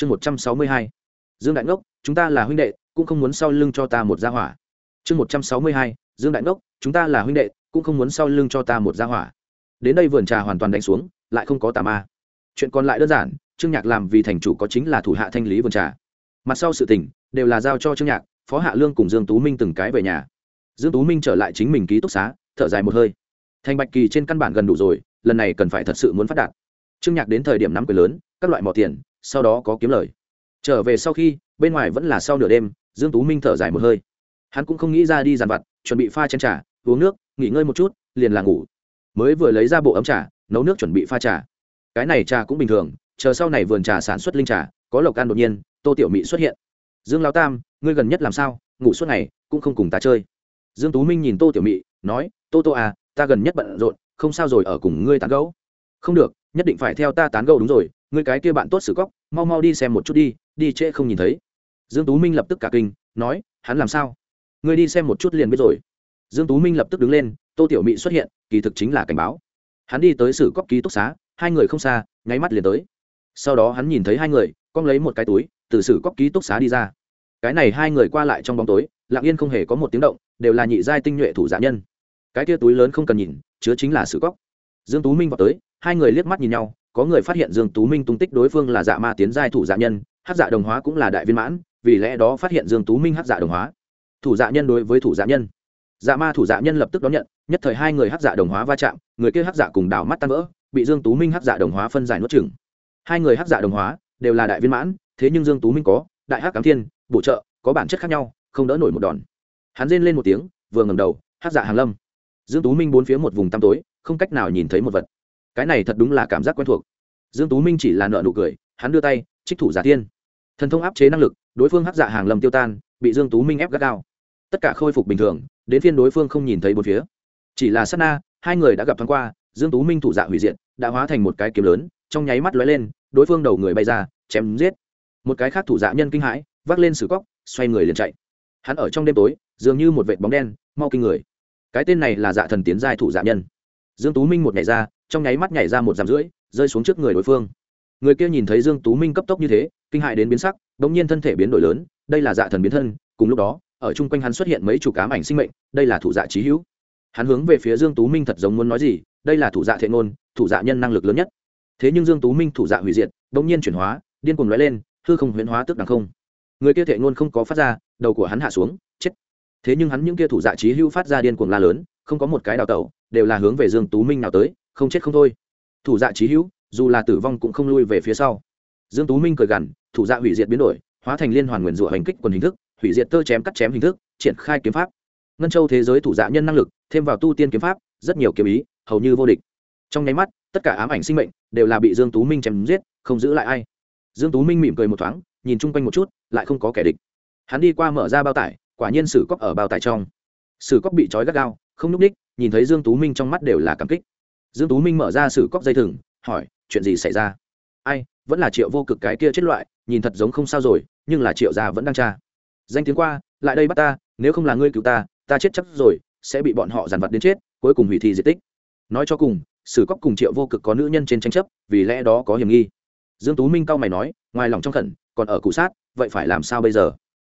chương một trăm sáu mươi hai. Dương đại ngốc, chúng ta là huynh đệ, cũng không muốn sau lưng cho ta một gia hỏa. Chương một trăm sáu mươi hai. Dương đại ngốc, chúng ta là huynh đệ, cũng không muốn sau lưng cho ta một gia hỏa. Đến đây vườn trà hoàn toàn đánh xuống, lại không có tà ma. Chuyện còn lại đơn giản, trương nhạc làm vì thành chủ có chính là thủ hạ thanh lý vườn trà. Mặt sau sự tình, đều là giao cho trương nhạc, phó hạ lương cùng dương tú minh từng cái về nhà. Dương tú minh trở lại chính mình ký túc xá, thở dài một hơi. Thành bạch kỳ trên căn bản gần đủ rồi, lần này cần phải thật sự muốn phát đạt. Trương nhạc đến thời điểm nắm quyền lớn, các loại mỏ tiền sau đó có kiếm lời. Trở về sau khi, bên ngoài vẫn là sau nửa đêm, dương tú minh thở dài một hơi. Hắn cũng không nghĩ ra đi dàn vặt, chuẩn bị pha chén trà, uống nước, nghỉ ngơi một chút, liền là ngủ. Mới vừa lấy ra bộ ấm trà, nấu nước chuẩn bị pha trà. Cái này trà cũng bình thường, chờ sau này vườn trà sản xuất linh trà, có lộc ăn đột nhiên, tô tiểu mỹ xuất hiện. Dương lao tam, ngươi gần nhất làm sao? Ngủ suốt ngày, cũng không cùng ta chơi. Dương tú minh nhìn tô tiểu mỹ nói, tô tô à ta gần nhất bận rộn, không sao rồi, ở cùng ngươi tán gẫu. Không được, nhất định phải theo ta tán gẫu đúng rồi người cái kia bạn tốt xử cóc mau mau đi xem một chút đi đi trễ không nhìn thấy. Dương tú minh lập tức cả kinh, nói, hắn làm sao? Người đi xem một chút liền biết rồi. Dương tú minh lập tức đứng lên, tô tiểu mỹ xuất hiện, kỳ thực chính là cảnh báo. Hắn đi tới sử cóc ký túc xá, hai người không xa, nháy mắt liền tới. Sau đó hắn nhìn thấy hai người, con lấy một cái túi, từ sử cóc ký túc xá đi ra. Cái này hai người qua lại trong bóng tối, lặng yên không hề có một tiếng động, đều là nhị giai tinh nhuệ thủ giả nhân. Cái tia túi lớn không cần nhìn, chứa chính là sử cóc dương tú minh vào tới, hai người liếc mắt nhìn nhau có người phát hiện dương tú minh tung tích đối phương là dạ ma tiến giai thủ Dạ nhân, hát dạ đồng hóa cũng là đại viên mãn, vì lẽ đó phát hiện dương tú minh hát dạ đồng hóa. Thủ dạ nhân đối với thủ dạ nhân. Dạ ma thủ dạ nhân lập tức đón nhận, nhất thời hai người hát dạ đồng hóa va chạm, người kia hát dạ cùng đảo mắt tan vỡ, bị dương tú minh hát dạ đồng hóa phân giải nuốt chừng hai người hát dạ đồng hóa đều là đại viên mãn, thế nhưng dương tú minh có, đại hát cám thiên, bổ trợ, có bản chất khác nhau, không đỡ nổi một đòn. Hắn rên lên một tiếng, vừa ngẩng đầu, hát dạ hàng lâm. Dương tú minh bốn phía một vùng tăm tối, không cách nào nhìn thấy một vật cái này thật đúng là cảm giác quen thuộc. Dương tú minh chỉ là nợ nụ cười, hắn đưa tay, trích thủ giả tiên thần thông áp chế năng lực, đối phương hắc dạ hàng lâm tiêu tan, bị dương tú minh ép gắt gao. Tất cả khôi phục bình thường, đến phiên đối phương không nhìn thấy bốn phía. Chỉ là sát na, hai người đã gặp thoáng qua, dương tú minh thủ dạ hủy diệt, đã hóa thành một cái kiếm lớn, trong nháy mắt lóe lên, đối phương đầu người bay ra, chém giết. Một cái khác thủ dạ nhân kinh hãi, vác lên sử cóc xoay người liền chạy. Hắn ở trong đêm tối, dường như một vệt bóng đen, mau kinh người. Cái tên này là dạ thần tiến giai thủ dạ nhân. Dương tú minh một nhảy ra trong nháy mắt nhảy ra một dặm rưỡi, rơi xuống trước người đối phương. Người kia nhìn thấy dương tú minh cấp tốc như thế, kinh hại đến biến sắc bỗng nhiên thân thể biến đổi lớn, đây là dạ thần biến thân, cùng lúc đó, ở chung quanh hắn xuất hiện mấy chủ cám ảnh sinh mệnh, đây là thủ dạ trí hữu. Hắn hướng về phía dương tú minh thật giống muốn nói gì, đây là thủ dạ thiện ngôn, thủ dạ nhân năng lực lớn nhất. Thế nhưng dương tú minh thủ dạ hủy diệt bỗng nhiên chuyển hóa, điên cuồng lóe lên, hư không huyễn hóa tức đằng không. Người kia thiện ngôn không có phát ra, đầu của hắn hạ xuống, chết. Thế nhưng hắn những kia thủ dạ trí hữu phát ra điên cuồng la lớn, không có một cái đào tẩu, đều là hướng về dương tú minh nào tới không chết không thôi. Thủ dạ trí hữu, dù là tử vong cũng không lui về phía sau. Dương tú minh cười gằn, thủ dạ hủy diệt biến đổi, hóa thành liên hoàn nguyền rủa hành kích quần hình thức, hủy diệt tơ chém cắt chém hình thức, triển khai kiếm pháp. Ngân châu thế giới thủ dạ nhân năng lực, thêm vào tu tiên kiếm pháp, rất nhiều kiếm ý, hầu như vô địch. Trong nháy mắt, tất cả ám ảnh sinh mệnh đều là bị dương tú minh chém giết, không giữ lại ai. Dương tú minh mỉm cười một thoáng, nhìn chung quanh một chút, lại không có kẻ địch. Hắn đi qua mở ra bao tải, quả nhiên sử cốc ở bao tải trong. Sử cốc bị trói gắt gao, không núp ních nhìn thấy dương tú minh trong mắt đều là cảm kích dương tú minh mở ra sử cốc dây thừng, hỏi, chuyện gì xảy ra? Ai, vẫn là triệu vô cực cái kia chết loại, nhìn thật giống không sao rồi, nhưng là triệu gia vẫn đang tra. Danh tiếng qua, lại đây bắt ta, nếu không là ngươi cứu ta ta chết chắc rồi, sẽ bị bọn họ giàn vật đến chết, cuối cùng hủy thi di tích. Nói cho cùng, sử cốc cùng triệu vô cực có nữ nhân trên tranh chấp, vì lẽ đó có hiểm nghi. Dương tú minh cao mày nói, ngoài lòng trong khẩn, còn ở cụ sát, vậy phải làm sao bây giờ?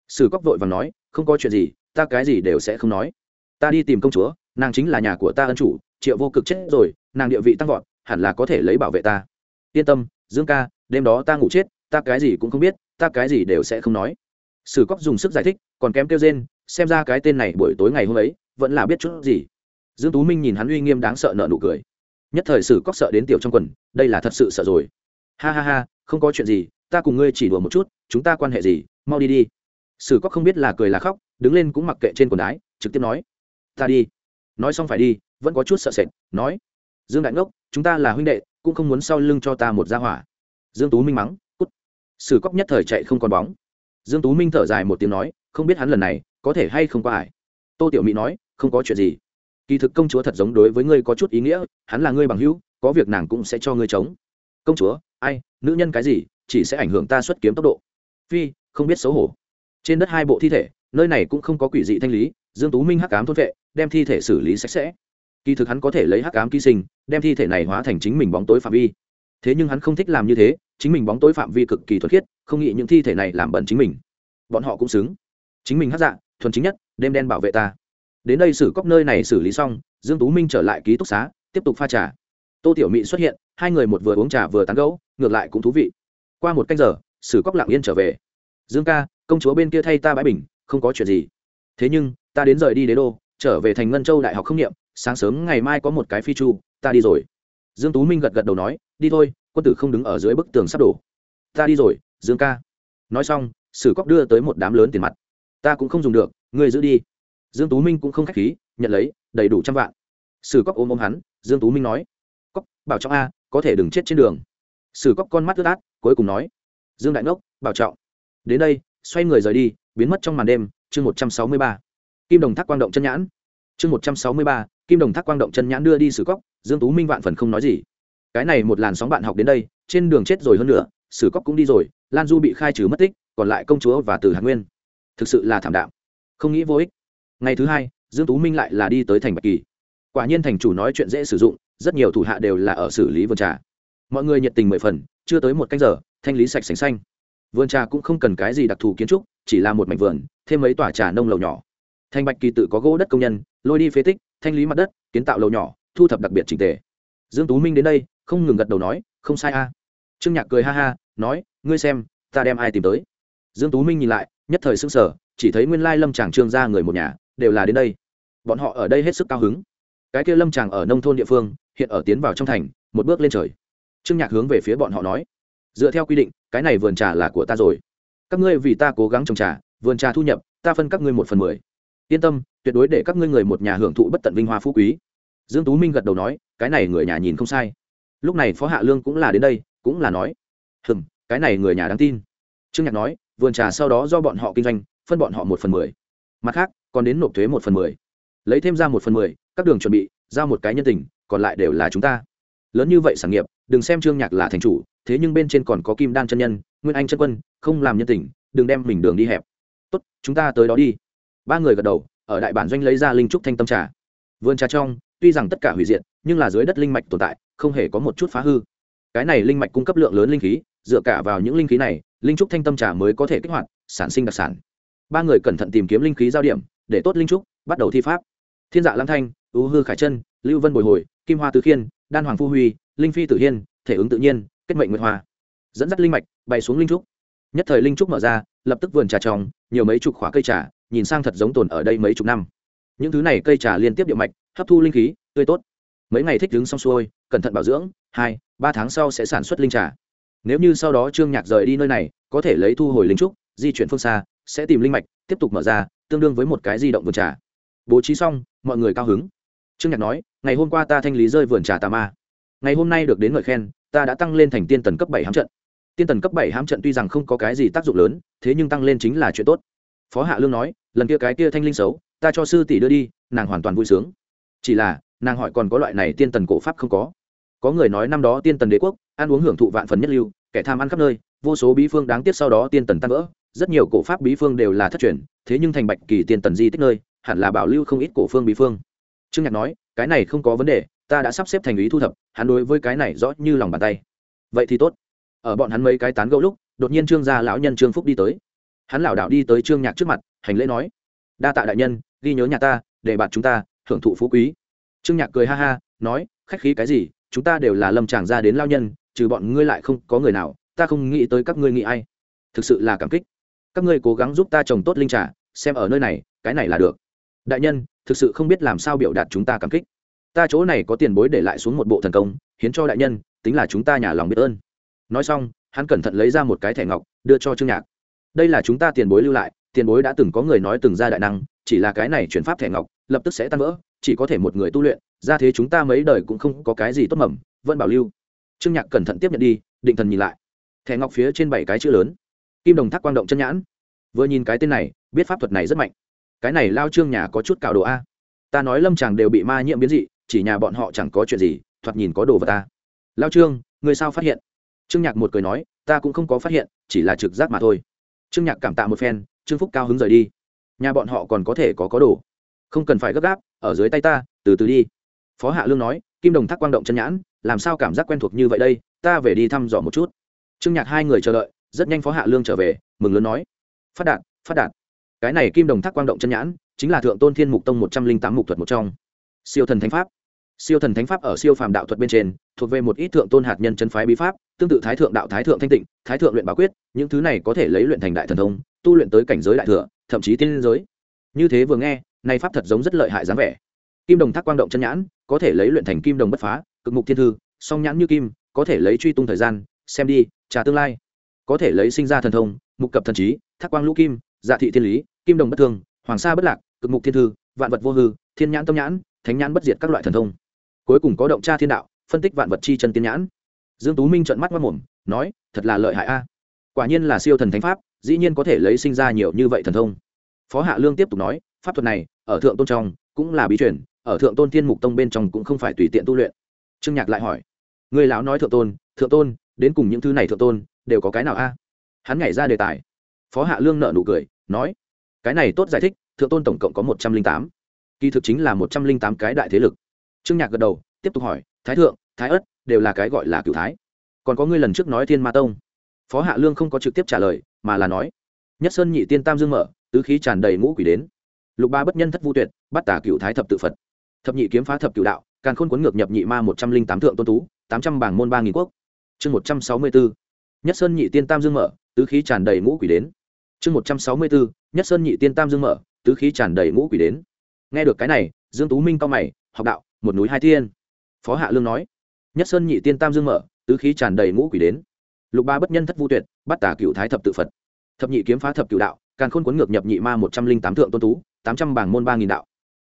Sử cốc vội và nói, không có chuyện gì, ta cái gì đều sẽ không nói. Ta đi tìm công chúa nàng chính là nhà của ta ân chủ, triệu vô cực chết rồi, nàng địa vị tăng vọt, hẳn là có thể lấy bảo vệ ta. Yên tâm, dương ca, đêm đó ta ngủ chết, ta cái gì cũng không biết, ta cái gì đều sẽ không nói. Sử cóc dùng sức giải thích, còn kém kêu rên, xem ra cái tên này buổi tối ngày hôm ấy, vẫn là biết chút gì. Dương tú minh nhìn hắn uy nghiêm đáng sợ nợ nụ cười. Nhất thời sử cóc sợ đến tiểu trong quần, đây là thật sự sợ rồi. Ha ha ha, không có chuyện gì, ta cùng ngươi chỉ đùa một chút, chúng ta quan hệ gì, mau đi đi. Sử cóc không biết là cười là khóc, đứng lên cũng mặc kệ trên quần ái trực tiếp nói. Ta đi nói xong phải đi, vẫn có chút sợ sệt, nói, dương đại ngốc, chúng ta là huynh đệ, cũng không muốn sau lưng cho ta một gia hỏa. Dương tú minh mắng, cút. Sử cóc nhất thời chạy không còn bóng. Dương tú minh thở dài một tiếng nói, không biết hắn lần này có thể hay không qua ải. Tô tiểu mỹ nói, không có chuyện gì. Kỳ thực công chúa thật giống đối với ngươi có chút ý nghĩa, hắn là ngươi bằng hữu, có việc nàng cũng sẽ cho ngươi chống. Công chúa, ai, nữ nhân cái gì, chỉ sẽ ảnh hưởng ta xuất kiếm tốc độ. Phi, không biết xấu hổ. Trên đất hai bộ thi thể, nơi này cũng không có quỷ dị thanh lý dương tú minh hắc ám thôn vệ, đem thi thể xử lý sạch sẽ. Kỳ thực hắn có thể lấy hắc ám ký sinh, đem thi thể này hóa thành chính mình bóng tối phạm vi. Thế nhưng hắn không thích làm như thế, chính mình bóng tối phạm vi cực kỳ thuật khiết, không nghĩ những thi thể này làm bẩn chính mình. Bọn họ cũng xứng. Chính mình hắc dạ thuần chính nhất, đêm đen bảo vệ ta. Đến đây xử cóc nơi này xử lý xong, dương tú minh trở lại ký túc xá, tiếp tục pha trà. Tô tiểu mị xuất hiện, hai người một vừa uống trà vừa tán gẫu, ngược lại cũng thú vị. Qua một canh giờ sử cóc lặng yên trở về. Dương ca, công chúa bên kia thay ta bãi bình, không có chuyện gì thế nhưng, ta đến rời đi đế đô, trở về thành ngân châu đại học không nghiệm sáng sớm ngày mai có một cái phi chu, ta đi rồi. Dương tú minh gật gật đầu nói, đi thôi, quân tử không đứng ở dưới bức tường sắp đổ. Ta đi rồi, dương ca. Nói xong, sử cóc đưa tới một đám lớn tiền mặt. Ta cũng không dùng được, ngươi giữ đi. Dương tú minh cũng không khách khí, nhận lấy, đầy đủ trăm vạn. Sử cóc ôm ôm hắn, dương tú minh nói cóc bảo trọng a, có thể đừng chết trên đường. Sử cóc con mắt ướt át, cuối cùng nói, dương đại ngốc, bảo trọng. Đến đây, xoay người rời đi, biến mất trong màn đêm chương một trăm sáu mươi ba. Kim đồng thác quang động chân nhãn. Chương một trăm sáu mươi ba, kim đồng thác quang động chân nhãn đưa đi sử cóc dương tú minh vạn phần không nói gì. Cái này một làn sóng bạn học đến đây, trên đường chết rồi hơn nữa sử cóc cũng đi rồi, lan du bị khai trừ mất tích, còn lại công chúa và từ hàn nguyên. Thực sự là thảm đạm. Không nghĩ vô ích. Ngày thứ hai, dương tú minh lại là đi tới thành bạch kỳ. Quả nhiên thành chủ nói chuyện dễ sử dụng, rất nhiều thủ hạ đều là ở xử lý vườn trà. Mọi người nhiệt tình mười phần, chưa tới một canh giờ, thanh lý sạch sành xanh vườn trà cũng không cần cái gì đặc thù kiến trúc, chỉ là một mảnh vườn, thêm mấy tòa trà nông lầu nhỏ. Thành bạch kỳ tự có gỗ đất công nhân, lôi đi phế tích, thanh lý mặt đất, kiến tạo lầu nhỏ, thu thập đặc biệt trình tề. Dương tú minh đến đây, không ngừng gật đầu nói, không sai a. Trương nhạc cười ha ha, nói, ngươi xem, ta đem ai tìm tới? Dương tú minh nhìn lại, nhất thời sững sờ, chỉ thấy nguyên lai lâm tràng trương gia người một nhà, đều là đến đây. Bọn họ ở đây hết sức cao hứng. Cái kia lâm tràng ở nông thôn địa phương, hiện ở tiến vào trong thành, một bước lên trời. Trương nhạc hướng về phía bọn họ nói, dựa theo quy định cái này vườn trà là của ta rồi. Các ngươi vì ta cố gắng trồng trà, vườn trà thu nhập, ta phân các ngươi một phần mười. Yên tâm, tuyệt đối để các ngươi người một nhà hưởng thụ bất tận vinh hoa phú quý. Dương tú minh gật đầu nói, cái này người nhà nhìn không sai. Lúc này phó hạ lương cũng là đến đây, cũng là nói, hừm, cái này người nhà đáng tin. Trương nhạc nói, vườn trà sau đó do bọn họ kinh doanh, phân bọn họ một phần mười. Mặt khác, còn đến nộp thuế một phần mười. Lấy thêm ra một phần mười, các đường chuẩn bị, giao một cái nhân tình, còn lại đều là chúng ta. Lớn như vậy sản nghiệp đừng xem trương nhạc là thành chủ, thế nhưng bên trên còn có kim đan chân nhân, nguyên anh chân quân, không làm nhân tình, đừng đem mình đường đi hẹp. Tốt, chúng ta tới đó đi. Ba người gật đầu, ở đại bản doanh lấy ra linh trúc thanh tâm trà. Vườn trà trong, tuy rằng tất cả hủy diệt, nhưng là dưới đất linh mạch tồn tại, không hề có một chút phá hư. Cái này linh mạch cung cấp lượng lớn linh khí, dựa cả vào những linh khí này, linh trúc thanh tâm trà mới có thể kích hoạt, sản sinh đặc sản. Ba người cẩn thận tìm kiếm linh khí giao điểm, để tốt linh trúc, bắt đầu thi pháp. Thiên dạ lăng thanh ưu hư khải chân, lưu vân bồi hồi, kim hoa tứ khiên, đan hoàng phu huy linh phi tự hiên, thể ứng tự nhiên, kết mệnh nguyệt hoa dẫn dắt linh mạch, bay xuống linh trúc. Nhất thời linh trúc mở ra, lập tức vườn trà tròng nhiều mấy chục khóa cây trà, nhìn sang thật giống tồn ở đây mấy chục năm. Những thứ này cây trà liên tiếp địa mạch, hấp thu linh khí, tươi tốt. Mấy ngày thích đứng xong xuôi, cẩn thận bảo dưỡng, hai, ba tháng sau sẽ sản xuất linh trà. Nếu như sau đó trương nhạc rời đi nơi này, có thể lấy thu hồi linh trúc, di chuyển phương xa, sẽ tìm linh mạch, tiếp tục mở ra, tương đương với một cái di động vườn trà. Bố trí xong, mọi người cao hứng. Trương nhạc nói, ngày hôm qua ta thanh lý rơi vườn trà tà ma ngày hôm nay được đến ngợi khen, ta đã tăng lên thành tiên tần cấp bảy hám trận. Tiên tần cấp bảy hám trận tuy rằng không có cái gì tác dụng lớn, thế nhưng tăng lên chính là chuyện tốt. Phó hạ lương nói, lần kia cái kia thanh linh xấu, ta cho sư tỷ đưa đi, nàng hoàn toàn vui sướng. Chỉ là, nàng hỏi còn có loại này tiên tần cổ pháp không có. Có người nói năm đó tiên tần đế quốc, ăn uống hưởng thụ vạn phần nhất lưu, kẻ tham ăn khắp nơi, vô số bí phương đáng tiếc sau đó tiên tần tan vỡ, rất nhiều cổ pháp bí phương đều là thất truyền, thế nhưng thành bạch kỳ tiên tần di tích nơi, hẳn là bảo lưu không ít cổ phương bí phương. Trương nhạc nói, cái này không có vấn đề ta đã sắp xếp thành ý thu thập, hắn đối với cái này rõ như lòng bàn tay. Vậy thì tốt. Ở bọn hắn mấy cái tán gẫu lúc, đột nhiên trương gia lão nhân trương phúc đi tới. Hắn lảo đảo đi tới trương nhạc trước mặt, hành lễ nói, đa tạ đại nhân, ghi nhớ nhà ta, để bạn chúng ta hưởng thụ phú quý. Trương nhạc cười ha ha, nói, khách khí cái gì, chúng ta đều là lâm tràng ra đến lao nhân, trừ bọn ngươi lại không có người nào, ta không nghĩ tới các ngươi nghĩ ai. Thực sự là cảm kích. Các ngươi cố gắng giúp ta trồng tốt linh trà, xem ở nơi này, cái này là được. Đại nhân, thực sự không biết làm sao biểu đạt chúng ta cảm kích ta chỗ này có tiền bối để lại xuống một bộ thần công, hiến cho đại nhân, tính là chúng ta nhà lòng biết ơn. Nói xong, hắn cẩn thận lấy ra một cái thẻ ngọc, đưa cho trương nhạc. Đây là chúng ta tiền bối lưu lại, tiền bối đã từng có người nói từng ra đại năng, chỉ là cái này chuyển pháp thẻ ngọc, lập tức sẽ tan vỡ, chỉ có thể một người tu luyện, ra thế chúng ta mấy đời cũng không có cái gì tốt mầm, vẫn bảo lưu. Trương nhạc cẩn thận tiếp nhận đi, định thần nhìn lại. Thẻ ngọc phía trên bảy cái chữ lớn. Kim đồng thác quang động chân nhãn. Vừa nhìn cái tên này, biết pháp thuật này rất mạnh. Cái này lao trương nhà có chút cào đồ a. Ta nói lâm chàng đều bị ma nhiễm biến dị chỉ nhà bọn họ chẳng có chuyện gì, thoạt nhìn có đồ vật ta. Lao trương, người sao phát hiện? Trương nhạc một cười nói, ta cũng không có phát hiện, chỉ là trực giác mà thôi. Trương nhạc cảm tạ một phen, trương phúc cao hứng rời đi. Nhà bọn họ còn có thể có có đồ. Không cần phải gấp gáp, ở dưới tay ta, từ từ đi. Phó hạ lương nói, kim đồng thác quang động chân nhãn, làm sao cảm giác quen thuộc như vậy đây? Ta về đi thăm dò một chút. Trương nhạc hai người chờ đợi, rất nhanh phó hạ lương trở về, mừng lớn nói, phát đạt phát đạt. Cái này kim đồng thác quang động chân nhãn, chính là thượng tôn thiên mục tông một trăm linh tám mục thuật một trong. Siêu thần thánh pháp siêu thần thánh pháp ở siêu phàm đạo thuật bên trên, thuộc về một ít thượng tôn hạt nhân chân phái bí pháp, tương tự thái thượng đạo, thái thượng thanh tịnh, thái thượng luyện bảo quyết, những thứ này có thể lấy luyện thành đại thần thông, tu luyện tới cảnh giới đại thừa, thậm chí tiên giới. Như thế vừa nghe, này pháp thật giống rất lợi hại dáng vẻ. Kim đồng thác quang động chân nhãn, có thể lấy luyện thành kim đồng bất phá, cực mục thiên thư, song nhãn như kim, có thể lấy truy tung thời gian, xem đi, trà tương lai. Có thể lấy sinh ra thần thông, mục cập thần trí, thác quang lũ kim dạ thị thiên lý, kim đồng bất thường hoàng sa bất lạc, cực mục thiên thư, vạn vật vô hư, thiên nhãn tâm nhãn, thánh nhãn bất diệt các loại thần thông cuối cùng có động tra thiên đạo, phân tích vạn vật chi chân tiên nhãn. Dương tú minh trợn mắt mất mồm nói, thật là lợi hại a. Quả nhiên là siêu thần thánh pháp, dĩ nhiên có thể lấy sinh ra nhiều như vậy thần thông. Phó hạ lương tiếp tục nói, pháp thuật này, ở thượng tôn trong cũng là bí truyền, ở thượng tôn thiên mục tông bên trong cũng không phải tùy tiện tu luyện. Trương nhạc lại hỏi, người lão nói thượng tôn thượng tôn, đến cùng những thứ này thượng tôn đều có cái nào a? Hắn nhảy ra đề tài. Phó hạ lương nợ nụ cười, nói, cái này tốt giải thích, thượng tôn tổng cộng có một trăm linh tám. Kỳ thực chính là một trăm linh tám cái đại thế lực trương nhạc gật đầu, tiếp tục hỏi, thái thượng, thái ất đều là cái gọi là cựu thái. Còn có ngươi lần trước nói thiên ma tông. Phó hạ lương không có trực tiếp trả lời, mà là nói, nhất sơn nhị tiên tam dương mở, tứ khí tràn đầy ngũ quỷ đến. Lục ba bất nhân thất vu tuyệt, bắt tả cựu thái thập tự phật. Thập nhị kiếm phá thập cựu đạo càng khôn cuốn ngược nhập nhị ma một trăm linh tám thượng tôn tú, tám trăm bảng môn ba nghìn quốc. Chương một trăm sáu mươi bốn nhất sơn nhị tiên tam dương mở, tứ khí tràn đầy ngũ quỷ đến. Chương một trăm sáu mươi bốn nhất sơn nhị tiên tam dương mở, tứ khí tràn đầy ngũ quỷ đến. Nghe được cái này, dương tú minh cao mày, học đạo một núi hai thiên. Phó hạ lương nói, nhất sơn nhị tiên tam dương mở, tứ khí tràn đầy ngũ quỷ đến. Lục ba bất nhân thất vu tuyệt, bắt tả cựu thái thập tự phật. Thập nhị kiếm phá thập cựu đạo càng khôn cuốn ngược nhập nhị ma một trăm linh tám thượng tôn tú, tám trăm bảng môn ba nghìn đạo.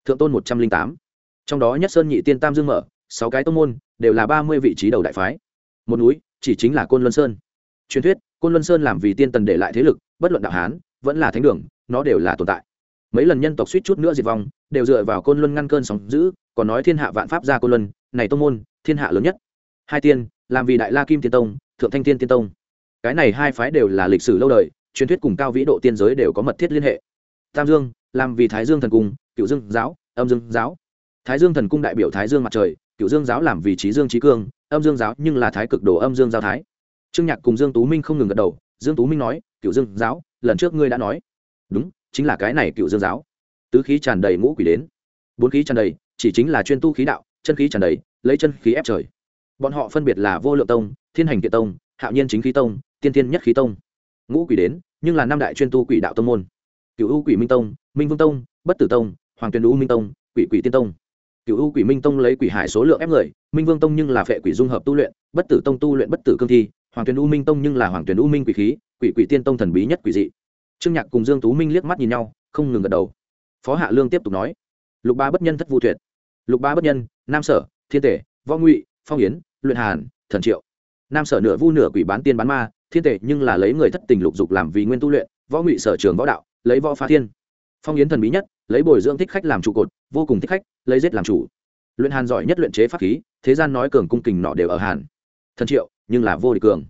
Thượng tôn một trăm linh tám. Trong đó nhất sơn nhị tiên tam dương mở, sáu cái tôn môn, đều là ba mươi vị trí đầu đại phái. Một núi, chỉ chính là côn luân sơn. Truyền thuyết, côn luân sơn làm vì tiên tần để lại thế lực, bất luận đạo hán, vẫn là thánh đường, nó đều là tồn tại mấy lần nhân tộc suýt chút nữa diệt vong, đều dựa vào côn luân ngăn cơn sóng giữ còn nói thiên hạ vạn pháp ra côn luân, này tông môn, thiên hạ lớn nhất. Hai tiên, làm vì đại la kim tiên tông, thượng thanh tiên tiên tông. Cái này hai phái đều là lịch sử lâu đời, truyền thuyết cùng cao vĩ độ tiên giới đều có mật thiết liên hệ. Tam dương, làm vì thái dương thần cung cựu dương giáo, âm dương giáo. Thái dương thần cung đại biểu thái dương mặt trời cựu dương giáo làm vì trí dương trí cương, âm dương giáo nhưng là thái cực đồ âm dương giáo thái. Trương nhạc cùng dương tú minh không ngừng gật đầu, dương tú minh nói cựu dương giáo, lần trước ngươi đã nói. Đúng chính là cái này cựu dương giáo. Tứ khí tràn đầy ngũ quỷ đến. Bốn khí tràn đầy, chỉ chính là chuyên tu khí đạo, chân khí tràn đầy, lấy chân khí ép trời. Bọn họ phân biệt là vô lượng tông, thiên hành kiện tông, hạo nhiên chính khí tông, tiên tiên nhất khí tông. Ngũ quỷ đến, nhưng là năm đại chuyên tu quỷ đạo tông môn. Cựu u quỷ minh tông, minh vương tông, bất tử tông, hoàng tuyên u minh tông, quỷ quỷ tiên tông. Cựu u quỷ minh tông lấy quỷ hải số lượng ép người, minh vương tông nhưng là phệ quỷ dung hợp tu luyện, bất tử tông tu luyện bất tử cương thi, hoàng tuyên u minh tông nhưng là hoàng tuyên u minh quỷ khí, quỷ quỷ tiên tông thần bí nhất quỷ dị trương nhạc cùng dương tú minh liếc mắt nhìn nhau, không ngừng gật đầu. Phó hạ lương tiếp tục nói, lục ba bất nhân thất vu tuyệt. Lục ba bất nhân, nam sở, thiên tể, võ ngụy, phong yến, luyện hàn, thần triệu. Nam sở nửa vu nửa quỷ bán tiên bán ma, thiên tể nhưng là lấy người thất tình lục dục làm vì nguyên tu luyện, võ ngụy sở trường võ đạo, lấy võ phá thiên. Phong yến thần bí nhất, lấy bồi dưỡng thích khách làm trụ cột, vô cùng thích khách, lấy giết làm chủ. Luyện hàn giỏi nhất luyện chế pháp khí, thế gian nói cường cung kình nọ đều ở hàn. Thần triệu, nhưng là vô địch cường.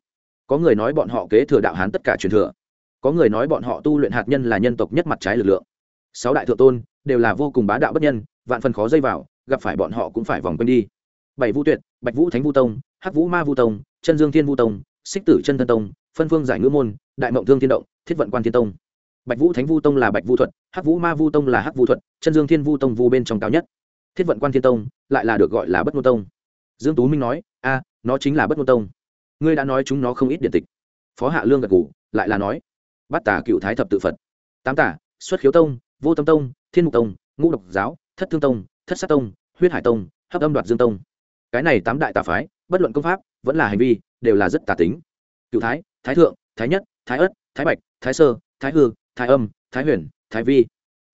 Có người nói bọn họ kế thừa đạo hán tất cả truyền thừa có người nói bọn họ tu luyện hạt nhân là nhân tộc nhất mặt trái lực lượng. Sáu đại thượng tôn đều là vô cùng bá đạo bất nhân, vạn phần khó dây vào, gặp phải bọn họ cũng phải vòng quanh đi. Bảy vũ tuyệt, bạch vũ thánh vu tông, hắc vũ ma vu tông, chân dương thiên vu tông, xích tử chân thân tông, phân phương giải ngữ môn, đại mộng thương thiên động, thiết vận quan thiên tông. Bạch vũ thánh vu tông là bạch vu thuật, hắc vũ ma vu tông là hắc vu thuật, chân dương thiên vu tông vu bên trong cao nhất. Thiết vận quan thiên tông lại là được gọi là bất ngôn tông. Dương tú minh nói, a, nó chính là bất ngôn tông. Ngươi đã nói chúng nó không ít điện tịch. Phó hạ lương gật gù, lại là nói bát tà cựu thái thập tự phật. Tám tà, xuất khiếu tông, vô tâm tông, thiên mục tông, ngũ độc giáo, thất thương tông, thất sát tông, huyết hải tông, hấp âm đoạt dương tông. Cái này tám đại tà phái, bất luận công pháp, vẫn là hành vi, đều là rất tà tính. Cựu thái thái thượng, thái nhất, thái ất, thái bạch, thái sơ, thái hư, thái âm, thái huyền, thái vi.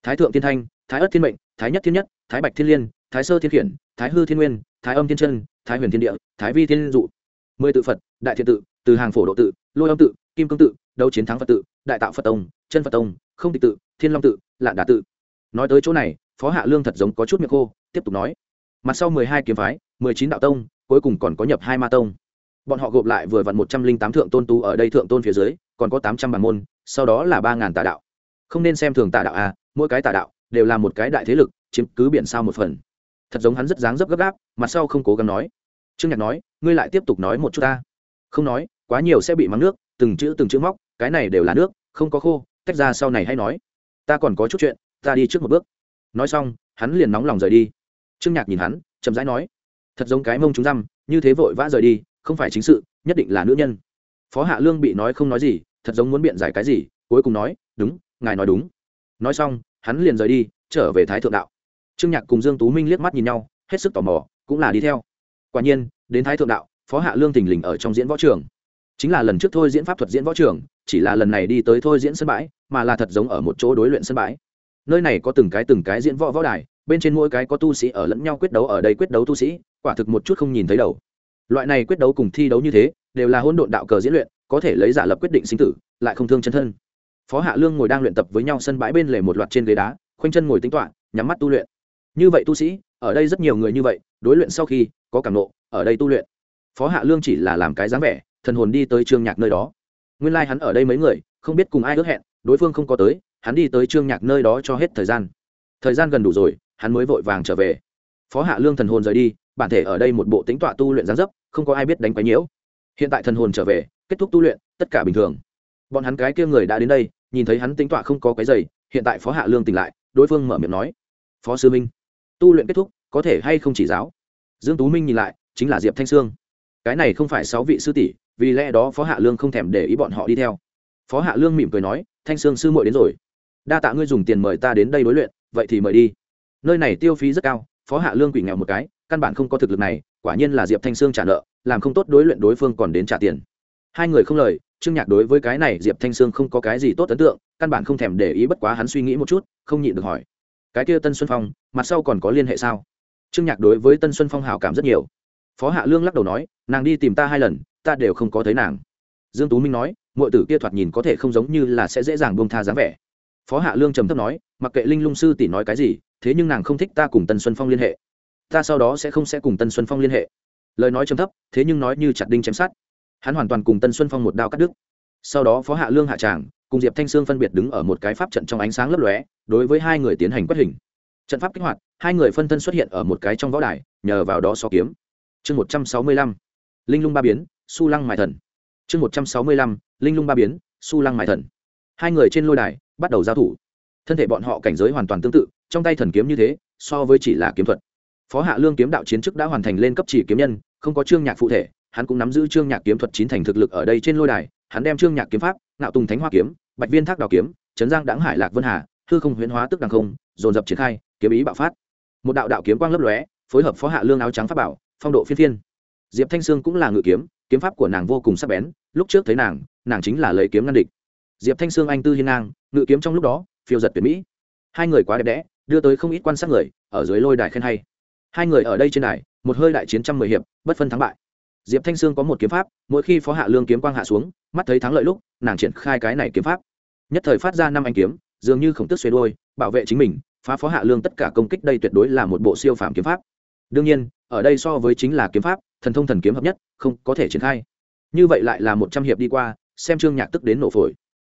Thái thượng thiên thanh, thái ất thiên mệnh, thái nhất thiên nhất, thái bạch thiên liên, thái sơ thiên khiển, thái hư thiên nguyên, thái âm thiên chân, thái huyền thiên địa, thái vi thiên dụ. Mười tự phật, đại thiện tự, từ hàng phổ độ tự, lôi âm tự, kim cương tự đấu chiến thắng phật tự, đại tạo phật tông, chân phật tông, không tịch tự, thiên long tự, lạn đà tự. Nói tới chỗ này, phó hạ lương thật giống có chút miệng khô, tiếp tục nói. Mặt sau mười hai kiếm phái, mười chín đạo tông, cuối cùng còn có nhập hai ma tông. Bọn họ gộp lại vừa vặn một trăm linh tám thượng tôn tu ở đây thượng tôn phía dưới, còn có tám trăm bản môn, sau đó là ba ngàn tà đạo. Không nên xem thường tà đạo à mỗi cái tà đạo đều là một cái đại thế lực, chiếm cứ biển sao một phần. Thật giống hắn rất dáng dấp gấp gáp, mặt sau không cố gắng nói. Trương nhạc nói, ngươi lại tiếp tục nói một chút ta. Không nói, quá nhiều sẽ bị mắng nước, từng chữ từng chữ móc cái này đều là nước, không có khô, tách ra sau này hay nói. Ta còn có chút chuyện, ta đi trước một bước. Nói xong, hắn liền nóng lòng rời đi. Trương nhạc nhìn hắn, chậm rãi nói, thật giống cái mông chúng răm, như thế vội vã rời đi, không phải chính sự, nhất định là nữ nhân. Phó hạ lương bị nói không nói gì, thật giống muốn biện giải cái gì, cuối cùng nói, đúng, ngài nói đúng. Nói xong, hắn liền rời đi, trở về thái thượng đạo. Trương nhạc cùng dương tú minh liếc mắt nhìn nhau, hết sức tò mò, cũng là đi theo. Quả nhiên, đến thái thượng đạo, phó hạ lương tình lình ở trong diễn võ trường. Chính là lần trước thôi diễn pháp thuật diễn võ trường chỉ là lần này đi tới thôi diễn sân bãi, mà là thật giống ở một chỗ đối luyện sân bãi. Nơi này có từng cái từng cái diễn võ võ đài, bên trên mỗi cái có tu sĩ ở lẫn nhau quyết đấu ở đây quyết đấu tu sĩ, quả thực một chút không nhìn thấy đầu. Loại này quyết đấu cùng thi đấu như thế, đều là hỗn độn đạo cờ diễn luyện, có thể lấy giả lập quyết định sinh tử, lại không thương chân thân. Phó hạ lương ngồi đang luyện tập với nhau sân bãi bên lề một loạt trên ghế đá, khoanh chân ngồi tính toạ nhắm mắt tu luyện. Như vậy tu sĩ, ở đây rất nhiều người như vậy, đối luyện sau khi có cảm nộ, ở đây tu luyện. Phó hạ lương chỉ là làm cái dáng vẻ, thần hồn đi tới trương nhạc nơi đó nguyên lai、like、hắn ở đây mấy người, không biết cùng ai ước hẹn, đối phương không có tới, hắn đi tới trương nhạc nơi đó cho hết thời gian. Thời gian gần đủ rồi, hắn mới vội vàng trở về. Phó hạ lương thần hồn rời đi, bản thể ở đây một bộ tính tọa tu luyện gián dấp, không có ai biết đánh quái nhiễu. Hiện tại thần hồn trở về, kết thúc tu luyện, tất cả bình thường. Bọn hắn cái kia người đã đến đây, nhìn thấy hắn tính tọa không có cái giày, hiện tại phó hạ lương tỉnh lại, đối phương mở miệng nói, phó sư minh, tu luyện kết thúc, có thể hay không chỉ giáo? Dương tú minh nhìn lại, chính là diệp thanh sương. Cái này không phải sáu vị sư tỷ vì lẽ đó phó hạ lương không thèm để ý bọn họ đi theo. Phó hạ lương mỉm cười nói, thanh sương sư muội đến rồi. Đa tạ ngươi dùng tiền mời ta đến đây đối luyện, vậy thì mời đi. Nơi này tiêu phí rất cao, phó hạ lương quỷ nghèo một cái, căn bản không có thực lực này, quả nhiên là diệp thanh sương trả nợ, làm không tốt đối luyện đối phương còn đến trả tiền. Hai người không lời, trương nhạc đối với cái này diệp thanh sương không có cái gì tốt ấn tượng, căn bản không thèm để ý bất quá hắn suy nghĩ một chút, không nhịn được hỏi, cái kia tân xuân phong, mặt sau còn có liên hệ sao? Trương nhạc đối với tân xuân phong hảo cảm rất nhiều. Phó hạ lương lắc đầu nói, nàng đi tìm ta hai lần ta đều không có thấy nàng. Dương tú minh nói mọi tử kia thoạt nhìn có thể không giống như là sẽ dễ dàng buông tha dáng vẻ. Phó hạ lương trầm thấp nói, mặc kệ linh lung sư tỷ nói cái gì, thế nhưng nàng không thích ta cùng tân xuân phong liên hệ. Ta sau đó sẽ không sẽ cùng tân xuân phong liên hệ. Lời nói trầm thấp, thế nhưng nói như chặt đinh chém sát hắn hoàn toàn cùng tân xuân phong một đao cắt đứt. Sau đó phó hạ lương hạ tràng, cùng diệp thanh sương phân biệt đứng ở một cái pháp trận trong ánh sáng lấp lóe, đối với hai người tiến hành quét hình. Trận pháp kích hoạt, hai người phân thân xuất hiện ở một cái trong võ đài, nhờ vào đó so kiếm. Chương một trăm sáu mươi lăm. Linh lung ba biến su lăng mài thần. Chương một trăm sáu mươi lăm, linh lung ba biến, su lăng mài thần. Hai người trên lôi đài bắt đầu giao thủ. Thân thể bọn họ cảnh giới hoàn toàn tương tự, trong tay thần kiếm như thế, so với chỉ là kiếm thuật. Phó hạ lương kiếm đạo chiến chức đã hoàn thành lên cấp chỉ kiếm nhân, không có trương nhạc phụ thể, hắn cũng nắm giữ trương nhạc kiếm thuật chín thành thực lực ở đây trên lôi đài, hắn đem trương nhạc kiếm pháp, ngạo tùng thánh hoa kiếm, bạch viên thác đào kiếm, trấn giang đãng hải lạc vân hà, hư không huyễn hóa tức đằng không, dồn dập triển khai, kiếm ý bạo phát. Một đạo đạo kiếm quang lấp lóe, phối hợp phó hạ lương áo trắng pháp bảo, phong độ phiên phiên. Diệp thanh sương cũng là ngự kiếm kiếm pháp của nàng vô cùng sắc bén, lúc trước thấy nàng nàng chính là lấy kiếm ngăn địch. Diệp thanh sương anh tư hiên ngang, ngự kiếm trong lúc đó, phiêu giật tuyệt mỹ. Hai người quá đẹp đẽ, đưa tới không ít quan sát người, ở dưới lôi đài khen hay. Hai người ở đây trên đài, một hơi đại chiến trăm mười hiệp, bất phân thắng bại. Diệp thanh sương có một kiếm pháp, mỗi khi phó hạ lương kiếm quang hạ xuống, mắt thấy thắng lợi lúc, nàng triển khai cái này kiếm pháp. Nhất thời phát ra năm anh kiếm, dường như khổng tức xuê đôi bảo vệ chính mình, phá phó hạ lương tất cả công kích đây tuyệt đối là một bộ siêu phàm kiếm pháp. Đương nhiên, ở đây so với chính là kiếm pháp thần thông thần kiếm hợp nhất, không có thể triển khai. Như vậy lại là một trăm hiệp đi qua, xem trương nhạc tức đến nổ phổi.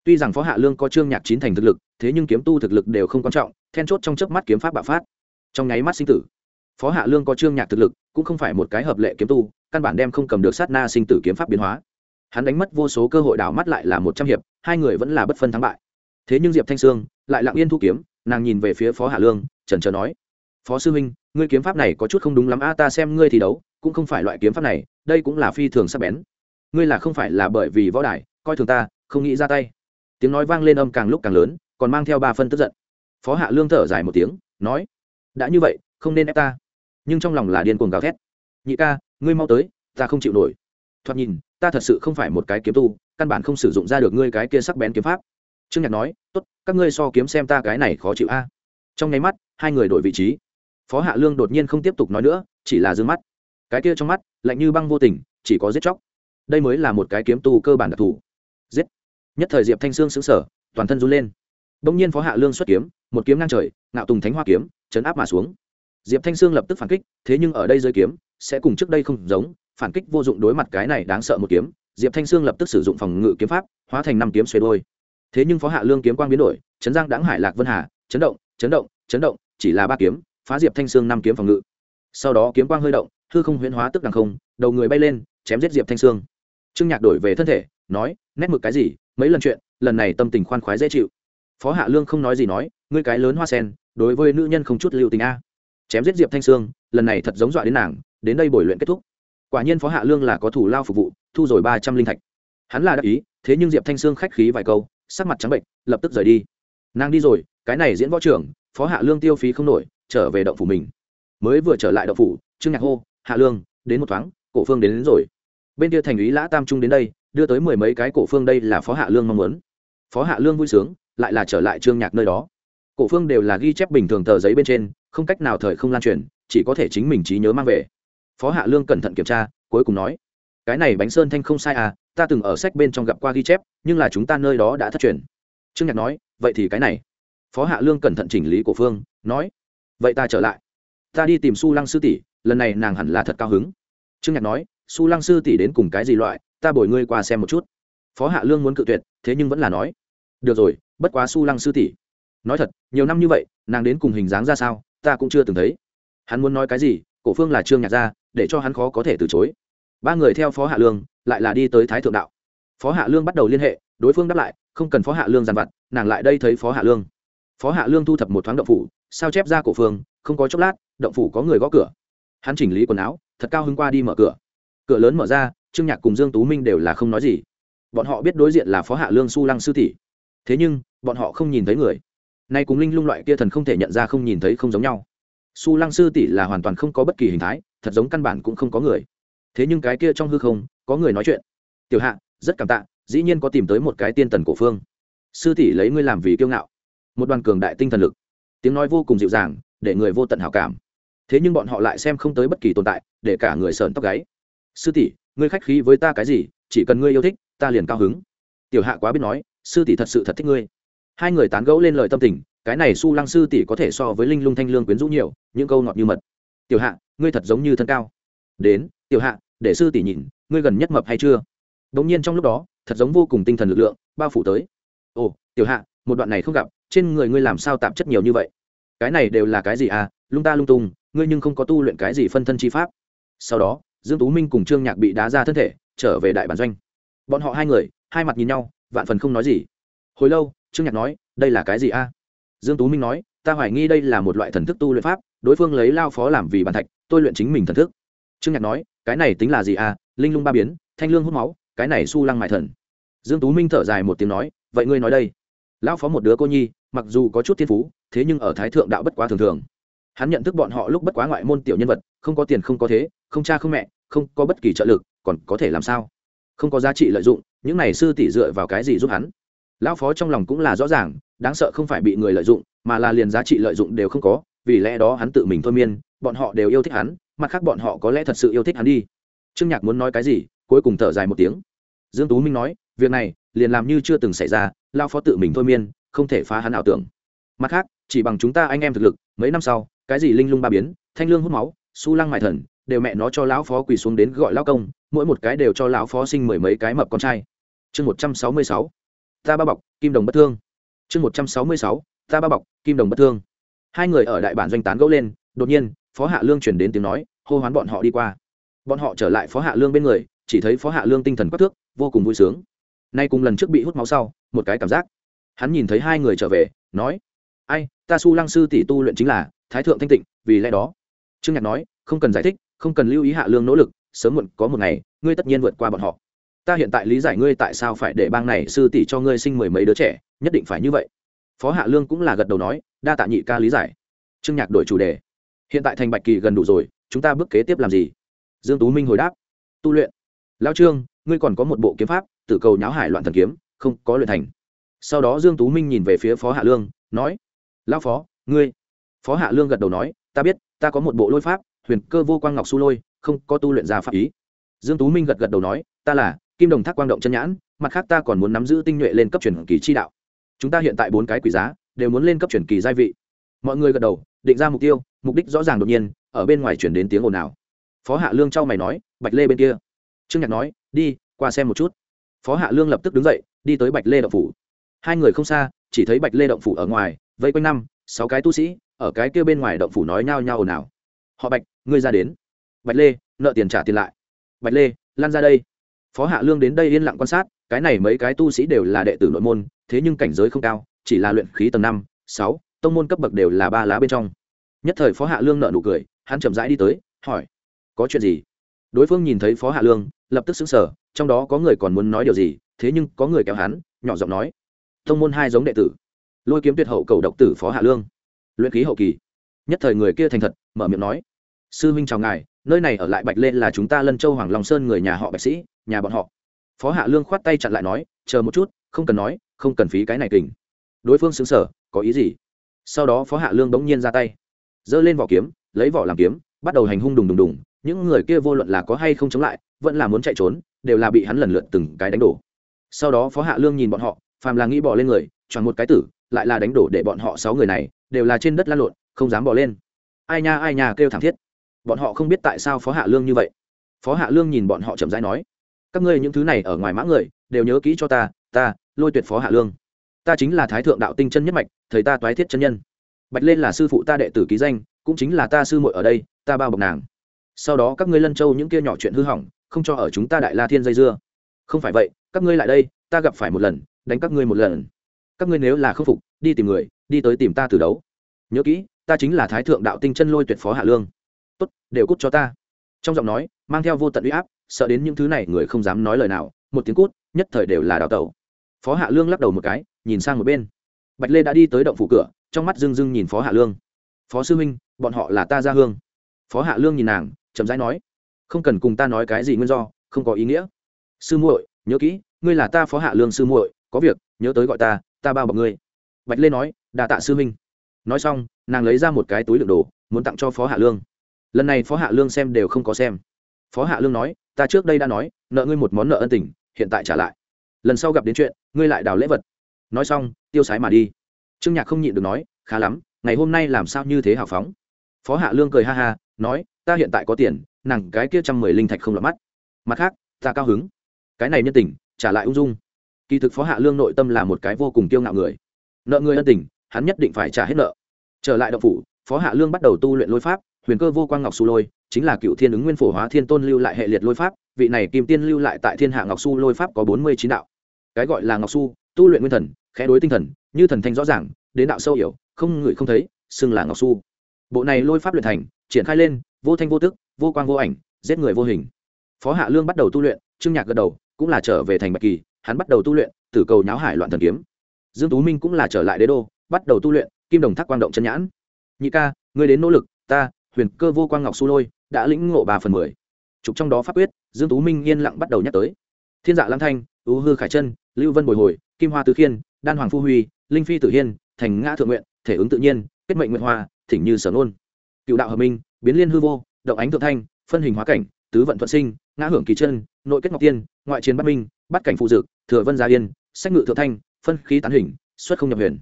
Tuy rằng phó hạ lương có trương nhạc chín thành thực lực, thế nhưng kiếm tu thực lực đều không quan trọng, then chốt trong chớp mắt kiếm pháp bạo phát. Trong nháy mắt sinh tử. Phó hạ lương có trương nhạc thực lực, cũng không phải một cái hợp lệ kiếm tu, căn bản đem không cầm được sát na sinh tử kiếm pháp biến hóa. Hắn đánh mất vô số cơ hội đảo mắt lại là một trăm hiệp, hai người vẫn là bất phân thắng bại. Thế nhưng diệp thanh sương lại lặng yên thu kiếm, nàng nhìn về phía phó hạ lương trần trờ nói, phó sư huynh ngươi kiếm pháp này có chút không đúng lắm a, ta xem ngươi thi đấu, cũng không phải loại kiếm pháp này, đây cũng là phi thường sắc bén. Ngươi là không phải là bởi vì võ đài, coi thường ta, không nghĩ ra tay. Tiếng nói vang lên âm càng lúc càng lớn, còn mang theo ba phân tức giận. Phó hạ lương thở dài một tiếng, nói, đã như vậy, không nên ép ta. Nhưng trong lòng là điên cuồng gào thét. Nhị ca, ngươi mau tới, ta không chịu nổi. Thoạt nhìn, ta thật sự không phải một cái kiếm tu, căn bản không sử dụng ra được ngươi cái kia sắc bén kiếm pháp. Trương nhạc nói, tốt, các ngươi so kiếm xem ta cái này khó chịu a. Trong nháy mắt, hai người đổi vị trí phó hạ lương đột nhiên không tiếp tục nói nữa, chỉ là d ư ơ n g mắt. Cái kia trong mắt, lạnh như băng vô tình, chỉ có giết chóc. Đây mới là một cái kiếm tu cơ bản đặc thù. Giết. Nhất thời diệp thanh sương xứng sở toàn thân run lên. Đ ỗ n g nhiên phó hạ lương xuất kiếm, một kiếm ngang trời, ngạo tùng thánh hoa kiếm, chấn áp mà xuống. Diệp thanh sương lập tức phản kích, thế nhưng ở đây rơi kiếm, sẽ cùng trước đây không giống, phản kích vô dụng đối mặt cái này đáng sợ một kiếm. Diệp thanh sương lập tức sử dụng phòng ngự kiếm pháp, hóa thành năm kiếm xoay đôi thế nhưng phó hạ lương kiếm quang biến đổi, chấn giang đáng hải lạc vân hà, chấn động chấn động chấn động, chỉ là ba kiếm phá diệp thanh sương năm kiếm phòng ngự. Sau đó kiếm quang hơi động, hư không huyễn hóa tức đằng không, đầu người bay lên, chém giết diệp thanh sương. Trương nhạc đổi về thân thể, nói, nét mực cái gì? Mấy lần chuyện, lần này tâm tình khoan khoái dễ chịu. Phó hạ lương không nói gì nói, ngươi cái lớn hoa sen, đối với nữ nhân không chút lưu tình a. Chém giết diệp thanh sương, lần này thật giống dọa đến nàng, đến đây buổi luyện kết thúc. Quả nhiên phó hạ lương là có thủ lao phục vụ, thu rồi ba trăm linh thạch. Hắn là đắc ý, thế nhưng diệp thanh sương khách khí vài câu, sắc mặt trắng bệnh lập tức rời đi. Nàng đi rồi, cái này diễn võ trưởng, phó hạ lương tiêu phí không nổi trở về động phủ mình. Mới vừa trở lại động phủ trương nhạc hô hạ lương đến một thoáng cổ phương đến, đến rồi. Bên kia thành ý lã tam trung đến đây đưa tới mười mấy cái cổ phương đây là phó hạ lương mong muốn. Phó hạ lương vui sướng lại là trở lại trương nhạc nơi đó. Cổ phương đều là ghi chép bình thường tờ giấy bên trên không cách nào thời không lan truyền chỉ có thể chính mình trí nhớ mang về. Phó hạ lương cẩn thận kiểm tra cuối cùng nói cái này bánh sơn thanh không sai à ta từng ở sách bên trong gặp qua ghi chép nhưng là chúng ta nơi đó đã thất truyền. Trương nhạc nói vậy thì cái này. Phó hạ lương cẩn thận chỉnh lý cổ phương nói vậy ta trở lại. Ta đi tìm su lăng sư tỷ, lần này nàng hẳn là thật cao hứng. Trương nhạc nói, su lăng sư tỷ đến cùng cái gì loại, ta bồi ngươi qua xem một chút. Phó hạ lương muốn cự tuyệt, thế nhưng vẫn là nói, được rồi, bất quá su lăng sư tỷ. Nói thật, nhiều năm như vậy, nàng đến cùng hình dáng ra sao, ta cũng chưa từng thấy. Hắn muốn nói cái gì, cổ phương là trương nhạc ra, để cho hắn khó có thể từ chối. Ba người theo phó hạ lương, lại là đi tới thái thượng đạo. Phó hạ lương bắt đầu liên hệ, đối phương đáp lại, không cần phó hạ lương dàn vặt, nàng lại đây thấy phó hạ lương. Phó hạ lương thu thập một thoáng động phủ sao chép ra cổ phương, không có chốc lát, động phủ có người gõ cửa. Hắn chỉnh lý quần áo, thật cao hứng qua đi mở cửa. Cửa lớn mở ra, trương nhạc cùng dương tú minh đều là không nói gì. Bọn họ biết đối diện là phó hạ lương su lăng sư tỷ. Thế nhưng, bọn họ không nhìn thấy người. Nay cùng linh lung loại kia thần không thể nhận ra không nhìn thấy không giống nhau. Su lăng sư tỷ là hoàn toàn không có bất kỳ hình thái, thật giống căn bản cũng không có người. Thế nhưng cái kia trong hư không, có người nói chuyện. Tiểu hạ, rất cảm tạ, dĩ nhiên có tìm tới một cái tiên tần cổ phương. Sư tỷ lấy ngươi làm vì kiêu ngạo. Một đoàn cường đại tinh thần lực tiếng nói vô cùng dịu dàng, để người vô tận hảo cảm. Thế nhưng bọn họ lại xem không tới bất kỳ tồn tại, để cả người sờn tóc gáy. Sư tỷ, ngươi khách khí với ta cái gì, chỉ cần ngươi yêu thích, ta liền cao hứng. Tiểu hạ quá biết nói, sư tỷ thật sự thật thích ngươi. Hai người tán gẫu lên lời tâm tình, cái này su lăng sư tỷ có thể so với linh lung thanh lương quyến rũ nhiều, những câu ngọt như mật. Tiểu hạ, ngươi thật giống như thân cao. Đến, tiểu hạ, để sư tỷ nhìn, ngươi gần nhất mập hay chưa? Đống nhiên trong lúc đó, thật giống vô cùng tinh thần lực lượng, bao phủ tới. Ồ, tiểu hạ, một đoạn này không gặp, trên người ngươi làm sao tạm chất nhiều như vậy? Cái này đều là cái gì à lung ta lung tung, ngươi nhưng không có tu luyện cái gì phân thân chi pháp. Sau đó, dương tú minh cùng trương nhạc bị đá ra thân thể, trở về đại bản doanh. Bọn họ hai người, hai mặt nhìn nhau, vạn phần không nói gì. Hồi lâu, trương nhạc nói, đây là cái gì a dương tú minh nói, ta hoài nghi đây là một loại thần thức tu luyện pháp, đối phương lấy lao phó làm vì bản thạch, tôi luyện chính mình thần thức. Trương nhạc nói, cái này tính là gì a linh lung ba biến, thanh lương hút máu, cái này su lăng mại thần. Dương tú minh thở dài một tiếng nói, vậy ngươi nói đây. Lão phó một đứa cô nhi, mặc dù có chút thiên phú thế nhưng ở thái thượng đạo bất quá thường thường. Hắn nhận thức bọn họ lúc bất quá ngoại môn tiểu nhân vật, không có tiền không có thế, không cha không mẹ, không có bất kỳ trợ lực, còn có thể làm sao? Không có giá trị lợi dụng, những này sư tỷ dựa vào cái gì giúp hắn? Lão phó trong lòng cũng là rõ ràng, đáng sợ không phải bị người lợi dụng, mà là liền giá trị lợi dụng đều không có, vì lẽ đó hắn tự mình thôi miên, bọn họ đều yêu thích hắn, mặt khác bọn họ có lẽ thật sự yêu thích hắn đi. Trương nhạc muốn nói cái gì, cuối cùng thở dài một tiếng. Dương tú minh nói, việc này liền làm như chưa từng xảy ra lao phó tự mình thôi miên, không thể phá hắn ảo tưởng. Mặt khác chỉ bằng chúng ta anh em thực lực, mấy năm sau, cái gì linh lung ba biến, thanh lương hút máu, su lăng mại thần, đều mẹ nó cho lão phó quỳ xuống đến gọi lão công, mỗi một cái đều cho lão phó sinh mười mấy cái mập con trai. Chương một trăm sáu mươi sáu, ta ba bọc, kim đồng bất thương. Chương một trăm sáu mươi sáu, ta ba bọc, kim đồng bất thương. Hai người ở đại bản doanh tán gẫu lên, đột nhiên, phó hạ lương chuyển đến tiếng nói, hô hoán bọn họ đi qua. Bọn họ trở lại phó hạ lương bên người, chỉ thấy phó hạ lương tinh thần quắc thước, vô cùng vui sướng. Nay cùng lần trước bị hút máu sau, một cái cảm giác. Hắn nhìn thấy hai người trở về, nói ai, ta su lăng sư tỷ tu luyện chính là thái thượng thanh tịnh, vì lẽ đó. Trương nhạc nói, không cần giải thích, không cần lưu ý hạ lương nỗ lực, sớm muộn có một ngày, ngươi tất nhiên vượt qua bọn họ. Ta hiện tại lý giải ngươi tại sao phải để bang này sư tỷ cho ngươi sinh mười mấy đứa trẻ, nhất định phải như vậy. Phó hạ lương cũng là gật đầu nói, đa tạ nhị ca lý giải. Trương nhạc đổi chủ đề, hiện tại thành bạch kỳ gần đủ rồi, chúng ta bước kế tiếp làm gì? Dương tú minh hồi đáp, tu luyện. Lao trương, ngươi còn có một bộ kiếm pháp, tử cầu nháo hải loạn thần kiếm, không có luyện thành. Sau đó dương tú minh nhìn về phía phó hạ lương, nói lao phó, ngươi. Phó hạ lương gật đầu nói, ta biết, ta có một bộ lôi pháp, huyền cơ vô quang ngọc su lôi, không có tu luyện ra pháp ý. Dương tú minh gật gật đầu nói, ta là kim đồng thác quang động chân nhãn, mặt khác ta còn muốn nắm giữ tinh nhuệ lên cấp truyền kỳ chi đạo. Chúng ta hiện tại bốn cái quỷ giá, đều muốn lên cấp truyền kỳ gia vị. Mọi người gật đầu, định ra mục tiêu, mục đích rõ ràng đột nhiên, ở bên ngoài chuyển đến tiếng ồn nào phó hạ lương trao mày nói, bạch lê bên kia. Trương nhạc nói, đi, qua xem một chút. Phó hạ lương lập tức đứng dậy, đi tới bạch lê động phủ. Hai người không xa, chỉ thấy bạch lê động phủ ở ngoài vây quanh năm, sáu cái tu sĩ, ở cái kia bên ngoài động phủ nói nhao nhao ồn ào. Họ bạch, ngươi ra đến. Bạch lê, nợ tiền trả tiền lại. Bạch lê, lan ra đây. Phó hạ lương đến đây yên lặng quan sát, cái này mấy cái tu sĩ đều là đệ tử nội môn, thế nhưng cảnh giới không cao, chỉ là luyện khí tầng năm, sáu, tông môn cấp bậc đều là ba lá bên trong. Nhất thời phó hạ lương nợ nụ cười, hắn chậm rãi đi tới, hỏi, có chuyện gì? Đối phương nhìn thấy phó hạ lương, lập tức xứng sở trong đó có người còn muốn nói điều gì, thế nhưng có người kéo hắn, nhỏ giọng nói, tông môn hai giống đệ tử lôi kiếm tuyệt hậu cầu độc tử phó hạ lương. Luyện khí hậu kỳ. Nhất thời người kia thành thật, mở miệng nói, sư huynh chào ngài, nơi này ở lại bạch lên là chúng ta lân châu hoàng long sơn người nhà họ bạch sĩ, nhà bọn họ. Phó hạ lương khoát tay chặn lại nói, chờ một chút, không cần nói, không cần phí cái này kình. Đối phương xứng sở có ý gì? Sau đó phó hạ lương bỗng nhiên ra tay, giơ lên vỏ kiếm, lấy vỏ làm kiếm, bắt đầu hành hung đùng đùng đùng. Những người kia vô luận là có hay không chống lại, vẫn là muốn chạy trốn, đều là bị hắn lần lượt từng cái đánh đổ. Sau đó phó hạ lương nhìn bọn họ, phàm là nghĩ bỏ lên người chọn một cái tử lại là đánh đổ để bọn họ sáu người này, đều là trên đất lăn lộn, không dám bỏ lên. Ai nha ai nha, kêu thảm thiết. Bọn họ không biết tại sao phó hạ lương như vậy. Phó hạ lương nhìn bọn họ chậm rãi nói, các ngươi những thứ này ở ngoài mã người, đều nhớ kỹ cho ta ta, lôi tuyệt phó hạ lương. Ta chính là thái thượng đạo tinh chân nhất mạch, thầy ta toái thiết chân nhân. Bạch lên là sư phụ ta đệ tử ký danh, cũng chính là ta sư muội ở đây, ta bao bọc nàng. Sau đó các ngươi lân châu những kia nhỏ chuyện hư hỏng, không cho ở chúng ta đại la thiên dây dưa. Không phải vậy, các ngươi lại đây, ta gặp phải một lần, đánh các ngươi một lần các ngươi nếu là không phục, đi tìm người, đi tới tìm ta từ đấu. Nhớ kỹ, ta chính là thái thượng đạo tinh chân lôi tuyệt phó hạ lương. Tốt, đều cút cho ta. Trong giọng nói, mang theo vô tận uy áp, sợ đến những thứ này người không dám nói lời nào, một tiếng cút, nhất thời đều là đào tẩu. Phó hạ lương lắc đầu một cái, nhìn sang một bên. Bạch lê đã đi tới động phủ cửa, trong mắt rưng rưng nhìn phó hạ lương. Phó sư huynh, bọn họ là ta ra hương. Phó hạ lương nhìn nàng, chậm rãi nói, không cần cùng ta nói cái gì nguyên do, không có ý nghĩa. Sư muội, nhớ kỹ, ngươi là ta phó hạ lương sư muội, có việc, nhớ tới gọi ta ta bao bọc ngươi. Bạch lê nói đà tạ sư huynh. Nói xong, nàng lấy ra một cái túi đựng đồ, muốn tặng cho phó hạ lương. Lần này phó hạ lương xem đều không có xem. Phó hạ lương nói, ta trước đây đã nói, nợ ngươi một món nợ ân tình, hiện tại trả lại. Lần sau gặp đến chuyện, ngươi lại đào lễ vật. Nói xong, tiêu sái mà đi. Trương nhạc không nhịn được nói, khá lắm, ngày hôm nay làm sao như thế hào phóng? Phó hạ lương cười ha ha, nói, ta hiện tại có tiền, nàng cái kia trăm mười linh thạch không lọt mắt. Mặt khác, ta cao hứng. Cái này nhân tình, trả lại ung dung kỳ thực phó hạ lương nội tâm là một cái vô cùng kiêu ngạo người. Nợ người ân tình, hắn nhất định phải trả hết nợ. Trở lại đậu phủ, phó hạ lương bắt đầu tu luyện lôi pháp, huyền cơ vô quang ngọc su lôi, chính là cựu thiên ứng nguyên phổ hóa thiên tôn lưu lại hệ liệt lôi pháp, vị này kim tiên lưu lại tại thiên hạ ngọc su lôi pháp có bốn mươi chín đạo. Cái gọi là ngọc su, tu luyện nguyên thần, khẽ đối tinh thần, như thần thanh rõ ràng, đến đạo sâu hiểu, không ngửi không thấy, xưng là ngọc su. Bộ này lôi pháp luyện thành, triển khai lên, vô thanh vô tức, vô quang vô ảnh, giết người vô hình. Phó hạ lương bắt đầu tu luyện, trương nhạc gật đầu, cũng là trở về thành bạch kỳ hắn bắt đầu tu luyện, tử cầu nháo hải loạn thần kiếm. Dương tú minh cũng là trở lại đế đô, bắt đầu tu luyện, kim đồng thác quang động chân nhãn. Nhị ca, ngươi đến nỗ lực, ta, huyền cơ vô quang ngọc su lôi, đã lĩnh ngộ ba phần mười. Trục trong đó pháp quyết, dương tú minh yên lặng bắt đầu nhắc tới. Thiên dạ lam thanh ưu hư khải chân lưu vân bồi hồi, kim hoa tứ khiên, đan hoàng phu huy, linh phi tử hiên, thành ngã thượng nguyện, thể ứng tự nhiên, kết mệnh nguyện hoa, thỉnh như sở nôn cựu đạo hợp minh, biến liên hư vô, động ánh thượng thanh, phân hình hóa cảnh, tứ vận thuận sinh, ngã hưởng kỳ chân, nội kết ngọc tiên, ngoại chiến bắt minh bắt cảnh phụ dực, thừa vân gia yên, sách ngự thượng thanh, phân khí tán hình, xuất không nhập huyền.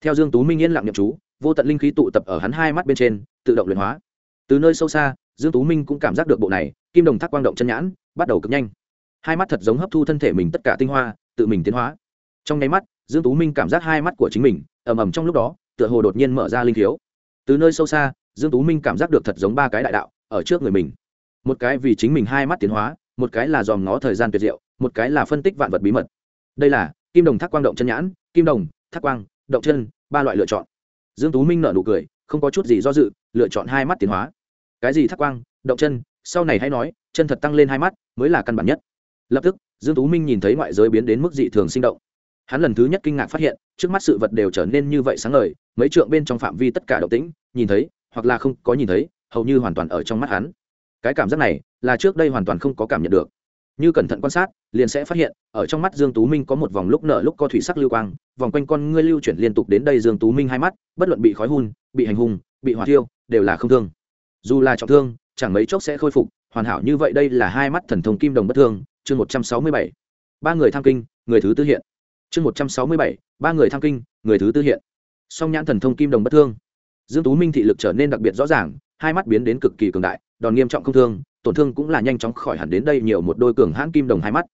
Theo dương tú minh yên lặng nhậm chú, vô tận linh khí tụ tập ở hắn hai mắt bên trên, tự động luyện hóa. Từ nơi sâu xa, dương tú minh cũng cảm giác được bộ này, kim đồng thác quang động chân nhãn, bắt đầu cực nhanh. Hai mắt thật giống hấp thu thân thể mình tất cả tinh hoa, tự mình tiến hóa. Trong nháy mắt, dương tú minh cảm giác hai mắt của chính mình, ầm ầm trong lúc đó, tựa hồ đột nhiên mở ra linh thiếu. Từ nơi sâu xa, dương tú minh cảm giác được thật giống ba cái đại đạo, ở trước người mình. Một cái vì chính mình hai mắt tiến hóa, một cái là dòm ngó thời gian tuyệt diệu một cái là phân tích vạn vật bí mật. Đây là kim đồng thác quang động chân nhãn, kim đồng, thác quang, động chân, ba loại lựa chọn. Dương tú minh nở nụ cười, không có chút gì do dự, lựa chọn hai mắt tiến hóa. Cái gì thác quang, động chân, sau này hãy nói, chân thật tăng lên hai mắt mới là căn bản nhất. Lập tức, dương tú minh nhìn thấy ngoại giới biến đến mức dị thường sinh động. Hắn lần thứ nhất kinh ngạc phát hiện, trước mắt sự vật đều trở nên như vậy sáng ngời, mấy trượng bên trong phạm vi tất cả động tĩnh, nhìn thấy, hoặc là không có nhìn thấy, hầu như hoàn toàn ở trong mắt hắn. Cái cảm giác này là trước đây hoàn toàn không có cảm nhận được như cẩn thận quan sát, liền sẽ phát hiện, ở trong mắt dương tú minh có một vòng lúc nở lúc có thủy sắc lưu quang, vòng quanh con ngươi lưu chuyển liên tục đến đây dương tú minh hai mắt, bất luận bị khói hun, bị hành hung, bị hỏa thiêu, đều là không thương. Dù là trọng thương, chẳng mấy chốc sẽ khôi phục, hoàn hảo như vậy đây là hai mắt thần thông kim đồng bất thương, chương một trăm sáu mươi bảy. Ba người tham kinh, người thứ tư hiện. Chương một trăm sáu mươi bảy, ba người tham kinh, người thứ tư hiện. Song nhãn thần thông kim đồng bất thương. Dương tú minh thị lực trở nên đặc biệt rõ ràng, hai mắt biến đến cực kỳ cường đại, đòn nghiêm trọng không thương tổn thương cũng là nhanh chóng khỏi hẳn đến đây nhiều một đôi cường hãn kim đồng hai mắt.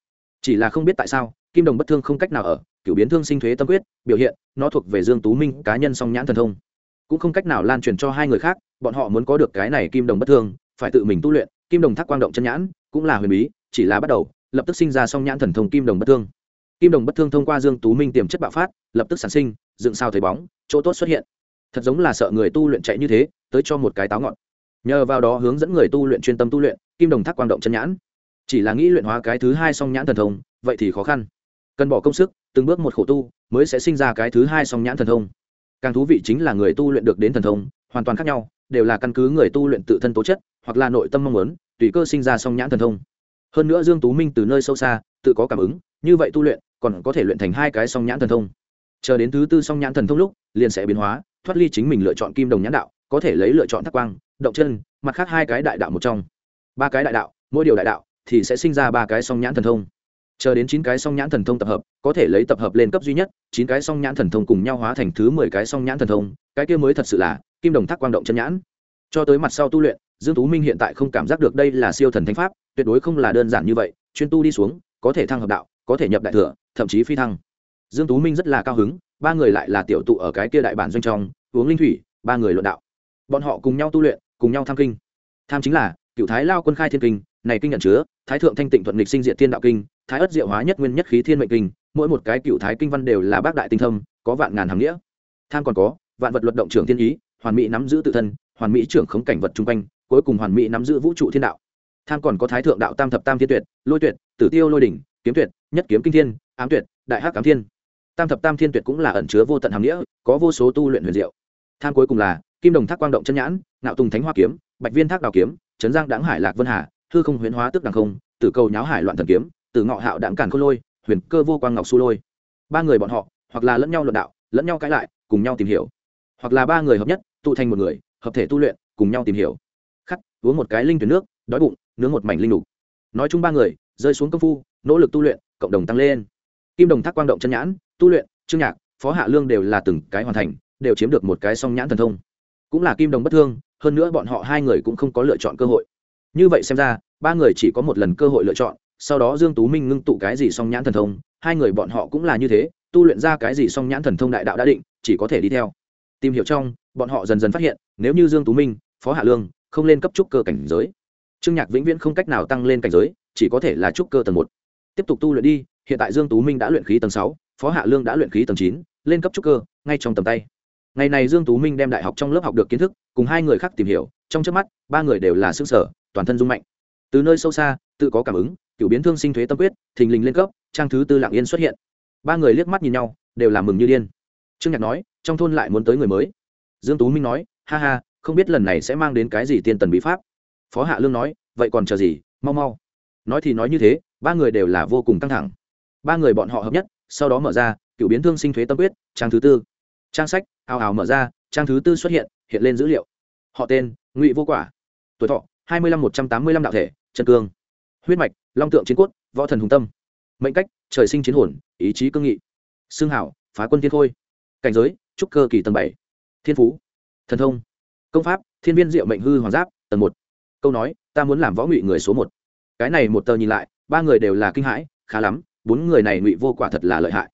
Chỉ là không biết tại sao, kim đồng bất thương không cách nào ở cựu biến thương sinh thuế tâm quyết, biểu hiện, nó thuộc về dương tú minh, cá nhân song nhãn thần thông. Cũng không cách nào lan truyền cho hai người khác, bọn họ muốn có được cái này kim đồng bất thương, phải tự mình tu luyện, kim đồng thác quang động chân nhãn, cũng là huyền bí, chỉ là bắt đầu, lập tức sinh ra song nhãn thần thông kim đồng bất thương. Kim đồng bất thương thông qua dương tú minh tiềm chất bạo phát, lập tức sản sinh, dựng sao thấy bóng, chỗ tốt xuất hiện. Thật giống là sợ người tu luyện chạy như thế, tới cho một cái táo ngọn. Nhờ vào đó hướng dẫn người tu luyện chuyên tâm tu luyện kim đồng thác quang động chân nhãn. Chỉ là nghĩ luyện hóa cái thứ hai song nhãn thần thông, vậy thì khó khăn. Cần bỏ công sức, từng bước một khổ tu, mới sẽ sinh ra cái thứ hai song nhãn thần thông. Càng thú vị chính là người tu luyện được đến thần thông, hoàn toàn khác nhau, đều là căn cứ người tu luyện tự thân tố chất, hoặc là nội tâm mong muốn, tùy cơ sinh ra song nhãn thần thông. Hơn nữa dương tú minh từ nơi sâu xa, tự có cảm ứng, như vậy tu luyện, còn có thể luyện thành hai cái song nhãn thần thông. Chờ đến thứ tư song nhãn thần thông lúc, liền sẽ biến hóa, thoát ly chính mình lựa chọn kim đồng nhãn đạo, có thể lấy lựa chọn thác quang, động chân, mặt khác hai cái đại đạo một trong ba cái đại đạo, mỗi điều đại đạo thì sẽ sinh ra ba cái song nhãn thần thông. Chờ đến chín cái song nhãn thần thông tập hợp, có thể lấy tập hợp lên cấp duy nhất, chín cái song nhãn thần thông cùng nhau hóa thành thứ mười cái song nhãn thần thông, cái kia mới thật sự là kim đồng thác quang động chân nhãn. Cho tới mặt sau tu luyện, dương tú minh hiện tại không cảm giác được đây là siêu thần thánh pháp, tuyệt đối không là đơn giản như vậy, chuyên tu đi xuống, có thể thăng hợp đạo, có thể nhập đại thừa, thậm chí phi thăng. Dương tú minh rất là cao hứng, ba người lại là tiểu tụ ở cái kia đại bản doanh trong, uống linh thủy, ba người luận đạo. Bọn họ cùng nhau tu luyện, cùng nhau tham kinh. Tham chính là cựu thái lao quân khai thiên kinh, này kinh nhận chứa, thái thượng thanh tịnh thuận lịch sinh diện thiên đạo kinh, thái ất diệu hóa nhất nguyên nhất khí thiên mệnh kinh, mỗi một cái cựu thái kinh văn đều là bác đại tinh thâm, có vạn ngàn hàng nghĩa. Tham còn có, vạn vật luật động trưởng thiên ý, hoàn mỹ nắm giữ tự thân, hoàn mỹ trưởng khống cảnh vật chung quanh, cuối cùng hoàn mỹ nắm giữ vũ trụ thiên đạo. Tham còn có thái thượng đạo tam thập tam thiên tuyệt, lôi tuyệt, tử tiêu lôi đỉnh, kiếm tuyệt, nhất kiếm kinh thiên, ám tuyệt, đại hắc ám thiên. Tam thập tam thiên tuyệt cũng là ẩn chứa vô tận hàm nghĩa, có vô số tu luyện huyền diệu. Tham cuối cùng là kim đồng thác quang động chân nhãn nạo tùng thánh hoa kiếm, bạch viên thác đào kiếm trấn giang đáng hải lạc vân hà, hư không huyễn hóa tức đằng không, tử cầu nháo hải loạn thần kiếm, tử ngọ hạo đạm càn khôn lôi, huyền cơ vô quang ngọc su lôi. Ba người bọn họ, hoặc là lẫn nhau luận đạo, lẫn nhau cãi lại, cùng nhau tìm hiểu. Hoặc là ba người hợp nhất, tụ thành một người, hợp thể tu luyện, cùng nhau tìm hiểu. Khắc, uống một cái linh tuyển nước, đói bụng, nướng một mảnh linh đục nói chung ba người, rơi xuống công phu, nỗ lực tu luyện, cộng đồng tăng lên. Kim đồng thác quang động chân nhãn, tu luyện, trương nhạc, phó hạ lương đều là từng cái hoàn thành, đều chiếm được một cái song nhãn thần thông. Cũng là kim đồng bất thương hơn nữa bọn họ hai người cũng không có lựa chọn cơ hội. Như vậy xem ra, ba người chỉ có một lần cơ hội lựa chọn, sau đó dương tú minh ngưng tụ cái gì song nhãn thần thông, hai người bọn họ cũng là như thế, tu luyện ra cái gì song nhãn thần thông đại đạo đã định, chỉ có thể đi theo. Tìm hiểu trong, bọn họ dần dần phát hiện, nếu như dương tú minh, phó hạ lương, không lên cấp trúc cơ cảnh giới, trương nhạc vĩnh viễn không cách nào tăng lên cảnh giới, chỉ có thể là trúc cơ tầng một. Tiếp tục tu luyện đi, hiện tại dương tú minh đã luyện khí tầng sáu, phó hạ lương đã luyện khí tầng chín, lên cấp trúc cơ, ngay trong tầm tay ngày này dương tú minh đem đại học trong lớp học được kiến thức, cùng hai người khác tìm hiểu, trong trước mắt, ba người đều là xương sở toàn thân dung mạnh. Từ nơi sâu xa, tự có cảm ứng cựu biến thương sinh thuế tâm quyết, thình lình lên cấp, trang thứ tư lạng yên xuất hiện. Ba người liếc mắt nhìn nhau, đều là mừng như điên. Trương nhạc nói, trong thôn lại muốn tới người mới. Dương tú minh nói, ha ha, không biết lần này sẽ mang đến cái gì tiên tần bí pháp. Phó hạ lương nói, vậy còn chờ gì, mau mau. Nói thì nói như thế, ba người đều là vô cùng căng thẳng. Ba người bọn họ hợp nhất, sau đó mở ra cựu biến thương sinh thuế tâm quyết, trang thứ tư trang sách, ào ào mở ra, trang thứ tư xuất hiện hiện lên dữ liệu. Họ tên, ngụy vô quả. Tuổi thọ, hai mươi năm một trăm tám mươi năm đạo thể, chân cương. Huyết mạch, long tượng chiến cốt, võ thần hùng tâm. Mệnh cách, trời sinh chiến hồn, ý chí cương nghị. Xương hảo, phá quân thiên khôi. Cảnh giới, trúc cơ kỳ tầng bảy. Thiên phú, thần thông. Công pháp, thiên viên diệu mệnh hư hoàng giáp, tầng một. Câu nói, ta muốn làm võ ngụy người số một. Cái này một tờ nhìn lại, ba người đều là kinh hãi, khá lắm, bốn người này ngụy vô quả thật là lợi hại.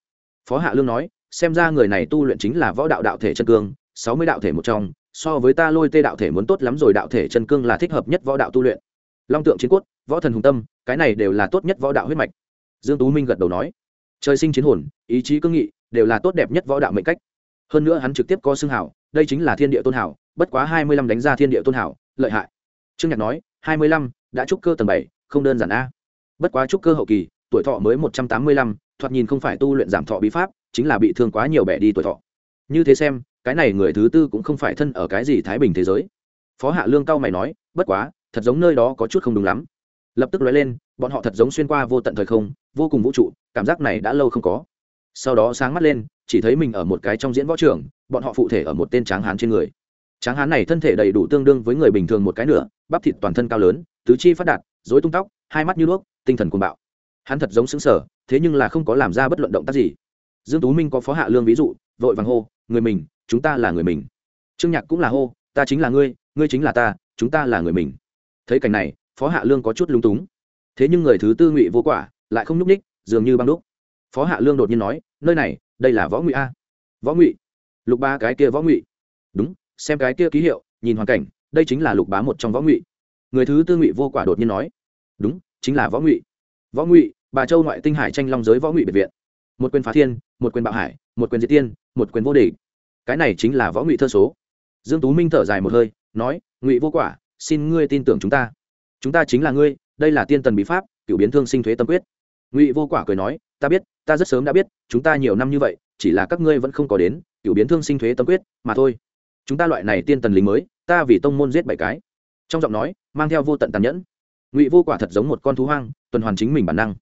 Phó hạ lương nói xem ra người này tu luyện chính là võ đạo đạo thể chân cương, sáu mươi đạo thể một trong, so với ta lôi tê đạo thể muốn tốt lắm rồi, đạo thể chân cương là thích hợp nhất võ đạo tu luyện. Long tượng chiến cốt, võ thần hùng tâm, cái này đều là tốt nhất võ đạo huyết mạch. Dương tú minh gật đầu nói, trời sinh chiến hồn, ý chí cương nghị, đều là tốt đẹp nhất võ đạo mệnh cách. Hơn nữa hắn trực tiếp có xưng hảo, đây chính là thiên địa tôn hảo, bất quá hai mươi lăm đánh ra thiên địa tôn hảo, lợi hại. Trương nhạc nói, hai mươi lăm, đã trúc cơ tầng bảy, không đơn giản a. Bất quá trúc cơ hậu kỳ, tuổi thọ mới một trăm tám mươi lăm thoạt nhìn không phải tu luyện giảm thọ bí pháp, chính là bị thương quá nhiều bẻ đi tuổi thọ. Như thế xem, cái này người thứ tư cũng không phải thân ở cái gì thái bình thế giới. Phó hạ lương cao mày nói, bất quá, thật giống nơi đó có chút không đúng lắm. Lập tức nói lên, bọn họ thật giống xuyên qua vô tận thời không, vô cùng vũ trụ, cảm giác này đã lâu không có. Sau đó sáng mắt lên, chỉ thấy mình ở một cái trong diễn võ trường, bọn họ phụ thể ở một tên tráng hán trên người. Tráng hán này thân thể đầy đủ tương đương với người bình thường một cái nửa, bắp thịt toàn thân cao lớn, tứ chi phát đạt dối tung tóc, hai mắt như đuốc, tinh thần cuồng bạo hắn thật giống xứng sở, thế nhưng là không có làm ra bất luận động tác gì. Dương tú minh có phó hạ lương ví dụ, vội vàng hô, người mình, chúng ta là người mình. Trương nhạc cũng là hô, ta chính là ngươi ngươi chính là ta, chúng ta là người mình. Thấy cảnh này, phó hạ lương có chút lúng túng. Thế nhưng người thứ tư ngụy vô quả, lại không nhúc ních dường như băng đúc. Phó hạ lương đột nhiên nói, nơi này, đây là võ ngụy a. Võ ngụy? Lục ba cái kia võ ngụy. Đúng, xem cái kia ký hiệu, nhìn hoàn cảnh, đây chính là lục bá một trong võ ngụy. Người thứ tư ngụy vô quả đột nhiên nói, đúng, chính là võ ngụy. Võ ngụy bà châu ngoại tinh hải tranh long giới võ ngụy biệt viện. Một quyền phá thiên, một quyền bạo hải, một quyền diệt tiên, một quyền vô địch. Cái này chính là võ ngụy thơ số. Dương tú minh thở dài một hơi, nói, ngụy vô quả, xin ngươi tin tưởng chúng ta. Chúng ta chính là ngươi, đây là tiên tần bí pháp cựu biến thương sinh thuế tâm quyết. Ngụy vô quả cười nói, ta biết, ta rất sớm đã biết, chúng ta nhiều năm như vậy, chỉ là các ngươi vẫn không có đến cựu biến thương sinh thuế tâm quyết, mà thôi. Chúng ta loại này tiên tần lính mới, ta vì tông môn giết bảy cái. Trong giọng nói, mang theo vô tận tàn nhẫn. Ngụy vô quả thật giống một con thú hoang, tuần hoàn chính mình bản năng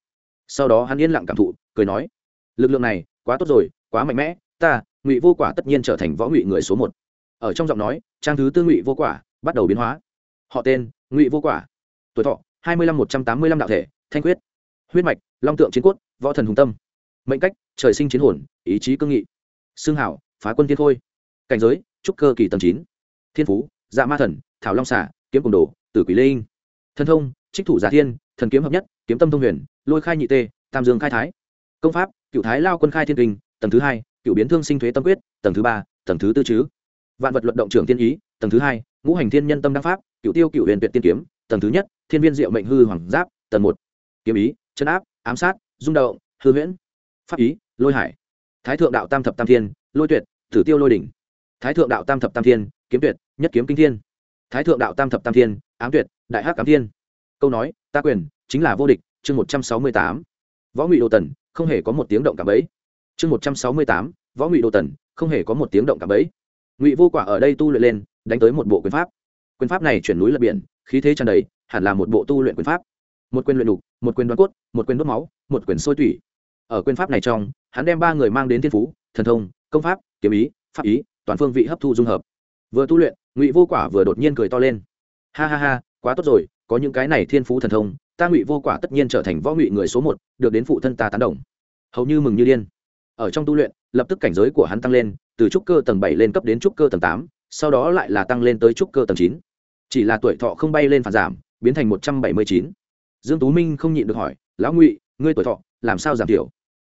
sau đó hắn yên lặng cảm thụ, cười nói, lực lượng này quá tốt rồi, quá mạnh mẽ, ta, ngụy vô quả tất nhiên trở thành võ ngụy người số một. Ở trong giọng nói, trang thứ tư ngụy vô quả bắt đầu biến hóa. Họ tên, ngụy vô quả. Tuổi thọ, hai mươi năm một trăm tám mươi năm đạo thể, thanh quyết huyết mạch, long tượng chiến cốt, võ thần hùng tâm. Mệnh cách, trời sinh chiến hồn, ý chí cương nghị. Xương hảo phá quân thiên khôi. Cảnh giới, trúc cơ kỳ tầm chín. Thiên phú dạ ma thần, thảo long xả kiếm cùng đồ, tử quỷ lê linh. Thân thông, trích thủ giả thiên thần kiếm hợp nhất, kiếm tâm thông huyền, lôi khai nhị tê, tam dương khai thái. Công pháp, cựu thái lao quân khai thiên kinh, tầng thứ hai, cựu biến thương sinh thuế tâm quyết, tầng thứ ba, tầng thứ tư chứ. Vạn vật luận động trưởng tiên ý, tầng thứ hai, ngũ hành thiên nhân tâm đăng pháp, cựu tiêu cựu huyền tuyệt tiên kiếm, tầng thứ nhất, thiên viên diệu mệnh hư hoàng giáp, tầng một, kiếm ý, chân áp, ám sát, rung động, hư huyễn. Pháp ý, lôi hải. Thái thượng đạo tam thập tam thiên, lôi tuyệt, tử tiêu lôi đỉnh. Thái thượng đạo tam thập tam thiên, kiếm tuyệt, nhất kiếm kinh thiên. Thái thượng đạo tam thập tam thiên, ám tuyệt, đại hắc ám thiên câu nói, ta quyền, chính là vô địch. Chương một trăm sáu mươi tám. Võ ngụy đồ tần, không hề có một tiếng động cả bấy chương một trăm sáu mươi tám. Võ ngụy đồ tần, không hề có một tiếng động cả bấy ngụy vô quả ở đây tu luyện lên, đánh tới một bộ quyền pháp. Quyền pháp này chuyển núi lập biển, khí thế tràn đầy, hẳn là một bộ tu luyện quyền pháp. Một quyền luyện đục, một quyền đoán cốt, một quyền đốt máu, một quyền sôi tủy. Ở quyền pháp này trong, hắn đem ba người mang đến thiên phú, thần thông, công pháp, kiếm ý, pháp ý, toàn phương vị hấp thu dung hợp. Vừa tu luyện, ngụy vô quả vừa đột nhiên cười to lên. Ha ha ha, quá tốt rồi có những cái này thiên phú thần thông, ta ngụy vô quả tất nhiên trở thành võ ngụy người số một, được đến phụ thân ta tán đồng. Hầu như mừng như điên. Ở trong tu luyện, lập tức cảnh giới của hắn tăng lên, từ trúc cơ tầng bảy lên cấp đến trúc cơ tầng tám, sau đó lại là tăng lên tới trúc cơ tầng chín. Chỉ là tuổi thọ không bay lên phản giảm, biến thành một trăm bảy mươi chín. Dương tú minh không nhịn được hỏi, lão ngụy, ngươi tuổi thọ, làm sao giảm thiểu?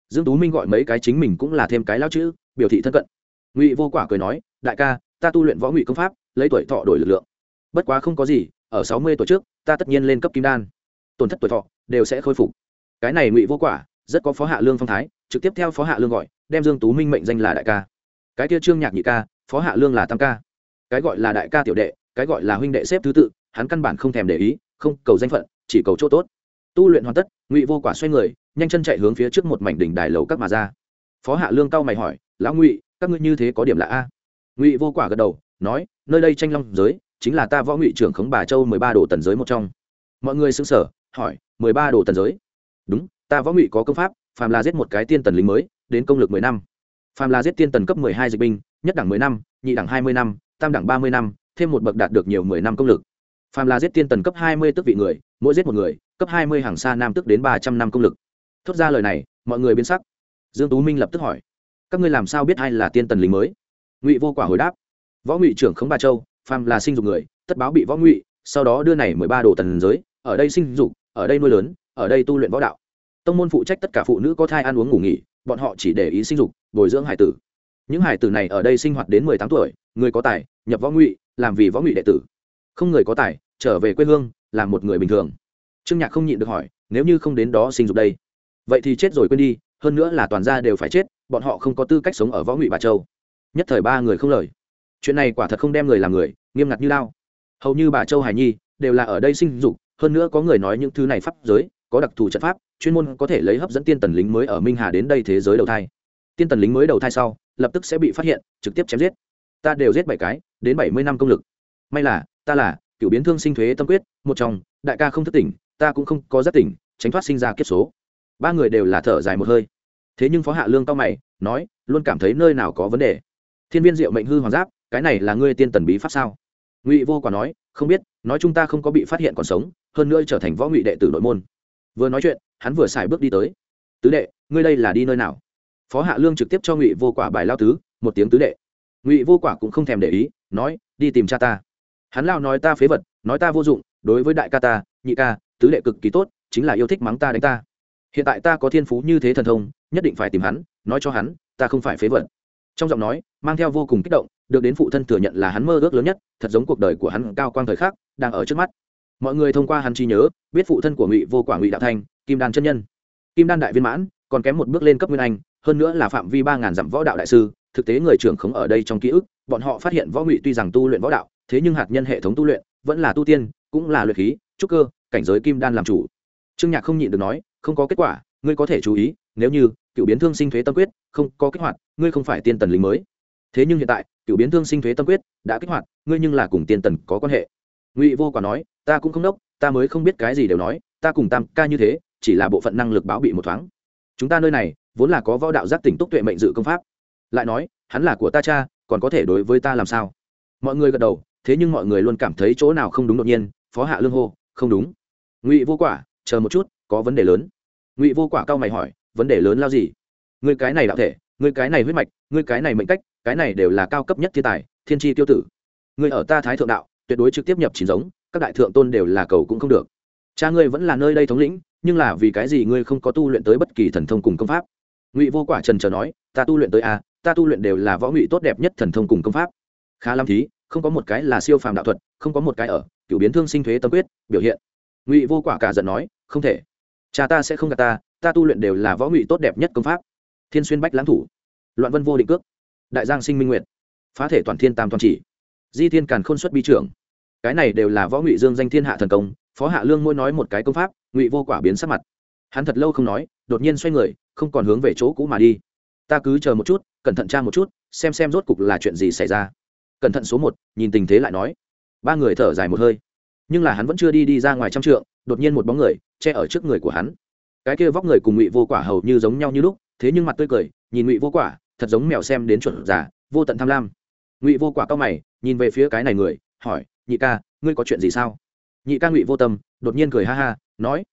Dương tú minh gọi mấy cái chính mình cũng là thêm cái lão chữ, biểu thị thân cận. Ngụy vô quả cười nói, đại ca, ta tu luyện võ ngụy công pháp, lấy tuổi thọ đổi lực lượng. Bất quá không có gì, ở sáu mươi tuổi trước ta tất nhiên lên cấp kim đan. Tổn thất tuổi thọ đều sẽ khôi phục. Cái này ngụy vô quả rất có phó hạ lương phong thái, trực tiếp theo phó hạ lương gọi, đem dương tú minh mệnh danh là đại ca. Cái kia trương nhạc nhị ca, phó hạ lương là tam ca. Cái gọi là đại ca tiểu đệ, cái gọi là huynh đệ xếp thứ tự, hắn căn bản không thèm để ý, không cầu danh phận, chỉ cầu chỗ tốt. Tu luyện hoàn tất, ngụy vô quả xoay người, nhanh chân chạy hướng phía trước một mảnh đỉnh đài lầu các mà ra. Phó hạ lương cao mày hỏi, lão ngụy, các ngươi như thế có điểm lạ a? Ngụy vô quả gật đầu, nói, nơi đây tranh long giới chính là ta võ ngụy trưởng khống bà châu mười ba đồ tần giới một trong. Mọi người xứng sở hỏi, mười ba đồ tần giới? Đúng, ta võ ngụy có công pháp, phàm là giết một cái tiên tần lính mới, đến công lực mười năm. Phàm là giết tiên tần cấp mười hai dịch binh, nhất đẳng mười năm, nhị đẳng hai mươi năm, tam đẳng ba mươi năm, thêm một bậc đạt được nhiều mười năm công lực. Phàm là giết tiên tần cấp hai mươi tức vị người, mỗi giết một người, cấp hai mươi hàng xa nam tức đến ba trăm năm công lực. Thốt ra lời này, mọi người biến sắc. Dương tú minh lập tức hỏi, các ngươi làm sao biết ai là tiên tần lính mới? Ngụy vô quả hồi đáp, võ ngụy trưởng khống ba châu phàm là sinh dục người, tất báo bị võ ngụy, sau đó đưa này mười ba đồ tần giới, ở đây sinh dục, ở đây nuôi lớn, ở đây tu luyện võ đạo. Tông môn phụ trách tất cả phụ nữ có thai ăn uống ngủ nghỉ, bọn họ chỉ để ý sinh dục, bồi dưỡng hải tử. Những hải tử này ở đây sinh hoạt đến mười tám tuổi, người có tài, nhập võ ngụy, làm vì võ ngụy đệ tử. Không người có tài, trở về quê hương, làm một người bình thường. Trương nhạc không nhịn được hỏi, nếu như không đến đó sinh dục đây, vậy thì chết rồi quên đi, hơn nữa là toàn gia đều phải chết, bọn họ không có tư cách sống ở võ ngụy bà châu. Nhất thời ba người không lời chuyện này quả thật không đem người làm người, nghiêm ngặt như lao. Hầu như bà châu hải nhi đều là ở đây sinh dục, hơn nữa có người nói những thứ này pháp giới, có đặc thù trận pháp, chuyên môn có thể lấy hấp dẫn tiên tần lính mới ở minh hà đến đây thế giới đầu thai. Tiên tần lính mới đầu thai sau, lập tức sẽ bị phát hiện, trực tiếp chém giết. Ta đều giết bảy cái, đến bảy mươi năm công lực. May là, ta là cựu biến thương sinh thuế tâm quyết, một trong, đại ca không thất tỉnh, ta cũng không có giác tỉnh, tránh thoát sinh ra kiếp số. Ba người đều là thở dài một hơi. Thế nhưng phó hạ lương cao mày, nói, luôn cảm thấy nơi nào có vấn đề. Thiên viên diệu mệnh hư hoàng giáp cái này là ngươi tiên tần bí pháp sao? Ngụy vô quả nói, không biết, nói chúng ta không có bị phát hiện còn sống, hơn nữa trở thành võ ngụy đệ tử nội môn. Vừa nói chuyện, hắn vừa xài bước đi tới. Tứ đệ, ngươi đây là đi nơi nào? Phó hạ lương trực tiếp cho ngụy vô quả bài lao tứ, một tiếng tứ đệ. Ngụy vô quả cũng không thèm để ý, nói, đi tìm cha ta. Hắn lao nói ta phế vật, nói ta vô dụng, đối với đại ca ta, nhị ca, tứ đệ cực kỳ tốt, chính là yêu thích mắng ta đánh ta. Hiện tại ta có thiên phú như thế thần thông, nhất định phải tìm hắn, nói cho hắn, ta không phải phế vật. Trong giọng nói, mang theo vô cùng kích động được đến phụ thân thừa nhận là hắn mơ ước lớn nhất, thật giống cuộc đời của hắn cao quang thời khắc, đang ở trước mắt. Mọi người thông qua hắn trí nhớ, biết phụ thân của ngụy vô quả ngụy đạo thanh, kim đan chân nhân. Kim đan đại viên mãn, còn kém một bước lên cấp nguyên anh, hơn nữa là phạm vi ba ngàn dặm võ đạo đại sư, thực tế người trưởng khống ở đây trong ký ức, bọn họ phát hiện võ ngụy tuy rằng tu luyện võ đạo, thế nhưng hạt nhân hệ thống tu luyện, vẫn là tu tiên, cũng là luyện khí, trúc cơ, cảnh giới kim đan làm chủ. Trương nhạc không nhịn được nói, không có kết quả, ngươi có thể chú ý, nếu như cựu biến thương sinh thuế tâm quyết, không có kích hoạt, ngươi không phải tiên tần lính mới thế nhưng hiện tại, cựu biến thương sinh thuế tâm quyết đã kích hoạt, ngươi nhưng là cùng tiên tần có quan hệ. Ngụy vô quả nói, ta cũng không đốc, ta mới không biết cái gì đều nói, ta cùng tam ca như thế, chỉ là bộ phận năng lực báo bị một thoáng. Chúng ta nơi này, vốn là có võ đạo giác tỉnh túc tuệ mệnh dự công pháp. Lại nói, hắn là của ta cha, còn có thể đối với ta làm sao? Mọi người gật đầu, thế nhưng mọi người luôn cảm thấy chỗ nào không đúng đột nhiên, phó hạ lương hô, không đúng. Ngụy vô quả, chờ một chút, có vấn đề lớn. Ngụy vô quả cao mày hỏi, vấn đề lớn lao gì? Người cái này đạo thể Ngươi cái này huyết mạch, ngươi cái này mệnh cách, cái này đều là cao cấp nhất thiên tài, thiên tri tiêu tử. Ngươi ở ta thái thượng đạo, tuyệt đối trực tiếp nhập chín giống, các đại thượng tôn đều là cầu cũng không được. Cha ngươi vẫn là nơi đây thống lĩnh, nhưng là vì cái gì ngươi không có tu luyện tới bất kỳ thần thông cùng công pháp? Ngụy vô quả trần trờ nói, ta tu luyện tới a, ta tu luyện đều là võ ngụy tốt đẹp nhất thần thông cùng công pháp. Khá lắm thí, không có một cái là siêu phàm đạo thuật, không có một cái ở cựu biến thương sinh thuế tâm quyết, biểu hiện. Ngụy vô quả cả giận nói, không thể. Cha ta sẽ không gạt ta ta tu luyện đều là võ ngụy tốt đẹp nhất công pháp thiên xuyên bách lãng thủ, loạn vân vô định cước, đại giang sinh minh nguyện phá thể toàn thiên tam toàn chỉ, di thiên càn khôn xuất bi trưởng. Cái này đều là võ ngụy dương danh thiên hạ thần công, phó hạ lương mỗi nói một cái công pháp, ngụy vô quả biến sắc mặt. Hắn thật lâu không nói, đột nhiên xoay người, không còn hướng về chỗ cũ mà đi. Ta cứ chờ một chút, cẩn thận tra một chút, xem xem rốt cục là chuyện gì xảy ra. Cẩn thận số một, nhìn tình thế lại nói. Ba người thở dài một hơi. Nhưng là hắn vẫn chưa đi đi ra ngoài trăm trượng, đột nhiên một bóng người, che ở trước người của hắn. Cái kia vóc người cùng ngụy vô quả hầu như giống nhau như lúc thế nhưng mặt tươi cười, nhìn ngụy vô quả, thật giống mèo xem đến chuẩn giả vô tận tham lam. Ngụy vô quả cao mày, nhìn về phía cái này người, hỏi, nhị ca, ngươi có chuyện gì sao? Nhị ca ngụy vô tâm, đột nhiên cười ha ha, nói,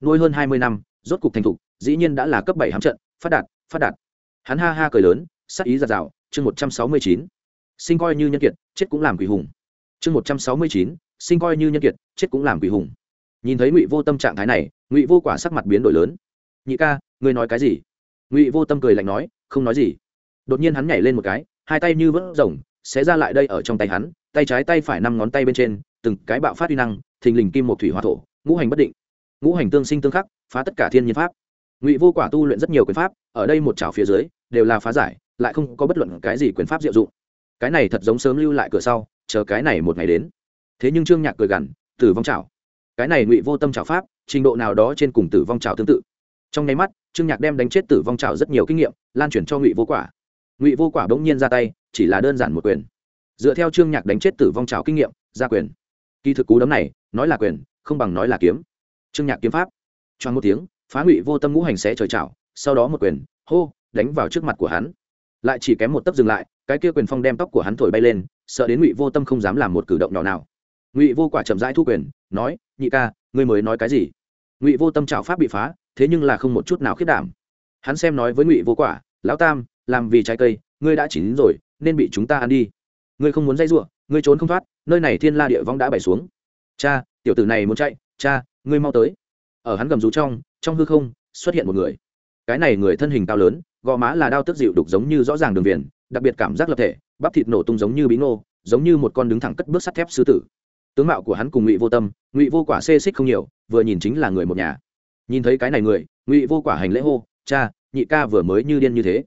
nuôi hơn hai mươi năm, rốt cục thành thục, dĩ nhiên đã là cấp bảy hám trận, phát đạt phát đạt. Hắn ha ha cười lớn, sắc ý giạt rào chương một trăm sáu mươi chín, sinh coi như nhân kiệt, chết cũng làm quỷ hùng. Chương một trăm sáu mươi chín, sinh coi như nhân kiệt, chết cũng làm quỷ hùng. Nhìn thấy ngụy vô tâm trạng thái này, ngụy vô quả sắc mặt biến đổi lớn. Nhị ca, ngươi nói cái gì? Ngụy vô tâm cười lạnh nói, không nói gì. Đột nhiên hắn nhảy lên một cái, hai tay như vỡ rồng sẽ ra lại đây ở trong tay hắn, tay trái tay phải năm ngón tay bên trên, từng cái bạo phát uy năng, thình lình kim một thủy hòa thổ, ngũ hành bất định. Ngũ hành tương sinh tương khắc, phá tất cả thiên nhiên pháp. Ngụy vô quả tu luyện rất nhiều quyền pháp, ở đây một chảo phía dưới, đều là phá giải, lại không có bất luận cái gì quyền pháp diệu dụng. Cái này thật giống sớm lưu lại cửa sau, chờ cái này một ngày đến. Thế nhưng trương nhạc cười gằn, tử vong chảo. Cái này ngụy vô tâm chảo pháp, trình độ nào đó trên cùng tử vong chảo tương tự trong nháy mắt, trương nhạc đem đánh chết tử vong trào rất nhiều kinh nghiệm, lan truyền cho ngụy vô quả. Ngụy vô quả bỗng nhiên ra tay, chỉ là đơn giản một quyền. Dựa theo trương nhạc đánh chết tử vong trào kinh nghiệm, ra quyền. Kỳ thực cú đấm này, nói là quyền, không bằng nói là kiếm. Trương nhạc kiếm pháp. Cho một tiếng, phá ngụy vô tâm ngũ hành sẽ trời trào sau đó một quyền, hô, đánh vào trước mặt của hắn. Lại chỉ kém một tấc dừng lại, cái kia quyền phong đem tóc của hắn thổi bay lên, sợ đến ngụy vô tâm không dám làm một cử động nhỏ nào. Ngụy vô quả chậm rãi thu quyền, nói, nhị ca, ngươi mới nói cái gì? Ngụy vô tâm trào pháp bị phá thế nhưng là không một chút nào khiết đảm. Hắn xem nói với ngụy vô quả, lão tam, làm vì trái cây, ngươi đã chín rồi, nên bị chúng ta ăn đi. Ngươi không muốn dây giụa ngươi trốn không thoát, nơi này thiên la địa vong đã bày xuống. Cha, tiểu tử này muốn chạy, cha, ngươi mau tới. Ở hắn gầm rú trong trong hư không, xuất hiện một người. Cái này người thân hình cao lớn, gò má là đao tức dịu đục giống như rõ ràng đường viền, đặc biệt cảm giác lập thể, bắp thịt nổ tung giống như bí ngô, giống như một con đứng thẳng cất bước sắt thép sư tử. Tướng mạo của hắn cùng ngụy vô tâm, ngụy vô quả xê xích không nhiều, vừa nhìn chính là người một nhà nhìn thấy cái này người, ngụy vô quả hành lễ hô, cha, nhị ca vừa mới như điên như thế.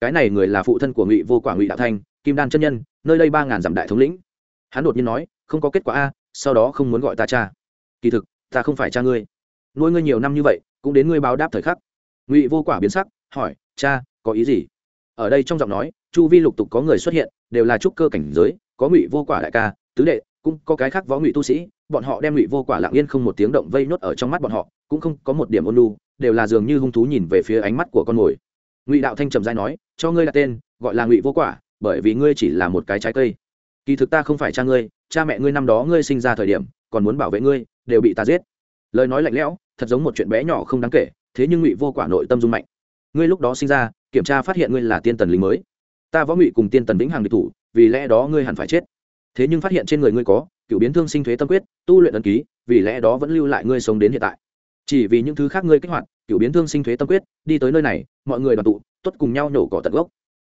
Cái này người là phụ thân của ngụy vô quả ngụy đạo thanh, kim đan chân nhân, nơi đây ba ngàn dặm đại thống lĩnh. Hắn đột nhiên nói, không có kết quả a, sau đó không muốn gọi ta cha. Kỳ thực, ta không phải cha ngươi. Nuôi ngươi nhiều năm như vậy, cũng đến ngươi báo đáp thời khắc. Ngụy vô quả biến sắc, hỏi, cha, có ý gì? Ở đây trong giọng nói, chu vi lục tục có người xuất hiện, đều là trúc cơ cảnh giới, có ngụy vô quả đại ca, tứ đệ, cũng có cái khác võ ngụy tu sĩ, bọn họ đem ngụy vô quả lặng yên không một tiếng động vây nhốt ở trong mắt bọn họ cũng không có một điểm ôn lu đều là dường như hung thú nhìn về phía ánh mắt của con mồi. Ngụy đạo thanh trầm dai nói, cho ngươi đặt tên, gọi là ngụy vô quả, bởi vì ngươi chỉ là một cái trái cây. Kỳ thực ta không phải cha ngươi, cha mẹ ngươi năm đó ngươi sinh ra thời điểm, còn muốn bảo vệ ngươi, đều bị ta giết. Lời nói lạnh lẽo, thật giống một chuyện bé nhỏ không đáng kể, thế nhưng ngụy vô quả nội tâm dung mạnh. Ngươi lúc đó sinh ra, kiểm tra phát hiện ngươi là tiên tần lính mới. Ta võ ngụy cùng tiên tần vĩnh hằng địch thủ, vì lẽ đó ngươi hẳn phải chết. Thế nhưng phát hiện trên người ngươi có cựu biến thương sinh thuế tâm quyết, tu luyện ấn ký, vì lẽ đó vẫn lưu lại ngươi sống đến hiện tại chỉ vì những thứ khác ngươi kích hoạt cựu biến thương sinh thuế tâm quyết, đi tới nơi này, mọi người đoàn tụ, tốt cùng nhau nhổ cỏ tận gốc.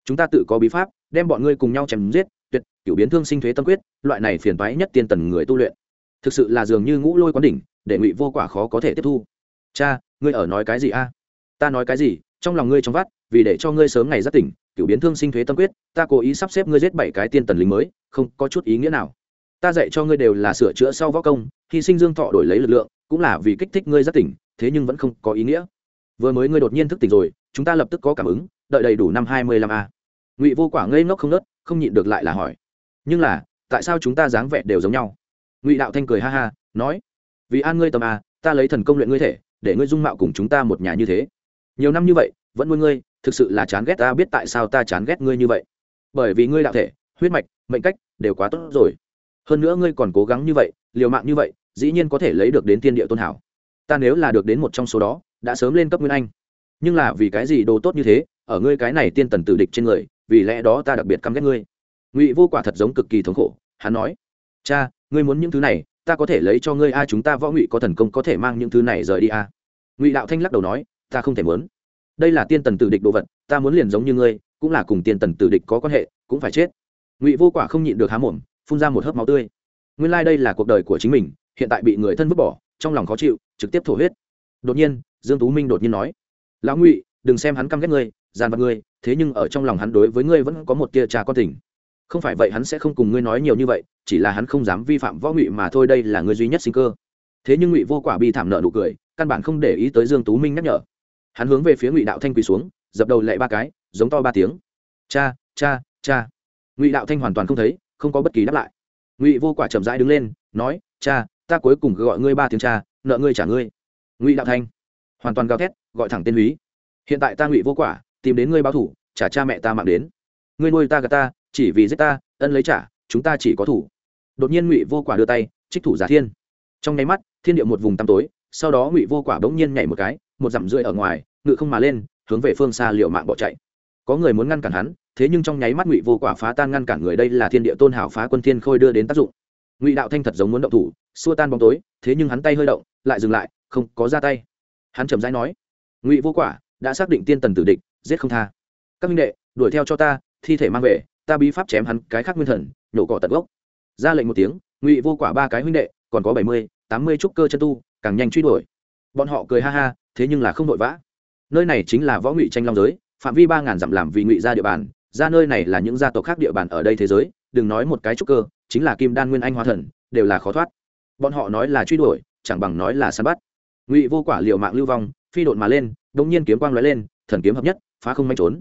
Chúng ta tự có bí pháp, đem bọn ngươi cùng nhau chém giết, tuyệt cựu biến thương sinh thuế tâm quyết, loại này phiền toái nhất tiên tần người tu luyện. Thực sự là dường như ngũ lôi quán đỉnh, để ngụy vô quả khó có thể tiếp thu. Cha, ngươi ở nói cái gì a? Ta nói cái gì, trong lòng ngươi trong vắt, vì để cho ngươi sớm ngày giác tỉnh cựu biến thương sinh thuế tâm quyết, ta cố ý sắp xếp ngươi giết bảy cái tiên tần lính mới, không có chút ý nghĩa nào. Ta dạy cho ngươi đều là sửa chữa sau võ công, hy sinh dương thọ đổi lấy lực lượng cũng là vì kích thích ngươi giác tỉnh, thế nhưng vẫn không có ý nghĩa. Vừa mới ngươi đột nhiên thức tỉnh rồi, chúng ta lập tức có cảm ứng, đợi đầy đủ năm hai mươi lăm a. Ngụy vô quả ngây ngốc không nớt không nhịn được lại là hỏi. Nhưng là, tại sao chúng ta dáng vẻ đều giống nhau? Ngụy đạo thanh cười ha ha, nói, vì an ngươi tầm a ta lấy thần công luyện ngươi thể, để ngươi dung mạo cùng chúng ta một nhà như thế. Nhiều năm như vậy, vẫn nuôi ngươi, thực sự là chán ghét ta, biết tại sao ta chán ghét ngươi như vậy. Bởi vì ngươi đạo thể, huyết mạch, mệnh cách đều quá tốt rồi. Hơn nữa ngươi còn cố gắng như vậy, liều mạng như vậy dĩ nhiên có thể lấy được đến tiên địa tôn hảo. Ta nếu là được đến một trong số đó, đã sớm lên cấp nguyên anh. Nhưng là vì cái gì đồ tốt như thế, ở ngươi cái này tiên tần tử địch trên người, vì lẽ đó ta đặc biệt căm ghét ngươi. Ngụy vô quả thật giống cực kỳ thống khổ, hắn nói, cha, ngươi muốn những thứ này, ta có thể lấy cho ngươi a, chúng ta võ ngụy có thần công có thể mang những thứ này rời đi a. Ngụy đạo thanh lắc đầu nói, ta không thể muốn. Đây là tiên tần tử địch đồ vật, ta muốn liền giống như ngươi, cũng là cùng tiên tần tử địch có quan hệ, cũng phải chết. Ngụy vô quả không nhịn được há mồm, phun ra một hớp máu tươi. Nguyên lai、like、đây là cuộc đời của chính mình hiện tại bị người thân vứt bỏ, trong lòng khó chịu, trực tiếp thổ huyết. Đột nhiên, dương tú minh đột nhiên nói, lão ngụy, đừng xem hắn căm ghét ngươi, dàn vật ngươi, thế nhưng ở trong lòng hắn đối với ngươi vẫn có một tia trà con tình. Không phải vậy hắn sẽ không cùng ngươi nói nhiều như vậy, chỉ là hắn không dám vi phạm võ ngụy mà thôi, đây là ngươi duy nhất sinh cơ. Thế nhưng ngụy vô quả bi thảm nợ nụ cười, căn bản không để ý tới dương tú minh nhắc nhở. Hắn hướng về phía ngụy đạo thanh quỳ xuống, dập đầu lệ ba cái, giống to ba tiếng. Cha cha cha. Ngụy đạo thanh hoàn toàn không thấy, không có bất kỳ đáp lại. Ngụy vô quả chậm rãi đứng lên, nói, cha ta cuối cùng gọi ngươi ba tiếng cha, nợ ngươi trả ngươi. Ngụy đạo thanh hoàn toàn gào thét, gọi thẳng tên húy. Hiện tại ta ngụy vô quả, tìm đến ngươi báo thủ, trả cha mẹ ta mạng đến. Ngươi nuôi ta gà ta, chỉ vì giết ta, ân lấy trả, chúng ta chỉ có thủ. Đột nhiên ngụy vô quả đưa tay, trích thủ giả thiên. Trong nháy mắt, thiên địa một vùng tăm tối, sau đó ngụy vô quả bỗng nhiên nhảy một cái, một dặm rưỡi ở ngoài, ngự không mà lên, hướng về phương xa liệu mạng bỏ chạy. Có người muốn ngăn cản hắn, thế nhưng trong nháy mắt ngụy vô quả phá tan ngăn cản người, đây là thiên địa tôn hảo phá quân thiên khôi đưa đến tác dụng ngụy đạo thanh thật giống muốn động thủ xua tan bóng tối thế nhưng hắn tay hơi động lại dừng lại không có ra tay hắn trầm rãi nói ngụy vô quả đã xác định tiên tần tử địch giết không tha các minh đệ đuổi theo cho ta thi thể mang về ta bí pháp chém hắn cái khác nguyên thần nhổ cỏ tận gốc ra lệnh một tiếng ngụy vô quả ba cái huynh đệ còn có bảy mươi tám mươi trúc cơ chân tu càng nhanh truy đuổi bọn họ cười ha ha thế nhưng là không vội vã nơi này chính là võ ngụy tranh long giới phạm vi ba ngàn dặm làm vì ngụy ra địa bàn ra nơi này là những gia tộc khác địa bàn ở đây thế giới, đừng nói một cái trúc cơ, chính là kim đan nguyên anh hóa thần, đều là khó thoát. Bọn họ nói là truy đuổi, chẳng bằng nói là săn bắt. Ngụy vô quả liều mạng lưu vong, phi đột mà lên đ ỗ n g nhiên kiếm quang l ó e lên, thần kiếm hợp nhất, phá không manh trốn.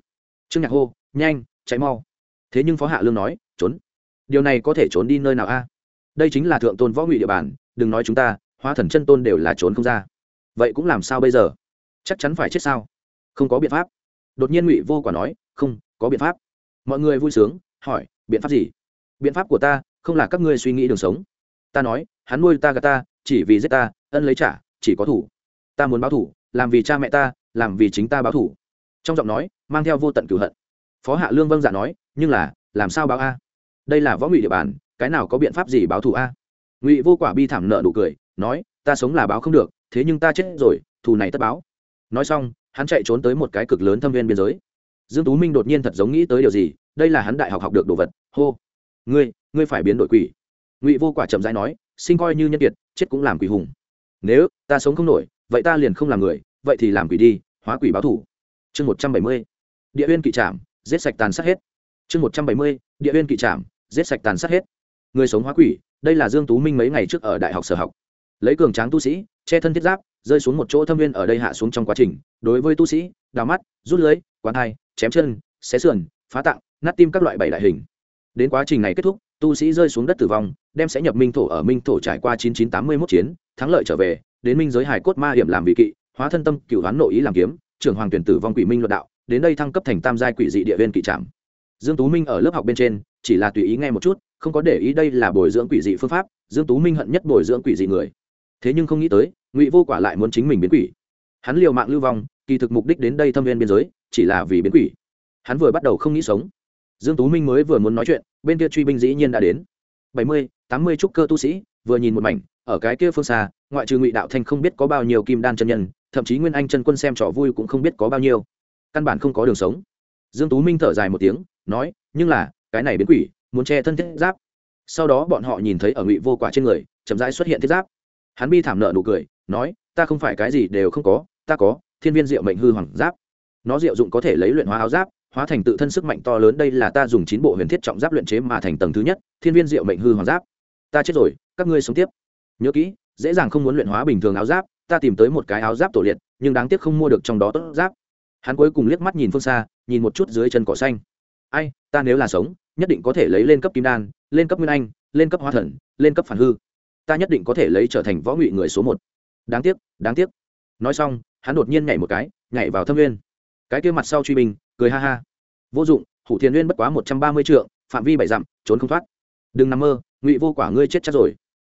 Trương nhạc hô, nhanh cháy mau. Thế nhưng phó hạ lương nói, trốn. Điều này có thể trốn đi nơi nào a? Đây chính là thượng tôn võ ngụy địa bàn, đừng nói chúng ta, hóa thần chân tôn đều là trốn không ra. Vậy cũng làm sao bây giờ? Chắc chắn phải chết sao? Không có biện pháp. Đột nhiên ngụy vô quả nói, không, có biện pháp mọi người vui sướng, hỏi, biện pháp gì? Biện pháp của ta không là các ngươi suy nghĩ đường sống. Ta nói, hắn nuôi ta gà ta, chỉ vì giết ta, ân lấy trả, chỉ có thủ. Ta muốn báo thủ, làm vì cha mẹ ta, làm vì chính ta báo thủ. Trong giọng nói, mang theo vô tận cửu hận. Phó hạ lương vâng dạ nói, nhưng là, làm sao báo a? Đây là võ ngụy địa bàn, cái nào có biện pháp gì báo thù a? Ngụy vô quả bi thảm nợ nụ cười, nói, ta sống là báo không được, thế nhưng ta chết rồi, thù này tất báo. Nói xong, hắn chạy trốn tới một cái cực lớn thâm viên biên giới dương tú minh đột nhiên thật giống nghĩ tới điều gì, đây là hắn đại học học được đồ vật, hô. Ngươi ngươi phải biến đổi quỷ. Ngụy vô quả chậm rãi nói, sinh coi như nhân kiệt, chết cũng làm quỷ hùng. Nếu ta sống không nổi, vậy ta liền không làm người, vậy thì làm quỷ đi, hóa quỷ báo thủ. Chương một trăm bảy mươi, địa uyên kỵ trảm, giết sạch tàn sát hết. Chương một trăm bảy mươi, địa uyên kỵ trảm, giết sạch tàn sát hết. Người sống hóa quỷ, đây là dương tú minh mấy ngày trước ở đại học sở học. Lấy cường tráng tu sĩ, che thân thiết giáp, rơi xuống một chỗ thâm viên ở đây hạ xuống trong quá trình, đối với tu sĩ, đào mắt, rút lưới, quán thai chém chân, xé sườn, phá tạng, nát tim các loại bảy đại hình. Đến quá trình này kết thúc, tu sĩ rơi xuống đất tử vong, đem sẽ nhập minh thổ ở minh thổ trải qua chín chín tám mươi 9981 chiến, thắng lợi trở về, đến minh giới hải cốt ma hiểm làm vị kỵ, hóa thân tâm cựu hoán nội ý làm kiếm, trưởng hoàng tuyển tử vong quỷ minh luận đạo, đến đây thăng cấp thành tam giai quỷ dị địa viên kỵ trạm. Dương tú minh ở lớp học bên trên, chỉ là tùy ý nghe một chút, không có để ý đây là bồi dưỡng quỷ dị phương pháp, dương tú minh hận nhất bồi dưỡng quỷ dị người. Thế nhưng không nghĩ tới, ngụy vô quả lại muốn chính mình biến quỷ hắn liều mạng lưu vong, kỳ thực mục đích đến đây thâm viên biên giới, chỉ là vì biến quỷ. Hắn vừa bắt đầu không nghĩ sống. Dương tú minh mới vừa muốn nói chuyện, bên kia truy binh dĩ nhiên đã đến. Bảy mươi, tám mươi trúc cơ tu sĩ, vừa nhìn một mảnh, ở cái kia phương xa, ngoại trừ ngụy đạo thanh không biết có bao nhiêu kim đan chân nhân, thậm chí nguyên anh chân quân xem trò vui cũng không biết có bao nhiêu. Căn bản không có đường sống. Dương tú minh thở dài một tiếng, nói, nhưng là, cái này biến quỷ, muốn che thân thiết giáp. Sau đó bọn họ nhìn thấy ở ngụy vô quả trên người, chậm rãi xuất hiện thiết giáp. Hắn bi thảm nợ nụ cười, nói, ta không phải cái gì đều không có ta có, thiên viên diệu mệnh hư hoàng giáp. Nó diệu dụng có thể lấy luyện hóa áo giáp, hóa thành tự thân sức mạnh to lớn. Đây là ta dùng chín bộ huyền thiết trọng giáp luyện chế mà thành tầng thứ nhất, thiên viên diệu mệnh hư hoàng giáp. Ta chết rồi, các ngươi sống tiếp. Nhớ kỹ, dễ dàng không muốn luyện hóa bình thường áo giáp, ta tìm tới một cái áo giáp tổ liệt, nhưng đáng tiếc không mua được trong đó tốt giáp. Hắn cuối cùng liếc mắt nhìn phương xa, nhìn một chút dưới chân cỏ xanh. Ai, ta nếu là sống, nhất định có thể lấy lên cấp kim đan, lên cấp nguyên anh, lên cấp hóa thần, lên cấp phản hư. Ta nhất định có thể lấy trở thành võ ngụy người số một. Đáng tiếc đáng tiếc. Nói xong hắn đột nhiên nhảy một cái, nhảy vào thâm nguyên. Cái kia mặt sau truy binh, cười ha ha. Vô dụng, hủ thiền nguyên bất quá một trăm ba mươi trượng, phạm vi bảy dặm, trốn không thoát. Đừng nằm mơ, ngụy vô quả ngươi chết chắc rồi.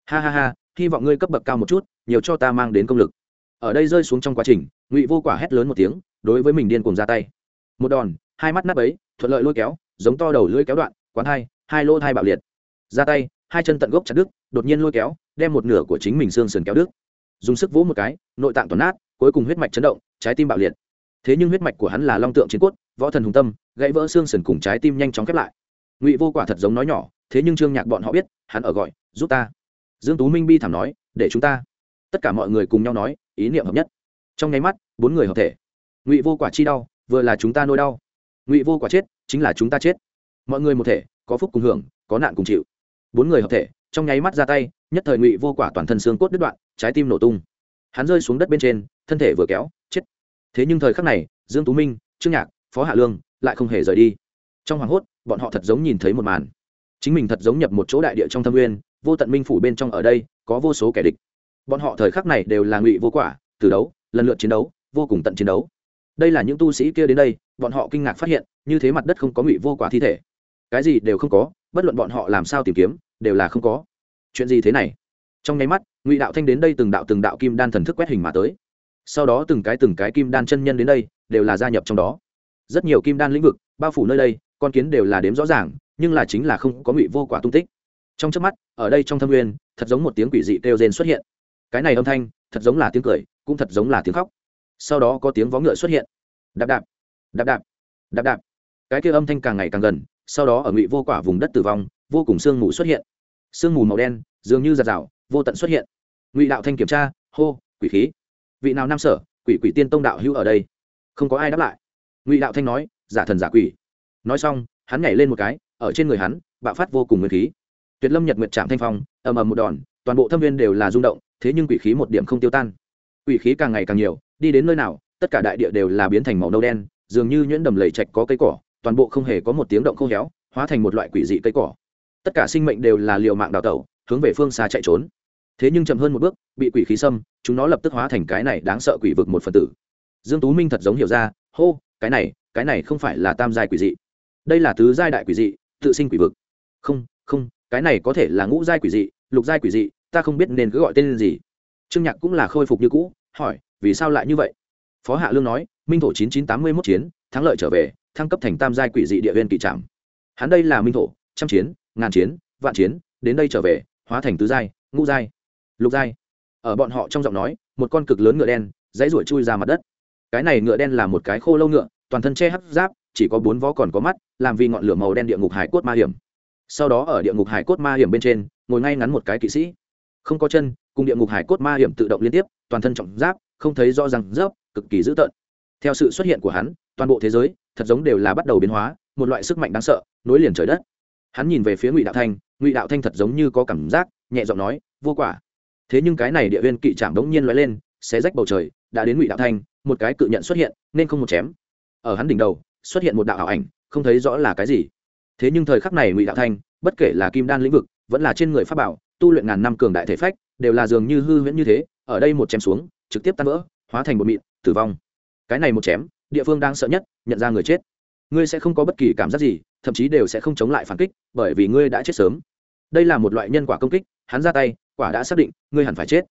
Ha ha ha, hy vọng ngươi cấp bậc cao một chút, nhiều cho ta mang đến công lực. Ở đây rơi xuống trong quá trình, ngụy vô quả hét lớn một tiếng, đối với mình điên cùng ra tay. Một đòn, hai mắt nắp ấy thuận lợi lôi kéo, giống to đầu lưỡi kéo đoạn, quán hai hai lô hai bạo liệt. Ra tay, hai chân tận gốc chặt đứt, đột nhiên lôi kéo, đem một nửa của chính mình xương sườn kéo đứt. Dùng sức vỗ một cái, nội tạng toàn nát cuối cùng huyết mạch chấn động, trái tim bạo liệt. Thế nhưng huyết mạch của hắn là long tượng chiến cốt, võ thần hùng tâm, gãy vỡ xương sườn cùng trái tim nhanh chóng khép lại. Ngụy vô quả thật giống nói nhỏ, thế nhưng trương nhạc bọn họ biết, hắn ở gọi, giúp ta. Dương tú minh bi thảm nói, để chúng ta. Tất cả mọi người cùng nhau nói, ý niệm hợp nhất. Trong nháy mắt, bốn người hợp thể. Ngụy vô quả chi đau, vừa là chúng ta nỗi đau. Ngụy vô quả chết, chính là chúng ta chết. Mọi người một thể, có phúc cùng hưởng, có nạn cùng chịu. Bốn người hợp thể, trong nháy mắt ra tay, nhất thời ngụy vô quả toàn thân xương cốt đứt đoạn, trái tim nổ tung. Hắn rơi xuống đất bên trên thân thể vừa kéo, chết. Thế nhưng thời khắc này, dương tú minh, trương nhạc, phó hạ lương lại không hề rời đi. Trong hoàng hốt, bọn họ thật giống nhìn thấy một màn. Chính mình thật giống nhập một chỗ đại địa trong thâm nguyên, vô tận minh phủ bên trong ở đây, có vô số kẻ địch. Bọn họ thời khắc này đều là ngụy vô quả, từ đấu, lần lượt chiến đấu, vô cùng tận chiến đấu. Đây là những tu sĩ kia đến đây, bọn họ kinh ngạc phát hiện, như thế mặt đất không có ngụy vô quả thi thể. Cái gì đều không có, bất luận bọn họ làm sao tìm kiếm, đều là không có. Chuyện gì thế này? Trong nháy mắt, ngụy đạo thanh đến đây từng đạo từng đạo kim đan thần thức quét hình mà tới sau đó từng cái từng cái kim đan chân nhân đến đây, đều là gia nhập trong đó. Rất nhiều kim đan lĩnh vực, bao phủ nơi đây, con kiến đều là đếm rõ ràng, nhưng là chính là không có ngụy vô quả tung tích. Trong trước mắt, ở đây trong thâm nguyên, thật giống một tiếng quỷ dị kêu rên xuất hiện. Cái này âm thanh, thật giống là tiếng cười, cũng thật giống là tiếng khóc. Sau đó có tiếng vó ngựa xuất hiện. Đạp đạp đạp đạp đạp đạp. Cái kia âm thanh càng ngày càng gần, sau đó ở ngụy vô quả vùng đất tử vong, vô cùng sương mù xuất hiện. Sương mù màu đen, dường như giạt rào, vô tận xuất hiện. Ngụy đạo thanh kiểm tra, hô, quỷ khí vị nào nam sở, quỷ quỷ tiên tông đạo hữu ở đây? Không có ai đáp lại. Ngụy đạo thanh nói, giả thần giả quỷ. Nói xong, hắn nhảy lên một cái, ở trên người hắn, bạo phát vô cùng nguyên khí. Tuyệt lâm nhật nguyệt trạm thanh phong, ầm ầm một đòn, toàn bộ thâm viên đều là rung động, thế nhưng quỷ khí một điểm không tiêu tan. Quỷ khí càng ngày càng nhiều, đi đến nơi nào, tất cả đại địa đều là biến thành màu nâu đen, dường như nhuyễn đầm lầy chạch có cây cỏ, toàn bộ không hề có một tiếng động khô héo, hóa thành một loại quỷ dị cây cỏ. Tất cả sinh mệnh đều là liều mạng đào tẩu, hướng về phương xa chạy trốn. Thế nhưng chậm hơn một bước bị quỷ khí xâm, chúng nó lập tức hóa thành cái này đáng sợ quỷ vực một phần tử. Dương tú minh thật giống hiểu ra, hô, cái này cái này không phải là tam giai quỷ dị. Đây là tứ giai đại quỷ dị, tự sinh quỷ vực. Không không, cái này có thể là ngũ giai quỷ dị, lục giai quỷ dị, ta không biết nên cứ gọi tên gì. Trương nhạc cũng là khôi phục như cũ, hỏi, vì sao lại như vậy? Phó hạ lương nói, minh thổ chín chín tám mươi mốt chiến, thắng lợi trở về, thăng cấp thành tam giai quỷ dị địa viên kỵ trạm. Hắn đây là minh thổ, trăm chiến, ngàn chiến, vạn chiến, đến đây trở về, hóa thành tứ giai, ngũ giai, lục giai ở bọn họ trong giọng nói, một con cực lớn ngựa đen, dãy ruổi chui ra mặt đất. Cái này ngựa đen là một cái khô lâu ngựa, toàn thân che hấp giáp, chỉ có bốn vó còn có mắt, làm vì ngọn lửa màu đen địa ngục hải cốt ma hiểm. Sau đó ở địa ngục hải cốt ma hiểm bên trên, ngồi ngay ngắn một cái kỵ sĩ. Không có chân, cùng địa ngục hải cốt ma hiểm tự động liên tiếp, toàn thân trọng giáp, không thấy rõ ràng rớp, cực kỳ dữ tợn. Theo sự xuất hiện của hắn, toàn bộ thế giới, thật giống đều là bắt đầu biến hóa, một loại sức mạnh đáng sợ, nối liền trời đất. Hắn nhìn về phía ngụy đạo thanh, ngụy đạo thanh thật giống như có cảm giác, nhẹ giọng nói, vô quả thế nhưng cái này địa viên kỵ trạm đống nhiên lóe lên, xé rách bầu trời, đã đến ngụy đạo thanh một cái cự nhận xuất hiện, nên không một chém. Ở hắn đỉnh đầu, xuất hiện một đạo ảo ảnh, không thấy rõ là cái gì. Thế nhưng thời khắc này ngụy đạo thanh bất kể là kim đan lĩnh vực, vẫn là trên người pháp bảo, tu luyện ngàn năm cường đại thể phách, đều là dường như hư huyễn như thế, ở đây một chém xuống, trực tiếp tan vỡ, hóa thành một mịn, tử vong. Cái này một chém, địa phương đang sợ nhất, nhận ra người chết. Ngươi sẽ không có bất kỳ cảm giác gì, thậm chí đều sẽ không chống lại phản kích, bởi vì ngươi đã chết sớm. Đây là một loại nhân quả công kích, hắn ra tay quả đã xác định, ngươi hẳn phải chết.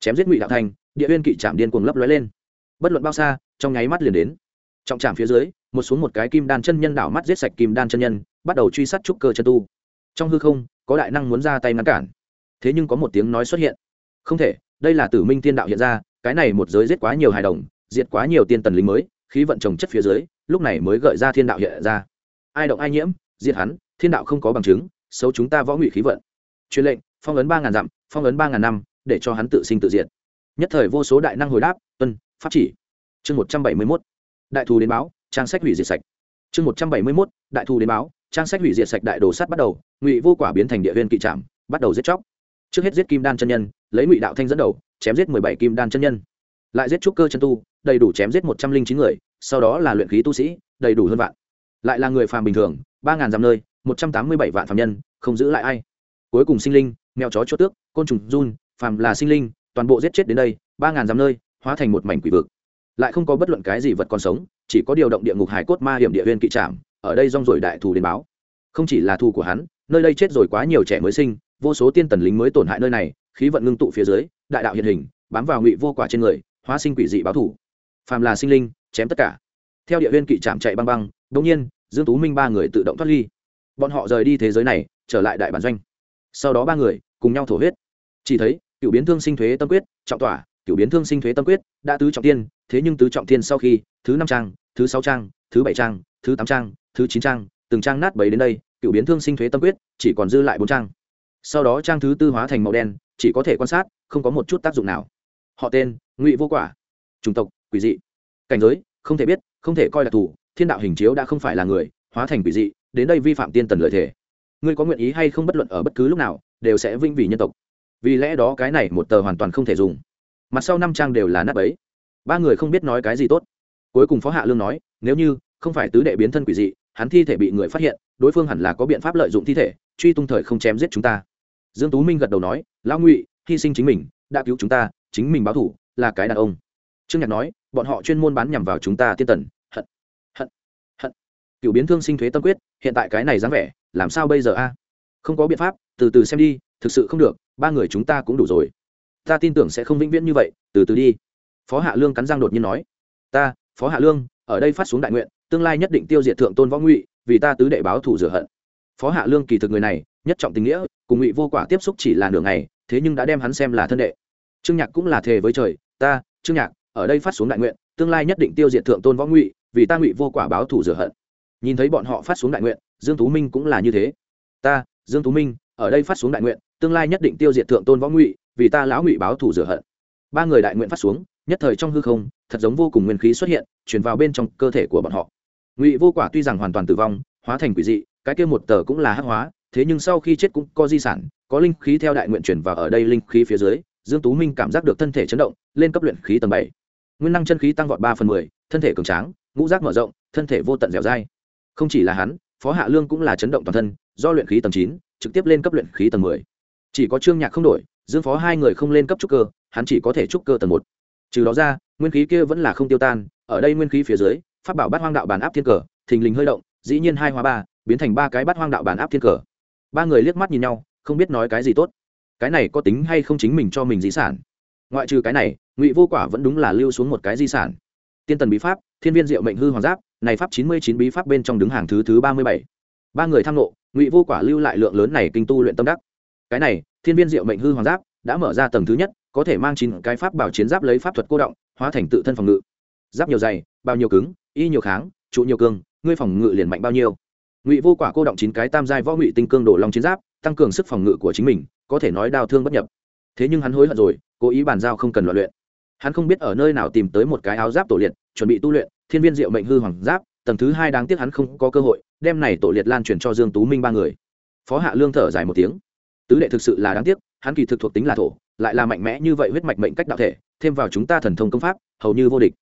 Chém giết ngụy đạo thành, địa huyên kỵ trạm điên cuồng lấp lóe lên. Bất luận bao xa, trong nháy mắt liền đến. Trọng trạm phía dưới, một xuống một cái kim đan chân nhân đảo mắt giết sạch kim đan chân nhân, bắt đầu truy sát trúc cơ chân tu. Trong hư không, có đại năng muốn ra tay ngăn cản. Thế nhưng có một tiếng nói xuất hiện. Không thể, đây là tử minh tiên đạo hiện ra, cái này một giới giết quá nhiều hài đồng, diệt quá nhiều tiên tần lính mới, khí vận trồng chất phía dưới, lúc này mới gợi ra thiên đạo hiện ra. Ai động ai nhiễm, diệt hắn, thiên đạo không có bằng chứng, xấu chúng ta võ ngụy khí vận. Truyền lệnh phong ấn ba ngàn dặm, phong ấn ba ngàn năm, để cho hắn tự sinh tự diệt. Nhất thời vô số đại năng hồi đáp, tuân, pháp chỉ. Chương một trăm bảy mươi mốt. Đại thù đến báo, trang sách hủy diệt sạch. Chương một trăm bảy mươi mốt, đại thù đến báo, trang sách hủy diệt sạch đại đồ sắt bắt đầu, ngụy vô quả biến thành địa viên kỵ trạm bắt đầu giết chóc. Trước hết giết kim đan chân nhân, lấy ngụy đạo thanh dẫn đầu, chém giết mười bảy kim đan chân nhân. Lại giết trúc cơ chân tu, đầy đủ chém giết một trăm linh chín người, sau đó là luyện khí tu sĩ, đầy đủ hơn vạn. Lại là người phàm bình thường, ba ngàn dặm nơi, một trăm tám mươi bảy vạn phàm nhân, không giữ lại ai cuối cùng sinh linh, mèo chó chốt tước, côn trùng run, phàm là sinh linh, toàn bộ giết chết đến đây, ba ngàn dặm nơi, hóa thành một mảnh quỷ vực. Lại không có bất luận cái gì vật còn sống, chỉ có điều động địa ngục hải cốt ma hiểm địa huyên kỵ trạm ở đây rong rồi đại thù đến báo. Không chỉ là thù của hắn, nơi đây chết rồi quá nhiều trẻ mới sinh, vô số tiên tần lính mới tổn hại nơi này, khí vận ngưng tụ phía dưới, đại đạo hiện hình, bám vào ngụy vô quả trên người, hóa sinh quỷ dị báo thủ phàm là sinh linh, chém tất cả. Theo địa huyên kỵ trạm chạy băng băng đống nhiên, dương tú minh ba người tự động thoát ly. Bọn họ rời đi thế giới này, trở lại đại bản doanh sau đó ba người cùng nhau thổ huyết. Chỉ thấy cựu biến thương sinh thuế tâm quyết, trọng tỏa cựu biến thương sinh thuế tâm quyết đã tứ trọng tiên, thế nhưng tứ trọng tiên sau khi, thứ năm trang, thứ sáu trang, thứ bảy trang, thứ tám trang, thứ chín trang, từng trang nát bấy đến đây cựu biến thương sinh thuế tâm quyết chỉ còn dư lại bốn trang. Sau đó trang thứ tư hóa thành màu đen, chỉ có thể quan sát, không có một chút tác dụng nào. Họ tên, ngụy vô quả. Chủng tộc, quỷ dị. Cảnh giới, không thể biết, không thể coi là thủ, thiên đạo hình chiếu đã không phải là người, hóa thành quỷ dị, đến đây vi phạm tiên tần lợi thể ngươi có nguyện ý hay không bất luận ở bất cứ lúc nào, đều sẽ vinh vì nhân tộc. Vì lẽ đó cái này một tờ hoàn toàn không thể dùng. Mặt sau năm trang đều là nắp ấy. Ba người không biết nói cái gì tốt. Cuối cùng phó hạ lương nói, nếu như không phải tứ đệ biến thân quỷ dị, hắn thi thể bị người phát hiện, đối phương hẳn là có biện pháp lợi dụng thi thể, truy tung thời không chém giết chúng ta. Dương tú minh gật đầu nói, lão ngụy, hy sinh chính mình, đã cứu chúng ta, chính mình báo thủ, là cái đàn ông. Trương nhạc nói, bọn họ chuyên môn bán nhằm vào chúng ta tiên tần. Hận hận hận. Cựu biến thương sinh thuế tâm quyết, hiện tại cái này dáng vẻ làm sao bây giờ a? Không có biện pháp, từ từ xem đi, thực sự không được, ba người chúng ta cũng đủ rồi. Ta tin tưởng sẽ không vĩnh viễn như vậy, từ từ đi. Phó hạ lương cắn răng đột nhiên nói. Ta, phó hạ lương, ở đây phát xuống đại nguyện, tương lai nhất định tiêu diệt thượng tôn võ ngụy, vì ta tứ đệ báo thủ rửa hận. Phó hạ lương kỳ thực người này, nhất trọng tình nghĩa, cùng ngụy vô quả tiếp xúc chỉ là nửa ngày, thế nhưng đã đem hắn xem là thân đệ. Trương nhạc cũng là thề với trời, ta, trương nhạc, ở đây phát xuống đại nguyện, tương lai nhất định tiêu diệt thượng tôn võ ngụy, vì ta ngụy vô quả báo thủ rửa hận nhìn thấy bọn họ phát xuống đại nguyện, dương tú minh cũng là như thế. Ta, dương tú minh, ở đây phát xuống đại nguyện, tương lai nhất định tiêu diệt thượng tôn võ ngụy, vì ta lão ngụy báo thù rửa hận. Ba người đại nguyện phát xuống, nhất thời trong hư không, thật giống vô cùng nguyên khí xuất hiện chuyển vào bên trong cơ thể của bọn họ. Ngụy vô quả tuy rằng hoàn toàn tử vong, hóa thành quỷ dị, cái kia một tờ cũng là hắc hóa, thế nhưng sau khi chết cũng có di sản, có linh khí theo đại nguyện chuyển vào ở đây linh khí phía dưới, dương tú minh cảm giác được thân thể chấn động, lên cấp luyện khí tầng bảy. Nguyên năng chân khí tăng vọt ba phần mười, thân thể cường tráng, ngũ giác mở rộng, thân thể vô tận dẻo dai không chỉ là hắn, phó hạ lương cũng là chấn động toàn thân, do luyện khí tầng chín, trực tiếp lên cấp luyện khí tầng mười. Chỉ có trương nhạc không đổi, dương phó hai người không lên cấp trúc cơ, hắn chỉ có thể trúc cơ tầng một. Trừ đó ra, nguyên khí kia vẫn là không tiêu tan, ở đây nguyên khí phía dưới phát bảo bát hoang đạo bàn áp thiên cờ, thình lình hơi động, dĩ nhiên hai hóa ba, biến thành ba cái bát hoang đạo bàn áp thiên cờ. Ba người liếc mắt nhìn nhau, không biết nói cái gì tốt. Cái này có tính hay không chính mình cho mình di sản? Ngoại trừ cái này, ngụy vô quả vẫn đúng là lưu xuống một cái di sản. Tiên tần bí pháp thiên viên diệu mệnh hư hoàng giáp, này pháp chín mươi chín bí pháp bên trong đứng hàng thứ thứ ba mươi bảy. Ba người tham nộ ngụy vô quả lưu lại lượng lớn này kinh tu luyện tâm đắc. Cái này, thiên viên diệu mệnh hư hoàng giáp đã mở ra tầng thứ nhất, có thể mang chín cái pháp bảo chiến giáp lấy pháp thuật cô động, hóa thành tự thân phòng ngự. Giáp nhiều dày, bao nhiêu cứng, y nhiều kháng, trụ nhiều cương ngươi phòng ngự liền mạnh bao nhiêu. Ngụy vô quả cô động chín cái tam giai võ ngụy tinh cương đổ long chiến giáp, tăng cường sức phòng ngự của chính mình, có thể nói đau thương bất nhập. Thế nhưng hắn hối hận rồi, cố ý bàn giao không cần loại luyện. Hắn không biết ở nơi nào tìm tới một cái áo giáp tổ liệt chuẩn bị tu luyện, thiên viên diệu mệnh hư hoàng giáp, tầng thứ hai đáng tiếc hắn không có cơ hội, đem này tổ liệt lan truyền cho dương tú minh ba người. Phó hạ lương thở dài một tiếng. Tứ đệ thực sự là đáng tiếc, hắn kỳ thực thuộc tính là thổ, lại là mạnh mẽ như vậy huyết mạch mệnh cách đạo thể, thêm vào chúng ta thần thông công pháp, hầu như vô địch.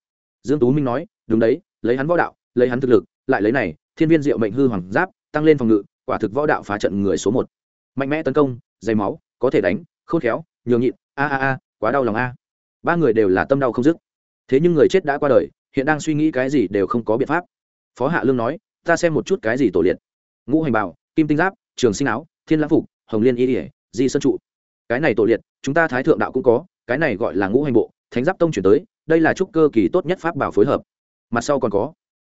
Dương tú minh nói, đúng đấy, lấy hắn võ đạo, lấy hắn thực lực, lại lấy này, thiên viên diệu mệnh hư hoàng giáp, tăng lên phòng ngự, quả thực võ đạo phá trận người số một. Mạnh mẽ tấn công, dày máu, có thể đánh, khôn khéo, nhường nhịn, a a a, quá đau lòng a. Ba người đều là tâm đau không dứt. Thế nhưng người chết đã qua đời hiện đang suy nghĩ cái gì đều không có biện pháp. Phó hạ lương nói, ta xem một chút cái gì tổ liệt. Ngũ hành bảo, kim tinh giáp, trường sinh áo, thiên lãng phục, hồng liên y ỉa di sơn trụ. Cái này tổ liệt, chúng ta thái thượng đạo cũng có, cái này gọi là ngũ hành bộ, thánh giáp tông chuyển tới, đây là trúc cơ kỳ tốt nhất pháp bảo phối hợp. Mặt sau còn có,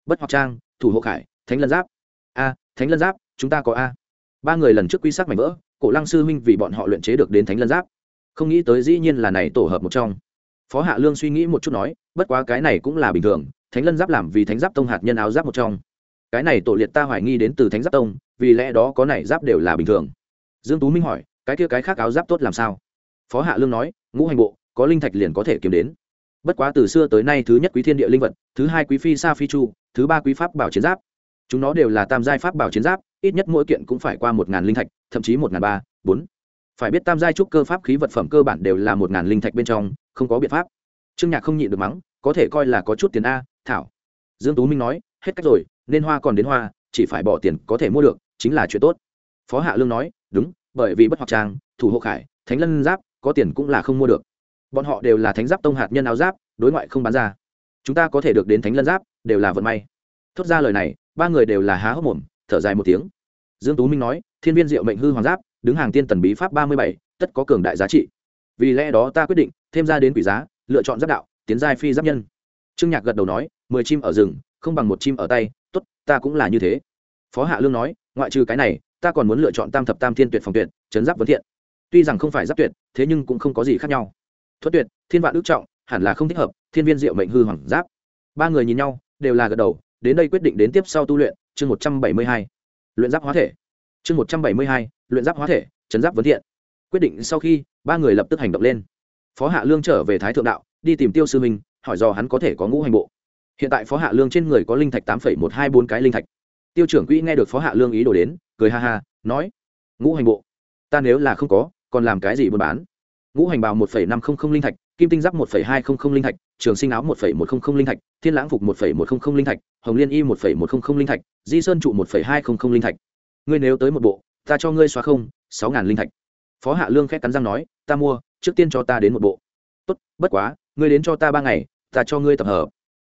bất hoặc trang, thủ hộ khải, thánh lân giáp. A, thánh lân giáp, chúng ta có a. Ba người lần trước quy sắc mảnh vỡ, cổ lăng sư huynh vì bọn họ luyện chế được đến thánh lân giáp. Không nghĩ tới dĩ nhiên là này tổ hợp một trong phó hạ lương suy nghĩ một chút nói, bất quá cái này cũng là bình thường, thánh lân giáp làm vì thánh giáp tông hạt nhân áo giáp một trong. Cái này tổ liệt ta hoài nghi đến từ thánh giáp tông, vì lẽ đó có này giáp đều là bình thường. Dương tú minh hỏi, cái kia cái khác áo giáp tốt làm sao? Phó hạ lương nói, ngũ hành bộ, có linh thạch liền có thể kiếm đến. Bất quá từ xưa tới nay thứ nhất quý thiên địa linh vật, thứ hai quý phi sa phi chu, thứ ba quý pháp bảo chiến giáp. Chúng nó đều là tam giai pháp bảo chiến giáp, ít nhất mỗi kiện cũng phải qua một ngàn linh thạch, thậm chí một ngàn ba, bốn. Phải biết tam giai trúc cơ pháp khí vật phẩm cơ bản đều là một ngàn linh thạch bên trong không có biện pháp. Trương nhạc không nhịn được mắng, có thể coi là có chút tiền a, thảo. Dương tú minh nói, hết cách rồi, nên hoa còn đến hoa, chỉ phải bỏ tiền có thể mua được, chính là chuyện tốt. Phó hạ lương nói, đúng, bởi vì bất hoặc trang, thủ hộ khải, thánh lân giáp, có tiền cũng là không mua được. Bọn họ đều là thánh giáp tông hạt nhân áo giáp, đối ngoại không bán ra. Chúng ta có thể được đến thánh lân giáp, đều là vận may. Thốt ra lời này, ba người đều là há hốc mồm, thở dài một tiếng. Dương tú minh nói, thiên viên diệu mệnh hư hoàng giáp, đứng hàng tiên tần bí pháp ba mươi bảy, tất có cường đại giá trị. Vì lẽ đó ta quyết định thêm ra đến quỷ giá, lựa chọn giáp đạo, tiến giai phi giáp nhân. Trương nhạc gật đầu nói, mười chim ở rừng, không bằng một chim ở tay, tốt, ta cũng là như thế. Phó hạ lương nói, ngoại trừ cái này, ta còn muốn lựa chọn tam thập tam thiên tuyệt phòng tuyệt, chấn giáp vấn thiện. Tuy rằng không phải giáp tuyệt, thế nhưng cũng không có gì khác nhau. Thuật tuyệt, thiên vạn ước trọng, hẳn là không thích hợp, thiên viên diệu mệnh hư hoàng giáp. Ba người nhìn nhau, đều là gật đầu, đến đây quyết định đến tiếp sau tu luyện, chương một trăm bảy mươi hai. Luyện giáp hóa thể. Chương một trăm bảy mươi hai, luyện giáp hóa thể, chấn giáp vấn thiện. Quyết định sau khi, ba người lập tức hành động lên phó hạ lương trở về thái thượng đạo, đi tìm tiêu sư minh, hỏi do hắn có thể có ngũ hành bộ. Hiện tại phó hạ lương trên người có linh thạch tám một hai bốn cái linh thạch. Tiêu trưởng quỹ nghe được phó hạ lương ý đồ đến, cười ha ha, nói, ngũ hành bộ? Ta nếu là không có, còn làm cái gì buôn bán? Ngũ hành bào một năm trăm linh linh thạch, kim tinh giáp một hai trăm linh linh thạch, trường sinh áo một một trăm linh linh thạch, thiên lãng phục một một trăm linh linh thạch, hồng liên y một một trăm linh linh thạch, di sơn trụ một hai trăm linh linh thạch. Ngươi nếu tới một bộ, ta cho ngươi xóa không, sáu ngàn linh thạch. Phó hạ lương khét cắn răng nói, ta mua trước tiên cho ta đến một bộ. Tốt, bất quá, ngươi đến cho ta ba ngày, ta cho ngươi tập hợp.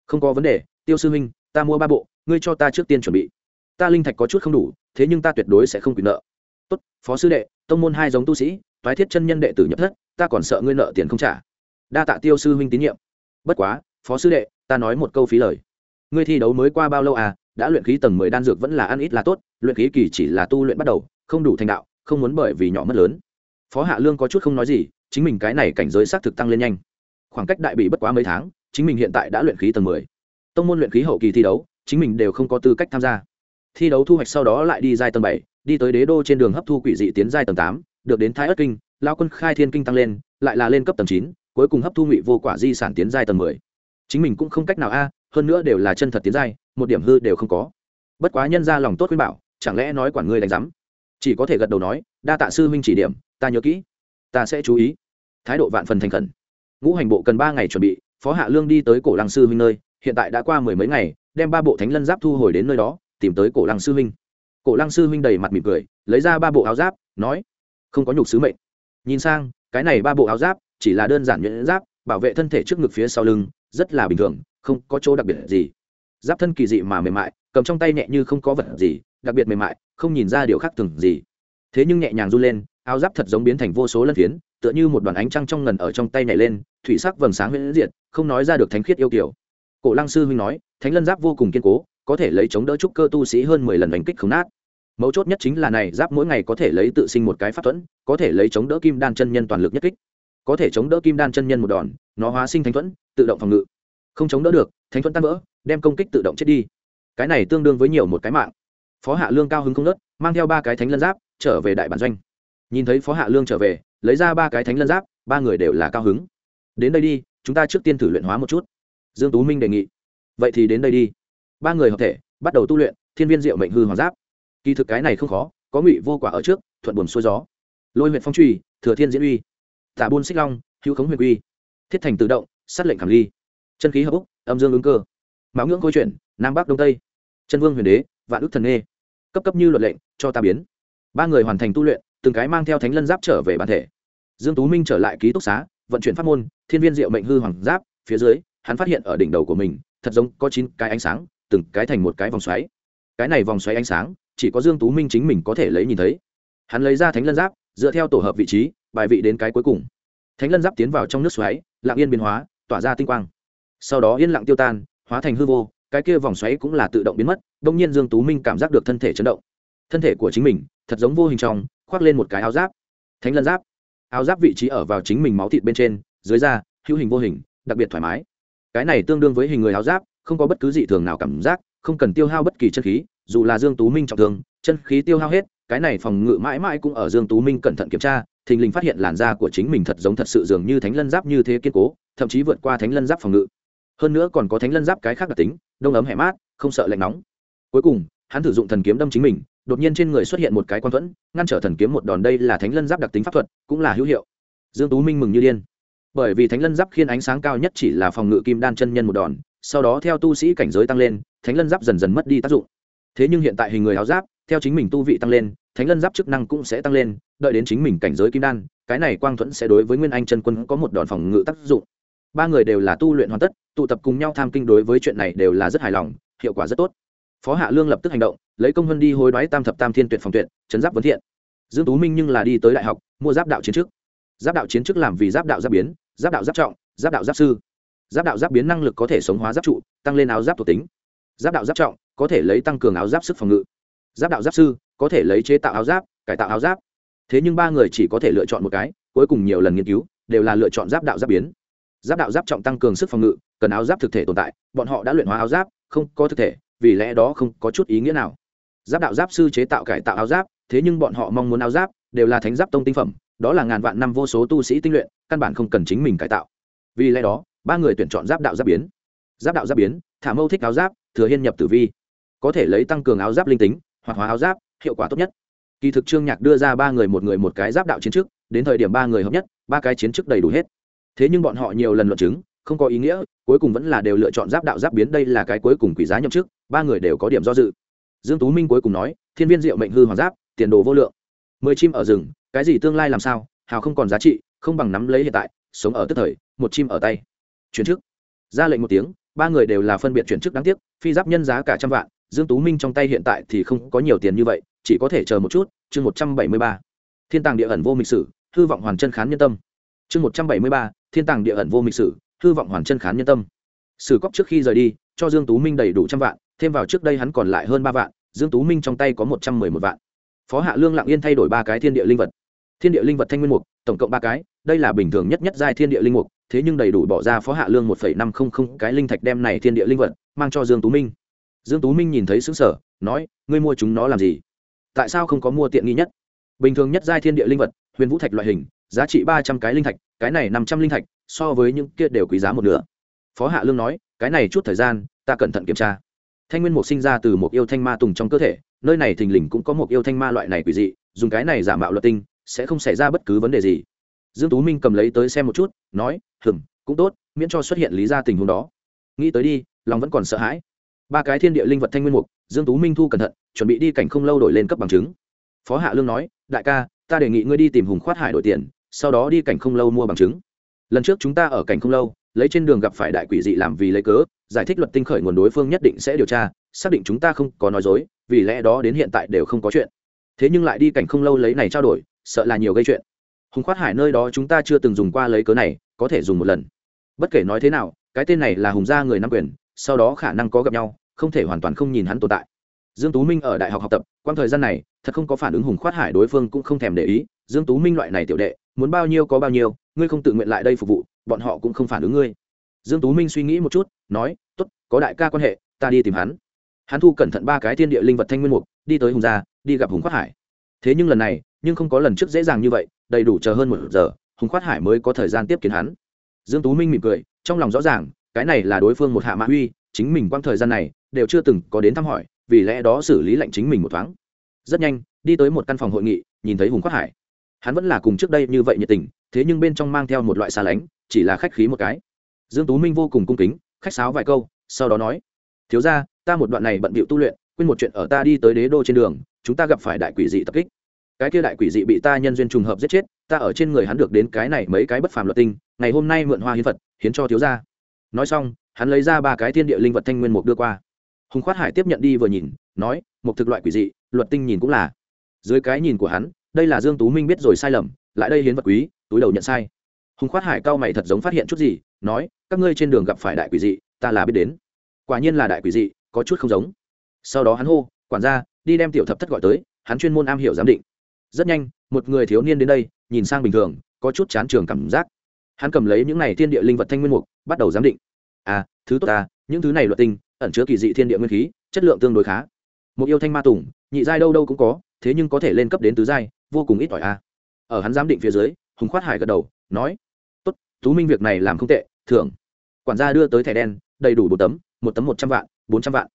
Không có vấn đề, tiêu sư huynh, ta mua ba bộ, ngươi cho ta trước tiên chuẩn bị. Ta linh thạch có chút không đủ, thế nhưng ta tuyệt đối sẽ không quyền nợ. Tốt, phó sư đệ, tông môn hai giống tu sĩ thoái thiết chân nhân đệ tử nhập thất, ta còn sợ ngươi nợ tiền không trả. Đa tạ tiêu sư huynh tín nhiệm. Bất quá, phó sư đệ, ta nói một câu phí lời. Ngươi thi đấu mới qua bao lâu à? Đã luyện khí tầng mười đan dược vẫn là ăn ít là tốt, luyện khí kỳ chỉ là tu luyện bắt đầu, không đủ thành đạo, không muốn bởi vì nhỏ mất lớn. Phó hạ lương có chút không nói gì chính mình cái này cảnh giới xác thực tăng lên nhanh. Khoảng cách đại bị bất quá mấy tháng, chính mình hiện tại đã luyện khí tầng mười. Tông môn luyện khí hậu kỳ thi đấu, chính mình đều không có tư cách tham gia. Thi đấu thu hoạch sau đó lại đi giai tầng bảy, đi tới đế đô trên đường hấp thu quỷ dị tiến giai tầng tám, được đến thái ất kinh, lao quân khai thiên kinh tăng lên, lại là lên cấp tầng chín, cuối cùng hấp thu ngụy vô quả di sản tiến giai tầng mười. Chính mình cũng không cách nào a, hơn nữa đều là chân thật tiến giai, một điểm hư đều không có. Bất quá nhân ra lòng tốt khuyên bảo, chẳng lẽ nói quản ngươi đánh giám? Chỉ có thể gật đầu nói, đa tạ sư huynh chỉ điểm, ta nhớ kỹ, ta sẽ chú ý thái độ vạn phần thành khẩn. Ngũ hành bộ cần ba ngày chuẩn bị, phó hạ lương đi tới cổ lăng sư huynh nơi, hiện tại đã qua mười mấy ngày, đem ba bộ thánh lân giáp thu hồi đến nơi đó, tìm tới cổ lăng sư huynh. Cổ lăng sư huynh đầy mặt mỉm cười, lấy ra ba bộ áo giáp, nói, không có nhục sứ mệnh. Nhìn sang, cái này ba bộ áo giáp, chỉ là đơn giản nhuyễn giáp, bảo vệ thân thể trước ngực phía sau lưng, rất là bình thường, không có chỗ đặc biệt gì. Giáp thân kỳ dị mà mềm mại, cầm trong tay nhẹ như không có vật gì, đặc biệt mềm mại, không nhìn ra điều khác thường gì. Thế nhưng nhẹ nhàng run lên, áo giáp thật giống biến thành vô số lân phiến tựa như một đoàn ánh trăng trong ngần ở trong tay nhảy lên, thủy sắc vầng sáng huyễn diệt, không nói ra được thánh khiết yêu kiểu cổ lăng sư huynh nói, thánh lân giáp vô cùng kiên cố, có thể lấy chống đỡ trúc cơ tu sĩ hơn mười lần đánh kích không nát. Mấu chốt nhất chính là này, giáp mỗi ngày có thể lấy tự sinh một cái pháp thuẫn, có thể lấy chống đỡ kim đan chân nhân toàn lực nhất kích. Có thể chống đỡ kim đan chân nhân một đòn, nó hóa sinh thánh thuẫn, tự động phòng ngự. Không chống đỡ được, thánh thuẫn tan vỡ, đem công kích tự động chết đi. Cái này tương đương với nhiều một cái mạng. Phó hạ lương cao hứng không nớt mang theo ba cái thánh lân giáp, trở về đại bản doanh. Nhìn thấy phó hạ lương trở về lấy ra ba cái thánh lân giáp, ba người đều là cao hứng. Đến đây đi, chúng ta trước tiên thử luyện hóa một chút. Dương tú minh đề nghị. Vậy thì đến đây đi. Ba người hợp thể, bắt đầu tu luyện, thiên viên diệu mệnh hư hoàng giáp. Kỳ thực cái này không khó, có ngụy vô quả ở trước, thuận buồm xuôi gió. Lôi huyện phong truy, thừa thiên diễn uy. Tả buôn xích long, hữu khống huyền uy thiết thành tự động, sát lệnh khảm ly. Chân khí hợp úc, âm dương ứng cơ. Mão ngưỡng câu chuyện nam bắc đông tây. Chân vương huyền đế, vạn đức thần nghê. Cấp cấp như luật lệnh, cho ta biến. Ba người hoàn thành tu luyện, từng cái mang theo thánh lân giáp trở về bản thể dương tú minh trở lại ký túc xá, vận chuyển pháp môn, thiên viên diệu mệnh hư hoàng giáp, phía dưới, hắn phát hiện ở đỉnh đầu của mình, thật giống có chín cái ánh sáng, từng cái thành một cái vòng xoáy. Cái này vòng xoáy ánh sáng, chỉ có dương tú minh chính mình có thể lấy nhìn thấy. Hắn lấy ra thánh lân giáp, dựa theo tổ hợp vị trí, bài vị đến cái cuối cùng. Thánh lân giáp tiến vào trong nước xoáy, lặng yên biến hóa, tỏa ra tinh quang. Sau đó yên lặng tiêu tan, hóa thành hư vô, cái kia vòng xoáy cũng là tự động biến mất đông nhiên dương tú minh cảm giác được thân thể chấn động. Thân thể của chính mình, thật giống vô hình trong, khoác lên một cái áo giáp. Thánh lân giáp áo giáp vị trí ở vào chính mình máu thịt bên trên, dưới da, hữu hình vô hình, đặc biệt thoải mái. Cái này tương đương với hình người áo giáp, không có bất cứ dị thường nào cảm giác, không cần tiêu hao bất kỳ chân khí, dù là dương tú minh trọng thương, chân khí tiêu hao hết, cái này phòng ngự mãi mãi cũng ở dương tú minh cẩn thận kiểm tra, thình lình phát hiện làn da của chính mình thật giống thật sự dường như thánh lân giáp như thế kiên cố, thậm chí vượt qua thánh lân giáp phòng ngự. Hơn nữa còn có thánh lân giáp cái khác đặc tính, đông ấm hẻ mát, không sợ lạnh nóng. Cuối cùng, hắn thử dụng thần kiếm đâm chính mình đột nhiên trên người xuất hiện một cái quan thuẫn, ngăn trở thần kiếm một đòn đây là thánh lân giáp đặc tính pháp thuật, cũng là hữu hiệu. Dương tú minh mừng như điên. Bởi vì thánh lân giáp khiên ánh sáng cao nhất chỉ là phòng ngự kim đan chân nhân một đòn, sau đó theo tu sĩ cảnh giới tăng lên, thánh lân giáp dần dần mất đi tác dụng. Thế nhưng hiện tại hình người áo giáp, theo chính mình tu vị tăng lên, thánh lân giáp chức năng cũng sẽ tăng lên, đợi đến chính mình cảnh giới kim đan, cái này quang thuẫn sẽ đối với nguyên anh chân quân có một đòn phòng ngự tác dụng. Ba người đều là tu luyện hoàn tất, tụ tập cùng nhau tham kinh đối với chuyện này đều là rất hài lòng, hiệu quả rất tốt phó hạ lương lập tức hành động, lấy công vân đi hối đoái tam thập tam thiên tuyệt phòng tuyệt chấn giáp vấn thiện. Dương tú minh nhưng là đi tới đại học, mua giáp đạo chiến chức. Giáp đạo chiến chức làm vì giáp đạo giáp biến, giáp đạo giáp trọng, giáp đạo giáp sư. Giáp đạo giáp biến năng lực có thể sống hóa giáp trụ, tăng lên áo giáp thuộc tính. Giáp đạo giáp trọng, có thể lấy tăng cường áo giáp sức phòng ngự. Giáp đạo giáp sư, có thể lấy chế tạo áo giáp, cải tạo áo giáp. Thế nhưng ba người chỉ có thể lựa chọn một cái, cuối cùng nhiều lần nghiên cứu, đều là lựa chọn giáp đạo giáp biến. Giáp đạo giáp trọng tăng cường sức phòng ngự, cần áo giáp thực thể tồn tại, bọn họ đã luyện hóa áo giáp, không có thực thể vì lẽ đó không có chút ý nghĩa nào. Giáp đạo giáp sư chế tạo cải tạo áo giáp, thế nhưng bọn họ mong muốn áo giáp đều là thánh giáp tông tinh phẩm, đó là ngàn vạn năm vô số tu sĩ tinh luyện, căn bản không cần chính mình cải tạo. Vì lẽ đó, ba người tuyển chọn giáp đạo giáp biến. Giáp đạo giáp biến, thả mâu thích áo giáp, thừa hiên nhập tử vi. Có thể lấy tăng cường áo giáp linh tính hoặc hóa áo giáp, hiệu quả tốt nhất. Kỳ thực trương nhạc đưa ra ba người một người một cái giáp đạo chiến chức đến thời điểm ba người hợp nhất, ba cái chiến chức đầy đủ hết. Thế nhưng bọn họ nhiều lần luận chứng không có ý nghĩa, cuối cùng vẫn là đều lựa chọn giáp đạo giáp biến đây là cái cuối cùng quý giá nhậm chức, ba người đều có điểm do dự. Dương tú minh cuối cùng nói, thiên viên diệu mệnh hư hoàng giáp, tiền đồ vô lượng. Mười chim ở rừng, cái gì tương lai làm sao? Hào không còn giá trị, không bằng nắm lấy hiện tại, sống ở tức thời, một chim ở tay. Chuyển chức. Ra lệnh một tiếng, ba người đều là phân biệt chuyển chức đáng tiếc, phi giáp nhân giá cả trăm vạn, dương tú minh trong tay hiện tại thì không có nhiều tiền như vậy, chỉ có thể chờ một chút, chương một trăm bảy mươi ba. Thiên tàng địa ẩn vô mịch sử, hư vọng hoàn chân khán nhân tâm. Chương một trăm bảy mươi ba, thiên tàng địa ẩn vô mịch sử hư vọng hoàn chân khán nhân tâm. Sử cóc trước khi rời đi, cho dương tú minh đầy đủ trăm vạn, thêm vào trước đây hắn còn lại hơn ba vạn, dương tú minh trong tay có một trăm mười một vạn. Phó hạ lương lặng yên thay đổi ba cái thiên địa linh vật. Thiên địa linh vật thanh nguyên mục, tổng cộng ba cái, đây là bình thường nhất nhất giai thiên địa linh mục, thế nhưng đầy đủ bỏ ra phó hạ lương một năm không không cái linh thạch đem này thiên địa linh vật, mang cho dương tú minh. Dương tú minh nhìn thấy xứng sở nói, ngươi mua chúng nó làm gì? Tại sao không có mua tiện nghi nhất? Bình thường nhất giai thiên địa linh vật, huyền vũ thạch loại hình, giá trị ba trăm cái linh thạch, cái này năm trăm linh thạch so với những kia đều quý giá một nửa. Phó hạ lương nói, cái này chút thời gian, ta cẩn thận kiểm tra. Thanh nguyên mục sinh ra từ một yêu thanh ma tùng trong cơ thể, nơi này thình lình cũng có một yêu thanh ma loại này quỷ dị, dùng cái này giả mạo luật tinh, sẽ không xảy ra bất cứ vấn đề gì. Dương tú minh cầm lấy tới xem một chút, nói, hừm, cũng tốt, miễn cho xuất hiện lý ra tình huống đó. Nghĩ tới đi, lòng vẫn còn sợ hãi. Ba cái thiên địa linh vật thanh nguyên mục, dương tú minh thu cẩn thận, chuẩn bị đi cảnh không lâu đổi lên cấp bằng chứng. Phó hạ lương nói, đại ca, ta đề nghị ngươi đi tìm hùng khoát hải đổi tiền, sau đó đi cảnh không lâu mua bằng chứng lần trước chúng ta ở cảnh không lâu, lấy trên đường gặp phải đại quỷ dị làm vì lấy cớ, giải thích luật tinh khởi nguồn đối phương nhất định sẽ điều tra, xác định chúng ta không có nói dối, vì lẽ đó đến hiện tại đều không có chuyện. Thế nhưng lại đi cảnh không lâu lấy này trao đổi, sợ là nhiều gây chuyện. Hùng khoát hải nơi đó chúng ta chưa từng dùng qua lấy cớ này, có thể dùng một lần. Bất kể nói thế nào, cái tên này là hùng gia người nắm quyền, sau đó khả năng có gặp nhau, không thể hoàn toàn không nhìn hắn tồn tại. Dương tú minh ở đại học học tập quang thời gian này, thật không có phản ứng hùng khoát hải đối phương cũng không thèm để ý. Dương tú minh loại này tiểu đệ, muốn bao nhiêu có bao nhiêu ngươi không tự nguyện lại đây phục vụ, bọn họ cũng không phản ứng ngươi. Dương tú minh suy nghĩ một chút, nói, tốt, có đại ca quan hệ, ta đi tìm hắn. Hắn thu cẩn thận ba cái thiên địa linh vật thanh nguyên mục, đi tới hùng gia, đi gặp hùng khoát hải. Thế nhưng lần này, nhưng không có lần trước dễ dàng như vậy, đầy đủ chờ hơn một giờ, hùng khoát hải mới có thời gian tiếp kiến hắn. Dương tú minh mỉm cười, trong lòng rõ ràng, cái này là đối phương một hạ mã uy, chính mình quang thời gian này, đều chưa từng có đến thăm hỏi, vì lẽ đó xử lý lệnh chính mình một thoáng. Rất nhanh, đi tới một căn phòng hội nghị, nhìn thấy hùng khoát hải. Hắn vẫn là cùng trước đây như vậy nhiệt tình thế nhưng bên trong mang theo một loại xa lánh, chỉ là khách khí một cái. Dương tú minh vô cùng cung kính, khách sáo vài câu, sau đó nói, thiếu ra ta một đoạn này bận bịu tu luyện, quên một chuyện ở ta đi tới đế đô trên đường, chúng ta gặp phải đại quỷ dị tập kích. Cái kia đại quỷ dị bị ta nhân duyên trùng hợp giết chết, ta ở trên người hắn được đến cái này mấy cái bất phàm luật tinh, ngày hôm nay mượn hoa hiến vật, hiến cho thiếu gia. Nói xong, hắn lấy ra ba cái thiên địa linh vật thanh nguyên mục đưa qua. Hùng khoát hải tiếp nhận đi vừa nhìn, nói một thực loại quỷ dị, luật tinh nhìn cũng là. Dưới cái nhìn của hắn, đây là dương tú minh biết rồi sai lầm lại đây hiến vật quý, túi đầu nhận sai. Hùng khoát hải cao mày thật giống phát hiện chút gì, nói, các ngươi trên đường gặp phải đại quỷ dị, ta là biết đến. Quả nhiên là đại quỷ dị, có chút không giống. Sau đó hắn hô, quản gia, đi đem tiểu thập thất gọi tới, hắn chuyên môn am hiểu giám định. Rất nhanh, một người thiếu niên đến đây, nhìn sang bình thường, có chút chán trường cảm giác. Hắn cầm lấy những này thiên địa linh vật thanh nguyên mục, bắt đầu giám định. À thứ tốt ta, những thứ này luật tinh, ẩn chứa kỳ dị thiên địa nguyên khí, chất lượng tương đối khá. Một yêu thanh ma tùng, nhị giai đâu đâu cũng có, thế nhưng có thể lên cấp đến tứ giai, vô cùng ít ỏi a ở hắn giám định phía dưới, hùng khoát hải gật đầu, nói, tốt, tú minh việc này làm không tệ, thưởng. Quản gia đưa tới thẻ đen, đầy đủ bốn tấm, một tấm một trăm vạn, bốn trăm vạn.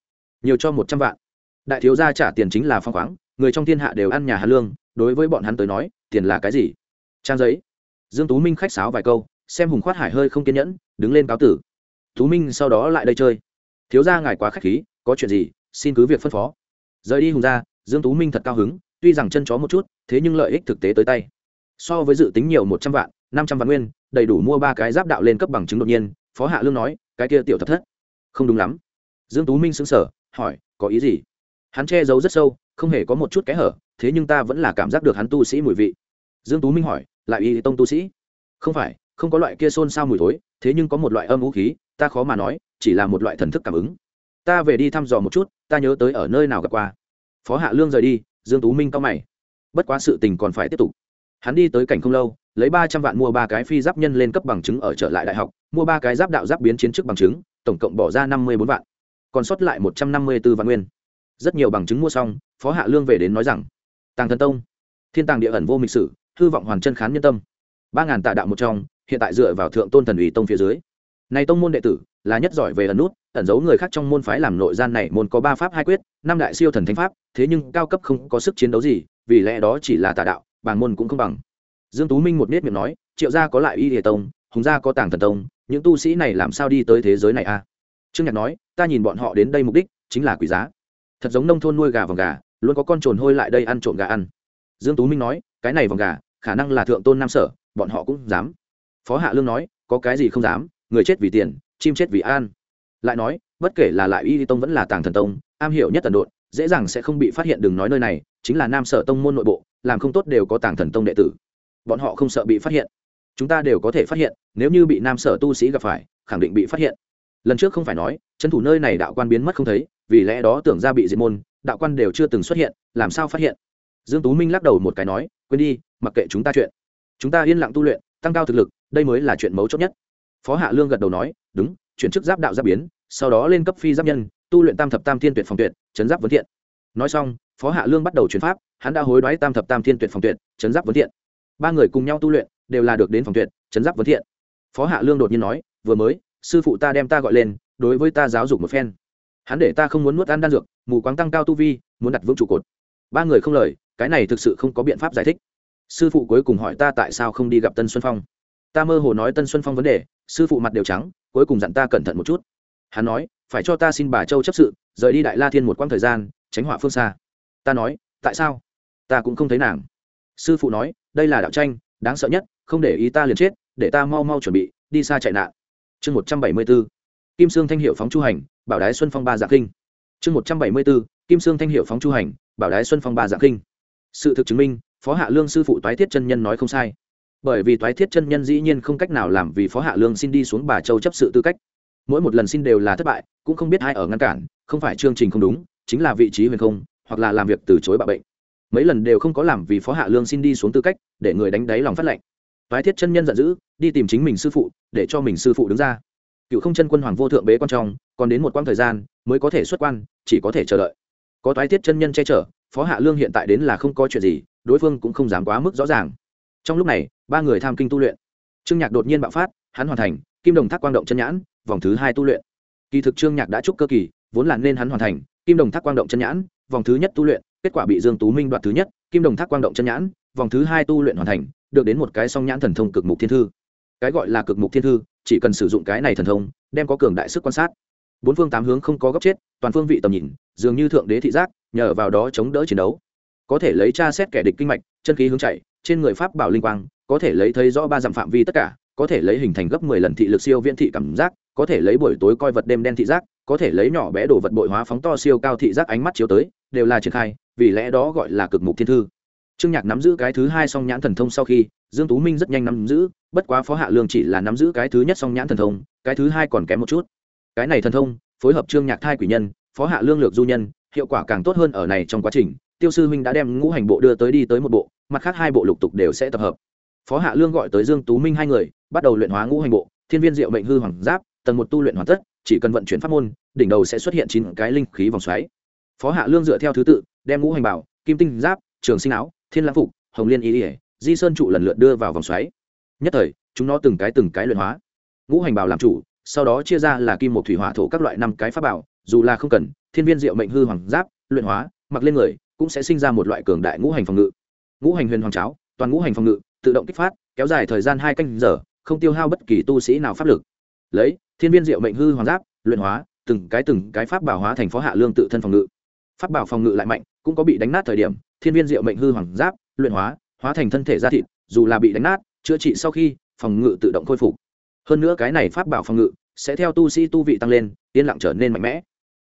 Nhiều cho một trăm vạn. Đại thiếu gia trả tiền chính là phong khoáng, người trong thiên hạ đều ăn nhà hà lương, đối với bọn hắn tới nói, tiền là cái gì? Trang giấy. Dương tú minh khách sáo vài câu, xem hùng khoát hải hơi không kiên nhẫn, đứng lên cáo tử. Tú minh sau đó lại đây chơi. Thiếu gia ngài quá khách khí, có chuyện gì, xin cứ việc phân phó. Rời đi hùng ra dương tú minh thật cao hứng, tuy rằng chân chó một chút, thế nhưng lợi ích thực tế tới tay so với dự tính nhiều một trăm vạn, năm trăm vạn nguyên, đầy đủ mua ba cái giáp đạo lên cấp bằng chứng đột nhiên, phó hạ lương nói, cái kia tiểu thập thất. Không đúng lắm. Dương tú minh sững sờ, hỏi, có ý gì? Hắn che giấu rất sâu, không hề có một chút kẽ hở, thế nhưng ta vẫn là cảm giác được hắn tu sĩ mùi vị. Dương tú minh hỏi, lại y tông tu sĩ? Không phải, không có loại kia xôn xao mùi thối, thế nhưng có một loại âm vũ khí, ta khó mà nói, chỉ là một loại thần thức cảm ứng. Ta về đi thăm dò một chút, ta nhớ tới ở nơi nào gặp qua. Phó hạ lương rời đi, dương tú minh cao mày, bất quá sự tình còn phải tiếp tục hắn đi tới cảnh không lâu, lấy ba trăm vạn mua ba cái phi giáp nhân lên cấp bằng chứng ở trở lại đại học, mua ba cái giáp đạo giáp biến chiến chức bằng chứng, tổng cộng bỏ ra năm mươi bốn vạn, còn sót lại một trăm năm mươi b ố vạn nguyên. Rất nhiều bằng chứng mua xong, phó hạ lương về đến nói rằng, tàng thần tông, thiên tàng địa ẩn vô mịch sử, hư vọng hoàn chân khán nhân tâm. Ba ngàn tạ đạo một trong, hiện tại dựa vào thượng tôn thần ủy tông phía dưới. Này tông môn đệ tử, là nhất giỏi về ẩn nút, ẩn giấu người khác trong môn phái làm nội gian này môn có ba pháp hai quyết, năm đại siêu thần thánh pháp, thế nhưng cao cấp không có sức chiến đấu gì, vì lẽ đó chỉ là tà đạo bàng môn cũng không bằng. Dương tú minh một nét miệng nói, triệu gia có lại y địa tông, hùng gia có tàng thần tông, những tu sĩ này làm sao đi tới thế giới này a trương nhạc nói, ta nhìn bọn họ đến đây mục đích chính là quý giá. Thật giống nông thôn nuôi gà vòng gà, luôn có con trồn hôi lại đây ăn trộm gà ăn. Dương tú minh nói, cái này vòng gà, khả năng là thượng tôn nam sở, bọn họ cũng dám. Phó hạ lương nói, có cái gì không dám, người chết vì tiền, chim chết vì an. Lại nói, bất kể là lại y tông vẫn là tàng thần tông, am hiểu nhất tần độn, dễ dàng sẽ không bị phát hiện đừng nói nơi này chính là nam sở tông môn nội bộ, làm không tốt đều có tàng thần tông đệ tử. Bọn họ không sợ bị phát hiện. Chúng ta đều có thể phát hiện, nếu như bị nam sở tu sĩ gặp phải, khẳng định bị phát hiện. Lần trước không phải nói, trấn thủ nơi này đạo quan biến mất không thấy, vì lẽ đó tưởng ra bị diệt môn, đạo quan đều chưa từng xuất hiện, làm sao phát hiện? Dương tú minh lắc đầu một cái nói, quên đi, mặc kệ chúng ta chuyện. Chúng ta yên lặng tu luyện, tăng cao thực lực, đây mới là chuyện mấu chốt nhất. Phó hạ lương gật đầu nói, đúng, chuyển chức giáp đạo giáp biến, sau đó lên cấp phi giáp nhân, tu luyện tam thập tam thiên tuyệt phòng tuyệt, chấn giáp vấn thiện. Nói xong phó hạ lương bắt đầu chuyển pháp, hắn đã hối đoái tam thập tam thiên tuyệt phòng tuyệt, chấn giáp vấn thiện. Ba người cùng nhau tu luyện, đều là được đến phòng tuyệt, chấn giáp vấn thiện. Phó hạ lương đột nhiên nói, vừa mới, sư phụ ta đem ta gọi lên, đối với ta giáo dục một phen. Hắn để ta không muốn nuốt ăn đan dược, mù quáng tăng cao tu vi, muốn đặt vững trụ cột. Ba người không lời, cái này thực sự không có biện pháp giải thích. Sư phụ cuối cùng hỏi ta tại sao không đi gặp tân xuân phong. Ta mơ hồ nói tân xuân phong vấn đề, sư phụ mặt đều trắng, cuối cùng dặn ta cẩn thận một chút. Hắn nói, phải cho ta xin bà châu chấp sự, rời đi đại la thiên một quãng thời gian, tránh họa phương xa ta nói, tại sao? Ta cũng không thấy nàng. Sư phụ nói, đây là đạo tranh, đáng sợ nhất, không để ý ta liền chết, để ta mau mau chuẩn bị, đi xa chạy nạn. Chương một trăm bảy mươi b ố kim sương thanh hiệu phóng chu hành, bảo đái xuân phong ba dạng kinh. Chương một trăm bảy mươi b ố kim sương thanh hiệu phóng chu hành, bảo đái xuân phong ba dạng kinh. Sự thực chứng minh, phó hạ lương sư phụ toái thiết chân nhân nói không sai. Bởi vì toái thiết chân nhân dĩ nhiên không cách nào làm vì phó hạ lương xin đi xuống bà châu chấp sự tư cách. Mỗi một lần xin đều là thất bại, cũng không biết ai ở ngăn cản, không phải chương trình không đúng, chính là vị trí huyền không hoặc là làm việc từ chối bạo bệnh. Mấy lần đều không có làm vì phó hạ lương xin đi xuống tư cách, để người đánh đáy lòng phát lệnh. Toái thiết chân nhân giận dữ, đi tìm chính mình sư phụ, để cho mình sư phụ đứng ra. Cựu không chân quân hoàng vô thượng bế quan trọng còn đến một quãng thời gian, mới có thể xuất quan, chỉ có thể chờ đợi. Có toái thiết chân nhân che chở, phó hạ lương hiện tại đến là không có chuyện gì, đối phương cũng không dám quá mức rõ ràng. Trong lúc này, ba người tham kinh tu luyện. Trương nhạc đột nhiên bạo phát, hắn hoàn thành, kim đồng thác quang động chân nhãn, vòng thứ hai tu luyện. Kỳ thực trương nhạc đã chúc cơ kỳ, vốn là nên hắn hoàn thành, kim đồng thác quang động chân nhãn vòng thứ nhất tu luyện, kết quả bị dương tú minh đoạt thứ nhất, kim đồng thác quang động chân nhãn, vòng thứ hai tu luyện hoàn thành, được đến một cái song nhãn thần thông cực mục thiên thư. Cái gọi là cực mục thiên thư, chỉ cần sử dụng cái này thần thông, đem có cường đại sức quan sát. Bốn phương tám hướng không có góc chết, toàn phương vị tầm nhìn, dường như thượng đế thị giác, nhờ vào đó chống đỡ chiến đấu. Có thể lấy tra xét kẻ địch kinh mạch, chân khí hướng chạy, trên người pháp bảo linh quang, có thể lấy thấy rõ ba dặm phạm vi tất cả, có thể lấy hình thành gấp mười lần thị lực siêu viễn thị cảm giác, có thể lấy buổi tối coi vật đêm đen thị giác có thể lấy nhỏ bé đồ vật bội hóa phóng to siêu cao thị giác ánh mắt chiếu tới, đều là triển khai, vì lẽ đó gọi là cực mục thiên thư. Trương nhạc nắm giữ cái thứ hai song nhãn thần thông sau khi, dương tú minh rất nhanh nắm giữ, bất quá phó hạ lương chỉ là nắm giữ cái thứ nhất song nhãn thần thông, cái thứ hai còn kém một chút. Cái này thần thông, phối hợp trương nhạc thai quỷ nhân, phó hạ lương lược du nhân, hiệu quả càng tốt hơn ở này trong quá trình, tiêu sư minh đã đem ngũ hành bộ đưa tới đi tới một bộ, mặt khác hai bộ lục tục đều sẽ tập hợp. Phó hạ lương gọi tới dương tú minh hai người, bắt đầu luyện hóa ngũ hành bộ, thiên viên diệu mệnh hư hoàng giáp, tầng một tu luyện hoàn tất chỉ cần vận chuyển pháp môn, đỉnh đầu sẽ xuất hiện chín cái linh khí vòng xoáy. Phó hạ lương dựa theo thứ tự, đem ngũ hành bảo, kim tinh giáp, trường sinh áo, thiên lãng phục, hồng liên ý ỉa di sơn trụ lần lượt đưa vào vòng xoáy. Nhất thời, chúng nó từng cái từng cái luyện hóa. Ngũ hành bảo làm chủ, sau đó chia ra là kim một thủy hỏa thổ các loại năm cái pháp bảo, dù là không cần, thiên viên diệu mệnh hư hoàng giáp, luyện hóa, mặc lên người, cũng sẽ sinh ra một loại cường đại ngũ hành phòng ngự. Ngũ hành huyền hoàng cháo, toàn ngũ hành phòng ngự, tự động kích phát, kéo dài thời gian hai canh giờ, không tiêu hao bất kỳ tu sĩ nào pháp lực. Lấy thiên viên diệu mệnh hư hoàng giáp, luyện hóa, từng cái từng cái pháp bảo hóa thành phó hạ lương tự thân phòng ngự. Pháp bảo phòng ngự lại mạnh, cũng có bị đánh nát thời điểm, thiên viên diệu mệnh hư hoàng giáp, luyện hóa hóa thành thân thể da thịt, dù là bị đánh nát, chữa trị sau khi, phòng ngự tự động khôi phục. Hơn nữa cái này pháp bảo phòng ngự, sẽ theo tu sĩ tu vị tăng lên, yên lặng trở nên mạnh mẽ.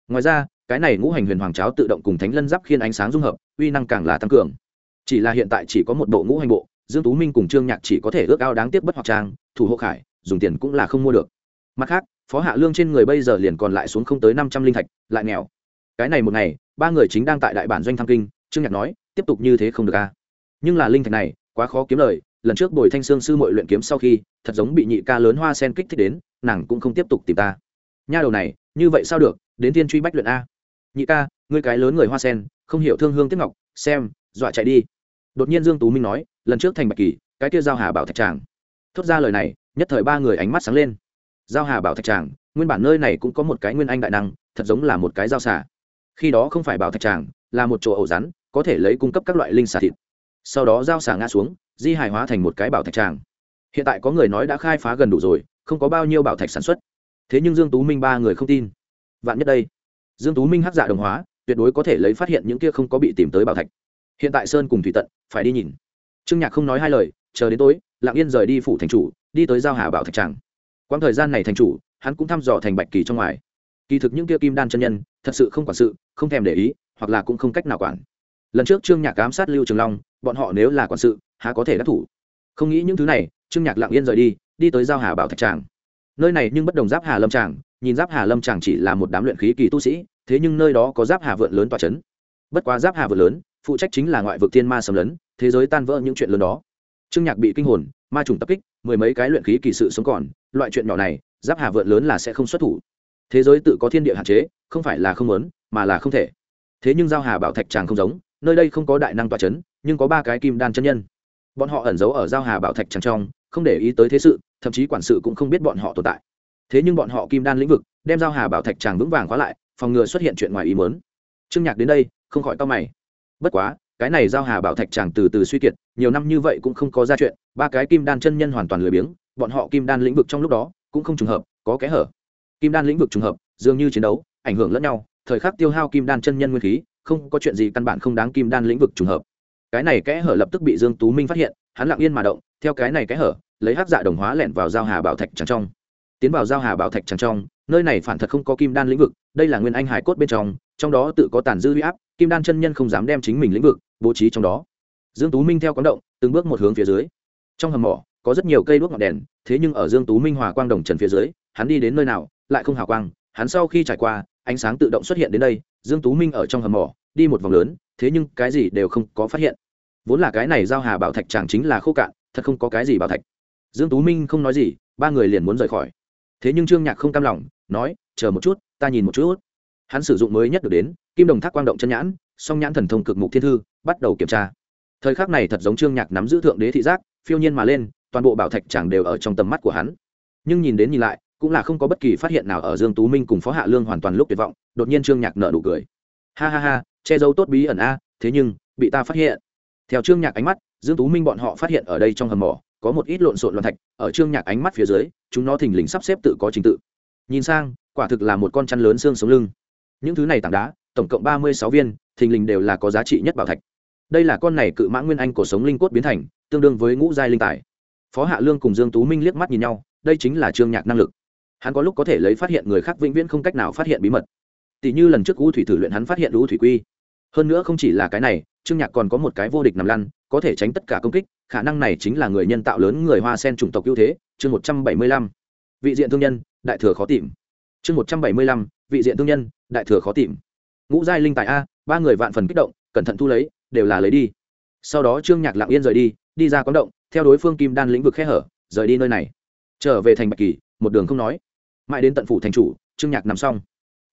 Ngoài ra, cái này ngũ hành huyền hoàng cháo tự động cùng thánh lân giáp khiên ánh sáng dung hợp, uy năng càng là tăng cường. Chỉ là hiện tại chỉ có một bộ ngũ hành bộ, dương tú minh cùng trương nhạc chỉ có thể ước ao đáng tiếc bất hoặc trang, thủ hộ khải, dùng tiền cũng là không mua được mặt khác, phó hạ lương trên người bây giờ liền còn lại xuống không tới năm trăm linh thạch, lại nghèo. Cái này một ngày, ba người chính đang tại đại bản doanh thăng kinh, trương nhạc nói, tiếp tục như thế không được a nhưng là linh thạch này, quá khó kiếm lời, lần trước bồi thanh sương sư mội luyện kiếm sau khi, thật giống bị nhị ca lớn hoa sen kích thích đến, nàng cũng không tiếp tục tìm ta. Nha đầu này, như vậy sao được, đến tiên truy bách luyện a. Nhị ca, ngươi cái lớn người hoa sen, không hiểu thương hương tiếp ngọc, xem, dọa chạy đi. Đột nhiên dương tú minh nói, lần trước thành bạch kỳ, cái kia giao hà bảo thạch tràng. Thốt ra lời này, nhất thời ba người ánh mắt sáng lên giao hà bảo thạch tràng, nguyên bản nơi này cũng có một cái nguyên anh đại năng, thật giống là một cái giao xà. Khi đó không phải bảo thạch tràng, là một chỗ ổ rắn, có thể lấy cung cấp các loại linh xà thịt. Sau đó giao xà ngã xuống, di hài hóa thành một cái bảo thạch tràng. Hiện tại có người nói đã khai phá gần đủ rồi, không có bao nhiêu bảo thạch sản xuất. Thế nhưng dương tú minh ba người không tin. Vạn nhất đây, dương tú minh hắc dạ đồng hóa, tuyệt đối có thể lấy phát hiện những kia không có bị tìm tới bảo thạch. Hiện tại sơn cùng thủy tận, phải đi nhìn. Trương nhạc không nói hai lời, chờ đến tối, lặng yên rời đi phủ thành chủ, đi tới giao hà bảo thạch tràng quãng thời gian này thành chủ, hắn cũng thăm dò thành bạch kỳ trong ngoài. Kỳ thực những kia kim đan chân nhân, thật sự không quản sự, không thèm để ý, hoặc là cũng không cách nào quản. Lần trước trương nhạc ám sát lưu trường long, bọn họ nếu là quản sự, há có thể đắc thủ? Không nghĩ những thứ này, trương nhạc lặng yên rời đi đi tới giao hà bảo thạch tràng. Nơi này nhưng bất đồng giáp hà lâm tràng, nhìn giáp hà lâm tràng chỉ là một đám luyện khí kỳ tu sĩ, thế nhưng nơi đó có giáp hà vượn lớn tỏa c h ấ n bất quá giáp hà vượn lớn, phụ trách chính là ngoại vực thiên ma sầm lấn, thế giới tan vỡ những chuyện lớn đó. Trương nhạc bị kinh hồn, ma trùng tập kích, mười mấy cái luyện khí kỳ sự sống còn loại chuyện nhỏ này, giáp hà vượn lớn là sẽ không xuất thủ. Thế giới tự có thiên địa hạn chế, không phải là không muốn, mà là không thể. Thế nhưng giao hà bảo thạch tràng không giống, nơi đây không có đại năng tọa c h ấ n nhưng có ba cái kim đan chân nhân. Bọn họ ẩn giấu ở giao hà bảo thạch tràng trong, không để ý tới thế sự, thậm chí quản sự cũng không biết bọn họ tồn tại. Thế nhưng bọn họ kim đan lĩnh vực, đem giao hà bảo thạch tràng vững vàng khóa lại, phòng ngừa xuất hiện chuyện ngoài ý mớn trương nhạc đến đây, không khỏi to mày. Bất quá, cái này giao hà bảo thạch tràng từ từ suy kiệt, nhiều năm như vậy cũng không có ra chuyện, ba cái kim đan chân nhân hoàn toàn lười biếng bọn họ kim đan lĩnh vực trong lúc đó cũng không trùng hợp, có kẽ hở. Kim đan lĩnh vực trùng hợp, dường như chiến đấu, ảnh hưởng lẫn nhau, thời khắc tiêu hao kim đan chân nhân nguyên khí, không có chuyện gì căn bản không đáng kim đan lĩnh vực trùng hợp. Cái này kẽ hở lập tức bị dương tú minh phát hiện, hắn lặng yên mà động, theo cái này kẽ hở, lấy hắc dạ đồng hóa lẻn vào giao hà bảo thạch tràng trong. Tiến vào giao hà bảo thạch tràng trong, nơi này phản thật không có kim đan lĩnh vực, đây là nguyên anh hải cốt bên trong trong đó tự có tàn dư huy áp, kim đan chân nhân không dám đem chính mình lĩnh vực bố trí trong đó. Dương tú minh theo quán động, từng bước một hướng phía dưới. Trong hầm mỏ có rất nhiều cây đuốc ngọn đèn, thế nhưng ở dương tú minh hòa quang đồng trần phía dưới, hắn đi đến nơi nào, lại không hào quang. Hắn sau khi trải qua, ánh sáng tự động xuất hiện đến đây, dương tú minh ở trong hầm mỏ, đi một vòng lớn, thế nhưng cái gì đều không có phát hiện. Vốn là cái này giao hà bảo thạch chẳng chính là khô cạn, thật không có cái gì bảo thạch. Dương tú minh không nói gì, ba người liền muốn rời khỏi. Thế nhưng trương nhạc không cam lòng, nói, chờ một chút, ta nhìn một chút. Hắn sử dụng mới nhất được đến, kim đồng thác quang động chân nhãn, song nhãn thần thông cực mục thiên thư, bắt đầu kiểm tra. Thời khắc này thật giống trương nhạc nắm giữ thượng đế thị giác, phiêu nhiên mà lên toàn bộ bảo thạch chẳng đều ở trong tầm mắt của hắn. Nhưng nhìn đến nhìn lại, cũng là không có bất kỳ phát hiện nào ở dương tú minh cùng phó hạ lương hoàn toàn lúc tuyệt vọng, đột nhiên trương nhạc nở nụ cười. Ha ha ha, che giấu tốt bí ẩn a, thế nhưng, bị ta phát hiện. Theo trương nhạc ánh mắt, dương tú minh bọn họ phát hiện ở đây trong hầm mỏ, có một ít lộn xộn loạn thạch, ở trương nhạc ánh mắt phía dưới, chúng nó thình lình sắp xếp tự có trình tự. Nhìn sang, quả thực là một con chăn lớn xương sống lưng. Những thứ này tảng đá, tổng cộng ba mươi sáu viên, thình lình đều là có giá trị nhất bảo thạch. Đây là con này cự mã nguyên anh của sống linh cốt biến thành, tương đương với ngũ giai linh tài phó hạ lương cùng dương tú minh liếc mắt nhìn nhau, đây chính là trương nhạc năng lực. Hắn có lúc có thể lấy phát hiện người khác vĩnh viễn không cách nào phát hiện bí mật. Tỷ như lần trước u thủy thử luyện hắn phát hiện u thủy quy. Hơn nữa không chỉ là cái này, trương nhạc còn có một cái vô địch nằm lăn, có thể tránh tất cả công kích, khả năng này chính là người nhân tạo lớn người hoa sen chủng tộc ưu thế, chương một trăm bảy mươi lăm. Vị diện thương nhân, đại thừa khó tìm. Chương một trăm bảy mươi lăm, vị diện thương nhân, đại thừa khó tìm. Ngũ giai linh tài a, ba người vạn phần kích động, cẩn thận thu lấy, đều là lấy đi. Sau đó trương nhạc lặng yên rời đi đi ra quán động theo đối phương kim đan lĩnh vực khe hở, rời đi nơi này. Trở về thành bạch kỳ, một đường không nói. Mãi đến tận phủ thành chủ, trương nhạc nằm xong.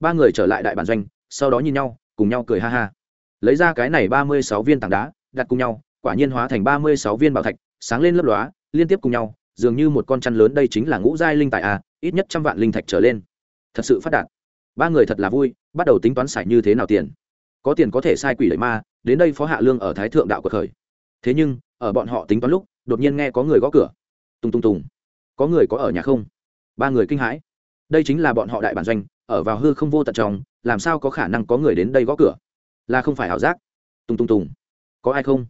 Ba người trở lại đại bản doanh, sau đó nhìn nhau, cùng nhau cười ha ha. Lấy ra cái này ba mươi sáu viên tảng đá, đặt cùng nhau, quả nhiên hóa thành ba mươi sáu viên bảo thạch, sáng lên lấp lóa, liên tiếp cùng nhau, dường như một con chăn lớn đây chính là ngũ giai linh tài à ít nhất trăm vạn linh thạch trở lên. Thật sự phát đạt. Ba người thật là vui, bắt đầu tính toán xài như thế nào tiền. Có tiền có thể sai quỷ đẩy ma, đến đây phó hạ lương ở thái thượng đạo của khởi. Thế nhưng, ở bọn họ tính toán lúc đột nhiên nghe có người gõ cửa. Tùng tùng tùng. Có người có ở nhà không? Ba người kinh hãi. Đây chính là bọn họ đại bản doanh, ở vào hư không vô tận trong, làm sao có khả năng có người đến đây gõ cửa? Là không phải ảo giác. Tùng tùng tùng. Có ai không?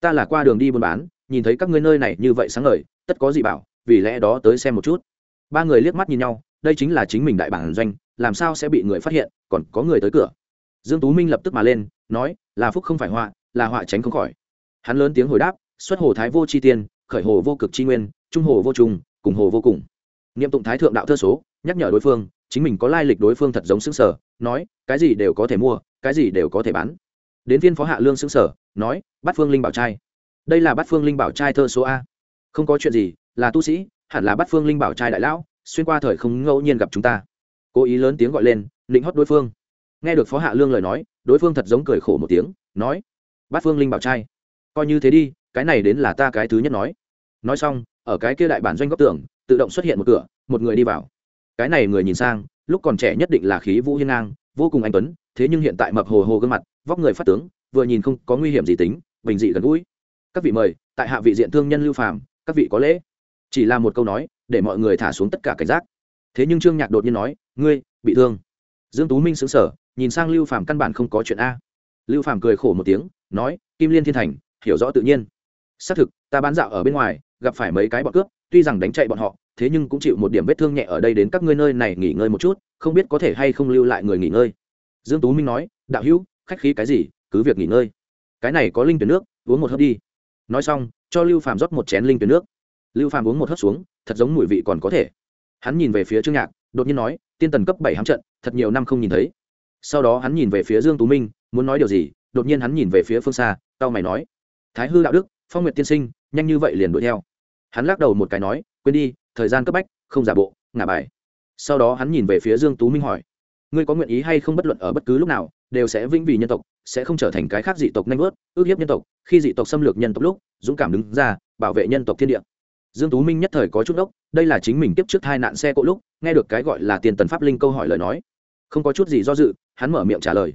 Ta là qua đường đi buôn bán, nhìn thấy các ngươi nơi này như vậy sáng ngời, tất có gì bảo, vì lẽ đó tới xem một chút. Ba người liếc mắt nhìn nhau, đây chính là chính mình đại bản doanh, làm sao sẽ bị người phát hiện, còn có người tới cửa. Dương tú minh lập tức mà lên, nói, là phúc không phải họa, là họa tránh không khỏi. Hắn lớn tiếng hồi đáp xuất hồ thái vô chi tiên, khởi hồ vô cực chi nguyên, trung hồ vô trùng, cùng hồ vô cùng. Niệm tụng thái thượng đạo thơ số, nhắc nhở đối phương, chính mình có lai lịch đối phương thật giống xứng sở, nói, cái gì đều có thể mua, cái gì đều có thể bán. Đến viên phó hạ lương xứng sở, nói bắt phương linh bảo trai. Đây là bắt phương linh bảo trai thơ số a. Không có chuyện gì, là tu sĩ, hẳn là bắt phương linh bảo trai đại lão, xuyên qua thời không ngẫu nhiên gặp chúng ta. Cố ý lớn tiếng gọi lên định hót đối phương. Nghe được phó hạ lương lời nói, đối phương thật giống cười khổ một tiếng, nói bắt phương linh bảo trai, coi như thế đi cái này đến là ta cái thứ nhất nói. Nói xong, ở cái kia đại bản doanh góc tường, tự động xuất hiện một cửa, một người đi vào. Cái này người nhìn sang, lúc còn trẻ nhất định là khí vũ hiên ngang, vô cùng anh tuấn, thế nhưng hiện tại mập hồ hồ gương mặt, vóc người phát tướng, vừa nhìn không có nguy hiểm gì tính, bình dị gần gũi. Các vị mời, tại hạ vị diện thương nhân lưu phàm, các vị có lễ. Chỉ là một câu nói, để mọi người thả xuống tất cả cảnh giác. Thế nhưng trương nhạc đột nhiên nói, ngươi, bị thương. Dương tú minh sững sờ, nhìn sang lưu phàm căn bản không có chuyện a. Lưu phàm cười khổ một tiếng, nói, kim liên thiên thành, hiểu rõ tự nhiên xác thực, ta bán dạo ở bên ngoài, gặp phải mấy cái bọn cướp, tuy rằng đánh chạy bọn họ, thế nhưng cũng chịu một điểm vết thương nhẹ ở đây đến các ngươi nơi này nghỉ ngơi một chút, không biết có thể hay không lưu lại người nghỉ ngơi. Dương tú minh nói, đạo hữu, khách khí cái gì, cứ việc nghỉ ngơi. Cái này có linh tuyển nước, uống một hớp đi. Nói xong, cho lưu phàm rót một chén linh tuyển nước. Lưu phàm uống một hớp xuống, thật giống mùi vị còn có thể. Hắn nhìn về phía trương nhạc, đột nhiên nói, tiên tần cấp bảy hám trận, thật nhiều năm không nhìn thấy. Sau đó hắn nhìn về phía dương tú minh, muốn nói điều gì, đột nhiên hắn nhìn về phía phương xa tao mày nói, thái hư đạo đức phong nguyệt tiên sinh, nhanh như vậy liền đuổi theo. Hắn lắc đầu một cái nói, quên đi, thời gian cấp bách, không giả bộ, ngả bài. Sau đó hắn nhìn về phía dương tú minh hỏi, ngươi có nguyện ý hay không bất luận ở bất cứ lúc nào, đều sẽ vĩnh vì nhân tộc, sẽ không trở thành cái khác dị tộc nanh vớt, ước hiếp nhân tộc, khi dị tộc xâm lược nhân tộc lúc, dũng cảm đứng ra, bảo vệ nhân tộc thiên địa. Dương tú minh nhất thời có chút đốc, đây là chính mình tiếp trước hai nạn xe cộ lúc, nghe được cái gọi là tiền tần pháp linh câu hỏi lời nói. Không có chút gì do dự, hắn mở miệng trả lời.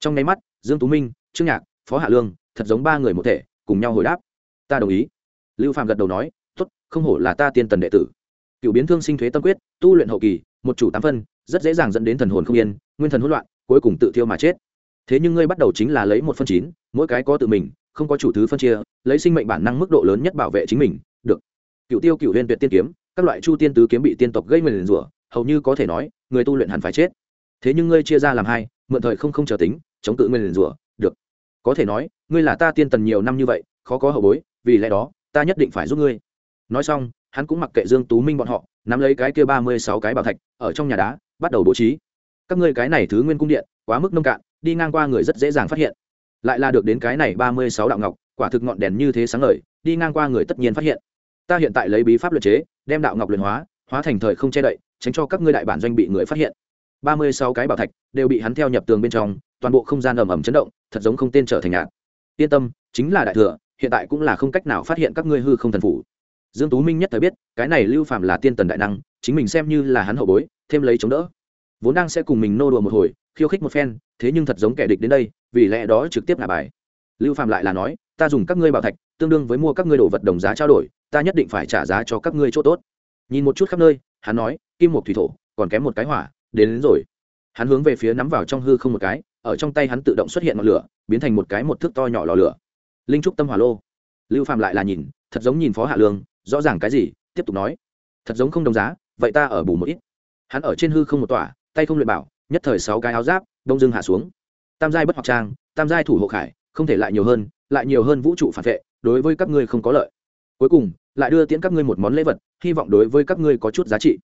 Trong nháy mắt, dương tú minh, trương nhạc, phó hạ lương, thật giống ba người một thể, cùng nhau hồi đáp ta đồng ý. Lưu phạm gật đầu nói, tốt, không hổ là ta tiên tần đệ tử. Cựu biến thương sinh thuế tâm quyết, tu luyện hậu kỳ, một chủ tám phân, rất dễ dàng dẫn đến thần hồn không yên, nguyên thần hỗn loạn, cuối cùng tự thiêu mà chết. Thế nhưng ngươi bắt đầu chính là lấy một phân chín, mỗi cái có tự mình, không có chủ thứ phân chia, lấy sinh mệnh bản năng mức độ lớn nhất bảo vệ chính mình, được. Cựu tiêu, cựu huyên tuyệt tiên kiếm, các loại chu tiên tứ kiếm bị tiên tộc gây nguyền rủa, hầu như có thể nói, người tu luyện hẳn phải chết. Thế nhưng ngươi chia ra làm hai, mượn thời không không chờ tính, chống tự nguyên rủa, được. Có thể nói, ngươi là ta tiên tần nhiều năm như vậy, khó có hậu bối vì lẽ đó, ta nhất định phải giúp ngươi. Nói xong, hắn cũng mặc kệ dương tú minh bọn họ, nắm lấy cái kia ba mươi sáu cái bảo thạch, ở trong nhà đá, bắt đầu bố trí. Các ngươi cái này thứ nguyên cung điện, quá mức nông cạn, đi ngang qua người rất dễ dàng phát hiện. Lại là được đến cái này ba mươi sáu đạo ngọc, quả thực ngọn đèn như thế sáng ngời, đi ngang qua người tất nhiên phát hiện. Ta hiện tại lấy bí pháp luật chế, đem đạo ngọc luyện hóa hóa thành thời không che đậy, tránh cho các ngươi đại bản doanh bị người phát hiện. Ba mươi sáu cái bảo thạch đều bị hắn theo nhập tường bên trong, toàn bộ không gian ầm ầm chấn động, thật giống không tên trở thành ngạn yên tâm, chính là đại thừa hiện tại cũng là không cách nào phát hiện các ngươi hư không thần phủ. Dương tú minh nhất thời biết cái này lưu phạm là tiên tần đại năng chính mình xem như là hắn hậu bối thêm lấy chống đỡ. Vốn đang sẽ cùng mình nô đùa một hồi khiêu khích một phen thế nhưng thật giống kẻ địch đến đây vì lẽ đó trực tiếp ngả bài. Lưu phạm lại là nói ta dùng các ngươi bảo thạch tương đương với mua các ngươi đồ vật đồng giá trao đổi ta nhất định phải trả giá cho các ngươi chỗ tốt. Nhìn một chút khắp nơi hắn nói kim một thủy thổ còn kém một cái hỏa đến, đến rồi. Hắn hướng về phía nắm vào trong hư không một cái ở trong tay hắn tự động xuất hiện ngọn lửa biến thành một cái một thước to nhỏ lò lửa linh trúc tâm hỏa lô. Lưu phạm lại là nhìn, thật giống nhìn phó hạ lương, rõ ràng cái gì, tiếp tục nói. Thật giống không đồng giá, vậy ta ở bù một ít. Hắn ở trên hư không một tỏa tay không luyện bảo, nhất thời sáu cái áo giáp, đông dưng hạ xuống. Tam giai bất hoặc trang, tam giai thủ hộ khải, không thể lại nhiều hơn, lại nhiều hơn vũ trụ phản vệ, đối với các ngươi không có lợi. Cuối cùng, lại đưa tiễn các ngươi một món lễ vật, hy vọng đối với các ngươi có chút giá trị.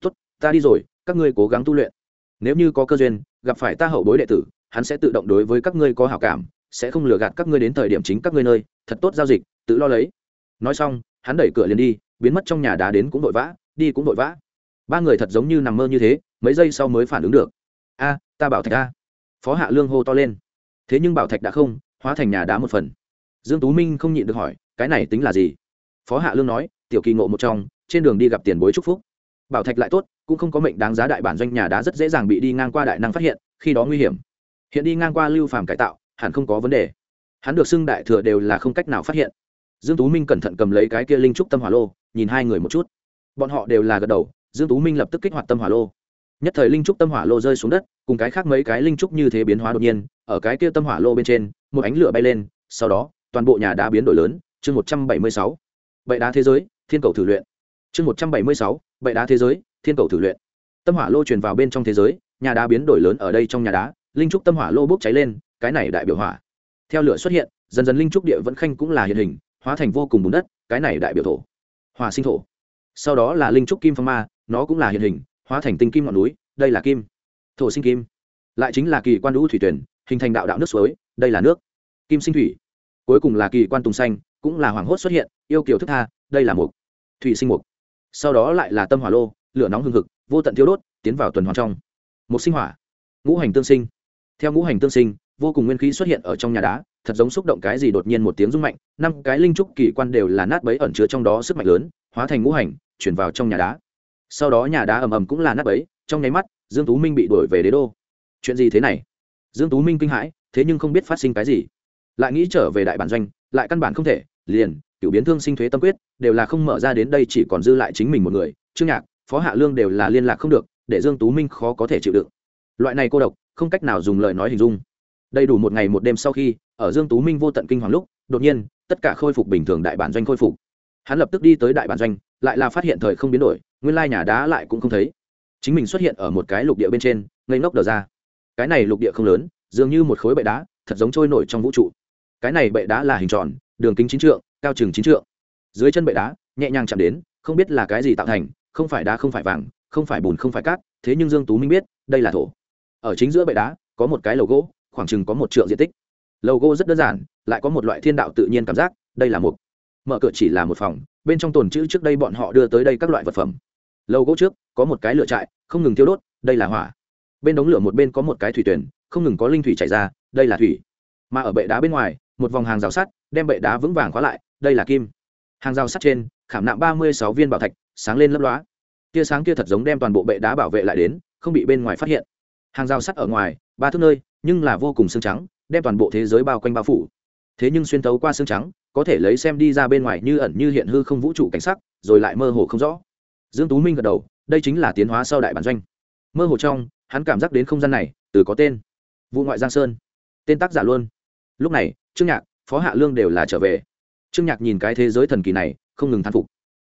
Tốt, ta đi rồi, các ngươi cố gắng tu luyện. Nếu như có cơ duyên, gặp phải ta hậu bối đệ tử, hắn sẽ tự động đối với các ngươi có hảo cảm sẽ không lừa gạt các ngươi đến thời điểm chính các ngươi nơi, thật tốt giao dịch, tự lo lấy. Nói xong, hắn đẩy cửa liền đi, biến mất trong nhà đá đến cũng vội vã, đi cũng vội vã. Ba người thật giống như nằm mơ như thế, mấy giây sau mới phản ứng được. A, ta bảo thạch a. Phó hạ lương hô to lên. Thế nhưng bảo thạch đã không, hóa thành nhà đá một phần. Dương tú minh không nhịn được hỏi, cái này tính là gì? Phó hạ lương nói, tiểu kỳ ngộ một trong, trên đường đi gặp tiền bối chúc phúc. Bảo thạch lại tốt, cũng không có mệnh đáng giá đại bản doanh nhà đá rất dễ dàng bị đi ngang qua đại năng phát hiện, khi đó nguy hiểm. Hiện đi ngang qua lưu phàm cải tạo hẳn không có vấn đề. Hắn được xưng đại thừa đều là không cách nào phát hiện. Dương tú minh cẩn thận cầm lấy cái kia linh trúc tâm hỏa lô, nhìn hai người một chút. Bọn họ đều là gật đầu, dương tú minh lập tức kích hoạt tâm hỏa lô. Nhất thời linh trúc tâm hỏa lô rơi xuống đất, cùng cái khác mấy cái linh trúc như thế biến hóa đột nhiên, ở cái kia tâm hỏa lô bên trên, một ánh lửa bay lên, sau đó, toàn bộ nhà đá biến đổi lớn, chương một trăm bảy mươi sáu. Bệ đá thế giới, thiên cầu thử luyện. Chương một trăm bảy mươi sáu, bệ đá thế giới, thiên cầu thử luyện. Tâm hỏa lô truyền vào bên trong thế giới, nhà đá biến đổi lớn ở đây trong nhà đá, linh trúc tâm hỏa lô bốc cháy lên cái này đại biểu hỏa. Theo lửa xuất hiện, dần dần linh trúc địa vẫn khanh cũng là hiện hình, hóa thành vô cùng bùn đất, cái này đại biểu thổ. Hòa sinh thổ. Sau đó là linh trúc kim phong ma, nó cũng là hiện hình, hóa thành tinh kim ngọn núi, đây là kim. Thổ sinh kim. Lại chính là kỳ quan đũ thủy tuyển, hình thành đạo đạo nước suối, đây là nước. Kim sinh thủy. Cuối cùng là kỳ quan tùng xanh, cũng là hoàng hốt xuất hiện, yêu kiều thức tha, đây là mục. Thủy sinh mục. Sau đó lại là tâm hỏa lô, lửa nóng hương thực vô tận thiếu đốt, tiến vào tuần hoàn trong. Mục sinh hỏa. Ngũ hành tương sinh. Theo ngũ hành tương sinh vô cùng nguyên khí xuất hiện ở trong nhà đá, thật giống xúc động cái gì đột nhiên một tiếng rung mạnh, năm cái linh trúc kỳ quan đều là nát bấy ẩn chứa trong đó sức mạnh lớn, hóa thành ngũ hành, chuyển vào trong nhà đá. Sau đó nhà đá ầm ầm cũng là nát bấy, trong nháy mắt, dương tú minh bị đuổi về đế đô. Chuyện gì thế này? Dương tú minh kinh hãi, thế nhưng không biết phát sinh cái gì. Lại nghĩ trở về đại bản doanh, lại căn bản không thể, liền cựu biến thương sinh thuế tâm quyết, đều là không mở ra đến đây chỉ còn dư lại chính mình một người, trương nhạc, phó hạ lương đều là liên lạc không được, để dương tú minh khó có thể chịu đựng. Loại này cô độc, không cách nào dùng lời nói hình dung đầy đủ một ngày một đêm sau khi, ở dương tú minh vô tận kinh hoàng lúc, đột nhiên, tất cả khôi phục bình thường đại bản doanh khôi phục. Hắn lập tức đi tới đại bản doanh, lại là phát hiện thời không biến đổi, nguyên lai nhà đá lại cũng không thấy. Chính mình xuất hiện ở một cái lục địa bên trên, ngây ngốc đờ ra. Cái này lục địa không lớn, dường như một khối bệ đá, thật giống trôi nổi trong vũ trụ. Cái này bệ đá là hình tròn, đường kính chín trượng, cao chừng chín trượng. Dưới chân bệ đá, nhẹ nhàng chạm đến, không biết là cái gì tạo thành, không phải đá không phải vàng, không phải bùn không phải cát, thế nhưng dương tú minh biết, đây là thổ. Ở chính giữa bệ đá, có một cái lầu gỗ khoảng chừng có một triệu diện tích. Lầu gỗ rất đơn giản, lại có một loại thiên đạo tự nhiên cảm giác, đây là một, mở cửa chỉ là một phòng, bên trong tồn chữ trước đây bọn họ đưa tới đây các loại vật phẩm. Lầu gỗ trước, có một cái lửa trại, không ngừng thiêu đốt, đây là hỏa. Bên đống lửa một bên có một cái thủy tuyển, không ngừng có linh thủy chảy ra, đây là thủy. Mà ở bệ đá bên ngoài, một vòng hàng rào sắt, đem bệ đá vững vàng khóa lại, đây là kim. Hàng rào sắt trên, khảm nạm ba mươi sáu viên bảo thạch, sáng lên lấp lóa. Tia sáng kia thật giống đem toàn bộ bệ đá bảo vệ lại đến, không bị bên ngoài phát hiện hàng rào sắt ở ngoài, ba thước nơi, nhưng là vô cùng xương trắng, đem toàn bộ thế giới bao quanh bao phủ. Thế nhưng xuyên tấu qua xương trắng, có thể lấy xem đi ra bên ngoài như ẩn như hiện hư không vũ trụ cảnh sắc, rồi lại mơ hồ không rõ. Dương tú minh gật đầu, đây chính là tiến hóa sau đại bản doanh. Mơ hồ trong, hắn cảm giác đến không gian này, từ có tên. Vụ ngoại giang sơn. Tên tác giả luôn. Lúc này, trương nhạc, phó hạ lương đều là trở về. Trương nhạc nhìn cái thế giới thần kỳ này, không ngừng thán phục.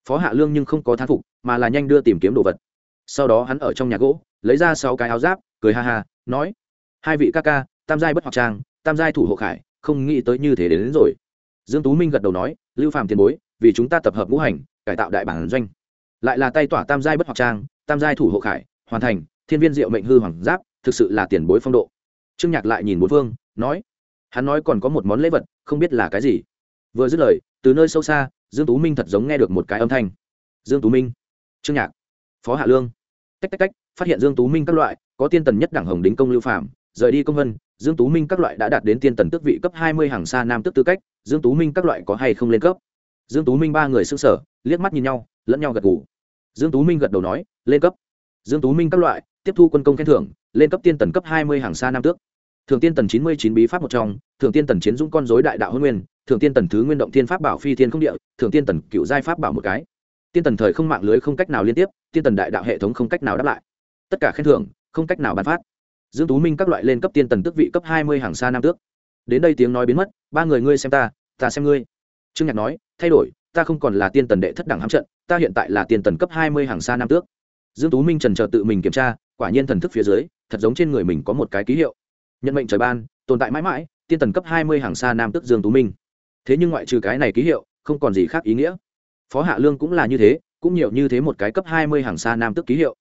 Phó hạ lương nhưng không có thán phục, mà là nhanh đưa tìm kiếm đồ vật. Sau đó hắn ở trong nhà gỗ, lấy ra sáu cái áo giáp cười ha ha nói hai vị ca ca tam giai bất hoặc trang tam giai thủ hộ khải không nghĩ tới như thế đến, đến rồi. Dương tú minh gật đầu nói lưu phàm tiền bối vì chúng ta tập hợp ngũ hành cải tạo đại bản doanh. Lại là tay tỏa tam giai bất hoặc trang tam giai thủ hộ khải hoàn thành thiên viên diệu mệnh hư hoàng giáp thực sự là tiền bối phong độ. Trương nhạc lại nhìn bốn phương nói hắn nói còn có một món lễ vật không biết là cái gì. Vừa dứt lời từ nơi sâu xa dương tú minh thật giống nghe được một cái âm thanh. Dương tú minh. Trương nhạc phó hạ lương. Tách tách tách phát hiện dương tú minh các loại có tiên tần nhất đẳng hồng đính công lưu phạm rời đi công vân, dương tú minh các loại đã đạt đến tiên tần tước vị cấp hai mươi hàng xa nam tước tư cách, dương tú minh các loại có hay không lên cấp? Dương tú minh ba người sững sở liếc mắt nhìn nhau, lẫn nhau gật gù. Dương tú minh gật đầu nói, lên cấp. Dương tú minh các loại, tiếp thu quân công khen thưởng, lên cấp tiên tần cấp hai mươi hàng xa nam tước. Thường tiên tần chín mươi chín bí pháp một trong thường tiên tần chiến dũng con rối đại đạo hôn nguyên thường tiên tần thứ nguyên động thiên pháp bảo phi thiên không địa thường tiên tần cựu giai pháp bảo một cái. Tiên tần thời không mạng lưới không cách nào liên tiếp, tiên tần đại đạo hệ thống không cách nào đáp lại. Tất cả khen thưởng không cách nào bán phát. Dương tú minh các loại lên cấp tiên tần tước vị cấp hai mươi hàng xa nam tước. Đến đây tiếng nói biến mất, ba người ngươi xem ta ta xem ngươi. Trương nhạc nói, thay đổi, ta không còn là tiên tần đệ thất đẳng hám trận, ta hiện tại là tiên tần cấp hai mươi hàng xa nam tước. Dương tú minh trần chờ tự mình kiểm tra, quả nhiên thần thức phía dưới, thật giống trên người mình có một cái ký hiệu. Nhận mệnh trời ban, tồn tại mãi mãi, tiên tần cấp hai mươi hàng xa nam tước dương tú minh. Thế nhưng ngoại trừ cái này ký hiệu, không còn gì khác ý nghĩa. Phó hạ lương cũng là như thế, cũng nhiều như thế một cái cấp hai mươi hàng xa nam tước ký hiệu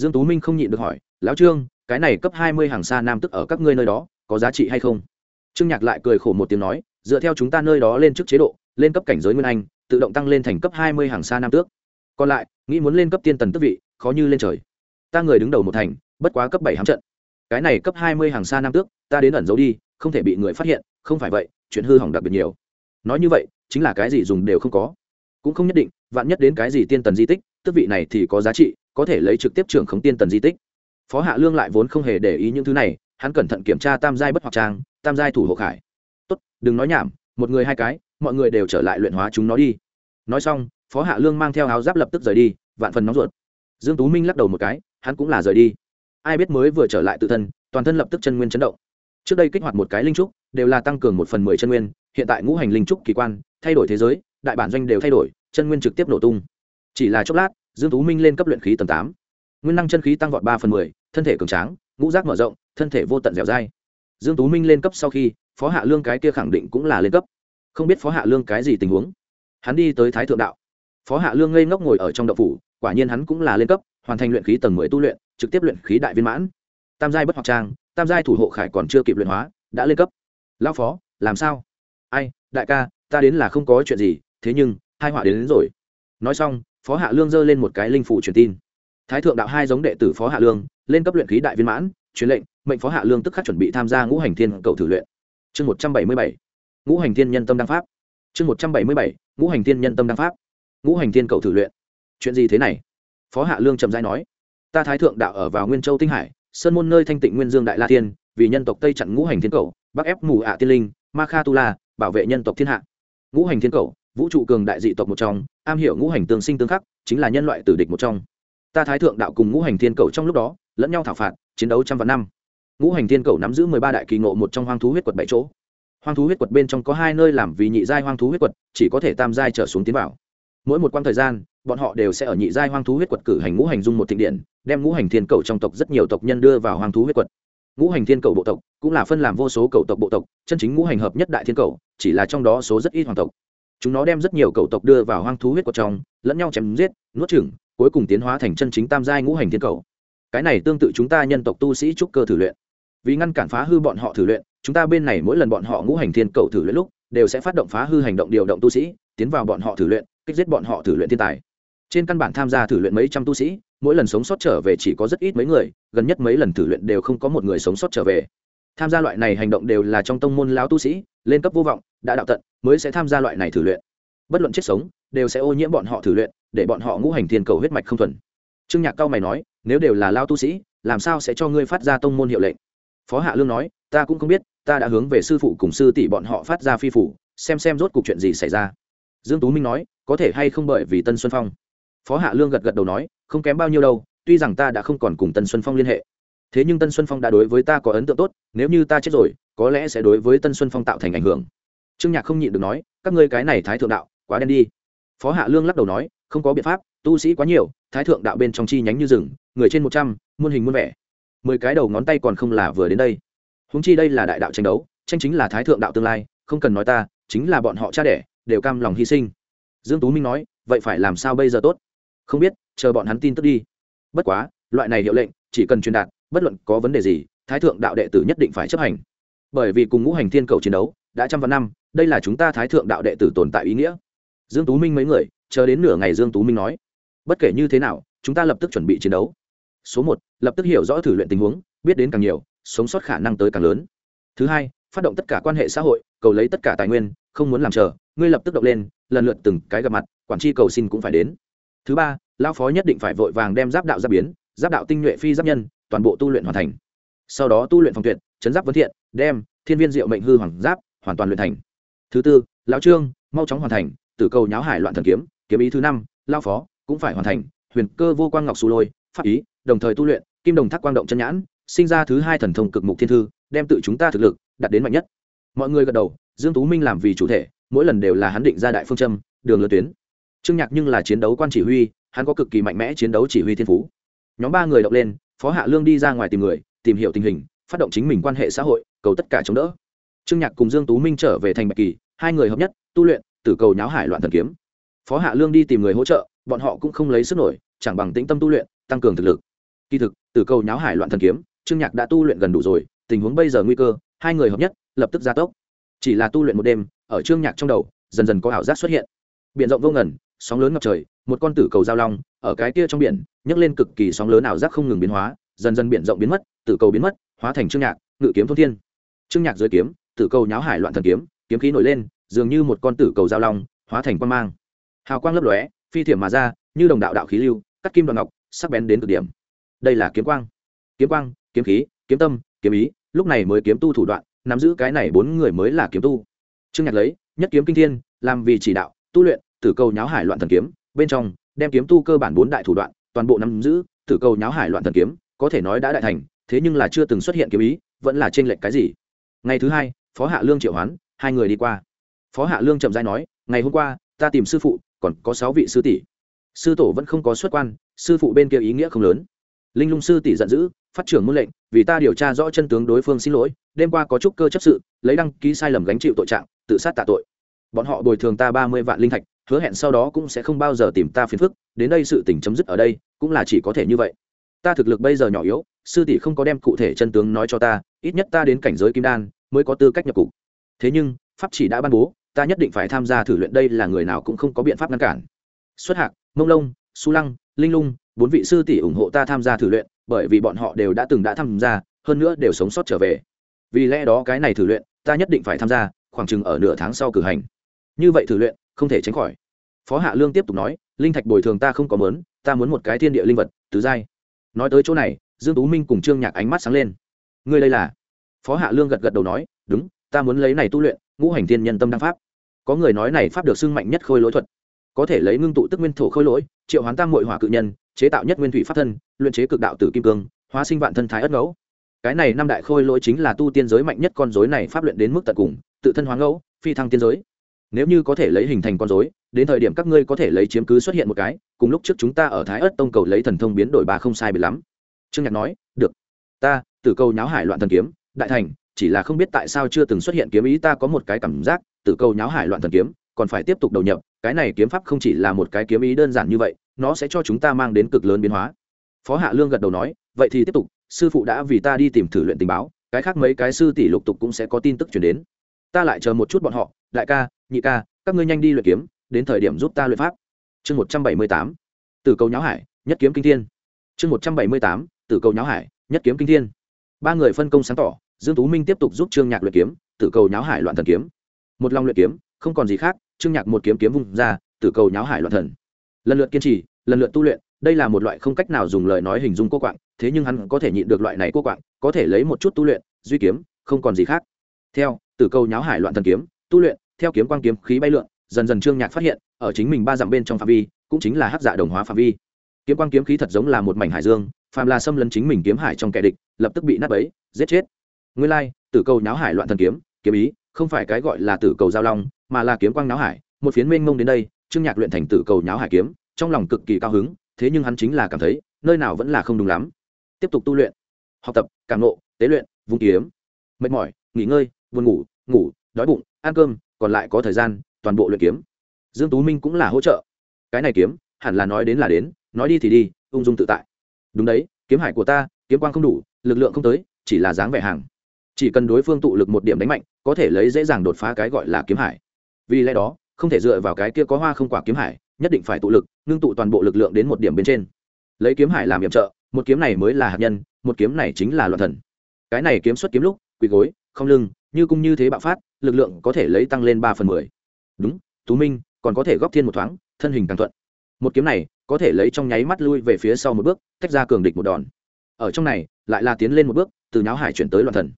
dương tú minh không nhịn được hỏi, lão trương, cái này cấp hai mươi hàng xa nam tức ở các ngươi nơi đó, có giá trị hay không? Trương nhạc lại cười khổ một tiếng nói, dựa theo chúng ta nơi đó lên trước chế độ, lên cấp cảnh giới nguyên anh, tự động tăng lên thành cấp hai mươi hàng xa nam tước. Còn lại, nghĩ muốn lên cấp tiên tần tức vị, khó như lên trời. Ta người đứng đầu một thành, bất quá cấp bảy hám trận. Cái này cấp hai mươi hàng xa nam tước, ta đến ẩn giấu đi, không thể bị người phát hiện, không phải vậy, chuyện hư hỏng đặc biệt nhiều. Nói như vậy, chính là cái gì dùng đều không có. Cũng không nhất định, vạn nhất đến cái gì tiên tần di tích, tước vị này thì có giá trị có thể lấy trực tiếp trưởng khống tiên tần di tích. Phó hạ lương lại vốn không hề để ý những thứ này, hắn cẩn thận kiểm tra tam giai bất hoặc trang, tam giai thủ hộ khải. Tốt, đừng nói nhảm, một người hai cái, mọi người đều trở lại luyện hóa chúng nó đi. Nói xong, phó hạ lương mang theo áo giáp lập tức rời đi, vạn phần nóng ruột. Dương tú minh lắc đầu một cái, hắn cũng là rời đi. Ai biết mới vừa trở lại tự thân, toàn thân lập tức chân nguyên chấn động. Trước đây kích hoạt một cái linh trúc, đều là tăng cường một phần mười chân nguyên, hiện tại ngũ hành linh trúc kỳ quan, thay đổi thế giới, đại bản doanh đều thay đổi, chân nguyên trực tiếp nổ tung. Chỉ là chốc lát dương tú minh lên cấp luyện khí tầng tám. Nguyên năng chân khí tăng vọt ba phần mười thân thể cường tráng ngũ giác mở rộng thân thể vô tận dẻo dai. Dương tú minh lên cấp sau khi phó hạ lương cái kia khẳng định cũng là lên cấp. Không biết phó hạ lương cái gì tình huống. Hắn đi tới thái thượng đạo. Phó hạ lương ngây ngốc ngồi ở trong đậu phủ quả nhiên hắn cũng là lên cấp hoàn thành luyện khí tầng mười tu luyện trực tiếp luyện khí đại viên mãn. Tam giai bất hoặc trang tam giai thủ hộ khải còn chưa kịp luyện hóa đã lên cấp. Lao phó làm sao? Ai đại ca ta đến là không có chuyện gì thế nhưng hai họa đến, đến rồi. Nói xong phó hạ lương giơ lên một cái linh phủ truyền tin. Thái thượng đạo hai giống đệ tử phó hạ lương, lên cấp luyện khí đại viên mãn, truyền lệnh, mệnh phó hạ lương tức khắc chuẩn bị tham gia ngũ hành thiên cầu thử luyện. Chương một trăm bảy mươi bảy. Ngũ hành thiên nhân tâm đăng pháp. Chương một trăm bảy mươi bảy. Ngũ hành thiên nhân tâm đăng pháp. Ngũ hành thiên cầu thử luyện. Chuyện gì thế này? Phó hạ lương trầm giai nói. Ta thái thượng đạo ở vào nguyên châu tinh hải, sơn môn nơi thanh tịnh nguyên dương đại la tiên vì nhân tộc tây chặn ngũ hành thiên cầu, bắc ép mù ạ tiên linh, ma kha tu la, bảo vệ nhân tộc thiên hạ. Ngũ hành thiên cầu, vũ trụ cường đại dị tộc một trong am hiểu ngũ hành tương sinh tương khắc, chính là nhân loại tử địch một trong. Ta thái thượng đạo cùng ngũ hành thiên cầu trong lúc đó, lẫn nhau thảo phạt, chiến đấu trăm vạn năm. Ngũ hành thiên cầu nắm giữ mười ba đại kỳ ngộ một trong hoang thú huyết quật bảy chỗ. Hoang thú huyết quật bên trong có hai nơi làm vì nhị giai hoang thú huyết quật, chỉ có thể tam giai trở xuống tiến vào. Mỗi một quãng thời gian, bọn họ đều sẽ ở nhị giai hoang thú huyết quật cử hành ngũ hành dung một thịnh điện, đem ngũ hành thiên cầu trong tộc rất nhiều tộc nhân đưa vào hoang thú huyết quật. Ngũ hành thiên cầu bộ tộc cũng là phân làm vô số cầu tộc bộ tộc, chân chính ngũ hành hợp nhất đại thiên cầu, chỉ là trong đó số rất ít hoàng tộc chúng nó đem rất nhiều cầu tộc đưa vào hoang thú huyết của trong, lẫn nhau chém giết, nuốt chửng, cuối cùng tiến hóa thành chân chính tam giai ngũ hành thiên cầu. Cái này tương tự chúng ta nhân tộc tu sĩ trúc cơ thử luyện. Vì ngăn cản phá hư bọn họ thử luyện, chúng ta bên này mỗi lần bọn họ ngũ hành thiên cầu thử luyện lúc, đều sẽ phát động phá hư hành động điều động tu sĩ, tiến vào bọn họ thử luyện, kích giết bọn họ thử luyện thiên tài. Trên căn bản tham gia thử luyện mấy trăm tu sĩ, mỗi lần sống sót trở về chỉ có rất ít mấy người, gần nhất mấy lần thử luyện đều không có một người sống sót trở về tham gia loại này hành động đều là trong tông môn lão tu sĩ, lên cấp vô vọng, đã đạo tận, mới sẽ tham gia loại này thử luyện. Bất luận chết sống, đều sẽ ô nhiễm bọn họ thử luyện, để bọn họ ngũ hành thiên cầu huyết mạch không thuần. Trương nhạc cao mày nói, nếu đều là lao tu sĩ, làm sao sẽ cho ngươi phát ra tông môn hiệu lệnh? Phó hạ lương nói, ta cũng không biết, ta đã hướng về sư phụ cùng sư tỷ bọn họ phát ra phi phủ xem xem rốt cuộc chuyện gì xảy ra. Dương tú minh nói, có thể hay không bởi vì tân xuân phong? Phó hạ lương gật gật đầu nói, không kém bao nhiêu đâu, tuy rằng ta đã không còn cùng tân xuân phong liên hệ thế nhưng tân xuân phong đã đối với ta có ấn tượng tốt, nếu như ta chết rồi, có lẽ sẽ đối với tân xuân phong tạo thành ảnh hưởng. Trương nhạc không nhịn được nói, các ngươi cái này thái thượng đạo, quá đen đi. Phó hạ lương lắc đầu nói, không có biện pháp, tu sĩ quá nhiều, thái thượng đạo bên trong chi nhánh như rừng, người trên một trăm, muôn hình muôn vẻ. Mười cái đầu ngón tay còn không là vừa đến đây. Húng chi đây là đại đạo tranh đấu, tranh chính là thái thượng đạo tương lai, không cần nói ta, chính là bọn họ cha đẻ, đều cam lòng hy sinh. Dương tú minh nói, vậy phải làm sao bây giờ tốt? Không biết, chờ bọn hắn tin tức đi. Bất quá, loại này hiệu lệnh, chỉ cần truyền đạt bất luận có vấn đề gì, thái thượng đạo đệ tử nhất định phải chấp hành. Bởi vì cùng ngũ hành thiên cầu chiến đấu, đã trăm vạn năm, đây là chúng ta thái thượng đạo đệ tử tồn tại ý nghĩa. Dương tú minh mấy người, chờ đến nửa ngày dương tú minh nói, bất kể như thế nào, chúng ta lập tức chuẩn bị chiến đấu. Số một, lập tức hiểu rõ thử luyện tình huống, biết đến càng nhiều, sống sót khả năng tới càng lớn. Thứ hai, phát động tất cả quan hệ xã hội, cầu lấy tất cả tài nguyên, không muốn làm chờ, ngươi lập tức động lên, lần lượt từng cái gặp mặt, quản tri cầu xin cũng phải đến. Thứ ba lao phó nhất định phải vội vàng đem giáp đạo giáp biến, giáp đạo tinh nhuệ phi giáp nhân toàn bộ tu luyện hoàn thành. Sau đó tu luyện phòng tuyệt, chấn giáp vấn thiện, đem thiên viên diệu mệnh hư hoàng giáp hoàn toàn luyện thành. Thứ tư, lão trương, mau chóng hoàn thành, tử cầu nháo hải loạn thần kiếm kiếm ý thứ năm, lao phó, cũng phải hoàn thành, huyền cơ vô quang ngọc xù lôi, pháp ý, đồng thời tu luyện, kim đồng thác quang động chân nhãn, sinh ra thứ hai thần thông cực mục thiên thư, đem tự chúng ta thực lực đạt đến mạnh nhất. Mọi người gật đầu, dương tú minh làm vì chủ thể, mỗi lần đều là hắn định ra đại phương châm, đường lối tuyến. Trương nhạc nhưng là chiến đấu quan chỉ huy, hắn có cực kỳ mạnh mẽ chiến đấu chỉ huy thiên phú. Nhóm ba người động lên phó hạ lương đi ra ngoài tìm người, tìm hiểu tình hình, phát động chính mình quan hệ xã hội, cầu tất cả chống đỡ. Trương nhạc cùng dương tú minh trở về thành bạch kỳ, hai người hợp nhất, tu luyện, tử cầu nháo hải loạn thần kiếm. Phó hạ lương đi tìm người hỗ trợ, bọn họ cũng không lấy sức nổi, chẳng bằng tĩnh tâm tu luyện, tăng cường thực lực. Kỳ thực, tử cầu nháo hải loạn thần kiếm, trương nhạc đã tu luyện gần đủ rồi, tình huống bây giờ nguy cơ, hai người hợp nhất, lập tức gia tốc. Chỉ là tu luyện một đêm, ở trương nhạc trong đầu, dần dần có ảo giác xuất hiện. Biển rộng vô ngần, sóng lớn ngập trời, một con tử cầu giao long ở cái kia trong biển, nhấc lên cực kỳ sóng lớn ảo giác không ngừng biến hóa, dần dần biển rộng biến mất, tử cầu biến mất, hóa thành trương nhạc, ngự kiếm thôn thiên. Trương nhạc dưới kiếm, tử cầu nháo hải loạn thần kiếm kiếm khí nổi lên, dường như một con tử cầu giao long, hóa thành quan mang. Hào quang lấp lóe, phi thiểm mà ra, như đồng đạo đạo khí lưu, cắt kim đoàn ngọc, sắc bén đến cực điểm. Đây là kiếm quang. Kiếm quang, kiếm khí, kiếm tâm, kiếm ý, lúc này mới kiếm tu thủ đoạn, nắm giữ cái này bốn người mới là kiếm tu. Trương nhạc lấy, nhất kiếm kinh thiên, làm vì chỉ đạo, tu luyện, tử cầu nháo hải loạn thần kiếm, bên trong đem kiếm tu cơ bản bốn đại thủ đoạn, toàn bộ nắm giữ, tử cầu nháo hải loạn thần kiếm, có thể nói đã đại thành, thế nhưng là chưa từng xuất hiện kiếm ý, vẫn là trên lệnh cái gì. Ngày thứ hai, phó hạ lương triệu hoán, hai người đi qua. Phó hạ lương chậm dai nói, ngày hôm qua, ta tìm sư phụ, còn có sáu vị sư tỷ. Sư tổ vẫn không có xuất quan, sư phụ bên kia ý nghĩa không lớn. Linh lung sư tỷ giận dữ, phát trưởng muôn lệnh, vì ta điều tra rõ chân tướng đối phương xin lỗi, đêm qua có chút cơ chấp sự, lấy đăng ký sai lầm gánh chịu tội trạng, tự sát tạ tội. Bọn họ bồi thường ta ba mươi vạn linh thạch hứa hẹn sau đó cũng sẽ không bao giờ tìm ta phiền phức, đến đây sự tình chấm dứt ở đây, cũng là chỉ có thể như vậy. Ta thực lực bây giờ nhỏ yếu, sư tỷ không có đem cụ thể chân tướng nói cho ta, ít nhất ta đến cảnh giới kim đan mới có tư cách nhập cục. Thế nhưng, pháp chỉ đã ban bố, ta nhất định phải tham gia thử luyện đây là người nào cũng không có biện pháp ngăn cản. Xuất hạc, mông lông su lăng, linh lung, bốn vị sư tỷ ủng hộ ta tham gia thử luyện, bởi vì bọn họ đều đã từng đã tham gia, hơn nữa đều sống sót trở về. Vì lẽ đó cái này thử luyện, ta nhất định phải tham gia, khoảng chừng ở nửa tháng sau cử hành. Như vậy thử luyện không thể tránh khỏi. Phó hạ lương tiếp tục nói, linh thạch bồi thường ta không có mớn ta muốn một cái thiên địa linh vật, tứ giai. Nói tới chỗ này, dương tú minh cùng trương nhạc ánh mắt sáng lên. Ngươi đây là? Phó hạ lương gật gật đầu nói, đúng, ta muốn lấy này tu luyện, ngũ hành thiên nhân tâm đăng pháp. Có người nói này pháp được xưng mạnh nhất khôi lỗi thuật. Có thể lấy ngưng tụ tức nguyên thổ khôi lỗi, triệu hoán tam mội hỏa cự nhân, chế tạo nhất nguyên thủy pháp thân, luyện chế cực đạo tử kim cương, hóa sinh vạn thân thái ất ngẫu. Cái này năm đại khôi lỗi chính là tu tiên giới mạnh nhất con rối này pháp luyện đến mức tận cùng, tự thân hóa ngẫu, phi thăng tiên giới nếu như có thể lấy hình thành con dối đến thời điểm các ngươi có thể lấy chiếm cứ xuất hiện một cái, cùng lúc trước chúng ta ở thái ớt tông cầu lấy thần thông biến đổi bà không sai biệt lắm. Trương nhạc nói, được. Ta từ câu nháo hải loạn thần kiếm, đại thành, chỉ là không biết tại sao chưa từng xuất hiện kiếm ý ta có một cái cảm giác từ câu nháo hải loạn thần kiếm, còn phải tiếp tục đầu nhập, cái này kiếm pháp không chỉ là một cái kiếm ý đơn giản như vậy, nó sẽ cho chúng ta mang đến cực lớn biến hóa. Phó hạ lương gật đầu nói, vậy thì tiếp tục, sư phụ đã vì ta đi tìm thử luyện tình báo, cái khác mấy cái sư tỷ lục tục cũng sẽ có tin tức chuyển đến ta lại chờ một chút bọn họ, đại ca, nhị ca, các ngươi nhanh đi luyện kiếm, đến thời điểm giúp ta luyện pháp. Chương một trăm bảy mươi tám từ cầu nháo hải, nhất kiếm kinh thiên. Chương một trăm bảy mươi tám từ cầu nháo hải, nhất kiếm kinh thiên. Ba người phân công sáng tỏ, dương tú minh tiếp tục giúp trương nhạc luyện kiếm, tử cầu nháo hải loạn thần kiếm. Một lòng luyện kiếm, không còn gì khác, trương nhạc một kiếm kiếm vung ra, tử cầu nháo hải loạn thần. Lần lượt kiên trì, lần lượt tu luyện, đây là một loại không cách nào dùng lời nói hình dung cô quạng, thế nhưng hắn có thể nhịn được loại này cô quạng, có thể lấy một chút tu luyện, duy kiếm, không còn gì khác. Theo tử cầu nháo hải loạn thần kiếm, tu luyện, theo kiếm quang kiếm khí bay lượn, dần dần trương nhạc phát hiện, ở chính mình ba dặm bên trong phạm vi, cũng chính là hắc dạ đồng hóa phạm vi. Kiếm quang kiếm khí thật giống là một mảnh hải dương, phàm là xâm lấn chính mình kiếm hải trong kẻ địch, lập tức bị nát bấy, giết chết. Nguyên lai tử cầu nháo hải loạn thần kiếm kiếm ý, không phải cái gọi là tử cầu giao long, mà là kiếm quang nháo hải. Một phiến mênh mông đến đây, trương nhạc luyện thành tử cầu nháo hải kiếm, trong lòng cực kỳ cao hứng, thế nhưng hắn chính là cảm thấy, nơi nào vẫn là không đúng lắm. Tiếp tục tu luyện, học tập, cảm nộ tế luyện vùng kiếm. Mệt mỏi, nghỉ ngơi buồn ngủ ngủ, đói bụng, ăn cơm, còn lại có thời gian, toàn bộ luyện kiếm. Dương tú minh cũng là hỗ trợ. Cái này kiếm, hẳn là nói đến là đến, nói đi thì đi, ung dung tự tại. Đúng đấy, kiếm hải của ta, kiếm quang không đủ, lực lượng không tới, chỉ là dáng vẻ hàng. Chỉ cần đối phương tụ lực một điểm đánh mạnh, có thể lấy dễ dàng đột phá cái gọi là kiếm hải. Vì lẽ đó, không thể dựa vào cái kia có hoa không quả kiếm hải, nhất định phải tụ lực nương tụ toàn bộ lực lượng đến một điểm bên trên. Lấy kiếm hải làm nhiệm trợ, một kiếm này mới là hạt nhân, một kiếm này chính là loạn thần. Cái này kiếm xuất kiếm lúc, quỳ gối, không lưng như cung như thế bạo phát, lực lượng có thể lấy tăng lên ba phần mười. Đúng, tú minh, còn có thể góp thiên một thoáng, thân hình càng thuận. Một kiếm này, có thể lấy trong nháy mắt lui về phía sau một bước, tách ra cường địch một đòn. Ở trong này, lại là tiến lên một bước, từ nháo hải chuyển tới loạn thần.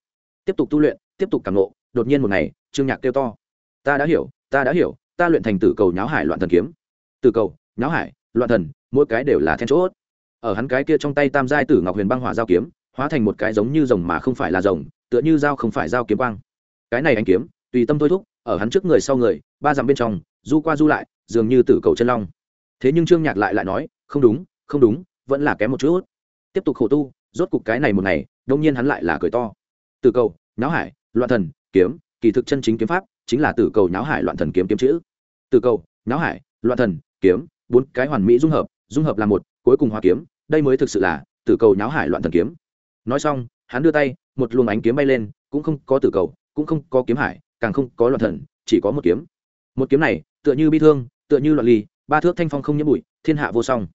Tiếp tục tu luyện, tiếp tục càng nộ đột nhiên một ngày, trương nhạc kêu to. Ta đã hiểu, ta đã hiểu, ta luyện thành tử cầu nháo hải loạn thần kiếm. Tử cầu, nháo hải, loạn thần, mỗi cái đều là then chốt. Ở hắn cái kia trong tay tam giai tử ngọc huyền băng hỏa giao kiếm, hóa thành một cái giống như rồng mà không phải là rồng tựa như dao không phải dao kiếm quang. Cái này anh kiếm, tùy tâm thôi thúc, ở hắn trước người sau người, ba dặm bên trong, du qua du lại, dường như tử cầu chân long. Thế nhưng trương nhạc lại lại nói, không đúng không đúng, vẫn là kém một chút. Tiếp tục khổ tu, rốt cục cái này một ngày đông nhiên hắn lại là cười to. Tử cầu, náo hải, loạn thần, kiếm, kỳ thực chân chính kiếm pháp chính là tử cầu, náo hải, loạn thần, kiếm kiếm chữ. Tử cầu, náo hải, loạn thần, kiếm, bốn cái hoàn mỹ dung hợp dung hợp là một, cuối cùng hòa kiếm, đây mới thực sự là tử cầu, náo hải, loạn thần, kiếm. Nói xong, hắn đưa tay một luồng ánh kiếm bay lên, cũng không có tử cầu, cũng không có kiếm hải, càng không có loạn thần, chỉ có một kiếm. Một kiếm này, tựa như bi thương, tựa như loạn ly, ba thước thanh phong không nhiễm bụi, thiên hạ vô song.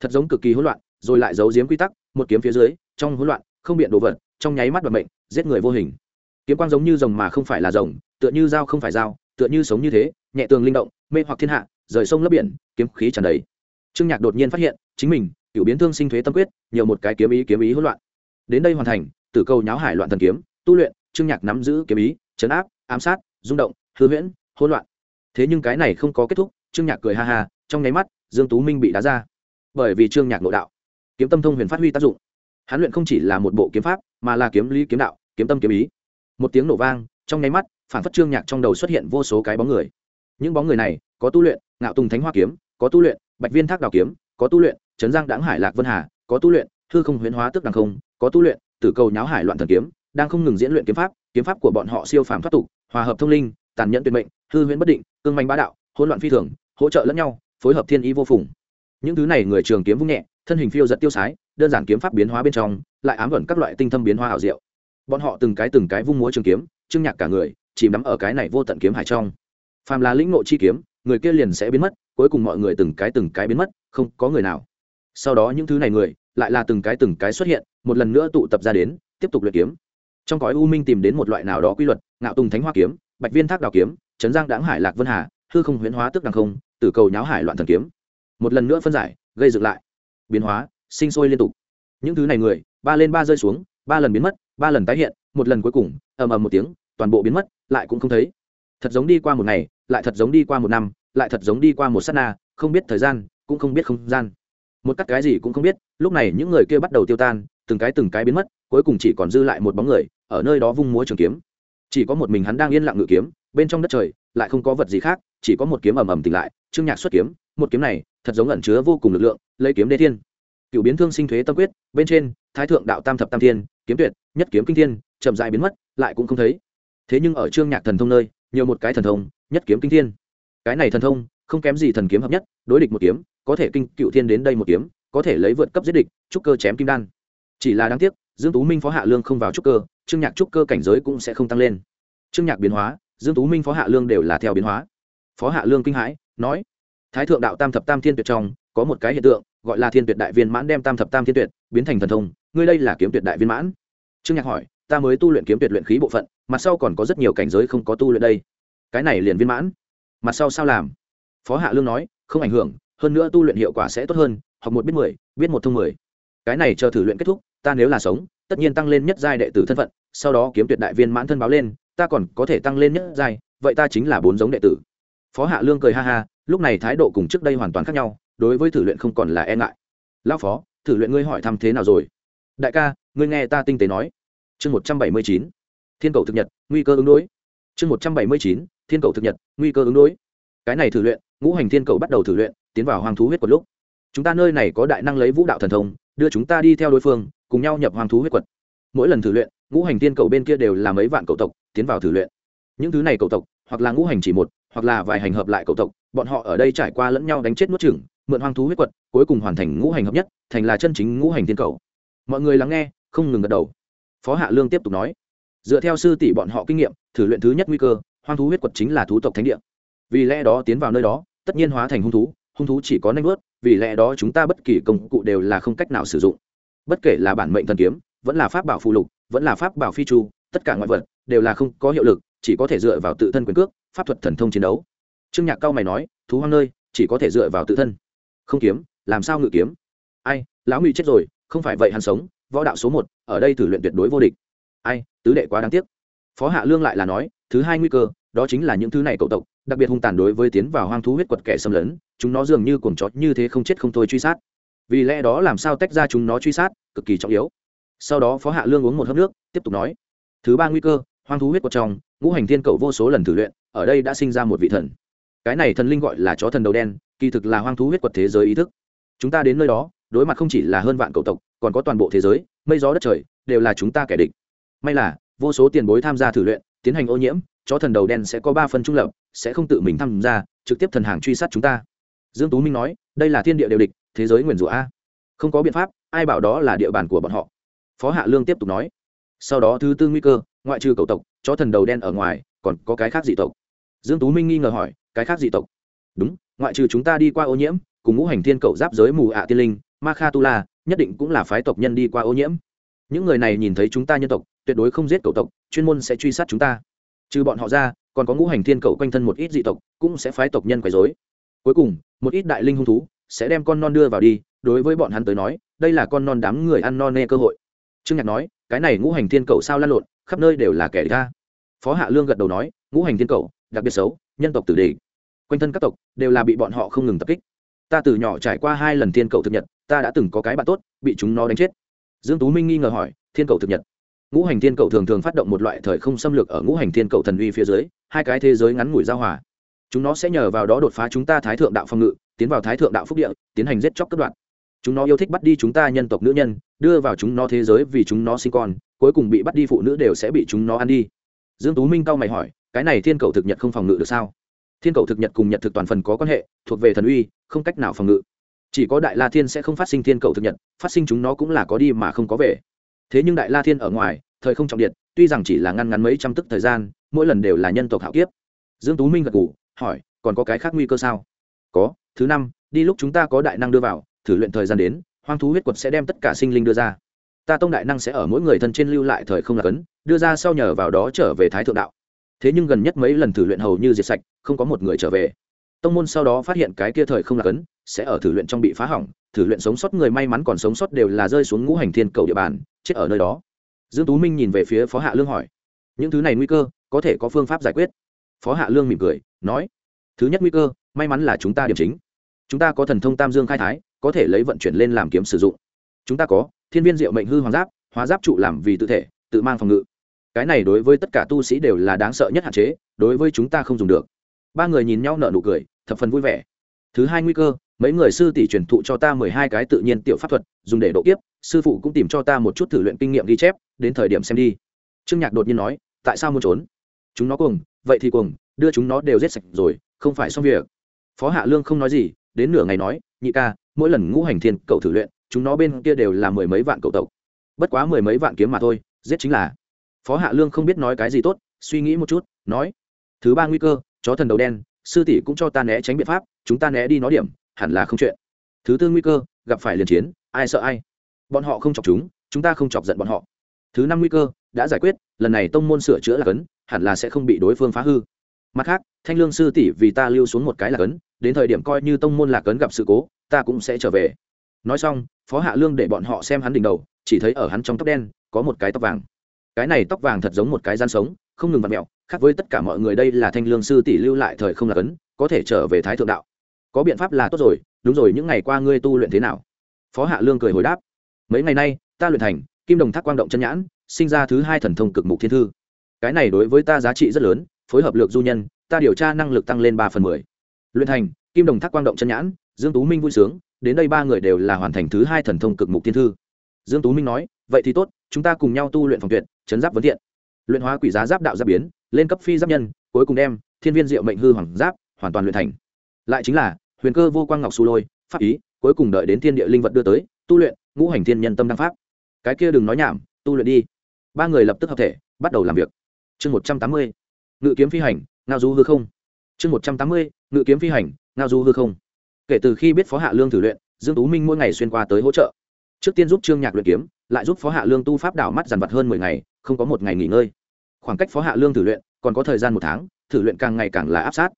Thật giống cực kỳ hỗn loạn, rồi lại giấu giếm quy tắc, một kiếm phía dưới, trong hỗn loạn, không biện đồ vật, trong nháy mắt vận mệnh, giết người vô hình. Kiếm quang giống như rồng mà không phải là rồng, tựa như dao không phải dao, tựa như sống như thế, nhẹ tường linh động, mê hoặc thiên hạ, rời sông lấp biển, kiếm khí tràn đầy. Trương nhạc đột nhiên phát hiện, chính mình cựu biến thương sinh thuế tâm quyết, nhiều một cái kiếm ý kiếm ý hỗn loạn. Đến đây hoàn thành tử câu nháo hải loạn thần kiếm, tu luyện, trương nhạc nắm giữ kiếm ý, chấn áp, ám sát, rung động, hư huyễn, hỗn loạn. Thế nhưng cái này không có kết thúc, trương nhạc cười ha ha, trong nháy mắt, dương tú minh bị đá ra. Bởi vì trương nhạc nội đạo, kiếm tâm thông huyền phát huy tác dụng. Hắn luyện không chỉ là một bộ kiếm pháp, mà là kiếm lý, kiếm đạo, kiếm tâm kiếm ý. Một tiếng nổ vang, trong nháy mắt, phản phất trương nhạc trong đầu xuất hiện vô số cái bóng người. Những bóng người này, có tu luyện, ngạo tùng thánh hoa kiếm, có tu luyện, bạch viên thác đào kiếm, có tu luyện, trấn giang đáng hải lạc vân hà, có tu luyện thư không huyễn hóa tức đằng không, có tu luyện tử cầu nháo hải loạn thần kiếm, đang không ngừng diễn luyện kiếm pháp kiếm pháp của bọn họ siêu phàm thoát tục, hòa hợp thông linh, tàn nhẫn tuyệt mệnh, hư huyễn bất định, cương manh bá đạo, hỗn loạn phi thường, hỗ trợ lẫn nhau, phối hợp thiên ý vô phùng. Những thứ này người trường kiếm vung nhẹ, thân hình phiêu giật tiêu sái, đơn giản kiếm pháp biến hóa bên trong, lại ám ẩn các loại tinh thâm biến hóa hảo diệu. Bọn họ từng cái từng cái vung múa trường kiếm trưng nhạc cả người, chìm đắm ở cái này vô tận kiếm hải trong. Phàm là lĩnh nội chi kiếm, người kia liền sẽ biến mất, cuối cùng mọi người từng cái từng cái biến mất, không có người nào. Sau đó những thứ này người lại là từng cái từng cái xuất hiện, một lần nữa tụ tập ra đến, tiếp tục luyện kiếm. Trong cõi u minh tìm đến một loại nào đó quy luật, ngạo tùng thánh hoa kiếm, bạch viên thác đào kiếm, trấn giang đáng hải lạc vân hà, hư không huyễn hóa tức đằng không, tử cầu nháo hải loạn thần kiếm. Một lần nữa phân giải, gây dựng lại, biến hóa, sinh sôi liên tục. Những thứ này người, ba lên ba rơi xuống, ba lần biến mất, ba lần tái hiện, một lần cuối cùng, ầm ầm một tiếng, toàn bộ biến mất, lại cũng không thấy. Thật giống đi qua một ngày, lại thật giống đi qua một năm, lại thật giống đi qua một s á t na, không biết thời gian, cũng không biết không gian một cắt cái gì cũng không biết, lúc này những người kia bắt đầu tiêu tan, từng cái từng cái biến mất, cuối cùng chỉ còn dư lại một bóng người, ở nơi đó vung múa trường kiếm. Chỉ có một mình hắn đang yên lặng ngự kiếm, bên trong đất trời lại không có vật gì khác, chỉ có một kiếm ầm ầm tỉnh lại, trương nhạc xuất kiếm, một kiếm này thật giống ẩn chứa vô cùng lực lượng, lấy kiếm đê thiên. Cựu biến thương sinh thuế tâm quyết, bên trên, thái thượng đạo tam thập tam thiên, kiếm tuyệt, nhất kiếm kinh thiên, chậm dại biến mất, lại cũng không thấy. Thế nhưng ở trương nhạc thần thông nơi, nhiều một cái thần thông, nhất kiếm kinh thiên. Cái này thần thông không kém gì thần kiếm hợp nhất, đối địch một kiếm, có thể kinh cựu thiên đến đây một kiếm, có thể lấy vượt cấp giết địch, trúc cơ chém kim đan. Chỉ là đáng tiếc, dương tú minh phó hạ lương không vào trúc cơ, trương nhạc trúc cơ cảnh giới cũng sẽ không tăng lên. Trương nhạc biến hóa, dương tú minh phó hạ lương đều là theo biến hóa. Phó hạ lương kinh hãi, nói, thái thượng đạo tam thập tam thiên tuyệt trong, có một cái hiện tượng, gọi là thiên tuyệt đại viên mãn đem tam thập tam thiên tuyệt biến thành thần thông, ngươi đây là kiếm tuyệt đại viên mãn. Trương nhạc hỏi, ta mới tu luyện kiếm tuyệt luyện khí bộ phận, mặt sau còn có rất nhiều cảnh giới không có tu luyện đây. Cái này liền viên mãn. Mặt sau sao làm? Phó hạ lương nói, không ảnh hưởng, hơn nữa tu luyện hiệu quả sẽ tốt hơn, học một biết mười, biết một thông mười. Cái này chờ thử luyện kết thúc, ta nếu là sống, tất nhiên tăng lên nhất giai đệ tử thân phận, sau đó kiếm tuyệt đại viên mãn thân báo lên, ta còn có thể tăng lên nhất giai, vậy ta chính là bốn giống đệ tử. Phó hạ lương cười ha ha, lúc này thái độ cùng trước đây hoàn toàn khác nhau, đối với thử luyện không còn là e ngại. Lão phó, thử luyện ngươi hỏi thăm thế nào rồi? Đại ca, ngươi nghe ta tinh tế nói. Chương một trăm bảy mươi chín, thiên cầu thực nhật, nguy cơ ứng đối. Chương một trăm bảy mươi chín, thiên cầu thực nhật, nguy cơ ứng đối. Cái này thử luyện ngũ hành thiên cầu bắt đầu thử luyện, tiến vào hoàng thú huyết quật lúc. Chúng ta nơi này có đại năng lấy vũ đạo thần thông, đưa chúng ta đi theo đối phương, cùng nhau nhập hoàng thú huyết quật. Mỗi lần thử luyện, ngũ hành thiên cầu bên kia đều là mấy vạn cầu tộc, tiến vào thử luyện. Những thứ này cầu tộc, hoặc là ngũ hành chỉ một, hoặc là vài hành hợp lại cầu tộc, bọn họ ở đây trải qua lẫn nhau đánh chết nuốt chửng, mượn hoang thú huyết quật, cuối cùng hoàn thành ngũ hành hợp nhất, thành là chân chính ngũ hành thiên cầu. Mọi người lắng nghe, không ngừng gật đầu. Phó hạ lương tiếp tục nói, dựa theo sư tỷ bọn họ kinh nghiệm, thử luyện thứ nhất nguy cơ, hoang thú huyết quật chính là thú tộc thánh địa vì lẽ đó tiến vào nơi đó, tất nhiên hóa thành hung thú hung thú chỉ có nanh vớt vì lẽ đó chúng ta bất kỳ công cụ đều là không cách nào sử dụng. Bất kể là bản mệnh thần kiếm, vẫn là pháp bảo phụ lục, vẫn là pháp bảo phi chu, tất cả ngoại vật đều là không có hiệu lực, chỉ có thể dựa vào tự thân quyền cước, pháp thuật thần thông chiến đấu. Trương nhạc cao mày nói, thú hoang nơi, chỉ có thể dựa vào tự thân. Không kiếm, làm sao ngự kiếm? Ai, lão ngụy chết rồi, không phải vậy hắn sống, võ đạo số một, ở đây thử luyện tuyệt đối vô địch. Ai, tứ đệ quá đáng tiếc. Phó hạ lương lại là nói, thứ hai nguy cơ đó chính là những thứ này cậu tộc, đặc biệt hung tàn đối với tiến vào hoang thú huyết quật kẻ xâm lấn, chúng nó dường như cuồng chó như thế không chết không thôi truy sát. Vì lẽ đó làm sao tách ra chúng nó truy sát, cực kỳ trọng yếu. Sau đó phó hạ lương uống một hớp nước, tiếp tục nói, thứ ba nguy cơ, hoang thú huyết quật trong, ngũ hành thiên cầu vô số lần thử luyện, ở đây đã sinh ra một vị thần. Cái này thần linh gọi là chó thần đầu đen, kỳ thực là hoang thú huyết quật thế giới ý thức. Chúng ta đến nơi đó, đối mặt không chỉ là hơn vạn cầu tộc, còn có toàn bộ thế giới, mây gió đất trời, đều là chúng ta kẻ địch. May là, vô số tiền bối tham gia thử luyện tiến hành ô nhiễm, chó thần đầu đen sẽ có ba phân trung lập, sẽ không tự mình tham gia, trực tiếp thần hàng truy sát chúng ta. Dương tú minh nói, đây là thiên địa đều địch, thế giới nguyền rủa a. Không có biện pháp, ai bảo đó là địa bàn của bọn họ. Phó hạ lương tiếp tục nói, sau đó thứ tư nguy cơ, ngoại trừ cầu tộc, chó thần đầu đen ở ngoài, còn có cái khác dị tộc. Dương tú minh nghi ngờ hỏi, cái khác dị tộc? Đúng, ngoại trừ chúng ta đi qua ô nhiễm, cùng ngũ hành thiên cầu giáp giới mù ạ tiên linh, ma kha tu la, nhất định cũng là phái tộc nhân đi qua ô nhiễm những người này nhìn thấy chúng ta nhân tộc tuyệt đối không giết cầu tộc chuyên môn sẽ truy sát chúng ta. Trừ bọn họ ra còn có ngũ hành thiên cầu quanh thân một ít dị tộc cũng sẽ phái tộc nhân quấy dối cuối cùng một ít đại linh hung thú sẽ đem con non đưa vào đi đối với bọn hắn tới nói đây là con non đám người ăn non nê cơ hội. Trương nhạc nói cái này ngũ hành thiên cầu sao lan lộn khắp nơi đều là kẻ địch ta phó hạ lương gật đầu nói ngũ hành thiên cầu, đặc biệt xấu nhân tộc tử đề quanh thân các tộc đều là bị bọn họ không ngừng tập kích. Ta từ nhỏ trải qua hai lần thiên cầu thực nhật ta đã từng có cái bạn tốt bị chúng nó đánh chết dương tú minh nghi ngờ hỏi, thiên cầu thực nhật. Ngũ hành thiên cầu thường thường phát động một loại thời không xâm lược ở ngũ hành thiên cầu thần uy phía dưới, hai cái thế giới ngắn ngủi giao hòa. Chúng nó sẽ nhờ vào đó đột phá chúng ta thái thượng đạo phong ngự, tiến vào thái thượng đạo phúc địa, tiến hành giết chóc cất đoạn chúng nó yêu thích bắt đi chúng ta nhân tộc nữ nhân, đưa vào chúng nó thế giới vì chúng nó sinh con, cuối cùng bị bắt đi phụ nữ đều sẽ bị chúng nó ăn đi. Dương tú minh cao mày hỏi, cái này thiên cầu thực nhật không phòng ngự được sao? Thiên cầu thực nhật cùng nhật thực toàn phần có quan hệ, thuộc về thần uy, không cách nào phòng ngự chỉ có đại la thiên sẽ không phát sinh thiên cầu thực nhật, phát sinh chúng nó cũng là có đi mà không có về. Thế nhưng đại la thiên ở ngoài, thời không trọng điện, tuy rằng chỉ là ngăn ngắn mấy trăm tức thời gian, mỗi lần đều là nhân tộc hạo kiếp. Dương tú minh gật gù, hỏi, còn có cái khác nguy cơ sao? Có, thứ năm, đi lúc chúng ta có đại năng đưa vào, thử luyện thời gian đến, hoang thú huyết quật sẽ đem tất cả sinh linh đưa ra. Ta tông đại năng sẽ ở mỗi người thân trên lưu lại thời không là cấn, đưa ra sau nhờ vào đó trở về thái thượng đạo. Thế nhưng gần nhất mấy lần thử luyện hầu như diệt sạch, không có một người trở về tông môn sau đó phát hiện cái kia thời không là cấn sẽ ở thử luyện trong bị phá hỏng, thử luyện sống sót người may mắn còn sống sót đều là rơi xuống ngũ hành thiên cầu địa bàn, chết ở nơi đó. Dương tú minh nhìn về phía phó hạ lương hỏi, những thứ này nguy cơ, có thể có phương pháp giải quyết? Phó hạ lương mỉm cười, nói, thứ nhất nguy cơ, may mắn là chúng ta điểm chính. Chúng ta có thần thông tam dương khai thái, có thể lấy vận chuyển lên làm kiếm sử dụng. Chúng ta có, thiên viên diệu mệnh hư hoàng giáp, hóa giáp trụ làm vì tự thể, tự mang phòng ngự. Cái này đối với tất cả tu sĩ đều là đáng sợ nhất hạn chế, đối với chúng ta không dùng được ba người nhìn nhau nở nụ cười, thập phần vui vẻ. Thứ hai nguy cơ, mấy người sư tỷ truyền thụ cho ta mười hai cái tự nhiên tiểu pháp thuật, dùng để độ kiếp, sư phụ cũng tìm cho ta một chút thử luyện kinh nghiệm ghi chép, đến thời điểm xem đi. Trương nhạc đột nhiên nói, tại sao muốn trốn? Chúng nó cùng vậy thì cùng đưa chúng nó đều giết sạch rồi, không phải xong việc. Phó hạ lương không nói gì, đến nửa ngày nói, nhị ca, mỗi lần ngũ hành thiên cậu thử luyện, chúng nó bên kia đều là mười mấy vạn cậu tộc. Bất quá mười mấy vạn kiếm mà thôi, giết chính là. Phó hạ lương không biết nói cái gì tốt, suy nghĩ một chút, nói, thứ ba nguy cơ chó thần đầu đen, sư tỷ cũng cho ta né tránh biện pháp, chúng ta né đi nó điểm, hẳn là không chuyện. Thứ tư nguy cơ, gặp phải liền chiến, ai sợ ai? Bọn họ không chọc chúng chúng ta không chọc giận bọn họ. Thứ năm nguy cơ, đã giải quyết, lần này tông môn sửa chữa là cấn, hẳn là sẽ không bị đối phương phá hư. Mặt khác, thanh lương sư tỷ vì ta lưu xuống một cái là cấn, đến thời điểm coi như tông môn lạc cấn gặp sự cố, ta cũng sẽ trở về. Nói xong, phó hạ lương để bọn họ xem hắn đỉnh đầu, chỉ thấy ở hắn trong tóc đen, có một cái tóc vàng. Cái này tóc vàng thật giống một cái gian sống, không ngừng vặt mẹo khác với tất cả mọi người đây là thanh lương sư tỷ lưu lại thời không là cấn có thể trở về thái thượng đạo. Có biện pháp là tốt rồi, đúng rồi, những ngày qua ngươi tu luyện thế nào? Phó hạ lương cười hồi đáp. Mấy ngày nay, ta luyện thành, kim đồng thác quang động chân nhãn, sinh ra thứ hai thần thông cực mục thiên thư. Cái này đối với ta giá trị rất lớn, phối hợp lược du nhân, ta điều tra năng lực tăng lên ba phần mười. Luyện thành, kim đồng thác quang động chân nhãn, dương tú minh vui sướng, đến đây ba người đều là hoàn thành thứ hai thần thông cực mục thiên thư. Dương tú minh nói, vậy thì tốt, chúng ta cùng nhau tu luyện phòng tuyệt, chấn giáp vấn thiện luyện hóa quỷ giá giáp đạo giáp biến, lên cấp phi giáp nhân, cuối cùng đem thiên viên diệu mệnh hư hoàng giáp hoàn toàn luyện thành. Lại chính là, huyền cơ vô quang ngọc su lôi, pháp ý, cuối cùng đợi đến thiên địa linh vật đưa tới, tu luyện, ngũ hành thiên nhân tâm đăng pháp. Cái kia đừng nói nhảm, tu luyện đi. Ba người lập tức hợp thể, bắt đầu làm việc. Chương một trăm tám mươi, ngự kiếm phi hành, ngao du hư không. Chương một trăm tám mươi, ngự kiếm phi hành, ngao du hư không. Kể từ khi biết phó hạ lương thử luyện, dương tú minh mỗi ngày xuyên qua tới hỗ trợ. Trước tiên giúp trương nhạc luyện kiếm, lại giúp phó hạ lương tu pháp đảo mắt dàn vật hơn mười ngày, không có một ngày nghỉ ngơi khoảng cách phó hạ lương thử luyện, còn có thời gian một tháng, thử luyện càng ngày càng là áp sát.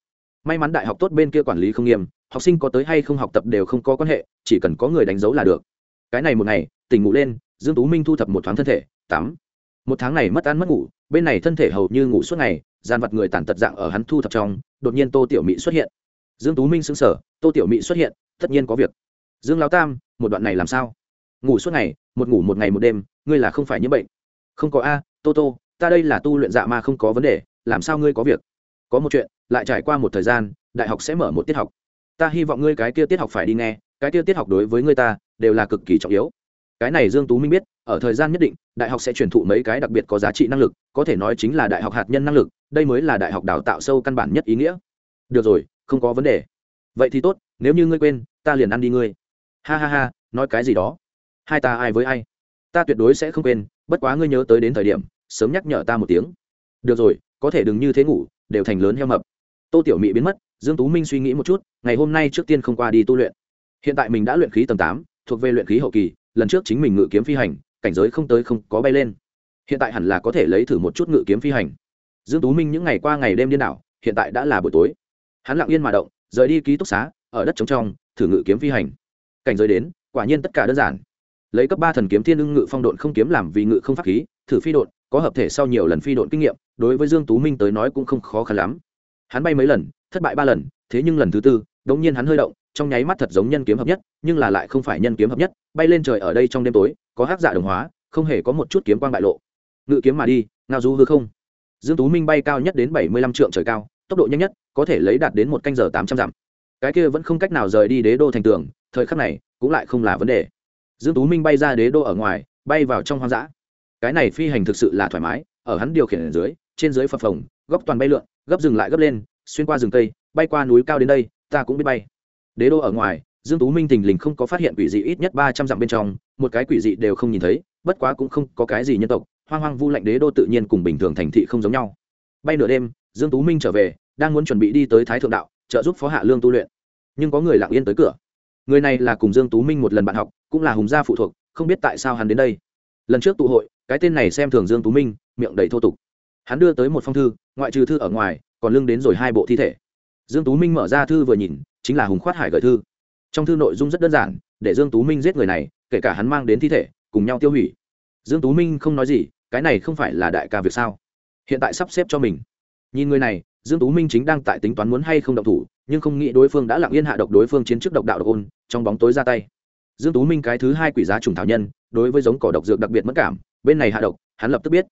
May mắn đại học tốt bên kia quản lý không nghiêm, học sinh có tới hay không học tập đều không có quan hệ, chỉ cần có người đánh dấu là được. Cái này một ngày, tỉnh ngủ lên, dương tú minh thu thập một thoáng thân thể tắm một tháng này mất ăn mất ngủ, bên này thân thể hầu như ngủ suốt ngày, gian vật người tàn tật dạng ở hắn thu thập trong, đột nhiên tô tiểu mỹ xuất hiện. Dương tú minh sững sờ, tô tiểu mỹ xuất hiện, tất nhiên có việc. Dương lão tam, một đoạn này làm sao? Ngủ suốt ngày, một ngủ một ngày một đêm, ngươi là không phải như bệnh. Không có a, tô tô ta đây là tu luyện dạ ma không có vấn đề, làm sao ngươi có việc? Có một chuyện, lại trải qua một thời gian, đại học sẽ mở một tiết học. Ta hy vọng ngươi cái kia tiết học phải đi nghe, cái kia tiết học đối với ngươi ta, đều là cực kỳ trọng yếu. Cái này dương tú minh biết, ở thời gian nhất định, đại học sẽ truyền thụ mấy cái đặc biệt có giá trị năng lực, có thể nói chính là đại học hạt nhân năng lực, đây mới là đại học đào tạo sâu căn bản nhất ý nghĩa. Được rồi, không có vấn đề. Vậy thì tốt, nếu như ngươi quên, ta liền ăn đi ngươi. Ha ha ha, nói cái gì đó? Hai ta ai với ai? Ta tuyệt đối sẽ không quên, bất quá ngươi nhớ tới đến thời điểm sớm nhắc nhở ta một tiếng. Được rồi, có thể đừng như thế ngủ, đều thành lớn heo mập. Tô tiểu mị biến mất, dương tú minh suy nghĩ một chút, ngày hôm nay trước tiên không qua đi tu luyện. Hiện tại mình đã luyện khí tầng tám, thuộc về luyện khí hậu kỳ, lần trước chính mình ngự kiếm phi hành, cảnh giới không tới không có bay lên. Hiện tại hẳn là có thể lấy thử một chút ngự kiếm phi hành. Dương tú minh những ngày qua ngày đêm điên đảo, hiện tại đã là buổi tối. Hắn lặng yên mà động, rời đi ký túc xá, ở đất trống trong, thử ngự kiếm phi hành. Cảnh giới đến, quả nhiên tất cả đơn giản. Lấy cấp ba thần kiếm thiên ưng ngự phong độn không kiếm làm vì ngự không pháp khí, thử phi độn có hợp thể sau nhiều lần phi độn kinh nghiệm, đối với dương tú minh tới nói cũng không khó khăn lắm. Hắn bay mấy lần, thất bại ba lần, thế nhưng lần thứ tư đống nhiên hắn hơi động, trong nháy mắt thật giống nhân kiếm hợp nhất, nhưng là lại không phải nhân kiếm hợp nhất, bay lên trời ở đây trong đêm tối, có hắc dạ đồng hóa, không hề có một chút kiếm quang bại lộ. Ngự kiếm mà đi, ngao du hư không. Dương tú minh bay cao nhất đến bảy mươi lăm trượng trời cao, tốc độ nhanh nhất, có thể lấy đạt đến một canh giờ tám trăm dặm. Cái kia vẫn không cách nào rời đi đế đô thành tường, thời khắc này, cũng lại không là vấn đề. Dương tú minh bay ra đế đô ở ngoài, bay vào trong hoang dã cái này phi hành thực sự là thoải mái, ở hắn điều khiển ở dưới, trên dưới phập phồng, góc toàn bay lượn, gấp dừng lại gấp lên, xuyên qua rừng cây, bay qua núi cao đến đây, ta cũng biết bay. Đế đô ở ngoài, dương tú minh tình lình không có phát hiện quỷ dị ít nhất ba trăm dặm bên trong, một cái quỷ dị đều không nhìn thấy, bất quá cũng không có cái gì nhân tộc, hoang hoang vu lạnh đế đô tự nhiên cùng bình thường thành thị không giống nhau. Bay nửa đêm, dương tú minh trở về, đang muốn chuẩn bị đi tới thái thượng đạo, trợ giúp phó hạ lương tu luyện. Nhưng có người lặng yên tới cửa. Người này là cùng dương tú minh một lần bạn học, cũng là hùng gia phụ thuộc, không biết tại sao hắn đến đây. Lần trước tụ hội cái tên này xem thường dương tú minh, miệng đầy thô tục. Hắn đưa tới một phong thư, ngoại trừ thư ở ngoài, còn lưng đến rồi hai bộ thi thể. Dương tú minh mở ra thư vừa nhìn, chính là hùng khoát hải gửi thư. Trong thư nội dung rất đơn giản, để dương tú minh giết người này, kể cả hắn mang đến thi thể, cùng nhau tiêu hủy. Dương tú minh không nói gì, cái này không phải là đại ca việc sao? Hiện tại sắp xếp cho mình. Nhìn người này, dương tú minh chính đang tại tính toán muốn hay không động thủ, nhưng không nghĩ đối phương đã lặng yên hạ độc đối phương chiến trước độc đạo độc ôn, trong bóng tối ra tay. Dương tú minh cái thứ hai quỷ giá trùng thảo nhân, đối với giống cỏ độc dược đặc biệt mất cảm bên này hạ độc, hắn lập tức biết.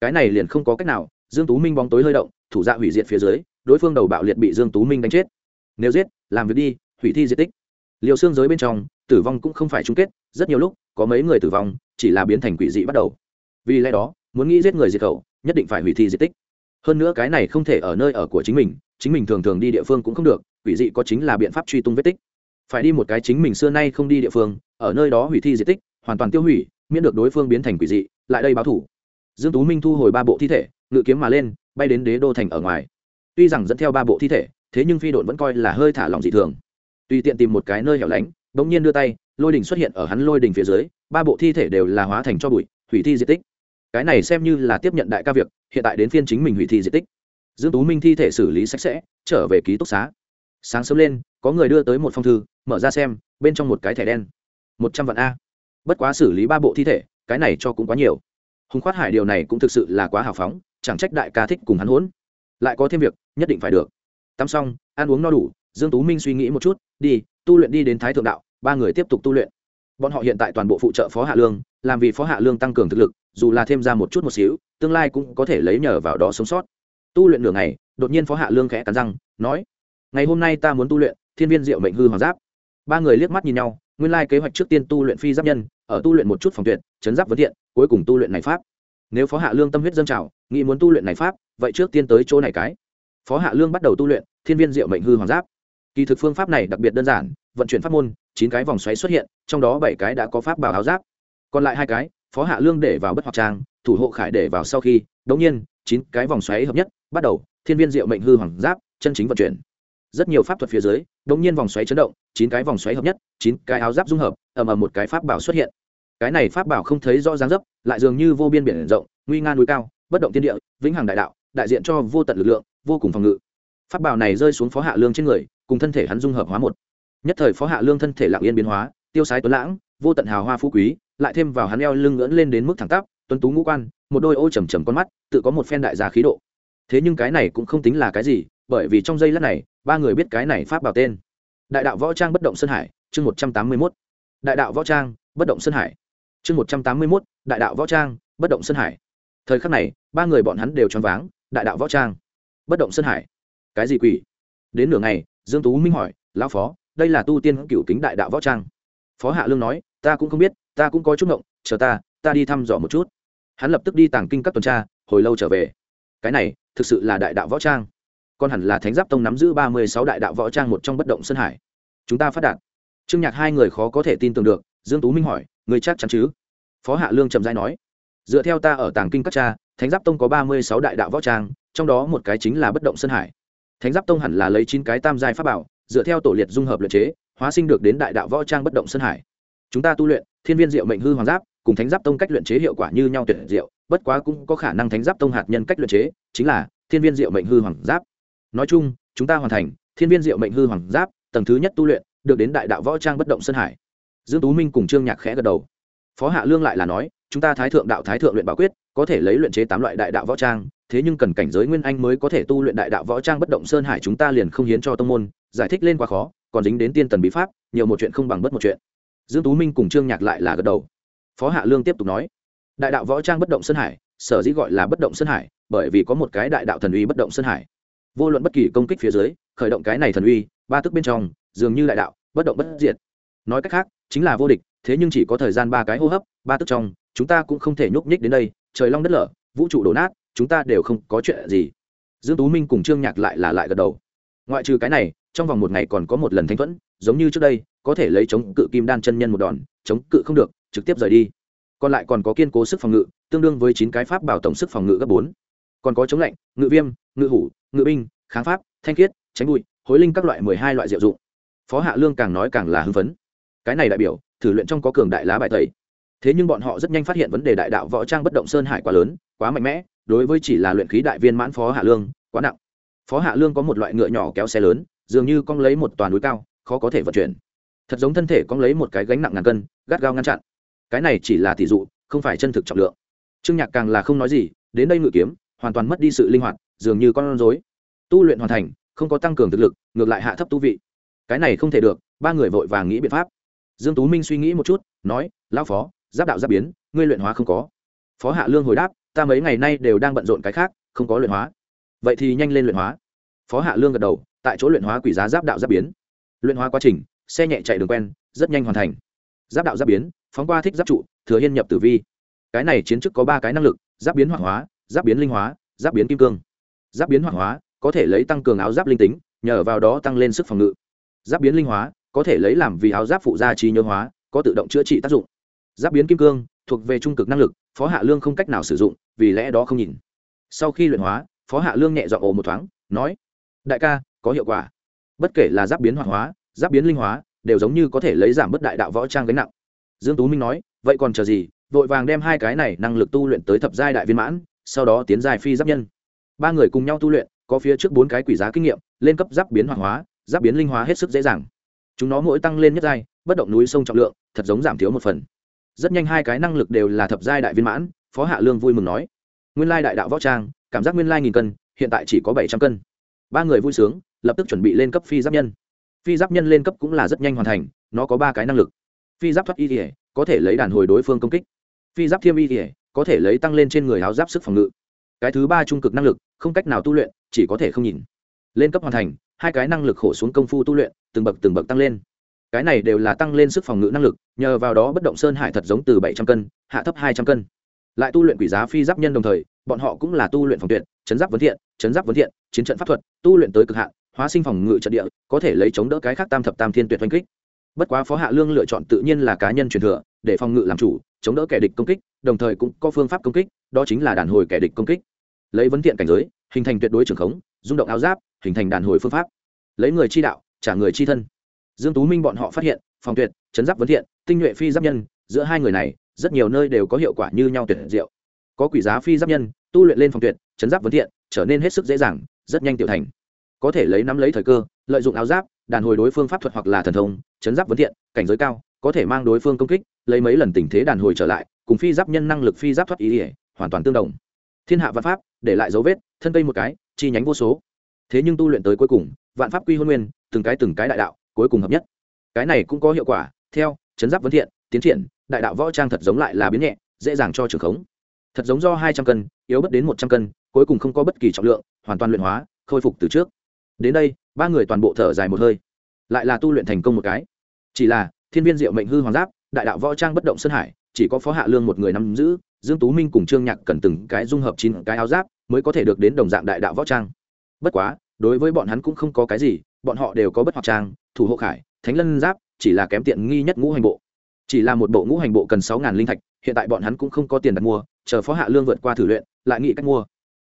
Cái này liền không có cách nào, dương tú minh bóng tối hơi động, thủ dạ hủy diệt phía dưới, đối phương đầu bạo liệt bị dương tú minh đánh chết. Nếu giết, làm việc đi, hủy thi di tích. Liều xương giới bên trong, tử vong cũng không phải chung kết, rất nhiều lúc, có mấy người tử vong, chỉ là biến thành quỷ dị bắt đầu. Vì lẽ đó, muốn nghĩ giết người diệt khẩu, nhất định phải hủy thi di tích. Hơn nữa cái này không thể ở nơi ở của chính mình chính mình thường thường đi địa phương cũng không được, quỷ dị có chính là biện pháp truy tung vết tích. Phải đi một cái chính mình xưa nay không đi địa phương, ở nơi đó hủy thi di tích, hoàn toàn tiêu hủy, miễn được đối phương biến thành quỷ dị lại đây báo thủ. Dương tú minh thu hồi ba bộ thi thể, ngự kiếm mà lên, bay đến đế đô thành ở ngoài. Tuy rằng dẫn theo ba bộ thi thể, thế nhưng phi độn vẫn coi là hơi thả lỏng dị thường. Tùy tiện tìm một cái nơi hẻo lánh, bỗng nhiên đưa tay, lôi đình xuất hiện ở hắn lôi đình phía dưới, ba bộ thi thể đều là hóa thành cho bụi, hủy thi di tích. Cái này xem như là tiếp nhận đại ca việc, hiện tại đến phiên chính mình hủy thi di tích. Dương tú minh thi thể xử lý sạch sẽ, trở về ký túc xá. Sáng sớm lên, có người đưa tới một phong thư, mở ra xem, bên trong một cái thẻ đen. Một trăm vạn a. Bất quá xử lý ba bộ thi thể cái này cho cũng quá nhiều. Hùng khoát hải điều này cũng thực sự là quá hào phóng, chẳng trách đại ca thích cùng hắn hỗn. Lại có thêm việc, nhất định phải được. Tắm xong, ăn uống no đủ, dương tú minh suy nghĩ một chút, đi, tu luyện đi đến thái thượng đạo, ba người tiếp tục tu luyện. Bọn họ hiện tại toàn bộ phụ trợ phó hạ lương, làm vì phó hạ lương tăng cường thực lực, dù là thêm ra một chút một xíu, tương lai cũng có thể lấy nhờ vào đó sống sót. Tu luyện nửa ngày, đột nhiên phó hạ lương khẽ cắn răng, nói, ngày hôm nay ta muốn tu luyện thiên viên diệu mệnh hư hoàng giáp. Ba người liếc mắt nhìn nhau, nguyên lai kế hoạch trước tiên tu luyện phi giáp nhân ở tu luyện một chút phòng tuyệt, chấn giáp vấn thiện, cuối cùng tu luyện này pháp. Nếu phó hạ lương tâm huyết dâng trào, nghĩ muốn tu luyện này pháp, vậy trước tiên tới chỗ này cái. Phó hạ lương bắt đầu tu luyện, thiên viên diệu mệnh hư hoàng giáp. Kỳ thực phương pháp này đặc biệt đơn giản, vận chuyển pháp môn, chín cái vòng xoáy xuất hiện, trong đó bảy cái đã có pháp bảo áo giáp. Còn lại hai cái, phó hạ lương để vào bất hoặc trang, thủ hộ khải để vào sau khi, đống nhiên, chín cái vòng xoáy hợp nhất, bắt đầu, thiên viên diệu mệnh hư hoàng giáp, chân chính vận chuyển. Rất nhiều pháp thuật phía dưới đột nhiên vòng xoáy chấn động, chín cái vòng xoáy hợp nhất, chín cái áo giáp dung hợp, ầm ầm một cái pháp bảo xuất hiện. Cái này pháp bảo không thấy rõ dáng dấp, lại dường như vô biên biển rộng, nguy nga núi cao, bất động thiên địa, vĩnh hằng đại đạo, đại diện cho vô tận lực lượng, vô cùng phòng ngự. Pháp bảo này rơi xuống phó hạ lương trên người, cùng thân thể hắn dung hợp hóa một. Nhất thời phó hạ lương thân thể lặng yên biến hóa, tiêu sái tuấn lãng, vô tận hào hoa phú quý, lại thêm vào hắn eo lưng ngẩng lên đến mức thẳng tắp, tuấn tú ngũ quan, một đôi ô trầm trầm con mắt, tự có một phen đại gia khí độ. Thế nhưng cái này cũng không tính là cái gì bởi vì trong giây lát này, ba người biết cái này pháp bảo tên. Đại đạo võ trang bất động sơn hải, chương một trăm tám mươi mốt. Đại đạo võ trang bất động sơn hải, chương một trăm tám mươi mốt. Đại đạo võ trang bất động sơn hải. Thời khắc này, ba người bọn hắn đều choáng váng, đại đạo võ trang bất động sơn hải. Cái gì quỷ? Đến nửa ngày, dương tú minh hỏi, lão phó, đây là tu tiên cửu kính đại đạo võ trang. Phó hạ lương nói, ta cũng không biết, ta cũng có chút ngộng, chờ ta ta đi thăm dò một chút. Hắn lập tức đi tàng kinh các tuần tra, hồi lâu trở về. Cái này thực sự là đại đạo võ trang còn hẳn là thánh giáp tông nắm giữ ba mươi sáu đại đạo võ trang một trong bất động sơn hải. Chúng ta phát đạt. Trương nhạc hai người khó có thể tin tưởng được, dương tú minh hỏi, người chắc chắn chứ? Phó hạ lương trầm giai nói, dựa theo ta ở tàng kinh các cha, thánh giáp tông có ba mươi sáu đại đạo võ trang, trong đó một cái chính là bất động sơn hải. Thánh giáp tông hẳn là lấy chín cái tam giai pháp bảo, dựa theo tổ liệt dung hợp luyện chế, hóa sinh được đến đại đạo võ trang bất động sơn hải. Chúng ta tu luyện, thiên viên diệu mệnh hư hoàng giáp, cùng thánh giáp tông cách luyện chế hiệu quả như nhau tuyệt diệu, bất quá cũng có khả năng thánh giáp tông hạt nhân cách luyện chế, chính là thiên viên diệu mệnh hư hoàng giáp nói chung, chúng ta hoàn thành, thiên viên diệu mệnh hư hoàng giáp, tầng thứ nhất tu luyện, được đến đại đạo võ trang bất động sơn hải. Dương tú minh cùng trương nhạc khẽ gật đầu. Phó hạ lương lại là nói, chúng ta thái thượng đạo thái thượng luyện bảo quyết, có thể lấy luyện chế tám loại đại đạo võ trang, thế nhưng cần cảnh giới nguyên anh mới có thể tu luyện đại đạo võ trang bất động sơn hải chúng ta liền không hiến cho tông môn, giải thích lên quá khó, còn dính đến tiên tần bí pháp, nhiều một chuyện không bằng bất một chuyện. Dương tú minh cùng trương nhạc lại là gật đầu. Phó hạ lương tiếp tục nói, đại đạo võ trang bất động sơn hải, sở dĩ gọi là bất động sơn hải, bởi vì có một cái đại đạo thần uy bất động sơn hải vô luận bất kỳ công kích phía dưới, khởi động cái này thần uy, ba tức bên trong, dường như đại đạo, bất động bất diệt. Nói cách khác, chính là vô địch, thế nhưng chỉ có thời gian ba cái hô hấp, ba tức trong, chúng ta cũng không thể nhúc nhích đến đây, trời long đất lở, vũ trụ đổ nát, chúng ta đều không có chuyện gì. Dương tú minh cùng trương nhạc lại là lại gật đầu. Ngoại trừ cái này, trong vòng một ngày còn có một lần thanh thuẫn, giống như trước đây, có thể lấy chống cự kim đan chân nhân một đòn, chống cự không được, trực tiếp rời đi. Còn lại còn có kiên cố sức phòng ngự, tương đương với chín cái pháp bảo tổng sức phòng ngự gấp bốn. Còn có chống lạnh, ngự viêm, ngự hủ ngự binh, kháng pháp, thanh khiết, tránh bụi, hối linh các loại mười hai loại diệu dụng. Phó hạ lương càng nói càng là hưng phấn. Cái này đại biểu, thử luyện trong có cường đại lá bài tẩy. Thế nhưng bọn họ rất nhanh phát hiện vấn đề đại đạo võ trang bất động sơn hải quá lớn, quá mạnh mẽ, đối với chỉ là luyện khí đại viên mãn phó hạ lương, quá nặng. Phó hạ lương có một loại ngựa nhỏ kéo xe lớn, dường như cong lấy một toàn núi cao, khó có thể vận chuyển. Thật giống thân thể cong lấy một cái gánh nặng ngàn cân, gắt gao ngăn chặn. Cái này chỉ là tỷ dụ, không phải chân thực trọng lượng. Trương nhạc càng là không nói gì, đến đây ngự kiếm, hoàn toàn mất đi sự linh hoạt dường như con rối. Tu luyện hoàn thành, không có tăng cường thực lực, ngược lại hạ thấp tu vị. Cái này không thể được, ba người vội vàng nghĩ biện pháp. Dương tú minh suy nghĩ một chút, nói, lão phó, giáp đạo giáp biến, ngươi luyện hóa không có. Phó hạ lương hồi đáp, ta mấy ngày nay đều đang bận rộn cái khác, không có luyện hóa. Vậy thì nhanh lên luyện hóa. Phó hạ lương gật đầu, tại chỗ luyện hóa quỷ giá giáp đạo giáp biến. Luyện hóa quá trình, xe nhẹ chạy đường quen, rất nhanh hoàn thành. Giáp đạo giáp biến, phóng qua thích giáp trụ, thừa hiên nhập tử vi. Cái này chiến chức có ba cái năng lực, giáp biến hoạt hóa, giáp biến linh hóa, giáp biến kim cương giáp biến hoạt hóa, có thể lấy tăng cường áo giáp linh tính, nhờ vào đó tăng lên sức phòng ngự. Giáp biến linh hóa, có thể lấy làm vì áo giáp phụ gia trí nhớ hóa, có tự động chữa trị tác dụng. Giáp biến kim cương, thuộc về trung cực năng lực, phó hạ lương không cách nào sử dụng, vì lẽ đó không nhìn. Sau khi luyện hóa, phó hạ lương nhẹ dọn ồ một thoáng, nói, đại ca, có hiệu quả. Bất kể là giáp biến hoạt hóa, giáp biến linh hóa, đều giống như có thể lấy giảm bất đại đạo võ trang gánh nặng. Dương tú minh nói, vậy còn chờ gì? Vội vàng đem hai cái này năng lực tu luyện tới thập giai đại viên mãn, sau đó tiến giai phi giáp nhân ba người cùng nhau tu luyện, có phía trước bốn cái quỷ giá kinh nghiệm, lên cấp giáp biến hoàng hóa, giáp biến linh hóa hết sức dễ dàng. Chúng nó mỗi tăng lên nhất giai, bất động núi sông trọng lượng, thật giống giảm thiếu một phần. Rất nhanh hai cái năng lực đều là thập giai đại viên mãn, phó hạ lương vui mừng nói. Nguyên lai đại đạo võ trang, cảm giác nguyên lai nghìn cân, hiện tại chỉ có bảy trăm cân. Ba người vui sướng, lập tức chuẩn bị lên cấp phi giáp nhân. Phi giáp nhân lên cấp cũng là rất nhanh hoàn thành, nó có ba cái năng lực. Phi giáp thoát y thể có thể lấy đàn hồi đối phương công kích. Phi giáp thiêm y thể có thể lấy tăng lên trên người áo giáp sức phòng ngự. Cái thứ ba trung cực năng lực không cách nào tu luyện, chỉ có thể không nhìn. Lên cấp hoàn thành, hai cái năng lực khổ xuống công phu tu luyện, từng bậc từng bậc tăng lên. Cái này đều là tăng lên sức phòng ngự năng lực, nhờ vào đó bất động sơn hải thật giống từ bảy trăm cân, hạ thấp hai trăm cân. Lại tu luyện quỷ giá phi giáp nhân đồng thời, bọn họ cũng là tu luyện phòng tuyệt, chấn giáp vấn thiện, chấn giáp vấn thiện, chiến trận pháp thuật, tu luyện tới cực hạn, hóa sinh phòng ngự trận địa, có thể lấy chống đỡ cái khác tam thập tam thiên tuyệt oanh kích. Bất quá phó hạ lương lựa chọn tự nhiên là cá nhân truyền thừa, để phòng ngự làm chủ, chống đỡ kẻ địch công kích, đồng thời cũng có phương pháp công kích, đó chính là đàn hồi kẻ địch công kích. Lấy vấn thiện cảnh giới hình thành tuyệt đối trường khống, rung động áo giáp, hình thành đàn hồi phương pháp. Lấy người chi đạo, trả người chi thân. Dương tú minh bọn họ phát hiện, phòng tuyệt, chấn giáp vấn thiện, tinh nhuệ phi giáp nhân, giữa hai người này, rất nhiều nơi đều có hiệu quả như nhau tuyệt diệu. Có quỷ giá phi giáp nhân, tu luyện lên phòng tuyệt, chấn giáp vấn thiện, trở nên hết sức dễ dàng, rất nhanh tiểu thành. Có thể lấy nắm lấy thời cơ, lợi dụng áo giáp, đàn hồi đối phương pháp thuật hoặc là thần thông, chấn giáp vấn thiện, cảnh giới cao, có thể mang đối phương công kích, lấy mấy lần tình thế đàn hồi trở lại, cùng phi giáp nhân năng lực phi giáp thoát ý ỉa hoàn toàn tương đồng thiên hạ vạn pháp, để lại dấu vết, thân cây một cái, chi nhánh vô số. Thế nhưng tu luyện tới cuối cùng, vạn pháp quy hôn nguyên, từng cái từng cái đại đạo, cuối cùng hợp nhất. Cái này cũng có hiệu quả, theo, chấn giáp vấn thiện, tiến triển, đại đạo võ trang thật giống lại là biến nhẹ, dễ dàng cho trường khống. Thật giống do hai trăm cân, yếu bất đến một trăm cân, cuối cùng không có bất kỳ trọng lượng, hoàn toàn luyện hóa, khôi phục từ trước. Đến đây, ba người toàn bộ thở dài một hơi. Lại là tu luyện thành công một cái. Chỉ là, thiên viên diệu mệnh hư hoàng giáp, đại đạo võ trang bất động sơn hải, chỉ có phó hạ lương một người nắm giữ dương tú minh cùng trương nhạc cần từng cái dung hợp chín cái áo giáp mới có thể được đến đồng dạng đại đạo võ trang. Bất quá, đối với bọn hắn cũng không có cái gì, bọn họ đều có bất hoạt trang, thủ hộ khải, thánh lân giáp, chỉ là kém tiện nghi nhất ngũ hành bộ. Chỉ là một bộ ngũ hành bộ cần sáu ngàn linh thạch, hiện tại bọn hắn cũng không có tiền đặt mua, chờ phó hạ lương vượt qua thử luyện, lại nghĩ cách mua.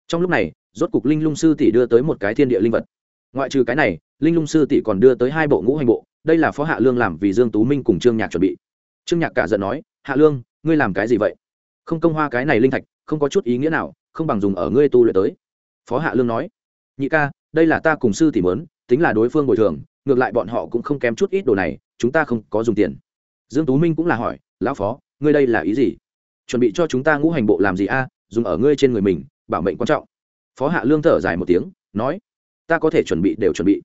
Trong lúc này, rốt cục linh lung sư tỷ đưa tới một cái thiên địa linh vật. Ngoại trừ cái này, linh lung sư tỷ còn đưa tới hai bộ ngũ hành bộ, đây là phó hạ lương làm vì dương tú minh cùng trương nhạc chuẩn bị. Trương nhạc cả giận nói, hạ lương, ngươi làm cái gì vậy? Không công hoa cái này linh thạch, không có chút ý nghĩa nào, không bằng dùng ở ngươi tu luyện tới. Phó hạ lương nói. Nhị ca, đây là ta cùng sư tỷ mớn tính là đối phương bồi thường, ngược lại bọn họ cũng không kém chút ít đồ này, chúng ta không có dùng tiền. Dương tú minh cũng là hỏi, lão phó, ngươi đây là ý gì? Chuẩn bị cho chúng ta ngũ hành bộ làm gì a? Dùng ở ngươi trên người mình, bảo mệnh quan trọng. Phó hạ lương thở dài một tiếng, nói, ta có thể chuẩn bị đều chuẩn bị.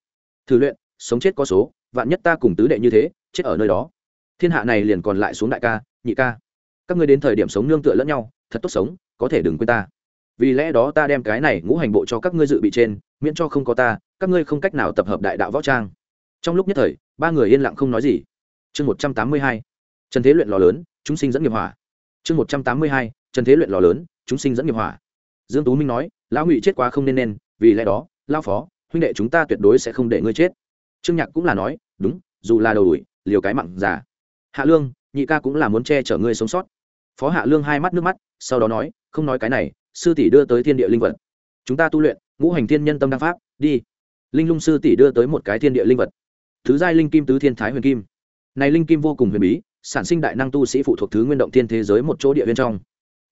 Thử luyện, sống chết có số, vạn nhất ta cùng tứ đệ như thế, chết ở nơi đó. Thiên hạ này liền còn lại xuống đại ca, nhị ca các ngươi đến thời điểm sống nương tựa lẫn nhau, thật tốt sống, có thể đừng quên ta. Vì lẽ đó ta đem cái này ngũ hành bộ cho các ngươi dự bị trên, miễn cho không có ta, các ngươi không cách nào tập hợp đại đạo võ trang. Trong lúc nhất thời, ba người yên lặng không nói gì. Chương một trăm tám mươi hai, trần thế luyện lò lớn, chúng sinh dẫn nghiệp hỏa. Chương một trăm tám mươi hai, trần thế luyện lò lớn, chúng sinh dẫn nghiệp hỏa. Dương tú minh nói, lão ngụy chết quá không nên nên, vì lẽ đó lao phó, huynh đệ chúng ta tuyệt đối sẽ không để ngươi chết. Trương nhạc cũng là nói, đúng, dù là đầu đuổi, liều cái mặn già. Hạ lương, nhị ca cũng là muốn che chở ngươi sống sót phó hạ lương hai mắt nước mắt, sau đó nói, không nói cái này, sư tỷ đưa tới thiên địa linh vật. Chúng ta tu luyện, ngũ hành thiên nhân tâm đăng pháp, đi. Linh lung sư tỷ đưa tới một cái thiên địa linh vật. Thứ giai linh kim tứ thiên thái huyền kim. Này linh kim vô cùng huyền bí, sản sinh đại năng tu sĩ phụ thuộc thứ nguyên động thiên thế giới một chỗ địa viên trong.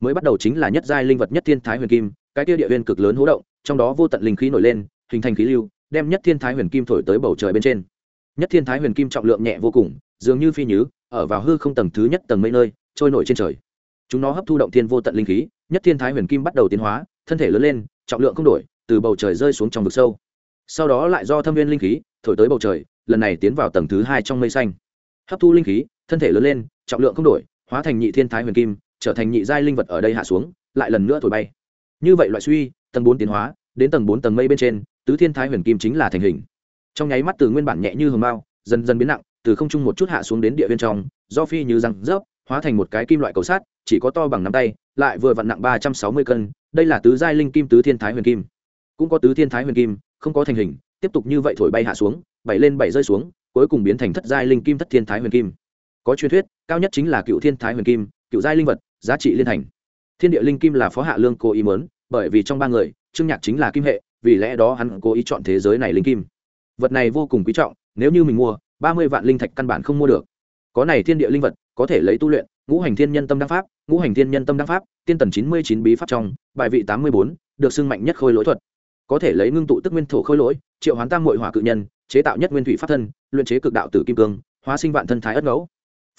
Mới bắt đầu chính là nhất giai linh vật nhất thiên thái huyền kim, cái kia địa viên cực lớn hố động, trong đó vô tận linh khí nổi lên, hình thành khí lưu, đem nhất thiên thái huyền kim thổi tới bầu trời bên trên. Nhất thiên thái huyền kim trọng lượng nhẹ vô cùng, dường như phi nhứ, ở vào hư không tầng thứ nhất tầng mây nơi, trôi nổi trên trời chúng nó hấp thu động thiên vô tận linh khí, nhất thiên thái huyền kim bắt đầu tiến hóa, thân thể lớn lên, trọng lượng không đổi, từ bầu trời rơi xuống trong vực sâu. Sau đó lại do thâm viên linh khí, thổi tới bầu trời, lần này tiến vào tầng thứ hai trong mây xanh. Hấp thu linh khí, thân thể lớn lên, trọng lượng không đổi, hóa thành nhị thiên thái huyền kim, trở thành nhị giai linh vật ở đây hạ xuống, lại lần nữa thổi bay. Như vậy loại suy, tầng bốn tiến hóa, đến tầng bốn tầng mây bên trên, tứ thiên thái huyền kim chính là thành hình. Trong nháy mắt từ nguyên bản nhẹ như hường bao dần dần biến nặng, từ không trung một chút hạ xuống đến địa viên trong, do phi như răng rớp hóa thành một cái kim loại cầu sát, chỉ có to bằng nắm tay, lại vừa vặn nặng ba trăm sáu mươi cân, đây là tứ giai linh kim, tứ thiên thái huyền kim. Cũng có tứ thiên thái huyền kim, không có thành hình, tiếp tục như vậy thổi bay hạ xuống, bảy lên bảy rơi xuống, cuối cùng biến thành thất giai linh kim, thất thiên thái huyền kim. Có truyền thuyết, cao nhất chính là cựu thiên thái huyền kim, cựu giai linh vật, giá trị liên thành. Thiên địa linh kim là phó hạ lương cố ý mớn bởi vì trong ba người, trương nhạc chính là kim hệ, vì lẽ đó hắn cố ý chọn thế giới này linh kim. Vật này vô cùng quý trọng, nếu như mình mua, ba mươi vạn linh thạch căn bản không mua được. Có này thiên địa linh vật có thể lấy tu luyện, ngũ hành thiên nhân tâm đăng pháp, ngũ hành thiên nhân tâm đăng pháp, tiên tần chín mươi chín bí pháp trong, bài vị tám mươi bốn, được xưng mạnh nhất khôi lỗi thuật. Có thể lấy ngưng tụ tức nguyên thổ khôi lỗi, triệu hoán tam mội hỏa cự nhân, chế tạo nhất nguyên thủy pháp thân, luyện chế cực đạo tử kim cương, hóa sinh vạn thân thái ất ngẫu.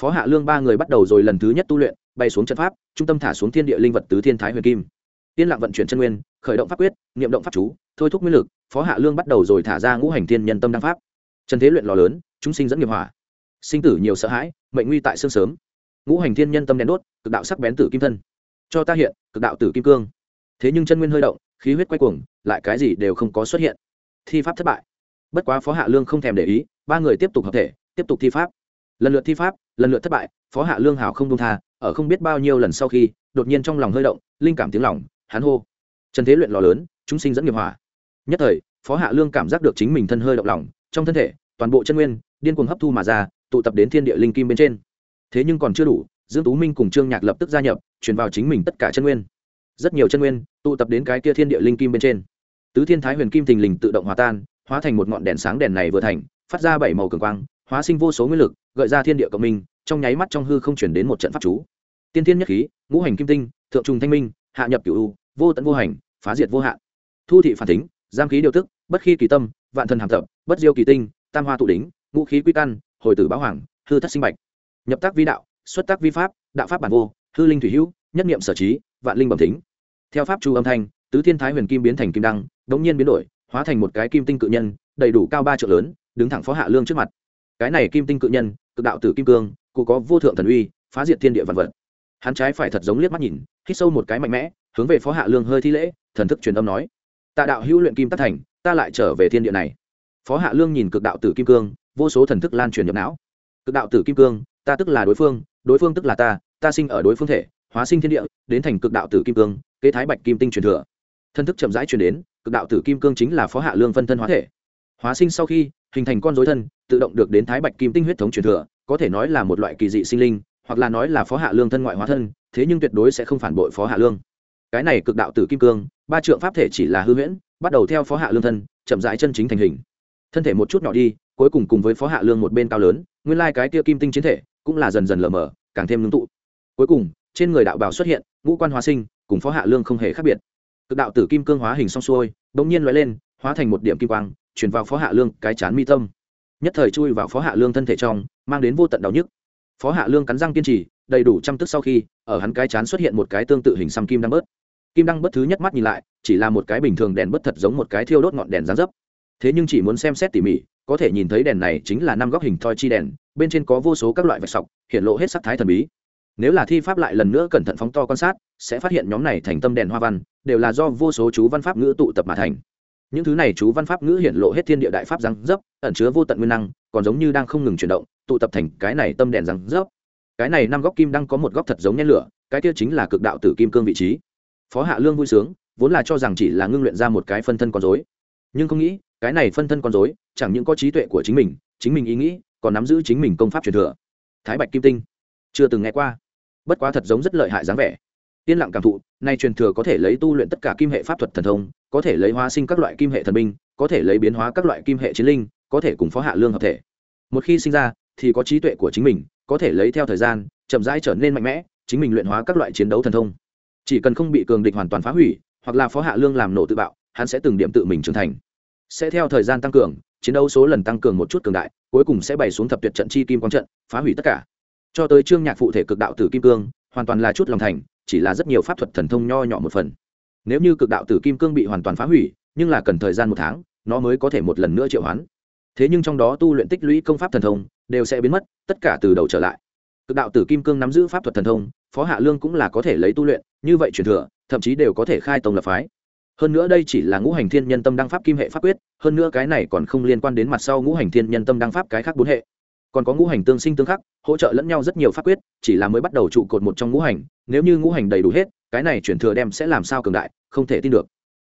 Phó hạ lương ba người bắt đầu rồi lần thứ nhất tu luyện, bay xuống trận pháp, trung tâm thả xuống thiên địa linh vật tứ thiên thái huyền kim. Yên lặng vận chuyển chân nguyên, khởi động pháp quyết, niệm động pháp chú, thôi thúc nguyên lực, phó hạ lương bắt đầu rồi thả ra ngũ hành thiên nhân tâm đăng pháp. Trần thế luyện lò lớn, chúng sinh dẫn nghiệp hỏa sinh tử nhiều sợ hãi, mệnh nguy tại sương sớm. Ngũ hành thiên nhân tâm đen đốt, cực đạo sắc bén tử kim thân. Cho ta hiện, cực đạo tử kim cương. Thế nhưng chân nguyên hơi động, khí huyết quay cuồng, lại cái gì đều không có xuất hiện. Thi pháp thất bại. Bất quá phó hạ lương không thèm để ý, ba người tiếp tục hợp thể, tiếp tục thi pháp. Lần lượt thi pháp, lần lượt thất bại, phó hạ lương hào không đông tha, ở không biết bao nhiêu lần sau khi, đột nhiên trong lòng hơi động, linh cảm tiếng lòng, hắn hô. Trần thế luyện lò lớn, chúng sinh dẫn nghiệp hỏa. Nhất thời, phó hạ lương cảm giác được chính mình thân hơi động lòng, trong thân thể, toàn bộ chân nguyên, điên cuồng hấp thu mà ra tụ tập đến thiên địa linh kim bên trên. Thế nhưng còn chưa đủ, dương tú minh cùng trương nhạc lập tức gia nhập, truyền vào chính mình tất cả chân nguyên. Rất nhiều chân nguyên tụ tập đến cái kia thiên địa linh kim bên trên. Tứ thiên thái huyền kim thình lình tự động hòa tan, hóa thành một ngọn đèn sáng đèn này vừa thành, phát ra bảy màu cường quang, hóa sinh vô số nguyên lực, gợi ra thiên địa cộng minh, trong nháy mắt trong hư không chuyển đến một trận pháp chú. Tiên thiên nhất khí, ngũ hành kim tinh, thượng trùng thanh minh, hạ nhập cửu u, vô tận vô hành, phá diệt vô hạn. Thu thị phản tính giam khí điều tức, bất khi kỳ tâm, vạn thần hàm tập, bất diêu kỳ tinh, tam hoa tụ đính ngũ khí quy căn hồi tử báo hoàng, hư thất sinh bạch. Nhập tác vi đạo, xuất tác vi pháp, đạo pháp bản vô, hư linh thủy hữu, nhất niệm sở trí, vạn linh bẩm thính. Theo pháp chu âm thanh, tứ thiên thái huyền kim biến thành kim đăng, đống nhiên biến đổi, hóa thành một cái kim tinh cự nhân, đầy đủ cao ba triệu lớn, đứng thẳng phó hạ lương trước mặt. Cái này kim tinh cự nhân, cực đạo tử kim cương, cụ có vô thượng thần uy, phá diệt thiên địa vạn vật. Hắn trái phải thật giống liếc mắt nhìn, hít sâu một cái mạnh mẽ, hướng về phó hạ lương hơi thi lễ, thần thức truyền âm nói tạ đạo hữu luyện kim tất thành, ta lại trở về thiên địa này. Phó hạ lương nhìn cực đạo tử kim cương vô số thần thức lan truyền nhập não. Cực đạo tử kim cương, ta tức là đối phương đối phương tức là ta ta sinh ở đối phương thể, hóa sinh thiên địa, đến thành cực đạo tử kim cương, kế thái bạch kim tinh truyền thừa. Thân thức chậm rãi truyền đến, cực đạo tử kim cương chính là phó hạ lương phân thân hóa thể. Hóa sinh sau khi, hình thành con dối thân, tự động được đến thái bạch kim tinh huyết thống truyền thừa, có thể nói là một loại kỳ dị sinh linh, hoặc là nói là phó hạ lương thân ngoại hóa thân, thế nhưng tuyệt đối sẽ không phản bội phó hạ lương. Cái này cực đạo tử kim cương, ba trượng pháp thể chỉ là hư huyễn, bắt đầu theo phó hạ lương thân, chậm rãi chân chính thành hình. Thân thể một chút nhỏ đi cuối cùng cùng với phó hạ lương một bên cao lớn, nguyên lai cái kia kim tinh chiến thể cũng là dần dần lờ mờ, càng thêm ngưng tụ. Cuối cùng, trên người đạo bảo xuất hiện, ngũ quan hóa sinh, cùng phó hạ lương không hề khác biệt. Cực đạo tử kim cương hóa hình xong xuôi, bỗng nhiên loại lên, hóa thành một điểm kim quang chuyển vào phó hạ lương cái chán mi tâm. Nhất thời chui vào phó hạ lương thân thể trong, mang đến vô tận đau nhức. Phó hạ lương cắn răng kiên trì, đầy đủ trăm tức sau khi, ở hắn cái chán xuất hiện một cái tương tự hình xăm kim đăng bớt. Kim đăng bớt thứ nhất mắt nhìn lại, chỉ là một cái bình thường đèn bớt thật giống một cái thiêu đốt ngọn đèn rán dấp thế nhưng chỉ muốn xem xét tỉ mỉ, có thể nhìn thấy đèn này chính là năm góc hình thoi chi đèn, bên trên có vô số các loại vạch sọc, hiện lộ hết sắc thái thần bí. Nếu là thi pháp lại lần nữa cẩn thận phóng to quan sát, sẽ phát hiện nhóm này thành tâm đèn hoa văn, đều là do vô số chú văn pháp ngữ tụ tập mà thành. Những thứ này chú văn pháp ngữ hiện lộ hết thiên địa đại pháp răng dấp, ẩn chứa vô tận nguyên năng, còn giống như đang không ngừng chuyển động, tụ tập thành cái này tâm đèn răng dấp. Cái này năm góc kim đang có một góc thật giống nhen lửa, cái kia chính là cực đạo tử kim cương vị trí. Phó hạ lương vui sướng, vốn là cho rằng chỉ là ngưng luyện ra một cái phân thân con dối nhưng không nghĩ cái này phân thân con dối chẳng những có trí tuệ của chính mình chính mình ý nghĩ, còn nắm giữ chính mình công pháp truyền thừa. Thái bạch kim tinh, chưa từng nghe qua. Bất quá thật giống rất lợi hại dáng vẻ. Yên lặng cảm thụ, nay truyền thừa có thể lấy tu luyện tất cả kim hệ pháp thuật thần thông, có thể lấy hóa sinh các loại kim hệ thần binh, có thể lấy biến hóa các loại kim hệ chiến linh, có thể cùng phó hạ lương hợp thể. Một khi sinh ra, thì có trí tuệ của chính mình, có thể lấy theo thời gian, chậm rãi trở nên mạnh mẽ, chính mình luyện hóa các loại chiến đấu thần thông. Chỉ cần không bị cường địch hoàn toàn phá hủy, hoặc là phó hạ lương làm nổ tự bạo, hắn sẽ từng điểm tự mình trưởng thành sẽ theo thời gian tăng cường, chiến đấu số lần tăng cường một chút cường đại, cuối cùng sẽ bày xuống thập tuyệt trận chi kim quang trận, phá hủy tất cả. Cho tới trương nhạc phụ thể cực đạo tử kim cương, hoàn toàn là chút lòng thành, chỉ là rất nhiều pháp thuật thần thông nho nhỏ một phần. Nếu như cực đạo tử kim cương bị hoàn toàn phá hủy, nhưng là cần thời gian một tháng, nó mới có thể một lần nữa triệu hoán. Thế nhưng trong đó tu luyện tích lũy công pháp thần thông đều sẽ biến mất, tất cả từ đầu trở lại. Cực đạo tử kim cương nắm giữ pháp thuật thần thông, phó hạ lương cũng là có thể lấy tu luyện, như vậy truyền thừa, thậm chí đều có thể khai tông lập phái hơn nữa đây chỉ là ngũ hành thiên nhân tâm đăng pháp kim hệ pháp quyết, hơn nữa cái này còn không liên quan đến mặt sau ngũ hành thiên nhân tâm đăng pháp cái khác bốn hệ. Còn có ngũ hành tương sinh tương khắc, hỗ trợ lẫn nhau rất nhiều pháp quyết, chỉ là mới bắt đầu trụ cột một trong ngũ hành, nếu như ngũ hành đầy đủ hết, cái này chuyển thừa đem sẽ làm sao cường đại, không thể tin được.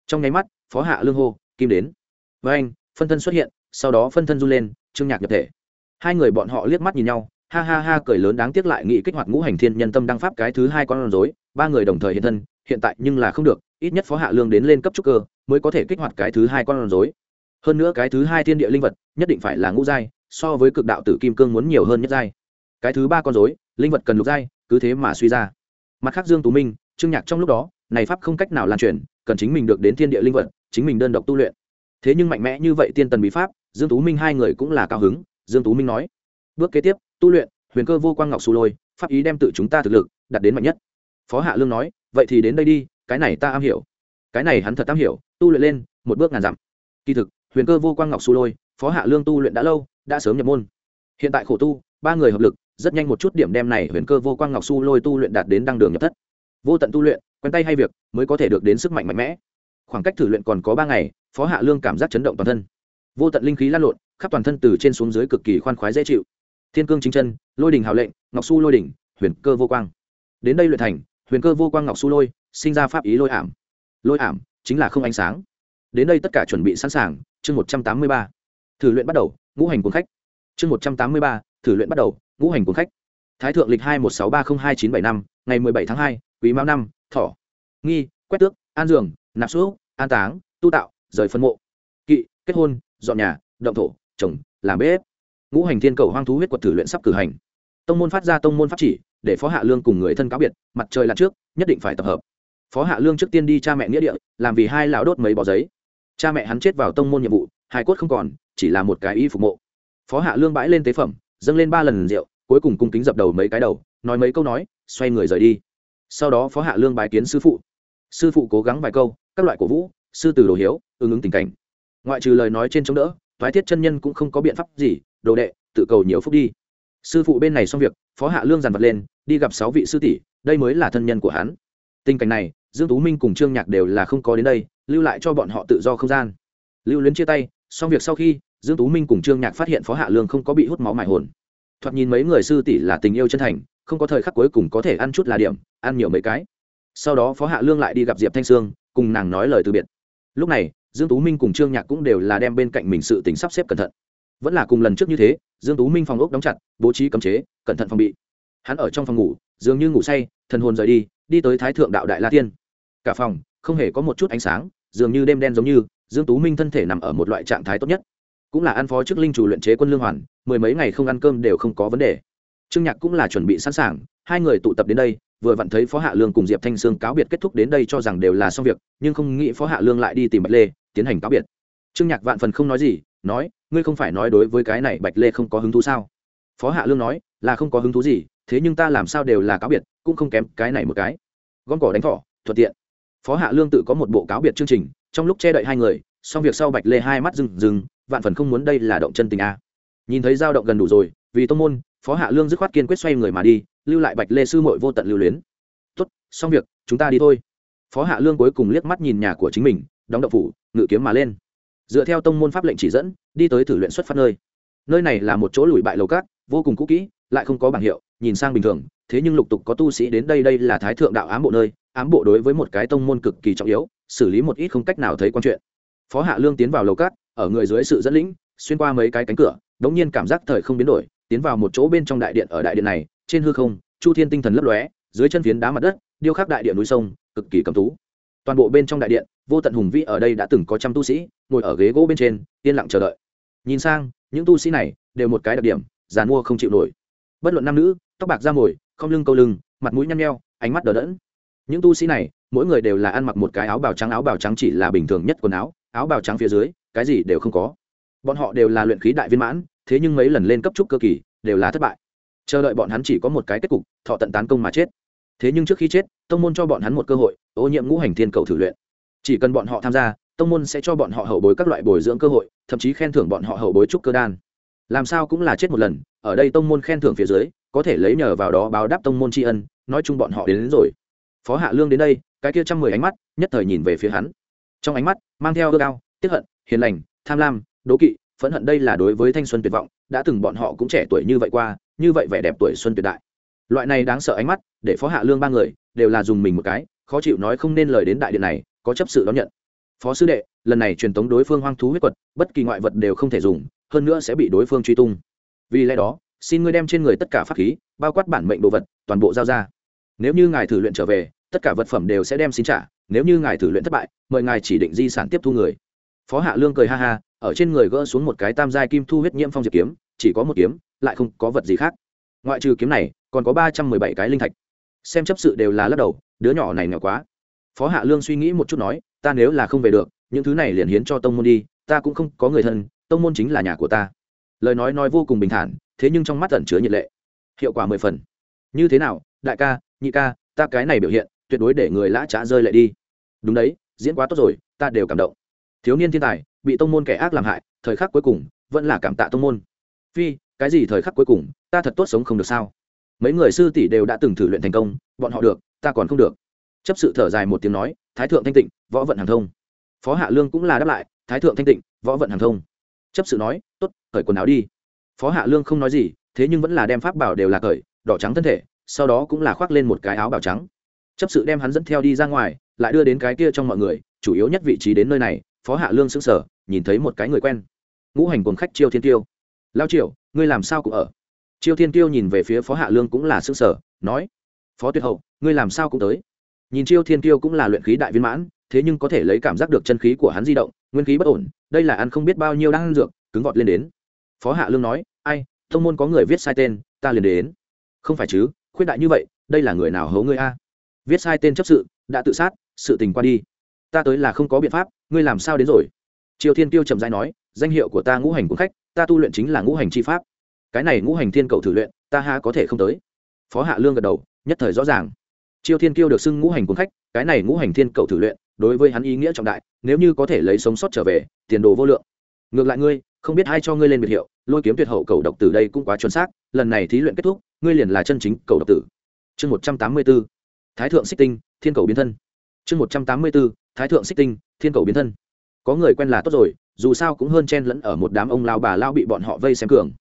Trong nháy mắt, phó hạ lương hô, kim đến. Với anh, phân thân xuất hiện. Sau đó phân thân run lên, trương nhạc nhập thể. Hai người bọn họ liếc mắt nhìn nhau, ha ha ha cười lớn đáng tiếc lại nghĩ kích hoạt ngũ hành thiên nhân tâm đăng pháp cái thứ hai con rối, ba người đồng thời hiện thân, hiện tại nhưng là không được ít nhất phó hạ lương đến lên cấp trúc cơ, mới có thể kích hoạt cái thứ hai con rối. Hơn nữa cái thứ hai thiên địa linh vật, nhất định phải là ngũ giai, so với cực đạo tử kim cương muốn nhiều hơn nhất giai. Cái thứ ba con rối, linh vật cần lục giai, cứ thế mà suy ra. Mặt khác dương tú minh, trương nhạc trong lúc đó, này pháp không cách nào lan truyền, cần chính mình được đến thiên địa linh vật, chính mình đơn độc tu luyện. Thế nhưng mạnh mẽ như vậy tiên tần bí pháp, dương tú minh hai người cũng là cao hứng, dương tú minh nói. Bước kế tiếp, tu luyện, huyền cơ vô quang ngọc su lôi, pháp ý đem tự chúng ta thực lực, đạt đến mạnh nhất. Phó hạ lương nói, vậy thì đến đây đi cái này ta am hiểu. Cái này hắn thật am hiểu, tu luyện lên, một bước ngàn dặm. Kỳ thực, huyền cơ vô quang ngọc su lôi, phó hạ lương tu luyện đã lâu, đã sớm nhập môn. Hiện tại khổ tu, ba người hợp lực, rất nhanh một chút điểm đem này huyền cơ vô quang ngọc su lôi tu luyện đạt đến đăng đường nhập thất. Vô tận tu luyện, quen tay hay việc, mới có thể được đến sức mạnh mạnh mẽ. Khoảng cách thử luyện còn có ba ngày, phó hạ lương cảm giác chấn động toàn thân. Vô tận linh khí lan lộn, khắp toàn thân từ trên xuống dưới cực kỳ khoan khoái dễ chịu. Thiên cương chính chân, lôi đỉnh hào lệnh, ngọc su lôi đỉnh, huyền cơ vô quang. Đến đây luyện thành, huyền cơ vô quang ngọc su lôi sinh ra pháp ý lôi ảm. Lôi ảm chính là không ánh sáng. Đến đây tất cả chuẩn bị sẵn sàng, chương một trăm tám mươi ba. Thử luyện bắt đầu, ngũ hành cuốn khách. Chương một trăm tám mươi ba, thử luyện bắt đầu, ngũ hành cuốn khách. Thái thượng lịch hai một sáu ba không hai chín bảy năm, ngày mười bảy tháng hai, quý mão năm thỏ nghi, quét tước, an dường, nạp sũ an táng, tu tạo, rời phân mộ. Kỵ, kết hôn, dọn nhà, động thổ, trồng, làm bếp. Ngũ hành thiên cầu hoang thú huyết quật thử luyện sắp cử hành. Tông môn phát ra tông môn pháp chỉ, để phó hạ lương cùng người thân cáo biệt, mặt trời lặn trước, nhất định phải tập hợp phó hạ lương trước tiên đi cha mẹ nghĩa địa, làm vì hai lão đốt mấy bò giấy. Cha mẹ hắn chết vào tông môn nhiệm vụ hai cốt không còn, chỉ là một cái y phục mộ. Phó hạ lương bãi lên tế phẩm, dâng lên ba lần rượu, cuối cùng cung kính dập đầu mấy cái đầu, nói mấy câu nói, xoay người rời đi. Sau đó phó hạ lương bái kiến sư phụ. Sư phụ cố gắng vài câu, các loại cổ vũ, sư từ đồ hiếu, ứng ứng tình cảnh. Ngoại trừ lời nói trên chống đỡ thoái thiết chân nhân cũng không có biện pháp gì, đồ đệ, tự cầu nhiều phúc đi. Sư phụ bên này xong việc, phó hạ lương dàn vật lên, đi gặp sáu vị sư tỷ, đây mới là thân nhân của hắn. Tình cảnh này dương tú minh cùng trương nhạc đều là không có đến đây, lưu lại cho bọn họ tự do không gian. Lưu luyến chia tay, xong việc sau khi, dương tú minh cùng trương nhạc phát hiện phó hạ lương không có bị hút máu mại hồn. Thoạt nhìn mấy người sư tỷ là tình yêu chân thành, không có thời khắc cuối cùng có thể ăn chút là điểm, ăn nhiều mấy cái. Sau đó phó hạ lương lại đi gặp diệp thanh sương, cùng nàng nói lời từ biệt. Lúc này, dương tú minh cùng trương nhạc cũng đều là đem bên cạnh mình sự tính sắp xếp cẩn thận. Vẫn là cùng lần trước như thế, dương tú minh phòng ốc đóng chặt, bố trí cấm chế, cẩn thận phòng bị. Hắn ở trong phòng ngủ, dường như ngủ say, thần hồn rời đi đi tới thái thượng đạo đại la tiên cả phòng, không hề có một chút ánh sáng, dường như đêm đen giống như, dương tú minh thân thể nằm ở một loại trạng thái tốt nhất. Cũng là ăn phó trước linh chủ luyện chế quân lương hoàn, mười mấy ngày không ăn cơm đều không có vấn đề. Trương nhạc cũng là chuẩn bị sẵn sàng, hai người tụ tập đến đây, vừa vặn thấy phó hạ lương cùng diệp thanh sương cáo biệt kết thúc đến đây cho rằng đều là xong việc, nhưng không nghĩ phó hạ lương lại đi tìm bạch lê, tiến hành cáo biệt. Trương nhạc vạn phần không nói gì, nói, ngươi không phải nói đối với cái này bạch lê không có hứng thú sao? Phó hạ lương nói, là không có hứng thú gì, thế nhưng ta làm sao đều là cáo biệt, cũng không kém cái này một cái. Gom cỏ đánh thỏ thuận tiện phó hạ lương tự có một bộ cáo biệt chương trình, trong lúc che đậy hai người, xong việc sau bạch lê hai mắt rừng rừng vạn phần không muốn đây là động chân tình a. Nhìn thấy dao động gần đủ rồi, vì tô môn, phó hạ lương dứt khoát kiên quyết xoay người mà đi, lưu lại bạch lê sư mội vô tận lưu luyến. Tốt, xong việc, chúng ta đi thôi. Phó hạ lương cuối cùng liếc mắt nhìn nhà của chính mình, đóng đậu phủ, ngự kiếm mà lên. Dựa theo tông môn pháp lệnh chỉ dẫn, đi tới thử luyện xuất phát nơi. Nơi này là một chỗ lùi bại lầu cát, vô cùng cũ kỹ, lại không có bảng hiệu, nhìn sang bình thường thế nhưng lục tục có tu sĩ đến đây đây là thái thượng đạo ám bộ nơi, ám bộ đối với một cái tông môn cực kỳ trọng yếu, xử lý một ít không cách nào thấy quan chuyện. Phó hạ lương tiến vào lầu cát, ở người dưới sự dẫn lĩnh, xuyên qua mấy cái cánh cửa, đống nhiên cảm giác thời không biến đổi, tiến vào một chỗ bên trong đại điện, ở đại điện này, trên hư không, chu thiên tinh thần lấp lóe, dưới chân phiến đá mặt đất, điêu khắc đại điện núi sông, cực kỳ cầm tú toàn bộ bên trong đại điện, vô tận hùng vĩ ở đây đã từng có trăm tu sĩ, ngồi ở ghế gỗ bên trên, yên lặng chờ đợi. Nhìn sang, những tu sĩ này đều một cái đặc điểm, giàn mua không chịu nổi. Bất luận nam nữ, tóc bạc da mồi không lưng câu lưng, mặt mũi nhăn nheo, ánh mắt đờ đẫn. Những tu sĩ này, mỗi người đều là ăn mặc một cái áo bào trắng, áo bào trắng chỉ là bình thường nhất quần áo áo bào trắng phía dưới, cái gì đều không có. Bọn họ đều là luyện khí đại viên mãn, thế nhưng mấy lần lên cấp trúc cơ kỳ, đều là thất bại. Chờ đợi bọn hắn chỉ có một cái kết cục, thọ tận tán công mà chết. Thế nhưng trước khi chết, tông môn cho bọn hắn một cơ hội, ô nhiễm ngũ hành thiên cầu thử luyện. Chỉ cần bọn họ tham gia, tông môn sẽ cho bọn họ hậu bối các loại bồi dưỡng cơ hội, thậm chí khen thưởng bọn họ hậu bối trúc cơ đan. Làm sao cũng là chết một lần ở đây tông môn khen thưởng phía dưới có thể lấy nhờ vào đó báo đáp tông môn tri ân nói chung bọn họ đến, đến rồi. Phó hạ lương đến đây cái kia trăm mười ánh mắt nhất thời nhìn về phía hắn. Trong ánh mắt mang theo ước ao tiếp hận hiền lành tham lam đố kỵ phẫn hận đây là đối với thanh xuân tuyệt vọng đã từng bọn họ cũng trẻ tuổi như vậy qua như vậy vẻ đẹp tuổi xuân tuyệt đại. Loại này đáng sợ ánh mắt để phó hạ lương ba người đều là dùng mình một cái khó chịu nói không nên lời đến đại điện này có chấp sự đón nhận. Phó sư đệ lần này truyền tống đối phương hoang thú huyết quật bất kỳ ngoại vật đều không thể dùng hơn nữa sẽ bị đối phương truy tung vì lẽ đó, xin ngươi đem trên người tất cả pháp khí, bao quát bản mệnh đồ vật, toàn bộ giao ra. Nếu như ngài thử luyện trở về, tất cả vật phẩm đều sẽ đem xin trả, nếu như ngài thử luyện thất bại, mời ngài chỉ định di sản tiếp thu người. Phó hạ lương cười ha ha, ở trên người gỡ xuống một cái tam giai kim thu huyết nhiễm phong diệp kiếm, chỉ có một kiếm, lại không có vật gì khác. Ngoại trừ kiếm này, còn có ba trăm mười bảy cái linh thạch. Xem chấp sự đều là lắc đầu, đứa nhỏ này nghèo quá. Phó hạ lương suy nghĩ một chút nói, ta nếu là không về được, những thứ này liền hiến cho tông môn đi, ta cũng không có người thân, tông môn chính là nhà của ta lời nói nói vô cùng bình thản, thế nhưng trong mắt tẩn chứa nhiệt lệ. Hiệu quả mười phần. Như thế nào, đại ca, nhị ca, ta cái này biểu hiện, tuyệt đối để người lã trá rơi lệ đi. Đúng đấy, diễn quá tốt rồi, ta đều cảm động. Thiếu niên thiên tài, bị tông môn kẻ ác làm hại, thời khắc cuối cùng, vẫn là cảm tạ tông môn. Phi, cái gì thời khắc cuối cùng, ta thật tốt sống không được sao? Mấy người sư tỷ đều đã từng thử luyện thành công, bọn họ được, ta còn không được. Chấp sự thở dài một tiếng nói, thái thượng thanh tịnh, võ vận hàng thông. Phó hạ lương cũng là đáp lại, thái thượng thanh tịnh, võ vận hàng thông chấp sự nói t ố t cởi quần áo đi. Phó hạ lương không nói gì, thế nhưng vẫn là đem pháp bảo đều là cởi, đỏ trắng thân thể, sau đó cũng là khoác lên một cái áo bào trắng. Chấp sự đem hắn dẫn theo đi ra ngoài, lại đưa đến cái kia trong mọi người, chủ yếu nhất vị trí đến nơi này, phó hạ lương xứng sở nhìn thấy một cái người quen. Ngũ hành cùng khách chiêu thiên tiêu. Lao triệu ngươi làm sao cũng ở? Chiêu thiên tiêu nhìn về phía phó hạ lương cũng là xứng sở nói, phó tuyệt hậu, ngươi làm sao cũng tới? Nhìn chiêu thiên tiêu cũng là luyện khí đại viên mãn thế nhưng có thể lấy cảm giác được chân khí của hắn di động, nguyên khí bất ổn, đây là ăn không biết bao nhiêu đang ăn dược, cứng vọt lên đến. Phó hạ lương nói, ai, thông môn có người viết sai tên, ta liền đến. Không phải chứ, khuyết đại như vậy, đây là người nào hấu ngươi a? Viết sai tên chấp sự, đã tự sát, sự tình qua đi. Ta tới là không có biện pháp, ngươi làm sao đến rồi? Triều thiên tiêu trầm dai nói, danh hiệu của ta ngũ hành cung khách, ta tu luyện chính là ngũ hành chi pháp. Cái này ngũ hành thiên cầu thử luyện, ta ha có thể không tới? Phó hạ lương gật đầu, nhất thời rõ ràng. Triều thiên kiêu được xưng ngũ hành cung khách, cái này ngũ hành thiên cầu thử luyện đối với hắn ý nghĩa trọng đại, nếu như có thể lấy sống sót trở về, tiền đồ vô lượng. Ngược lại ngươi, không biết ai cho ngươi lên biệt hiệu, lôi kiếm tuyệt hậu cầu độc tử đây cũng quá chuẩn xác, lần này thí luyện kết thúc, ngươi liền là chân chính cầu độc tử. Chương một trăm tám mươi b ố thái thượng xích tinh, thiên cầu biến thân. Chương một trăm tám mươi b ố thái thượng xích tinh, thiên cầu biến thân. Có người quen là tốt rồi, dù sao cũng hơn chen lẫn ở một đám ông lao bà lao bị bọn họ vây xem cường.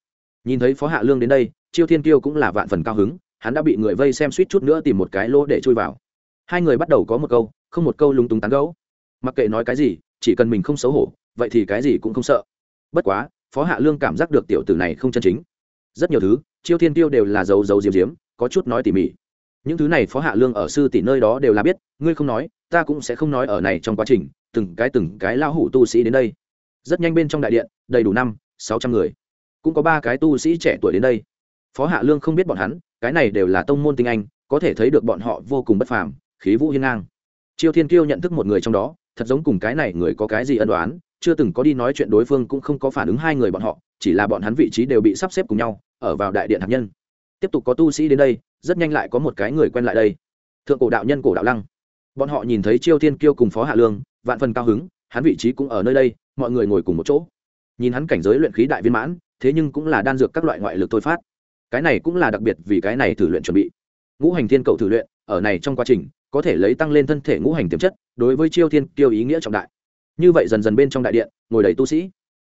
Nhìn thấy phó hạ lương đến đây, chiêu thiên kiêu cũng là vạn phần cao hứng, hắn đã bị người vây xem suýt chút nữa tìm một cái lỗ để chui vào. Hai người bắt đầu có một câu không một câu lúng túng tán gẫu, mặc kệ nói cái gì chỉ cần mình không xấu hổ vậy thì cái gì cũng không sợ. Bất quá phó hạ lương cảm giác được tiểu tử này không chân chính. Rất nhiều thứ chiêu thiên tiêu đều là dấu dấu diếm diếm có chút nói tỉ mỉ. Những thứ này phó hạ lương ở sư tỷ nơi đó đều là biết ngươi không nói ta cũng sẽ không nói ở này trong quá trình từng cái từng cái lao hủ tu sĩ đến đây. Rất nhanh bên trong đại điện đầy đủ năm sáu trăm người. Cũng có ba cái tu sĩ trẻ tuổi đến đây. Phó hạ lương không biết bọn hắn cái này đều là tông môn tinh anh có thể thấy được bọn họ vô cùng bất phàm khí vũ hiên ngang chiêu thiên kiêu nhận thức một người trong đó, thật giống cùng cái này người có cái gì ân đoán chưa từng có đi nói chuyện đối phương cũng không có phản ứng hai người bọn họ, chỉ là bọn hắn vị trí đều bị sắp xếp cùng nhau, ở vào đại điện hạt nhân. Tiếp tục có tu sĩ đến đây, rất nhanh lại có một cái người quen lại đây. Thượng cổ đạo nhân cổ đạo lăng. Bọn họ nhìn thấy chiêu thiên kiêu cùng phó hạ lương, vạn phần cao hứng, hắn vị trí cũng ở nơi đây, mọi người ngồi cùng một chỗ. Nhìn hắn cảnh giới luyện khí đại viên mãn, thế nhưng cũng là đan dược các loại ngoại lực thôi phát. Cái này cũng là đặc biệt vì cái này thử luyện chuẩn bị. Ngũ hành thiên cầu thử luyện, ở này trong quá trình có thể lấy tăng lên thân thể ngũ hành tiềm chất, đối với chiêu thiên tiêu ý nghĩa trọng đại. Như vậy dần dần bên trong đại điện, ngồi đầy tu sĩ.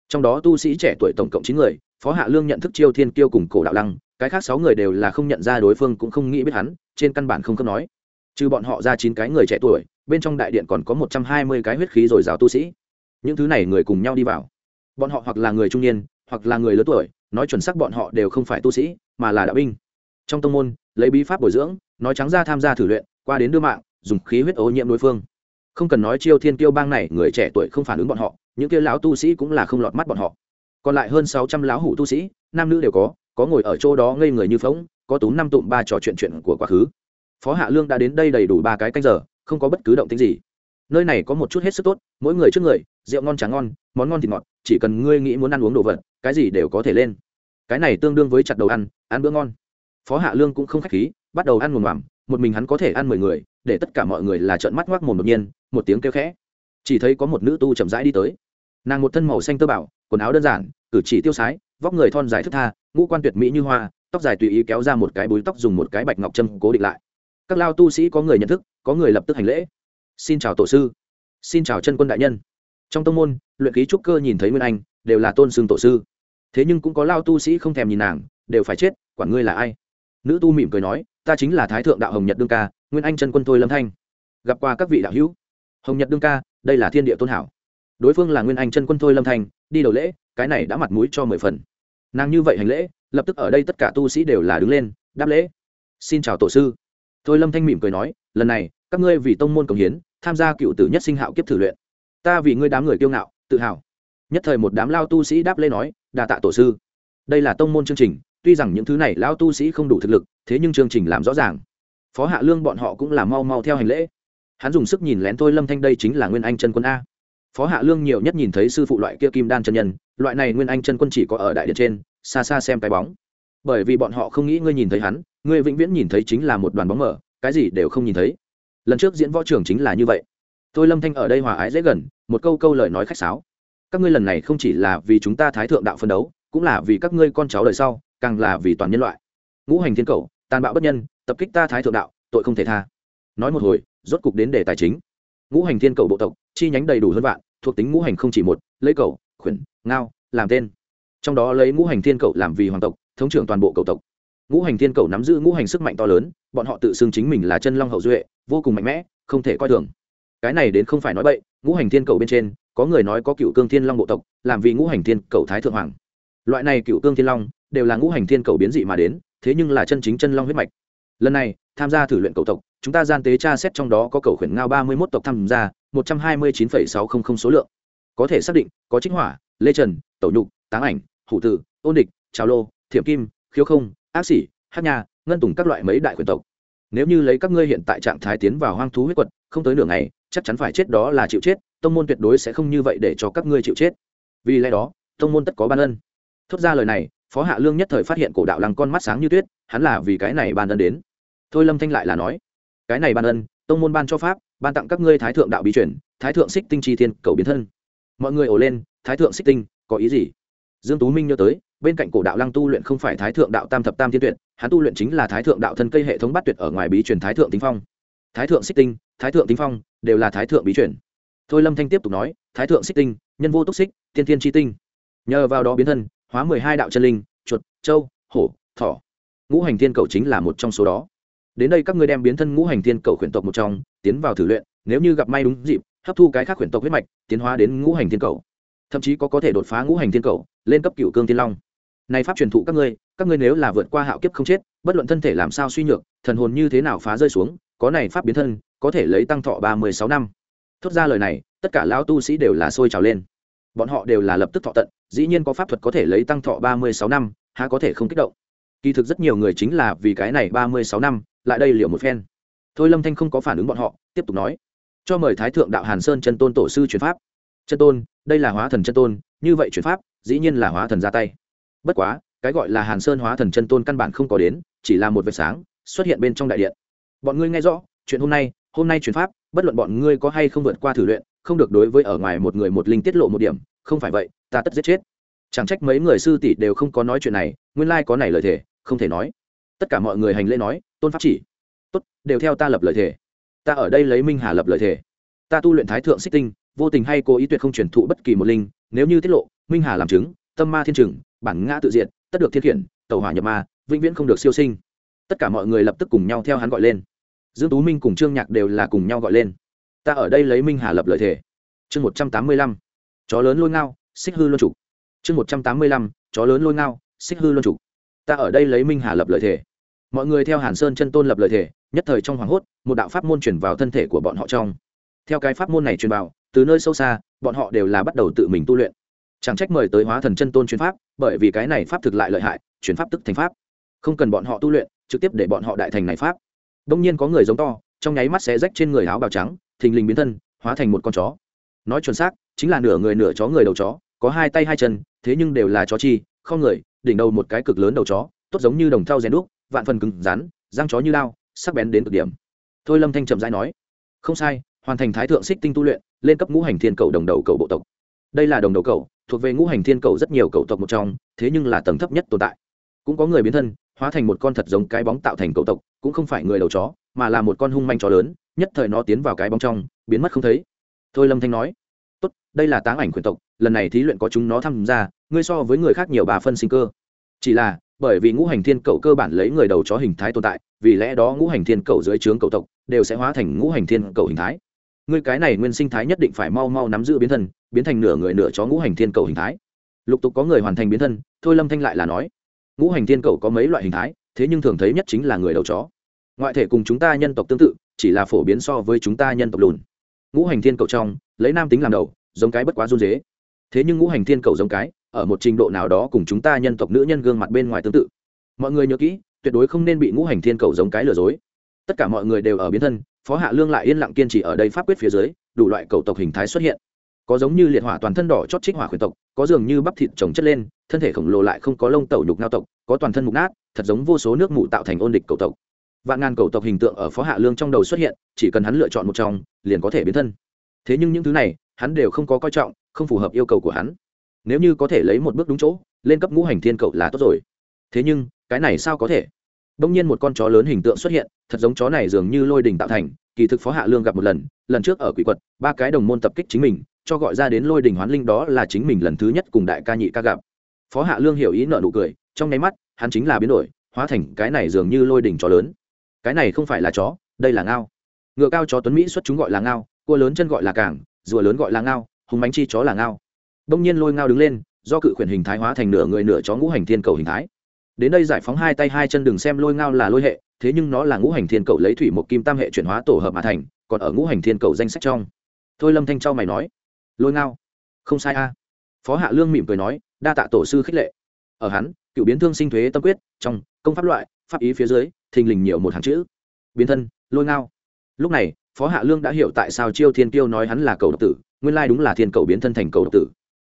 Trong đó tu sĩ trẻ tuổi tổng cộng chín người, phó hạ lương nhận thức chiêu thiên kiêu cùng cổ đạo lăng, cái khác sáu người đều là không nhận ra đối phương cũng không nghĩ biết hắn, trên căn bản không cấp nói. Trừ bọn họ ra chín cái người trẻ tuổi, bên trong đại điện còn có một trăm hai mươi cái huyết khí dồi dào tu sĩ. Những thứ này người cùng nhau đi vào. Bọn họ hoặc là người trung niên, hoặc là người lớn tuổi, nói chuẩn xác bọn họ đều không phải tu sĩ, mà là đạo binh. Trong tông môn, lấy bí pháp bồi dưỡng, nói trắng ra tham gia thử luyện qua đến đưa mạng, dùng khí huyết ô nhiễm đối phương. Không cần nói chiêu thiên kiêu bang này, người trẻ tuổi không phản ứng bọn họ, những kia lão tu sĩ cũng là không lọt mắt bọn họ. Còn lại hơn sáu trăm lão hủ tu sĩ, nam nữ đều có có ngồi ở chỗ đó ngây người như phóng có túm năm tụm ba trò chuyện chuyện của quá khứ. Phó hạ lương đã đến đây đầy đủ ba cái canh giờ, không có bất cứ động tĩnh gì. Nơi này có một chút hết sức tốt, mỗi người trước người, rượu ngon trà ngon, món ngon thịt ngọt, chỉ cần ngươi nghĩ muốn ăn uống đồ vật, cái gì đều có thể lên. Cái này tương đương với chặt đầu ăn ăn bữa ngon. Phó hạ lương cũng không khách khí, bắt đầu ăn mồm mằm một mình hắn có thể ăn mười người, để tất cả mọi người là trợn mắt ngoác mồm đột nhiên, một tiếng kêu khẽ. Chỉ thấy có một nữ tu chậm rãi đi tới. Nàng một thân màu xanh tơ bảo, quần áo đơn giản, cử chỉ tiêu sái, vóc người thon dài thức tha, ngũ quan tuyệt mỹ như hoa, tóc dài tùy ý kéo ra một cái búi tóc dùng một cái bạch ngọc trâm cố định lại. Các lao tu sĩ có người nhận thức, có người lập tức hành lễ. Xin chào tổ sư. Xin chào chân quân đại nhân. Trong tông môn, luyện ký trúc cơ nhìn thấy nguyên anh, đều là tôn xưng tổ sư. Thế nhưng cũng có lao tu sĩ không thèm nhìn nàng, đều phải chết, quản ngươi là ai? Nữ tu mỉm cười nói ta chính là thái thượng đạo hồng nhật đương ca, nguyên anh chân quân thôi lâm thanh. Gặp qua các vị đạo hữu. Hồng nhật đương ca, đây là thiên địa tôn hảo. Đối phương là nguyên anh chân quân thôi lâm thanh, đi đầu lễ, cái này đã mặt mũi cho mười phần. Nàng như vậy hành lễ, lập tức ở đây tất cả tu sĩ đều là đứng lên, đáp lễ. Xin chào tổ sư. Thôi lâm thanh mỉm cười nói, lần này, các ngươi vì tông môn cống hiến, tham gia cựu tử nhất sinh hạo kiếp thử luyện. Ta vì ngươi đám người kiêu ngạo, tự hào. Nhất thời một đám lao tu sĩ đáp lễ nói đà tạ tổ sư. Đây là tông môn chương trình tuy rằng những thứ này lão tu sĩ không đủ thực lực thế nhưng chương trình làm rõ ràng. Phó hạ lương bọn họ cũng là mau mau theo hành lễ. Hắn dùng sức nhìn lén thôi lâm thanh đây chính là nguyên anh chân quân a. Phó hạ lương nhiều nhất nhìn thấy sư phụ loại kia kim đan chân nhân loại này nguyên anh chân quân chỉ có ở đại điện trên xa xa xem cái bóng. Bởi vì bọn họ không nghĩ ngươi nhìn thấy hắn ngươi vĩnh viễn nhìn thấy chính là một đoàn bóng mờ, cái gì đều không nhìn thấy. Lần trước diễn võ trưởng chính là như vậy. Tôi lâm thanh ở đây hòa ái dễ gần một câu câu lời nói khách sáo. Các ngươi lần này không chỉ là vì chúng ta thái thượng đạo phân đấu cũng là vì các ngươi con cháu đời sau càng là vì toàn nhân loại. Ngũ hành thiên cầu, tàn bạo bất nhân, tập kích ta thái thượng đạo, tội không thể tha. Nói một hồi, rốt cục đến đề tài chính. Ngũ hành thiên cầu bộ tộc, chi nhánh đầy đủ hơn vạn, thuộc tính ngũ hành không chỉ một, lấy cầu, khuyển, ngao, làm tên. Trong đó lấy ngũ hành thiên cầu làm vì hoàng tộc, thống trưởng toàn bộ cầu tộc. Ngũ hành thiên cầu nắm giữ ngũ hành sức mạnh to lớn, bọn họ tự xưng chính mình là chân long hậu duệ, vô cùng mạnh mẽ, không thể coi thường. Cái này đến không phải nói bậy, ngũ hành thiên cầu bên trên, có người nói có cựu cương thiên long bộ tộc, làm vì ngũ hành thiên cầu thái thượng hoàng. Loại này cựu cương thiên long đều là ngũ hành thiên cầu biến dị mà đến thế nhưng là chân chính chân long huyết mạch. Lần này tham gia thử luyện cầu tộc chúng ta gian tế tra xét trong đó có cầu khuyển ngao ba mươi một tộc tham gia một trăm hai mươi chín phẩy sáu không không số lượng. Có thể xác định có trích hỏa lê trần tẩu nhục táng ảnh hủ tử ôn địch trào lô thiểm kim khiếu không ác sĩ hát nhà, ngân tùng các loại mấy đại quyền tộc. Nếu như lấy các ngươi hiện tại trạng thái tiến vào hoang thú huyết quật không tới nửa ngày chắc chắn phải chết đó là chịu chết tông môn tuyệt đối sẽ không như vậy để cho các ngươi chịu chết. Vì lẽ đó tông môn tất có ban ân. Thốt ra lời này phó hạ lương nhất thời phát hiện cổ đạo lăng con mắt sáng như tuyết, hắn là vì cái này ban ân đến. Thôi lâm thanh lại là nói, cái này ban ân, tông môn ban cho pháp, ban tặng các ngươi thái thượng đạo bí chuyển thái thượng xích tinh chi thiên, cầu biến thân. Mọi người ổ lên, thái thượng xích tinh, có ý gì? Dương tú minh nhớ tới, bên cạnh cổ đạo lăng tu luyện không phải thái thượng đạo tam thập tam thiên tuyệt, hắn tu luyện chính là thái thượng đạo thân cây hệ thống bắt tuyệt ở ngoài bí truyền thái thượng tính phong. Thái thượng xích tinh, thái thượng tính phong, đều là thái thượng bí truyền. Thôi lâm thanh tiếp tục nói, thái thượng xích tinh, nhân vô túc xích, tiên thiên chi tinh. Nhờ vào đó biến thân hóa mười hai đạo chân linh, chuột châu hổ, thỏ. Ngũ hành thiên cầu chính là một trong số đó. Đến đây các ngươi đem biến thân ngũ hành thiên cầu khuyển tộc một trong, tiến vào thử luyện, nếu như gặp may đúng dịp, hấp thu cái khác khuyển tộc huyết mạch, tiến hóa đến ngũ hành thiên cầu. Thậm chí có có thể đột phá ngũ hành thiên cầu, lên cấp cựu cương thiên long. Này pháp truyền thụ các ngươi các ngươi nếu là vượt qua hạo kiếp không chết, bất luận thân thể làm sao suy nhược, thần hồn như thế nào phá rơi xuống, có này pháp biến thân, có thể lấy tăng thọ ba mươi sáu năm. Thốt ra lời này, tất cả lão tu sĩ đều là sôi trào lên bọn họ đều là lập tức thọ tận, dĩ nhiên có pháp thuật có thể lấy tăng thọ ba mươi sáu năm, há có thể không kích động. Kỳ thực rất nhiều người chính là vì cái này ba mươi sáu năm, lại đây liệu một phen. Thôi lâm thanh không có phản ứng bọn họ, tiếp tục nói, cho mời thái thượng đạo hàn sơn chân tôn tổ sư chuyển pháp. Chân tôn, đây là hóa thần chân tôn, như vậy chuyển pháp, dĩ nhiên là hóa thần ra tay. Bất quá, cái gọi là hàn sơn hóa thần chân tôn căn bản không có đến, chỉ là một vệt sáng, xuất hiện bên trong đại điện. Bọn ngươi nghe rõ, chuyện hôm nay hôm nay chuyển pháp, bất luận bọn ngươi có hay không vượt qua thử luyện không được đối với ở ngoài một người một linh tiết lộ một điểm, không phải vậy, ta tất giết chết. Chẳng trách mấy người sư tỷ đều không có nói chuyện này, nguyên lai có này lời thề, không thể nói. Tất cả mọi người hành lễ nói, tôn pháp chỉ. Tốt, đều theo ta lập lời thề. Ta ở đây lấy minh hà lập lời thề. Ta tu luyện thái thượng xích tinh, vô tình hay cố ý tuyệt không truyền thụ bất kỳ một linh, nếu như tiết lộ, minh hà làm chứng, tâm ma thiên trừng, bản ngã tự diện tất được thiết khiển tàu hỏa nhập ma, vĩnh viễn không được siêu sinh. Tất cả mọi người lập tức cùng nhau theo hắn gọi lên. Dương tú minh cùng trương nhạc đều là cùng nhau gọi lên ta ở đây lấy minh hà lập lời thề. Chương một trăm tám mươi lăm, chó lớn lôi ngao, xích hư luân trục chương một trăm tám mươi lăm, chó lớn lôi ngao, xích hư luân trục ta ở đây lấy minh hà lập lời thề. Mọi người theo hàn sơn chân tôn lập lời thề, nhất thời trong hoàng hốt, một đạo pháp môn chuyển vào thân thể của bọn họ trong. Theo cái pháp môn này truyền vào, từ nơi sâu xa, bọn họ đều là bắt đầu tự mình tu luyện. Chẳng trách mời tới hóa thần chân tôn chuyên pháp, bởi vì cái này pháp thực lại lợi hại chuyển pháp tức thành pháp. Không cần bọn họ tu luyện, trực tiếp để bọn họ đại thành này pháp. Đông nhiên có người giống to, trong nháy mắt xé rách trên người áo bào trắng thình lình biến thân, hóa thành một con chó. Nói chuẩn xác, chính là nửa người nửa chó người đầu chó, có hai tay hai chân, thế nhưng đều là chó chi, không người, đỉnh đầu một cái cực lớn đầu chó, tốt giống như đồng thau rèn đúc, vạn phần cứng rắn, răng chó như lao, sắc bén đến cực điểm. Thôi lâm thanh trầm rãi nói, không sai, hoàn thành thái thượng xích tinh tu luyện, lên cấp ngũ hành thiên cầu đồng đầu cầu bộ tộc. Đây là đồng đầu cầu, thuộc về ngũ hành thiên cầu rất nhiều cầu tộc một trong, thế nhưng là tầng thấp nhất tồn tại. Cũng có người biến thân, hóa thành một con thật giống cái bóng tạo thành cầu tộc, cũng không phải người đầu chó, mà là một con hung manh chó lớn nhất thời nó tiến vào cái bóng trong, biến mất không thấy. Thôi lâm thanh nói, tốt, đây là táng ảnh quyền tộc, lần này thí luyện có chúng nó tham gia, ngươi so với người khác nhiều bà phân sinh cơ. Chỉ là, bởi vì ngũ hành thiên cầu cơ bản lấy người đầu chó hình thái tồn tại, vì lẽ đó ngũ hành thiên cầu dưới trướng cầu tộc đều sẽ hóa thành ngũ hành thiên cầu hình thái. Ngươi cái này nguyên sinh thái nhất định phải mau mau nắm giữ biến thân, biến thành nửa người nửa chó ngũ hành thiên cầu hình thái. Lục tục có người hoàn thành biến thân, thôi lâm thanh lại là nói, ngũ hành thiên cầu có mấy loại hình thái, thế nhưng thường thấy nhất chính là người đầu chó ngoại thể cùng chúng ta nhân tộc tương tự, chỉ là phổ biến so với chúng ta nhân tộc lùn. Ngũ hành thiên cầu trong, lấy nam tính làm đầu, giống cái bất quá run dế thế nhưng ngũ hành thiên cầu giống cái, ở một trình độ nào đó cùng chúng ta nhân tộc nữ nhân gương mặt bên ngoài tương tự. Mọi người nhớ kỹ, tuyệt đối không nên bị ngũ hành thiên cầu giống cái lừa dối. Tất cả mọi người đều ở biến thân, phó hạ lương lại yên lặng kiên trì ở đây pháp quyết phía dưới, đủ loại cầu tộc hình thái xuất hiện. Có giống như liệt hỏa toàn thân đỏ chót trích hỏa khuyển tộc, có dường như bắp thịt trồng chất lên, thân thể khổng lồ lại không có lông tẩu nhục ngao tộc, có toàn thân mục nát, thật giống vô số nước mụ tạo thành ôn địch cầu tộc vạn ngàn cầu tộc hình tượng ở phó hạ lương trong đầu xuất hiện, chỉ cần hắn lựa chọn một trong, liền có thể biến thân. Thế nhưng những thứ này, hắn đều không có coi trọng, không phù hợp yêu cầu của hắn. Nếu như có thể lấy một bước đúng chỗ, lên cấp ngũ hành thiên cầu là tốt rồi. Thế nhưng, cái này sao có thể? Đông nhiên một con chó lớn hình tượng xuất hiện, thật giống chó này dường như lôi đình tạo thành, kỳ thực phó hạ lương gặp một lần lần trước ở quỷ quật, ba cái đồng môn tập kích chính mình, cho gọi ra đến lôi đình hoán linh đó là chính mình lần thứ nhất cùng đại ca nhị ca gặp. Phó hạ lương hiểu ý nợ nụ cười, trong nháy mắt, hắn chính là biến đổi, hóa thành cái này dường như lôi đình chó lớn cái này không phải là chó, đây là ngao. Ngựa cao chó tuấn mỹ xuất chúng gọi là ngao, cua lớn chân gọi là cảng, rùa lớn gọi là ngao, hùng bánh chi chó là ngao. Đông nhiên lôi ngao đứng lên, do cự khuyển hình thái hóa thành nửa người nửa chó ngũ hành thiên cầu hình thái. Đến đây giải phóng hai tay hai chân đừng xem lôi ngao là lôi hệ, thế nhưng nó là ngũ hành thiên cầu lấy thủy một kim tam hệ chuyển hóa tổ hợp mà thành, còn ở ngũ hành thiên cầu danh sách trong. Thôi lâm thanh châu mày nói, lôi ngao, không sai a. Phó hạ lương mỉm cười nói, đa tạ tổ sư khích lệ. Ở hắn, cựu biến thương sinh thuế tâm quyết, trong công pháp loại, pháp ý phía dưới thình lình nhiều một hàng chữ. Biến thân, lôi ngao. Lúc này, phó hạ lương đã hiểu tại sao chiêu thiên tiêu nói hắn là cầu độc tử, nguyên lai đúng là thiên cầu biến thân thành cầu độc tử.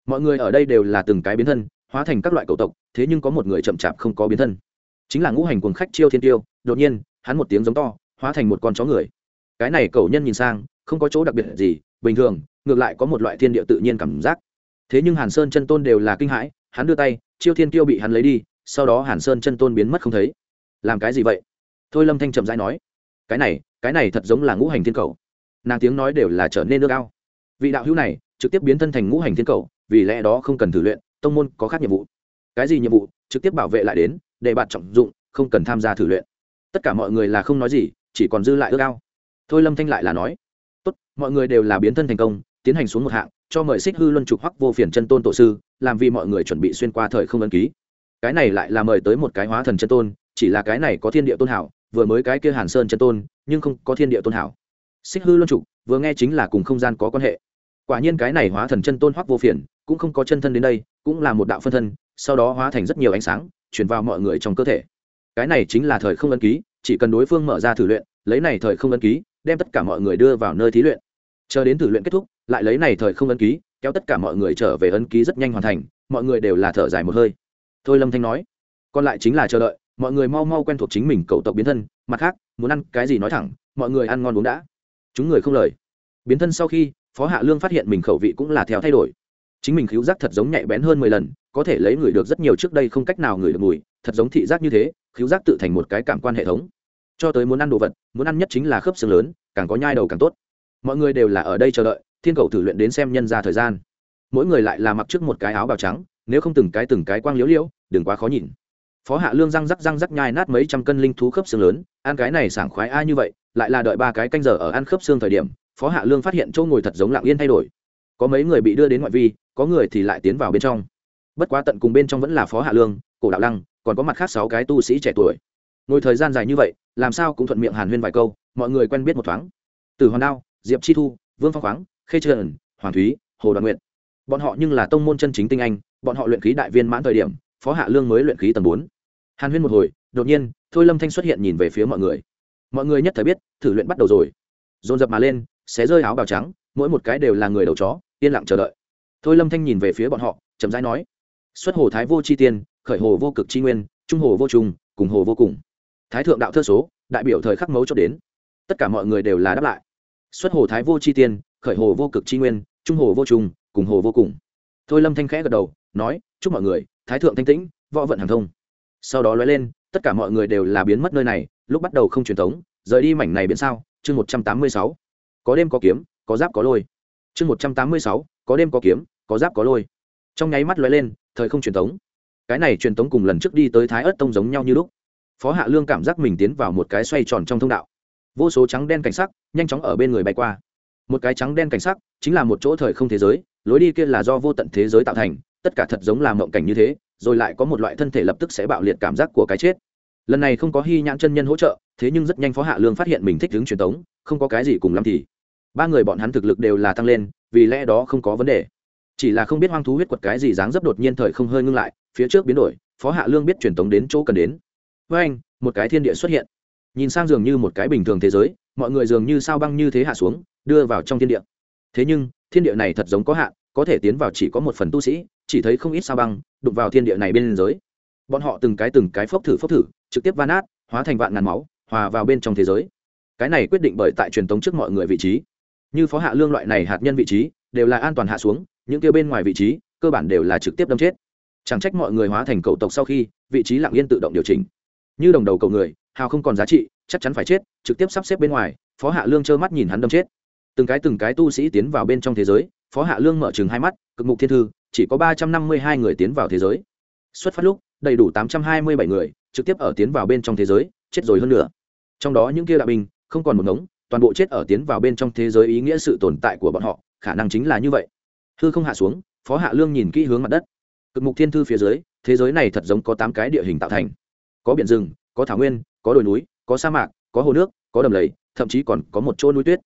Mọi người ở đây đều là từng cái biến thân, hóa thành các loại cầu tộc, thế nhưng có một người chậm chạp không có biến thân. Chính là ngũ hành quần khách chiêu thiên tiêu đột nhiên, hắn một tiếng giống to, hóa thành một con chó người. Cái này cầu nhân nhìn sang, không có chỗ đặc biệt gì, bình thường, ngược lại có một loại thiên địa tự nhiên cảm giác. Thế nhưng hàn sơn chân tôn đều là kinh hãi, hắn đưa tay, chiêu thiên tiêu bị hắn lấy đi, sau đó hàn sơn chân tôn biến mất không thấy làm cái gì vậy? Thôi lâm thanh chậm rãi nói, cái này cái này thật giống là ngũ hành thiên cầu. Nàng tiếng nói đều là trở nên nước ao. Vị đạo hữu này trực tiếp biến thân thành ngũ hành thiên cầu, vì lẽ đó không cần thử luyện, tông môn có khác nhiệm vụ. Cái gì nhiệm vụ? Trực tiếp bảo vệ lại đến, để bạn trọng dụng, không cần tham gia thử luyện. Tất cả mọi người là không nói gì, chỉ còn dư lại ước ao. Thôi lâm thanh lại là nói, tốt, mọi người đều là biến thân thành công, tiến hành xuống một hạng, cho mời xích hư luân trục hoắc vô phiền chân tôn tổ sư, làm vì mọi người chuẩn bị xuyên qua thời không ấn ký cái này lại là mời tới một cái hóa thần chân tôn, chỉ là cái này có thiên địa tôn hảo, vừa mới cái kia hàn sơn chân tôn, nhưng không có thiên địa tôn hảo. Xích hư luân trục, vừa nghe chính là cùng không gian có quan hệ. Quả nhiên cái này hóa thần chân tôn hoắc vô phiền, cũng không có chân thân đến đây, cũng là một đạo phân thân, sau đó hóa thành rất nhiều ánh sáng chuyển vào mọi người trong cơ thể. Cái này chính là thời không ấn ký, chỉ cần đối phương mở ra thử luyện, lấy này thời không ấn ký, đem tất cả mọi người đưa vào nơi thí luyện. Chờ đến thử luyện kết thúc, lại lấy này thời không ấn ký, kéo tất cả mọi người trở về ấn ký rất nhanh hoàn thành, mọi người đều là thở dài một hơi thôi lâm thanh nói, còn lại chính là chờ đợi, mọi người mau mau quen thuộc chính mình cậu tộc biến thân, mặt khác, muốn ăn cái gì nói thẳng, mọi người ăn ngon uống đã. Chúng người không lời. Biến thân sau khi, phó hạ lương phát hiện mình khẩu vị cũng là theo thay đổi. Chính mình khíu giác thật giống nhạy bén hơn mười lần, có thể lấy người được rất nhiều trước đây không cách nào người được mùi, thật giống thị giác như thế khíu giác tự thành một cái cảm quan hệ thống. Cho tới muốn ăn đồ vật, muốn ăn nhất chính là khớp xương lớn, càng có nhai đầu càng tốt. Mọi người đều là ở đây chờ đợi, thiên cầu thử luyện đến xem nhân ra thời gian. Mỗi người lại là mặc trước một cái áo bào trắng nếu không từng cái từng cái quang liễu liễu, đừng quá khó nhìn. Phó hạ lương răng rắc răng rắc nhai nát mấy trăm cân linh thú khớp xương lớn, ăn cái này sảng khoái ai như vậy, lại là đợi ba cái canh giờ ở ăn khớp xương thời điểm, phó hạ lương phát hiện chỗ ngồi thật giống lạng yên thay đổi. Có mấy người bị đưa đến ngoại vi, có người thì lại tiến vào bên trong. Bất quá tận cùng bên trong vẫn là phó hạ lương, cổ đạo lăng, còn có mặt khác sáu cái tu sĩ trẻ tuổi. Ngồi thời gian dài như vậy, làm sao cũng thuận miệng hàn huyên vài câu, mọi người quen biết một thoáng. Từ hoàng đao, diệp chi thu, vương phong khoáng, khê trần, hoàng thúy, hồ đoàn nguyện bọn họ nhưng là tông môn chân chính tinh anh, bọn họ luyện khí đại viên mãn thời điểm, phó hạ lương mới luyện khí tầng bốn. Hàn huyên một hồi, đột nhiên, thôi lâm thanh xuất hiện nhìn về phía mọi người. Mọi người nhất thời biết, thử luyện bắt đầu rồi. Dồn dập mà lên, xé rơi áo bào trắng, mỗi một cái đều là người đầu chó, yên lặng chờ đợi. Thôi lâm thanh nhìn về phía bọn họ, chậm rãi nói, xuất hồ thái vô chi tiên, khởi hồ vô cực chi nguyên, trung hồ vô trùng, cùng hồ vô cùng. Thái thượng đạo thơ số, đại biểu thời khắc mấu cho đến. Tất cả mọi người đều là đáp lại. Xuất hồ thái vô chi tiên, khởi hồ vô cực chi nguyên, trung hồ vô trùng cùng hồ vô cùng. Thôi lâm thanh khẽ gật đầu, nói, chúc mọi người, thái thượng thanh tĩnh, võ vận hàng thông. Sau đó lóe lên, tất cả mọi người đều là biến mất nơi này, lúc bắt đầu không truyền thống, rời đi mảnh này biến sao? Chương một trăm tám mươi sáu, có đêm có kiếm, có giáp có lôi. Chương một trăm tám mươi sáu, có đêm có kiếm, có giáp có lôi. Trong nháy mắt lóe lên, thời không truyền thống. Cái này truyền thống cùng lần trước đi tới thái ớt tông giống nhau như lúc. Phó hạ lương cảm giác mình tiến vào một cái xoay tròn trong thông đạo. Vô số trắng đen cảnh sắc nhanh chóng ở bên người bay qua. Một cái trắng đen cảnh sắc chính là một chỗ thời không thế giới lối đi kia là do vô tận thế giới tạo thành, tất cả thật giống là mộng cảnh như thế, rồi lại có một loại thân thể lập tức sẽ bạo liệt cảm giác của cái chết. Lần này không có hy nhãn chân nhân hỗ trợ, thế nhưng rất nhanh phó hạ lương phát hiện mình thích hướng truyền thống không có cái gì cùng lắm thì. Ba người bọn hắn thực lực đều là tăng lên, vì lẽ đó không có vấn đề. Chỉ là không biết hoang thú huyết quật cái gì dáng dấp đột nhiên thời không hơi ngưng lại, phía trước biến đổi, phó hạ lương biết truyền thống đến chỗ cần đến. Với anh, một cái thiên địa xuất hiện. Nhìn sang dường như một cái bình thường thế giới, mọi người dường như sao băng như thế hạ xuống, đưa vào trong thiên địa. Thế nhưng thiên địa này thật giống có hạn, có thể tiến vào chỉ có một phần tu sĩ, chỉ thấy không ít sao băng, đụng vào thiên địa này bên giới bọn họ từng cái từng cái phốc thử phốc thử, trực tiếp van át hóa thành vạn ngàn máu, hòa vào bên trong thế giới. Cái này quyết định bởi tại truyền thống trước mọi người vị trí. Như phó hạ lương loại này hạt nhân vị trí, đều là an toàn hạ xuống, những kia bên ngoài vị trí, cơ bản đều là trực tiếp đâm chết. Chẳng trách mọi người hóa thành cầu tộc sau khi, vị trí lặng yên tự động điều chỉnh. Như đồng đầu cầu người, hào không còn giá trị, chắc chắn phải chết, trực tiếp sắp xếp bên ngoài, phó hạ lương trơ mắt nhìn hắn đâm chết từng cái từng cái tu sĩ tiến vào bên trong thế giới, phó hạ lương mở chừng hai mắt, cực mục thiên thư, chỉ có ba trăm năm mươi hai người tiến vào thế giới. Xuất phát lúc, đầy đủ tám trăm hai mươi bảy người, trực tiếp ở tiến vào bên trong thế giới, chết rồi hơn nữa. Trong đó những kia đạo binh, không còn một ngống, toàn bộ chết ở tiến vào bên trong thế giới ý nghĩa sự tồn tại của bọn họ, khả năng chính là như vậy. Hư không hạ xuống, phó hạ lương nhìn kỹ hướng mặt đất. Cực mục thiên thư phía dưới, thế giới này thật giống có tám cái địa hình tạo thành. Có biển rừng, có thảo nguyên, có đồi núi, có sa mạc, có hồ nước, có đầm lầy, thậm chí còn có một chỗ núi tuyết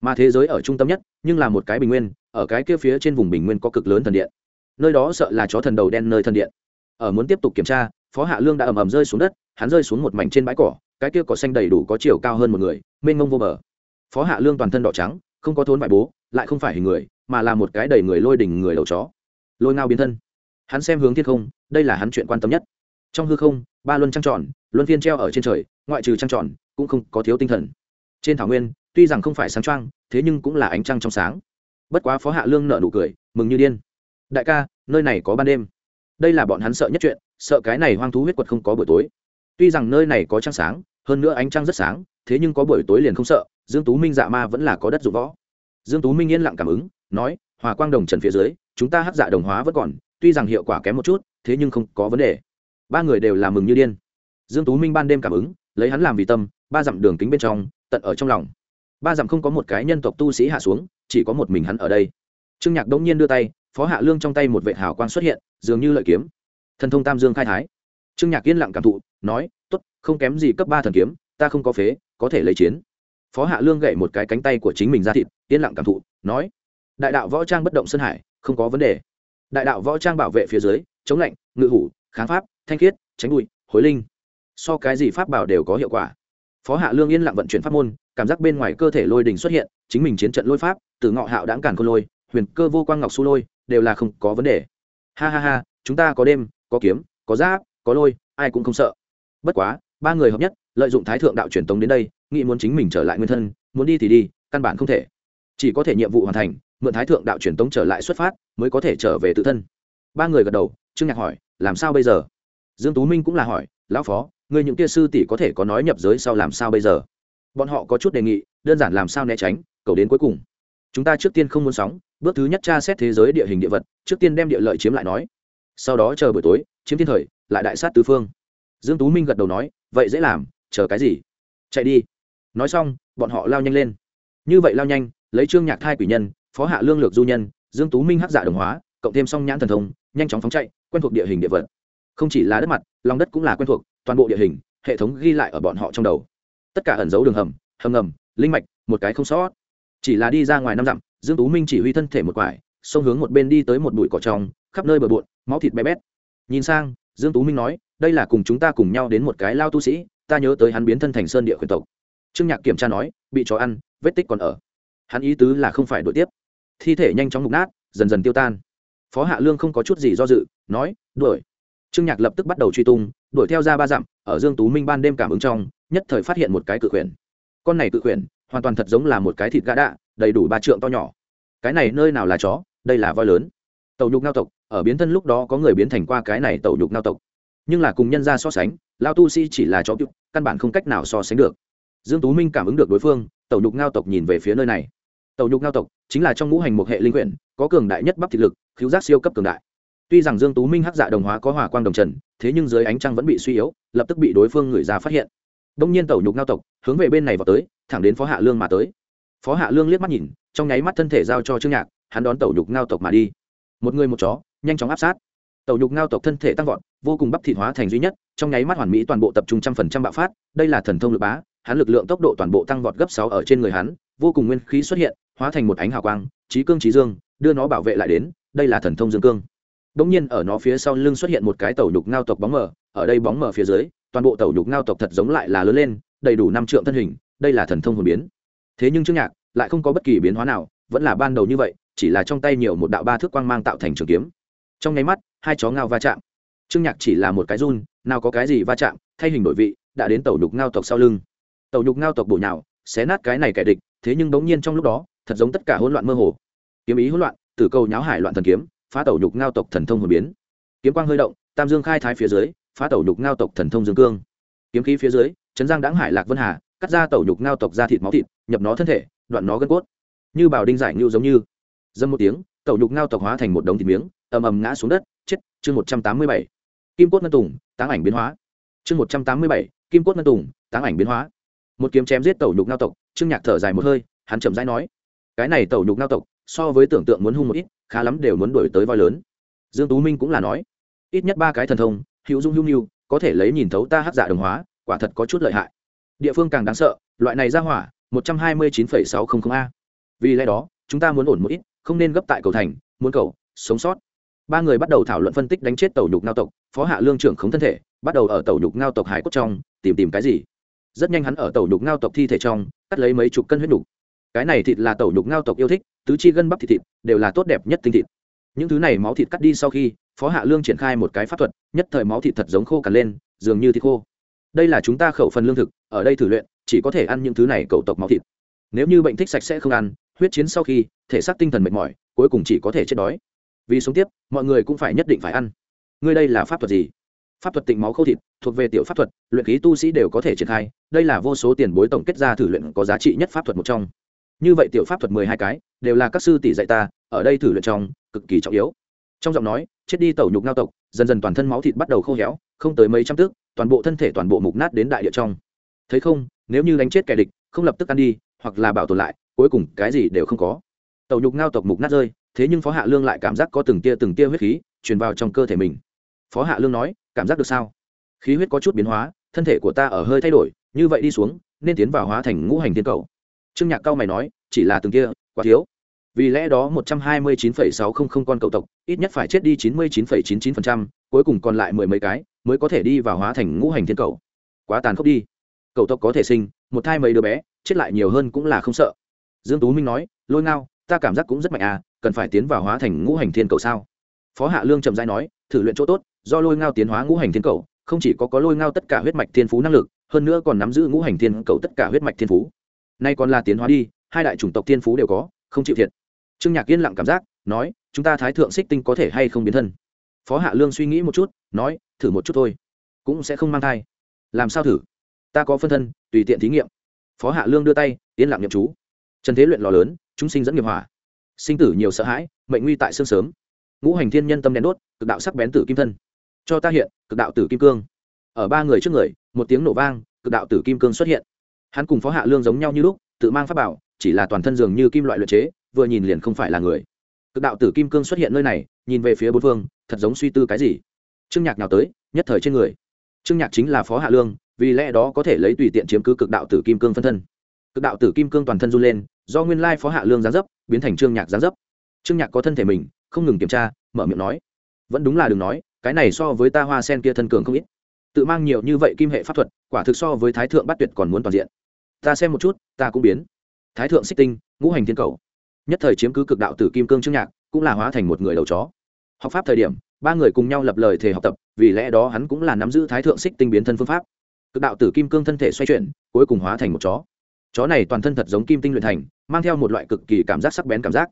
mà thế giới ở trung tâm nhất, nhưng là một cái bình nguyên, ở cái kia phía trên vùng bình nguyên có cực lớn thần điện. Nơi đó sợ là chó thần đầu đen nơi thần điện. Ở muốn tiếp tục kiểm tra, phó hạ lương đã ầm ầm rơi xuống đất, hắn rơi xuống một mảnh trên bãi cỏ, cái kia cỏ xanh đầy đủ có chiều cao hơn một người, mênh mông vô bờ. Phó hạ lương toàn thân đỏ trắng, không có thốn bại bố, lại không phải hình người, mà là một cái đầy người lôi đỉnh người đầu chó. Lôi ngao biến thân. Hắn xem hướng thiên không, đây là hắn chuyện quan tâm nhất. Trong hư không, ba luân trăng tròn, luân phiên treo ở trên trời, ngoại trừ trăng tròn, cũng không có thiếu tinh thần. Trên thảo nguyên tuy rằng không phải sáng trăng thế nhưng cũng là ánh trăng trong sáng. Bất quá phó hạ lương nợ nụ cười, mừng như điên. Đại ca, nơi này có ban đêm. Đây là bọn hắn sợ nhất chuyện, sợ cái này hoang thú huyết quật không có buổi tối. Tuy rằng nơi này có trăng sáng, hơn nữa ánh trăng rất sáng, thế nhưng có buổi tối liền không sợ, dương tú minh dạ ma vẫn là có đất dụng võ. Dương tú minh yên lặng cảm ứng, nói, hòa quang đồng trần phía dưới, chúng ta hắc dạ đồng hóa vẫn còn, tuy rằng hiệu quả kém một chút, thế nhưng không có vấn đề. Ba người đều là mừng như điên. Dương tú minh ban đêm cảm ứng, lấy hắn làm vì tâm, ba dặm đường kính bên trong, tận ở trong lòng ba dặm không có một cái nhân tộc tu sĩ hạ xuống, chỉ có một mình hắn ở đây. Trương nhạc đông nhiên đưa tay, phó hạ lương trong tay một vệ hào quang xuất hiện, dường như lợi kiếm. Thần thông tam dương khai thái. Trương nhạc yên lặng cảm thụ, nói, tốt, không kém gì cấp ba thần kiếm, ta không có phế, có thể lấy chiến. Phó hạ lương gậy một cái cánh tay của chính mình ra thịt, yên lặng cảm thụ, nói, đại đạo võ trang bất động sơn hải, không có vấn đề. Đại đạo võ trang bảo vệ phía dưới, chống lạnh, ngự hủ, kháng pháp, thanh khiết, tránh bụi, hối linh. So cái gì pháp bảo đều có hiệu quả. Phó hạ lương yên lặng vận chuyển pháp môn cảm giác bên ngoài cơ thể lôi đình xuất hiện, chính mình chiến trận lôi pháp, từ ngọ hạo đãng cản cô lôi, huyền cơ vô quang ngọc su lôi, đều là không có vấn đề. Ha ha ha, chúng ta có đêm, có kiếm, có giáp, có lôi, ai cũng không sợ. Bất quá, ba người hợp nhất, lợi dụng thái thượng đạo truyền tống đến đây, nghĩ muốn chính mình trở lại nguyên thân, muốn đi thì đi, căn bản không thể. Chỉ có thể nhiệm vụ hoàn thành, mượn thái thượng đạo truyền tống trở lại xuất phát, mới có thể trở về tự thân. Ba người gật đầu, trương nhạc hỏi, làm sao bây giờ? Dương tú minh cũng là hỏi, lão phó người những kia sư tỷ có thể có nói nhập giới sau làm sao bây giờ? Bọn họ có chút đề nghị, đơn giản làm sao né tránh, cầu đến cuối cùng. Chúng ta trước tiên không muốn sóng, bước thứ nhất tra xét thế giới địa hình địa vật, trước tiên đem địa lợi chiếm lại nói. Sau đó chờ buổi tối, chiếm thiên thời, lại đại sát tứ phương. Dương tú minh gật đầu nói, vậy dễ làm, chờ cái gì? Chạy đi. Nói xong, bọn họ lao nhanh lên. Như vậy lao nhanh, lấy trương nhạc thai quỷ nhân, phó hạ lương lược du nhân, dương tú minh hắc giả đồng hóa, cộng thêm song nhãn thần thông, nhanh chóng phóng chạy, quen thuộc địa hình địa vật. Không chỉ là đất mặt, lòng đất cũng là quen thuộc, toàn bộ địa hình, hệ thống ghi lại ở bọn họ trong đầu tất cả ẩn giấu đường hầm hầm ngầm, linh mạch, một cái không sót. Chỉ là đi ra ngoài năm dặm, dương tú minh chỉ huy thân thể một quải, xông hướng một bên đi tới một bụi cỏ trong, khắp nơi bờ bộn, máu thịt bé bét. Nhìn sang, dương tú minh nói, đây là cùng chúng ta cùng nhau đến một cái lao tu sĩ, ta nhớ tới hắn biến thân thành sơn địa khuyên tộc. Trương nhạc kiểm tra nói, bị chó ăn, vết tích còn ở. Hắn ý tứ là không phải đuổi tiếp. Thi thể nhanh chóng mục nát, dần dần tiêu tan. Phó hạ lương không có chút gì do dự, nói, đuổi. Trương nhạc lập tức bắt đầu truy tung, đuổi theo ra ba dặm, ở dương tú minh ban đêm cảm ứng trong nhất thời phát hiện một cái cự quyển. Con này cự quyển hoàn toàn thật giống là một cái thịt gã đạ, đầy đủ ba trượng to nhỏ. Cái này nơi nào là chó? Đây là voi lớn. Tàu nhục ngao tộc, ở biến thân lúc đó có người biến thành qua cái này tàu nhục ngao tộc. Nhưng là cùng nhân ra so sánh, lao tu sĩ chỉ là chó cựu căn bản không cách nào so sánh được. Dương tú minh cảm ứng được đối phương tàu nhục ngao tộc nhìn về phía nơi này. Tàu nhục ngao tộc chính là trong ngũ hành một hệ linh quyển, có cường đại nhất bắp thị lực, khiếu giác siêu cấp cường đại. Tuy rằng dương tú minh hắc dạ đồng hóa có hỏa quang đồng trần, thế nhưng dưới ánh trăng vẫn bị suy yếu, lập tức bị đối phương người ra phát hiện đông nhiên tàu nhục ngao tộc hướng về bên này vào tới thẳng đến phó hạ lương mà tới. Phó hạ lương liếc mắt nhìn trong nháy mắt thân thể giao cho trương nhạc hắn đón tàu nhục ngao tộc mà đi. Một người một chó nhanh chóng áp sát. Tàu nhục ngao tộc thân thể tăng vọt vô cùng bắp thịt hóa thành duy nhất trong nháy mắt hoàn mỹ toàn bộ tập trung trăm phần trăm bạo phát đây là thần thông lực bá hắn lực lượng tốc độ toàn bộ tăng vọt gấp sáu ở trên người hắn vô cùng nguyên khí xuất hiện hóa thành một ánh hào quang trí cương trí dương đưa nó bảo vệ lại đến đây là thần thông dương cương. Đống nhiên ở nó phía sau lưng xuất hiện một cái tàu nhục ngao tộc bóng mờ, ở đây bóng mờ phía dưới, toàn bộ tàu nhục ngao tộc thật giống lại là lớn lên, đầy đủ năm trượng thân hình, đây là thần thông hồn biến. Thế nhưng Trương Nhạc lại không có bất kỳ biến hóa nào, vẫn là ban đầu như vậy, chỉ là trong tay nhiều một đạo ba thước quang mang tạo thành trường kiếm. Trong nháy mắt, hai chó ngao va chạm. Trương Nhạc chỉ là một cái run, nào có cái gì va chạm, thay hình đổi vị, đã đến tàu nhục ngao tộc sau lưng. Tàu nhục ngao tộc bổ nhào, xé nát cái này kẻ địch, thế nhưng bỗng nhiên trong lúc đó, thật giống tất cả hỗn loạn mơ hồ. Kiếm ý hỗn loạn, tử câu nháo hải loạn thần kiếm, phá tàu nhục ngao tộc thần thông hồn biến kiếm quang hơi động tam dương khai thái phía dưới phá tẩu nhục ngao tộc thần thông dương cương. Kiếm khí phía dưới chấn giang đáng hải lạc vân hà, cắt ra tẩu nhục ngao tộc ra thịt máu thịt, nhập nó thân thể, đoạn nó gân cốt. Như bảo đinh giải ngưu giống như. Dâm một tiếng, tẩu nhục ngao tộc hóa thành một đống thịt miếng, ầm ầm ngã xuống đất, chết, chương một trăm tám mươi bảy. Kim cốt ngân tùng, táng ảnh biến hóa. Chương một trăm tám mươi bảy, kim cốt ngân tùng, táng ảnh biến hóa. Một kiếm chém giết tẩu nhục ngao tộc, trương nhạc thở dài một hơi, hắn chậm rãi nói, cái này tẩu nhục ngao tộc, so với tưởng tượng muốn hung một ít, khá lắm đều muốn đổi tới voi lớn. Dương tú minh cũng là nói, ít nhất ba cái thần thông hữu dung hữu nhu có thể lấy nhìn thấu ta hát giả dạ đồng hóa, quả thật có chút lợi hại. Địa phương càng đáng sợ, loại này ra hỏa, một trăm hai mươi chín sáu trăm linh a. Vì lẽ đó, chúng ta muốn ổn một ít, không nên gấp tại cầu thành, muốn cầu, sống sót. Ba người bắt đầu thảo luận phân tích đánh chết tàu nhục ngao tộc, phó hạ lương trưởng khống thân thể, bắt đầu ở tàu nhục ngao tộc hải cốt trong, tìm tìm cái gì. Rất nhanh hắn ở tàu nhục ngao tộc thi thể trong, cắt lấy mấy chục cân huyết nhục. Cái này thịt là tàu nhục ngao tộc yêu thích, tứ chi gân bắp thịt thịt, đều là tốt đẹp nhất tinh thịt. Những thứ này máu thịt cắt đi sau khi phó hạ lương triển khai một cái pháp thuật, nhất thời máu thịt thật giống khô cằn lên, dường như thịt khô. Đây là chúng ta khẩu phần lương thực, ở đây thử luyện, chỉ có thể ăn những thứ này cầu tộc máu thịt. Nếu như bệnh thích sạch sẽ không ăn, huyết chiến sau khi, thể xác tinh thần mệt mỏi, cuối cùng chỉ có thể chết đói. Vì sống tiếp, mọi người cũng phải nhất định phải ăn. Ngươi đây là pháp thuật gì? Pháp thuật tịnh máu khâu thịt, thuộc về tiểu pháp thuật, luyện khí tu sĩ đều có thể triển khai, đây là vô số tiền bối tổng kết ra thử luyện có giá trị nhất pháp thuật một trong. Như vậy tiểu pháp thuật mười hai cái, đều là các sư tỷ dạy ta, ở đây thử luyện trong, cực kỳ trọng yếu trong giọng nói, chết đi tẩu nhục ngao tộc, dần dần toàn thân máu thịt bắt đầu khô héo, không tới mấy trăm tước, toàn bộ thân thể toàn bộ mục nát đến đại địa trong. Thấy không, nếu như đánh chết kẻ địch, không lập tức ăn đi, hoặc là bảo tồn lại, cuối cùng cái gì đều không có. Tẩu nhục ngao tộc mục nát rơi, thế nhưng phó hạ lương lại cảm giác có từng tia từng tia huyết khí truyền vào trong cơ thể mình. Phó hạ lương nói, cảm giác được sao? Khí huyết có chút biến hóa, thân thể của ta ở hơi thay đổi, như vậy đi xuống, nên tiến vào hóa thành ngũ hành thiên cầu. Trương nhạc cao mày nói, chỉ là từng kia, quá thiếu vì lẽ đó một trăm hai mươi chín phẩy sáu không không con cậu tộc, ít nhất phải chết đi chín mươi chín phẩy chín chín phần trăm, cuối cùng còn lại mười mấy cái mới có thể đi vào hóa thành ngũ hành thiên cầu. Quá tàn khốc đi. Cầu tộc có thể sinh, một thai mấy đứa bé, chết lại nhiều hơn cũng là không sợ. Dương tú minh nói, lôi ngao, ta cảm giác cũng rất mạnh à cần phải tiến vào hóa thành ngũ hành thiên cầu sao? Phó hạ lương trầm rãi nói, thử luyện chỗ tốt, do lôi ngao tiến hóa ngũ hành thiên cầu, không chỉ có có lôi ngao tất cả huyết mạch thiên phú năng lực, hơn nữa còn nắm giữ ngũ hành thiên cầu tất cả huyết mạch thiên phú. Nay còn là tiến hóa đi, hai đại chủng tộc thiên phú đều có, không chịu thiệt trương nhạc yên lặng cảm giác, nói, chúng ta thái thượng xích tinh có thể hay không biến thân? Phó hạ lương suy nghĩ một chút, nói, thử một chút thôi, cũng sẽ không mang thai. Làm sao thử? Ta có phân thân, tùy tiện thí nghiệm. Phó hạ lương đưa tay, yên lặng nhậm chú. Trần thế luyện lò lớn, chúng sinh dẫn nghiệp hỏa. Sinh tử nhiều sợ hãi, mệnh nguy tại xương sớm. Ngũ hành thiên nhân tâm đen đốt, cực đạo sắc bén tử kim thân. Cho ta hiện, cực đạo tử kim cương. Ở ba người trước người, một tiếng nổ vang, cực đạo tử kim cương xuất hiện. Hắn cùng phó hạ lương giống nhau như lúc, tự mang pháp bảo, chỉ là toàn thân dường như kim loại luyện chế vừa nhìn liền không phải là người. Cực đạo tử kim cương xuất hiện nơi này, nhìn về phía bốn phương, thật giống suy tư cái gì? Trương nhạc nào tới, nhất thời trên người. Trương nhạc chính là phó hạ lương, vì lẽ đó có thể lấy tùy tiện chiếm cứ cực đạo tử kim cương phân thân. Cực đạo tử kim cương toàn thân run lên, do nguyên lai phó hạ lương gián dấp, biến thành trương nhạc gián dấp. Trương nhạc có thân thể mình, không ngừng kiểm tra, mở miệng nói. Vẫn đúng là đừng nói, cái này so với ta hoa sen kia thân cường không ít. Tự mang nhiều như vậy kim hệ pháp thuật, quả thực so với thái thượng bắt tuyệt còn muốn toàn diện. Ta xem một chút, ta cũng biến. Thái thượng xích tinh, ngũ hành thiên cầu nhất thời chiếm cứ cực đạo tử kim cương trương nhạc, cũng là hóa thành một người đầu chó. Học pháp thời điểm, ba người cùng nhau lập lời thề học tập, vì lẽ đó hắn cũng là nắm giữ thái thượng xích tinh biến thân phương pháp. Cực đạo tử kim cương thân thể xoay chuyển, cuối cùng hóa thành một chó. Chó này toàn thân thật giống kim tinh luyện thành, mang theo một loại cực kỳ cảm giác sắc bén cảm giác.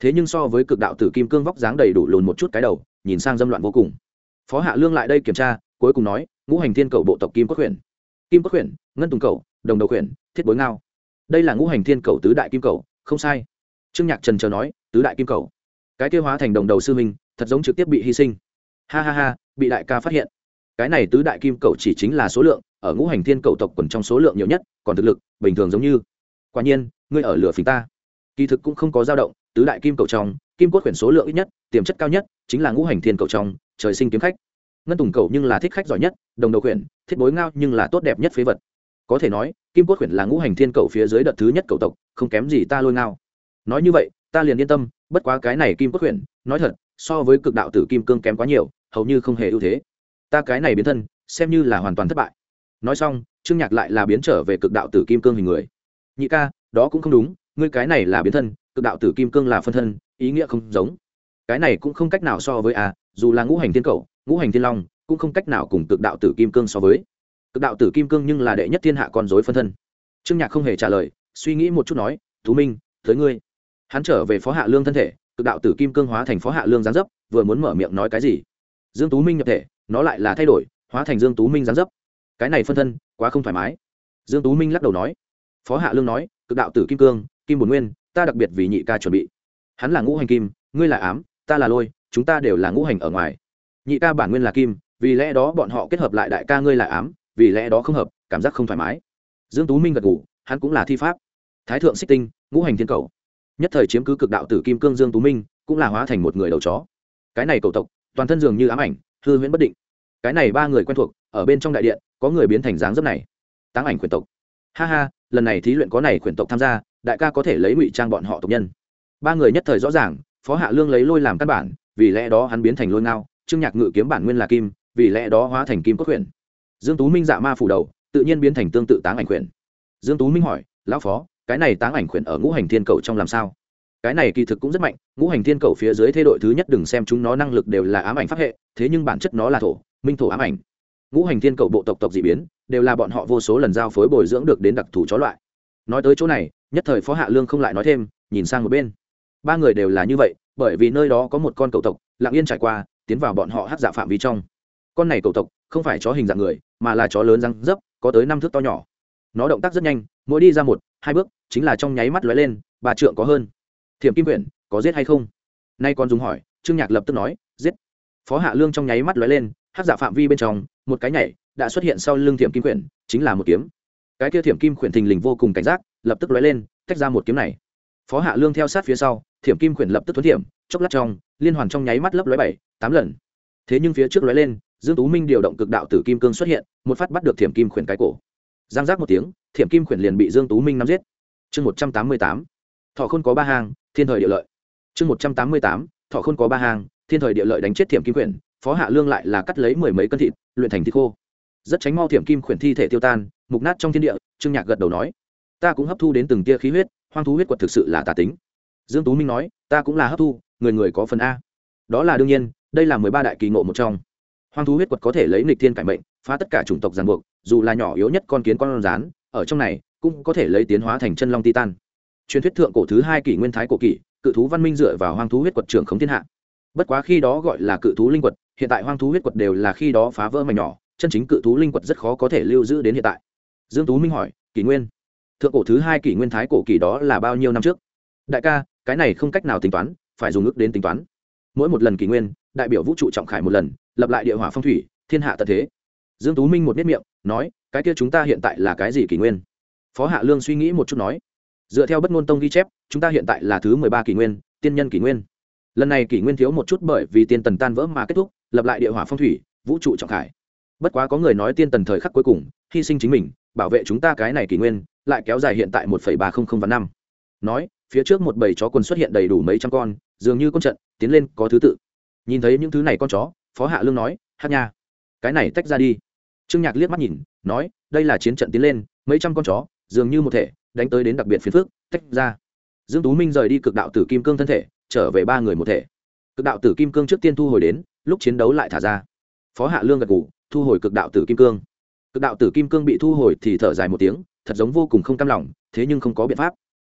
Thế nhưng so với cực đạo tử kim cương vóc dáng đầy đủ lùn một chút cái đầu, nhìn sang dâm loạn vô cùng. Phó hạ lương lại đây kiểm tra, cuối cùng nói, ngũ hành thiên cầu bộ tộc kim quốc huyền kim quốc huyền ngân tùng cầu, đồng đầu huyền thiết bối ngao. Đây là ngũ hành thiên cầu tứ đại kim cầu, không sai trương nhạc trần chờ nói, tứ đại kim cầu, cái tiêu hóa thành đồng đầu sư minh thật giống trực tiếp bị hy sinh. Ha ha ha, bị đại ca phát hiện. Cái này tứ đại kim cầu chỉ chính là số lượng, ở ngũ hành thiên cầu tộc quần trong số lượng nhiều nhất, còn thực lực, bình thường giống như. Quả nhiên, ngươi ở lửa phình ta. Kỳ thực cũng không có dao động, tứ đại kim cầu trong, kim cốt quyển số lượng ít nhất, tiềm chất cao nhất, chính là ngũ hành thiên cầu trong, trời sinh kiếm khách. Ngân tùng cầu nhưng là thích khách giỏi nhất, đồng đầu quyển, thiết bối ngao nhưng là tốt đẹp nhất phế vật. Có thể nói, kim cốt quyển là ngũ hành thiên cầu phía dưới đợt thứ nhất cầu tộc, không kém gì ta lôi ngao nói như vậy, ta liền yên tâm, bất quá cái này kim cốt huyện nói thật, so với cực đạo tử kim cương kém quá nhiều, hầu như không hề ưu thế. Ta cái này biến thân, xem như là hoàn toàn thất bại. Nói xong, trương nhạc lại là biến trở về cực đạo tử kim cương hình người. Nhị ca, đó cũng không đúng, ngươi cái này là biến thân, cực đạo tử kim cương là phân thân, ý nghĩa không giống. Cái này cũng không cách nào so với a, dù là ngũ hành thiên cầu, ngũ hành thiên long, cũng không cách nào cùng cực đạo tử kim cương so với. Cực đạo tử kim cương nhưng là đệ nhất thiên hạ con dối phân thân. Trương nhạc không hề trả lời, suy nghĩ một chút nói thú minh, tới ngươi hắn trở về phó hạ lương thân thể, cực đạo tử kim cương hóa thành phó hạ lương gián dấp, vừa muốn mở miệng nói cái gì? Dương tú minh nhập thể, nó lại là thay đổi, hóa thành dương tú minh gián dấp. Cái này phân thân, quá không thoải mái. Dương tú minh lắc đầu nói. Phó hạ lương nói, cực đạo tử kim cương, kim bồn nguyên, ta đặc biệt vì nhị ca chuẩn bị. Hắn là ngũ hành kim, ngươi là ám, ta là lôi, chúng ta đều là ngũ hành ở ngoài. Nhị ca bản nguyên là kim, vì lẽ đó bọn họ kết hợp lại đại ca ngươi là ám, vì lẽ đó không hợp, cảm giác không thoải mái. Dương tú minh gật gù, hắn cũng là thi pháp. Thái thượng xích tinh, ngũ hành thiên cầu nhất thời chiếm cứ cực đạo tử kim cương dương tú minh, cũng là hóa thành một người đầu chó. Cái này cầu tộc, toàn thân dường như ám ảnh, hư huyễn bất định. Cái này ba người quen thuộc, ở bên trong đại điện, có người biến thành dáng dấp này. Táng ảnh quyền tộc. Ha ha, lần này thí luyện có này quyền tộc tham gia, đại ca có thể lấy ngụy trang bọn họ tộc nhân. Ba người nhất thời rõ ràng, phó hạ lương lấy lôi làm căn bản, vì lẽ đó hắn biến thành lôi ngao, trương nhạc ngự kiếm bản nguyên là kim, vì lẽ đó hóa thành kim cốt quyển dương tú minh dạ ma phủ đầu, tự nhiên biến thành tương tự táng ảnh quyển dương tú minh hỏi, lão phó cái này táng ảnh quyển ở ngũ hành thiên cầu trong làm sao? Cái này kỳ thực cũng rất mạnh, ngũ hành thiên cầu phía dưới thế đội thứ nhất đừng xem chúng nó năng lực đều là ám ảnh pháp hệ, thế nhưng bản chất nó là thổ, minh thổ ám ảnh. Ngũ hành thiên cầu bộ tộc tộc dị biến, đều là bọn họ vô số lần giao phối bồi dưỡng được đến đặc thù chó loại. Nói tới chỗ này, nhất thời phó hạ lương không lại nói thêm, nhìn sang một bên. Ba người đều là như vậy, bởi vì nơi đó có một con cầu tộc lặng yên trải qua, tiến vào bọn họ hát dạ phạm vi trong. Con này cầu tộc, không phải chó hình dạng người, mà là chó lớn răng dấp, có tới năm thước to nhỏ. Nó động tác rất nhanh mỗi đi ra một, hai bước, chính là trong nháy mắt lóe lên, bà trượng có hơn. Thiểm kim quyển, có giết hay không? Nay còn dùng hỏi, trương nhạc lập tức nói, giết. Phó hạ lương trong nháy mắt lóe lên, hát giả phạm vi bên trong, một cái nhảy, đã xuất hiện sau lưng thiểm kim quyển, chính là một kiếm. Cái kia thiểm kim quyển thình lình vô cùng cảnh giác, lập tức lóe lên, tách ra một kiếm này. Phó hạ lương theo sát phía sau, thiểm kim quyển lập tức thuấn thiểm, chốc lát trong, liên hoàn trong nháy mắt lấp lóe bảy, tám lần. Thế nhưng phía trước lóe lên, dương tú minh điều động cực đạo tử kim cương xuất hiện, một phát bắt được thiểm kim quyển cái cổ giang giác một tiếng, thiểm kim quyển liền bị dương tú minh nắm giết. Chương một trăm tám mươi tám, thọ khôn có ba hàng thiên thời địa lợi. Chương một trăm tám mươi tám, thọ khôn có ba hàng thiên thời địa lợi đánh chết thiểm kim quyển phó hạ lương lại là cắt lấy mười mấy cân thịt, luyện thành thịt khô. Rất tránh mau thiểm kim khuyển thi thể tiêu tan, mục nát trong thiên địa, trương nhạc gật đầu nói, ta cũng hấp thu đến từng tia khí huyết, hoang thú huyết quật thực sự là tà tính. Dương tú minh nói, ta cũng là hấp thu, người người có phần a. Đó là đương nhiên, đây là mười ba đại kỳ ngộ một trong. Hoang thú huyết quật có thể lấy nghịch thiên cải mệnh, phá tất cả chủng tộc giàn buộc dù là nhỏ yếu nhất con kiến con rán, ở trong này, cũng có thể lấy tiến hóa thành chân long titan. Truyền thuyết thượng cổ thứ hai kỷ nguyên thái cổ kỷ, cự thú văn minh dựa vào hoang thú huyết quật trưởng khống thiên hạ. Bất quá khi đó gọi là cự thú linh quật, hiện tại hoang thú huyết quật đều là khi đó phá vỡ mảnh nhỏ, chân chính cự thú linh quật rất khó có thể lưu giữ đến hiện tại. Dương tú minh hỏi, kỷ nguyên? Thượng cổ thứ hai kỷ nguyên thái cổ kỷ đó là bao nhiêu năm trước? Đại ca, cái này không cách nào tính toán, phải dùng ước đến tính toán. Mỗi một lần kỷ nguyên, đại biểu vũ trụ trọng khải một lần, lập lại địa hỏa phong thủy, thiên hạ tận thế. Dương tú minh một biết miệng nói, cái kia chúng ta hiện tại là cái gì kỷ nguyên? Phó hạ lương suy nghĩ một chút nói, dựa theo bất ngôn tông ghi chép, chúng ta hiện tại là thứ mười ba kỷ nguyên, tiên nhân kỷ nguyên. Lần này kỷ nguyên thiếu một chút bởi vì tiên tần tan vỡ mà kết thúc, lập lại địa hỏa phong thủy, vũ trụ trọng khải. Bất quá có người nói tiên tần thời khắc cuối cùng, hy sinh chính mình, bảo vệ chúng ta cái này kỷ nguyên, lại kéo dài hiện tại một ba không không và năm. Nói, phía trước một bầy chó quần xuất hiện đầy đủ mấy trăm con, dường như con trận, tiến lên có thứ tự. Nhìn thấy những thứ này con chó, phó hạ lương nói hát nha, cái này tách ra đi trương nhạc liếc mắt nhìn nói đây là chiến trận tiến lên mấy trăm con chó dường như một thể đánh tới đến đặc biệt phiền phước tách ra. Dương tú minh rời đi cực đạo tử kim cương thân thể trở về ba người một thể. Cực đạo tử kim cương trước tiên thu hồi đến lúc chiến đấu lại thả ra. Phó hạ lương gật gù, thu hồi cực đạo tử kim cương. Cực đạo tử kim cương bị thu hồi thì thở dài một tiếng thật giống vô cùng không cam lòng thế nhưng không có biện pháp.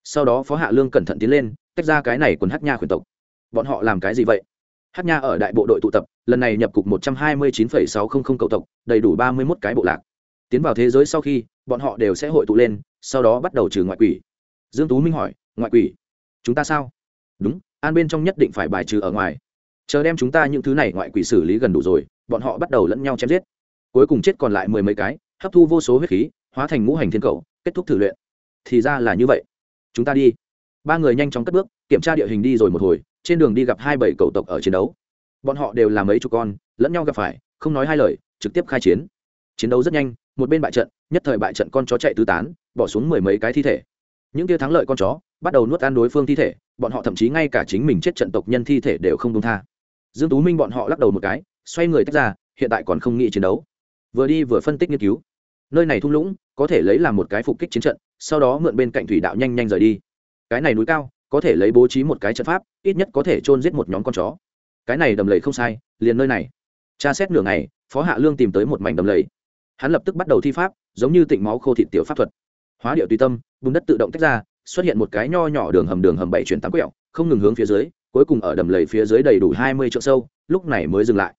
Sau đó phó hạ lương cẩn thận tiến lên tách ra cái này quần hát nha khuyển tộc. Bọn họ làm cái gì vậy? Hát nha ở đại bộ đội tụ tập, lần này nhập cục một trăm hai mươi chín sáu trăm linh cầu tộc, đầy đủ ba mươi một cái bộ lạc. Tiến vào thế giới sau khi, bọn họ đều sẽ hội tụ lên, sau đó bắt đầu trừ ngoại quỷ. Dương tú minh hỏi, ngoại quỷ? Chúng ta sao? Đúng, an bên trong nhất định phải bài trừ ở ngoài. Chờ đem chúng ta những thứ này ngoại quỷ xử lý gần đủ rồi, bọn họ bắt đầu lẫn nhau chém giết. Cuối cùng chết còn lại mười mấy cái, hấp thu vô số huyết khí, hóa thành ngũ hành thiên cầu, kết thúc thử luyện. Thì ra là như vậy. Chúng ta đi. Ba người nhanh chóng cất bước, kiểm tra địa hình đi rồi một hồi trên đường đi gặp hai bảy cầu tộc ở chiến đấu. Bọn họ đều là mấy chục con, lẫn nhau gặp phải, không nói hai lời, trực tiếp khai chiến. Chiến đấu rất nhanh, một bên bại trận, nhất thời bại trận con chó chạy tứ tán, bỏ xuống mười mấy cái thi thể. Những kia thắng lợi con chó, bắt đầu nuốt ăn đối phương thi thể, bọn họ thậm chí ngay cả chính mình chết trận tộc nhân thi thể đều không đông tha. Dương tú minh bọn họ lắc đầu một cái, xoay người tách ra, hiện tại còn không nghĩ chiến đấu. Vừa đi vừa phân tích nghiên cứu. Nơi này thung lũng, có thể lấy làm một cái phục kích chiến trận, sau đó mượn bên cạnh thủy đạo nhanh nhanh rời đi. Cái này núi cao có thể lấy bố trí một cái trận pháp, ít nhất có thể chôn giết một nhóm con chó. Cái này đầm lầy không sai, liền nơi này. Tra xét nửa ngày, phó hạ lương tìm tới một mảnh đầm lầy. Hắn lập tức bắt đầu thi pháp, giống như tịnh máu khô thịt tiểu pháp thuật. Hóa điệu tùy tâm, bùn đất tự động tách ra, xuất hiện một cái nho nhỏ đường hầm đường hầm bảy chuyển tám quẹo, không ngừng hướng phía dưới, cuối cùng ở đầm lầy phía dưới đầy đủ hai mươi triệu sâu, lúc này mới dừng lại.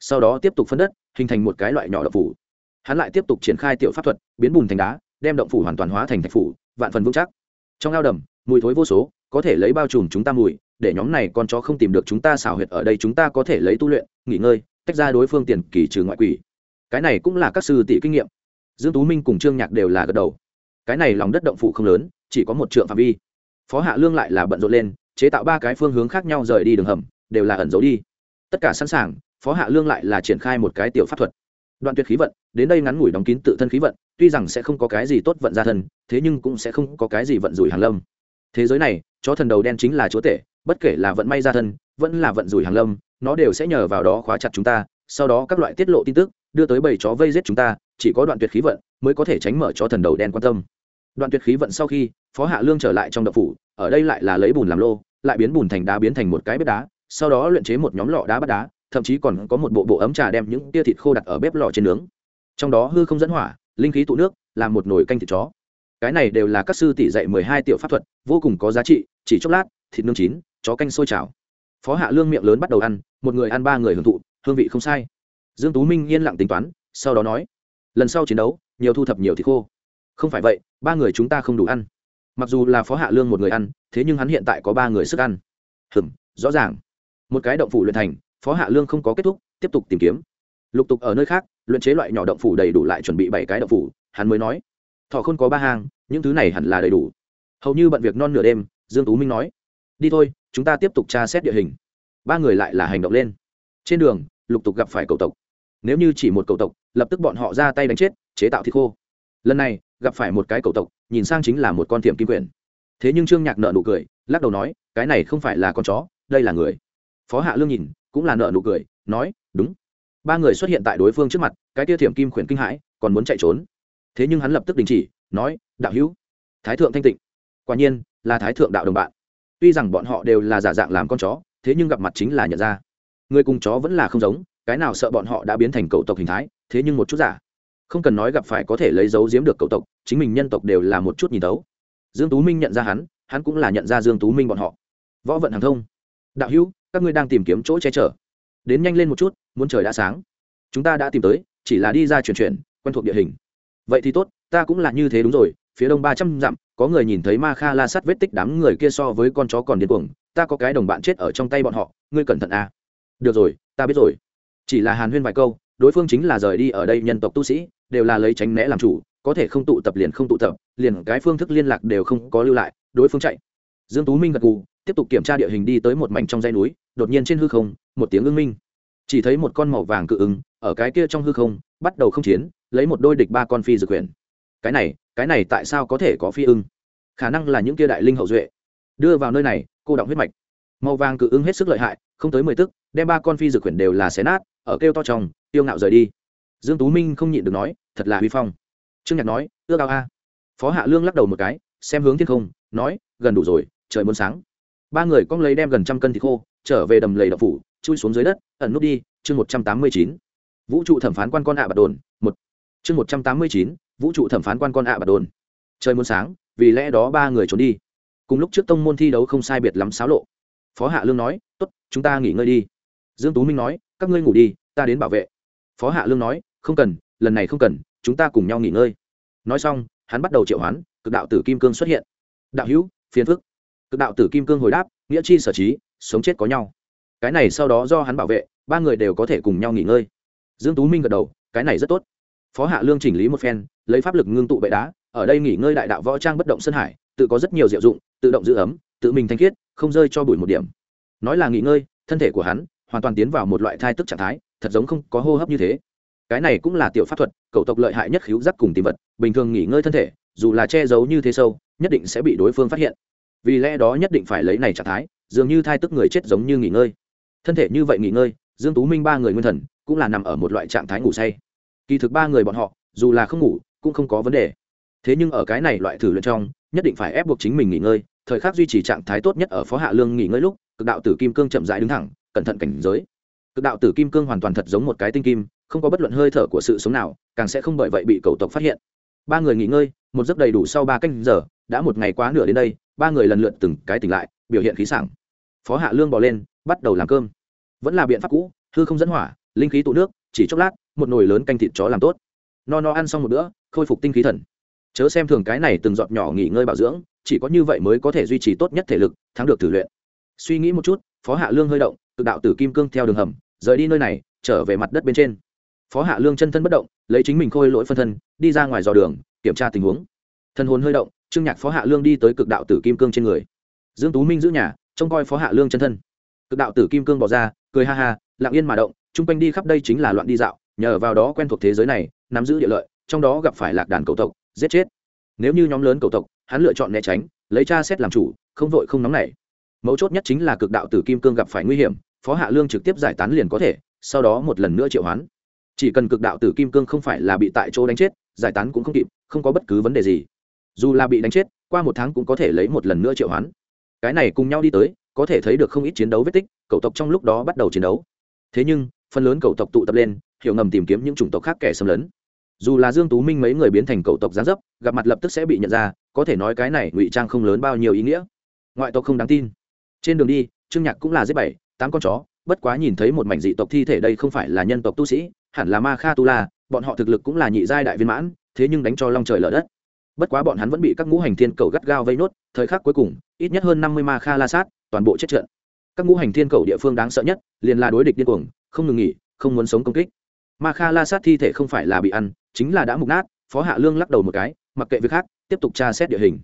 Sau đó tiếp tục phân đất, hình thành một cái loại nhỏ động phủ. Hắn lại tiếp tục triển khai tiểu pháp thuật, biến bùn thành đá, đem động phủ hoàn toàn hóa thành thạch phủ, vạn phần vững chắc. Trong ao đầm mùi thối vô số, có thể lấy bao trùm chúng ta mùi, để nhóm này con chó không tìm được chúng ta xào huyệt ở đây chúng ta có thể lấy tu luyện, nghỉ ngơi, tách ra đối phương tiền kỳ trừ ngoại quỷ. Cái này cũng là các sư tỷ kinh nghiệm. Dương tú minh cùng trương nhạc đều là gật đầu. Cái này lòng đất động phủ không lớn, chỉ có một trượng phạm vi. Phó hạ lương lại là bận rộn lên, chế tạo ba cái phương hướng khác nhau rời đi đường hầm, đều là ẩn giấu đi. Tất cả sẵn sàng, phó hạ lương lại là triển khai một cái tiểu pháp thuật. Đoạn tuyệt khí vận, đến đây ngắn ngủi đóng kín tự thân khí vận, tuy rằng sẽ không có cái gì tốt vận ra thân, thế nhưng cũng sẽ không có cái gì vận rủi hàng lâm thế giới này, chó thần đầu đen chính là chúa tể, bất kể là vận may ra thân, vẫn là vận rủi hàng lâm, nó đều sẽ nhờ vào đó khóa chặt chúng ta, sau đó các loại tiết lộ tin tức, đưa tới bầy chó vây giết chúng ta, chỉ có đoạn tuyệt khí vận mới có thể tránh mở cho thần đầu đen quan tâm. Đoạn tuyệt khí vận sau khi, phó hạ lương trở lại trong đập phủ, ở đây lại là lấy bùn làm lô, lại biến bùn thành đá biến thành một cái bếp đá, sau đó luyện chế một nhóm lọ đá bắt đá, thậm chí còn có một bộ bộ ấm trà đem những tia thịt khô đặt ở bếp lò trên nướng. Trong đó hư không dẫn hỏa, linh khí tụ nước, làm một nồi canh thịt chó cái này đều là các sư tỷ dạy mười hai tiểu pháp thuật, vô cùng có giá trị, chỉ chốc lát, thịt nướng chín, chó canh sôi chảo. Phó hạ lương miệng lớn bắt đầu ăn, một người ăn ba người hưởng thụ, hương vị không sai. Dương tú minh yên lặng tính toán, sau đó nói, lần sau chiến đấu, nhiều thu thập nhiều thịt khô. Không phải vậy, ba người chúng ta không đủ ăn. Mặc dù là phó hạ lương một người ăn, thế nhưng hắn hiện tại có ba người sức ăn. Hừm, rõ ràng. Một cái động phủ luyện thành, phó hạ lương không có kết thúc, tiếp tục tìm kiếm. Lục tục ở nơi khác, luyện chế loại nhỏ động phủ đầy đủ lại chuẩn bị bảy cái động phủ, hắn mới nói thọ không có ba hang, những thứ này hẳn là đầy đủ. Hầu như bận việc non nửa đêm, dương tú minh nói, đi thôi, chúng ta tiếp tục tra xét địa hình. Ba người lại là hành động lên. Trên đường, lục tục gặp phải cầu tộc. Nếu như chỉ một cầu tộc, lập tức bọn họ ra tay đánh chết, chế tạo thịt khô. Lần này, gặp phải một cái cầu tộc, nhìn sang chính là một con thiểm kim quyển. Thế nhưng trương nhạc nợ nụ cười, lắc đầu nói, cái này không phải là con chó, đây là người. Phó hạ lương nhìn, cũng là nợ nụ cười, nói, đúng. Ba người xuất hiện tại đối phương trước mặt, cái tia thiểm kim khuyển kinh hãi, còn muốn chạy trốn thế nhưng hắn lập tức đình chỉ, nói, đạo hữu, thái thượng thanh tịnh. Quả nhiên, là thái thượng đạo đồng bạn. Tuy rằng bọn họ đều là giả dạng làm con chó, thế nhưng gặp mặt chính là nhận ra. Người cùng chó vẫn là không giống, cái nào sợ bọn họ đã biến thành cầu tộc hình thái, thế nhưng một chút giả. Không cần nói gặp phải có thể lấy dấu giếm được cầu tộc, chính mình nhân tộc đều là một chút nhìn tấu dương tú minh nhận ra hắn hắn cũng là nhận ra dương tú minh bọn họ. Võ vận hàng thông. Đạo hữu, các ngươi đang tìm kiếm chỗ che chở. Đến nhanh lên một chút, muốn trời đã sáng. Chúng ta đã tìm tới, chỉ là đi ra chuyển chuyển, quen thuộc địa hình vậy thì tốt, ta cũng là như thế đúng rồi, phía đông ba trăm dặm, có người nhìn thấy ma kha la sắt vết tích đám người kia so với con chó còn điên cuồng, ta có cái đồng bạn chết ở trong tay bọn họ, ngươi cẩn thận à. được rồi, ta biết rồi. Chỉ là hàn huyên vài câu, đối phương chính là rời đi ở đây nhân tộc tu sĩ, đều là lấy tránh né làm chủ, có thể không tụ tập liền không tụ tập, liền cái phương thức liên lạc đều không có lưu lại, đối phương chạy. Dương tú minh gật gù, tiếp tục kiểm tra địa hình đi tới một mảnh trong dãy núi, đột nhiên trên hư không, một tiếng ưng minh. Chỉ thấy một con màu vàng cự ứng, ở cái kia trong hư không, bắt đầu không chiến lấy một đôi địch ba con phi dược quyển cái này cái này tại sao có thể có phi ưng? Khả năng là những kia đại linh hậu duệ. Đưa vào nơi này, cô động huyết mạch. Màu vàng cự ứng hết sức lợi hại, không tới mười tức, đem ba con phi dược quyển đều là xé nát, ở kêu to trong, tiêu ngạo rời đi. Dương tú minh không nhịn được nói, thật là huy phong. Trương nhạc nói, ước ao a. Phó hạ lương lắc đầu một cái, xem hướng thiên không, nói, gần đủ rồi, trời muốn sáng. Ba người cong lấy đem gần trăm cân thịt khô, trở về đầm lầy đậu phủ, chui xuống dưới đất, ẩn nút đi, chương một trăm tám mươi chín. Vũ trụ thẩm phán quan con ạ bạt đồn, một chương một trăm tám mươi chín, vũ trụ thẩm phán quan con ạ bà đồn. Trời muốn sáng, vì lẽ đó ba người trốn đi. Cùng lúc trước tông môn thi đấu không sai biệt lắm xáo lộ. Phó hạ lương nói, tốt, chúng ta nghỉ ngơi đi. Dương tú minh nói, các ngươi ngủ đi, ta đến bảo vệ. Phó hạ lương nói, không cần, lần này không cần, chúng ta cùng nhau nghỉ ngơi. Nói xong, hắn bắt đầu triệu hoán, cực đạo tử kim cương xuất hiện. Đạo hữu, phiền phức. Cực đạo tử kim cương hồi đáp, nghĩa chi sở trí, sống chết có nhau. Cái này sau đó do hắn bảo vệ, ba người đều có thể cùng nhau nghỉ ngơi. Dương tú minh gật đầu, cái này rất tốt phó hạ lương chỉnh lý một phen, lấy pháp lực ngưng tụ bệ đá, ở đây nghỉ ngơi đại đạo võ trang bất động sân hải, tự có rất nhiều diệu dụng, tự động giữ ấm, tự mình thanh khiết, không rơi cho bụi một điểm. Nói là nghỉ ngơi, thân thể của hắn hoàn toàn tiến vào một loại thai tức trạng thái, thật giống không có hô hấp như thế. Cái này cũng là tiểu pháp thuật cầu tộc lợi hại nhất khiếu giác cùng tìm vật, bình thường nghỉ ngơi thân thể, dù là che giấu như thế sâu, nhất định sẽ bị đối phương phát hiện. Vì lẽ đó nhất định phải lấy này trạng thái, dường như thai tức người chết giống như nghỉ ngơi. Thân thể như vậy nghỉ ngơi, dương tú minh ba người nguyên thần, cũng là nằm ở một loại trạng thái ngủ say kỳ thực ba người bọn họ, dù là không ngủ, cũng không có vấn đề. Thế nhưng ở cái này loại thử luyện trong, nhất định phải ép buộc chính mình nghỉ ngơi, thời khắc duy trì trạng thái tốt nhất ở phó hạ lương nghỉ ngơi lúc, cực đạo tử kim cương chậm rãi đứng thẳng, cẩn thận cảnh giới. Cực đạo tử kim cương hoàn toàn thật giống một cái tinh kim, không có bất luận hơi thở của sự sống nào, càng sẽ không bởi vậy bị cầu tộc phát hiện. Ba người nghỉ ngơi, một giấc đầy đủ sau ba canh giờ, đã một ngày quá nửa đến đây, ba người lần lượt từng cái tỉnh lại, biểu hiện khí sảng. Phó hạ lương bỏ lên, bắt đầu làm cơm. Vẫn là biện pháp cũ, hư không dẫn hỏa, linh khí tụ nước chỉ chốc lát, một nồi lớn canh thịt chó làm tốt. No no, ăn xong một bữa, khôi phục tinh khí thần. Chớ xem thường cái này từng giọt nhỏ nghỉ ngơi bảo dưỡng, chỉ có như vậy mới có thể duy trì tốt nhất thể lực, thắng được thử luyện. Suy nghĩ một chút, phó hạ lương hơi động, tự đạo tử kim cương theo đường hầm, rời đi nơi này, trở về mặt đất bên trên. Phó hạ lương chân thân bất động, lấy chính mình khôi lỗi phân thân, đi ra ngoài dò đường, kiểm tra tình huống. Thân hồn hơi động, trương nhạc phó hạ lương đi tới cực đạo tử kim cương trên người. Dương tú minh giữ nhà, trông coi phó hạ lương chân thân. Cực đạo tử kim cương bỏ ra, cười ha ha, lặng yên mà động chung quanh đi khắp đây chính là loạn đi dạo, nhờ vào đó quen thuộc thế giới này, nắm giữ địa lợi, trong đó gặp phải lạc đàn cầu tộc, giết chết. Nếu như nhóm lớn cầu tộc, hắn lựa chọn né tránh, lấy cha xét làm chủ, không vội không nóng nảy. Mấu chốt nhất chính là cực đạo tử kim cương gặp phải nguy hiểm, phó hạ lương trực tiếp giải tán liền có thể, sau đó một lần nữa triệu hoán. Chỉ cần cực đạo tử kim cương không phải là bị tại chỗ đánh chết, giải tán cũng không kịp, không có bất cứ vấn đề gì. Dù là bị đánh chết, qua một tháng cũng có thể lấy một lần nữa triệu hoán. Cái này cùng nhau đi tới, có thể thấy được không ít chiến đấu vết tích cậu tộc trong lúc đó bắt đầu chiến đấu. Thế nhưng phần lớn cầu tộc tụ tập lên, hiểu ngầm tìm kiếm những chủng tộc khác kẻ xâm lấn. Dù là dương tú minh mấy người biến thành cầu tộc gián dấp, gặp mặt lập tức sẽ bị nhận ra, có thể nói cái này ngụy trang không lớn bao nhiêu ý nghĩa. Ngoại tộc không đáng tin. Trên đường đi, trương nhạc cũng là giết bảy, tám con chó, bất quá nhìn thấy một mảnh dị tộc thi thể đây không phải là nhân tộc tu sĩ, hẳn là ma kha tu la, bọn họ thực lực cũng là nhị giai đại viên mãn, thế nhưng đánh cho long trời lở đất. Bất quá bọn hắn vẫn bị các ngũ hành thiên cầu gắt gao vây nốt, thời khắc cuối cùng, ít nhất hơn năm mươi ma kha la sát, toàn bộ chết trận. Các ngũ hành thiên cầu địa phương đáng sợ nhất, liền là đối địch điên cuồng không ngừng nghỉ, không muốn sống công kích. Ma kha la sát thi thể không phải là bị ăn, chính là đã mục nát, phó hạ lương lắc đầu một cái, mặc kệ việc khác, tiếp tục tra xét địa hình.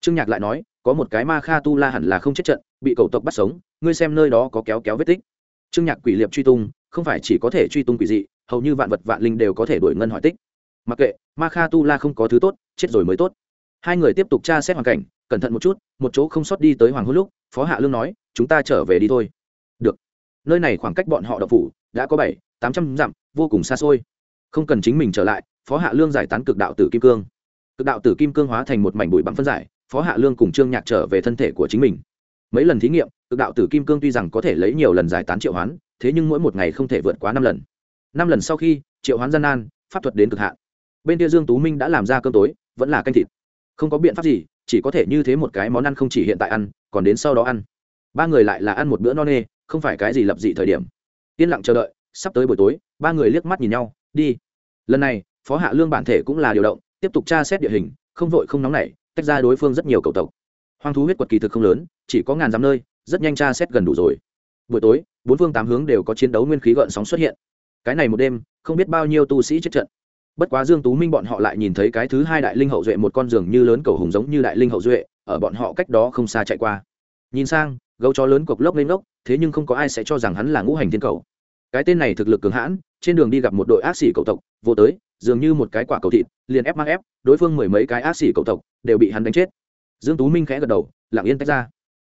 Trương nhạc lại nói, có một cái ma kha tu la hẳn là không chết trận, bị cầu tộc bắt sống, ngươi xem nơi đó có kéo kéo vết tích. Trương nhạc quỷ liệp truy tung, không phải chỉ có thể truy tung quỷ dị, hầu như vạn vật vạn linh đều có thể đuổi ngân hỏi tích. Mặc kệ, ma kha tu la không có thứ tốt, chết rồi mới tốt. Hai người tiếp tục tra xét hoàn cảnh, cẩn thận một chút, một chỗ không sót đi tới hoàng hôn lúc, phó hạ lương nói, chúng ta trở về đi thôi nơi này khoảng cách bọn họ đậu phủ đã có bảy, tám trăm dặm, vô cùng xa xôi. Không cần chính mình trở lại, phó hạ lương giải tán cực đạo tử kim cương. Cực đạo tử kim cương hóa thành một mảnh bụi bặm phân giải, phó hạ lương cùng trương nhạc trở về thân thể của chính mình. Mấy lần thí nghiệm, cực đạo tử kim cương tuy rằng có thể lấy nhiều lần giải tán triệu hoán, thế nhưng mỗi một ngày không thể vượt quá năm lần. Năm lần sau khi, triệu hoán gian nan, pháp thuật đến cực hạn. Bên kia dương tú minh đã làm ra cơm tối, vẫn là canh thịt. Không có biện pháp gì, chỉ có thể như thế một cái món ăn không chỉ hiện tại ăn, còn đến sau đó ăn. Ba người lại là ăn một bữa no nê không phải cái gì lập dị thời điểm. Yên lặng chờ đợi, sắp tới buổi tối, ba người liếc mắt nhìn nhau, đi. Lần này, phó hạ lương bản thể cũng là điều động, tiếp tục tra xét địa hình, không vội không nóng nảy, tách ra đối phương rất nhiều cầu tộc. Hoang thú huyết quật kỳ thực không lớn, chỉ có ngàn dặm nơi, rất nhanh tra xét gần đủ rồi. Buổi tối, bốn phương tám hướng đều có chiến đấu nguyên khí gợn sóng xuất hiện. Cái này một đêm, không biết bao nhiêu tu sĩ chết trận. Bất quá dương tú minh bọn họ lại nhìn thấy cái thứ hai đại linh hậu duệ một con giường như lớn cầu hùng giống như đại linh hậu duệ, ở bọn họ cách đó không xa chạy qua. Nhìn sang, gấu chó lớn cục lốc lên lốc thế nhưng không có ai sẽ cho rằng hắn là ngũ hành thiên cầu. Cái tên này thực lực cường hãn, trên đường đi gặp một đội ác sĩ cầu tộc, vô tới, dường như một cái quả cầu thịt, liền ép mang ép, đối phương mười mấy cái ác sĩ cầu tộc đều bị hắn đánh chết. Dương tú minh khẽ gật đầu, lặng yên tách ra.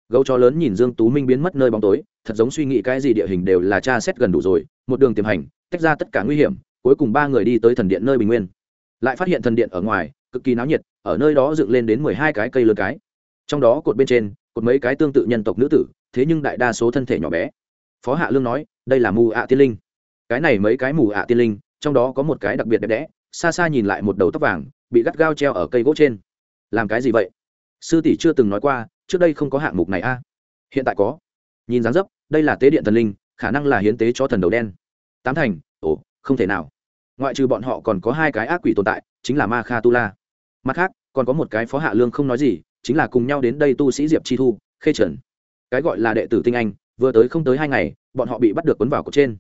Gấu chó lớn nhìn dương tú minh biến mất nơi bóng tối, thật giống suy nghĩ cái gì địa hình đều là tra xét gần đủ rồi, một đường tiềm hành, tách ra tất cả nguy hiểm, cuối cùng ba người đi tới thần điện nơi bình nguyên. Lại phát hiện thần điện ở ngoài, cực kỳ náo nhiệt, ở nơi đó dựng lên đến mười hai cái cây lớn cái. Trong đó cột bên trên, cột mấy cái tương tự nhân tộc nữ tử thế nhưng đại đa số thân thể nhỏ bé. Phó hạ lương nói, đây là mù ạ tiên linh. Cái này mấy cái mù ạ tiên linh, trong đó có một cái đặc biệt đẹp đẽ, xa xa nhìn lại một đầu tóc vàng, bị gắt gao treo ở cây gỗ trên. Làm cái gì vậy? Sư tỷ chưa từng nói qua, trước đây không có hạng mục này a. Hiện tại có. Nhìn dáng dấp, đây là tế điện thần linh, khả năng là hiến tế cho thần đầu đen. Tám thành, ồ, không thể nào. Ngoại trừ bọn họ còn có hai cái ác quỷ tồn tại, chính là ma kha tu la. Mặt khác, còn có một cái phó hạ lương không nói gì, chính là cùng nhau đến đây tu sĩ diệp chi thu, khê trần cái gọi là đệ tử tinh anh, vừa tới không tới hai ngày, bọn họ bị bắt được cuốn vào cột trên.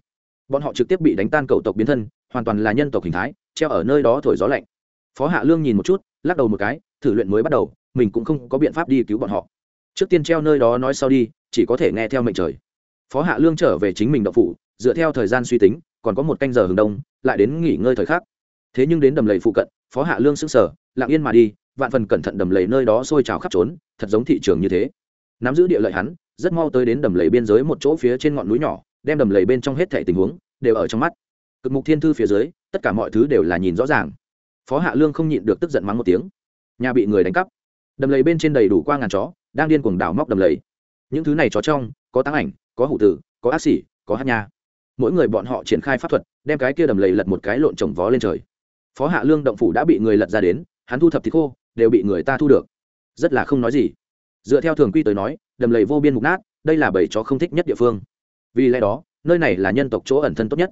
Bọn họ trực tiếp bị đánh tan cầu tộc biến thân, hoàn toàn là nhân tộc hình thái, treo ở nơi đó thổi gió lạnh. Phó hạ lương nhìn một chút, lắc đầu một cái, thử luyện mới bắt đầu, mình cũng không có biện pháp đi cứu bọn họ. Trước tiên treo nơi đó nói sau đi, chỉ có thể nghe theo mệnh trời. Phó hạ lương trở về chính mình đậu phủ, dựa theo thời gian suy tính, còn có một canh giờ hừng đông, lại đến nghỉ ngơi thời khắc. Thế nhưng đến đầm lầy phụ cận, phó hạ lương sững sờ, lặng yên mà đi, vạn phần cẩn thận đầm lầy nơi đó sôi trào khắp trốn, thật giống thị trường như thế nắm giữ địa lợi hắn, rất mau tới đến đầm lầy biên giới một chỗ phía trên ngọn núi nhỏ, đem đầm lầy bên trong hết thảy tình huống đều ở trong mắt. Cực mục thiên thư phía dưới, tất cả mọi thứ đều là nhìn rõ ràng. Phó hạ lương không nhịn được tức giận mắng một tiếng. Nhà bị người đánh cắp. Đầm lầy bên trên đầy đủ qua ngàn chó, đang điên cuồng đào móc đầm lầy. Những thứ này chó trong, có tăng ảnh, có hủ tử, có ác xỉ có hát nha. Mỗi người bọn họ triển khai pháp thuật, đem cái kia đầm lầy lật một cái lộn trồng vó lên trời. Phó hạ lương động phủ đã bị người lật ra đến, hắn thu thập thì khô, đều bị người ta thu được. Rất là không nói gì dựa theo thường quy tới nói, đầm lầy vô biên mục nát, đây là bầy chó không thích nhất địa phương. Vì lẽ đó, nơi này là nhân tộc chỗ ẩn thân tốt nhất.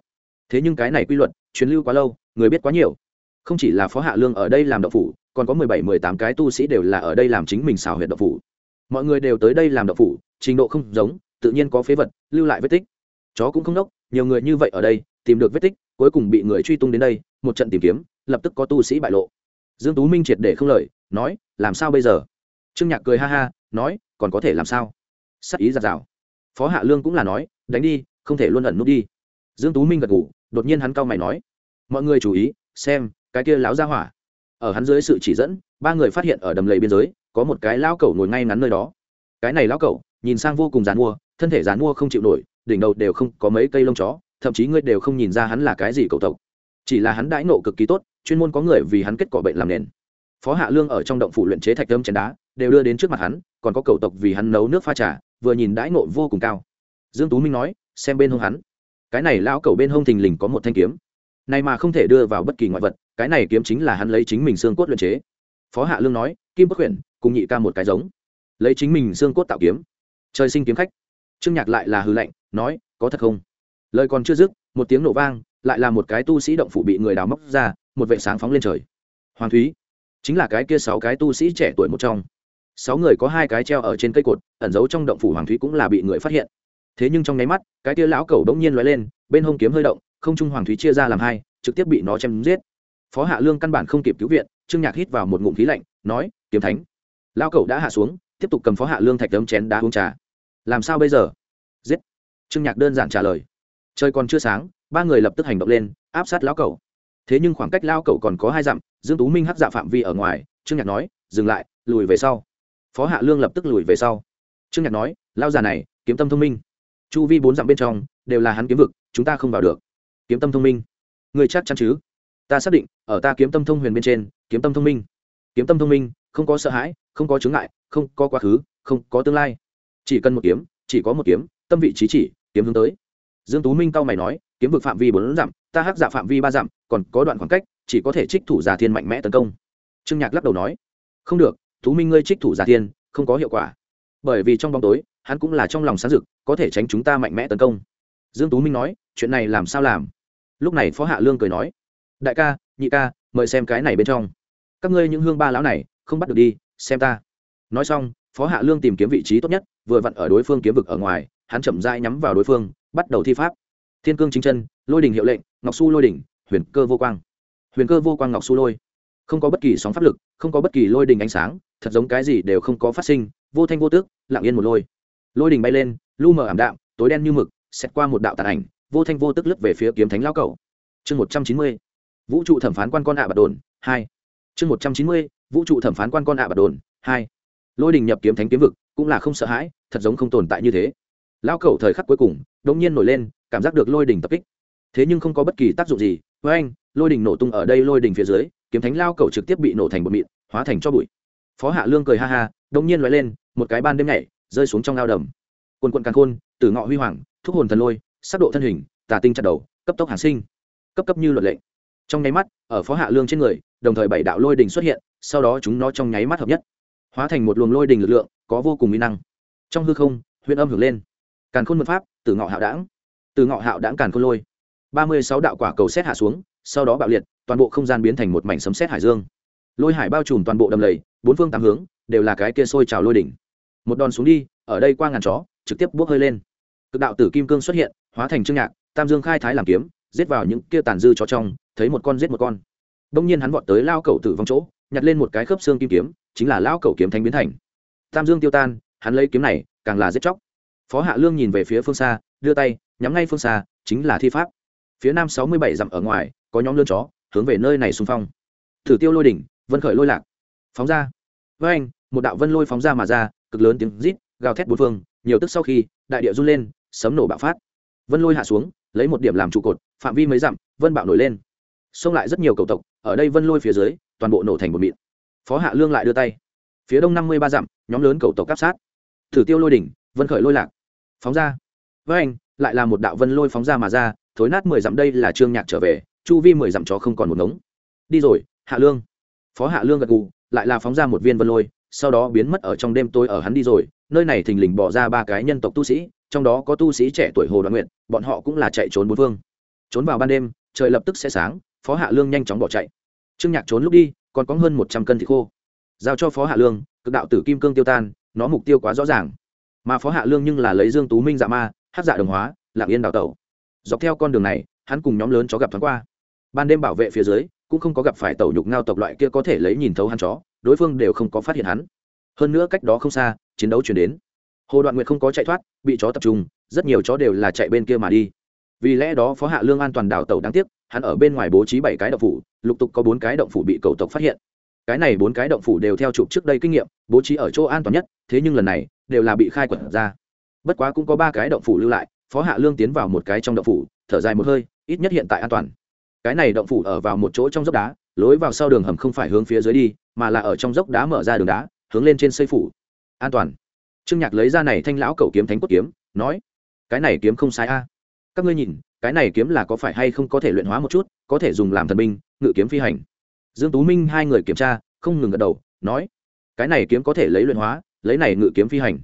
Thế nhưng cái này quy luật, truyền lưu quá lâu, người biết quá nhiều. Không chỉ là phó hạ lương ở đây làm đậu phủ, còn có mười bảy, mười tám cái tu sĩ đều là ở đây làm chính mình xào huyệt đậu phủ. Mọi người đều tới đây làm đậu phủ, trình độ không giống, tự nhiên có phế vật, lưu lại vết tích. Chó cũng không đốc, nhiều người như vậy ở đây, tìm được vết tích, cuối cùng bị người truy tung đến đây, một trận tìm kiếm, lập tức có tu sĩ bại lộ. Dương tú minh triệt để không lời, nói, làm sao bây giờ? Trương nhạc cười ha ha, nói, còn có thể làm sao? Sắc ý giặt rào. Phó hạ lương cũng là nói, đánh đi, không thể luôn ẩn nút đi. Dương tú minh gật ngủ đột nhiên hắn cau mày nói, mọi người chú ý, xem, cái kia láo ra hỏa. Ở hắn dưới sự chỉ dẫn, ba người phát hiện ở đầm lầy biên giới, có một cái lao cẩu ngồi ngay ngắn nơi đó. Cái này lao cẩu, nhìn sang vô cùng dán mua thân thể dán mua không chịu nổi, đỉnh đầu đều không có mấy cây lông chó, thậm chí ngươi đều không nhìn ra hắn là cái gì cầu tộc. Chỉ là hắn đãi nộ cực kỳ tốt, chuyên môn có người vì hắn kết quả bệnh làm nền. Phó hạ lương ở trong động phủ luyện chế thạch tâm chén đá đều đưa đến trước mặt hắn, còn có cầu tộc vì hắn nấu nước pha trà, vừa nhìn đãi nộ vô cùng cao. Dương tú minh nói, xem bên hông hắn. Cái này lão cầu bên hông thình lình có một thanh kiếm. Này mà không thể đưa vào bất kỳ ngoại vật, cái này kiếm chính là hắn lấy chính mình xương cốt luyện chế. Phó hạ lương nói, kim bất huyền cùng nhị ca một cái giống. Lấy chính mình xương cốt tạo kiếm. Trời sinh kiếm khách. Trương nhạc lại là hư lệnh, nói, có thật không? Lời còn chưa dứt, một tiếng nổ vang, lại là một cái tu sĩ động phủ bị người đào móc ra, một vệ sáng phóng lên trời. Hoàng thúy, chính là cái kia sáu cái tu sĩ trẻ tuổi một trong sáu người có hai cái treo ở trên cây cột, ẩn giấu trong động phủ hoàng thúy cũng là bị người phát hiện. Thế nhưng trong nháy mắt, cái tia lão cầu bỗng nhiên lóe lên, bên hông kiếm hơi động, không trung hoàng thúy chia ra làm hai, trực tiếp bị nó chém giết. Phó hạ lương căn bản không kịp cứu viện, trương nhạc hít vào một ngụm khí lạnh, nói, kiếm thánh. Lão cầu đã hạ xuống, tiếp tục cầm phó hạ lương thạch đấm chén đá uống trà. Làm sao bây giờ? Giết. Trương nhạc đơn giản trả lời. Trời còn chưa sáng, ba người lập tức hành động lên, áp sát lão cầu thế nhưng khoảng cách lao cầu còn có hai dặm, dương tú minh hắc dạ phạm vi ở ngoài, trương nhạc nói, dừng lại, lùi về sau phó hạ lương lập tức lùi về sau. Trương nhạc nói lao già này, kiếm tâm thông minh. Chu vi bốn dặm bên trong, đều là hắn kiếm vực, chúng ta không vào được. Kiếm tâm thông minh? Người chắc chắn chứ? Ta xác định, ở ta kiếm tâm thông huyền bên trên, kiếm tâm thông minh. Kiếm tâm thông minh, không có sợ hãi, không có chướng ngại, không có quá khứ, không có tương lai. Chỉ cần một kiếm, chỉ có một kiếm, tâm vị trí chỉ, kiếm hướng tới. Dương tú minh cao mày nói, kiếm vực phạm vi bốn dặm, ta hắc dạ phạm vi ba dặm, còn có đoạn khoảng cách, chỉ có thể trích thủ giả thiên mạnh mẽ tấn công. Trương nhạc lắc đầu nói, không được tú minh ngươi trích thủ giả thiên không có hiệu quả. Bởi vì trong bóng tối, hắn cũng là trong lòng sáng rực, có thể tránh chúng ta mạnh mẽ tấn công. Dương tú minh nói, chuyện này làm sao làm? Lúc này phó hạ lương cười nói, đại ca, nhị ca, mời xem cái này bên trong. Các ngươi những hương ba lão này, không bắt được đi, xem ta. Nói xong, phó hạ lương tìm kiếm vị trí tốt nhất, vừa vặn ở đối phương kiếm vực ở ngoài, hắn chậm rãi nhắm vào đối phương, bắt đầu thi pháp. Thiên cương chính chân, lôi đình hiệu lệnh, ngọc su lôi đỉnh huyền cơ vô quang. Huyền cơ vô quang ngọc su lôi. Không có bất kỳ sóng pháp lực, không có bất kỳ lôi đình ánh sáng thật giống cái gì đều không có phát sinh, vô thanh vô tước lặng yên một lôi. Lôi đình bay lên, lu mờ ảm đạm, tối đen như mực xét qua một đạo tàn ảnh, vô thanh vô tức lướt về phía kiếm thánh lao cầu chương một trăm chín mươi, vũ trụ thẩm phán quan con ạ bạt đồn, hai. Chương một trăm chín mươi, vũ trụ thẩm phán quan con ạ bạt đồn, hai. Lôi đình nhập kiếm thánh kiếm vực, cũng là không sợ hãi, thật giống không tồn tại như thế. Lao cầu thời khắc cuối cùng đống nhiên nổi lên, cảm giác được lôi đình tập kích. Thế nhưng không có bất kỳ tác dụng gì, với anh, lôi đình nổ tung ở đây lôi đình phía dưới, kiếm thánh lao cầu trực tiếp bị nổ thành bột mịn, hóa thành cho bụi phó hạ lương cười ha ha đống nhiên loại lên, một cái ban đêm nhảy, rơi xuống trong ao đầm. Quần quận càng khôn, tử ngọ huy hoàng, thúc hồn thần lôi, sắc độ thân hình, tà tinh chặt đầu, cấp tốc hàn sinh, cấp cấp như luật lệ trong nháy mắt, ở phó hạ lương trên người, đồng thời bảy đạo lôi đình xuất hiện, sau đó chúng nó trong nháy mắt hợp nhất, hóa thành một luồng lôi đình lực lượng, có vô cùng mỹ năng. Trong hư không huyện âm hưởng lên. Càn khôn mật pháp từ ngọ hạo đảng từ ngọ hạo đảng càn khôn lôi. Ba mươi sáu đạo quả cầu xét hạ xuống, sau đó bạo liệt, toàn bộ không gian biến thành một mảnh sấm xét hải dương lôi hải bao trùm toàn bộ đầm lầy, bốn phương tám hướng, đều là cái kia sôi trào lôi đỉnh. Một đòn xuống đi, ở đây qua ngàn chó, trực tiếp bước hơi lên. Cực đạo tử kim cương xuất hiện, hóa thành trương nhạc, tam dương khai thái làm kiếm, giết vào những kia tàn dư chó trong, thấy một con giết một con. Đông nhiên hắn vọt tới lao cầu tử vong chỗ, nhặt lên một cái khớp xương kim kiếm, chính là lao cầu kiếm thanh biến thành. Tam dương tiêu tan, hắn lấy kiếm này, càng là giết chóc. Phó hạ lương nhìn về phía phương xa, đưa tay, nhắm ngay phương xa, chính là thi pháp. Phía nam sáu mươi bảy dặm ở ngoài, có nhóm lươn chó, hướng về nơi này xung phong. Thử tiêu lôi đỉnh vân khởi lôi lạc. Phóng ra. Với anh, một đạo vân lôi phóng ra mà ra, cực lớn tiếng rít, gào thét bốn phương, nhiều tức sau khi, đại địa run lên, sấm nổ bạo phát. Vân lôi hạ xuống, lấy một điểm làm trụ cột, phạm vi mấy dặm, vân bạo nổi lên. Xông lại rất nhiều cầu tộc, ở đây vân lôi phía dưới, toàn bộ nổ thành một mịn. Phó hạ lương lại đưa tay. Phía đông năm mươi ba dặm, nhóm lớn cầu tộc cắp sát. Thử tiêu lôi đỉnh, vân khởi lôi lạc. Phóng ra. Với anh, lại là một đạo vân lôi phóng ra mà ra, thối nát mười dặm đây là trương nhạc trở về, chu vi mười dặm chó không còn một ngống. Đi rồi, hạ lương phó hạ lương gật gù, lại là phóng ra một viên vân lôi, sau đó biến mất ở trong đêm tôi ở hắn đi rồi. Nơi này thình lình bỏ ra ba cái nhân tộc tu sĩ, trong đó có tu sĩ trẻ tuổi hồ đoàn nguyện bọn họ cũng là chạy trốn bốn phương. Trốn vào ban đêm, trời lập tức sẽ sáng, phó hạ lương nhanh chóng bỏ chạy. Trương nhạc trốn lúc đi, còn có hơn một trăm cân thịt khô. Giao cho phó hạ lương, cực đạo tử kim cương tiêu tan, nó mục tiêu quá rõ ràng. Mà phó hạ lương nhưng là lấy dương tú minh dạ ma hát dạ đồng hóa, lạng yên đào tẩu. Dọc theo con đường này, hắn cùng nhóm lớn chó gặp thoáng qua ban đêm bảo vệ phía dưới, cũng không có gặp phải tẩu nhục ngao tộc loại kia có thể lấy nhìn thấu hắn chó, đối phương đều không có phát hiện hắn. Hơn nữa cách đó không xa, chiến đấu chuyển đến. Hồ đoạn nguyệt không có chạy thoát, bị chó tập trung, rất nhiều chó đều là chạy bên kia mà đi. Vì lẽ đó phó hạ lương an toàn đảo tàu đáng tiếc, hắn ở bên ngoài bố trí bảy cái động phủ, lục tục có bốn cái động phủ bị cầu tộc phát hiện. Cái này bốn cái động phủ đều theo chụp trước đây kinh nghiệm, bố trí ở chỗ an toàn nhất, thế nhưng lần này, đều là bị khai quật ra. Bất quá cũng có ba cái động phủ lưu lại, phó hạ lương tiến vào một cái trong động phủ, thở dài một hơi, ít nhất hiện tại an toàn cái này động phủ ở vào một chỗ trong dốc đá lối vào sau đường hầm không phải hướng phía dưới đi mà là ở trong dốc đá mở ra đường đá hướng lên trên xây phủ. An toàn. Trương nhạc lấy ra này thanh lão cầu kiếm thánh cốt kiếm nói cái này kiếm không sai a. Các ngươi nhìn cái này kiếm là có phải hay không có thể luyện hóa một chút có thể dùng làm thần binh ngự kiếm phi hành. Dương tú minh hai người kiểm tra không ngừng gật đầu nói cái này kiếm có thể lấy luyện hóa lấy này ngự kiếm phi hành.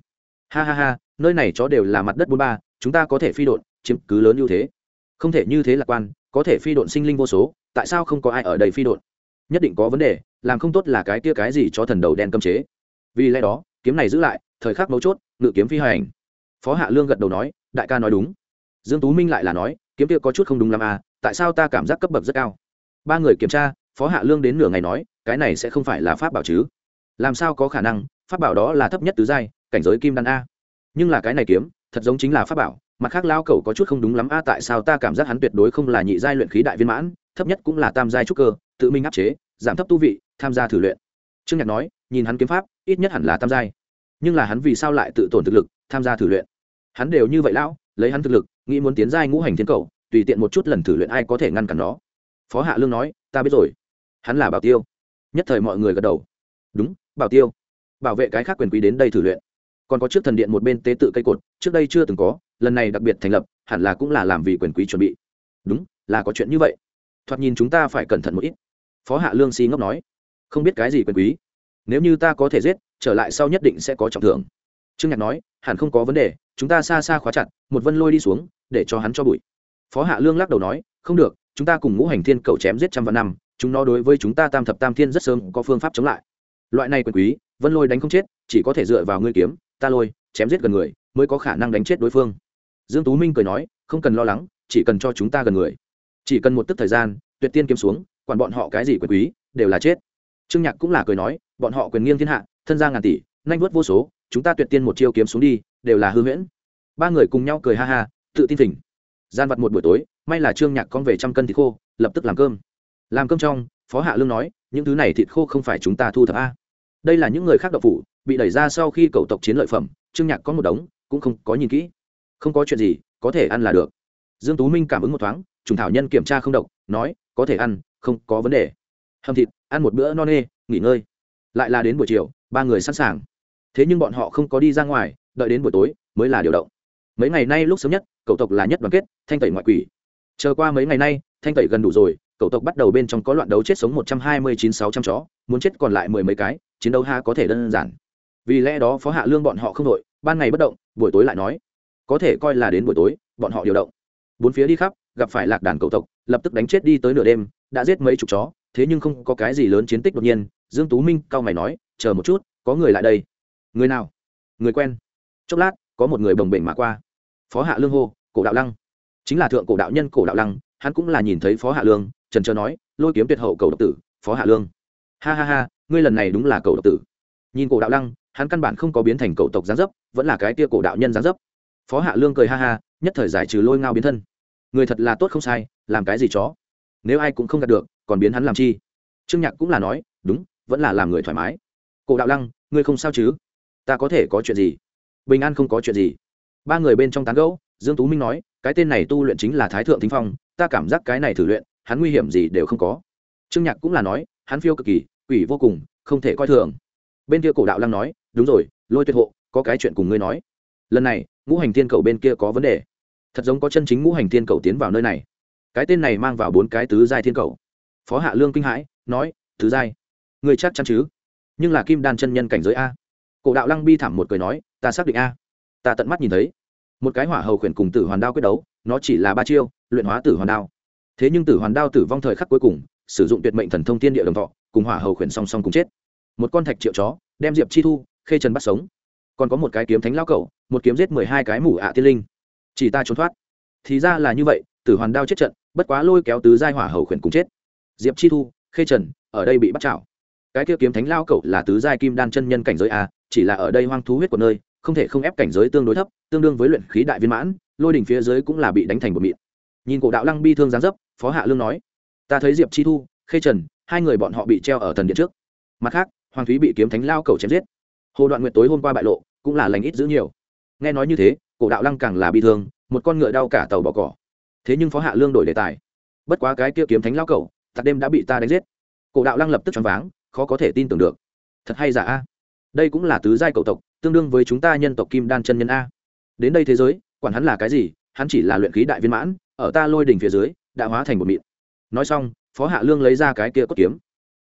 Ha ha ha nơi này chó đều là mặt đất bốn ba chúng ta có thể phi đội, chiếm cứ lớn ưu thế. Không thể như thế lạc quan có thể phi độn sinh linh vô số, tại sao không có ai ở đây phi độn? Nhất định có vấn đề, làm không tốt là cái kia cái gì cho thần đầu đen cấm chế. Vì lẽ đó, kiếm này giữ lại, thời khắc mấu chốt, ngự kiếm phi hành. Phó hạ lương gật đầu nói, đại ca nói đúng. Dương tú minh lại là nói, kiếm kia có chút không đúng lắm à tại sao ta cảm giác cấp bậc rất cao? Ba người kiểm tra, phó hạ lương đến nửa ngày nói, cái này sẽ không phải là pháp bảo chứ. Làm sao có khả năng, pháp bảo đó là thấp nhất tứ giai, cảnh giới kim đan a. Nhưng là cái này kiếm, thật giống chính là pháp bảo mặt khác lao cẩu có chút không đúng lắm a tại sao ta cảm giác hắn tuyệt đối không là nhị giai luyện khí đại viên mãn, thấp nhất cũng là tam giai trúc cơ, tự minh áp chế, giảm thấp tu vị, tham gia thử luyện. Trương nhạc nói, nhìn hắn kiếm pháp, ít nhất hẳn là tam giai. Nhưng là hắn vì sao lại tự tổn thực lực, tham gia thử luyện? Hắn đều như vậy lão, lấy hắn thực lực, nghĩ muốn tiến giai ngũ hành thiên cầu tùy tiện một chút lần thử luyện ai có thể ngăn cản nó. Phó hạ lương nói, ta biết rồi. Hắn là bảo tiêu. Nhất thời mọi người gật đầu. Đúng, bảo tiêu. Bảo vệ cái khác quyền quý đến đây thử luyện. Còn có trước thần điện một bên tế tự cây cột, trước đây chưa từng có lần này đặc biệt thành lập, hẳn là cũng là làm vì quyền quý chuẩn bị. Đúng, là có chuyện như vậy. Thoạt nhìn chúng ta phải cẩn thận một ít. Phó hạ lương si ngốc nói. Không biết cái gì quyền quý. Nếu như ta có thể giết, trở lại sau nhất định sẽ có trọng thưởng. Trương nhạc nói, hẳn không có vấn đề, chúng ta xa xa khóa chặt, một vân lôi đi xuống, để cho hắn cho bụi. Phó hạ lương lắc đầu nói, không được, chúng ta cùng ngũ hành thiên cầu chém giết trăm vạn năm, chúng nó đối với chúng ta tam thập tam thiên rất sớm có phương pháp chống lại. Loại này quyền quý, vân lôi đánh không chết, chỉ có thể dựa vào ngươi kiếm, ta lôi, chém giết gần người, mới có khả năng đánh chết đối phương dương tú minh cười nói, không cần lo lắng, chỉ cần cho chúng ta gần người. Chỉ cần một tức thời gian, tuyệt tiên kiếm xuống, quản bọn họ cái gì quyền quý, đều là chết. Trương nhạc cũng là cười nói, bọn họ quyền nghiêng thiên hạ, thân gia ngàn tỷ, nhanh vớt vô số, chúng ta tuyệt tiên một chiêu kiếm xuống đi, đều là hư huyễn. Ba người cùng nhau cười ha ha, tự tin thỉnh. Gian vặt một buổi tối, may là trương nhạc con về trăm cân thịt khô, lập tức làm cơm. Làm cơm trong, phó hạ lương nói, những thứ này thịt khô không phải chúng ta thu thập a. Đây là những người khác đậu phủ, bị đẩy ra sau khi cầu tộc chiến lợi phẩm, trương nhạc có một đống, cũng không có nhìn kỹ không có chuyện gì, có thể ăn là được. Dương tú minh cảm ứng một thoáng, trùng thảo nhân kiểm tra không độc, nói, có thể ăn, không có vấn đề. Hầm thịt, ăn một bữa no nê, nghỉ ngơi. Lại là đến buổi chiều, ba người sẵn sàng. Thế nhưng bọn họ không có đi ra ngoài, đợi đến buổi tối, mới là điều động. Mấy ngày nay lúc sớm nhất, cậu tộc là nhất đoàn kết, thanh tẩy ngoại quỷ. Chờ qua mấy ngày nay, thanh tẩy gần đủ rồi, cậu tộc bắt đầu bên trong có loạn đấu chết sống một trăm hai mươi chín sáu trăm chó, muốn chết còn lại mười mấy cái, chiến đấu ha có thể đơn giản. Vì lẽ đó phó hạ lương bọn họ không đội, ban ngày bất động, buổi tối lại nói có thể coi là đến buổi tối, bọn họ điều động. Bốn phía đi khắp, gặp phải lạc đàn cầu tộc, lập tức đánh chết đi tới nửa đêm, đã giết mấy chục chó, thế nhưng không có cái gì lớn chiến tích đột nhiên, dương tú minh cao mày nói, chờ một chút, có người lại đây. Người nào? Người quen. Chốc lát, có một người bồng bềnh mà qua. Phó hạ lương hô, cổ đạo lăng. Chính là thượng cổ đạo nhân cổ đạo lăng, hắn cũng là nhìn thấy phó hạ lương, trần trờ nói, lôi kiếm tuyệt hậu cầu độc tử, phó hạ lương. Ha ha ha, ngươi lần này đúng là cầu độc tử. Nhìn cổ đạo lăng, hắn căn bản không có biến thành cầu tộc gián dấp, vẫn là cái tia cổ đạo nhân gián dấp phó hạ lương cười ha ha, nhất thời giải trừ lôi ngao biến thân. Người thật là tốt không sai, làm cái gì chó? Nếu ai cũng không gạt được, còn biến hắn làm chi? Trương nhạc cũng là nói, đúng, vẫn là làm người thoải mái. Cổ đạo lăng, ngươi không sao chứ? Ta có thể có chuyện gì? Bình an không có chuyện gì. Ba người bên trong tán gẫu, dương tú minh nói, cái tên này tu luyện chính là thái thượng thính phong, ta cảm giác cái này thử luyện, hắn nguy hiểm gì đều không có. Trương nhạc cũng là nói, hắn phiêu cực kỳ, quỷ vô cùng, không thể coi thường. Bên kia cổ đạo lăng nói, đúng rồi, lôi tuyệt hộ, có cái chuyện cùng ngươi nói. Lần này ngũ hành thiên cầu bên kia có vấn đề. Thật giống có chân chính ngũ hành thiên cầu tiến vào nơi này. Cái tên này mang vào bốn cái tứ giai thiên cầu. Phó hạ lương kinh hãi, nói, tứ giai? Người chắc chắn chứ? Nhưng là kim đan chân nhân cảnh giới a. Cổ đạo lăng bi thảm một cười nói, ta xác định a. Ta tận mắt nhìn thấy, một cái hỏa hầu khuyển cùng tử hoàn đao quyết đấu, nó chỉ là ba chiêu, luyện hóa tử hoàn đao. Thế nhưng tử hoàn đao tử vong thời khắc cuối cùng, sử dụng tuyệt mệnh thần thông tiên địa đồng thọ, cùng hỏa hầu khuyển song song cùng chết. Một con thạch triệu chó, đem diệp chi thu, khê trần bắt sống còn có một cái kiếm thánh lao cẩu, một kiếm giết mười hai cái mủ ạ tiên linh. Chỉ ta trốn thoát. Thì ra là như vậy, tử hoàn đao chết trận, bất quá lôi kéo tứ giai hỏa hầu khuyển cùng chết. Diệp chi thu, khê trần, ở đây bị bắt chảo cái kia kiếm thánh lao cẩu là tứ giai kim đan chân nhân cảnh giới a, chỉ là ở đây hoang thú huyết của nơi, không thể không ép cảnh giới tương đối thấp, tương đương với luyện khí đại viên mãn, lôi đỉnh phía dưới cũng là bị đánh thành một mịn. Nhìn cổ đạo lăng bi thương giáng dấp, phó hạ lương nói, ta thấy diệp chi thu, khê trần, hai người bọn họ bị treo ở thần điện trước. Mặt khác, hoàng thúy bị kiếm thánh lao cầu chém giết hồ đoạn nguyệt tối hôm qua bại lộ, cũng là lành ít giữ nhiều. Nghe nói như thế, cổ đạo lăng càng là bị thương, một con ngựa đau cả tàu bỏ cỏ. Thế nhưng phó hạ lương đổi đề tài. Bất quá cái kia kiếm thánh lao cầu tặc đêm đã bị ta đánh giết. Cổ đạo lăng lập tức choáng váng, khó có thể tin tưởng được. Thật hay giả a? Đây cũng là tứ giai cầu tộc, tương đương với chúng ta nhân tộc kim đan chân nhân a. Đến đây thế giới, quản hắn là cái gì, hắn chỉ là luyện khí đại viên mãn, ở ta lôi đỉnh phía dưới, đã hóa thành một mịn. Nói xong, phó hạ lương lấy ra cái kia cốt kiếm.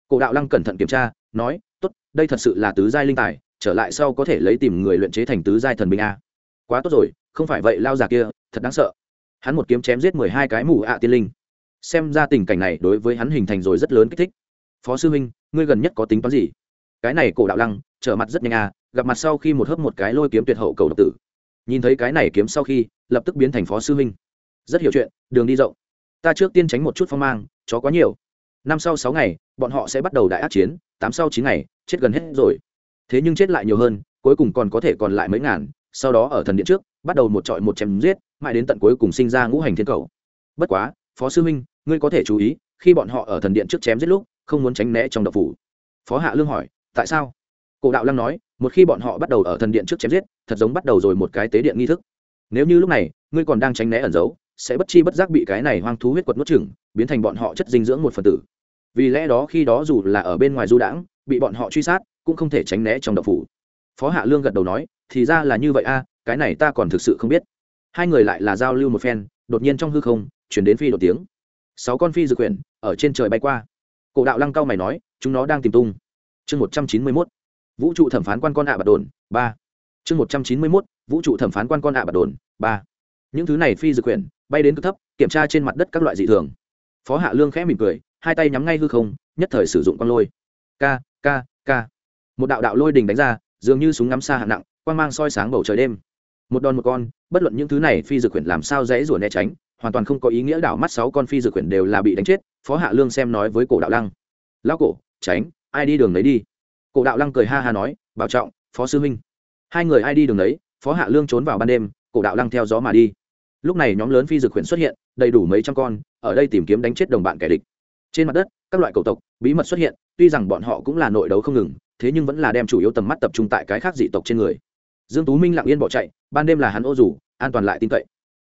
Cổ đạo lăng cẩn thận kiểm tra, nói, tốt, đây thật sự là tứ giai linh tài trở lại sau có thể lấy tìm người luyện chế thành tứ giai thần binh a. Quá tốt rồi, không phải vậy lao già kia, thật đáng sợ. Hắn một kiếm chém giết mười hai cái mù ạ tiên linh. Xem ra tình cảnh này đối với hắn hình thành rồi rất lớn kích thích. Phó sư huynh, ngươi gần nhất có tính toán gì? Cái này cổ đạo lăng, trở mặt rất nhanh à gặp mặt sau khi một hớp một cái lôi kiếm tuyệt hậu cầu độc tử. Nhìn thấy cái này kiếm sau khi, lập tức biến thành phó sư huynh. Rất hiểu chuyện, đường đi rộng. Ta trước tiên tránh một chút phong mang, chó quá nhiều. Năm sau sáu ngày, bọn họ sẽ bắt đầu đại ác chiến, tám sau chín ngày, chết gần hết rồi thế nhưng chết lại nhiều hơn, cuối cùng còn có thể còn lại mấy ngàn, sau đó ở thần điện trước, bắt đầu một trọi một chém giết, mãi đến tận cuối cùng sinh ra ngũ hành thiên cầu. Bất quá, phó sư minh, ngươi có thể chú ý, khi bọn họ ở thần điện trước chém giết lúc, không muốn tránh né trong độc phủ. Phó hạ lương hỏi, tại sao? Cổ đạo lăng nói, một khi bọn họ bắt đầu ở thần điện trước chém giết, thật giống bắt đầu rồi một cái tế điện nghi thức. Nếu như lúc này, ngươi còn đang tránh né ẩn giấu, sẽ bất chi bất giác bị cái này hoang thú huyết quật nuốt chửng, biến thành bọn họ chất dinh dưỡng một phần tử vì lẽ đó khi đó dù là ở bên ngoài du đãng, bị bọn họ truy sát, cũng không thể tránh né trong đậu phủ. Phó hạ lương gật đầu nói, thì ra là như vậy a, cái này ta còn thực sự không biết. Hai người lại là giao lưu một phen, đột nhiên trong hư không, chuyển đến phi đột tiếng. Sáu con phi dược quyển ở trên trời bay qua. Cổ đạo lăng cao mày nói, chúng nó đang tìm tung. Chương một trăm chín mươi mốt, vũ trụ thẩm phán quan con ạ à bạt đồn, ba. Chương một trăm chín mươi mốt, vũ trụ thẩm phán quan con ạ à bạt đồn, ba. Những thứ này phi dược quyển bay đến cực thấp, kiểm tra trên mặt đất các loại dị thường. Phó hạ lương khẽ mỉm cười hai tay nhắm ngay hư không, nhất thời sử dụng con lôi. K k k một đạo đạo lôi đình đánh ra, dường như súng ngắm xa hạng nặng, quang mang soi sáng bầu trời đêm. Một đòn một con, bất luận những thứ này phi dược quyển làm sao dễ rủa né tránh, hoàn toàn không có ý nghĩa đảo mắt sáu con phi dược quyển đều là bị đánh chết, phó hạ lương xem nói với cổ đạo lăng. Lão cổ, tránh, ai đi đường lấy đi. Cổ đạo lăng cười ha ha nói, bảo trọng, phó sư huynh hai người ai đi đường lấy phó hạ lương trốn vào ban đêm, cổ đạo lăng theo gió mà đi. Lúc này nhóm lớn phi dược quyển xuất hiện, đầy đủ mấy trăm con, ở đây tìm kiếm đánh chết đồng bạn kẻ địch trên mặt đất, các loại cầu tộc, bí mật xuất hiện, tuy rằng bọn họ cũng là nội đấu không ngừng, thế nhưng vẫn là đem chủ yếu tầm mắt tập trung tại cái khác dị tộc trên người. Dương tú minh lặng yên bỏ chạy, ban đêm là hắn ô rủ an toàn lại tin cậy.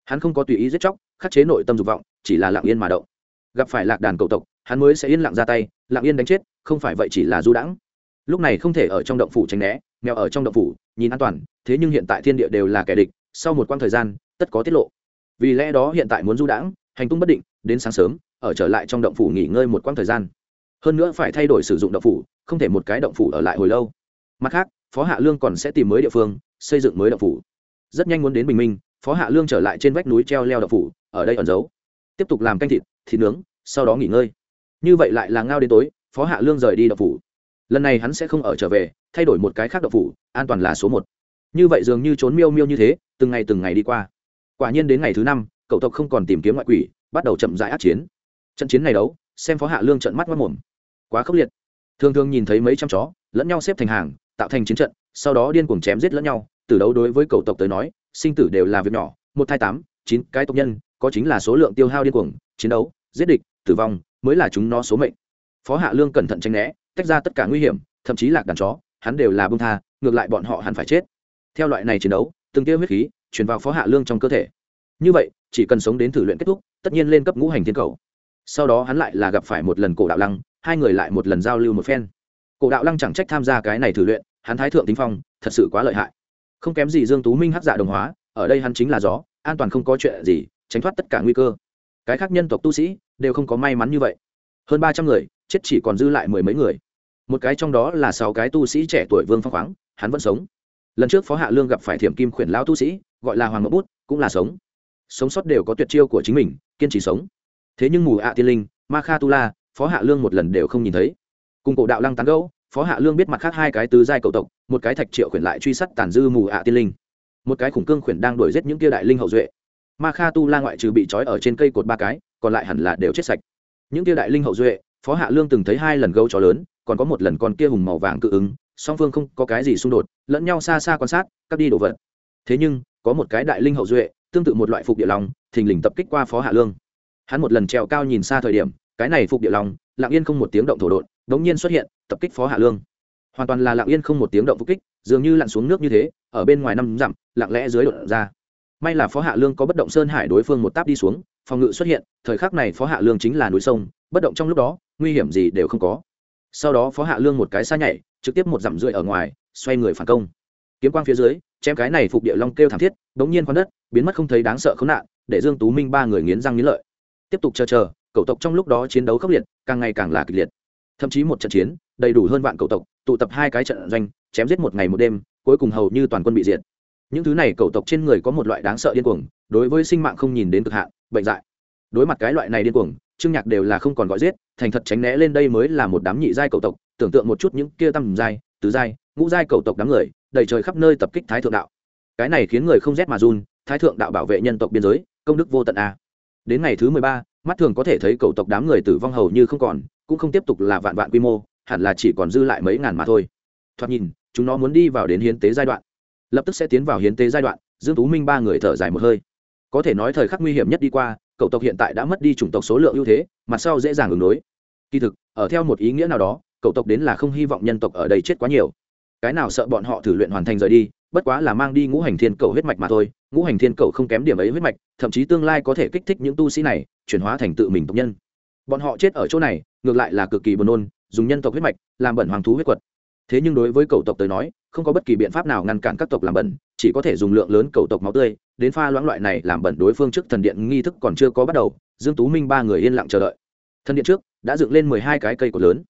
Hắn không có tùy ý giết chóc, khắc chế nội tâm dục vọng, chỉ là lặng yên mà động. Gặp phải lạc đàn cầu tộc, hắn mới sẽ yên lặng ra tay, lặng yên đánh chết, không phải vậy chỉ là du đãng. Lúc này không thể ở trong động phủ tránh né mèo ở trong động phủ, nhìn an toàn, thế nhưng hiện tại thiên địa đều là kẻ địch, sau một quãng thời gian, tất có tiết lộ. Vì lẽ đó hiện tại muốn du đãng, hành tung bất định, đến sáng sớm ở trở lại trong động phủ nghỉ ngơi một quãng thời gian. Hơn nữa phải thay đổi sử dụng động phủ, không thể một cái động phủ ở lại hồi lâu. Mặt khác, phó hạ lương còn sẽ tìm mới địa phương, xây dựng mới động phủ. Rất nhanh muốn đến bình minh, phó hạ lương trở lại trên vách núi treo leo động phủ, ở đây ẩn giấu. Tiếp tục làm canh thịt thịt nướng, sau đó nghỉ ngơi. Như vậy lại là ngao đến tối, phó hạ lương rời đi động phủ. Lần này hắn sẽ không ở trở về, thay đổi một cái khác động phủ, an toàn là số một. Như vậy dường như trốn miêu miêu như thế, từng ngày từng ngày đi qua. Quả nhiên đến ngày thứ năm, cậu tộc không còn tìm kiếm ngoại quỷ, bắt đầu chậm rãi át chiến trận chiến này đấu, xem phó hạ lương trận mắt mất mồm. Quá khốc liệt. Thường thường nhìn thấy mấy trăm chó, lẫn nhau xếp thành hàng, tạo thành chiến trận, sau đó điên cuồng chém giết lẫn nhau. Từ đấu đối với cầu tộc tới nói, sinh tử đều là việc nhỏ. Một thai tám, chín cái tộc nhân, có chính là số lượng tiêu hao điên cuồng, chiến đấu, giết địch, tử vong, mới là chúng nó số mệnh. Phó hạ lương cẩn thận tranh né, tách ra tất cả nguy hiểm, thậm chí lạc đàn chó, hắn đều là bông tha, ngược lại bọn họ hẳn phải chết. Theo loại này chiến đấu, từng tiêu huyết khí chuyển vào phó hạ lương trong cơ thể. Như vậy, chỉ cần sống đến thử luyện kết thúc, tất nhiên lên cấp ngũ hành thiên cầu sau đó hắn lại là gặp phải một lần cổ đạo lăng, hai người lại một lần giao lưu một phen. Cổ đạo lăng chẳng trách tham gia cái này thử luyện, hắn thái thượng tính phong, thật sự quá lợi hại. Không kém gì dương tú minh hắc dạ đồng hóa, ở đây hắn chính là gió, an toàn không có chuyện gì, tránh thoát tất cả nguy cơ. Cái khác nhân tộc tu sĩ, đều không có may mắn như vậy. Hơn ba trăm người, chết chỉ còn dư lại mười mấy người. Một cái trong đó là sáu cái tu sĩ trẻ tuổi vương phong khoáng, hắn vẫn sống. Lần trước phó hạ lương gặp phải thiểm kim khuyển lão tu sĩ, gọi là hoàng ngọc bút, cũng là sống. Sống sót đều có tuyệt chiêu của chính mình, kiên trì sống thế nhưng mù ạ tiên linh, ma kha tu la, phó hạ lương một lần đều không nhìn thấy. Cùng cổ đạo lăng tán gẫu, phó hạ lương biết mặt khác hai cái tứ giai cầu tộc, một cái thạch triệu khuyển lại truy sát tàn dư mù ạ tiên linh. Một cái khủng cương khuyển đang đuổi giết những kia đại linh hậu duệ. Ma kha tu la ngoại trừ bị trói ở trên cây cột ba cái, còn lại hẳn là đều chết sạch. Những kia đại linh hậu duệ, phó hạ lương từng thấy hai lần gấu chó lớn, còn có một lần con kia hùng màu vàng cự ứng, song phương không có cái gì xung đột, lẫn nhau xa xa quan sát, cắt đi đồ vật. Thế nhưng, có một cái đại linh hậu duệ, tương tự một loại phục địa lòng thình lình tập kích qua phó hạ lương hắn một lần trèo cao nhìn xa thời điểm, cái này phục địa lòng lạng yên không một tiếng động thổ đột đống nhiên xuất hiện, tập kích phó hạ lương. Hoàn toàn là lạng yên không một tiếng động phục kích, dường như lặn xuống nước như thế, ở bên ngoài năm dặm, lặng lẽ dưới đột ra. May là phó hạ lương có bất động sơn hải đối phương một táp đi xuống, phòng ngự xuất hiện, thời khắc này phó hạ lương chính là núi sông, bất động trong lúc đó, nguy hiểm gì đều không có. Sau đó phó hạ lương một cái xa nhảy, trực tiếp một dặm rưỡi ở ngoài, xoay người phản công. Kiếm quang phía dưới, chém cái này phục địa long kêu thảm thiết, đống nhiên khoan đất, biến mất không thấy đáng sợ khốn nạn, để dương tú minh ba người nghiến răng nghiến lợi tiếp tục chờ chờ cầu tộc trong lúc đó chiến đấu khốc liệt, càng ngày càng là kịch liệt. Thậm chí một trận chiến, đầy đủ hơn vạn cầu tộc, tụ tập hai cái trận doanh, chém giết một ngày một đêm, cuối cùng hầu như toàn quân bị diệt. Những thứ này cầu tộc trên người có một loại đáng sợ điên cuồng, đối với sinh mạng không nhìn đến cực hạn, bệnh dại. Đối mặt cái loại này điên cuồng, trương nhạc đều là không còn gọi giết, thành thật tránh né lên đây mới là một đám nhị giai cầu tộc, tưởng tượng một chút những kia tầm giai, tứ giai, ngũ giai cầu tộc đám người, đầy trời khắp nơi tập kích thái thượng đạo. Cái này khiến người không rét mà run, thái thượng đạo bảo vệ nhân tộc biên giới, công đức vô tận a đến ngày thứ mười ba, mắt thường có thể thấy cầu tộc đám người tử vong hầu như không còn, cũng không tiếp tục là vạn vạn quy mô, hẳn là chỉ còn dư lại mấy ngàn mà thôi. Thoạt nhìn, chúng nó muốn đi vào đến hiến tế giai đoạn. Lập tức sẽ tiến vào hiến tế giai đoạn, dương tú minh ba người thở dài một hơi. Có thể nói thời khắc nguy hiểm nhất đi qua, cậu tộc hiện tại đã mất đi chủng tộc số lượng ưu thế, mặt sau dễ dàng ứng đối. Kỳ thực, ở theo một ý nghĩa nào đó, cậu tộc đến là không hy vọng nhân tộc ở đây chết quá nhiều. Cái nào sợ bọn họ thử luyện hoàn thành rời đi bất quá là mang đi ngũ hành thiên cầu huyết mạch mà thôi, ngũ hành thiên cầu không kém điểm ấy huyết mạch, thậm chí tương lai có thể kích thích những tu sĩ này, chuyển hóa thành tự mình tộc nhân. Bọn họ chết ở chỗ này, ngược lại là cực kỳ buồn nôn, dùng nhân tộc huyết mạch làm bẩn hoàng thú huyết quật. Thế nhưng đối với cầu tộc tới nói, không có bất kỳ biện pháp nào ngăn cản các tộc làm bẩn, chỉ có thể dùng lượng lớn cầu tộc máu tươi, đến pha loãng loại này làm bẩn đối phương trước thần điện nghi thức còn chưa có bắt đầu, dương tú minh ba người yên lặng chờ đợi. Thần điện trước, đã dựng lên mười hai cái cây cột lớn.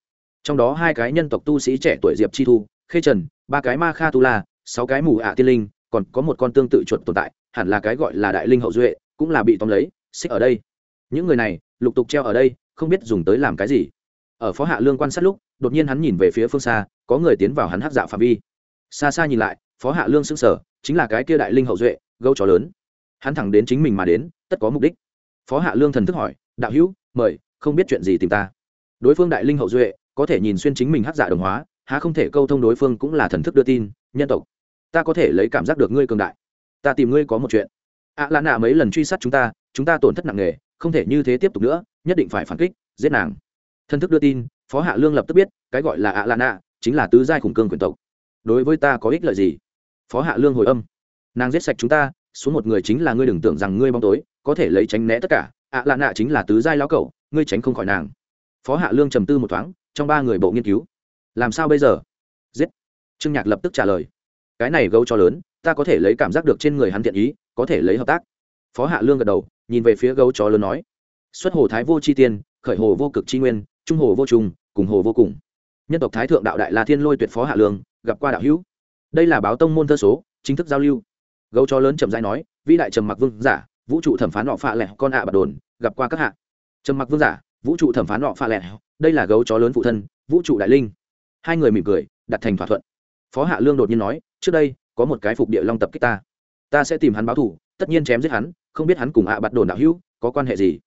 Trong đó hai cái nhân tộc tu sĩ trẻ tuổi diệp chi thu, khê trần, ba cái ma kha tu la sáu cái mù ạ tiên linh, còn có một con tương tự chuột tồn tại, hẳn là cái gọi là đại linh hậu duệ, cũng là bị tóm lấy, xích ở đây. Những người này, lục tục treo ở đây, không biết dùng tới làm cái gì. Ở phó hạ lương quan sát lúc, đột nhiên hắn nhìn về phía phương xa, có người tiến vào hắn hát dạo phạm vi. Xa xa nhìn lại, phó hạ lương xưng sở chính là cái kia đại linh hậu duệ gâu chó lớn. Hắn thẳng đến chính mình mà đến, tất có mục đích. Phó hạ lương thần thức hỏi, đạo hữu, mời, không biết chuyện gì tìm ta? Đối phương đại linh hậu duệ, có thể nhìn xuyên chính mình hát dạ đồng hóa, há không thể câu thông đối phương cũng là thần thức đưa tin, nhân tộc ta có thể lấy cảm giác được ngươi cường đại. Ta tìm ngươi có một chuyện. Ạ à nạ mấy lần truy sát chúng ta chúng ta tổn thất nặng nề, không thể như thế tiếp tục nữa, nhất định phải phản kích, giết nàng. Thân thức đưa tin, phó hạ lương lập tức biết, cái gọi là ạ lạ nạ chính là tứ giai khủng cương quyền tộc. Đối với ta có ích lợi gì? Phó hạ lương hồi âm. Nàng giết sạch chúng ta, xuống một người chính là ngươi đừng tưởng rằng ngươi bóng tối, có thể lấy tránh né tất cả. Ạ à lạ nạ chính là tứ giai lão cẩu, ngươi tránh không khỏi nàng. Phó hạ lương trầm tư một thoáng, trong ba người bộ nghiên cứu. Làm sao bây giờ? Giết. Trương nhạc lập tức trả lời cái này gấu cho lớn, ta có thể lấy cảm giác được trên người hắn thiện ý, có thể lấy hợp tác. Phó hạ lương gật đầu, nhìn về phía gấu chó lớn nói, xuất hồ thái vô chi tiên, khởi hồ vô cực chi nguyên, trung hồ vô trùng, cùng hồ vô cùng. Nhân tộc thái thượng đạo đại la thiên lôi tuyệt phó hạ lương, gặp qua đạo hữu. Đây là báo tông môn thơ số, chính thức giao lưu. Gấu chó lớn chậm rãi nói, vĩ đại trầm mặc vương giả, vũ trụ thẩm phán họ phạ lẹ con ạ à đồn, gặp qua các hạ. Trầm mặc vương giả, vũ trụ thẩm phán họ phạ lẹ đây là gấu chó lớn phụ thân, vũ trụ đại linh. Hai người mỉm cười, đặt thành thỏa thuận phó hạ lương đột nhiên nói, trước đây, có một cái phục địa long tập kích ta. Ta sẽ tìm hắn báo thủ tất nhiên chém giết hắn, không biết hắn cùng ạ à bạt đồn đạo hữu có quan hệ gì.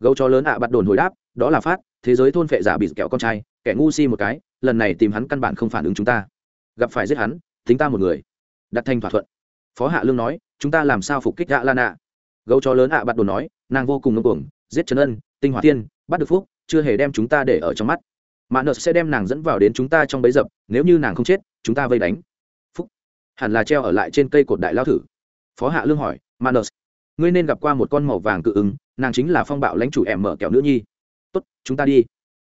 Gấu chó lớn ạ à bạt đồn hồi đáp, đó là phát, thế giới thôn phệ giả bị kẹo con trai, kẻ ngu si một cái, lần này tìm hắn căn bản không phản ứng chúng ta. Gặp phải giết hắn tính ta một người. Đặt thành thỏa thuận. Phó hạ lương nói, chúng ta làm sao phục kích ạ lan ạ? Gấu chó lớn ạ à bạt đồn nói, nàng vô cùng ngưng cuồng, giết trấn ân, tinh hoa tiên bắt được phúc, chưa hề đem chúng ta để ở trong mắt mạ nợ sẽ đem nàng dẫn vào đến chúng ta trong bấy dập, nếu như nàng không chết, chúng ta vây đánh. Phúc. Hẳn là treo ở lại trên cây cột đại lao thử. Phó hạ lương hỏi mạ nợ, ngươi nên gặp qua một con màu vàng cự ứng, nàng chính là phong bạo lãnh chủ ẻm mở kẹo nữ nhi. Tốt, chúng ta đi.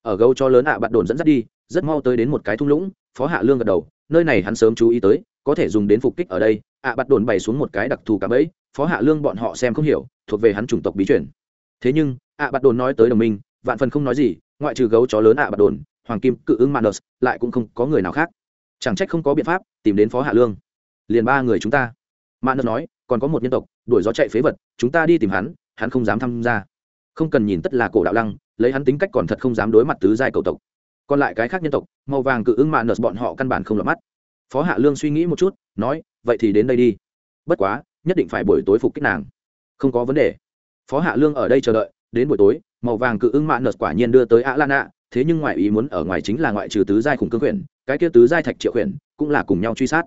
Ở gấu cho lớn ạ à bạn đồn dẫn dắt đi, rất mau tới đến một cái thung lũng, phó hạ lương gật đầu, nơi này hắn sớm chú ý tới, có thể dùng đến phục kích ở đây. Ạ à bắt đồn bày xuống một cái đặc thù cả bẫy phó hạ lương bọn họ xem không hiểu, thuộc về hắn chủng tộc bí chuyển thế nhưng, ạ à bắt đồn nói tới đồng minh vạn phần không nói gì, ngoại trừ gấu chó lớn ạ à đồn, hoàng kim cự ứng manus lại cũng không có người nào khác. Chẳng trách không có biện pháp tìm đến phó hạ lương. Liền ba người chúng ta. Manus nói, còn có một nhân tộc, đuổi gió chạy phế vật, chúng ta đi tìm hắn hắn không dám tham gia. Không cần nhìn tất là cổ đạo lăng, lấy hắn tính cách còn thật không dám đối mặt tứ giai cầu tộc. Còn lại cái khác nhân tộc, màu vàng cự ứng manus bọn họ căn bản không lọt mắt. Phó hạ lương suy nghĩ một chút, nói, vậy thì đến đây đi. Bất quá, nhất định phải buổi tối phục kích nàng. Không có vấn đề. Phó hạ lương ở đây chờ đợi, đến buổi tối màu vàng cự ứng mạ nợt quả nhiên đưa tới ạ lan ạ thế nhưng ngoại ý muốn ở ngoài chính là ngoại trừ tứ giai khủng cương quyển cái kia tứ giai thạch triệu quyển cũng là cùng nhau truy sát.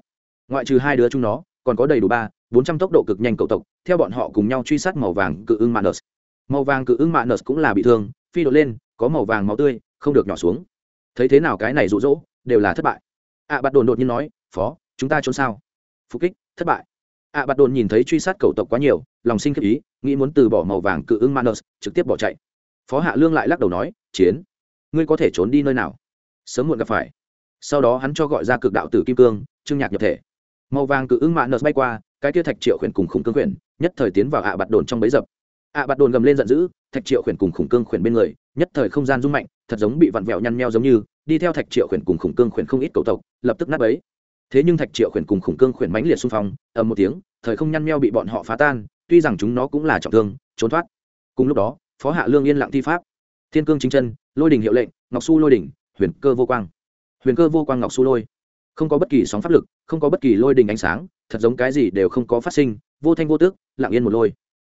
Ngoại trừ hai đứa chúng nó còn có đầy đủ ba bốn trăm tốc độ cực nhanh cầu tộc theo bọn họ cùng nhau truy sát màu vàng cự ưng manus màu vàng cự ưng manus cũng là bị thương phi đội lên có màu vàng máu tươi không được nhỏ xuống. Thấy thế nào cái này rụ rỗ đều là thất bại. Ạ à, bạt đồn đột nhiên nói phó chúng ta trốn sao? Phục kích thất bại. Ạ à, bạt đồn nhìn thấy truy sát cầu tộc quá nhiều lòng sinh khiếp ý nghĩ muốn từ bỏ màu vàng cự ưng manus trực tiếp bỏ chạy phó hạ lương lại lắc đầu nói, chiến, ngươi có thể trốn đi nơi nào? Sớm muộn gặp phải. Sau đó hắn cho gọi ra cực đạo tử kim cương, trương nhạc nhập thể. Màu vàng cự ứng mạ nợt bay qua, cái kia thạch triệu khuyển cùng khủng cương khuyển, nhất thời tiến vào ạ bạt đồn trong bấy dập. Ạ bạt đồn gầm lên giận dữ, thạch triệu khuyển cùng khủng cương khuyển bên người, nhất thời không gian rung mạnh, thật giống bị vặn vẹo nhăn meo giống như, đi theo thạch triệu khuyển cùng khủng cương khuyển không ít cầu tộc, lập tức nát ấy. thế nhưng thạch triệu khuyển cùng khủng cương khuyển mãnh liệt xung phong, ầm một tiếng, thời không nhăn meo bị bọn họ phá tan, tuy rằng chúng nó cũng là trọng thương, trốn thoát. Cùng lúc đó phó hạ lương yên lặng thi pháp. Thiên cương chính chân, lôi đình hiệu lệnh, ngọc su lôi đỉnh, huyền cơ vô quang. Huyền cơ vô quang ngọc su lôi. Không có bất kỳ sóng pháp lực, không có bất kỳ lôi đình ánh sáng, thật giống cái gì đều không có phát sinh, vô thanh vô tước lặng yên một lôi.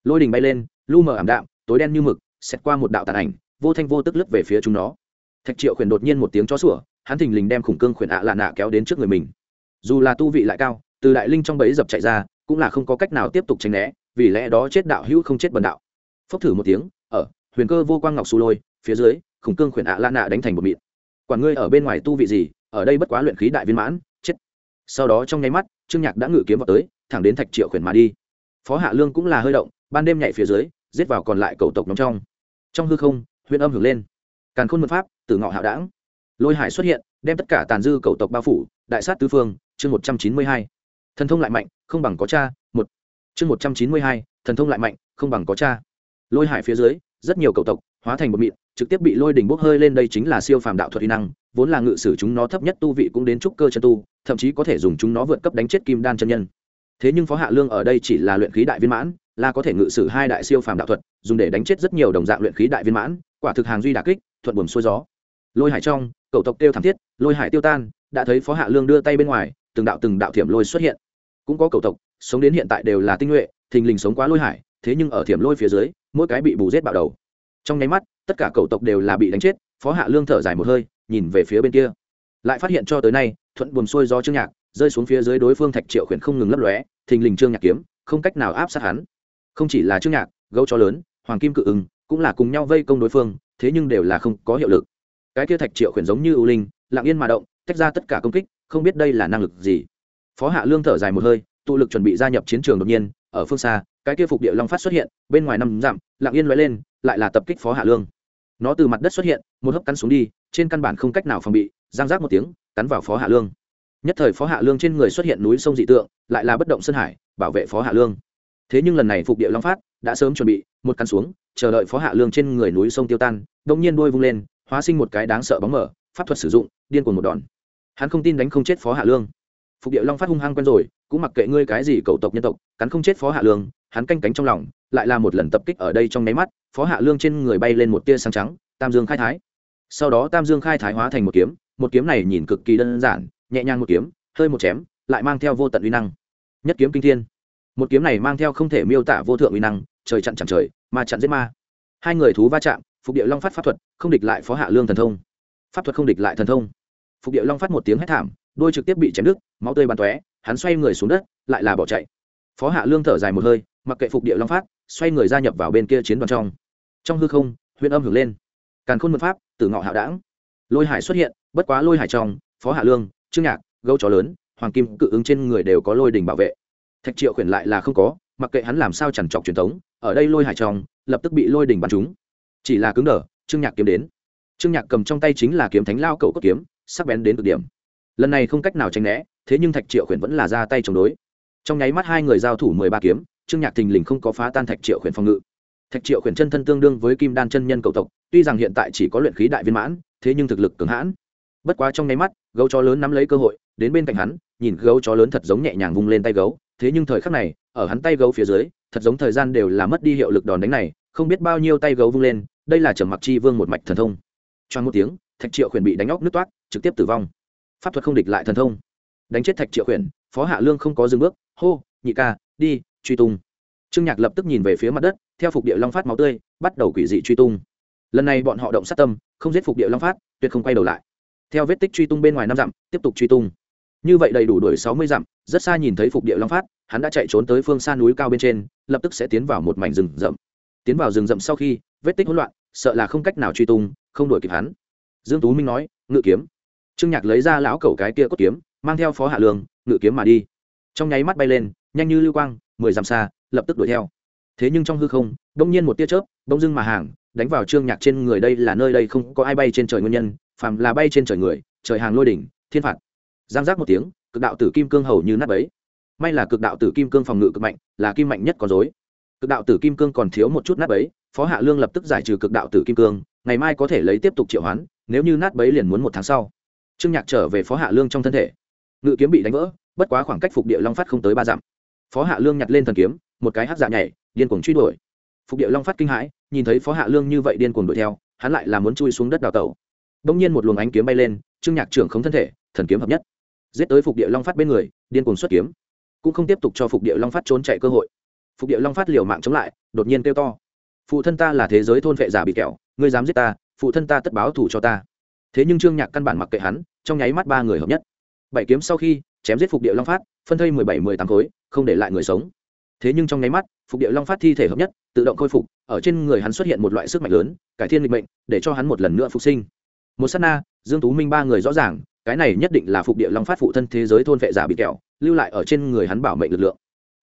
Lôi đình bay lên, lu mờ ảm đạm, tối đen như mực xét qua một đạo tàn ảnh, vô thanh vô tức lướt về phía chúng nó. Thạch triệu khuyển đột nhiên một tiếng chó sủa, hắn thình lình đem khủng cương khuyển ạ lạ nạ kéo đến trước người mình. Dù là tu vị lại cao, từ đại linh trong bẫy dập chạy ra, cũng là không có cách nào tiếp tục tránh né, vì lẽ đó chết đạo hữu không chết bần đạo. Phốc thử một tiếng huyền cơ vô quang ngọc su lôi, phía dưới, khủng cương khuyển ạ la nạ đánh thành một mịn. Quản ngươi ở bên ngoài tu vị gì, ở đây bất quá luyện khí đại viên mãn, chết. Sau đó trong nháy mắt, trương nhạc đã ngự kiếm vào tới, thẳng đến thạch triệu khuyển mà đi. Phó hạ lương cũng là hơi động, ban đêm nhảy phía dưới, giết vào còn lại cầu tộc nóng trong. Trong hư không huyện âm hưởng lên. Càn khôn mật pháp từ ngọ hạo đảng lôi hải xuất hiện, đem tất cả tàn dư cầu tộc bao phủ, đại sát tứ phương, chương một trăm chín mươi hai. Thần thông lại mạnh, không bằng có cha, một. Chương một trăm chín mươi hai, thần thông lại mạnh, không bằng có cha. Lôi hải phía dưới rất nhiều cầu tộc hóa thành một mịn, trực tiếp bị lôi đỉnh bốc hơi lên đây chính là siêu phàm đạo thuật uy năng, vốn là ngự sử chúng nó thấp nhất tu vị cũng đến trúc cơ chân tu, thậm chí có thể dùng chúng nó vượt cấp đánh chết kim đan chân nhân. Thế nhưng phó hạ lương ở đây chỉ là luyện khí đại viên mãn, là có thể ngự sử hai đại siêu phàm đạo thuật, dùng để đánh chết rất nhiều đồng dạng luyện khí đại viên mãn, quả thực hàng duy đà kích, thuận buồm xuôi gió. Lôi hải trong cầu tộc tiêu thảm thiết, lôi hải tiêu tan, đã thấy phó hạ lương đưa tay bên ngoài, từng đạo từng đạo thiểm lôi xuất hiện. Cũng có cầu tộc, sống đến hiện tại đều là tinh nhuệ, thình lình sống quá lôi hải, thế nhưng ở thiểm lôi phía dưới mỗi cái bị bù rết bạo đầu. Trong nháy mắt, tất cả cầu tộc đều là bị đánh chết, phó hạ lương thở dài một hơi, nhìn về phía bên kia. Lại phát hiện cho tới nay, thuận buồm xuôi do trương nhạc, rơi xuống phía dưới đối phương thạch triệu khuyển không ngừng lấp lóe, thình lình trương nhạc kiếm, không cách nào áp sát hắn. Không chỉ là trương nhạc, gấu chó lớn, hoàng kim cự ứng cũng là cùng nhau vây công đối phương, thế nhưng đều là không có hiệu lực. Cái kia thạch triệu khuyển giống như ưu linh, lặng yên mà động, tách ra tất cả công kích, không biết đây là năng lực gì. Phó hạ lương thở dài một hơi, tụ lực chuẩn bị gia nhập chiến trường đột nhiên ở phương xa, cái kia phục địa long phát xuất hiện, bên ngoài năm dặm, lặng yên loại lên, lại là tập kích phó hạ lương. Nó từ mặt đất xuất hiện, một hấp cắn xuống đi, trên căn bản không cách nào phòng bị, giang rác một tiếng, cắn vào phó hạ lương. Nhất thời phó hạ lương trên người xuất hiện núi sông dị tượng, lại là bất động sơn hải, bảo vệ phó hạ lương. Thế nhưng lần này phục địa long phát đã sớm chuẩn bị, một cắn xuống, chờ đợi phó hạ lương trên người núi sông tiêu tan đông nhiên đuôi vung lên, hóa sinh một cái đáng sợ bóng mở pháp thuật sử dụng, điên cuồng một đòn. Hắn không tin đánh không chết phó hạ lương. Phục địa long phát hung hăng quen rồi cũng mặc kệ ngươi cái gì cầu tộc nhân tộc, cắn không chết phó hạ lương, hắn canh cánh trong lòng, lại là một lần tập kích ở đây trong nháy mắt, phó hạ lương trên người bay lên một tia sáng trắng, tam dương khai thái. Sau đó tam dương khai thái hóa thành một kiếm một kiếm này nhìn cực kỳ đơn giản, nhẹ nhàng một kiếm, hơi một chém, lại mang theo vô tận uy năng. Nhất kiếm kinh thiên. Một kiếm này mang theo không thể miêu tả vô thượng uy năng, trời chặn chẳng trời, ma chặn giết ma. Hai người thú va chạm, phục địa long phát pháp thuật, không địch lại phó hạ lương thần thông. Pháp thuật không địch lại thần thông. Phục địa long phát một tiếng hét thảm đôi trực tiếp bị chém đứt máu tươi bắn tóe, hắn xoay người xuống đất, lại là bỏ chạy. Phó hạ lương thở dài một hơi, mặc kệ phục địa long phát, xoay người gia nhập vào bên kia chiến đoàn trong. Trong hư không huyện âm hưởng lên. Càn khôn mật pháp từ ngọ hạo đảng lôi hải xuất hiện, bất quá lôi hải trong, phó hạ lương, trương nhạc, gấu chó lớn, hoàng kim cự ứng trên người đều có lôi đình bảo vệ. Thạch triệu khuyển lại là không có, mặc kệ hắn làm sao chẳng trọc truyền thống, ở đây lôi hải trong, lập tức bị lôi đình bắn trúng. Chỉ là cứng đờ, trương nhạc kiếm đến. Trương nhạc cầm trong tay chính là kiếm thánh lao cậu cốt kiếm, sắc bén đến cực điểm lần này không cách nào tránh né, thế nhưng thạch triệu khuyển vẫn là ra tay chống đối. Trong nháy mắt hai người giao thủ mười ba kiếm, trương nhạc thình lình không có phá tan thạch triệu khuyển phòng ngự. Thạch triệu khuyển chân thân tương đương với kim đan chân nhân cầu tộc, tuy rằng hiện tại chỉ có luyện khí đại viên mãn, thế nhưng thực lực cường hãn. Bất quá trong nháy mắt, gấu chó lớn nắm lấy cơ hội, đến bên cạnh hắn, nhìn gấu chó lớn thật giống nhẹ nhàng vung lên tay gấu, thế nhưng thời khắc này, ở hắn tay gấu phía dưới, thật giống thời gian đều là mất đi hiệu lực đòn đánh này, không biết bao nhiêu tay gấu vung lên, đây là trầm mặc chi vương một mạch thần thông. Trong một tiếng, thạch triệu khuyển bị đánh óc nước toát, trực tiếp tử vong pháp thuật không địch lại thần thông. Đánh chết thạch triệu khuyển phó hạ lương không có dừng bước, hô, nhị ca, đi, truy tung. Trương nhạc lập tức nhìn về phía mặt đất, theo phục địa long phát máu tươi, bắt đầu quỷ dị truy tung. Lần này bọn họ động sát tâm, không giết phục địa long phát, tuyệt không quay đầu lại. Theo vết tích truy tung bên ngoài năm dặm, tiếp tục truy tung. Như vậy đầy đủ đuổi sáu mươi dặm, rất xa nhìn thấy phục địa long phát, hắn đã chạy trốn tới phương xa núi cao bên trên, lập tức sẽ tiến vào một mảnh rừng rậm. Tiến vào rừng rậm sau khi, vết tích hỗn loạn, sợ là không cách nào truy tung, không đuổi kịp hắn. Dương tú minh nói, ngự kiếm trương nhạc lấy ra lão cẩu cái kia cốt kiếm, mang theo phó hạ lương, ngự kiếm mà đi. Trong nháy mắt bay lên, nhanh như lưu quang, mười dặm xa, lập tức đuổi theo. Thế nhưng trong hư không đông nhiên một tia chớp, bỗng dưng mà hàng, đánh vào trương nhạc trên người đây là nơi đây không có ai bay trên trời nguyên nhân, phàm là bay trên trời người, trời hàng lôi đỉnh, thiên phạt. Giang giác một tiếng, cực đạo tử kim cương hầu như nát bấy. May là cực đạo tử kim cương phòng ngự cực mạnh, là kim mạnh nhất con dối cực đạo tử kim cương còn thiếu một chút nát bấy, phó hạ lương lập tức giải trừ cực đạo tử kim cương, ngày mai có thể lấy tiếp tục triệu hoán, nếu như nát bấy liền muốn một tháng sau trương nhạc trở về phó hạ lương trong thân thể. Ngự kiếm bị đánh vỡ, bất quá khoảng cách phục địa long phát không tới ba dặm. Phó hạ lương nhặt lên thần kiếm, một cái hát dạ nhảy, điên cuồng truy đuổi. Phục địa long phát kinh hãi, nhìn thấy phó hạ lương như vậy điên cuồng đuổi theo, hắn lại là muốn chui xuống đất đào tẩu. Bỗng nhiên một luồng ánh kiếm bay lên, trương nhạc trưởng không thân thể, thần kiếm hợp nhất. Giết tới phục địa long phát bên người, điên cuồng xuất kiếm. Cũng không tiếp tục cho phục địa long phát trốn chạy cơ hội. Phục địa long phát liều mạng chống lại, đột nhiên kêu to. Phụ thân ta là thế giới thôn vệ giả bị kẹo, ngươi dám giết ta, phụ thân ta tất báo thủ cho ta thế nhưng trương nhạc căn bản mặc kệ hắn, trong nháy mắt ba người hợp nhất. Bảy kiếm sau khi, chém giết phục địa long phát, phân thây mười bảy mười tám khối, không để lại người sống. Thế nhưng trong nháy mắt, phục địa long phát thi thể hợp nhất, tự động khôi phục, ở trên người hắn xuất hiện một loại sức mạnh lớn, cải thiên lịch mệnh, để cho hắn một lần nữa phục sinh. Một s á t na, dương tú minh ba người rõ ràng, cái này nhất định là phục địa long phát phụ thân thế giới thôn vệ giả bị kẹo, lưu lại ở trên người hắn bảo mệnh lực lượng.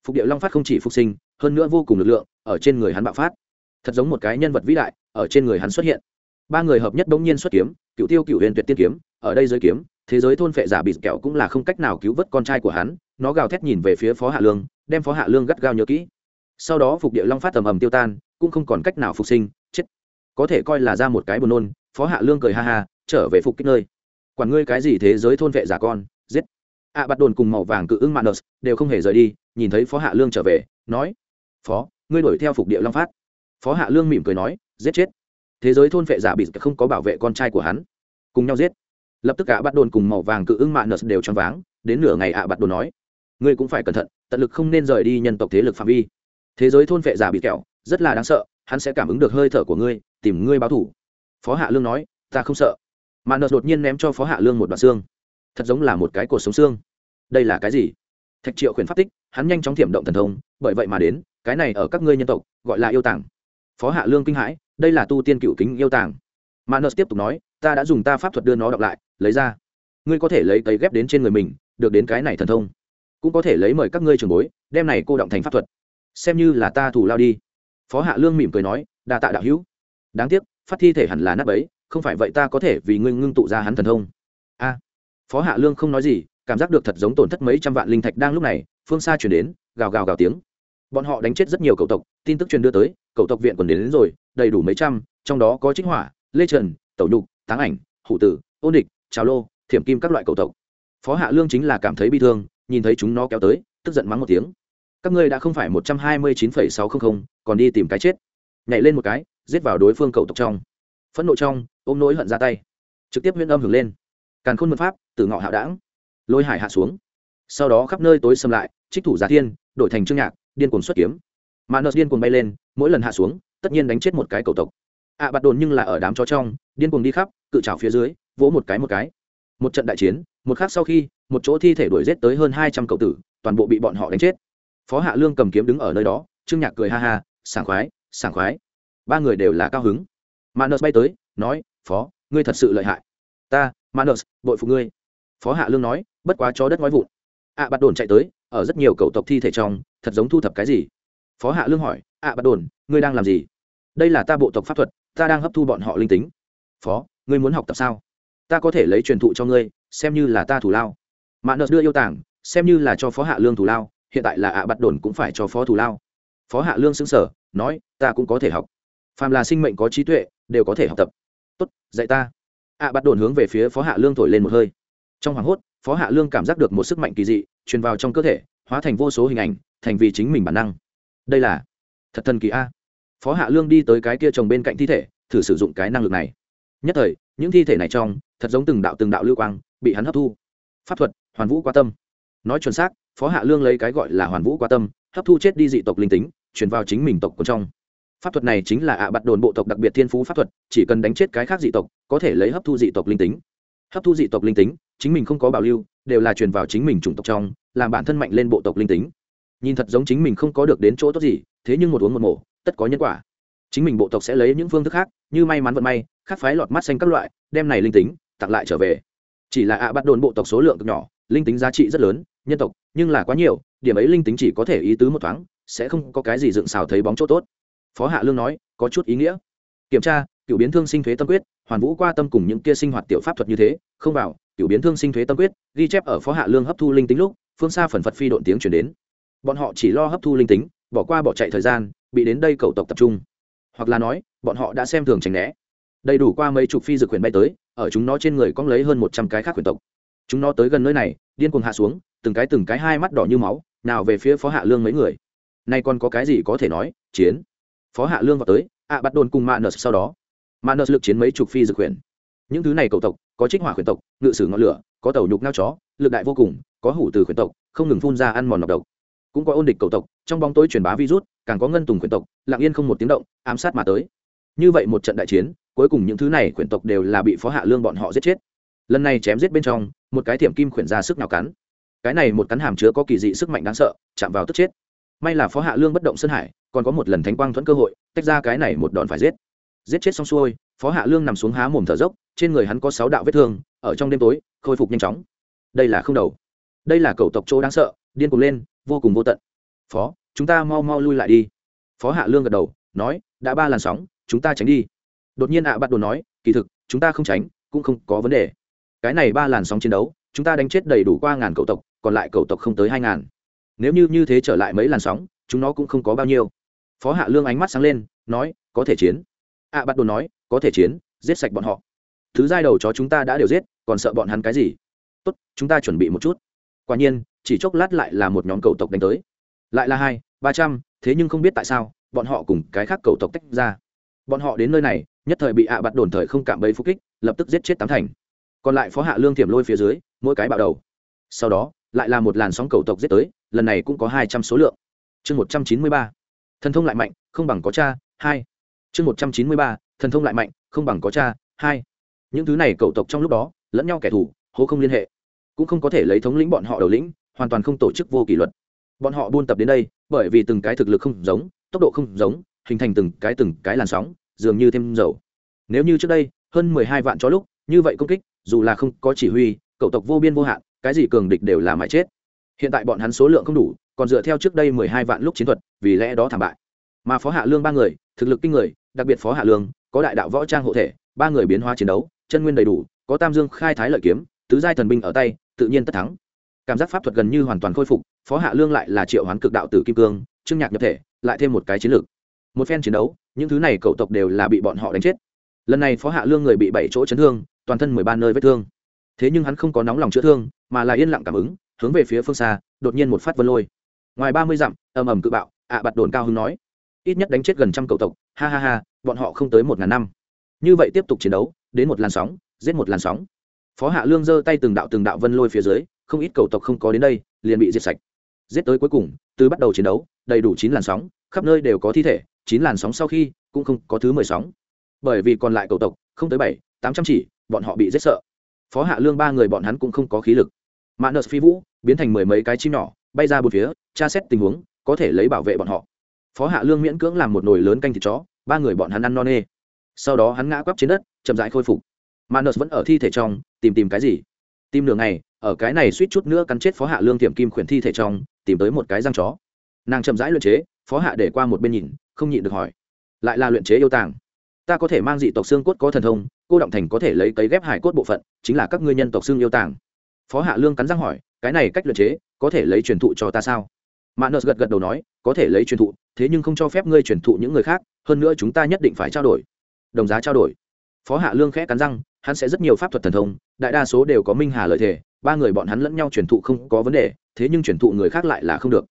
Phục địa long phát không chỉ phục sinh, hơn nữa vô cùng lực lượng, ở trên người hắn bạo phát. Thật giống một cái nhân vật vĩ đại, ở trên người hắn xuất hiện ba người hợp nhất bỗng nhiên xuất kiếm cựu tiêu cựu huyền tuyệt tiên kiếm ở đây giới kiếm thế giới thôn phệ giả bị kẹo cũng là không cách nào cứu vớt con trai của hắn nó gào thét nhìn về phía phó hạ lương đem phó hạ lương gắt gao nhớ kỹ. Sau đó phục địa long phát tầm ầm tiêu tan cũng không còn cách nào phục sinh chết. Có thể coi là ra một cái buồn nôn phó hạ lương cười ha ha trở về phục kích nơi. Quản ngươi cái gì thế giới thôn vệ giả con giết. Ạ à, bắt đồn cùng màu vàng cự ưng manus đều không hề rời đi nhìn thấy phó hạ lương trở về nói phó ngươi đuổi theo phục địa long phát. Phó hạ lương mỉm cười nói giết chết thế giới thôn vệ giả bị không có bảo vệ con trai của hắn. Cùng nhau giết. Lập tức cả bắt đồn cùng màu vàng cự ưng mạ nợ đều choáng váng, đến nửa ngày ạ bắt đồn nói, ngươi cũng phải cẩn thận, tận lực không nên rời đi nhân tộc thế lực phạm vi. Thế giới thôn vệ giả bị kẹo, rất là đáng sợ, hắn sẽ cảm ứng được hơi thở của ngươi, tìm ngươi báo thủ. Phó hạ lương nói, ta không sợ. Mạ nợ đột nhiên ném cho phó hạ lương một đoạn xương. Thật giống là một cái cột sống xương. Đây là cái gì? Thạch triệu khuyển phát tích, hắn nhanh chóng thiểm động thần thông, bởi vậy mà đến, cái này ở các ngươi nhân tộc, gọi là yêu tàng. Phó hạ lương kinh hãi đây là tu tiên cựu kính yêu tàng. Manus tiếp tục nói, ta đã dùng ta pháp thuật đưa nó đọc lại, lấy ra. Ngươi có thể lấy cấy ghép đến trên người mình, được đến cái này thần thông. Cũng có thể lấy mời các ngươi trường bối, đem này cô động thành pháp thuật. Xem như là ta thủ lao đi. Phó hạ lương mỉm cười nói, đa tạ đạo hữu. Đáng tiếc, phát thi thể hẳn là nắp ấy không phải vậy ta có thể vì ngươi ngưng tụ ra hắn thần thông. A. Phó hạ lương không nói gì, cảm giác được thật giống tổn thất mấy trăm vạn linh thạch đang lúc này, phương xa chuyển đến, gào gào gào tiếng bọn họ đánh chết rất nhiều cầu tộc tin tức truyền đưa tới cầu tộc viện còn đến, đến rồi đầy đủ mấy trăm trong đó có trích hỏa lê trần tẩu nhục táng ảnh hủ tử ôn địch trào lô thiểm kim các loại cầu tộc. Phó hạ lương chính là cảm thấy bi thương nhìn thấy chúng nó kéo tới tức giận mắng một tiếng. Các ngươi đã không phải một trăm hai mươi chín phẩy sáu trăm linh còn đi tìm cái chết. Nhảy lên một cái giết vào đối phương cầu tộc trong. Phẫn nộ trong ôm nỗi hận ra tay. Trực tiếp huyên âm hưởng lên. Càn khôn mật pháp từ ngọ hạo đảng lôi hải hạ xuống. Sau đó khắp nơi tối xâm lại trích thủ giả thiên đổi thành trương nhạc điên cuồng xuất kiếm. Mà nợ điên cuồng bay lên mỗi lần hạ xuống tất nhiên đánh chết một cái cầu tộc. Ạ à, bạt đồn nhưng là ở đám chó trong điên cuồng đi khắp cự trào phía dưới vỗ một cái một cái. Một trận đại chiến một khắc sau khi một chỗ thi thể đuổi giết tới hơn hai trăm cậu tử toàn bộ bị bọn họ đánh chết. Phó hạ lương cầm kiếm đứng ở nơi đó trương nhạc cười ha ha sảng khoái sảng khoái. Ba người đều là cao hứng. Manus bay tới nói phó ngươi thật sự lợi hại. Ta manus bội phụ ngươi. Phó hạ lương nói bất quá chó đất nói vụn. Ạ à, bạt đồn chạy tới ở rất nhiều cậu tộc thi thể trong thật giống thu thập cái gì? Phó hạ lương hỏi ạ à, đồn ngươi đang làm gì? Đây là ta bộ tộc pháp thuật ta đang hấp thu bọn họ linh tính. Phó ngươi muốn học tập sao? Ta có thể lấy truyền thụ cho ngươi xem như là ta thủ lao. Mạ nợ đưa yêu tàng xem như là cho phó hạ lương thủ lao hiện tại là ạ à bắt đồn cũng phải cho phó thủ lao. Phó hạ lương xứng sở nói ta cũng có thể học. Phàm là sinh mệnh có trí tuệ đều có thể học tập. Tốt dạy ta. Ạ à bắt đồn hướng về phía phó hạ lương thổi lên một hơi. Trong hoảng hốt phó hạ lương cảm giác được một sức mạnh kỳ dị, truyền vào trong cơ thể, hóa thành vô số hình ảnh, thành vì chính mình bản năng. Đây là thật thần kỳ a. Phó hạ lương đi tới cái kia trồng bên cạnh thi thể, thử sử dụng cái năng lực này. Nhất thời, những thi thể này trong, thật giống từng đạo từng đạo lưu quang, bị hắn hấp thu. Pháp thuật, hoàn vũ quá tâm. Nói chuẩn xác, phó hạ lương lấy cái gọi là hoàn vũ quá tâm, hấp thu chết đi dị tộc linh tính chuyển vào chính mình tộc của trong. Pháp thuật này chính là ạ à bắt đồn bộ tộc đặc biệt thiên phú pháp thuật, chỉ cần đánh chết cái khác dị tộc, có thể lấy hấp thu dị tộc linh tính hấp thu dị tộc linh tính, chính mình không có bảo lưu, đều là truyền vào chính mình chủng tộc trong, làm bản thân mạnh lên bộ tộc linh tính. Nhìn thật giống chính mình không có được đến chỗ tốt gì, thế nhưng một uống một mổ, tất có nhân quả. Chính mình bộ tộc sẽ lấy những phương thức khác, như may mắn vận may khác phái lọt mắt xanh các loại, đem này linh tính, tặng lại trở về. Chỉ là ạ bắt đồn bộ tộc số lượng cực nhỏ, linh tính giá trị rất lớn, nhân tộc, nhưng là quá nhiều, điểm ấy linh tính chỉ có thể ý tứ một thoáng, sẽ không có cái gì dựng xào thấy bóng chỗ tốt. Phó hạ lương nói, có chút ý nghĩa. Kiểm tra, cựu biến thương sinh thuế tâm quyết hoàn vũ qua tâm cùng những kia sinh hoạt tiểu pháp thuật như thế, không vào, tiểu biến thương sinh thuế tâm quyết, ghi chép ở phó hạ lương hấp thu linh tính lúc, phương xa phần phật phi độn tiếng chuyển đến. Bọn họ chỉ lo hấp thu linh tính, bỏ qua bỏ chạy thời gian, bị đến đây cầu tộc tập trung. Hoặc là nói, bọn họ đã xem thường tránh né. Đầy đủ qua mấy chục phi dược quyền bay tới, ở chúng nó trên người cong lấy hơn một trăm cái khác quyền tộc. Chúng nó tới gần nơi này, điên cuồng hạ xuống, từng cái từng cái hai mắt đỏ như máu, nào về phía phó hạ lương mấy người. Nay còn có cái gì có thể nói? Chiến. Phó hạ lương vào tới, ạ, bắt đồn cùng mạ nợ sau đó mà nợ lực chiến mấy chục phi dược khuyển. Những thứ này cầu tộc, có trích hỏa khuyển tộc, ngự sử ngọn lửa, có tàu nhục nao chó, lực đại vô cùng, có hủ từ khuyển tộc, không ngừng phun ra ăn mòn nọc độc. Cũng có ôn địch cầu tộc, trong bóng tối truyền bá virus, càng có ngân tùng khuyển tộc, lặng yên không một tiếng động, ám sát mà tới. Như vậy một trận đại chiến, cuối cùng những thứ này khuyển tộc đều là bị phó hạ lương bọn họ giết chết. Lần này chém giết bên trong, một cái thiểm kim khuyển ra sức nào cắn. Cái này một cắn hàm chứa có kỳ dị sức mạnh đáng sợ, chạm vào tức chết. May là phó hạ lương bất động sơn hải, còn có một lần thánh quang thuẫn cơ hội, tách ra cái này một đòn phải giết giết chết xong xuôi, phó hạ lương nằm xuống há mồm thở dốc, trên người hắn có sáu đạo vết thương, ở trong đêm tối, khôi phục nhanh chóng. Đây là không đầu. Đây là cầu tộc chỗ đáng sợ, điên cuồng lên, vô cùng vô tận. Phó, chúng ta mau mau lui lại đi. Phó hạ lương gật đầu, nói, đã ba làn sóng, chúng ta tránh đi. Đột nhiên ạ bắt đồ nói, kỳ thực, chúng ta không tránh, cũng không có vấn đề. Cái này ba làn sóng chiến đấu, chúng ta đánh chết đầy đủ qua ngàn cầu tộc, còn lại cầu tộc không tới hai ngàn. Nếu như như thế trở lại mấy làn sóng, chúng nó cũng không có bao nhiêu. Phó hạ lương ánh mắt sáng lên, nói, có thể chiến ạ bắt đồn nói, có thể chiến, giết sạch bọn họ. Thứ giai đầu chó chúng ta đã đều giết, còn sợ bọn hắn cái gì? Tốt, chúng ta chuẩn bị một chút. Quả nhiên, chỉ chốc lát lại là một nhóm cầu tộc đánh tới. Lại là hai, ba trăm, thế nhưng không biết tại sao, bọn họ cùng cái khác cầu tộc tách ra. Bọn họ đến nơi này, nhất thời bị ạ à đồn thời không cạm bẫy phục kích, lập tức giết chết tám thành. Còn lại phó hạ lương thiểm lôi phía dưới, mỗi cái bạo đầu. Sau đó, lại là một làn sóng cầu tộc giết tới, lần này cũng có hai trăm số lượng. Chương một trăm chín mươi ba. Thần thông lại mạnh, không bằng có cha, hai chương một trăm chín mươi ba, thần thông lại mạnh, không bằng có cha, hai. Những thứ này cậu tộc trong lúc đó, lẫn nhau kẻ thù, hố không liên hệ. Cũng không có thể lấy thống lĩnh bọn họ đầu lĩnh, hoàn toàn không tổ chức vô kỷ luật. Bọn họ buôn tập đến đây, bởi vì từng cái thực lực không giống, tốc độ không giống, hình thành từng cái từng cái làn sóng, dường như thêm dầu. Nếu như trước đây, hơn mười hai vạn chó lúc, như vậy công kích, dù là không có chỉ huy, cậu tộc vô biên vô hạn, cái gì cường địch đều là mãi chết. Hiện tại bọn hắn số lượng không đủ, còn dựa theo trước đây mười hai vạn lúc chiến thuật, vì lẽ đó thảm bại. Mà phó hạ lương ba người, thực lực kinh người đặc biệt phó hạ lương, có đại đạo võ trang hộ thể, ba người biến hóa chiến đấu, chân nguyên đầy đủ, có tam dương khai thái lợi kiếm, tứ giai thần binh ở tay, tự nhiên tất thắng. Cảm giác pháp thuật gần như hoàn toàn khôi phục, phó hạ lương lại là triệu hoán cực đạo tử kim cương, trương nhạc nhập thể, lại thêm một cái chiến lược. Một phen chiến đấu, những thứ này cậu tộc đều là bị bọn họ đánh chết. Lần này phó hạ lương người bị bảy chỗ chấn thương, toàn thân mười ba nơi vết thương. Thế nhưng hắn không có nóng lòng chữa thương, mà là yên lặng cảm ứng, hướng về phía phương xa, đột nhiên một phát vân lôi. Ngoài ba mươi dặm, ầm ầm cự bạo, ạ bạt đồn cao hứng nói ít nhất đánh chết gần trăm cầu tộc, ha ha ha, bọn họ không tới một ngàn năm. Như vậy tiếp tục chiến đấu, đến một làn sóng, giết một làn sóng. Phó hạ lương giơ tay từng đạo từng đạo vân lôi phía dưới, không ít cầu tộc không có đến đây, liền bị diệt sạch. Giết tới cuối cùng, từ bắt đầu chiến đấu, đầy đủ chín làn sóng, khắp nơi đều có thi thể, chín làn sóng sau khi, cũng không có thứ mười sóng. Bởi vì còn lại cầu tộc, không tới bảy, tám trăm chỉ, bọn họ bị giết sợ. Phó hạ lương ba người bọn hắn cũng không có khí lực. Mạ nợ phi vũ biến thành mười mấy cái chim nhỏ, bay ra bốn phía, tra xét tình huống, có thể lấy bảo vệ bọn họ phó hạ lương miễn cưỡng làm một nồi lớn canh thịt chó, ba người bọn hắn ăn no nê. Sau đó hắn ngã quắp trên đất, chậm rãi khôi phục. Manus vẫn ở thi thể trong, tìm tìm cái gì? Tìm nửa ngày, ở cái này suýt chút nữa cắn chết phó hạ lương tiệm kim khuyển thi thể trong, tìm tới một cái răng chó. Nàng chậm rãi luyện chế, phó hạ để qua một bên nhìn, không nhịn được hỏi. Lại là luyện chế yêu tàng. Ta có thể mang dị tộc xương cốt có thần thông, cô động thành có thể lấy cấy ghép hải cốt bộ phận, chính là các ngươi nhân tộc xương yêu tàng. Phó hạ lương cắn răng hỏi, cái này cách luyện chế, có thể lấy truyền thụ cho ta sao? Manus gật gật đầu nói, có thể lấy truyền thụ, thế nhưng không cho phép ngươi truyền thụ những người khác, hơn nữa chúng ta nhất định phải trao đổi. Đồng giá trao đổi. Phó hạ lương khẽ cắn răng, hắn sẽ rất nhiều pháp thuật thần thông, đại đa số đều có minh hà lợi thể, ba người bọn hắn lẫn nhau truyền thụ không có vấn đề, thế nhưng truyền thụ người khác lại là không được.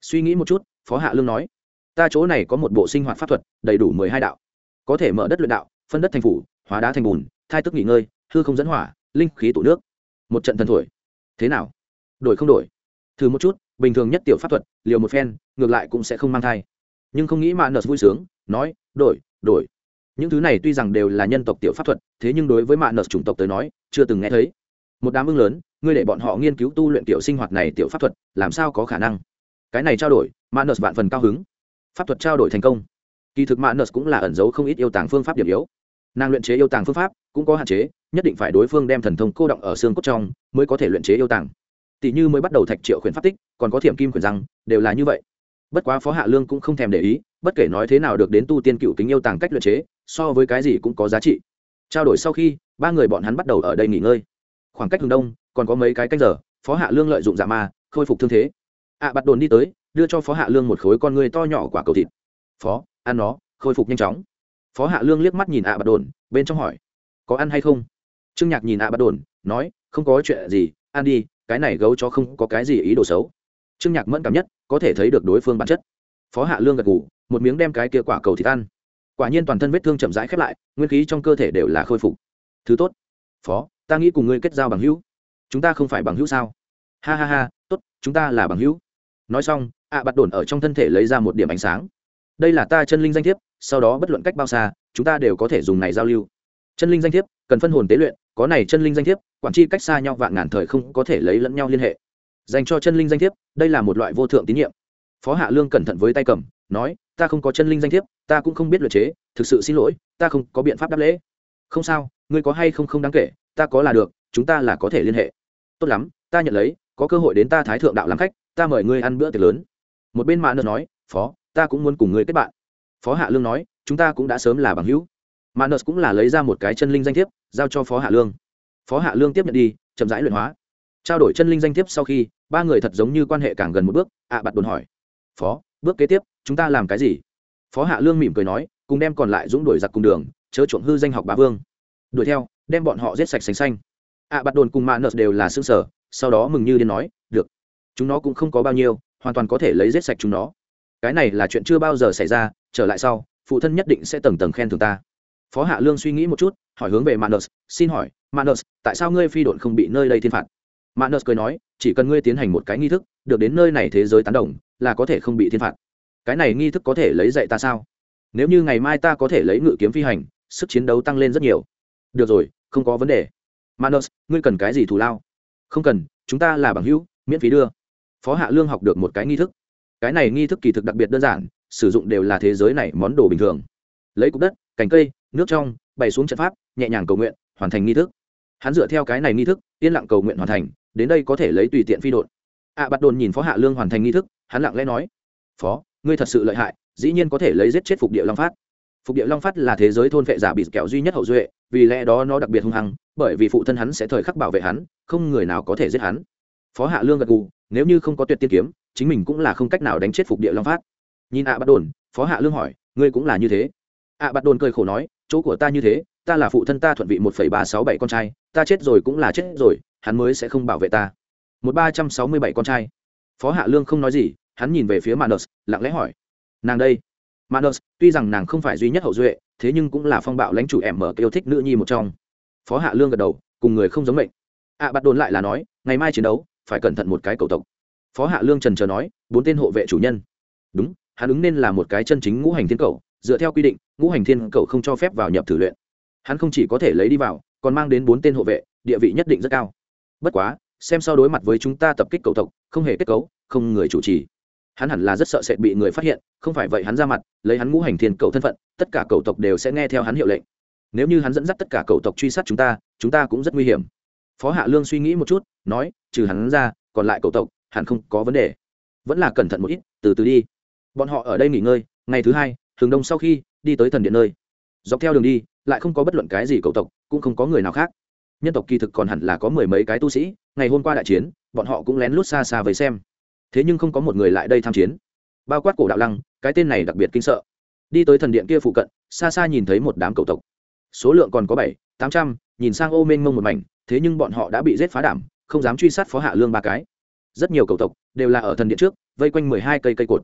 Suy nghĩ một chút, phó hạ lương nói, ta chỗ này có một bộ sinh hoạt pháp thuật, đầy đủ mười hai đạo. Có thể mở đất luyện đạo, phân đất thành phủ, hóa đá thành bùn, thai tức nghỉ ngơi, hư không dẫn hỏa, linh khí tụ nước. Một trận thần thổi. Thế nào? Đổi không đổi? Thử một chút bình thường nhất tiểu pháp thuật, liều một phen, ngược lại cũng sẽ không mang thai. Nhưng không nghĩ mà nợ vui sướng, nói, đổi đổi. Những thứ này tuy rằng đều là nhân tộc tiểu pháp thuật, thế nhưng đối với mạ nợ chủng tộc tới nói, chưa từng nghe thấy. Một đám ưng lớn, ngươi để bọn họ nghiên cứu tu luyện tiểu sinh hoạt này tiểu pháp thuật, làm sao có khả năng? Cái này trao đổi mạ nợ vạn phần cao hứng. Pháp thuật trao đổi thành công. Kỳ thực mạ nợ cũng là ẩn giấu không ít yêu tàng phương pháp điểm yếu. Nàng luyện chế yêu tàng phương pháp cũng có hạn chế, nhất định phải đối phương đem thần thông cô động ở xương cốt trong, mới có thể luyện chế yêu tàng tỷ như mới bắt đầu thạch triệu khuyển phát tích còn có thiểm kim khuyển răng đều là như vậy. Bất quá phó hạ lương cũng không thèm để ý bất kể nói thế nào được đến tu tiên cựu kính yêu tàng cách luyện chế so với cái gì cũng có giá trị. Trao đổi sau khi ba người bọn hắn bắt đầu ở đây nghỉ ngơi. Khoảng cách hướng đông còn có mấy cái canh giờ phó hạ lương lợi dụng dạ ma khôi phục thương thế. Ạ à, bắt đồn đi tới đưa cho phó hạ lương một khối con người to nhỏ quả cầu thịt. Phó ăn nó khôi phục nhanh chóng. Phó hạ lương liếc mắt nhìn ạ à bắt đồn bên trong hỏi có ăn hay không? Trương nhạc nhìn ạ à bắt đồn nói không có chuyện gì ăn đi cái này gấu cho không có cái gì ý đồ xấu. Trương nhạc mẫn cảm nhất, có thể thấy được đối phương bản chất. Phó hạ lương gật ngủ một miếng đem cái kia quả cầu thịt ăn. Quả nhiên toàn thân vết thương chậm rãi khép lại, nguyên khí trong cơ thể đều là khôi phục. Thứ tốt. Phó, ta nghĩ cùng ngươi kết giao bằng hữu. Chúng ta không phải bằng hữu sao? Ha ha ha, tốt, chúng ta là bằng hữu. Nói xong, ạ à bắt đồn ở trong thân thể lấy ra một điểm ánh sáng. Đây là ta chân linh danh thiếp, sau đó bất luận cách bao xa, chúng ta đều có thể dùng này giao lưu. Chân linh danh thiếp, cần phân hồn tế luyện, có này chân linh danh thiếp quản tri cách xa nhau vạn ngàn thời không có thể lấy lẫn nhau liên hệ. Dành cho chân linh danh thiếp, đây là một loại vô thượng tín nhiệm. Phó hạ lương cẩn thận với tay cầm, nói, ta không có chân linh danh thiếp, ta cũng không biết luật chế, thực sự xin lỗi, ta không có biện pháp đáp lễ. Không sao, ngươi có hay không không đáng kể, ta có là được, chúng ta là có thể liên hệ. Tốt lắm, ta nhận lấy, có cơ hội đến ta thái thượng đạo làm khách, ta mời ngươi ăn bữa tiệc lớn. Một bên mạ nợ nói, phó, ta cũng muốn cùng ngươi kết bạn. Phó hạ lương nói, chúng ta cũng đã sớm là bằng hữu. Mạ nợ cũng là lấy ra một cái chân linh danh thiếp, giao cho phó hạ lương phó hạ lương tiếp nhận đi chậm rãi luyện hóa. Trao đổi chân linh danh thiếp sau khi ba người thật giống như quan hệ càng gần một bước ạ à, bặt đồn hỏi. Phó bước kế tiếp chúng ta làm cái gì? Phó hạ lương mỉm cười nói cùng đem còn lại dũng đuổi giặc cùng đường chớ chuộng hư danh học bá vương. Đuổi theo đem bọn họ giết sạch sành xanh. Ạ à, bặt đồn cùng mạ nợ đều là xương sở sau đó mừng như điên nói được chúng nó cũng không có bao nhiêu hoàn toàn có thể lấy giết sạch chúng nó. Cái này là chuyện chưa bao giờ xảy ra trở lại sau phụ thân nhất định sẽ tầng tầng khen thường ta. Phó hạ lương suy nghĩ một chút hỏi hướng về manus xin hỏi manus, tại sao ngươi phi độn không bị nơi đây thiên phạt? Manus cười nói, chỉ cần ngươi tiến hành một cái nghi thức, được đến nơi này thế giới tán đồng, là có thể không bị thiên phạt. Cái này nghi thức có thể lấy dạy ta sao? Nếu như ngày mai ta có thể lấy ngự kiếm phi hành, sức chiến đấu tăng lên rất nhiều. Được rồi, không có vấn đề. Manus, ngươi cần cái gì thù lao? Không cần, chúng ta là bằng hữu, miễn phí đưa. Phó hạ lương học được một cái nghi thức. Cái này nghi thức kỳ thực đặc biệt đơn giản, sử dụng đều là thế giới này món đồ bình thường. Lấy cục đất, cành cây, nước trong, bày xuống trận pháp, nhẹ nhàng cầu nguyện, hoàn thành nghi thức hắn dựa theo cái này nghi thức yên lặng cầu nguyện hoàn thành đến đây có thể lấy tùy tiện phi đột ạ à, bắt đồn nhìn phó hạ lương hoàn thành nghi thức hắn lặng lẽ nói phó ngươi thật sự lợi hại dĩ nhiên có thể lấy giết chết phục địa long phát. Phục địa long phát là thế giới thôn vệ giả bị kẹo duy nhất hậu duệ vì lẽ đó nó đặc biệt hung hăng bởi vì phụ thân hắn sẽ thời khắc bảo vệ hắn không người nào có thể giết hắn. Phó hạ lương gật gù nếu như không có tuyệt tiên kiếm chính mình cũng là không cách nào đánh chết phục địa long phát. Nhìn ạ à bắt đồn phó hạ lương hỏi ngươi cũng là như thế? Ạ à bắt đồn cười khổ nói chỗ của ta như thế ta là phụ thân ta thuận vị một phẩy ba sáu bảy con trai ta chết rồi cũng là chết rồi hắn mới sẽ không bảo vệ ta. Một ba trăm sáu mươi bảy con trai. Phó hạ lương không nói gì hắn nhìn về phía manus lặng lẽ hỏi. Nàng đây. Manus tuy rằng nàng không phải duy nhất hậu duệ thế nhưng cũng là phong bạo lãnh chủ ẻm mở yêu thích nữ nhi một trong. Phó hạ lương gật đầu cùng người không giống mệnh. Ạ à, bắt đồn lại là nói ngày mai chiến đấu phải cẩn thận một cái cầu tộc. Phó hạ lương trần trờ nói bốn tên hộ vệ chủ nhân. Đúng hắn ứng nên là một cái chân chính ngũ hành thiên cầu dựa theo quy định ngũ hành thiên cầu không cho phép vào nhập thử luyện hắn không chỉ có thể lấy đi vào, còn mang đến bốn tên hộ vệ, địa vị nhất định rất cao. Bất quá, xem so đối mặt với chúng ta tập kích cầu tộc, không hề kết cấu, không người chủ trì. Hắn hẳn là rất sợ sệt bị người phát hiện, không phải vậy hắn ra mặt, lấy hắn ngũ hành thiên cầu thân phận, tất cả cầu tộc đều sẽ nghe theo hắn hiệu lệnh. Nếu như hắn dẫn dắt tất cả cầu tộc truy sát chúng ta chúng ta cũng rất nguy hiểm. Phó hạ lương suy nghĩ một chút, nói, trừ hắn ra, còn lại cầu tộc, hẳn không có vấn đề. Vẫn là cẩn thận một ít, từ từ đi. Bọn họ ở đây nghỉ ngơi, ngày thứ hai thường đông sau khi đi tới thần điện nơi dọc theo đường đi, lại không có bất luận cái gì cầu tộc, cũng không có người nào khác. Nhân tộc kỳ thực còn hẳn là có mười mấy cái tu sĩ, ngày hôm qua đại chiến, bọn họ cũng lén lút xa xa với xem. Thế nhưng không có một người lại đây tham chiến. Bao quát cổ đạo lăng, cái tên này đặc biệt kinh sợ. Đi tới thần điện kia phụ cận, xa xa nhìn thấy một đám cầu tộc. Số lượng còn có bảy, tám trăm, nhìn sang ô mênh mông một mảnh, thế nhưng bọn họ đã bị giết phá đảm, không dám truy sát phó hạ lương ba cái. Rất nhiều cầu tộc đều là ở thần điện trước, vây quanh mười hai cây cây cột.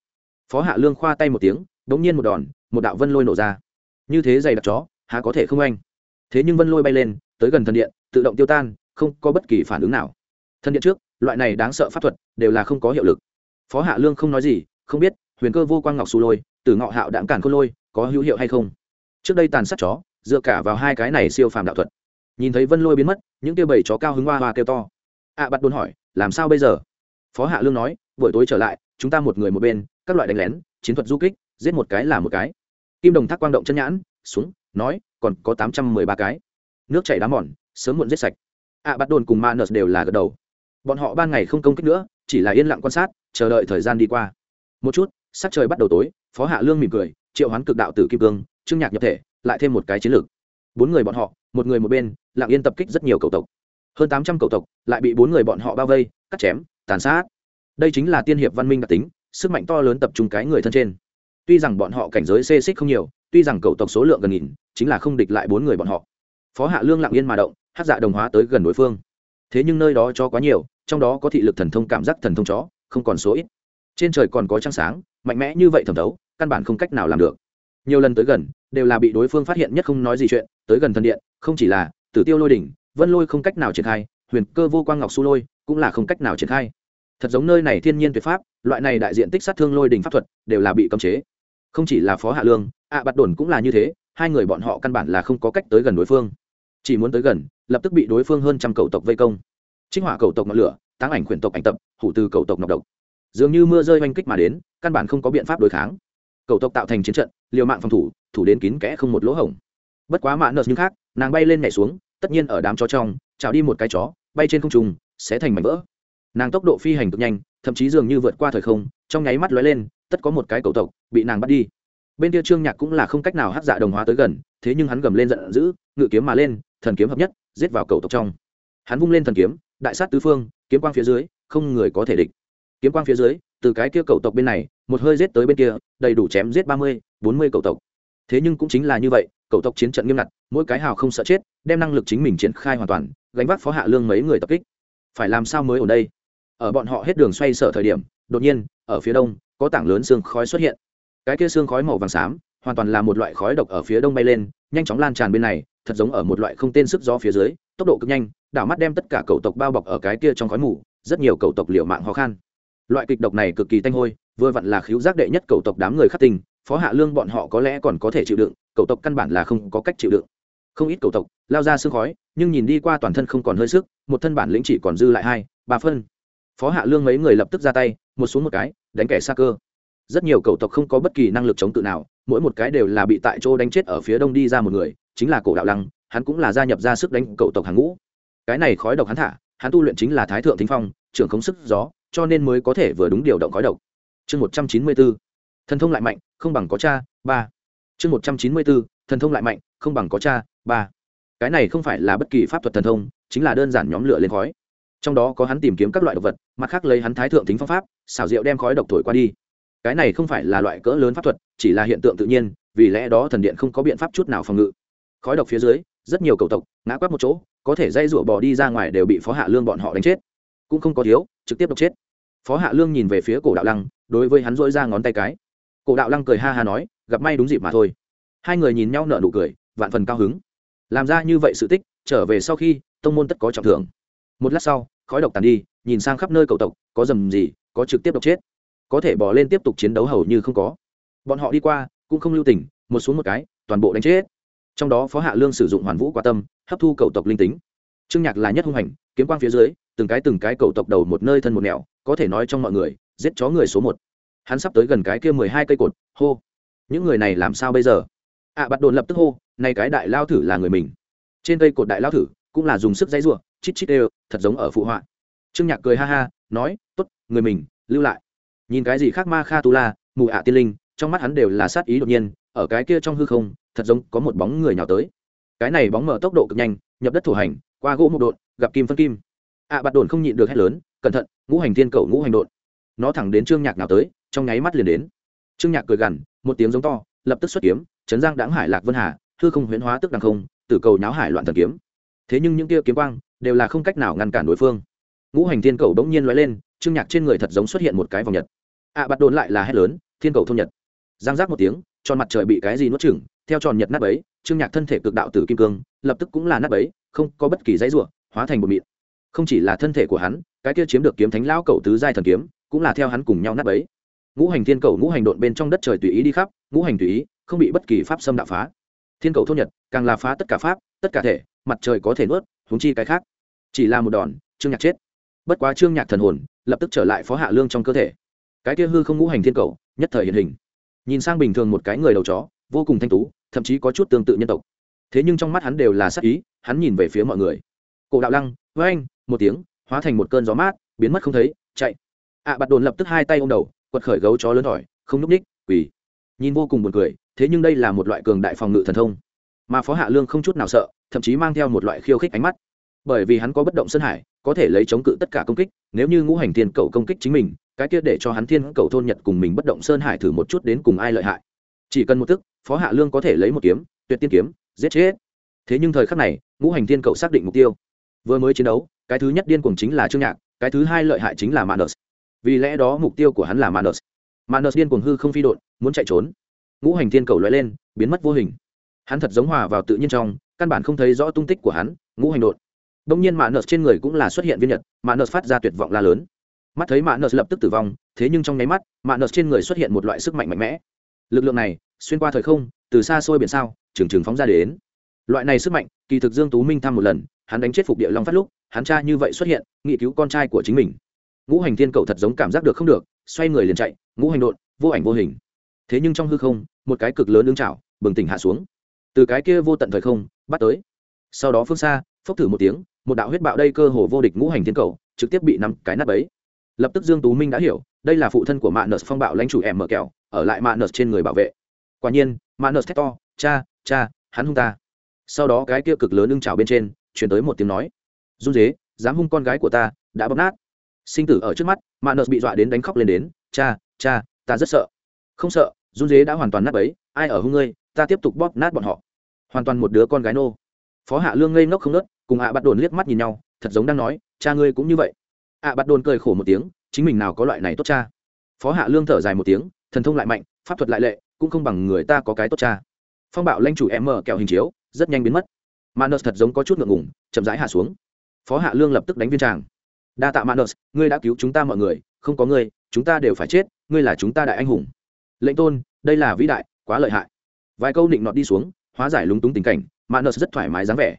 Phó hạ lương khoa tay một tiếng đ ỗ n g nhiên một đòn, một đạo vân lôi nổ ra như thế dày đặc chó há có thể không anh? Thế nhưng vân lôi bay lên tới gần thần điện tự động tiêu tan không có bất kỳ phản ứng nào. Thần điện trước loại này đáng sợ pháp thuật đều là không có hiệu lực. Phó hạ lương không nói gì không biết huyền cơ vô quang ngọc xù lôi từ ngọ hạo đạm cản khôn lôi có hữu hiệu hay không? Trước đây tàn sát chó dựa cả vào hai cái này siêu phàm đạo thuật. Nhìn thấy vân lôi biến mất những tiêu bảy chó cao hứng hoa hoa kêu to. Ạ à, bắt đồn hỏi làm sao bây giờ? Phó hạ lương nói buổi tối trở lại chúng ta một người một bên các loại đánh lén chiến thuật du kích giết một cái là một cái kim đồng thác quang động chân nhãn xuống nói còn có tám trăm mười ba cái. Nước chảy đá mòn sớm muộn giết sạch. Ạ à, bắt đồn cùng ma nợ đều là gật đầu. Bọn họ ban ngày không công kích nữa chỉ là yên lặng quan sát chờ đợi thời gian đi qua. Một chút sắc trời bắt đầu tối phó hạ lương mỉm cười triệu hoán cực đạo tử kim cương trương nhạc nhập thể lại thêm một cái chiến lược. Bốn người bọn họ một người một bên lặng yên tập kích rất nhiều cầu tộc. Hơn tám trăm cầu tộc lại bị bốn người bọn họ bao vây cắt chém tàn sát. Đây chính là tiên hiệp văn minh đặc tính sức mạnh to lớn tập trung cái người thân trên tuy rằng bọn họ cảnh giới xê xích không nhiều, tuy rằng cầu tộc số lượng gần nghìn, chính là không địch lại bốn người bọn họ. Phó hạ lương lặng yên mà động, hát dạ đồng hóa tới gần đối phương. Thế nhưng nơi đó cho quá nhiều, trong đó có thị lực thần thông cảm giác thần thông chó, không còn số ít. Trên trời còn có trăng sáng, mạnh mẽ như vậy thẩm thấu, căn bản không cách nào làm được. Nhiều lần tới gần, đều là bị đối phương phát hiện nhất không nói gì chuyện, tới gần thần điện, không chỉ là tử tiêu lôi đỉnh, vân lôi không cách nào triển khai, huyền cơ vô quang ngọc su lôi cũng là không cách nào triển khai. Thật giống nơi này thiên nhiên tuyệt pháp, loại này đại diện tích sát thương lôi đình pháp thuật đều là bị cấm chế không chỉ là phó hạ lương, ạ à bắt đồn cũng là như thế, hai người bọn họ căn bản là không có cách tới gần đối phương. Chỉ muốn tới gần, lập tức bị đối phương hơn trăm cầu tộc vây công. Trích hỏa cầu tộc ngọn lửa, táng ảnh khuyển tộc ảnh tập, hủ từ cầu tộc nọc độc. Dường như mưa rơi oanh kích mà đến, căn bản không có biện pháp đối kháng. Cầu tộc tạo thành chiến trận, liều mạng phòng thủ thủ đến kín kẽ không một lỗ hổng. Bất quá mạ nợ nhưng khác, nàng bay lên nhảy xuống, tất nhiên ở đám chó trong, chào đi một cái chó, bay trên không trùng sẽ thành mảnh vỡ. Nàng tốc độ phi hành cực nhanh, thậm chí dường như vượt qua thời không, trong nháy mắt lóe lên tất có một cái cầu tộc, bị nàng bắt đi. Bên kia trương nhạc cũng là không cách nào hát dạ đồng hóa tới gần, thế nhưng hắn gầm lên giận dữ, ngự kiếm mà lên, thần kiếm hợp nhất, giết vào cầu tộc trong. Hắn vung lên thần kiếm, đại sát tứ phương, kiếm quang phía dưới, không người có thể địch. Kiếm quang phía dưới, từ cái kia cầu tộc bên này, một hơi giết tới bên kia, đầy đủ chém giết ba mươi, bốn mươi cầu tộc. Thế nhưng cũng chính là như vậy, cầu tộc chiến trận nghiêm ngặt, mỗi cái hào không sợ chết, đem năng lực chính mình triển khai hoàn toàn, gánh vác phó hạ lương mấy người tập kích. Phải làm sao mới ở đây? Ở bọn họ hết đường xoay sở thời điểm, đột nhiên, ở phía đông có tảng lớn xương khói xuất hiện. Cái kia xương khói màu vàng xám, hoàn toàn là một loại khói độc ở phía đông bay lên, nhanh chóng lan tràn bên này, thật giống ở một loại không tên sức gió phía dưới, tốc độ cực nhanh, đảo mắt đem tất cả cầu tộc bao bọc ở cái kia trong khói mù, rất nhiều cầu tộc liệu mạng khó khăn loại kịch độc này cực kỳ tanh hôi, vừa vặn là khiếu giác đệ nhất cầu tộc đám người khắc tình, phó hạ lương bọn họ có lẽ còn có thể chịu đựng cầu tộc căn bản là không có cách chịu đựng. Không ít cầu tộc lao ra sương khói, nhưng nhìn đi qua toàn thân không còn hơi sức, một thân bản lĩnh chỉ còn dư lại hai, ba phân. Phó hạ lương mấy người lập tức ra tay, một xuống một cái đánh kẻ xa cơ. Rất nhiều cầu tộc không có bất kỳ năng lực chống tự nào, mỗi một cái đều là bị tại chỗ đánh chết ở phía đông đi ra một người, chính là cổ đạo lăng, hắn cũng là gia nhập ra sức đánh cầu tộc hàng ngũ. Cái này khói độc hắn thả, hắn tu luyện chính là thái thượng thính phong, trưởng không sức gió, cho nên mới có thể vừa đúng điều động khói độc. Chương một trăm chín mươi bốn, thần thông lại mạnh, không bằng có cha, ba. Chương một trăm chín mươi bốn, thần thông lại mạnh, không bằng có cha, ba. Cái này không phải là bất kỳ pháp thuật thần thông, chính là đơn giản nhóm lửa lên khói trong đó có hắn tìm kiếm các loại độc vật, mặt khác lấy hắn thái thượng tính phong pháp, xảo diệu đem khói độc thổi qua đi. Cái này không phải là loại cỡ lớn pháp thuật, chỉ là hiện tượng tự nhiên, vì lẽ đó thần điện không có biện pháp chút nào phòng ngự. Khói độc phía dưới, rất nhiều cầu tộc, ngã quắp một chỗ, có thể dây rủa bò đi ra ngoài đều bị phó hạ lương bọn họ đánh chết. Cũng không có thiếu, trực tiếp độc chết. Phó hạ lương nhìn về phía cổ đạo lăng, đối với hắn dỗi ra ngón tay cái. Cổ đạo lăng cười ha ha nói, gặp may đúng dịp mà thôi. Hai người nhìn nhau nở nụ cười, vạn phần cao hứng. Làm ra như vậy sự tích, trở về sau khi, tông môn tất có trọng thưởng. Một lát sau khói độc tàn đi nhìn sang khắp nơi cầu tộc có dầm gì có trực tiếp độc chết. Có thể bỏ lên tiếp tục chiến đấu hầu như không có. Bọn họ đi qua cũng không lưu tình một xuống một cái toàn bộ đánh chết. Trong đó phó hạ lương sử dụng hoàn vũ quả tâm hấp thu cầu tộc linh tính. Trương nhạc là nhất hung hành kiếm quang phía dưới từng cái từng cái cầu tộc đầu một nơi thân một nẻo có thể nói trong mọi người giết chó người số một. Hắn sắp tới gần cái kia mười hai cây cột hô. Những người này làm sao bây giờ? Ạ à, bắt đồn lập tức hô nay cái đại lao thử là người mình. Trên cây cột đại lao thử cũng là dùng sức dãy ruộng chít chít đều thật giống ở phụ họa. Trương nhạc cười ha ha nói t ố t người mình lưu lại. Nhìn cái gì khác ma kha tu la mù ạ tiên linh trong mắt hắn đều là sát ý đột nhiên ở cái kia trong hư không thật giống có một bóng người nhào tới. Cái này bóng mở tốc độ cực nhanh nhập đất thủ hành qua gỗ một đột gặp kim phân kim. Ạ à, bạt đồn không nhịn được hét lớn cẩn thận ngũ hành thiên cầu ngũ hành đột nó thẳng đến trương nhạc nào tới trong nháy mắt liền đến. Trương nhạc cười gằn một tiếng giống to lập tức xuất kiếm chấn giang đáng hải lạc vân hà hư không huyễn hóa tức đằng không tử cầu nháo hải loạn thần kiếm. Thế nhưng những kia kiếm quang đều là không cách nào ngăn cản đối phương. Ngũ hành thiên cầu đống nhiên lóe lên trương nhạc trên người thật giống xuất hiện một cái vòng nhật. Ạ à, bắt đồn lại là hét lớn thiên cầu thôn nhật. Giang giác một tiếng tròn mặt trời bị cái gì nuốt chửng theo tròn nhật nát bấy trương nhạc thân thể cực đạo tử kim cương lập tức cũng là nát bấy không có bất kỳ dãy ruộng hóa thành một mịn. Không chỉ là thân thể của hắn cái kia chiếm được kiếm thánh lão cầu tứ giai thần kiếm cũng là theo hắn cùng nhau nát bấy. Ngũ hành thiên cầu ngũ hành độn bên trong đất trời tùy ý đi khắp ngũ hành tùy ý không bị bất kỳ pháp xâm đạo phá. Thiên cầu thôn nhật càng là phá tất cả pháp tất cả thể mặt trời có thể nuốt huống chi cái khác. Chỉ là một đòn trương nhạc chết. Bất quá trương nhạc thần hồn lập tức trở lại phó hạ lương trong cơ thể. Cái kia hư không ngũ hành thiên cầu nhất thời hiện hình. Nhìn sang bình thường một cái người đầu chó vô cùng thanh tú thậm chí có chút tương tự nhân tộc. Thế nhưng trong mắt hắn đều là sắc ý hắn nhìn về phía mọi người. Cổ đạo lăng với anh một tiếng hóa thành một cơn gió mát biến mất không thấy chạy. Ạ à, bạt đồn lập tức hai tay ô m đầu quật khởi gấu chó lớn thỏi không núp ních quỳ. Nhìn vô cùng buồn cười thế nhưng đây là một loại cường đại phòng ngự thần thông. Mà phó hạ lương không chút nào sợ thậm chí mang theo một loại khiêu khích ánh mắt. Bởi vì hắn có bất động sân hải, có thể lấy chống cự tất cả công kích, nếu như ngũ hành thiên cầu công kích chính mình, cái kia để cho hắn thiên cầu thôn nhật cùng mình bất động sơn hải thử một chút đến cùng ai lợi hại. Chỉ cần một thức, phó hạ lương có thể lấy một kiếm, tuyệt tiên kiếm, giết chết. Thế nhưng thời khắc này, ngũ hành thiên cầu xác định mục tiêu. Vừa mới chiến đấu, cái thứ nhất điên cuồng chính là trương nhạc, cái thứ hai lợi hại chính là manus. Vì lẽ đó mục tiêu của hắn là manus. Manus điên cuồng hư không phi đột muốn chạy trốn. Ngũ hành thiên cầu lóe lên, biến mất vô hình. Hắn thật giống hòa vào tự nhiên trong căn bản không thấy rõ tung tích của hắn, ngũ hành đột đông nhiên mạ nợ trên người cũng là xuất hiện viên nhật mạ nợ phát ra tuyệt vọng la lớn. Mắt thấy mạ nợ lập tức tử vong, thế nhưng trong nháy mắt mạ nợ trên người xuất hiện một loại sức mạnh mạnh mẽ. Lực lượng này, xuyên qua thời không, từ xa xôi biển sao, trừng trừng phóng ra đến. Loại này sức mạnh, kỳ thực dương tú minh thăm một lần, hắn đánh chết phục địa long phát lúc, hắn cha như vậy xuất hiện, nghị cứu con trai của chính mình. Ngũ hành thiên cầu thật giống cảm giác được không được, xoay người liền chạy, ngũ hành đột vô ảnh vô hình. Thế nhưng trong hư không, một cái cực lớn lưng chảo bừng tỉnh hạ xuống từ cái kia vô tận thời không, bắt tới. Sau đó phương xa, phốc thử một tiếng, một đạo huyết bạo đây cơ hồ vô địch ngũ hành thiên cầu, trực tiếp bị nắm cái nắp ấy. Lập tức dương tú minh đã hiểu, đây là phụ thân của mạng nợ phong bạo lãnh chủ em mở kẹo, ở lại mạng nợ trên người bảo vệ. Quả nhiên mạng nợ thét to, cha cha, hắn hung ta. Sau đó cái kia cực lớn ưng trào bên trên chuyển tới một tiếng nói, run dế dám hung con gái của ta, đã bóp nát. Sinh tử ở trước mắt mạng nợ bị dọa đến đánh khóc lên đến, cha cha, ta rất sợ. Không sợ, run dế đã hoàn toàn nát ấy ai ở hung ngươi, ta tiếp tục bóp nát bọn họ hoàn toàn một đứa con gái nô. Phó hạ lương ngây ngốc không nớt cùng ạ bắt đồn liếc mắt nhìn nhau, thật giống đang nói, cha ngươi cũng như vậy. ạ bắt đồn cười khổ một tiếng, chính mình nào có loại này tốt cha? Phó hạ lương thở dài một tiếng, thần thông lại mạnh, pháp thuật lại lệ, cũng không bằng người ta có cái tốt cha. Phong bạo lanh chủ em mở kẹo hình chiếu, rất nhanh biến mất. Manus thật giống có chút ngượng ngủng chậm rãi hạ xuống. Phó hạ lương lập tức đánh viên tràng. Đa tạ manus ngươi đã cứu chúng ta mọi người, không có ngươi, chúng ta đều phải chết, ngươi là chúng ta đại anh hùng. Lệnh tôn, đây là vĩ đại, quá lợi hại. Vài câu định nọt đi xuống hóa giải lúng túng tình cảnh manus rất thoải mái dáng vẻ.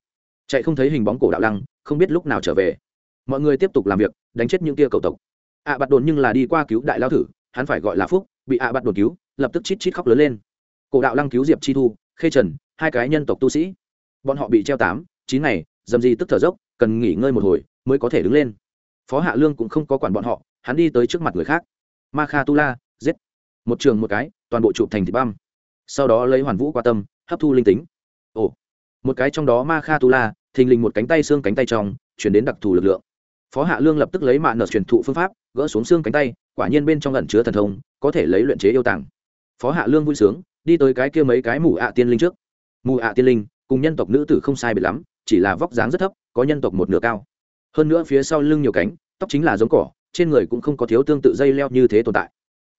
Chạy không thấy hình bóng cổ đạo lăng, không biết lúc nào trở về. Mọi người tiếp tục làm việc, đánh chết những tia cầu tộc. Ạ à bạt đồn nhưng là đi qua cứu đại lao thử, hắn phải gọi là phúc, bị ạ à bạt đồn cứu, lập tức chít chít khóc lớn lên. Cổ đạo lăng cứu diệp chi thu, khê trần, hai cái nhân tộc tu sĩ. Bọn họ bị treo tám, chín ngày, dầm gì tức thở dốc, cần nghỉ ngơi một hồi mới có thể đứng lên. Phó hạ lương cũng không có quản bọn họ, hắn đi tới trước mặt người khác. Ma kha tu la, giết. Một trường một cái, toàn bộ chụp thành thịt băm. Sau đó lấy hoàn vũ qua tâm hấp thu linh tính. Ồ, một cái trong đó ma kha tu la, thình lình một cánh tay xương cánh tay trong, chuyển đến đặc thù lực lượng. Phó hạ lương lập tức lấy mạ nợ truyền thụ phương pháp, gỡ xuống xương cánh tay, quả nhiên bên trong lẩn chứa thần thông, có thể lấy luyện chế yêu tàng. Phó hạ lương vui sướng, đi tới cái kia mấy cái mù ạ tiên linh trước. Mù ạ tiên linh, cùng nhân tộc nữ tử không sai biệt lắm, chỉ là vóc dáng rất thấp, có nhân tộc một nửa cao. Hơn nữa phía sau lưng nhiều cánh, tóc chính là giống cỏ, trên người cũng không có thiếu tương tự dây leo như thế tồn tại.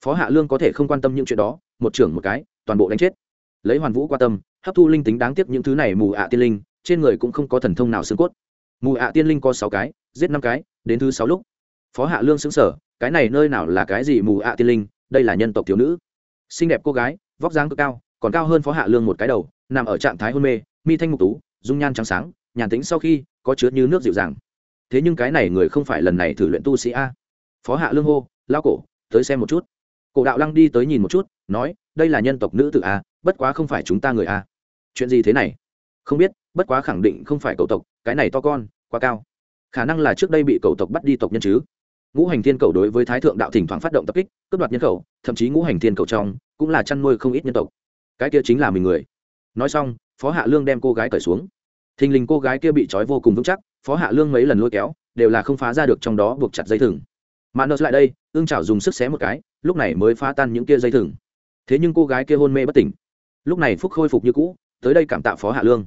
Phó hạ lương có thể không quan tâm những chuyện đó, một trưởng một cái, toàn bộ đánh chết lấy hoàn vũ qua tâm, hấp thu linh tính đáng tiếc những thứ này mù ạ tiên linh, trên người cũng không có thần thông nào xương cốt. Mù ạ tiên linh có sáu cái, giết năm cái, đến thứ sáu lúc. Phó hạ lương xứng sở cái này nơi nào là cái gì mù ạ tiên linh, đây là nhân tộc thiếu nữ. Xinh đẹp cô gái, vóc dáng cực cao, còn cao hơn phó hạ lương một cái đầu, nằm ở trạng thái hôn mê, mi thanh mục tú, dung nhan trắng sáng, nhàn tính sau khi, có chứa như nước dịu dàng. Thế nhưng cái này người không phải lần này thử luyện tu sĩ a. Phó hạ lương hô lao cổ, tới xem một chút. Cổ đạo lăng đi tới nhìn một chút, nói, đây là nhân tộc nữ tử a bất quá không phải chúng ta người a. Chuyện gì thế này? Không biết, bất quá khẳng định không phải cầu tộc, cái này to con, quá cao. Khả năng là trước đây bị cầu tộc bắt đi tộc nhân chứ. Ngũ hành thiên cầu đối với thái thượng đạo thỉnh thoảng phát động tập kích, cướp đoạt nhân khẩu, thậm chí ngũ hành thiên cầu trong, cũng là chăn nuôi không ít nhân tộc. Cái kia chính là mình người. Nói xong, phó hạ lương đem cô gái cởi xuống. Thình lình cô gái kia bị trói vô cùng vững chắc, phó hạ lương mấy lần lôi kéo, đều là không phá ra được trong đó buộc chặt dây thừng. Mà nợ lại đây, ương chảo dùng sức xé một cái, lúc này mới phá tan những kia dây thừng. Thế nhưng cô gái kia hôn mê bất tỉnh lúc này phúc khôi phục như cũ tới đây cảm tạ phó hạ lương.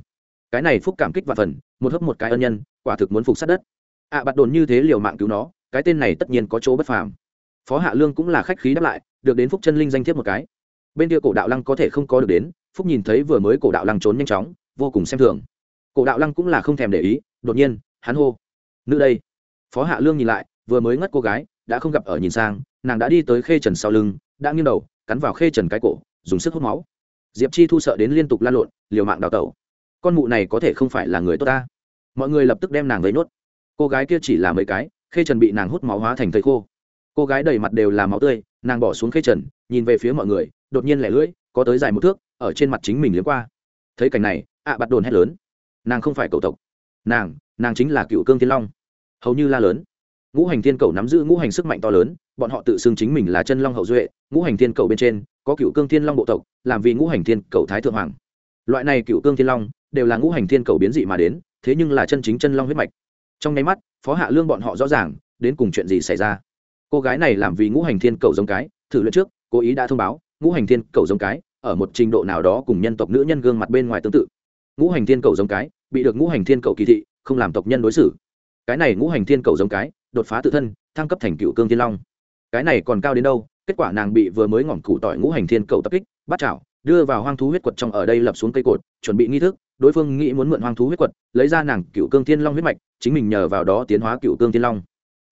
Cái này phúc cảm kích và phần một hấp một cái ân nhân quả thực muốn phục sát đất. Ạ à, bạt đồn như thế liều mạng cứu nó cái tên này tất nhiên có chỗ bất phàm. Phó hạ lương cũng là khách khí đáp lại được đến phúc chân linh danh thiếp một cái. Bên kia cổ đạo lăng có thể không có được đến phúc nhìn thấy vừa mới cổ đạo lăng trốn nhanh chóng vô cùng xem thường. Cổ đạo lăng cũng là không thèm để ý đột nhiên hắn hô. Nữ đây. Phó hạ lương nhìn lại vừa mới ngất cô gái đã không gặp ở nhìn sang nàng đã đi tới khê trần sau lưng đã nghiêng đầu cắn vào khê trần cái cổ dùng sức hút máu diệp chi thu sợ đến liên tục lan lộn, liều mạng đào tẩu. Con mụ này có thể không phải là người tốt ta. Mọi người lập tức đem nàng lấy nốt. Cô gái kia chỉ là mấy cái, khê trần bị nàng hút máu hóa thành thầy khô. Cô gái đầy mặt đều là máu tươi, nàng bỏ xuống khê trần, nhìn về phía mọi người, đột nhiên lẻ lưỡi, có tới dài một thước, ở trên mặt chính mình liếm qua. Thấy cảnh này, ạ à bạt đồn hét lớn. Nàng không phải cầu tộc. Nàng nàng chính là cựu cương thiên long. Hầu như la lớn. Ngũ hành thiên cầu nắm giữ ngũ hành sức mạnh to lớn, bọn họ tự xưng chính mình là chân long hậu duệ. Ngũ hành thiên cầu bên trên, có cựu cương thiên long bộ tộc làm vì ngũ hành thiên cầu thái thượng hoàng. Loại này cựu cương thiên long đều là ngũ hành thiên cầu biến dị mà đến, thế nhưng là chân chính chân long huyết mạch. Trong nháy mắt, phó hạ lương bọn họ rõ ràng đến cùng chuyện gì xảy ra. Cô gái này làm vì ngũ hành thiên cầu giống cái, thử luyện trước cố ý đã thông báo, ngũ hành thiên cầu giống cái, ở một trình độ nào đó cùng nhân tộc nữ nhân gương mặt bên ngoài tương tự. Ngũ hành thiên cầu giống cái, bị được ngũ hành thiên cầu kỳ thị, không làm tộc nhân đối xử. Cái này ngũ hành thiên cầu giống cái, đột phá tự thân, thăng cấp thành cựu cương thiên long. Cái này còn cao đến đâu, kết quả nàng bị vừa mới ngỏm củ tỏi ngũ hành thiên cầu tập kích bắt chảo, đưa vào hoang thú huyết quật trong ở đây lập xuống cây cột, chuẩn bị nghi thức, đối phương nghĩ muốn mượn hoang thú huyết quật, lấy ra nàng cựu cương thiên long huyết mạch, chính mình nhờ vào đó tiến hóa cựu cương thiên long.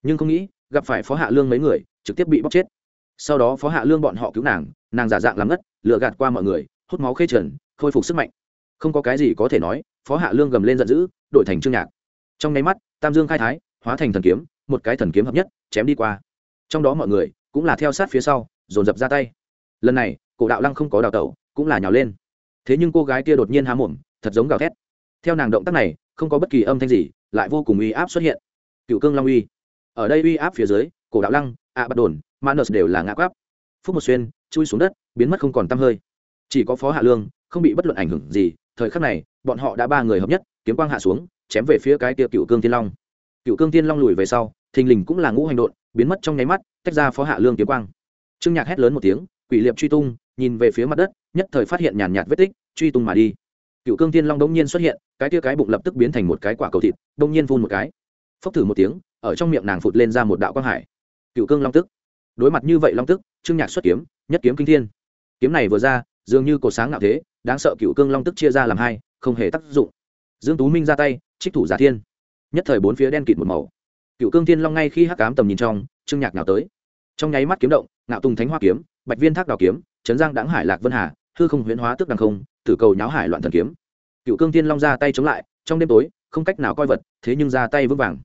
Nhưng không nghĩ, gặp phải phó hạ lương mấy người, trực tiếp bị bóc chết. Sau đó phó hạ lương bọn họ cứu nàng nàng giả dạng làm ngất lựa gạt qua mọi người, hút máu khê trần, khôi phục sức mạnh. Không có cái gì có thể nói, phó hạ lương gầm lên giận dữ, đổi thành trương nhạc. Trong nháy mắt, tam dương khai thái, hóa thành thần kiếm, một cái thần kiếm hợp nhất, chém đi qua. Trong đó mọi người cũng là theo sát phía sau, dồn dập ra tay. Lần này cổ đạo lăng không có đào tẩu cũng là nhào lên. Thế nhưng cô gái kia đột nhiên há mồm thật giống gào thét. Theo nàng động tác này không có bất kỳ âm thanh gì lại vô cùng uy áp xuất hiện. Cựu cương long uy. Ở đây uy áp phía dưới cổ đạo lăng ạ bắt đồn manus đều là ngã quáp phúc một xuyên chui xuống đất biến mất không còn tăm hơi. Chỉ có phó hạ lương không bị bất luận ảnh hưởng gì thời khắc này bọn họ đã ba người hợp nhất kiếm quang hạ xuống chém về phía cái tia cựu cương tiên long. Cựu cương tiên long lùi về sau thình lình cũng là ngũ hành đột, biến mất trong nháy mắt tách ra phó hạ lương kiếm quang. Trương nhạc hét lớn một tiếng quỷ liệp truy tung nhìn về phía mặt đất, nhất thời phát hiện nhàn nhạt vết tích, truy tung mà đi. Cựu cương tiên long đông nhiên xuất hiện, cái tia cái bụng lập tức biến thành một cái quả cầu thịt đông nhiên phun một cái. Phốc thử một tiếng, ở trong miệng nàng phụt lên ra một đạo quang hải. Cựu cương long tức. Đối mặt như vậy long tức, trương nhạc xuất kiếm, nhất kiếm kinh thiên. Kiếm này vừa ra, dường như cổ sáng ngạo thế, đáng sợ cựu cương long tức chia ra làm hai, không hề tác dụng. Dương tú minh ra tay, trích thủ giả thiên. Nhất thời bốn phía đen kịt một màu. Cựu cương thiên long ngay khi hắc cám tầm nhìn trong, trương nhạc nào tới. Trong nháy mắt kiếm động, ngạo tùng thánh hoa kiếm, bạch viên thác đào kiếm trấn giang đãng hải lạc vân hà, hư không huyễn hóa tức đằng không, tử cầu nháo hải loạn thần kiếm. Cựu cương thiên long ra tay chống lại, trong đêm tối, không cách nào coi vật, thế nhưng ra tay vững vàng.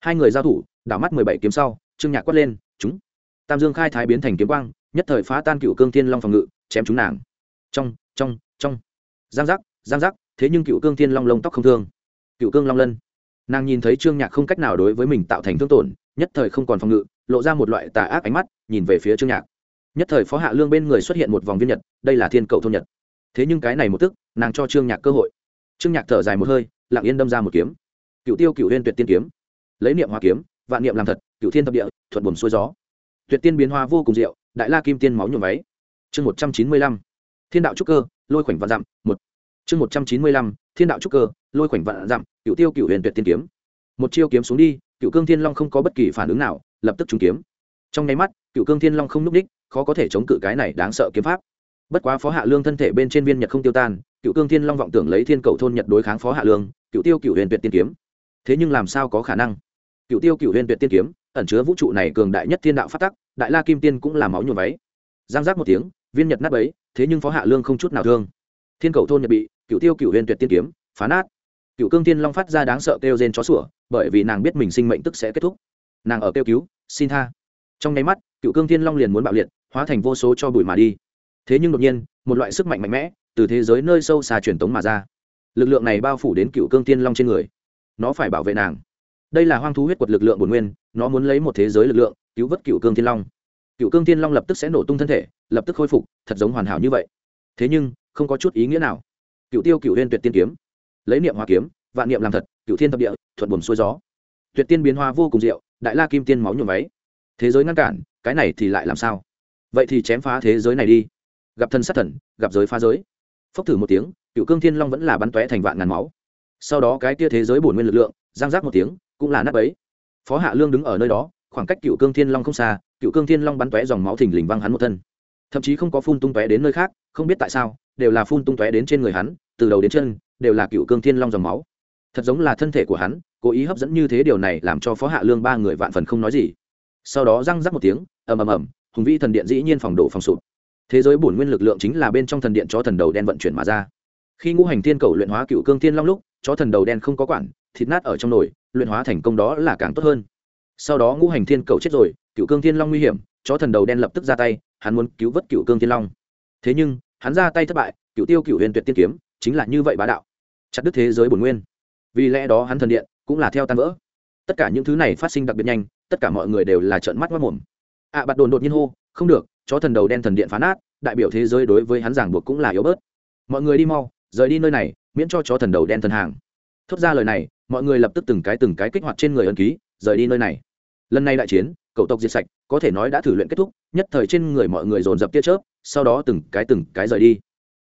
Hai người giao thủ, đảo mắt mười bảy kiếm sau, trương nhạc quát lên, chúng, tam dương khai thái biến thành kiếm quang, nhất thời phá tan cựu cương thiên long phòng ngự, chém chúng nàng. Trong trong trong. Giang giác giang giác, thế nhưng cựu cương thiên long lông tóc không thương. Cựu cương long lân. Nàng nhìn thấy trương nhạc không cách nào đối với mình tạo thành thương tổn, nhất thời không còn phòng ngự, lộ ra một loại tà ác ánh mắt, nhìn về phía trương nhạc nhất thời phó hạ lương bên người xuất hiện một vòng viên nhật, đây là thiên cầu thôn nhật. Thế nhưng cái này một tức, nàng cho trương nhạc cơ hội. Trương nhạc thở dài một hơi, lặng yên đâm ra một kiếm. Cựu tiêu cựu huyên tuyệt tiên kiếm. Lấy niệm hoa kiếm, vạn niệm làm thật cựu thiên thập địa, thuận buồm xuôi gió. Tuyệt tiên biến hoa vô cùng diệu, đại la kim tiên máu nhuộm váy. Chương một trăm chín mươi lăm, thiên đạo trúc cơ, lôi khoảnh vạn dặm, một. Chương một trăm chín mươi lăm, thiên đạo trúc cơ, lôi khoảnh vạn dặm cựu tiêu cựu huyền tuyệt tiên kiếm. Một chiêu kiếm xuống đi cựu cương thiên long không có bất kỳ phản ứng nào, lập tức trúng kiếm. Trong nháy mắt cựu cương thiên long không n ú c đích khó có thể chống cự cái này đáng sợ kiếm pháp. Bất quá phó hạ lương thân thể bên trên viên nhật không tiêu tan, cựu cương thiên long vọng tưởng lấy thiên cầu thôn nhật đối kháng phó hạ lương, cựu tiêu cựu huyền tuyệt tiên kiếm. Thế nhưng làm sao có khả năng? Cựu tiêu cựu huyền tuyệt tiên kiếm, ẩn chứa vũ trụ này cường đại nhất thiên đạo phát tắc, đại la kim tiên cũng là máu nhuộm váy. Giang giác một tiếng, viên nhật nát ấy thế nhưng phó hạ lương không chút nào thương. Thiên cầu thôn nhật bị cựu tiêu cựu huyền tuyệt tiên kiếm phá nát. Cựu cương thiên long phát ra đáng sợ kêu rên chó sủa, bởi vì nàng biết mình sinh mệnh tức sẽ kết thúc. Nàng ở kêu cứu, xin tha. Trong nháy mắt, cựu cương thiên long liền muốn bạo liệt hóa thành vô số cho bụi mà đi. Thế nhưng đột nhiên, một loại sức mạnh mạnh mẽ từ thế giới nơi sâu xa truyền tống mà ra. Lực lượng này bao phủ đến cựu cương tiên long trên người. Nó phải bảo vệ nàng. Đây là hoang thú huyết quật lực lượng bổn nguyên, nó muốn lấy một thế giới lực lượng cứu vớt cựu cương tiên long. Cựu cương tiên long lập tức sẽ nổ tung thân thể, lập tức khôi phục, thật giống hoàn hảo như vậy. Thế nhưng, không có chút ý nghĩa nào. Cựu tiêu cựu huyên tuyệt tiên kiếm. Lấy niệm hoa kiếm, vạn niệm làm thật, cựu thiên thập địa, thuận buồm xuôi gió. Tuyệt tiên biến hoa vô cùng diệu, đại la kim tiên máu nhuộm váy. Thế giới ngăn cản, cái này thì lại làm sao? Vậy thì chém phá thế giới này đi. Gặp thân sát thần, gặp giới phá giới. Phốc thử một tiếng, cựu cương thiên long vẫn là bắn tóe thành vạn ngàn máu. Sau đó cái tia thế giới bổn nguyên lực lượng, giang giác một tiếng, cũng là nắp ấy phó hạ lương đứng ở nơi đó, khoảng cách cựu cương thiên long không xa, cựu cương thiên long bắn tóe dòng máu thình lình văng hắn một thân. Thậm chí không có phun tung tóe đến nơi khác, không biết tại sao, đều là phun tung tóe đến trên người hắn, từ đầu đến chân, đều là cựu cương thiên long dòng máu. Thật giống là thân thể của hắn, cố ý hấp dẫn như thế điều này làm cho phó hạ lương ba người vạn phần không nói gì. Sau đó răng rắc một tiếng, ầm ầm ầm hùng vĩ thần điện dĩ nhiên phòng đổ phòng sụp. Thế giới bổn nguyên lực lượng chính là bên trong thần điện cho thần đầu đen vận chuyển mà ra. Khi ngũ hành thiên cầu luyện hóa cựu cương thiên long lúc cho thần đầu đen không có quản, thịt nát ở trong nồi, luyện hóa thành công đó là càng tốt hơn. Sau đó ngũ hành thiên cầu chết rồi, cựu cương thiên long nguy hiểm cho thần đầu đen lập tức ra tay, hắn muốn cứu vớt cựu cương thiên long. Thế nhưng, hắn ra tay thất bại, cựu tiêu cựu huyền tuyệt tiên kiếm, chính là như vậy bá đạo. Chặt đứt thế giới bổn nguyên. Vì lẽ đó hắn thần điện cũng là theo tan vỡ. Tất cả những thứ này phát sinh đặc biệt nhanh, tất cả mọi người đều là trợn mắt mất mồm ạ à, bạt đồn đột nhiên hô không được chó thần đầu đen thần điện phá nát đại biểu thế giới đối với hắn giảng buộc cũng là yếu bớt. Mọi người đi mau rời đi nơi này miễn cho chó thần đầu đen thần hàng. Thốt ra lời này mọi người lập tức từng cái từng cái kích hoạt trên người ân ký rời đi nơi này. Lần này đại chiến cậu tộc diệt sạch có thể nói đã thử luyện kết thúc nhất thời trên người mọi người dồn dập tia chớp sau đó từng cái từng cái rời đi.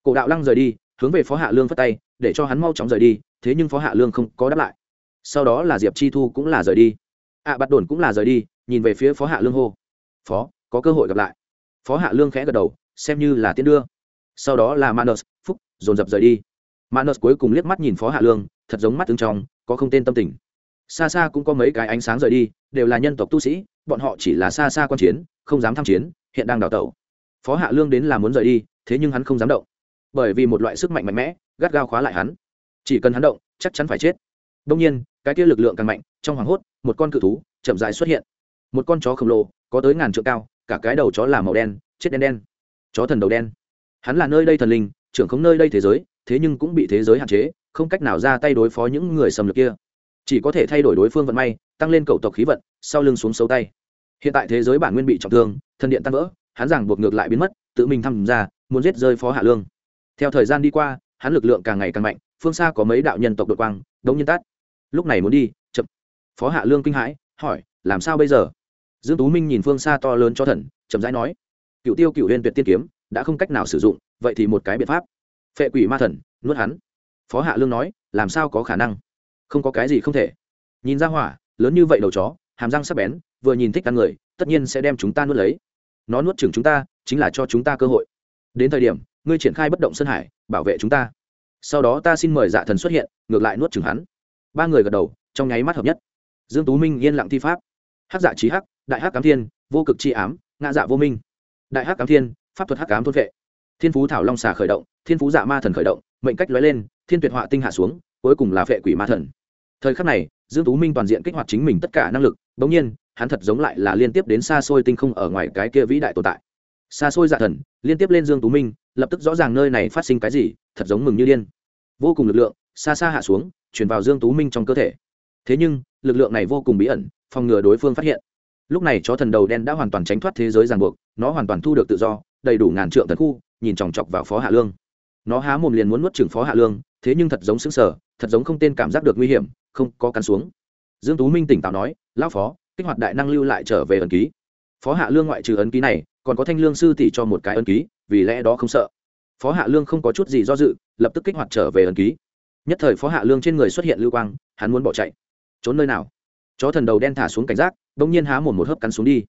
Cổ đạo lăng rời đi hướng về phó hạ lương phất tay để cho hắn mau chóng rời đi thế nhưng phó hạ lương không có đáp lại. Sau đó là diệp chi thu cũng là rời đi. ạ à, bắt đồn cũng là rời đi nhìn về phía phó hạ lương hô phó, có cơ hội gặp lại. Phó hạ lương khẽ gật đầu, xem như là tiến đưa. Sau đó là manus phúc, dồn dập rời đi. Manus cuối cùng liếc mắt nhìn phó hạ lương, thật giống mắt tương trong, có không tên tâm tình. Xa xa cũng có mấy cái ánh sáng rời đi, đều là nhân tộc tu sĩ, bọn họ chỉ là xa xa quan chiến, không dám tham chiến, hiện đang đào tẩu. Phó hạ lương đến là muốn rời đi, thế nhưng hắn không dám động. Bởi vì một loại sức mạnh mạnh mẽ, gắt gao khóa lại hắn. Chỉ cần hắn động, chắc chắn phải chết. Đông nhiên, cái kia lực lượng càng mạnh, trong hoàng hốt, một con cự thú chậm dài xuất hiện. Một con chó khổng lồ có tới ngàn trượng cao, cả cái đầu chó là màu đen, chết đen đen. Chó thần đầu đen. Hắn là nơi đây thần linh, trưởng không nơi đây thế giới, thế nhưng cũng bị thế giới hạn chế, không cách nào ra tay đối phó những người xâm lược kia. Chỉ có thể thay đổi đối phương vận may, tăng lên cầu tộc khí vận, sau lưng xuống xấu tay. Hiện tại thế giới bản nguyên bị trọng thương, thân điện tan vỡ, hắn giảng buộc ngược lại biến mất, tự mình tham gia muốn giết rơi phó hạ lương. Theo thời gian đi qua, hắn lực lượng càng ngày càng mạnh, phương xa có mấy đạo nhân tộc đột quang, đống nhân tát lúc này muốn đi, chậm. Phó hạ lương kinh hãi, hỏi, làm sao bây giờ? Dương tú minh nhìn phương xa to lớn cho thần, chậm rãi nói cựu tiêu cựu huyên tuyệt tiên kiếm đã không cách nào sử dụng, vậy thì một cái biện pháp. Phệ quỷ ma thần nuốt hắn. Phó hạ lương nói, làm sao có khả năng? Không có cái gì không thể. Nhìn ra hỏa, lớn như vậy đầu chó, hàm răng sắc bén, vừa nhìn thích ăn người, tất nhiên sẽ đem chúng ta nuốt lấy. Nó nuốt chừng chúng ta, chính là cho chúng ta cơ hội. Đến thời điểm, ngươi triển khai bất động sơn hải, bảo vệ chúng ta. Sau đó ta xin mời dạ thần xuất hiện, ngược lại nuốt chừng hắn. Ba người gật đầu, trong nháy mắt hợp nhất. Dương tú minh yên lặng thi pháp. Hắc dạ trí hắc đại hắc cám thiên, vô cực chi ám, ngã dạ vô minh. Đại hắc cám thiên, pháp thuật hắc cám thôn vệ. Thiên phú thảo long xà khởi động, thiên phú dạ ma thần khởi động, mệnh cách lóe lên, thiên tuyệt họa tinh hạ xuống, cuối cùng là phệ quỷ ma thần. Thời khắc này, dương tú minh toàn diện kích hoạt chính mình tất cả năng lực, bỗng nhiên, hắn thật giống lại là liên tiếp đến xa xôi tinh không ở ngoài cái kia vĩ đại tồn tại. Xa xôi dạ thần, liên tiếp lên dương tú minh, lập tức rõ ràng nơi này phát sinh cái gì, thật giống mừng như điên. Vô cùng lực lượng, xa xa hạ xuống chuyển vào dương tú minh trong cơ thể. Thế nhưng, lực lượng này vô cùng bí ẩn, phòng ngừa đối phương phát hiện lúc này chó thần đầu đen đã hoàn toàn tránh thoát thế giới ràng buộc, nó hoàn toàn thu được tự do, đầy đủ ngàn trượng thần khu, nhìn chòng chọc vào phó hạ lương. Nó há mồm liền muốn nuốt chừng phó hạ lương, thế nhưng thật giống xứng sở thật giống không tên cảm giác được nguy hiểm, không có cắn xuống. Dương tú minh tỉnh táo nói, lão phó, kích hoạt đại năng lưu lại trở về ấn ký. Phó hạ lương ngoại trừ ấn ký này, còn có thanh lương sư tỷ cho một cái ấn ký, vì lẽ đó không sợ. Phó hạ lương không có chút gì do dự, lập tức kích hoạt trở về ấn ký. Nhất thời phó hạ lương trên người xuất hiện lưu quang, hắn muốn bỏ chạy. Trốn nơi nào? Chó thần đầu đen thả xuống cảnh giác đ ỗ n g nhiên há một một hớp cắn xuống đi.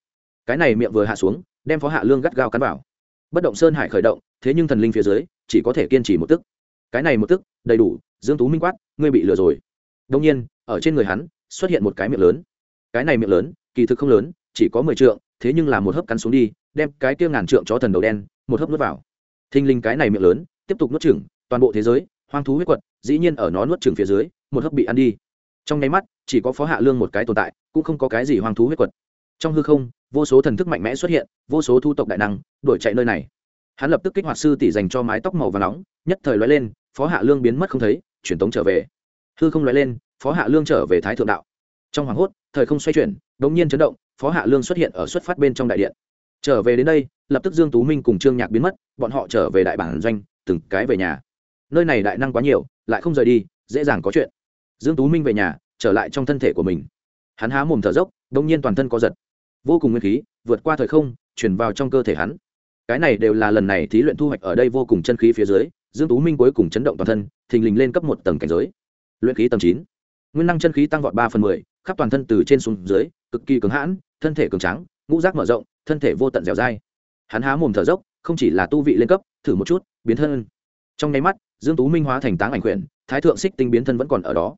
Cái này miệng vừa hạ xuống, đem phó hạ lương gắt gao cắn vào. Bất động sơn hải khởi động, thế nhưng thần linh phía dưới, chỉ có thể kiên trì một tức. Cái này một tức, đầy đủ, dương tú minh quát, ngươi bị lừa rồi. Đông nhiên, ở trên người hắn, xuất hiện một cái miệng lớn. Cái này miệng lớn, kỳ thực không lớn, chỉ có mười trượng, thế nhưng là một hớp cắn xuống đi, đem cái kia ngàn trượng chó thần đầu đen, một hớp nuốt vào. Thinh linh cái này miệng lớn, tiếp tục nuốt chửng, toàn bộ thế giới, hoang thú huyết quật, dĩ nhiên ở nó nuốt chửng phía dưới, một hớp bị ăn đi. Trong nháy mắt chỉ có phó hạ lương một cái tồn tại, cũng không có cái gì hoang thú huyết quật. Trong hư không, vô số thần thức mạnh mẽ xuất hiện, vô số thu tộc đại năng, đuổi chạy nơi này. Hắn lập tức kích hoạt sư tỷ dành cho mái tóc màu và nóng, nhất thời lóe lên, phó hạ lương biến mất không thấy, truyền tống trở về. Hư không lóe lên, phó hạ lương trở về thái thượng đạo. Trong hoàng hốt, thời không xoay chuyển, đống nhiên chấn động, phó hạ lương xuất hiện ở xuất phát bên trong đại điện. Trở về đến đây, lập tức dương tú minh cùng trương nhạc biến mất, bọn họ trở về đại bản doanh, từng cái về nhà. Nơi này đại năng quá nhiều, lại không rời đi, dễ dàng có chuyện. Dương tú minh về nhà trở lại trong thân thể của mình. Hắn há mồm thở dốc đông nhiên toàn thân có giật. Vô cùng nguyên khí, vượt qua thời không chuyển vào trong cơ thể hắn. Cái này đều là lần này thí luyện thu hoạch ở đây vô cùng chân khí phía dưới, dương tú minh cuối cùng chấn động toàn thân, thình lình lên cấp một tầng cảnh giới. Luyện khí tầng chín. Nguyên năng chân khí tăng vọt ba phần mười, khắp toàn thân từ trên xuống dưới, cực kỳ cứng hãn, thân thể cường tráng, ngũ giác mở rộng, thân thể vô tận dẻo dai. Hắn há mồm thở dốc, không chỉ là tu vị lên cấp, thử một chút, biến thân. Trong nháy mắt, dương tú minh hóa thành táng ảnh quyển, thái thượng xích tinh biến thân vẫn còn ở đó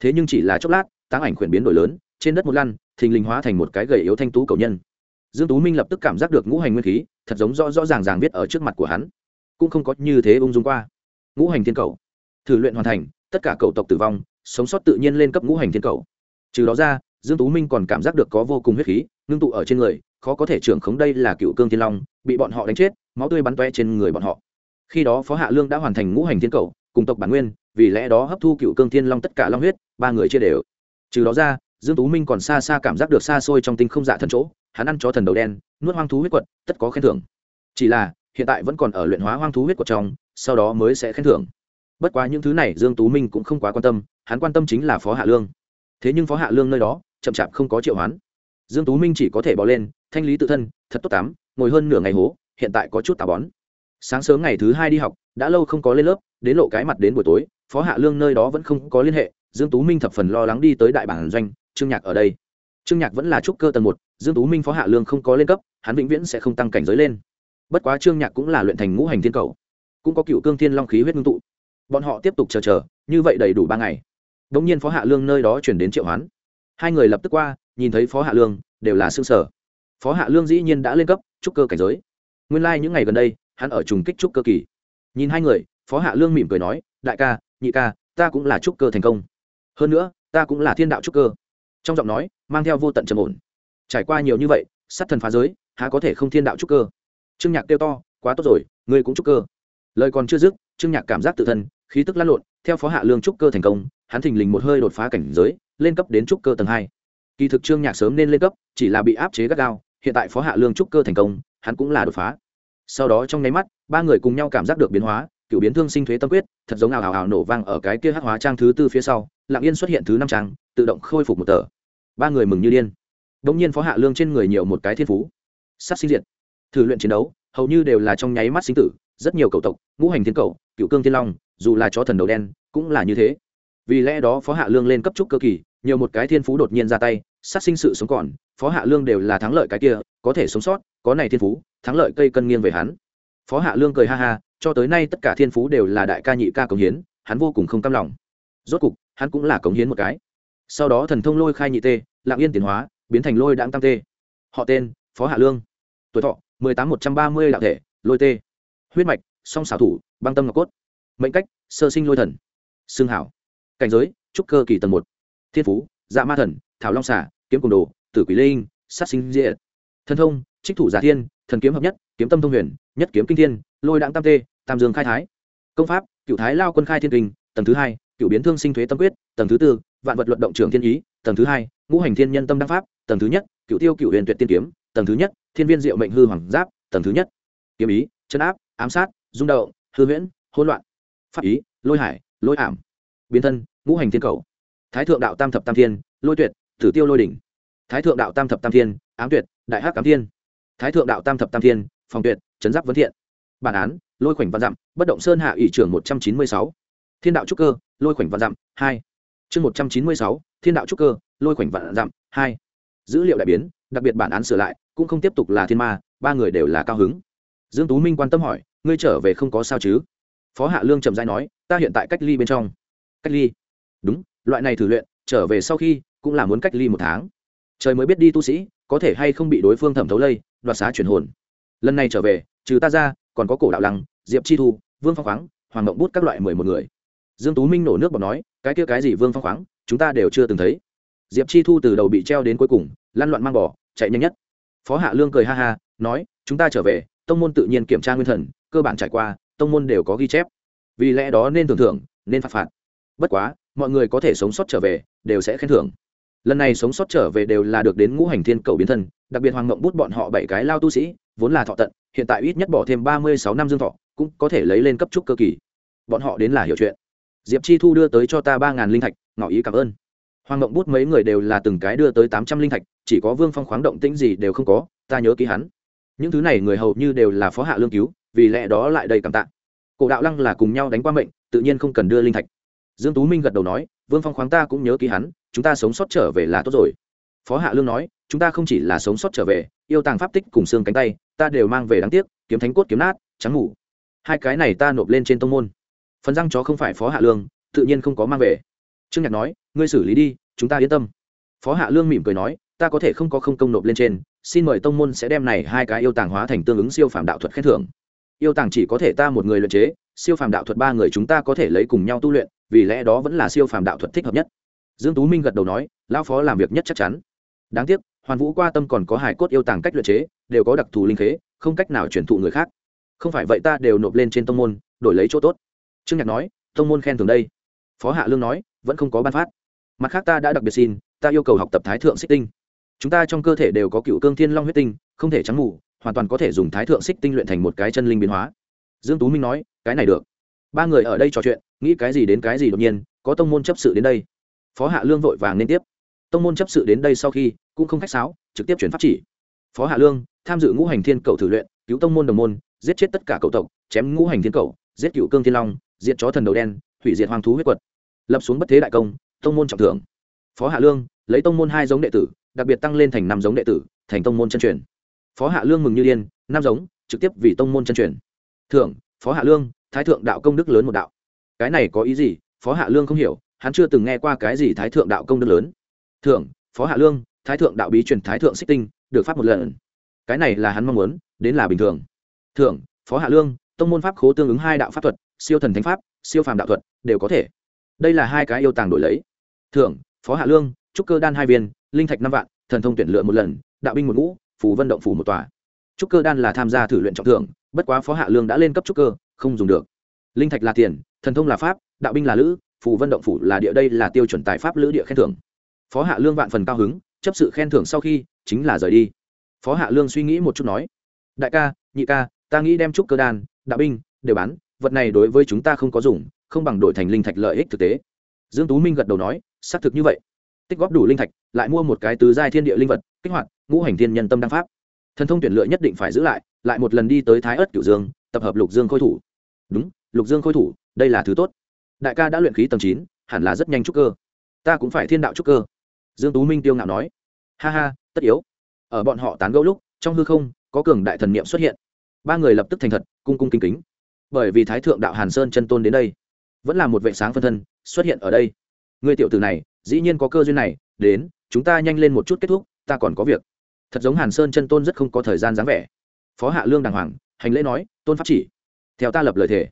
thế nhưng chỉ là chốc lát, táng ảnh khuyển biến đổi lớn, trên đất một lăn, thình lình hóa thành một cái gầy yếu thanh tú cầu nhân. Dương tú minh lập tức cảm giác được ngũ hành nguyên khí, thật giống rõ rõ ràng ràng viết ở trước mặt của hắn. Cũng không có như thế ung dung qua. Ngũ hành thiên cầu. Thử luyện hoàn thành, tất cả cầu tộc tử vong, sống sót tự nhiên lên cấp ngũ hành thiên cầu. Trừ đó ra, dương tú minh còn cảm giác được có vô cùng huyết khí, ngưng tụ ở trên người, khó có thể trưởng khống đây là cựu cương thiên long, bị bọn họ đánh chết, máu tươi bắn toe trên người bọn họ. Khi đó phó hạ lương đã hoàn thành ngũ hành thiên cầu, cùng tộc bản nguyên, vì lẽ đó hấp thu cựu cương thiên long tất cả long huyết ba người chia đều. Trừ đó ra, dương tú minh còn xa xa cảm giác được xa xôi trong tinh không dạ thân chỗ, hắn ăn chó thần đầu đen, nuốt hoang thú huyết quật, tất có khen thưởng. Chỉ là, hiện tại vẫn còn ở luyện hóa hoang thú huyết quật trong, sau đó mới sẽ khen thưởng. Bất quá những thứ này dương tú minh cũng không quá quan tâm, hắn quan tâm chính là phó hạ lương. Thế nhưng phó hạ lương nơi đó, chậm chạp không có triệu hoán. Dương tú minh chỉ có thể bỏ lên, thanh lý tự thân, thật tốt tắm, ngồi hơn nửa ngày hố, hiện tại có chút tà bón. Sáng sớm ngày thứ hai đi học, đã lâu không có lên lớp, đến lộ cái mặt đến buổi tối, phó hạ lương nơi đó vẫn không có liên hệ dương tú minh thập phần lo lắng đi tới đại bản doanh, trương nhạc ở đây. Trương nhạc vẫn là trúc cơ tầng một, dương tú minh phó hạ lương không có lên cấp, hắn vĩnh viễn sẽ không tăng cảnh giới lên. Bất quá trương nhạc cũng là luyện thành ngũ hành thiên cầu, cũng có cựu cương thiên long khí huyết ngưng tụ. Bọn họ tiếp tục chờ chờ, như vậy đầy đủ ba ngày. Đống nhiên phó hạ lương nơi đó chuyển đến triệu hoán. Hai người lập tức qua, nhìn thấy phó hạ lương, đều là xương sở phó hạ lương dĩ nhiên đã lên cấp, trúc cơ cảnh giới. Nguyên lai những ngày gần đây, hắn ở trùng kích trúc cơ kỳ. Nhìn hai người, phó hạ lương mỉm cười nói, đại ca, nhị ca, ta cũng là trúc cơ thành công hơn nữa, ta cũng là thiên đạo trúc cơ. Trong giọng nói, mang theo vô tận trầm ổn. Trải qua nhiều như vậy, sát thần phá giới, há có thể không thiên đạo trúc cơ? Trương nhạc kêu to, quá tốt rồi, ngươi cũng trúc cơ. Lời còn chưa dứt, trương nhạc cảm giác tự thân, khí tức lăn lộn, theo phó hạ lương trúc cơ thành công, hắn thình lình một hơi đột phá cảnh giới, lên cấp đến trúc cơ tầng hai. Kỳ thực trương nhạc sớm nên lên cấp, chỉ là bị áp chế gắt gao, hiện tại phó hạ lương trúc cơ thành công, hắn cũng là đột phá. Sau đó trong nháy mắt, ba người cùng nhau cảm giác được biến hóa, cựu biến thương sinh thuế tâm quyết, thật giống ảo ảo ảo nổ vang ở cái kia hắc hóa trang thứ tư phía sau lặng yên xuất hiện thứ năm trang, tự động khôi phục một tờ. Ba người mừng như điên. Đ ỗ n g nhiên phó hạ lương trên người nhiều một cái thiên phú. Sát sinh diệt. Thử luyện chiến đấu, hầu như đều là trong nháy mắt sinh tử, rất nhiều cầu tộc, ngũ hành thiên cầu, cựu cương thiên long, dù là chó thần đầu đen, cũng là như thế. Vì lẽ đó phó hạ lương lên cấp trúc cơ kỳ, nhiều một cái thiên phú đột nhiên ra tay sát sinh sự sống còn, phó hạ lương đều là thắng lợi cái kia, có thể sống sót, có này thiên phú, thắng lợi cây cân nghiêng về hắn. Phó hạ lương cười ha ha, cho tới nay tất cả thiên phú đều là đại ca nhị ca cống hiến, hắn vô cùng không cam lòng rốt cục, hắn cũng là cống hiến một cái. Sau đó thần thông lôi khai nhị tê, lạng yên tiến hóa, biến thành lôi đãng tam tê. Họ tên, phó hạ lương. Tuổi thọ, mười tám một trăm ba mươi đạo thể, lôi tê. Huyết mạch, song xảo thủ, băng tâm ngọc cốt. Mệnh cách, sơ sinh lôi thần. Xương hảo. Cảnh giới, trúc cơ kỳ tầng một. Thiên phú dạ ma thần, thảo long xả kiếm cùng đồ, tử quỷ linh, sát sinh diệt. Thần thông, trích thủ giả thiên, thần kiếm hợp nhất, kiếm tâm thông huyền, nhất kiếm kinh thiên, lôi đãng tam tê, tam dương khai thái. Công pháp, cựu thái lao quân khai thiên kinh, tầng thứ hai cựu biến thương sinh thuế tâm quyết, tầng thứ tư, vạn vật luận động trường thiên ý, tầng thứ hai, ngũ hành thiên nhân tâm đăng pháp, tầng thứ nhất cựu tiêu cựu huyền tuyệt tiên kiếm, tầng thứ nhất, thiên viên diệu mệnh hư hoàng giáp, tầng thứ nhất, kiếm ý, chân áp, ám sát, rung động, hư huyễn, hỗn loạn, pháp ý, lôi hải, lôi ảm, biến thân, ngũ hành thiên cầu. Thái thượng đạo tam thập tam thiên, lôi tuyệt, tử tiêu lôi đỉnh. Thái thượng đạo tam thập tam thiên, ám tuyệt, đại hắc ám thiên. Thái thượng đạo tam thập tam thiên, phòng tuyệt trấn giáp vấn thiện. Bản án, lôi khoảnh văn dặm, bất động sơn hạ ủy trưởng một trăm chín mươi sáu. Thiên đạo trúc cơ lôi khoảnh vạn dặm, hai. Chương một trăm chín mươi sáu, thiên đạo trúc cơ, lôi khoảnh vạn dặm, hai. Dữ liệu đại biến, đặc biệt bản án sửa lại, cũng không tiếp tục là thiên ma, ba người đều là cao hứng. Dương tú minh quan tâm hỏi, ngươi trở về không có sao chứ? Phó hạ lương trầm dai nói, ta hiện tại cách ly bên trong. Cách ly? Đúng, loại này thử luyện, trở về sau khi, cũng là muốn cách ly một tháng. Trời mới biết đi tu sĩ, có thể hay không bị đối phương thẩm thấu lây, đoạt xá chuyển hồn. Lần này trở về, trừ ta ra, còn có cổ đạo lăng, diệp chi thu, vương phong khoáng, hoàng mộng bút các loại mười một người dương tú minh nổ nước bọt nói, cái kia cái gì vương phong khoáng, chúng ta đều chưa từng thấy. Diệp chi thu từ đầu bị treo đến cuối cùng, lăn loạn mang bỏ chạy nhanh nhất. Phó hạ lương cười ha ha, nói, chúng ta trở về, tông môn tự nhiên kiểm tra nguyên thần, cơ bản trải qua, tông môn đều có ghi chép. Vì lẽ đó nên tưởng thưởng, nên phạt phạt. Bất quá, mọi người có thể sống sót trở về, đều sẽ khen thưởng. Lần này sống sót trở về đều là được đến ngũ hành thiên cầu biến thân, đặc biệt hoàng ngộng bút bọn họ bảy cái lao tu sĩ, vốn là thọ tận, hiện tại ít nhất bỏ thêm ba mươi sáu năm dương thọ, cũng có thể lấy lên cấp trúc cơ kỳ. Bọn họ đến là hiểu chuyện diệp chi thu đưa tới cho ta ba ngàn linh thạch, ngỏ ý cảm ơn. Hoàng Mộng bút mấy người đều là từng cái đưa tới tám trăm linh thạch, chỉ có vương phong khoáng động tĩnh gì đều không có, ta nhớ ký hắn. Những thứ này người hầu như đều là phó hạ lương cứu, vì lẽ đó lại đầy cảm tạ. Cổ đạo lăng là cùng nhau đánh qua mệnh, tự nhiên không cần đưa linh thạch. Dương tú minh gật đầu nói, vương phong khoáng ta cũng nhớ ký hắn, chúng ta sống sót trở về là tốt rồi. Phó hạ lương nói, chúng ta không chỉ là sống sót trở về, yêu tàng pháp tích cùng xương cánh tay, ta đều mang về đáng tiếc, kiếm thánh cốt kiếm nát, trắng ngủ. Hai cái này ta nộp lên trên tông môn phần răng chó không phải phó hạ lương, tự nhiên không có mang về. Trương nhạc nói, ngươi xử lý đi, chúng ta yên tâm. Phó hạ lương mỉm cười nói, ta có thể không có không công nộp lên trên, xin mời tông môn sẽ đem này hai cái yêu tàng hóa thành tương ứng siêu phàm đạo thuật khen thưởng. Yêu tàng chỉ có thể ta một người luyện chế, siêu phàm đạo thuật ba người chúng ta có thể lấy cùng nhau tu luyện, vì lẽ đó vẫn là siêu phàm đạo thuật thích hợp nhất. Dương tú minh gật đầu nói, lão phó làm việc nhất chắc chắn. Đáng tiếc, hoàn vũ qua tâm còn có hải cốt yêu tàng cách luyện chế, đều có đặc thù linh khế, không cách nào chuyển thụ người khác. Không phải vậy ta đều nộp lên trên tông môn, đổi lấy chỗ tốt trương nhạc nói tông môn khen thường đây. Phó hạ lương nói, vẫn không có ban phát. Mặt khác ta đã đặc biệt xin, ta yêu cầu học tập thái thượng xích tinh. Chúng ta trong cơ thể đều có cựu cương thiên long huyết tinh, không thể trắng mù, hoàn toàn có thể dùng thái thượng xích tinh luyện thành một cái chân linh biến hóa. Dương tú minh nói, cái này được. Ba người ở đây trò chuyện, nghĩ cái gì đến cái gì đột nhiên, có tông môn chấp sự đến đây. Phó hạ lương vội vàng nên tiếp. Tông môn chấp sự đến đây sau khi, cũng không khách sáo, trực tiếp chuyển pháp chỉ. Phó hạ lương, tham dự ngũ hành thiên cầu thử luyện, cứu tông môn đồng môn, giết chết tất cả cầu tộc, chém ngũ hành thiên cầu, giết cựu cương thiên long diệt chó thần đầu đen, hủy diệt hoàng thú huyết quật. Lập xuống bất thế đại công, tông môn trọng thưởng. Phó hạ lương, lấy tông môn hai giống đệ tử, đặc biệt tăng lên thành năm giống đệ tử, thành tông môn chân truyền. Phó hạ lương mừng như điên, năm giống, trực tiếp vì tông môn chân truyền. Thưởng, phó hạ lương, thái thượng đạo công đức lớn một đạo. Cái này có ý gì? Phó hạ lương không hiểu, hắn chưa từng nghe qua cái gì thái thượng đạo công đức lớn. Thưởng, phó hạ lương, thái thượng đạo bí truyền thái thượng xích tinh, được phát một lần. Cái này là hắn mong muốn, đến là bình thường. Thưởng, phó hạ lương, tông môn pháp khố tương ứng hai đạo pháp thuật siêu thần thánh pháp, siêu phàm đạo thuật, đều có thể. Đây là hai cái yêu tàng đổi lấy. Thưởng, phó hạ lương, trúc cơ đan hai viên, linh thạch năm vạn, thần thông tuyển lựa một lần, đạo binh một ngũ, phù vân động phủ một tòa. Trúc cơ đan là tham gia thử luyện trọng thưởng, bất quá phó hạ lương đã lên cấp trúc cơ, không dùng được. Linh thạch là tiền, thần thông là pháp, đạo binh là lữ, phù vân động phủ là địa, đây là tiêu chuẩn tài pháp lữ địa khen thưởng. Phó hạ lương vạn phần cao hứng, chấp sự khen thưởng sau khi, chính là rời đi. Phó hạ lương suy nghĩ một chút nói, đại ca, nhị ca, ta nghĩ đem trúc cơ đan, đạo binh đều bán vật này đối với chúng ta không có dùng, không bằng đổi thành linh thạch lợi ích thực tế. Dương tú minh gật đầu nói, xác thực như vậy. Tích góp đủ linh thạch, lại mua một cái tứ giai thiên địa linh vật, kích hoạt, ngũ hành thiên nhân tâm đăng pháp. Thần thông tuyển lựa nhất định phải giữ lại lại một lần đi tới thái ất cửu dương, tập hợp lục dương khôi thủ. Đúng, lục dương khôi thủ, đây là thứ tốt. Đại ca đã luyện khí tầng chín, hẳn là rất nhanh trúc cơ. Ta cũng phải thiên đạo trúc cơ. Dương tú minh tiêu ngạo nói. Ha ha, tất yếu. Ở bọn họ tán gẫu lúc, trong hư không, có cường đại thần niệm xuất hiện. Ba người lập tức thành thật, cung cung kính kính bởi vì thái thượng đạo hàn sơn chân tôn đến đây, vẫn là một vệ sáng phân thân xuất hiện ở đây. Người tiểu tử này, dĩ nhiên có cơ duyên này, đến, chúng ta nhanh lên một chút kết thúc, ta còn có việc. Thật giống hàn sơn chân tôn rất không có thời gian dáng vẻ. Phó hạ lương đàng hoàng, hành lễ nói, tôn pháp chỉ, theo ta lập lời thề.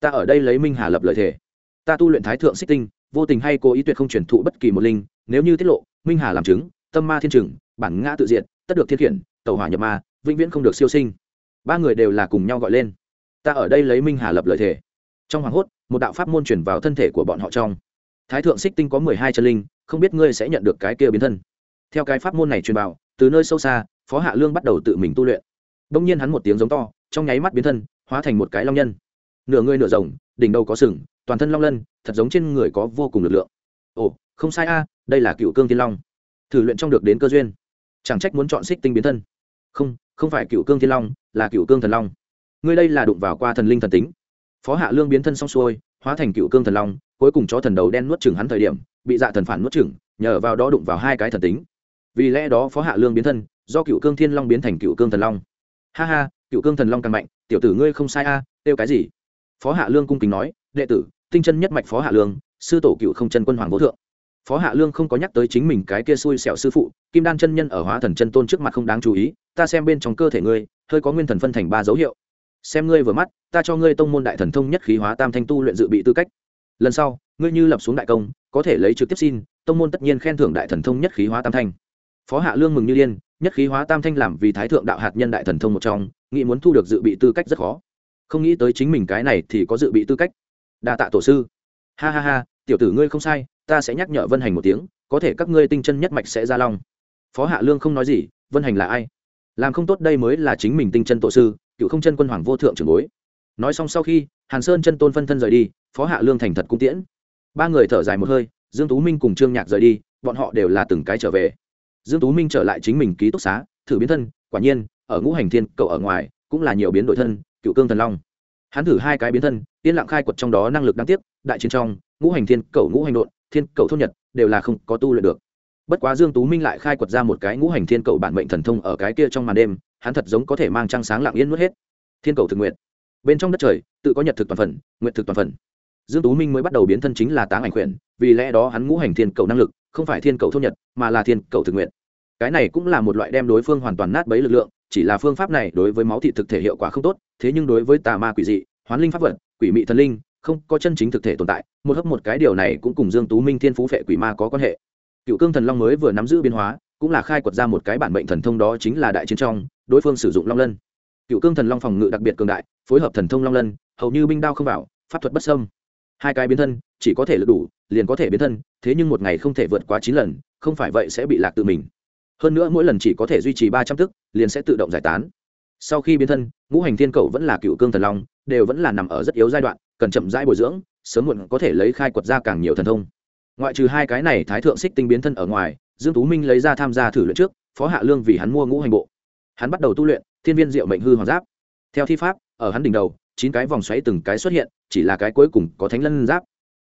Ta ở đây lấy minh hà lập lời thề. Ta tu luyện thái thượng xích tinh, vô tình hay cố ý tuyệt không truyền thụ bất kỳ một linh, nếu như tiết lộ, minh hà làm chứng, tâm ma thiên trừng bản ngã tự diện tất được thiên khiển tàu hỏa nhập ma, vĩnh viễn không được siêu sinh. Ba người đều là cùng nhau gọi lên ta ở đây lấy minh hà lập lời thề. Trong hoàng hốt, một đạo pháp môn chuyển vào thân thể của bọn họ trong. Thái thượng xích tinh có mười hai chân linh, không biết ngươi sẽ nhận được cái kia biến thân. Theo cái pháp môn này truyền vào, từ nơi sâu xa, phó hạ lương bắt đầu tự mình tu luyện. Đông nhiên hắn một tiếng giống to, trong nháy mắt biến thân, hóa thành một cái long nhân. Nửa người nửa rồng, đỉnh đầu có sừng, toàn thân long lân, thật giống trên người có vô cùng lực lượng. Ồ, không sai a, đây là cựu cương thiên long. Thử luyện trong được đến cơ duyên. Chẳng trách muốn chọn xích tinh biến thân. Không không phải cựu cương thiên long, là cựu cương thần long ngươi đây là đụng vào qua thần linh thần tính. Phó hạ lương biến thân xong xuôi hóa thành cựu cương thần long cuối cùng chó thần đầu đen nuốt chừng hắn thời điểm bị dạ thần phản nuốt chừng nhờ vào đó đụng vào hai cái thần tính. Vì lẽ đó phó hạ lương biến thân do cựu cương thiên long biến thành cựu cương thần long. Ha ha cựu cương thần long càng mạnh tiểu tử ngươi không sai a à, kêu cái gì? Phó hạ lương cung kính nói đệ tử tinh chân nhất mạch phó hạ lương sư tổ cựu không chân quân hoàng vô thượng. Phó hạ lương không có nhắc tới chính mình cái kia xui xẻo sư phụ kim đan chân nhân ở hóa thần chân tôn trước mặt không đáng chú ý ta xem bên trong cơ thể ngươi hơi có nguyên thần phân thành ba dấu hiệu xem ngươi vừa mắt, ta cho ngươi tông môn đại thần thông nhất khí hóa tam thanh tu luyện dự bị tư cách. Lần sau, ngươi như lập xuống đại công, có thể lấy trực tiếp xin, tông môn tất nhiên khen thưởng đại thần thông nhất khí hóa tam thanh. Phó hạ lương mừng như liên nhất khí hóa tam thanh làm vì thái thượng đạo hạt nhân đại thần thông một trong, nghĩ muốn thu được dự bị tư cách rất khó. Không nghĩ tới chính mình cái này thì có dự bị tư cách. Đa tạ tổ sư. Ha ha ha, tiểu tử ngươi không sai, ta sẽ nhắc nhở vân hành một tiếng, có thể các ngươi tinh chân nhất mạch sẽ ra long. Phó hạ lương không nói gì, vân hành là ai? Làm không tốt đây mới là chính mình tinh chân tổ sư cựu không chân quân hoàng vô thượng trưởng bối. Nói xong sau khi, hàn sơn chân tôn phân thân rời đi, phó hạ lương thành thật cung tiễn. Ba người thở dài một hơi, dương tú minh cùng trương nhạc rời đi, bọn họ đều là từng cái trở về. Dương tú minh trở lại chính mình ký túc xá, thử biến thân, quả nhiên, ở ngũ hành thiên, cậu ở ngoài, cũng là nhiều biến đổi thân, cựu cương thần long. Hắn thử hai cái biến thân, yên lặng khai quật trong đó năng lực đáng tiếc, đại chiến trong, ngũ hành thiên, cậu ngũ hành độn, thiên, cậu thôn nhật, đều là không có tu luyện được. Bất quá dương tú minh lại khai quật ra một cái ngũ hành thiên, cậu bản mệnh thần thông ở cái kia trong màn đêm hắn thật giống có thể mang trăng sáng lặng yên nuốt hết. Thiên cầu thực nguyện. Bên trong đất trời, tự có nhật thực toàn phần nguyện thực toàn phần. Dương tú minh mới bắt đầu biến thân chính là táng ảnh quyển vì lẽ đó hắn ngũ hành thiên cầu năng lực, không phải thiên cầu thôn nhật, mà là thiên cầu thực nguyện. Cái này cũng là một loại đem đối phương hoàn toàn nát bấy lực lượng, chỉ là phương pháp này đối với máu thị thực thể hiệu quả không tốt, thế nhưng đối với tà ma quỷ dị, hoán linh pháp vật, quỷ mị thần linh, không có chân chính thực thể tồn tại, một hấp một cái điều này cũng cùng dương tú minh thiên phú phệ quỷ ma có quan hệ. Cựu cương thần long mới vừa nắm giữ biến hóa, cũng là khai quật ra một cái bản mệnh thần thông đó chính là đại chiến trong đối phương sử dụng long lân. Cựu cương thần long phòng ngự đặc biệt cường đại, phối hợp thần thông long lân, hầu như binh đao không vào, pháp thuật bất sâm hai cái biến thân, chỉ có thể lực đủ, liền có thể biến thân, thế nhưng một ngày không thể vượt quá chín lần, không phải vậy sẽ bị lạc tự mình. Hơn nữa mỗi lần chỉ có thể duy trì ba trăm tức, liền sẽ tự động giải tán. Sau khi biến thân, ngũ hành thiên cầu vẫn là cựu cương thần long, đều vẫn là nằm ở rất yếu giai đoạn, cần chậm rãi bồi dưỡng, sớm muộn có thể lấy khai quật ra càng nhiều thần thông. Ngoại trừ hai cái này thái thượng xích tinh biến thân ở ngoài, dương tú minh lấy ra tham gia thử luyện trước, phó hạ lương vì hắn mua ngũ hành bộ hắn bắt đầu tu luyện, thiên viên diệu mệnh hư hoàng giáp. Theo thi pháp, ở hắn đỉnh đầu, chín cái vòng xoáy từng cái xuất hiện, chỉ là cái cuối cùng có thánh lân giáp.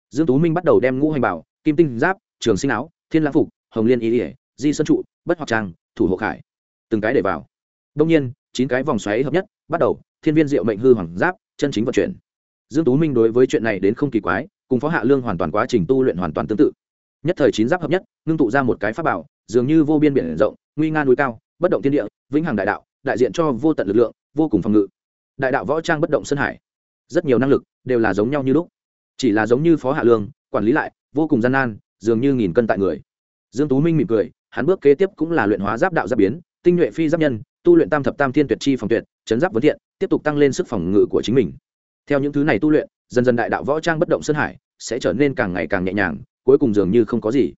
Dương tú minh bắt đầu đem ngũ hành bảo, kim tinh giáp, trường sinh áo, thiên lãng phục, hồng liên ý ỉa di sơn trụ, bất hoặc trang, thủ hộ khải. Từng cái để vào. Đông nhiên, chín cái vòng xoáy hợp nhất, bắt đầu, thiên viên diệu mệnh hư hoàng giáp, chân chính vận chuyển. Dương tú minh đối với chuyện này đến không kỳ quái, cùng phó hạ lương hoàn toàn quá trình tu luyện hoàn toàn tương tự. Nhất thời chín giáp hợp nhất, ngưng tụ ra một cái pháp bảo, dường như vô biên biển rộng, nguy nga núi cao bất động thiên địa, vĩnh hằng đại đạo, đại diện cho vô tận lực lượng, vô cùng phòng ngự. Đại đạo võ trang bất động sơn hải. Rất nhiều năng lực đều là giống nhau như lúc. Chỉ là giống như phó hạ lương, quản lý lại, vô cùng gian nan, dường như nghìn cân tại người. Dương tú minh mỉm cười, hắn bước kế tiếp cũng là luyện hóa giáp đạo giáp biến, tinh nhuệ phi giáp nhân, tu luyện tam thập tam thiên tuyệt chi phòng tuyệt, chấn giáp vấn thiện, tiếp tục tăng lên sức phòng ngự của chính mình. Theo những thứ này tu luyện, dần dần đại đạo võ trang bất động sơn hải sẽ trở nên càng ngày càng nhẹ nhàng, cuối cùng dường như không có gì.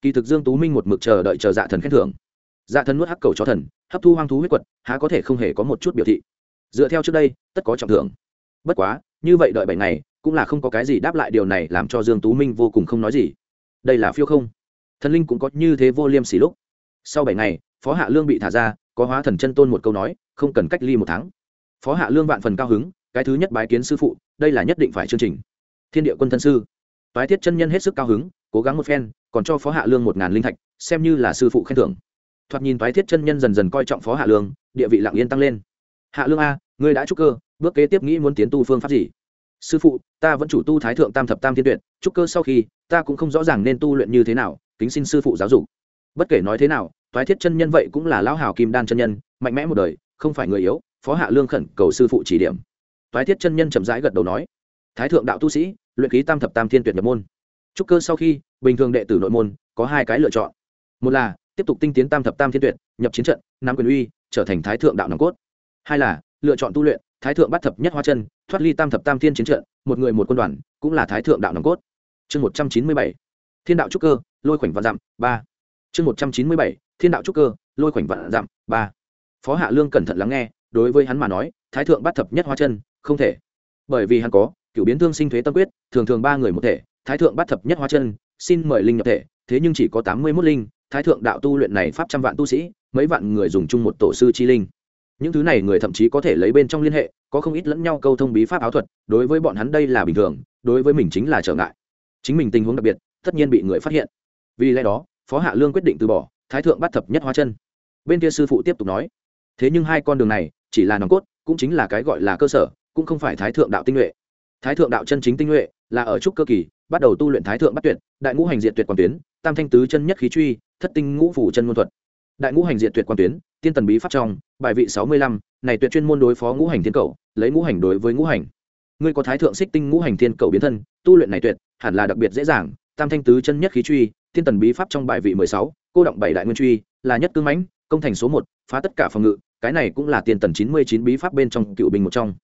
Kỳ thực dương tú minh một mực chờ đợi chờ dạ thần khen thưởng dạ thần nuốt hắc cầu chó thần, hấp thu hoang thú huyết quật, há có thể không hề có một chút biểu thị. Dựa theo trước đây, tất có trọng thưởng. Bất quá, như vậy đợi bảy ngày, cũng là không có cái gì đáp lại điều này làm cho dương tú minh vô cùng không nói gì. Đây là phiêu không. Thần linh cũng có như thế vô liêm sỉ lúc. Sau bảy ngày, phó hạ lương bị thả ra, có hóa thần chân tôn một câu nói, không cần cách ly một tháng. Phó hạ lương vạn phần cao hứng, cái thứ nhất bái kiến sư phụ, đây là nhất định phải chương trình. Thiên địa quân thân sư. Toái thiết chân nhân hết sức cao hứng, cố gắng một phen, còn cho phó hạ lương một ngàn linh thạch, xem như là sư phụ khen thưởng thoạt nhìn toái thiết chân nhân dần dần coi trọng phó hạ lương, địa vị lặng yên tăng lên. Hạ lương a, ngươi đã trúc cơ, bước kế tiếp nghĩ muốn tiến tu phương pháp gì? Sư phụ, ta vẫn chủ tu thái thượng tam thập tam thiên tuyệt, trúc cơ sau khi, ta cũng không rõ ràng nên tu luyện như thế nào, kính xin sư phụ giáo dục. Bất kể nói thế nào, toái thiết chân nhân vậy cũng là lão hào kim đan chân nhân, mạnh mẽ một đời, không phải người yếu, phó hạ lương khẩn cầu sư phụ chỉ điểm. Toái thiết chân nhân chậm rãi gật đầu nói, thái thượng đạo tu sĩ, luyện khí tam thập tam thiên tuyệt nhập môn. Trúc cơ sau khi, bình thường đệ tử nội môn có hai cái lựa chọn. Một là tiếp tục tinh tiến tam thập tam thiên tuyệt, nhập chiến trận, nắm quyền uy, trở thành thái thượng đạo nòng cốt. Hai là, lựa chọn tu luyện, thái thượng bắt thập nhất hoa chân, thoát ly tam thập tam thiên chiến trận, một người một quân đoàn, cũng là thái thượng đạo nòng cốt. Chương một trăm chín mươi bảy, thiên đạo trúc cơ, lôi khoảnh vạn dặm, ba. Chương một trăm chín mươi bảy, thiên đạo trúc cơ, lôi khoảnh vạn dặm, ba. Phó hạ lương cẩn thận lắng nghe, đối với hắn mà nói, thái thượng bắt thập nhất hoa chân, không thể. Bởi vì hắn có cựu biến thương sinh thuế tâm quyết, thường thường ba người một thể, thái thượng bắt thập nhất hoa chân, xin mời linh nhập thể, thế nhưng chỉ có tám mươi mốt linh thái thượng đạo tu luyện này pháp trăm vạn tu sĩ, mấy vạn người dùng chung một tổ sư chi linh. Những thứ này người thậm chí có thể lấy bên trong liên hệ, có không ít lẫn nhau câu thông bí pháp áo thuật, đối với bọn hắn đây là bình thường, đối với mình chính là trở ngại. Chính mình tình huống đặc biệt, tất nhiên bị người phát hiện. Vì lẽ đó, phó hạ lương quyết định từ bỏ, thái thượng bắt thập nhất hóa chân. Bên kia sư phụ tiếp tục nói, thế nhưng hai con đường này, chỉ là nòng cốt, cũng chính là cái gọi là cơ sở, cũng không phải thái thượng đạo tinh nhuệ. Thái thượng đạo chân chính tinh nhuệ, là ở trúc cơ kỳ bắt đầu tu luyện thái thượng bắt tuyệt, đại ngũ hành diện tuyệt quan tuyến, tam thanh tứ chân nhất khí truy, thất tinh ngũ phủ chân ngôn thuật. Đại ngũ hành diện tuyệt quan tuyến, tiên tần bí pháp trong, bài vị sáu mươi lăm, này tuyệt chuyên môn đối phó ngũ hành thiên cầu lấy ngũ hành đối với ngũ hành. Ngươi có thái thượng xích tinh ngũ hành thiên cầu biến thân, tu luyện này tuyệt, hẳn là đặc biệt dễ dàng. Tam thanh tứ chân nhất khí truy, tiên tần bí pháp trong bài vị mười sáu, cô động bảy đại nguyên truy, là nhất cương mãnh, công thành số một, phá tất cả phòng ngự, cái này cũng là tiên tần chín mươi chín bí pháp bên trong cựu bình một trong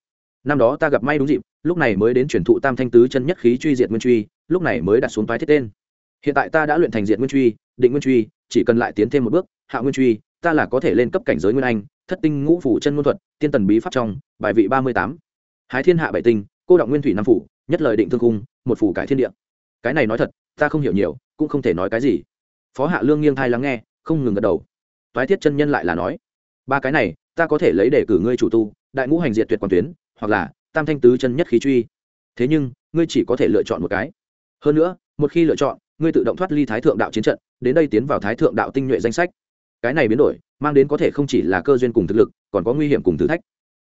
năm đó ta gặp may đúng dịp, lúc này mới đến chuyển thụ tam thanh tứ chân nhất khí truy diệt nguyên truy, lúc này mới đặt xuống toái thiết tên. Hiện tại ta đã luyện thành diệt nguyên truy, định nguyên truy, chỉ cần lại tiến thêm một bước, hạ nguyên truy, ta là có thể lên cấp cảnh giới nguyên anh, thất tinh ngũ phủ chân ngôn thuật, tiên tần bí pháp trong, bài vị ba mươi tám. Hái thiên hạ bảy tinh, cô động nguyên thủy năm phủ, nhất lời định thương cung một phủ cải thiên địa. Cái này nói thật, ta không hiểu nhiều, cũng không thể nói cái gì. Phó hạ lương nghiêng thai lắng nghe, không ngừng gật đầu. Toái thiết chân nhân lại là nói, ba cái này, ta có thể lấy để cử ngươi chủ tu, đại ngũ hành diệt tuyệt quan tuyến hoặc là tam thanh tứ chân nhất khí truy. Thế nhưng, ngươi chỉ có thể lựa chọn một cái. Hơn nữa, một khi lựa chọn, ngươi tự động thoát ly thái thượng đạo chiến trận, đến đây tiến vào thái thượng đạo tinh nhuệ danh sách. Cái này biến đổi, mang đến có thể không chỉ là cơ duyên cùng thực lực, còn có nguy hiểm cùng thử thách.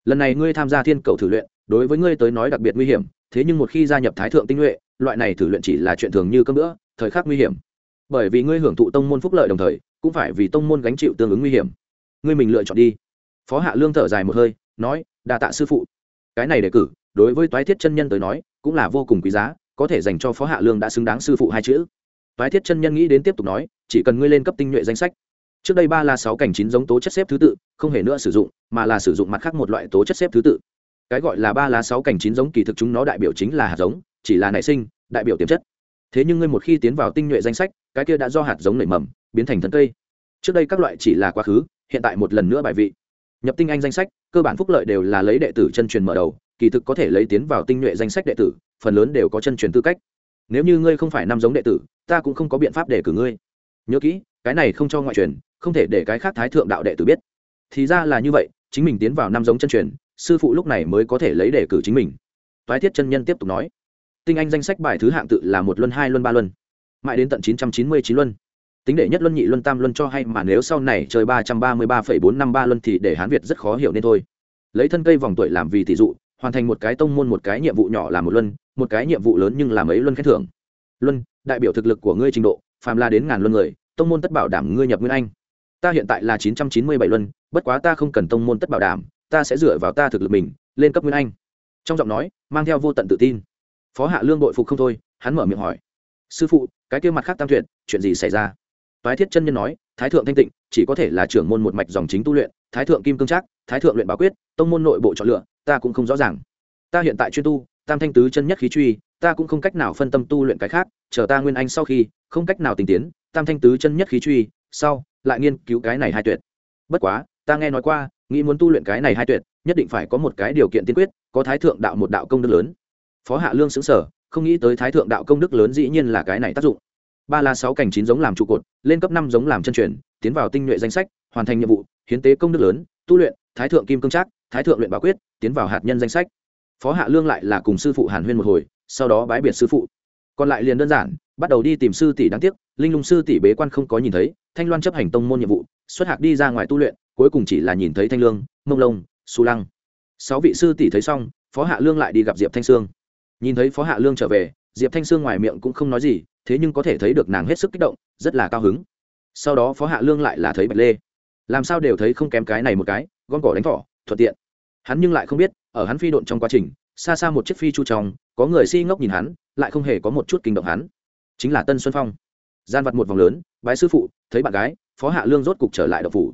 Lần này ngươi tham gia thiên cầu thử luyện, đối với ngươi tới nói đặc biệt nguy hiểm, thế nhưng một khi gia nhập thái thượng tinh nhuệ, loại này thử luyện chỉ là chuyện thường như cơm nữa thời khắc nguy hiểm. Bởi vì ngươi hưởng thụ tông môn phúc lợi đồng thời, cũng phải vì tông môn gánh chịu tương ứng nguy hiểm. Ngươi mình lựa chọn đi. Phó hạ lương thở dài một hơi, nói đà tạ sư phụ cái này đề cử, đối với toái thiết chân nhân tới nói, cũng là vô cùng quý giá, có thể dành cho phó hạ lương đã xứng đáng sư phụ hai chữ. Toái thiết chân nhân nghĩ đến tiếp tục nói, chỉ cần ngươi lên cấp tinh nhuệ danh sách. Trước đây ba là sáu cảnh chín giống tố chất xếp thứ tự, không hề nữa sử dụng, mà là sử dụng mặt khác một loại tố chất xếp thứ tự. Cái gọi là ba lá sáu cảnh chín giống kỳ thực chúng nó đại biểu chính là hạt giống, chỉ là nảy sinh, đại biểu tiềm chất. Thế nhưng ngươi một khi tiến vào tinh nhuệ danh sách, cái kia đã do hạt giống nảy mầm, biến thành thân cây. Trước đây các loại chỉ là quá khứ, hiện tại một lần nữa bài vị nhập tinh anh danh sách, cơ bản phúc lợi đều là lấy đệ tử chân truyền mở đầu, kỳ thực có thể lấy tiến vào tinh nhuệ danh sách đệ tử, phần lớn đều có chân truyền tư cách. Nếu như ngươi không phải năm giống đệ tử, ta cũng không có biện pháp để cử ngươi. Nhớ kỹ, cái này không cho ngoại truyền, không thể để cái khác thái thượng đạo đệ tử biết. Thì ra là như vậy, chính mình tiến vào năm giống chân truyền, sư phụ lúc này mới có thể lấy đề cử chính mình. Toái thiết chân nhân tiếp tục nói, tinh anh danh sách bài thứ hạng tự là một luân, hai luân, ba luân. Mãi đến tận chín trăm chín mươi chín luân tính đệ nhất luân nhị luân tam luân cho hay mà nếu sau này chơi ba trăm ba mươi ba phẩy bốn năm ba luân thì để hán việt rất khó hiểu nên thôi. Lấy thân cây vòng tuổi làm vì tỷ dụ, hoàn thành một cái tông môn một cái nhiệm vụ nhỏ là một luân, một cái nhiệm vụ lớn nhưng là mấy luân khen thưởng. Luân, đại biểu thực lực của ngươi trình độ, phàm là đến ngàn luân người, tông môn tất bảo đảm ngươi nhập nguyên anh. Ta hiện tại là chín trăm chín mươi bảy luân, bất quá ta không cần tông môn tất bảo đảm, ta sẽ dựa vào ta thực lực mình, lên cấp nguyên anh. Trong giọng nói, mang theo vô tận tự tin. Phó hạ lương bội phục không thôi, hắn mở miệng hỏi. Sư phụ, cái kia mặt khác tam tuyệt, chuyện gì xảy ra? Toái thiết chân nhân nói, thái thượng thanh tịnh, chỉ có thể là trưởng môn một mạch dòng chính tu luyện, thái thượng kim cương trác, thái thượng luyện bảo quyết, tông môn nội bộ chọn lựa, ta cũng không rõ ràng. Ta hiện tại chuyên tu, tam thanh tứ chân nhất khí truy, ta cũng không cách nào phân tâm tu luyện cái khác, chờ ta nguyên anh sau khi, không cách nào tình tiến, tam thanh tứ chân nhất khí truy, sau, lại nghiên cứu cái này hai tuyệt. Bất quá, ta nghe nói qua, nghĩ muốn tu luyện cái này hai tuyệt, nhất định phải có một cái điều kiện tiên quyết, có thái thượng đạo một đạo công đức lớn. Phó hạ lương xứng sở không nghĩ tới thái thượng đạo công đức lớn dĩ nhiên là cái này tác dụng ba là sáu cảnh chín giống làm trụ cột, lên cấp năm giống làm chân truyền, tiến vào tinh nhuệ danh sách, hoàn thành nhiệm vụ, hiến tế công đức lớn, tu luyện, thái thượng kim cương trác, thái thượng luyện bảo quyết, tiến vào hạt nhân danh sách. Phó hạ lương lại là cùng sư phụ hàn huyên một hồi, sau đó bái biệt sư phụ. Còn lại liền đơn giản, bắt đầu đi tìm sư tỷ đáng tiếc, linh lung sư tỷ bế quan không có nhìn thấy, thanh loan chấp hành tông môn nhiệm vụ, xuất hạc đi ra ngoài tu luyện, cuối cùng chỉ là nhìn thấy thanh lương, mông lông su lăng. Sáu vị sư tỷ thấy xong, phó hạ lương lại đi gặp diệp thanh sương. Nhìn thấy phó hạ lương trở về diệp thanh sương ngoài miệng cũng không nói gì, thế nhưng có thể thấy được nàng hết sức kích động, rất là cao hứng. Sau đó phó hạ lương lại là thấy bạch lê. Làm sao đều thấy không kém cái này một cái, gom cỏ đánh thỏ, thuận tiện. Hắn nhưng lại không biết, ở hắn phi độn trong quá trình, xa xa một chiếc phi chu trong, có người si ngốc nhìn hắn, lại không hề có một chút kinh động hắn. Chính là tân xuân phong. Gian vặt một vòng lớn, bái sư phụ, thấy bạn gái, phó hạ lương rốt cục trở lại đậu phủ.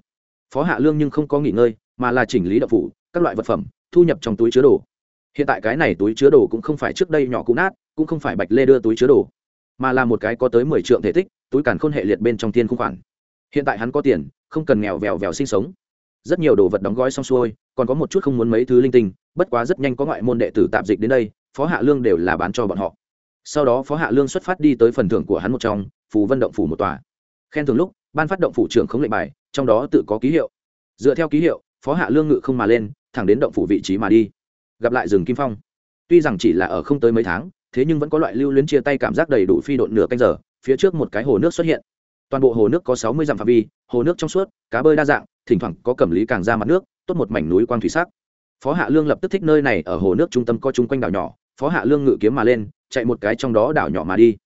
Phó hạ lương nhưng không có nghỉ ngơi, mà là chỉnh lý đậu phủ, các loại vật phẩm, thu nhập trong túi chứa đồ. Hiện tại cái này túi chứa đồ cũng không phải trước đây nhỏ cũ nát cũng không phải bạch lê đưa túi chứa đồ, mà là một cái có tới mười trượng thể tích, túi càn khôn hệ liệt bên trong thiên khung khoản. Hiện tại hắn có tiền, không cần nghèo vèo vèo sinh sống. Rất nhiều đồ vật đóng gói xong xuôi, còn có một chút không muốn mấy thứ linh tinh, bất quá rất nhanh có ngoại môn đệ tử tạp dịch đến đây, phó hạ lương đều là bán cho bọn họ. Sau đó phó hạ lương xuất phát đi tới phần thưởng của hắn một trong, phù vân động phủ một tòa. Khen thưởng lúc, ban phát động phủ trưởng không lệnh bài, trong đó tự có ký hiệu. Dựa theo ký hiệu, phó hạ lương ngự không mà lên, thẳng đến động phủ vị trí mà đi. Gặp lại rừng kim phong. Tuy rằng chỉ là ở không tới mấy tháng thế nhưng vẫn có loại lưu luyến chia tay cảm giác đầy đủ phi độn nửa canh giờ, phía trước một cái hồ nước xuất hiện. Toàn bộ hồ nước có sáu mươi dặm phạm vi, hồ nước trong suốt, cá bơi đa dạng, thỉnh thoảng có cẩm lý càng ra mặt nước, tốt một mảnh núi quang thủy sắc. Phó hạ lương lập tức thích nơi này ở hồ nước trung tâm có chung quanh đảo nhỏ, phó hạ lương ngự kiếm mà lên, chạy một cái trong đó đảo nhỏ mà đi.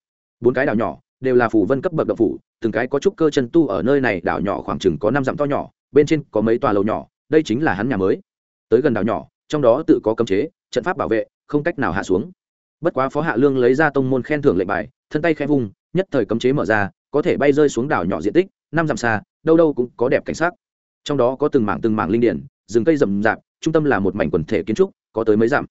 Bốn cái đảo nhỏ đều là phủ vân cấp bậc độc phủ, từng cái có trúc cơ chân tu ở nơi này, đảo nhỏ khoảng chừng có năm dặm to nhỏ, bên trên có mấy tòa lầu nhỏ, đây chính là hắn nhà mới. Tới gần đảo nhỏ, trong đó tự có cấm chế, trận pháp bảo vệ, không cách nào hạ xuống bất quá phó hạ lương lấy ra tông môn khen thưởng lệnh bài, thân tay khen vung, nhất thời cấm chế mở ra, có thể bay rơi xuống đảo nhỏ diện tích, năm dặm xa, đâu đâu cũng có đẹp cảnh sắc. Trong đó có từng mảng từng mảng linh điển, rừng cây rậm rạp, trung tâm là một mảnh quần thể kiến trúc, có tới mấy dặm.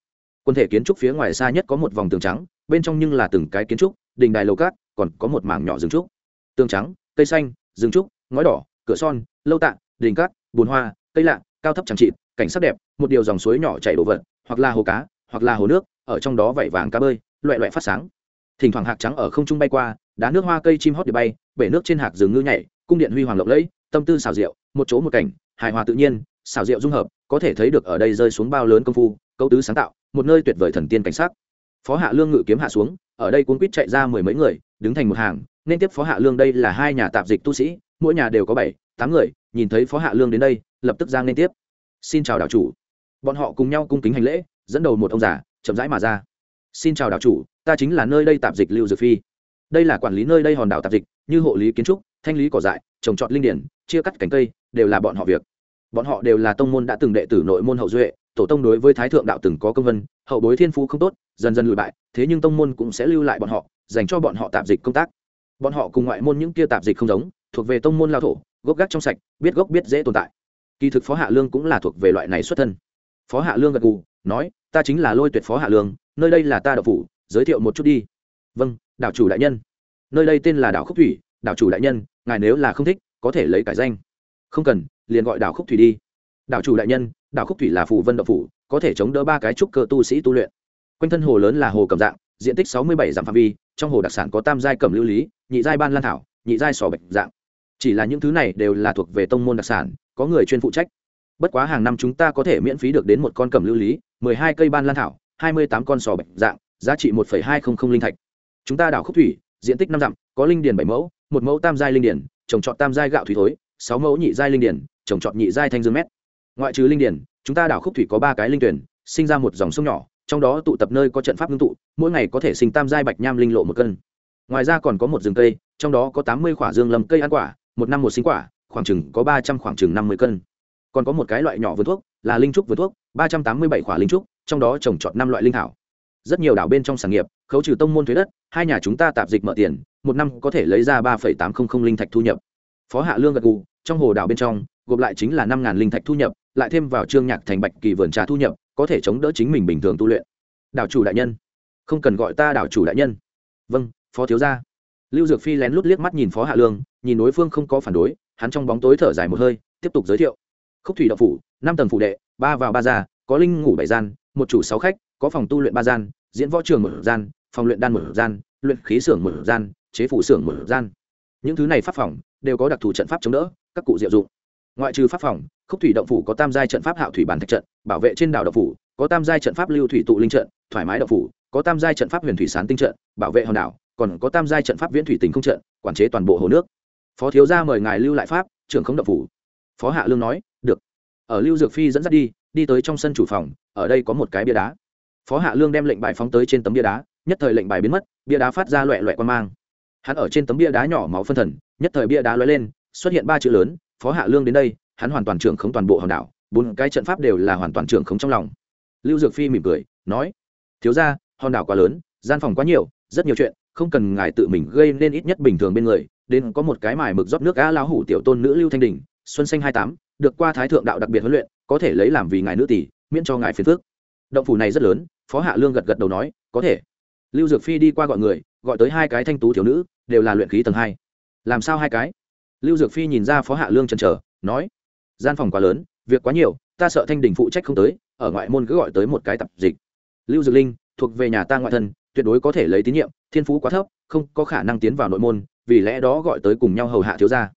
Quần thể kiến trúc phía ngoài xa nhất có một vòng tường trắng, bên trong nhưng là từng cái kiến trúc, đình đài lầu cát, còn có một mảng nhỏ rừng trúc. Tường trắng, cây xanh, rừng trúc, ngói đỏ, cửa son, lâu tạ, đình cát, bùn hoa, cây lạ, cao thấp chẳng trị cảnh sắc đẹp, một điều dòng suối nhỏ chảy đổ vật, hoặc là hồ cá, hoặc là hồ nước ở trong đó vảy vàng cá bơi, loẹ loẹ phát sáng. Thỉnh thoảng hạc trắng ở không trung bay qua, đá nước hoa cây chim hót để bay, bể nước trên hạc rừng ngư nhảy, cung điện huy hoàng lộng lẫy, tâm tư xào rượu một chỗ một cảnh, hài hòa tự nhiên xào rượu dung hợp, có thể thấy được ở đây rơi xuống bao lớn công phu câu tứ sáng tạo, một nơi tuyệt vời thần tiên cảnh sắc. Phó hạ lương ngự kiếm hạ xuống, ở đây cuốn quýt chạy ra mười mấy người, đứng thành một hàng, nên tiếp phó hạ lương đây là hai nhà tạp dịch tu sĩ, mỗi nhà đều có bảy, tám người, nhìn thấy phó hạ lương đến đây, lập tức giang nên tiếp. Xin chào đảo chủ. Bọn họ cùng nhau cung kính hành lễ, dẫn đầu một ông già chậm rãi mà ra. Xin chào đảo chủ, ta chính là nơi đây tạp dịch lưu dược phi. Đây là quản lý nơi đây hòn đảo tạp dịch, như hộ lý kiến trúc, thanh lý cỏ dại, trồng trọt linh điển, chia cắt cánh cây, đều là bọn họ việc. Bọn họ đều là tông môn đã từng đệ tử nội môn hậu duệ, tổ tông đối với thái thượng đạo từng có công vân, hậu bối thiên phú không tốt, dần dần lùi bại, thế nhưng tông môn cũng sẽ lưu lại bọn họ, dành cho bọn họ tạp dịch công tác. Bọn họ cùng ngoại môn những kia tạp dịch không giống, thuộc về tông môn lao thổ, gốc gác trong sạch, biết gốc biết dễ tồn tại. Kỳ thực phó hạ lương cũng là thuộc về loại này xuất thân. Phó hạ lương gật gù nói, ta chính là lôi tuyệt phó hạ lương, nơi đây là ta đậu phủ, giới thiệu một chút đi. Vâng đảo chủ đại nhân. Nơi đây tên là đảo khúc thủy, đảo chủ đại nhân, ngài nếu là không thích, có thể lấy cải danh. Không cần, liền gọi đảo khúc thủy đi. Đảo chủ đại nhân, đảo khúc thủy là phù vân đậu phủ, có thể chống đỡ ba cái trúc cơ tu sĩ tu luyện. Quanh thân hồ lớn là hồ cầm dạng, diện tích sáu mươi bảy dặm phạm vi, trong hồ đặc sản có tam giai cẩm lưu lý, nhị giai ban lan thảo, nhị giai sò bạch dạng. Chỉ là những thứ này đều là thuộc về tông môn đặc sản, có người chuyên phụ trách. Bất quá hàng năm chúng ta có thể miễn phí được đến một con cẩm lưu lý hai cây ban lan thảo, hai mươi tám con sò bạch dạng, giá trị một hai trăm linh linh thạch. Chúng ta đảo khúc thủy, diện tích năm dặm, có linh điền bảy mẫu, một mẫu tam giai linh điền, trồng trọt tam giai gạo thủy thối, sáu mẫu nhị giai linh điền, trồng trọt nhị giai thanh dương mét. Ngoại trừ linh điền, chúng ta đảo khúc thủy có ba cái linh tuyển, sinh ra một dòng sông nhỏ, trong đó tụ tập nơi có trận pháp ngưng tụ, mỗi ngày có thể sinh tam giai bạch nham linh lộ một cân. Ngoài ra còn có một rừng cây, trong đó có tám mươi quả dương lâm cây ăn quả, một năm một sinh quả, khoảng chừng có ba trăm khoảng chừng năm mươi cân. Còn có một cái loại nhỏ vườn thuốc, là linh trúc vườn thuốc ba trăm tám mươi bảy linh trúc, trong đó trồng trọt năm loại linh thảo. Rất nhiều đảo bên trong sản nghiệp, khấu trừ tông môn thuế đất, hai nhà chúng ta tạp dịch mở tiền, một năm có thể lấy ra ba tám trăm linh linh thạch thu nhập. Phó hạ lương gật gù, trong hồ đảo bên trong, gộp lại chính là năm linh thạch thu nhập, lại thêm vào trương nhạc thành bạch kỳ vườn trà thu nhập, có thể chống đỡ chính mình bình thường tu luyện. Đảo chủ đại nhân. Không cần gọi ta đảo chủ đại nhân. Vâng phó thiếu gia. Lưu dược phi lén lút liếc mắt nhìn phó hạ lương, nhìn đối phương không có phản đối, hắn trong bóng tối thở dài một hơi, tiếp tục giới thiệu khúc thủy đậu phủ, năm tầng phủ đệ, ba vào ba gia, có linh ngủ bảy gian, một chủ sáu khách, có phòng tu luyện ba gian, diễn võ trường một gian, phòng luyện đan một gian, luyện khí xưởng một gian, chế phủ xưởng một gian. Những thứ này pháp phòng đều có đặc thù trận pháp chống đỡ, các cụ diệu dụng. Ngoại trừ pháp phòng, khúc thủy động phủ có tam giai trận pháp hạo thủy bản thạch trận, bảo vệ trên đảo động phủ, có tam giai trận pháp lưu thủy tụ linh trận, thoải mái động phủ, có tam giai trận pháp huyền thủy sán tinh trận, bảo vệ hòn đảo, còn có tam giai trận pháp viễn thủy tình không trận, quản chế toàn bộ hồ nước. Phó thiếu gia mời ngài lưu lại pháp, trưởng không động phủ phó hạ lương nói, được. Ở lưu dược phi dẫn dắt đi đi tới trong sân chủ phòng, ở đây có một cái bia đá. Phó hạ lương đem lệnh bài phóng tới trên tấm bia đá, nhất thời lệnh bài biến mất, bia đá phát ra loẹ loẹ quan mang. Hắn ở trên tấm bia đá nhỏ máu phân thần, nhất thời bia đá lóe lên, xuất hiện ba chữ lớn, phó hạ lương đến đây, hắn hoàn toàn trưởng khống toàn bộ hòn đảo, bốn cái trận pháp đều là hoàn toàn trưởng khống trong lòng. Lưu dược phi mỉm cười, nói, thiếu ra hòn đảo quá lớn, gian phòng quá nhiều, rất nhiều chuyện, không cần ngài tự mình gây nên ít nhất bình thường bên người, đến có một cái mài mực rót nước á lão hủ tiểu tôn nữ lưu thanh đình xuân xanh hai tám, được qua thái thượng đạo đặc biệt huấn luyện, có thể lấy làm vì ngài nữ tỷ, miễn cho ngài phiền phước động phủ này rất lớn, phó hạ lương gật gật đầu nói, có thể. Lưu dược phi đi qua gọi người, gọi tới hai cái thanh tú thiếu nữ, đều là luyện khí tầng hai. Làm sao hai cái? Lưu dược phi nhìn ra phó hạ lương chần chờ, nói, gian phòng quá lớn, việc quá nhiều, ta sợ thanh đình phụ trách không tới, ở ngoại môn cứ gọi tới một cái tập dịch. Lưu dược linh, thuộc về nhà ta ngoại thân, tuyệt đối có thể lấy tín nhiệm, thiên phú quá thấp, không có khả năng tiến vào nội môn, vì lẽ đó gọi tới cùng nhau hầu hạ thiếu gia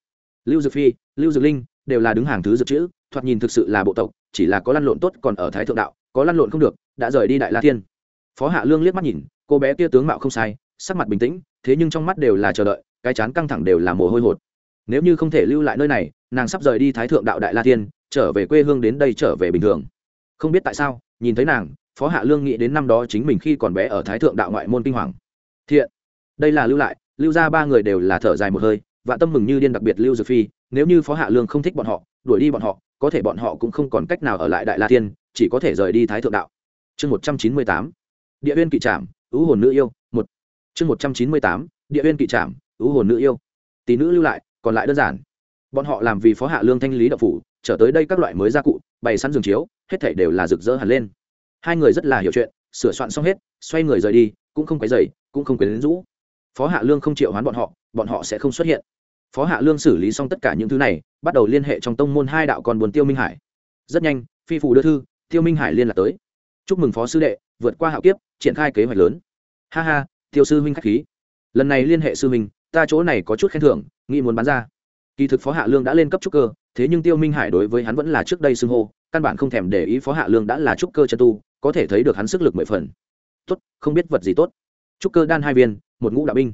lưu dược phi, lưu dược linh đều là đứng hàng thứ dược chữ, thoạt nhìn thực sự là bộ tộc, chỉ là có lăn lộn tốt còn ở thái thượng đạo, có lăn lộn không được, đã rời đi đại la thiên. Phó hạ lương liếc mắt nhìn, cô bé kia tướng mạo không sai, sắc mặt bình tĩnh, thế nhưng trong mắt đều là chờ đợi, cái chán căng thẳng đều là mồ hôi hột. Nếu như không thể lưu lại nơi này, nàng sắp rời đi thái thượng đạo đại la thiên, trở về quê hương đến đây trở về bình thường. Không biết tại sao, nhìn thấy nàng, phó hạ lương nghĩ đến năm đó chính mình khi còn bé ở thái thượng đạo ngoại môn kinh hoàng. Thiện, đây là lưu lại, lưu ra ba người đều là thở dài một hơi và tâm mừng như điên đặc biệt lưu dược phi, nếu như phó hạ lương không thích bọn họ, đuổi đi bọn họ, có thể bọn họ cũng không còn cách nào ở lại đại la tiên chỉ có thể rời đi thái thượng đạo. Chương một trăm chín mươi tám, địa huyên kỵ trạm ứ hồn nữ yêu, một. Chương một trăm chín mươi tám, địa huyên kỵ trạm ứ hồn nữ yêu. Tỷ nữ lưu lại, còn lại đơn giản. Bọn họ làm vì phó hạ lương thanh lý đậu phủ, trở tới đây các loại mới gia cụ, bày sẵn giường chiếu, hết thảy đều là rực rỡ hẳn lên. Hai người rất là hiểu chuyện, sửa soạn xong hết, xoay người rời đi, cũng không quấy dày cũng không quyến rũ. Phó hạ lương không chịu hoán bọn họ bọn họ sẽ không xuất hiện phó hạ lương xử lý xong tất cả những thứ này, bắt đầu liên hệ trong tông môn hai đạo còn buồn tiêu minh hải. Rất nhanh, phi phủ đưa thư, tiêu minh hải liên lạc tới. Chúc mừng phó sư đệ, vượt qua hạo kiếp, triển khai kế hoạch lớn. Ha ha, tiêu sư huynh k h á c h khí. Lần này liên hệ sư huynh, ta chỗ này có chút khen thưởng, nghĩ muốn bán ra. Kỳ thực phó hạ lương đã lên cấp trúc cơ, thế nhưng tiêu minh hải đối với hắn vẫn là trước đây xưng hô, căn bản không thèm để ý phó hạ lương đã là trúc cơ chân tu, có thể thấy được hắn sức lực mười phần. Tốt, không biết vật gì tốt. Trúc cơ đan hai viên, một ngũ đạo binh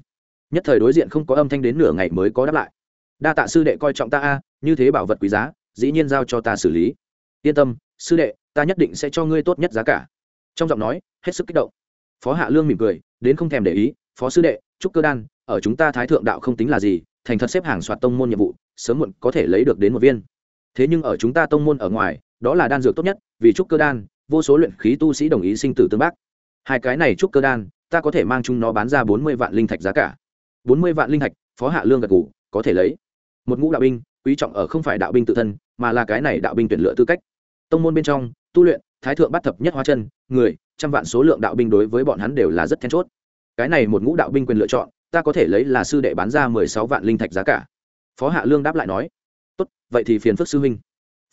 nhất thời đối diện không có âm thanh đến nửa ngày mới có đáp lại. Đa tạ sư đệ coi trọng ta a, như thế bảo vật quý giá, dĩ nhiên giao cho ta xử lý. Yên tâm, sư đệ, ta nhất định sẽ cho ngươi tốt nhất giá cả. Trong giọng nói, hết sức kích động. Phó hạ lương mỉm cười, đến không thèm để ý, phó sư đệ trúc cơ đan, ở chúng ta thái thượng đạo không tính là gì, thành thật xếp hàng soạt tông môn nhiệm vụ, sớm muộn có thể lấy được đến một viên. Thế nhưng ở chúng ta tông môn ở ngoài, đó là đan dược tốt nhất, vì trúc cơ đan, vô số luyện khí tu sĩ đồng ý sinh tử tương bác. Hai cái này trúc cơ đan, ta có thể mang chúng nó bán ra bốn mươi vạn linh thạch giá cả bốn mươi vạn linh thạch, phó hạ lương gật g ủ có thể lấy. Một ngũ đạo binh, quý trọng ở không phải đạo binh tự thân, mà là cái này đạo binh tuyển lựa tư cách. Tông môn bên trong, tu luyện, thái thượng bắt thập nhất hóa chân, người, trăm vạn số lượng đạo binh đối với bọn hắn đều là rất then chốt. Cái này một ngũ đạo binh quyền lựa chọn, ta có thể lấy là sư đệ bán ra mười sáu vạn linh thạch giá cả. Phó hạ lương đáp lại nói, tốt, vậy thì phiền phức sư huynh.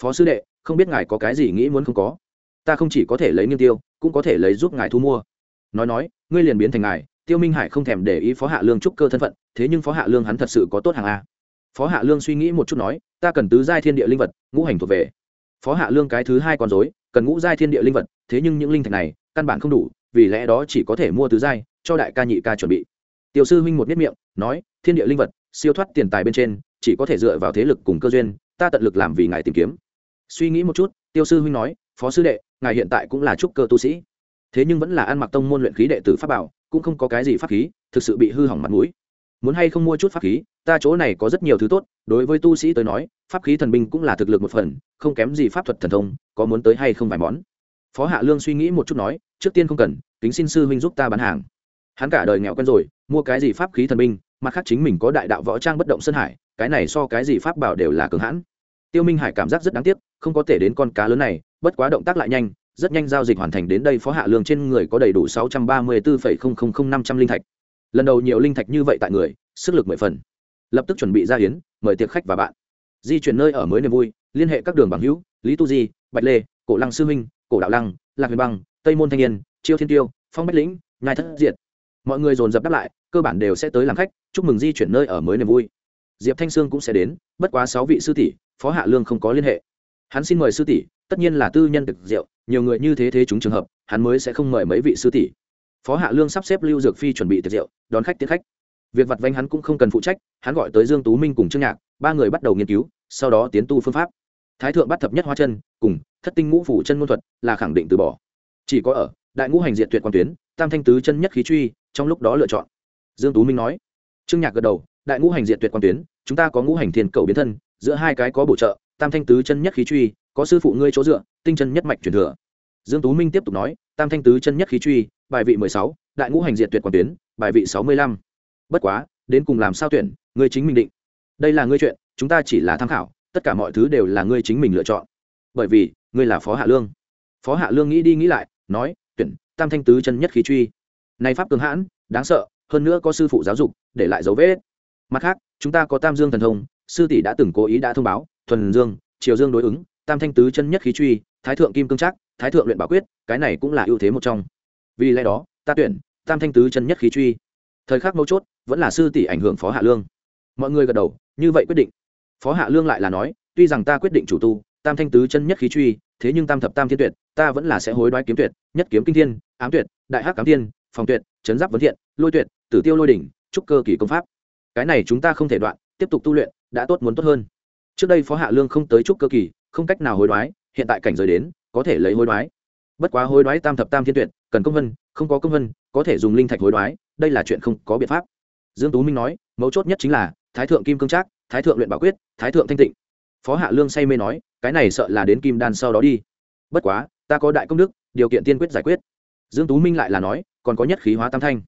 Phó sư đệ, không biết ngài có cái gì nghĩ muốn không có? Ta không chỉ có thể lấy nghiêng tiêu, cũng có thể lấy giúp ngài thu mua. Nói nói, ngươi liền biến thành ngài tiêu minh hải không thèm để ý phó hạ lương trúc cơ thân phận, thế nhưng phó hạ lương hắn thật sự có tốt hàng a. Phó hạ lương suy nghĩ một chút nói, ta cần tứ giai thiên địa linh vật, ngũ hành thuộc về. Phó hạ lương cái thứ hai con dối cần ngũ giai thiên địa linh vật, thế nhưng những linh thạch này, căn bản không đủ, vì lẽ đó chỉ có thể mua tứ giai, cho đại ca nhị ca chuẩn bị. Tiểu sư huynh một biết miệng, nói, thiên địa linh vật, siêu thoát tiền tài bên trên, chỉ có thể dựa vào thế lực cùng cơ duyên, ta tận lực làm vì ngài tìm kiếm. Suy nghĩ một chút, tiêu sư huynh nói, phó sư đệ, ngài hiện tại cũng là trúc cơ tu sĩ. Thế nhưng vẫn là ăn mặc tông môn luyện khí đệ tử pháp bảo cũng không có cái gì pháp khí, thực sự bị hư hỏng mặt mũi. Muốn hay không mua chút pháp khí, ta chỗ này có rất nhiều thứ tốt, đối với tu sĩ tới nói, pháp khí thần binh cũng là thực lực một phần, không kém gì pháp thuật thần thông, có muốn tới hay không vài món. Phó hạ lương suy nghĩ một chút nói, trước tiên không cần, kính xin sư huynh giúp ta bán hàng. Hắn cả đời nghèo quen rồi, mua cái gì pháp khí thần binh, mặt khác chính mình có đại đạo võ trang bất động sơn hải, cái này so cái gì pháp bảo đều là cường hãn. Tiêu minh hải cảm giác rất đáng tiếc, không có thể đến con cá lớn này, bất quá động tác lại nhanh rất nhanh giao dịch hoàn thành đến đây phó hạ lương trên người có đầy đủ sáu trăm ba mươi bốn năm trăm linh thạch. Lần đầu nhiều linh thạch như vậy tại người, sức lực mười phần. Lập tức chuẩn bị ra hiến, mời tiệc khách và bạn. Di chuyển nơi ở mới niềm vui, liên hệ các đường bằng hữu, lý tu di, bạch lê, cổ lăng sư minh, cổ đạo lăng, lạc huyền băng, tây môn thanh niên chiêu thiên tiêu, phong bách lĩnh, nhai thất diệt. Mọi người dồn dập đáp lại, cơ bản đều sẽ tới làm khách, chúc mừng di chuyển nơi ở mới niềm vui. Diệp thanh sương cũng sẽ đến, bất quá sáu vị sư tỷ, phó hạ lương không có liên hệ hắn xin mời sư tỷ, tất nhiên là tư nhân thực rượu, nhiều người như thế thế chúng trường hợp, hắn mới sẽ không mời mấy vị sư tỷ. Phó hạ lương sắp xếp lưu dược phi chuẩn bị tiệc rượu, đón khách tiến khách. Việc vặt vanh hắn cũng không cần phụ trách, hắn gọi tới dương tú minh cùng trương nhạc, ba người bắt đầu nghiên cứu, sau đó tiến tu phương pháp. Thái thượng bắt thập nhất hoa chân, cùng thất tinh ngũ phủ chân môn thuật là khẳng định từ bỏ. Chỉ có ở đại ngũ hành diện tuyệt quan tuyến, tam thanh tứ chân nhất khí truy, trong lúc đó lựa chọn. Dương tú minh nói. Trương nhạc gật đầu, đại ngũ hành diện tuyệt quan tuyến, chúng ta có ngũ hành thiên cầu biến thân, giữa hai cái có bổ trợ tam thanh tứ chân nhất khí truy có sư phụ ngươi chỗ dựa tinh chân nhất mạch truyền thừa. Dương tú minh tiếp tục nói tam thanh tứ chân nhất khí truy bài vị mười sáu, đại ngũ hành diệt tuyệt quan tuyến bài vị sáu mươi lăm. bất quá đến cùng làm sao tuyển ngươi chính mình định. Đây là ngươi chuyện chúng ta chỉ là tham khảo tất cả mọi thứ đều là ngươi chính mình lựa chọn. Bởi vì ngươi là phó hạ lương. Phó hạ lương nghĩ đi nghĩ lại nói tuyển tam thanh tứ chân nhất khí truy. Này pháp cường hãn đáng sợ hơn nữa có sư phụ giáo dục để lại dấu vết. Mặt khác chúng ta có tam dương thần thông sư tỷ đã từng cố ý đã thông báo, thuần dương, triều dương đối ứng, tam thanh tứ chân nhất khí truy, thái thượng kim cương trác, thái thượng luyện bảo quyết, cái này cũng là ưu thế một trong. Vì lẽ đó, ta tuyển, tam thanh tứ chân nhất khí truy. Thời khắc mấu chốt, vẫn là sư tỷ ảnh hưởng phó hạ lương. Mọi người gật đầu, như vậy quyết định. Phó hạ lương lại là nói, tuy rằng ta quyết định chủ tu, tam thanh tứ chân nhất khí truy, thế nhưng tam thập tam thiên tuyệt, ta vẫn là sẽ hối đoái kiếm tuyệt, nhất kiếm kinh thiên, ám tuyệt, đại hắc cám thiên, phòng tuyệt, chấn giáp vấn thiện, lôi tuyệt, tử tiêu lôi đỉnh, trúc cơ kỳ công pháp. Cái này chúng ta không thể đoạn, tiếp tục tu luyện đã tốt muốn tốt hơn. Trước đây phó hạ lương không tới trúc cơ kỳ, không cách nào hối đoái, hiện tại cảnh giới đến, có thể lấy hối đoái. Bất quá hối đoái tam thập tam thiên tuyệt, cần công vân, không có công vân, có thể dùng linh thạch hối đoái, đây là chuyện không có biện pháp. Dương tú minh nói, mấu chốt nhất chính là, thái thượng kim cương trác, thái thượng luyện bảo quyết, thái thượng thanh tịnh. Phó hạ lương say mê nói, cái này sợ là đến kim đan sau đó đi. Bất quá, ta có đại công đức, điều kiện tiên quyết giải quyết. Dương tú minh lại là nói, còn có nhất khí hóa tam thanh.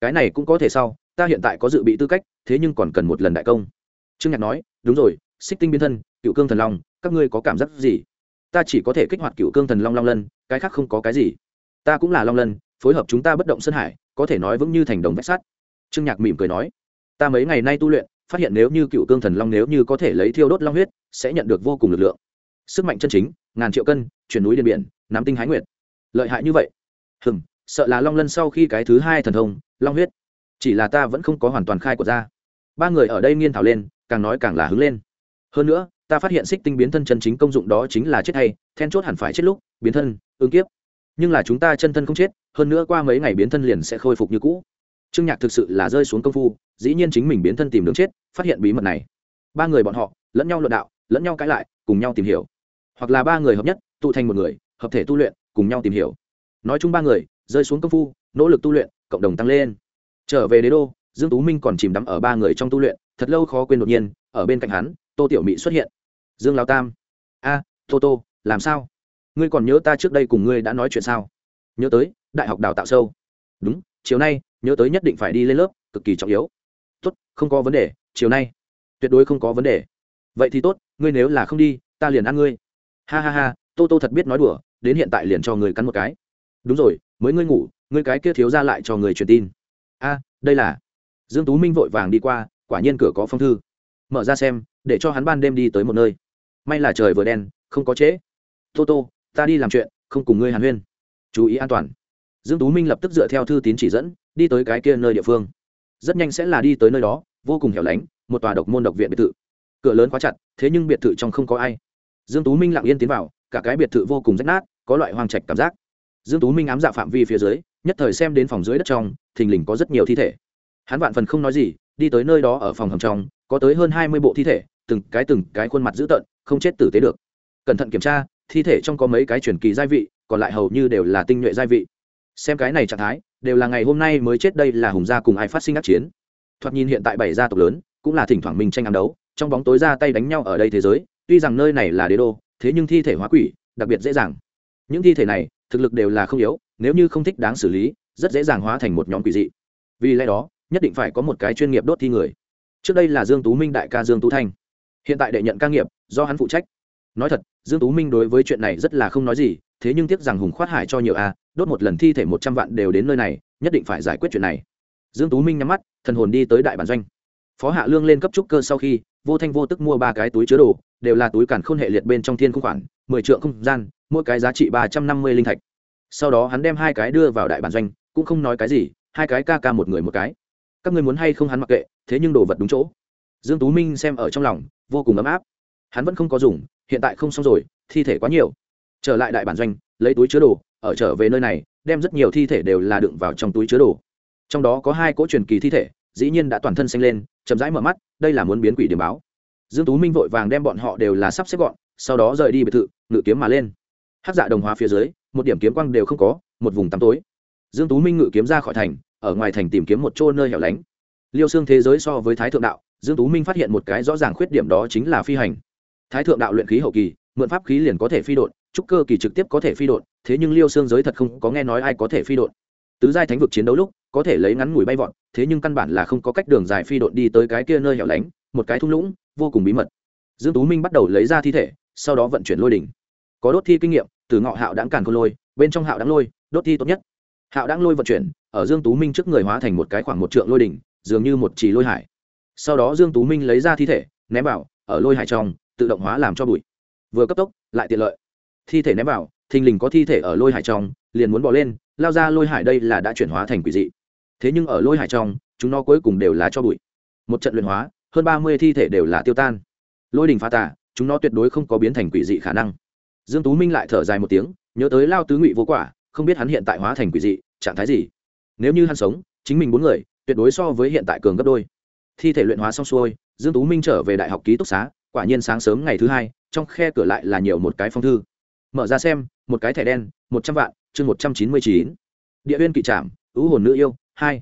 Cái này cũng có thể sau, ta hiện tại có dự bị tư cách, thế nhưng còn cần một lần đại công trương nhạc nói, đúng rồi, xích tinh biến thân, cựu cương thần long, các ngươi có cảm giác gì? Ta chỉ có thể kích hoạt cựu cương thần long long lân, cái khác không có cái gì. Ta cũng là long lân, phối hợp chúng ta bất động sơn hải, có thể nói vững như thành đồng vách sắt. Trương nhạc mỉm cười nói, ta mấy ngày nay tu luyện, phát hiện nếu như cựu cương thần long nếu như có thể lấy thiêu đốt long huyết, sẽ nhận được vô cùng lực lượng. Sức mạnh chân chính, ngàn triệu cân, chuyển núi điện biển, nắm tinh hái nguyệt. Lợi hại như vậy? Hừng sợ là long lân sau khi cái thứ hai thần thông, long huyết. Chỉ là ta vẫn không có hoàn toàn khai của ra. Ba người ở đây nghiên thảo lên càng nói càng là hứng lên. Hơn nữa, ta phát hiện xích tinh biến thân chân chính công dụng đó chính là chết hay, then chốt hẳn phải chết lúc, biến thân, ứng kiếp. Nhưng là chúng ta chân thân không chết, hơn nữa qua mấy ngày biến thân liền sẽ khôi phục như cũ. Trương nhạc thực sự là rơi xuống công phu, dĩ nhiên chính mình biến thân tìm đường chết, phát hiện bí mật này. Ba người bọn họ, lẫn nhau luận đạo, lẫn nhau cãi lại, cùng nhau tìm hiểu. Hoặc là ba người hợp nhất, tụ thành một người, hợp thể tu luyện, cùng nhau tìm hiểu. Nói chung ba người, rơi xuống công phu, nỗ lực tu luyện, cộng đồng tăng lên. Trở về đế đô, dương tú minh còn chìm đắm ở ba người trong tu luyện thật lâu khó quên đột nhiên, ở bên cạnh hắn, tô tiểu mỹ xuất hiện. Dương lao tam. A, tô tô, làm sao? Ngươi còn nhớ ta trước đây cùng ngươi đã nói chuyện sao? Nhớ tới, đại học đào tạo sâu. Đúng, chiều nay, nhớ tới nhất định phải đi lên lớp, cực kỳ trọng yếu. Tốt, không có vấn đề, chiều nay. Tuyệt đối không có vấn đề. Vậy thì tốt, ngươi nếu là không đi, ta liền ăn ngươi. Ha ha ha, tô tô thật biết nói đùa, đến hiện tại liền cho người cắn một cái. Đúng rồi, mới ngươi ngủ, ngươi cái kia thiếu ra lại cho người truyền tin. A, đây là. Dương tú minh vội vàng đi qua quả nhiên cửa có phong thư. Mở ra xem, để cho hắn ban đêm đi tới một nơi. May là trời vừa đen, không có trễ. Tô tô, ta đi làm chuyện, không cùng ngươi hàn huyên. Chú ý an toàn. Dương tú minh lập tức dựa theo thư tín chỉ dẫn, đi tới cái kia nơi địa phương. Rất nhanh sẽ là đi tới nơi đó, vô cùng hẻo lánh, một tòa độc môn độc viện biệt thự. Cửa lớn quá chặt, thế nhưng biệt thự trong không có ai. Dương tú minh lặng yên tiến vào, cả cái biệt thự vô cùng rách nát, có loại hoang trạch cảm giác. Dương tú minh ám dạ phạm vi phía dưới, nhất thời xem đến phòng dưới đất trong, thình lình có rất nhiều thi thể. Hắn vạn phần không nói gì đi tới nơi đó ở phòng hầm trong, có tới hơn hai mươi bộ thi thể, từng cái từng cái khuôn mặt dữ tợn, không chết tử tế được. Cẩn thận kiểm tra, thi thể trong có mấy cái truyền kỳ gia vị, còn lại hầu như đều là tinh nhuệ gia vị. Xem cái này trạng thái, đều là ngày hôm nay mới chết đây là hùng gia cùng ai phát sinh ác chiến. Thoạt nhìn hiện tại bảy gia tộc lớn, cũng là thỉnh thoảng mình tranh ám đấu, trong bóng tối ra tay đánh nhau ở đây thế giới, tuy rằng nơi này là đế đô, thế nhưng thi thể hóa quỷ, đặc biệt dễ dàng. Những thi thể này, thực lực đều là không yếu, nếu như không thích đáng xử lý, rất dễ dàng hóa thành một nhóm quỷ dị. Vì lẽ đó nhất định phải có một cái chuyên nghiệp đốt thi người. Trước đây là dương tú minh đại ca dương tú thanh. Hiện tại đệ nhận ca nghiệp, do hắn phụ trách. Nói thật, dương tú minh đối với chuyện này rất là không nói gì, thế nhưng tiếc rằng hùng khoát hải cho nhiều a, đốt một lần thi thể một trăm vạn đều đến nơi này, nhất định phải giải quyết chuyện này. Dương tú minh nhắm mắt, thần hồn đi tới đại bản doanh. Phó hạ lương lên cấp trúc cơ sau khi, vô thanh vô tức mua ba cái túi chứa đồ, đều là túi càn khôn hệ liệt bên trong thiên không khoản, mười triệu không gian, mỗi cái giá trị ba trăm năm mươi linh thạch. Sau đó hắn đem hai cái đưa vào đại bản doanh, cũng không nói cái gì, hai cái ca ca một người một cái các ngươi muốn hay không hắn mặc kệ, thế nhưng đồ vật đúng chỗ. Dương tú minh xem ở trong lòng, vô cùng ấm áp. Hắn vẫn không có dùng, hiện tại không xong rồi, thi thể quá nhiều. Trở lại đại bản doanh, lấy túi chứa đồ, ở trở về nơi này, đem rất nhiều thi thể đều là đựng vào trong túi chứa đồ. Trong đó có hai cỗ truyền kỳ thi thể, dĩ nhiên đã toàn thân xanh lên, chậm rãi mở mắt, đây là muốn biến quỷ điểm báo. Dương tú minh vội vàng đem bọn họ đều là sắp xếp gọn, sau đó rời đi biệt thự, ngự kiếm mà lên. Hát dạ đồng hóa phía dưới, một điểm kiếm quang đều không có, một vùng tăm tối. Dương tú minh ngự kiếm ra khỏi thành ở ngoài thành tìm kiếm một chỗ nơi hẻo lánh. Liêu xương thế giới so với thái thượng đạo, dương tú minh phát hiện một cái rõ ràng khuyết điểm đó chính là phi hành. Thái thượng đạo luyện khí hậu kỳ, mượn pháp khí liền có thể phi đột trúc cơ kỳ trực tiếp có thể phi đột thế nhưng liêu xương giới thật không có nghe nói ai có thể phi đột tứ giai thánh vực chiến đấu lúc, có thể lấy ngắn ngủi bay vọt, thế nhưng căn bản là không có cách đường dài phi đột đi tới cái kia nơi hẻo lánh, một cái thung lũng, vô cùng bí mật. Dương tú minh bắt đầu lấy ra thi thể, sau đó vận chuyển lôi đỉnh. Có đốt thi kinh nghiệm, từ ngọ hạo đáng càn khôn lôi, bên trong hạo đáng lôi, đốt thi tốt nhất. Hạo đáng lôi vận chuyển ở dương tú minh trước người hóa thành một cái khoảng một trượng lôi đỉnh, dường như một chỉ lôi hải. Sau đó dương tú minh lấy ra thi thể, ném vào, ở lôi hải trong, tự động hóa làm cho bụi. Vừa cấp tốc, lại tiện lợi. Thi thể ném vào, thình lình có thi thể ở lôi hải trong, liền muốn bỏ lên, lao ra lôi hải đây là đã chuyển hóa thành quỷ dị. Thế nhưng ở lôi hải trong, chúng nó cuối cùng đều là cho bụi. Một trận luyện hóa, hơn ba mươi thi thể đều là tiêu tan. Lôi đình phá tà, chúng nó tuyệt đối không có biến thành quỷ dị khả năng. Dương tú minh lại thở dài một tiếng, nhớ tới lao tứ ngụy vô quả, không biết hắn hiện tại hóa thành quỷ dị, trạng thái gì nếu như hắn sống, chính mình bốn người, tuyệt đối so với hiện tại cường gấp đôi. Thi thể luyện hóa xong xuôi, dương tú minh trở về đại học ký túc xá, quả nhiên sáng sớm ngày thứ hai, trong khe cửa lại là nhiều một cái phong thư. Mở ra xem, một cái thẻ đen, một trăm vạn, chương một trăm chín mươi chín. Địa uyên kỵ trạm ứ hồn nữ yêu, hai.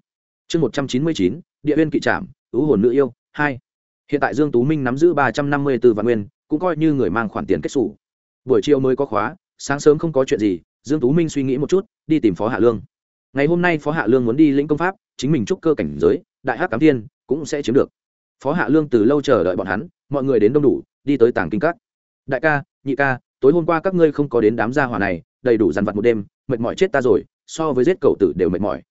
Chương một trăm chín mươi chín, địa uyên kỵ trạm ứ hồn nữ yêu, hai. Hiện tại dương tú minh nắm giữ ba trăm năm mươi từ vạn nguyên, cũng coi như người mang khoản tiền kết sổ buổi chiều mới có khóa, sáng sớm không có chuyện gì, dương tú minh suy nghĩ một chút, đi tìm phó hạ lương ngày hôm nay phó hạ lương muốn đi lĩnh công pháp chính mình trúc cơ cảnh giới đại hát cám thiên cũng sẽ chiếm được. Phó hạ lương từ lâu chờ đợi bọn hắn mọi người đến đông đủ đi tới tàng kinh các. Đại ca nhị ca tối hôm qua các ngươi không có đến đám gia hỏa này đầy đủ dằn vặt một đêm mệt mỏi chết ta rồi so với giết cậu tử đều mệt mỏi.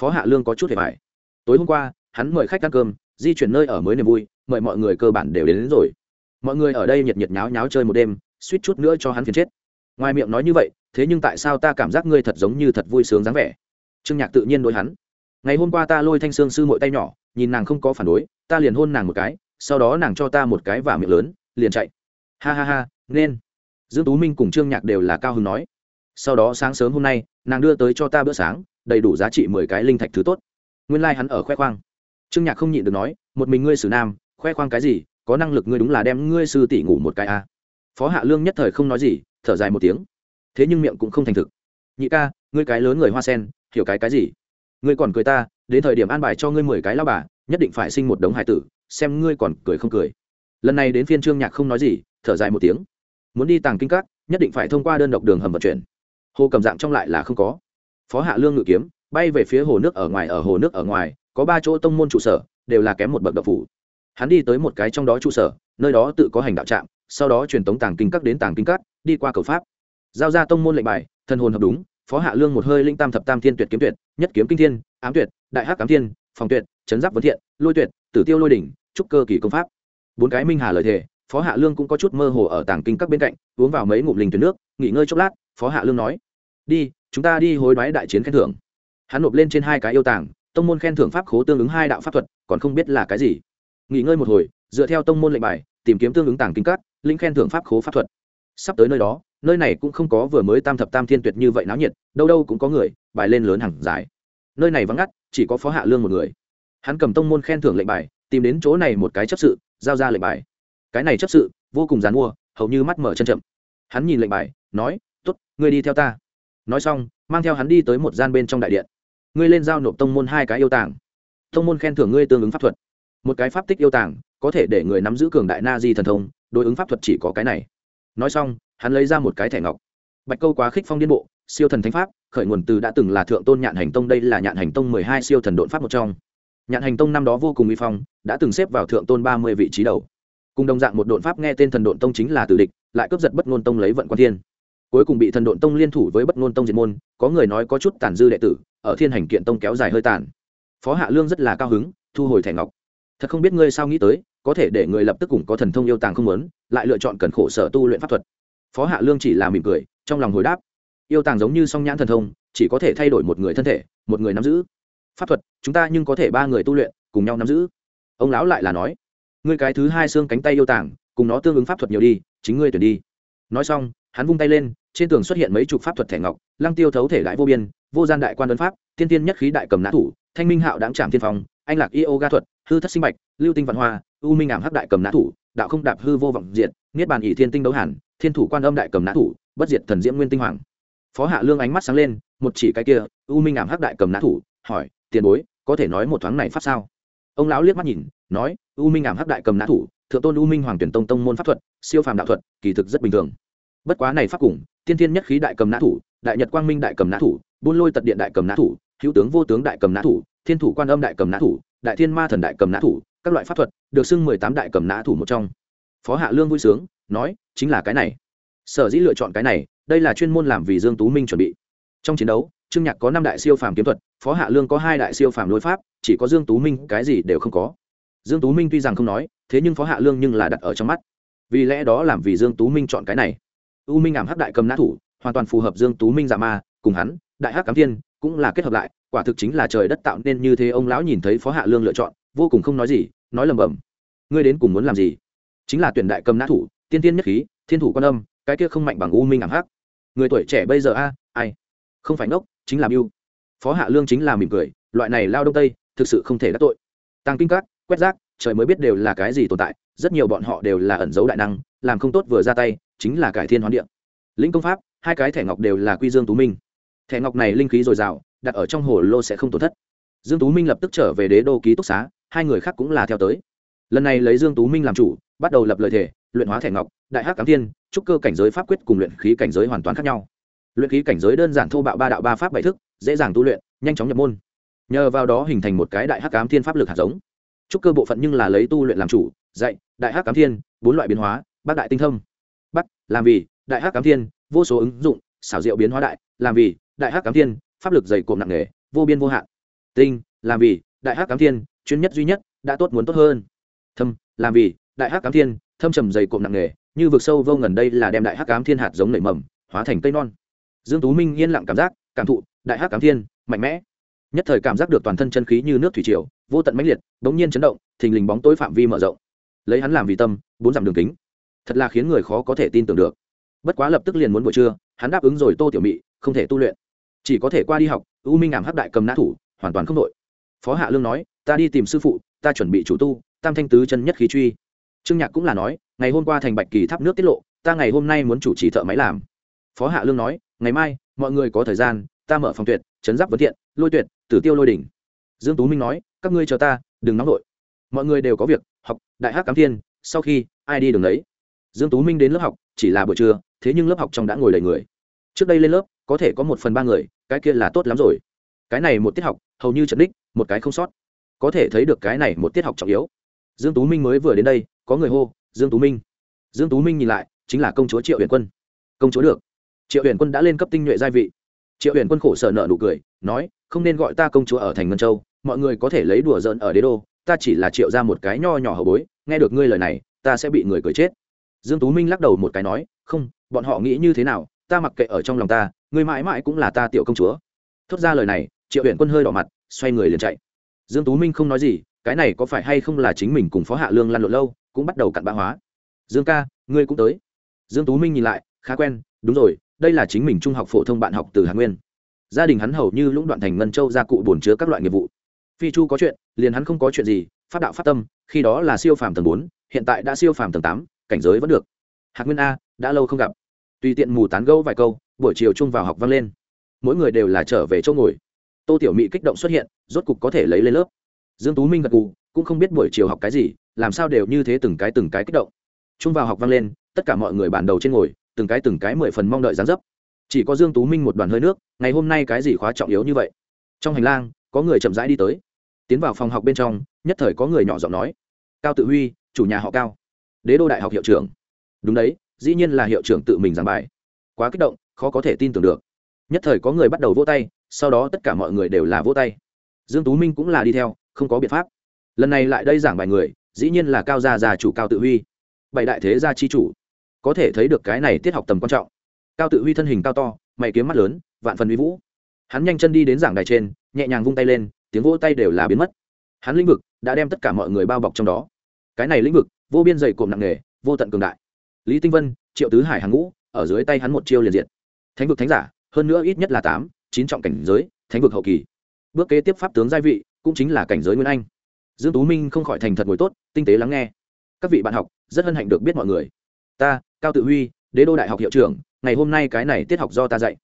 Phó hạ lương có chút hề mải tối hôm qua hắn mời khách ăn cơm di chuyển nơi ở mới niềm vui mời mọi người cơ bản đều đến, đến rồi. Mọi người ở đây nhiệt nhiệt nháo nháo chơi một đêm suýt chút nữa cho hắn phiền chết. Ngoài miệng nói như vậy thế nhưng tại sao ta cảm giác ngươi thật giống như thật vui sướng dáng vẻ? Trương nhạc tự nhiên đối hắn. Ngày hôm qua ta lôi thanh sương sư mội tay nhỏ, nhìn nàng không có phản đối, ta liền hôn nàng một cái, sau đó nàng cho ta một cái và miệng lớn, liền chạy. Ha ha ha, nên. Dương tú minh cùng trương nhạc đều là cao hứng nói. Sau đó sáng sớm hôm nay, nàng đưa tới cho ta bữa sáng, đầy đủ giá trị mười cái linh thạch thứ tốt. Nguyên lai、like、hắn ở khoe khoang. Trương nhạc không nhịn được nói, một mình ngươi xử nam, khoe khoang cái gì, có năng lực ngươi đúng là đem ngươi sư tỷ ngủ một cái a à. phó hạ lương nhất thời không nói gì, thở dài một tiếng. Thế nhưng miệng cũng không thành thực. Nhị ca, ngươi cái lớn người hoa sen hiểu cái cái gì? Ngươi còn cười ta, đến thời điểm an bài cho ngươi mười cái lao bà, nhất định phải sinh một đống hải tử, xem ngươi còn cười không cười. Lần này đến phiên trương nhạc không nói gì, thở dài một tiếng. Muốn đi tàng kinh các, nhất định phải thông qua đơn độc đường hầm vận chuyển. Hồ cầm dạng trong lại là không có. Phó hạ lương ngự kiếm, bay về phía hồ nước ở ngoài, ở hồ nước ở ngoài, có ba chỗ tông môn trụ sở, đều là kém một bậc độc phủ. Hắn đi tới một cái trong đó trụ sở, nơi đó tự có hành đạo trạm, sau đó truyền tống tàng kinh các đến tàng kinh các, đi qua cầu pháp. Giao ra tông môn lệnh bài thân hồn hợp đúng phó hạ lương một hơi linh tam thập tam thiên tuyệt kiếm tuyệt, nhất kiếm kinh thiên, ám tuyệt, đại hắc ám thiên, phòng tuyệt, chấn giáp vấn thiện, lôi tuyệt, tử tiêu lôi đỉnh, trúc cơ kỳ công pháp. Bốn cái minh hà lời thề, phó hạ lương cũng có chút mơ hồ ở tàng kinh các bên cạnh, uống vào mấy ngụm linh tuyến nước, nghỉ ngơi chốc lát, phó hạ lương nói, đi, chúng ta đi hối đoái đại chiến khen thưởng. Hắn nộp lên trên hai cái yêu tàng, tông môn khen thưởng pháp khố tương ứng hai đạo pháp thuật, còn không biết là cái gì. Nghỉ ngơi một hồi, dựa theo tông môn lệnh bài, tìm kiếm tương ứng tàng kinh các linh khen thưởng pháp khố pháp thuật. Sắp tới nơi đó nơi này cũng không có vừa mới tam thập tam thiên tuyệt như vậy náo nhiệt, đâu đâu cũng có người, bài lên lớn hàng dài. Nơi này vắng ngắt, chỉ có phó hạ lương một người. Hắn cầm tông môn khen thưởng lệnh bài, tìm đến chỗ này một cái chấp sự, giao ra lệnh bài. Cái này chấp sự, vô cùng dán mua, hầu như mắt mở chân chậm. Hắn nhìn lệnh bài, nói t ố t ngươi đi theo ta. Nói xong, mang theo hắn đi tới một gian bên trong đại điện. Ngươi lên giao nộp tông môn hai cái yêu tàng. Tông môn khen thưởng ngươi tương ứng pháp thuật. Một cái pháp tích yêu tàng, có thể để người nắm giữ cường đại na di thần thông, đối ứng pháp thuật chỉ có cái này. Nói xong hắn lấy ra một cái thẻ ngọc. Bạch câu quá khích phong điên bộ, siêu thần thánh pháp, khởi nguồn từ đã từng là thượng tôn nhạn hành tông, đây là nhạn hành tông mười hai siêu thần độn pháp một trong. Nhạn hành tông năm đó vô cùng uy phong, đã từng xếp vào thượng tôn ba mươi vị trí đầu. Cùng đồng dạng một độn pháp nghe tên thần độn tông chính là tử địch, lại cướp giật bất ngôn tông lấy vận quan thiên. Cuối cùng bị thần độn tông liên thủ với bất ngôn tông diệt môn, có người nói có chút tàn dư đệ tử, ở thiên hành kiện tông kéo dài hơi tàn. Phó hạ lương rất là cao hứng, thu hồi thẻ ngọc. Thật không biết ngươi sao nghĩ tới, có thể để người lập tức cùng có thần thông yêu tàng không muốn, lại lựa chọn cần khổ sở tu luyện pháp thuật phó hạ lương chỉ là mỉm cười, trong lòng hồi đáp. Yêu tàng giống như song nhãn thần thông, chỉ có thể thay đổi một người thân thể, một người nắm giữ. Pháp thuật, chúng ta nhưng có thể ba người tu luyện, cùng nhau nắm giữ. Ông lão lại là nói, ngươi cái thứ hai xương cánh tay yêu tàng, cùng nó tương ứng pháp thuật nhiều đi, chính ngươi tuyển đi. Nói xong, hắn vung tay lên, trên tường xuất hiện mấy chục pháp thuật thẻ ngọc, lăng tiêu thấu thể đại vô biên, vô gian đại quan ấn pháp, tiên tiên nhất khí đại cầm nã thủ, thanh minh hạo đáng trảm tiên phong, anh lạc yoga thuật, hư thất sinh bạch lưu tinh văn hoa, u minh ảm hắc đại cầm nã thủ, đạo không đạp hư vô vọng diện niết bàn ỷ thiên tinh đấu hàn thiên thủ quan âm đại cầm nã thủ bất diệt thần diễm nguyên tinh hoàng phó hạ lương ánh mắt sáng lên một chỉ cái kia u minh ảm hắc đại cầm nã thủ hỏi tiền bối có thể nói một thoáng này pháp sao ông lão liếc mắt nhìn nói u minh ảm hắc đại cầm nã thủ thượng tôn u minh hoàng tuyển tông tông môn pháp thuật siêu phàm đạo thuật kỳ thực rất bình thường bất quá này pháp cùng tiên thiên nhất khí đại cầm nã thủ đại nhật quang minh đại cầm nã thủ buôn lôi tật điện đại cầm nã thủ hữu tướng vô tướng đại cầm nã thủ thiên thủ quan âm đại cầm nã thủ đại thiên ma thần đại cầm nã thủ các loại pháp thuật được xưng mười tám đại cầm nã thủ một trong phó hạ lương vui sướng, nói, chính là cái này. Sở dĩ lựa chọn cái này, đây là chuyên môn làm vì dương tú minh chuẩn bị. Trong chiến đấu, trương nhạc có năm đại siêu phàm kiếm thuật, phó hạ lương có hai đại siêu phàm lôi pháp, chỉ có dương tú minh cái gì đều không có. Dương tú minh tuy rằng không nói, thế nhưng phó hạ lương nhưng là đặt ở trong mắt. Vì lẽ đó làm vì dương tú minh chọn cái này. U minh ảm hắc đại cầm nã thủ, hoàn toàn phù hợp dương tú minh dạ ma, cùng hắn, đại hắc cám thiên, cũng là kết hợp lại, quả thực chính là trời đất tạo nên như thế ông lão nhìn thấy phó hạ lương lựa chọn, vô cùng không nói gì, nói lầm bầm. Ngươi đến cùng muốn làm gì? Chính là tuyển đại cầm nã thủ, tiên tiên nhất khí, thiên thủ quan âm, cái kia không mạnh bằng u minh ảm hắc. Người tuổi trẻ bây giờ a, ai? Không phải ngốc, chính là mưu phó hạ lương chính là mỉm cười, loại này lao đông tây, thực sự không thể đắc tội. Tăng kinh các, quét rác trời mới biết đều là cái gì tồn tại, rất nhiều bọn họ đều là ẩn dấu đại năng, làm không tốt vừa ra tay, chính là cải thiên hoán điện lĩnh công pháp, hai cái thẻ ngọc đều là quy dương tú minh. Thẻ ngọc này linh khí dồi dào, đặt ở trong hồ lô sẽ không tổn thất. Dương tú minh lập tức trở về đế đô ký túc xá, hai người khác cũng là theo tới lần này lấy dương tú minh làm chủ, bắt đầu lập lời thể luyện hóa thẻ ngọc, đại hắc cám thiên trúc cơ cảnh giới pháp quyết cùng luyện khí cảnh giới hoàn toàn khác nhau. Luyện khí cảnh giới đơn giản thô bạo ba đạo ba pháp bảy thức, dễ dàng tu luyện, nhanh chóng nhập môn. Nhờ vào đó hình thành một cái đại hắc cám thiên pháp lực hạt giống. Trúc cơ bộ phận nhưng là lấy tu luyện làm chủ, dạy, đại hắc cám thiên, bốn loại biến hóa, bác đại tinh thông bắc làm vì, đại hắc cám thiên, vô số ứng dụng, xảo diệu biến hóa đại, làm vì, đại hắc cám thiên, pháp lực dày cộm nặng nề, vô biên vô hạn. Tinh, làm vì, đại hắc cám thiên, chuyên nhất duy nhất, đã tốt muốn tốt hơn thâm, làm vì, đại hắc cám thiên, thâm trầm dày cộm nặng nghề như vực sâu vô ngần đây là đem đại hắc cám thiên hạt giống nảy mầm, hóa thành cây non. Dương tú minh yên lặng cảm giác, cảm thụ, đại hắc cám thiên, mạnh mẽ. Nhất thời cảm giác được toàn thân chân khí như nước thủy triều, vô tận mãnh liệt bỗng nhiên chấn động, thình lình bóng tối phạm vi mở rộng. Lấy hắn làm vì tâm, bốn dặm đường kính. Thật là khiến người khó có thể tin tưởng được. Bất quá lập tức liền muốn buổi trưa, hắn đáp ứng rồi tô tiểu mị, không thể tu luyện. Chỉ có thể qua đi học, u minh ảm hắc đại cầm nã thủ, hoàn toàn không đội. Phó hạ lương nói, ta đi tìm sư phụ, ta chuẩn bị chủ tu tam thanh tứ chân nhất khí truy. Trương nhạc cũng là nói, ngày hôm qua thành bạch kỳ thắp nước tiết lộ, ta ngày hôm nay muốn chủ trì thợ máy làm. Phó hạ lương nói, ngày mai, mọi người có thời gian, ta mở phòng tuyệt chấn giáp vấn thiện, lôi tuyệt, tử tiêu lôi đỉnh. Dương tú minh nói, các ngươi chờ ta, đừng nóng vội. Mọi người đều có việc, học, đại hát cám thiên, sau khi, ai đi đường đấy dương tú minh đến lớp học, chỉ là buổi trưa, thế nhưng lớp học trong đã ngồi đầy người. Trước đây lên lớp, có thể có một phần ba người, cái kia là tốt lắm rồi. Cái này một tiết học, hầu như trận đích, một cái không sót. Có thể thấy được cái này một tiết học trọng yếu dương tú minh mới vừa đến đây, có người hô, dương tú minh. Dương tú minh nhìn lại, chính là công chúa triệu huyền quân. Công chúa được. Triệu huyền quân đã lên cấp tinh nhuệ gia vị. Triệu huyền quân khổ sở nợ nụ cười, nói, không nên gọi ta công chúa ở thành ngân châu, mọi người có thể lấy đùa giỡn ở đế đô, ta chỉ là triệu ra một cái nho nhỏ hậu bối, nghe được ngươi lời này, ta sẽ bị người cười chết. Dương tú minh lắc đầu một cái nói, không, bọn họ nghĩ như thế nào, ta mặc kệ ở trong lòng ta, ngươi mãi mãi cũng là ta tiểu công chúa. Thốt ra lời này, triệu Uyển quân hơi đỏ mặt, xoay người liền chạy. Dương tú minh không nói gì cái này có phải hay không là chính mình cùng phó hạ lương lăn lộn lâu, cũng bắt đầu cặn bã hóa. Dương ca, ngươi cũng tới. Dương tú minh nhìn lại, khá quen, đúng rồi, đây là chính mình trung học phổ thông bạn học từ hà nguyên. Gia đình hắn hầu như lũng đoạn thành ngân châu gia cụ bổn chứa các loại nghiệp vụ. Phi chu có chuyện, liền hắn không có chuyện gì phát đạo phát tâm, khi đó là siêu phàm tầng bốn, hiện tại đã siêu phàm tầng tám, cảnh giới vẫn được. Hạc nguyên a, đã lâu không gặp. Tùy tiện mù tán gẫu vài câu, buổi chiều chung vào học vang lên. Mỗi người đều là trở về chỗ ngồi. Tô tiểu mỹ kích động xuất hiện, rốt cục có thể lấy lên lớp dương tú minh gật gù, cũng không biết buổi chiều học cái gì làm sao đều như thế từng cái từng cái kích động. Chung vào học vang lên tất cả mọi người bàn đầu trên ngồi từng cái từng cái mười phần mong đợi gián dấp. Chỉ có dương tú minh một đoàn hơi nước ngày hôm nay cái gì khóa trọng yếu như vậy? Trong hành lang có người chậm rãi đi tới. Tiến vào phòng học bên trong nhất thời có người nhỏ giọng nói. Cao tự huy chủ nhà họ cao. Đế đô đại học hiệu trưởng. Đúng đấy dĩ nhiên là hiệu trưởng tự mình giảng bài. Quá kích động khó có thể tin tưởng được. Nhất thời có người bắt đầu vỗ tay sau đó tất cả mọi người đều là vỗ tay. Dương tú minh cũng là đi theo không có biện pháp. Lần này lại đây giảng bài người, dĩ nhiên là cao gia già chủ cao tự huy. Bảy đại thế gia chi chủ. Có thể thấy được cái này tiết học tầm quan trọng. Cao tự huy thân hình cao to, mày kiếm mắt lớn, vạn phần uy vũ. Hắn nhanh chân đi đến giảng đài trên, nhẹ nhàng vung tay lên, tiếng vỗ tay đều là biến mất. Hắn lĩnh vực đã đem tất cả mọi người bao bọc trong đó. Cái này lĩnh vực, vô biên dày cộm nặng nề, vô tận cường đại. Lý tinh vân, triệu tứ hải hàng ngũ, ở dưới tay hắn một chiêu liền diện thánh vực thánh giả, hơn nữa ít nhất là tám, chín trọng cảnh giới, thánh vực hậu kỳ. Bước kế tiếp pháp tướng gia vị cũng chính là cảnh giới nguyên anh. Dương tú minh không khỏi thành thật ngồi tốt, tinh tế lắng nghe. Các vị bạn học, rất hân hạnh được biết mọi người. Ta, cao tự huy, đế đô đại học hiệu trưởng, ngày hôm nay cái này tiết học do ta dạy.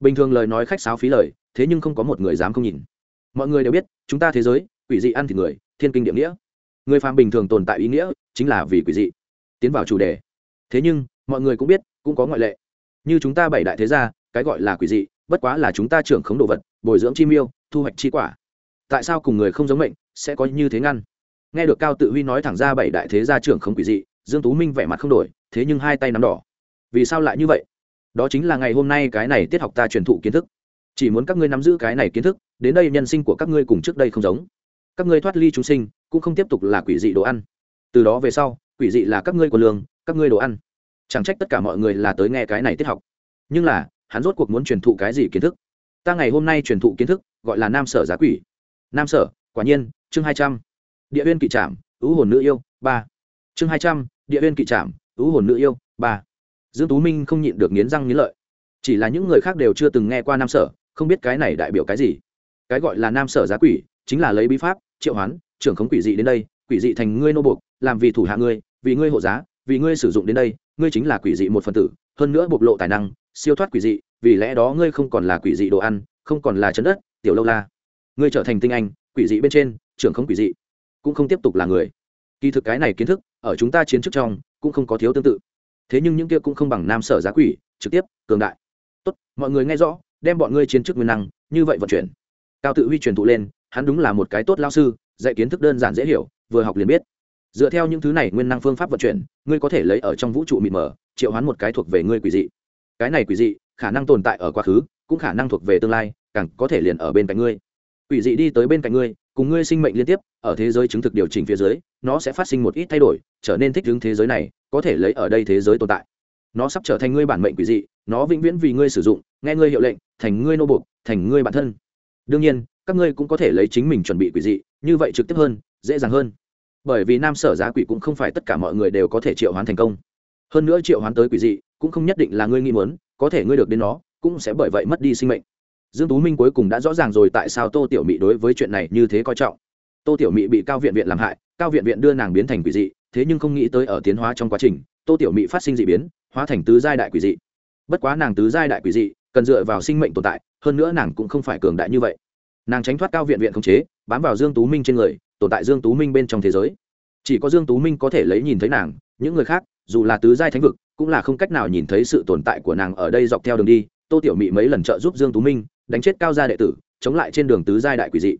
Bình thường lời nói khách sáo phí lời, thế nhưng không có một người dám không nhìn. Mọi người đều biết, chúng ta thế giới, quỷ dị ăn thịt người, thiên kinh địa nghĩa. Người phàm bình thường tồn tại ý nghĩa, chính là vì quỷ dị. Tiến vào chủ đề. Thế nhưng, mọi người cũng biết, cũng có ngoại lệ. Như chúng ta bảy đại thế gia, cái gọi là quỷ dị, bất quá là chúng ta trưởng khống đồ vật, bồi dưỡng chi miêu, thu hoạch chi quả tại sao cùng người không giống mệnh sẽ có như thế ngăn? Nghe được cao tự huy nói thẳng ra bảy đại thế gia trưởng không quỷ dị, dương tú minh vẻ mặt không đổi, thế nhưng hai tay nắm đỏ. Vì sao lại như vậy? Đó chính là ngày hôm nay cái này tiết học ta truyền thụ kiến thức. Chỉ muốn các ngươi nắm giữ cái này kiến thức, đến đây nhân sinh của các ngươi cùng trước đây không giống. Các ngươi thoát ly chúng sinh, cũng không tiếp tục là quỷ dị đồ ăn. Từ đó về sau, quỷ dị là các ngươi của lương, các ngươi đồ ăn. Chẳng trách tất cả mọi người là tới nghe cái này tiết học. Nhưng là, hắn rốt cuộc muốn truyền thụ cái gì kiến thức? Ta ngày hôm nay truyền thụ kiến thức, gọi là nam sở giá quỷ nam sở, quả nhiên, chương hai trăm. Địa huyên kỵ trạm ứ hồn nữ yêu, ba. Chương hai trăm, địa huyên kỵ trạm ứ hồn nữ yêu, ba. Dương tú minh không nhịn được nghiến răng nghiến lợi. Chỉ là những người khác đều chưa từng nghe qua nam sở, không biết cái này đại biểu cái gì. Cái gọi là nam sở giá quỷ, chính là lấy bí pháp, triệu hoán, trưởng khống quỷ dị đến đây, quỷ dị thành ngươi nô buộc, làm vì thủ hạ ngươi, vì ngươi hộ giá, vì ngươi sử dụng đến đây, ngươi chính là quỷ dị một phần tử, hơn nữa bộc lộ tài năng, siêu thoát quỷ dị, vì lẽ đó ngươi không còn là quỷ dị đồ ăn, không còn là chấn đất, tiểu lâu la ngươi trở thành tinh anh, quỷ dị bên trên, trưởng không quỷ dị, cũng không tiếp tục là người. Kỳ thực cái này kiến thức, ở chúng ta chiến trước trong, cũng không có thiếu tương tự. Thế nhưng những kia cũng không bằng nam sở giá quỷ, trực tiếp, cường đại. Tốt, mọi người nghe rõ, đem bọn ngươi chiến trước nguyên năng, như vậy vận chuyển. Cao tự huy truyền thụ lên, hắn đúng là một cái tốt lao sư, dạy kiến thức đơn giản dễ hiểu, vừa học liền biết. Dựa theo những thứ này nguyên năng phương pháp vận chuyển, ngươi có thể lấy ở trong vũ trụ mịt mờ, triệu hoán một cái thuộc về ngươi quỷ dị. Cái này quỷ dị, khả năng tồn tại ở quá khứ, cũng khả năng thuộc về tương lai, càng có thể liền ở bên cạnh ngươi quỷ dị đi tới bên cạnh ngươi, cùng ngươi sinh mệnh liên tiếp, ở thế giới chứng thực điều chỉnh phía dưới, nó sẽ phát sinh một ít thay đổi, trở nên thích ứng thế giới này, có thể lấy ở đây thế giới tồn tại. Nó sắp trở thành ngươi bản mệnh quỷ dị, nó vĩnh viễn vì ngươi sử dụng, nghe ngươi hiệu lệnh, thành ngươi nô buộc, thành ngươi bản thân. Đương nhiên, các ngươi cũng có thể lấy chính mình chuẩn bị quỷ dị, như vậy trực tiếp hơn, dễ dàng hơn. Bởi vì nam sở giá quỷ cũng không phải tất cả mọi người đều có thể triệu hoán thành công. Hơn nữa triệu hoán tới quỷ dị, cũng không nhất định là ngươi nghĩ muốn, có thể ngươi được đến nó, cũng sẽ bởi vậy mất đi sinh mệnh dương tú minh cuối cùng đã rõ ràng rồi tại sao tô tiểu mị đối với chuyện này như thế coi trọng. Tô tiểu mị bị cao viện viện làm hại, cao viện viện đưa nàng biến thành quỷ dị, thế nhưng không nghĩ tới ở tiến hóa trong quá trình, tô tiểu mị phát sinh dị biến, hóa thành tứ giai đại quỷ dị. Bất quá nàng tứ giai đại quỷ dị, cần dựa vào sinh mệnh tồn tại, hơn nữa nàng cũng không phải cường đại như vậy. Nàng tránh thoát cao viện viện khống chế, bám vào dương tú minh trên người, tồn tại dương tú minh bên trong thế giới. Chỉ có dương tú minh có thể lấy nhìn thấy nàng, những người khác, dù là tứ giai thánh vực, cũng là không cách nào nhìn thấy sự tồn tại của nàng ở đây dọc theo đường đi. Tô tiểu mị mấy lần trợ giúp dương tú minh đánh chết cao gia đệ tử, chống lại trên đường tứ giai đại quỷ dị.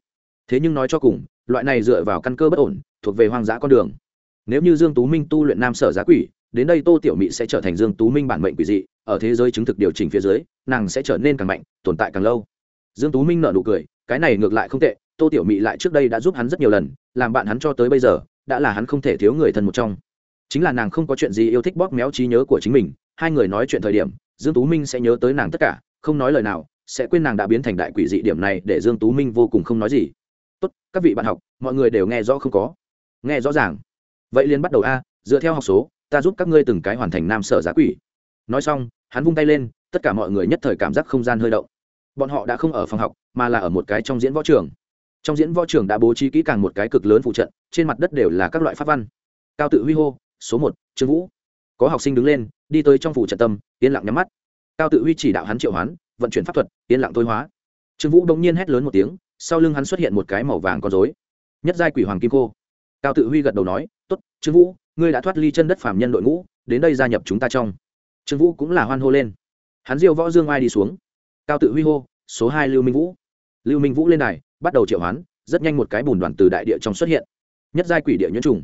Thế nhưng nói cho cùng, loại này dựa vào căn cơ bất ổn, thuộc về hoang dã con đường. Nếu như dương tú minh tu luyện nam sở giá quỷ, đến đây tô tiểu mị sẽ trở thành dương tú minh bản mệnh quỷ dị, ở thế giới chứng thực điều chỉnh phía dưới, nàng sẽ trở nên càng mạnh, tồn tại càng lâu. Dương tú minh nở nụ cười, cái này ngược lại không tệ, tô tiểu mị lại trước đây đã giúp hắn rất nhiều lần, làm bạn hắn cho tới bây giờ, đã là hắn không thể thiếu người thân một trong. Chính là nàng không có chuyện gì yêu thích bóp méo trí nhớ của chính mình, hai người nói chuyện thời điểm, dương tú minh sẽ nhớ tới nàng tất cả, không nói lời nào sẽ quên nàng đã biến thành đại quỷ dị điểm này để dương tú minh vô cùng không nói gì. Tốt, các vị bạn học, mọi người đều nghe rõ không có? Nghe rõ ràng. Vậy liền bắt đầu a, dựa theo học số, ta giúp các ngươi từng cái hoàn thành nam sở giá quỷ. Nói xong, hắn vung tay lên, tất cả mọi người nhất thời cảm giác không gian hơi động. Bọn họ đã không ở phòng học, mà là ở một cái trong diễn võ trường. Trong diễn võ trường đã bố trí kỹ càng một cái cực lớn phụ trận, trên mặt đất đều là các loại pháp văn. Cao tự huy hô, số một, trương vũ. Có học sinh đứng lên, đi tới trong phủ trận tâm, yên lặng nhắm mắt. Cao tự huy chỉ đạo hắn triệu hoán vận chuyển pháp thuật, yên lặng thôi hóa. Trương vũ bỗng nhiên hét lớn một tiếng, sau lưng hắn xuất hiện một cái màu vàng con dối nhất giai quỷ hoàng kim cô cao tự huy gật đầu nói t ố t trương vũ, ngươi đã thoát ly chân đất phạm nhân đội ngũ, đến đây gia nhập chúng ta trong. Trương vũ cũng là hoan hô lên. Hắn diêu võ dương ai đi xuống. Cao tự huy hô, số hai lưu minh vũ. Lưu minh vũ lên đài, bắt đầu triệu hoán, rất nhanh một cái bùn đoàn từ đại địa trong xuất hiện. Nhất giai quỷ địa nhuyễn trùng.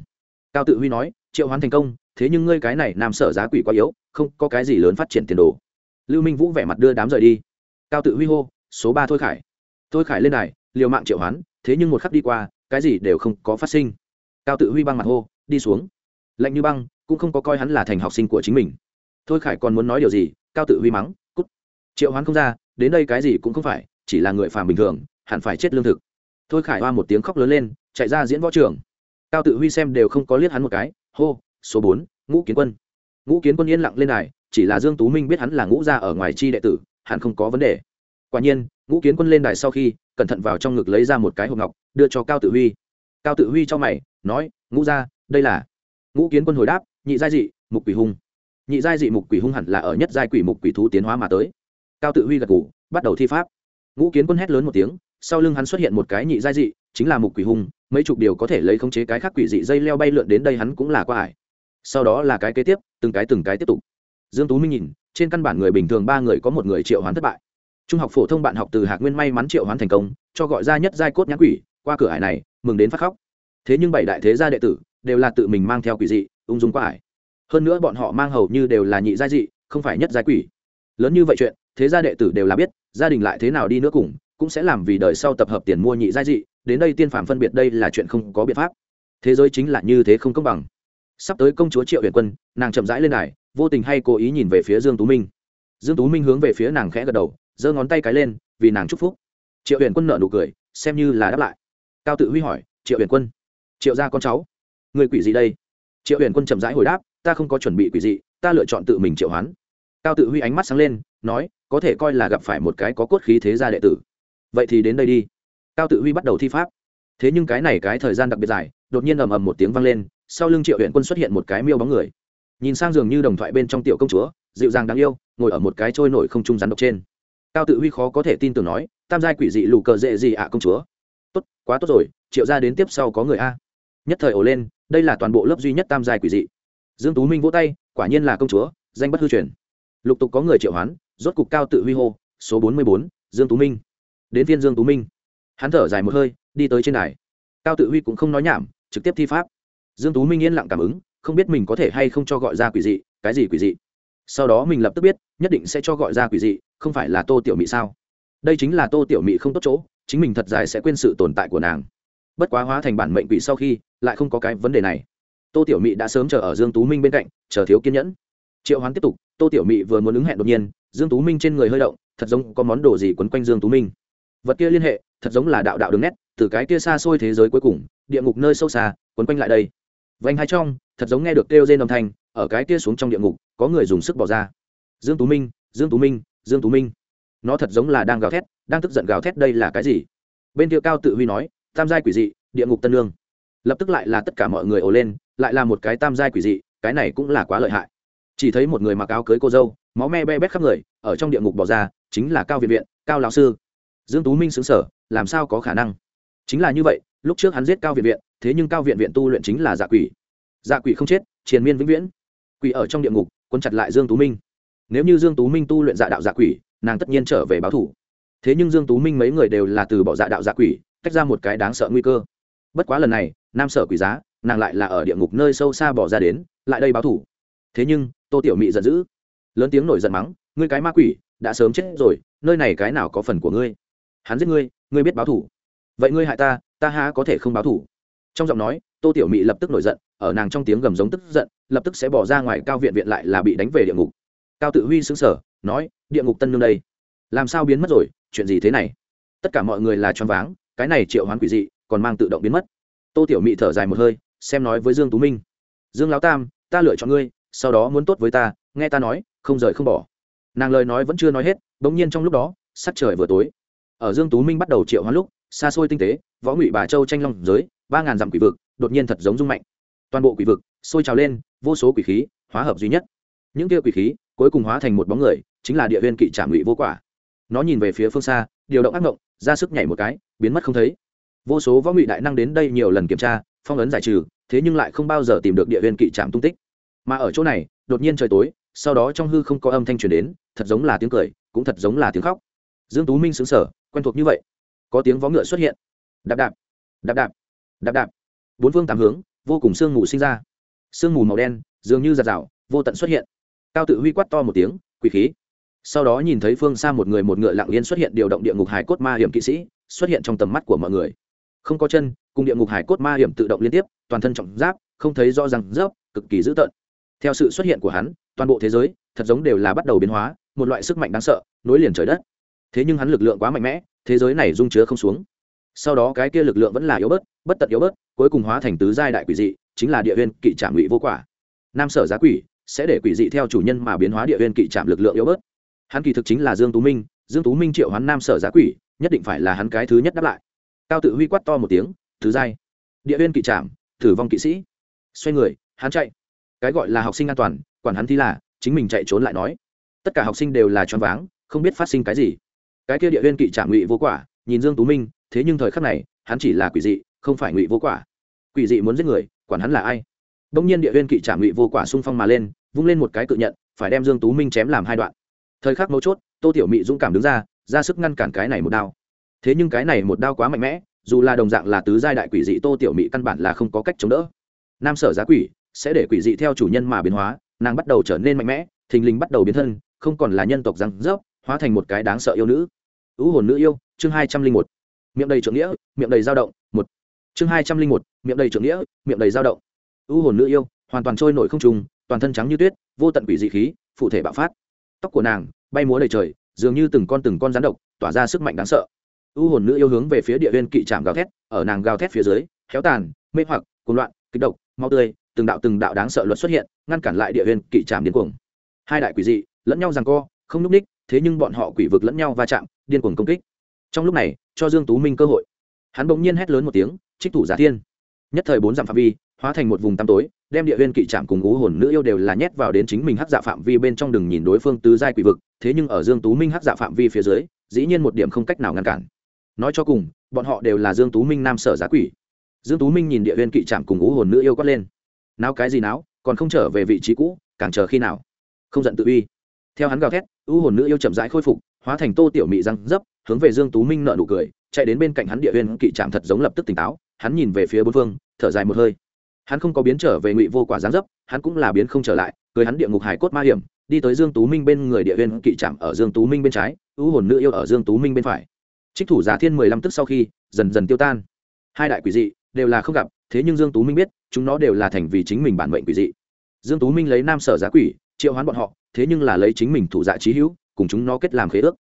Cao tự huy nói, triệu hoán thành công, thế nhưng ngươi cái này nam sở giá quỷ quá yếu, không có cái gì lớn phát triển tiền đồ lưu minh vũ vẻ mặt đưa đám rời đi. Cao tự huy hô, số ba thôi khải. Thôi khải lên đài, liều mạng triệu hoán, thế nhưng một khắc đi qua, cái gì đều không có phát sinh. Cao tự huy băng mặt hô, đi xuống. Lạnh như băng, cũng không có coi hắn là thành học sinh của chính mình. Thôi khải còn muốn nói điều gì, cao tự huy mắng, cút. Triệu hoán không ra, đến đây cái gì cũng không phải, chỉ là người phàm bình thường, hẳn phải chết lương thực. Thôi khải hoa một tiếng khóc lớn lên, chạy ra diễn võ trường. Cao tự huy xem đều không có liếc hắn một cái, hô, số bốn, ngũ kiến quân. Ngũ kiến quân yên lặng lên này chỉ là dương tú minh biết hắn là ngũ gia ở ngoài chi đệ tử, hẳn không có vấn đề. Quả nhiên, ngũ kiến quân lên đài sau khi, cẩn thận vào trong ngực lấy ra một cái hộp ngọc, đưa cho cao tự huy. Cao tự huy cho mày, nói, ngũ gia, đây là ngũ kiến quân hồi đáp, nhị giai dị, mục quỷ hung. Nhị giai dị mục quỷ hung hẳn là ở nhất giai quỷ mục quỷ thú tiến hóa mà tới. Cao tự huy gật gù, bắt đầu thi pháp. Ngũ kiến quân hét lớn một tiếng, sau lưng hắn xuất hiện một cái nhị giai dị, chính là mục quỷ hung, mấy chục điều có thể lấy khống chế cái khác quỷ dị dây leo bay lượn đến đây hắn cũng là qua ải. Sau đó là cái kế tiếp, từng cái từng cái tiếp tục dương tú minh nhìn, trên căn bản người bình thường ba người có một người triệu hoán thất bại. Trung học phổ thông bạn học từ hạc nguyên may mắn triệu hoán thành công, cho gọi ra nhất giai cốt nhãn quỷ, qua cửa hải này, mừng đến phát khóc. Thế nhưng bảy đại thế gia đệ tử đều là tự mình mang theo quỷ dị, ung dung qua hải hơn nữa bọn họ mang hầu như đều là nhị giai dị, không phải nhất giai quỷ. Lớn như vậy chuyện, thế gia đệ tử đều là biết, gia đình lại thế nào đi nữa cùng cũng sẽ làm vì đời sau tập hợp tiền mua nhị giai dị, đến đây tiên phạm phân biệt đây là chuyện không có biện pháp. Thế giới chính là như thế không công bằng. Sắp tới công chúa triệu huyền quân, nàng chậm rãi lên đài vô tình hay cố ý nhìn về phía dương tú minh. Dương tú minh hướng về phía nàng khẽ gật đầu, giơ ngón tay cái lên, vì nàng chúc phúc. Triệu huyền quân nở nụ cười, xem như là đáp lại. Cao tự huy hỏi, triệu huyền quân, triệu gia con cháu, người quỷ gì đây? Triệu huyền quân chậm rãi hồi đáp, ta không có chuẩn bị quỷ dị, ta lựa chọn tự mình triệu hoán. Cao tự huy ánh mắt sáng lên, nói, có thể coi là gặp phải một cái có cốt khí thế gia đệ tử. Vậy thì đến đây đi. Cao tự huy bắt đầu thi pháp. Thế nhưng cái này cái thời gian đặc biệt dài, đột nhiên ầm ầm một tiếng vang lên, sau lưng triệu huyện quân xuất hiện một cái miêu bóng người nhìn sang giường như đồng thoại bên trong tiểu công chúa, dịu dàng đáng yêu, ngồi ở một cái trôi nổi không trung rắn độc trên. Cao tự huy khó có thể tin tưởng nói, tam giai quỷ dị lù cờ dễ gì ạ, công chúa? Tốt, quá tốt rồi, triệu ra đến tiếp sau có người a. Nhất thời ổ lên, đây là toàn bộ lớp duy nhất tam giai quỷ dị. Dương tú minh vỗ tay, quả nhiên là công chúa, danh bất hư truyền. Lục tục có người triệu hoán, rốt cục cao tự huy hô, số bốn mươi bốn, dương tú minh. Đến viên dương tú minh. Hắn thở dài một hơi, đi tới trên đài. Cao tự huy cũng không nói nhảm, trực tiếp thi pháp. Dương tú minh yên lặng cảm ứng không biết mình có thể hay không cho gọi ra quỷ dị, cái gì quỷ dị? Sau đó mình lập tức biết, nhất định sẽ cho gọi ra quỷ dị, không phải là tô tiểu mị sao? Đây chính là tô tiểu mị không tốt chỗ, chính mình thật dài sẽ quên sự tồn tại của nàng. Bất quá hóa thành bản mệnh quỷ sau khi, lại không có cái vấn đề này. Tô tiểu mị đã sớm chờ ở dương tú minh bên cạnh, chờ thiếu kiên nhẫn. Triệu hoán tiếp tục, tô tiểu mị vừa muốn ứng hẹn đột nhiên, dương tú minh trên người hơi động, thật giống có món đồ gì quấn quanh dương tú minh. Vật kia liên hệ, thật giống là đạo đạo đường nét, từ cái kia xa xôi thế giới cuối cùng, địa ngục nơi sâu xa, quấn quanh lại đây vành hai trong, thật giống nghe được kêu rên âm thanh, ở cái kia xuống trong địa ngục, có người dùng sức bỏ ra. Dương tú minh, dương tú minh, dương tú minh. Nó thật giống là đang gào thét, đang tức giận gào thét đây là cái gì? Bên kia cao tự huy nói, tam giai quỷ dị, địa ngục tân lương. Lập tức lại là tất cả mọi người ồ lên, lại là một cái tam giai quỷ dị, cái này cũng là quá lợi hại. Chỉ thấy một người mặc áo cưới cô dâu, máu me be bét khắp người, ở trong địa ngục bỏ ra, chính là cao viện viện, cao lão sư. Dương tú minh xứng sở làm sao có khả năng? Chính là như vậy, lúc trước hắn giết cao viện viện thế nhưng cao viện viện tu luyện chính là dạ quỷ. Dạ quỷ không chết, triền miên vĩnh viễn. Quỷ ở trong địa ngục quân chặt lại dương tú minh. Nếu như dương tú minh tu luyện dạ đạo dạ quỷ, nàng tất nhiên trở về báo thủ. Thế nhưng dương tú minh mấy người đều là từ bỏ dạ đạo dạ quỷ, tách ra một cái đáng sợ nguy cơ. Bất quá lần này, nam sở quỷ giá, nàng lại là ở địa ngục nơi sâu xa bỏ ra đến, lại đây báo thủ. Thế nhưng, tô tiểu mị giận dữ. Lớn tiếng nổi giận mắng, ngươi cái ma quỷ, đã sớm chết rồi, nơi này cái nào có phần của ngươi? Hắn giết ngươi ngươi biết báo thủ. Vậy ngươi hại ta ta há có thể không báo thủ? Trong giọng nói, tô tiểu mị lập tức nổi giận, ở nàng trong tiếng gầm giống tức giận, lập tức sẽ bỏ ra ngoài cao viện viện lại là bị đánh về địa ngục. Cao tự huy xứng sở nói, địa ngục tân nương đây, làm sao biến mất rồi, chuyện gì thế này? Tất cả mọi người là choáng váng, cái này triệu hoán quỷ dị, còn mang tự động biến mất. Tô tiểu mị thở dài một hơi, xem nói với dương tú minh, dương lão tam, ta lựa chọn ngươi, sau đó muốn tốt với ta, nghe ta nói, không rời không bỏ. Nàng lời nói vẫn chưa nói hết, bỗng nhiên trong lúc đó, sắc trời vừa tối. Ở dương tú minh bắt đầu triệu hoán lúc, xa xôi tinh tế, võ ngụy bà châu tranh long giới ba ngàn dặm quỷ vực, đột nhiên thật giống rung mạnh. Toàn bộ quỷ vực sôi trào lên, vô số quỷ khí hóa hợp duy nhất. Những kia quỷ khí cuối cùng hóa thành một bóng người, chính là địa viên kỵ trảm ngụy vô quả. Nó nhìn về phía phương xa, điều động ác mộng ra sức nhảy một cái, biến mất không thấy. Vô số võ ngụy đại năng đến đây nhiều lần kiểm tra, phong ấn giải trừ, thế nhưng lại không bao giờ tìm được địa viên kỵ trạm tung tích. Mà ở chỗ này, đột nhiên trời tối, sau đó trong hư không có âm thanh truyền đến, thật giống là tiếng cười, cũng thật giống là tiếng khóc. Dương tú minh xứng sở quen thuộc như vậy. Có tiếng vó ngựa xuất hiện. Đạp đạp đạp đạp đạp đạp. Bốn phương tám hướng, vô cùng sương mù sinh ra. Sương mù màu đen, dường như giạt rào, vô tận xuất hiện. Cao tự huy quát to một tiếng, quỷ khí. Sau đó nhìn thấy phương xa một người một ngựa lặng yên xuất hiện điều động địa ngục hải cốt ma hiểm kỵ sĩ, xuất hiện trong tầm mắt của mọi người. Không có chân, cùng địa ngục hải cốt ma hiểm tự động liên tiếp, toàn thân trọng giáp, không thấy rõ ràng rớp, cực kỳ dữ tợn. Theo sự xuất hiện của hắn, toàn bộ thế giới, thật giống đều là bắt đầu biến hóa, một loại sức mạnh đáng sợ, nối liền trời đất. Thế nhưng hắn lực lượng quá mạnh mẽ, thế giới này dung chứa không xuống sau đó cái kia lực lượng vẫn là yếu bớt, bất tận yếu bớt, cuối cùng hóa thành tứ giai đại quỷ dị, chính là địa huyên kỵ trạm ngụy vô quả. Nam sở giá quỷ sẽ để quỷ dị theo chủ nhân mà biến hóa địa huyên kỵ trạm lực lượng yếu bớt. Hắn kỳ thực chính là dương tú minh, dương tú minh triệu hắn nam sở giá quỷ, nhất định phải là hắn cái thứ nhất đáp lại. Cao tự huy quát to một tiếng, thứ giai, địa huyên kỵ trạm, thử vong kỵ sĩ. Xoay người, hắn chạy. Cái gọi là học sinh an toàn, quản hắn thi là, chính mình chạy trốn lại nói. Tất cả học sinh đều là choáng váng, không biết phát sinh cái gì. Cái kia địa huyên kỵ trạm ngụy vô quả, nhìn dương tú minh thế nhưng thời khắc này, hắn chỉ là quỷ dị, không phải ngụy vô quả. Quỷ dị muốn giết người, quản hắn là ai? Đông nhiên địa viên kỵ trả ngụy vô quả xung phong mà lên, vung lên một cái cự nhận, phải đem dương tú minh chém làm hai đoạn. Thời khắc mấu chốt, tô tiểu mị dũng cảm đứng ra ra sức ngăn cản cái này một đao. Thế nhưng cái này một đao quá mạnh mẽ, dù là đồng dạng là tứ giai đại quỷ dị tô tiểu mị căn bản là không có cách chống đỡ. Nam sở giá quỷ, sẽ để quỷ dị theo chủ nhân mà biến hóa, nàng bắt đầu trở nên mạnh mẽ, thình lình bắt đầu biến thân, không còn là nhân tộc răng rớp, hóa thành một cái đáng sợ yêu nữ. Ứ hồn nữ yêu, chương hai trăm linh một miệng đầy trưởng nghĩa, miệng đầy dao động, một. Chương hai trăm linh một, miệng đầy trưởng nghĩa, miệng đầy dao động. Ưu hồn nữ yêu, hoàn toàn trôi nổi không trùng, toàn thân trắng như tuyết, vô tận quỷ dị khí, phụ thể bạo phát. Tóc của nàng, bay múa đầy trời, dường như từng con từng con rắn độc, tỏa ra sức mạnh đáng sợ. Ưu hồn nữ yêu hướng về phía địa viên kỵ trạm gào thét, ở nàng gào thét phía dưới khéo tàn, mê hoặc, cuồng loạn kích động mau tươi, từng đạo từng đạo đáng sợ luật xuất hiện, ngăn cản lại địa viên kỵ trạm điên cuồng. Hai đại quỷ dị, lẫn nhau rằng co, không núp ních, thế nhưng bọn họ quỷ vực lẫn nhau va chạm, điên cuồng công kích trong lúc này, cho dương tú minh cơ hội. Hắn bỗng nhiên hét lớn một tiếng, trích thủ giả thiên. Nhất thời bốn dặm phạm vi, hóa thành một vùng tăm tối, đem địa viên kỵ trạm cùng ngũ hồn nữ yêu đều là nhét vào đến chính mình hắc dạ phạm vi bên trong đừng nhìn đối phương tứ giai quỷ vực, thế nhưng ở dương tú minh hắc dạ phạm vi phía dưới, dĩ nhiên một điểm không cách nào ngăn cản. Nói cho cùng, bọn họ đều là dương tú minh nam sở giá quỷ. Dương tú minh nhìn địa viên kỵ trạm cùng ngũ hồn nữ yêu quát lên. Nào cái gì nào còn không trở về vị trí cũ, càng chờ khi nào? Không giận tự uy. Theo hắn gào thét u hồn nữ yêu chậm rãi khôi phục, hóa thành tô tiểu mị răng dấp hướng về dương tú minh nợ nụ cười, chạy đến bên cạnh hắn địa viên kỵ trạm thật giống lập tức tỉnh táo, hắn nhìn về phía bốn phương, thở dài một hơi. Hắn không có biến trở về ngụy vô quả giáng dấp, hắn cũng là biến không trở lại, cười hắn địa ngục hải cốt ma hiểm, đi tới dương tú minh bên người địa viên kỵ trạm ở dương tú minh bên trái, ưu hồn nữ yêu ở dương tú minh bên phải. Trích thủ giả thiên mười lăm tức sau khi, dần dần tiêu tan. Hai đại quỷ dị đều là không gặp, thế nhưng dương tú minh biết, chúng nó đều là thành vì chính mình bản mệnh quỷ dị. Dương tú minh lấy nam sở giá quỷ, triệu hoán bọn họ, thế nhưng là lấy chính mình thủ dạ trí hữu, cùng chúng nó kết làm khế ước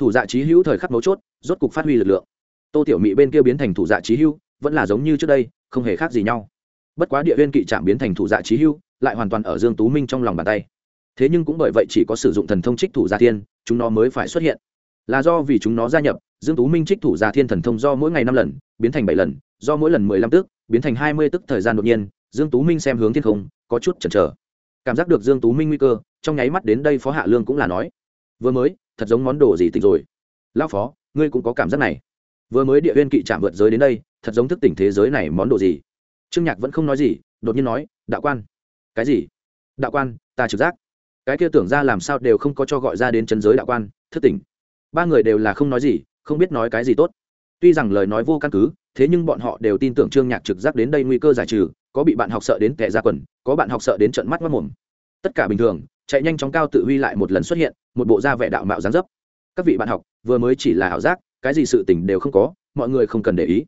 thủ dạ trí hữu thời khắc mấu chốt, rốt cục phát huy lực lượng. Tô tiểu mỹ bên kia biến thành thủ dạ trí hữu, vẫn là giống như trước đây, không hề khác gì nhau. Bất quá địa viên kỵ trạm biến thành thủ dạ trí hữu, lại hoàn toàn ở dương tú minh trong lòng bàn tay. Thế nhưng cũng bởi vậy chỉ có sử dụng thần thông trích thủ gia thiên, chúng nó mới phải xuất hiện. Là do vì chúng nó gia nhập, dương tú minh trích thủ gia thiên thần thông do mỗi ngày năm lần, biến thành bảy lần, do mỗi lần mười lăm tức, biến thành hai mươi tức thời gian đột nhiên, dương tú minh xem hướng thiên không, có chút chần chờ. Cảm giác được dương tú minh nguy cơ, trong nháy mắt đến đây phó hạ lương cũng là nói, vừa mới thật giống món đồ gì tỉnh rồi. Lão phó, ngươi cũng có cảm giác này. Vừa mới địa huyên kỵ chạm vượt giới đến đây, thật giống thức tỉnh thế giới này món đồ gì. Trương nhạc vẫn không nói gì, đột nhiên nói, đạo quan. Cái gì? Đạo quan, ta trực giác. Cái kia tưởng ra làm sao đều không có cho gọi ra đến chân giới đạo quan, thức tỉnh. Ba người đều là không nói gì, không biết nói cái gì tốt. Tuy rằng lời nói vô căn cứ, thế nhưng bọn họ đều tin tưởng trương nhạc trực giác đến đây nguy cơ giải trừ, có bị bạn học sợ đến tệ ra quần, có bạn học sợ đến trận mắt mất mồm. Tất cả bình thường chạy nhanh chóng cao tự huy lại một lần xuất hiện, một bộ da vẻ đạo mạo gián dấp. Các vị bạn học, vừa mới chỉ là ảo giác, cái gì sự tình đều không có, mọi người không cần để ý.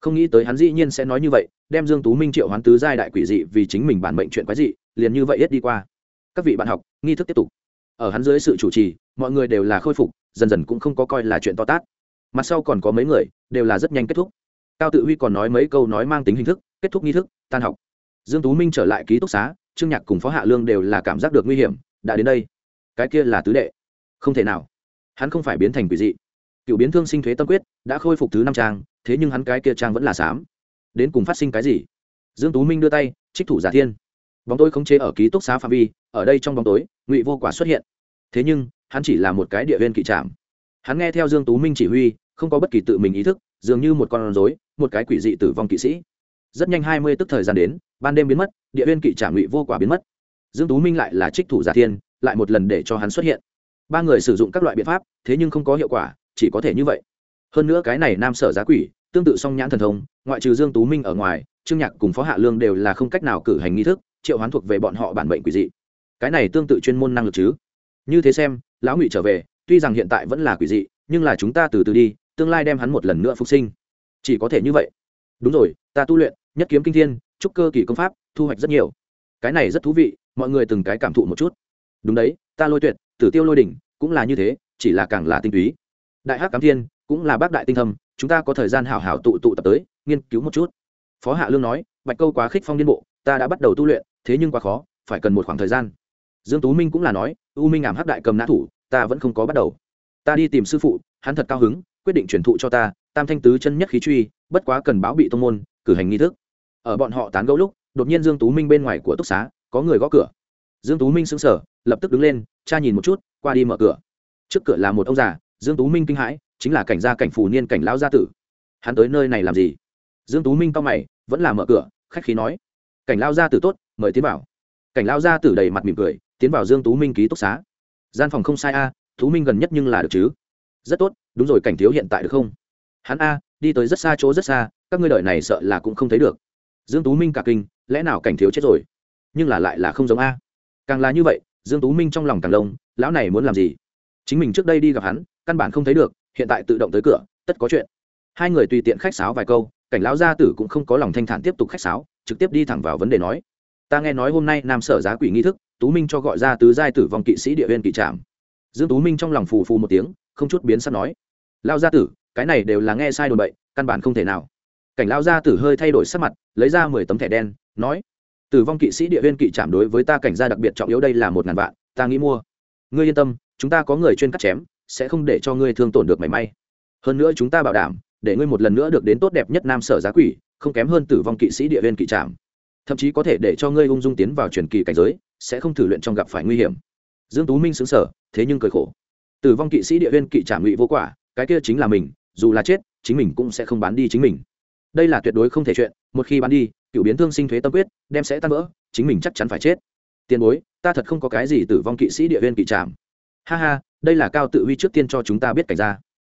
Không nghĩ tới hắn dĩ nhiên sẽ nói như vậy, đem dương tú minh triệu hoán tứ giai đại quỷ dị vì chính mình bản mệnh chuyện quái dị, liền như vậy hết đi qua. Các vị bạn học, nghi thức tiếp tục. Ở hắn dưới sự chủ trì, mọi người đều là khôi phục, dần dần cũng không có coi là chuyện to tát. Mặt sau còn có mấy người, đều là rất nhanh kết thúc. Cao tự huy còn nói mấy câu nói mang tính hình thức, kết thúc nghi thức, tan học. Dương tú minh trở lại ký túc xá, trương nhạc cùng phó hạ lương đều là cảm giác được nguy hiểm đã đến đây. Cái kia là tứ đệ. Không thể nào. Hắn không phải biến thành quỷ dị. Cựu biến thương sinh thuế tâm quyết, đã khôi phục thứ năm trang, thế nhưng hắn cái kia trang vẫn là xám. Đến cùng phát sinh cái gì? Dương tú minh đưa tay, trích thủ giả thiên. Bóng tối khống chế ở ký túc xá phạm vi, ở đây trong bóng tối, ngụy vô quả xuất hiện. Thế nhưng, hắn chỉ là một cái địa viên kỵ trạm. Hắn nghe theo dương tú minh chỉ huy, không có bất kỳ tự mình ý thức, dường như một con rối, một cái quỷ dị tử vong kỵ sĩ. Rất nhanh hai mươi tức thời gian đến, ban đêm biến mất, địa viên kỵ trạm ngụy vô quả biến mất dương tú minh lại là trích thủ giả thiên, lại một lần để cho hắn xuất hiện. Ba người sử dụng các loại biện pháp, thế nhưng không có hiệu quả, chỉ có thể như vậy. Hơn nữa cái này nam sở giá quỷ, tương tự song nhãn thần thông, ngoại trừ dương tú minh ở ngoài, trương nhạc cùng phó hạ lương đều là không cách nào cử hành nghi thức, triệu hoán thuộc về bọn họ bản bệnh quỷ dị. Cái này tương tự chuyên môn năng lực chứ? Như thế xem, lão ngụy trở về, tuy rằng hiện tại vẫn là quỷ dị, nhưng là chúng ta từ từ đi, tương lai đem hắn một lần nữa phục sinh. Chỉ có thể như vậy. Đúng rồi, ta tu luyện, nhất kiếm kinh thiên, trúc cơ kỳ công pháp, thu hoạch rất nhiều. Cái này rất thú vị mọi người từng cái cảm thụ một chút. Đúng đấy, ta lôi tuyệt, tử tiêu lôi đỉnh, cũng là như thế, chỉ là càng là tinh túy. Đại hắc cám thiên, cũng là bác đại tinh thâm, chúng ta có thời gian hảo hảo tụ tụ tập tới, nghiên cứu một chút. Phó hạ lương nói, bạch câu quá khích phong điên bộ, ta đã bắt đầu tu luyện, thế nhưng quá khó, phải cần một khoảng thời gian. Dương tú minh cũng là nói, u minh ảm hắc đại cầm nã thủ, ta vẫn không có bắt đầu. Ta đi tìm sư phụ, hắn thật cao hứng, quyết định truyền thụ cho ta, tam thanh tứ chân nhất khí truy, bất quá cần báo bị tông môn, cử hành nghi thức. Ở bọn họ tán gẫu lúc, đột nhiên dương tú minh bên ngoài của túc xá có người gõ cửa. Dương tú minh sững sờ, lập tức đứng lên, cha nhìn một chút, qua đi mở cửa. Trước cửa là một ông già, dương tú minh kinh hãi, chính là cảnh gia cảnh phù niên cảnh lão gia tử. Hắn tới nơi này làm gì? Dương tú minh cao mày, vẫn là mở cửa, khách khí nói. Cảnh lao gia tử tốt, mời tiến vào. Cảnh lao gia tử đầy mặt mỉm cười, tiến vào dương tú minh ký túc xá. Gian phòng không sai a, tú minh gần nhất nhưng là được chứ? Rất tốt, đúng rồi, cảnh thiếu hiện tại được không? Hắn a, đi tới rất xa chỗ rất xa, các ngươi đợi này sợ là cũng không thấy được. Dương tú minh cả kinh, lẽ nào cảnh thiếu chết rồi? Nhưng là lại là không giống a. Càng là như vậy, dương tú minh trong lòng càng lông, lão này muốn làm gì? Chính mình trước đây đi gặp hắn, căn bản không thấy được, hiện tại tự động tới cửa, tất có chuyện. Hai người tùy tiện khách sáo vài câu, cảnh lão gia tử cũng không có lòng thanh thản tiếp tục khách sáo, trực tiếp đi thẳng vào vấn đề nói. Ta nghe nói hôm nay nam sở giá quỷ nghi thức, tú minh cho gọi ra tứ giai tử vong kỵ sĩ địa viên kỵ trạm. Dương tú minh trong lòng phù phù một tiếng, không chút biến sắc nói. Lao gia tử, cái này đều là nghe sai đồn bậy, căn bản không thể nào. Cảnh lao gia tử hơi thay đổi sắc mặt, lấy ra mười tấm thẻ đen, nói tử vong kỵ sĩ địa viên kỵ trạm đối với ta cảnh gia đặc biệt trọng yếu đây là một ngàn vạn, ta nghĩ mua. Ngươi yên tâm, chúng ta có người chuyên cắt chém, sẽ không để cho ngươi thương tổn được mảy may. Hơn nữa chúng ta bảo đảm, để ngươi một lần nữa được đến tốt đẹp nhất nam sở giá quỷ, không kém hơn tử vong kỵ sĩ địa viên kỵ trạm. Thậm chí có thể để cho ngươi ung dung tiến vào truyền kỳ cảnh giới, sẽ không thử luyện trong gặp phải nguy hiểm. Dương tú minh xứng sở thế nhưng cười khổ. Tử vong kỵ sĩ địa viên kỵ trạm ngụy vô quả, cái kia chính là mình, dù là chết, chính mình cũng sẽ không bán đi chính mình. Đây là tuyệt đối không thể chuyện, một khi bán đi, cựu biến thương sinh thuế tâm quyết đem sẽ tan vỡ, chính mình chắc chắn phải chết. Tiền bối, ta thật không có cái gì tử vong kỵ sĩ địa viên kỵ trạm. Ha ha, đây là cao tự huy trước tiên cho chúng ta biết cảnh ra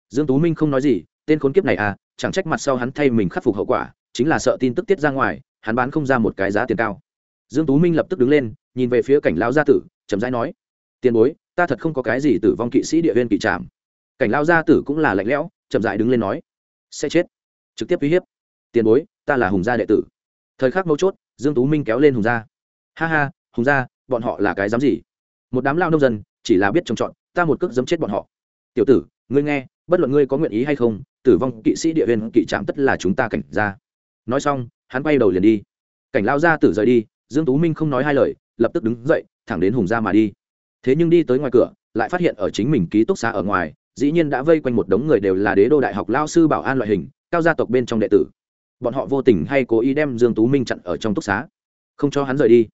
dương tú minh không nói gì, tên khốn kiếp này à chẳng trách mặt sau hắn thay mình khắc phục hậu quả, chính là sợ tin tức tiết ra ngoài, hắn bán không ra một cái giá tiền cao. Dương tú minh lập tức đứng lên, nhìn về phía cảnh lão gia tử, chậm rãi nói, tiền bối, ta thật không có cái gì tử vong kỵ sĩ địa viên kỵ trạm. Cảnh lão gia tử cũng là lạnh lẽo, chậm rãi đứng lên nói, sẽ chết. Trực tiếp uy hiếp, tiền bối, ta là hùng gia đệ tử. Thời khắc mấu chốt dương tú minh kéo lên hùng gia. Ha ha, hùng gia, bọn họ là cái dám gì? Một đám lao nông dân, chỉ là biết trồng trọt, ta một cước giấm chết bọn họ. Tiểu tử, ngươi nghe, bất luận ngươi có nguyện ý hay không, tử vong kỵ sĩ địa viên kỵ trạm tất là chúng ta cảnh ra nói xong, hắn quay đầu liền đi. Cảnh lao ra tử rời đi, dương tú minh không nói hai lời, lập tức đứng dậy, thẳng đến hùng gia mà đi. Thế nhưng đi tới ngoài cửa, lại phát hiện ở chính mình ký túc xá ở ngoài, dĩ nhiên đã vây quanh một đống người đều là đế đô đại học lao sư bảo an loại hình, cao gia tộc bên trong đệ tử bọn họ vô tình hay cố ý đem dương tú minh chặn ở trong túc xá. Không cho hắn rời đi.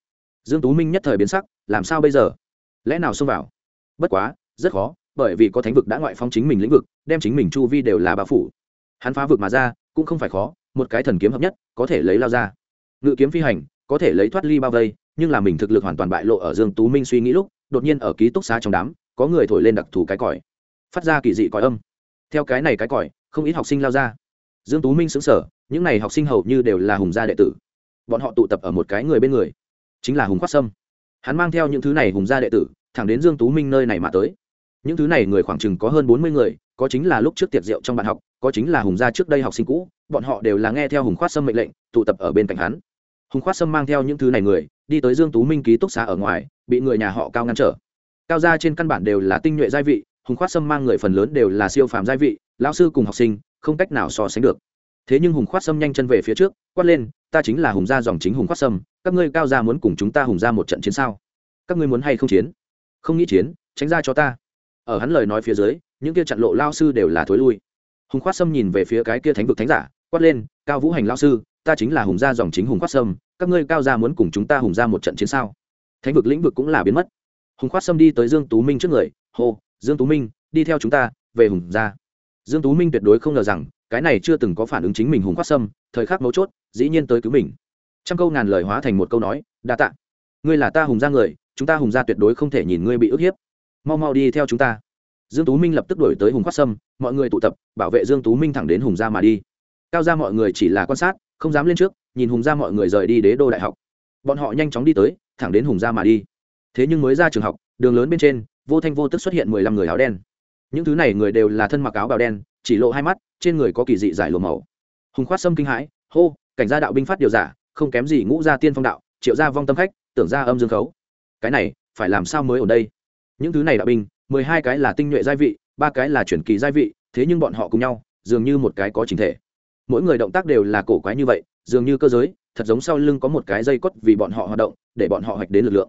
Dương tú minh nhất thời biến sắc, làm sao bây giờ? Lẽ nào xông vào? Bất quá, rất khó, bởi vì có thánh vực đã ngoại phong chính mình lĩnh vực, đem chính mình chu vi đều là bao phủ. Hắn phá vực mà ra, cũng không phải khó, một cái thần kiếm hợp nhất, có thể lấy lao ra. Ngự kiếm phi hành, có thể lấy thoát ly bao vây, nhưng là mình thực lực hoàn toàn bại lộ ở dương tú minh suy nghĩ lúc, đột nhiên ở ký túc xá trong đám, có người thổi lên đặc thù cái còi. Phát ra kỳ dị còi âm. Theo cái này cái còi, không ít học sinh lao ra. Dương tú minh xứng sở những này học sinh hầu như đều là hùng gia đệ tử. Bọn họ tụ tập ở một cái người bên người, chính là hùng khoát sâm. Hắn mang theo những thứ này hùng gia đệ tử, thẳng đến dương tú minh nơi này mà tới. Những thứ này người khoảng chừng có hơn bốn mươi người, có chính là lúc trước tiệc rượu trong bạn học, có chính là hùng gia trước đây học sinh cũ, bọn họ đều là nghe theo hùng khoát sâm mệnh lệnh, tụ tập ở bên cạnh hắn. Hùng khoát sâm mang theo những thứ này người, đi tới dương tú minh ký túc xá ở ngoài, bị người nhà họ cao ngăn trở. Cao gia trên căn bản đều là tinh nhuệ gia vị, hùng khoát sâm mang người phần lớn đều là siêu phàm gia vị, lão sư cùng học sinh, không cách nào so sánh được thế nhưng hùng khoát sâm nhanh chân về phía trước, quát lên, ta chính là hùng gia dòng chính hùng khoát sâm, các ngươi cao gia muốn cùng chúng ta hùng gia một trận chiến sao? Các ngươi muốn hay không chiến? Không nghĩ chiến, tránh ra cho ta. Ở hắn lời nói phía dưới, những kia chặn lộ lao sư đều là thối lui. Hùng khoát sâm nhìn về phía cái kia thánh vực thánh giả, quát lên, cao vũ hành lao sư, ta chính là hùng gia dòng chính hùng khoát sâm, các ngươi cao gia muốn cùng chúng ta hùng gia một trận chiến sao? Thánh vực lĩnh vực cũng là biến mất. Hùng khoát sâm đi tới dương tú minh trước người, hô, dương tú minh, đi theo chúng ta, về hùng gia. Dương tú minh tuyệt đối không ngờ rằng cái này chưa từng có phản ứng chính mình hùng khoát sâm, thời khắc mấu chốt, dĩ nhiên tới cứu mình. Trăm câu ngàn lời hóa thành một câu nói, đa tạ. Ngươi là ta hùng gia người, chúng ta hùng gia tuyệt đối không thể nhìn ngươi bị ức hiếp. Mau mau đi theo chúng ta. Dương tú minh lập tức đổi tới hùng khoát sâm, mọi người tụ tập, bảo vệ dương tú minh thẳng đến hùng gia mà đi. Cao gia mọi người chỉ là quan sát, không dám lên trước, nhìn hùng gia mọi người rời đi đế đô đại học. Bọn họ nhanh chóng đi tới, thẳng đến hùng gia mà đi. Thế nhưng mới ra trường học, đường lớn bên trên, vô thanh vô tức xuất hiện mười lăm người áo đen những thứ này người đều là thân mặc áo bào đen, chỉ lộ hai mắt, trên người có kỳ dị giải lùm màu. Hùng khoát sâm kinh hãi, hô, cảnh gia đạo binh phát điều giả, không kém gì ngũ gia tiên phong đạo, triệu gia vong tâm khách, tưởng ra âm dương khấu. Cái này, phải làm sao mới ở đây? Những thứ này đạo binh, mười hai cái là tinh nhuệ gia vị, ba cái là chuyển kỳ gia vị, thế nhưng bọn họ cùng nhau, dường như một cái có chính thể. Mỗi người động tác đều là cổ quái như vậy, dường như cơ giới, thật giống sau lưng có một cái dây cốt vì bọn họ hoạt động, để bọn họ hoạch đến lực lượng.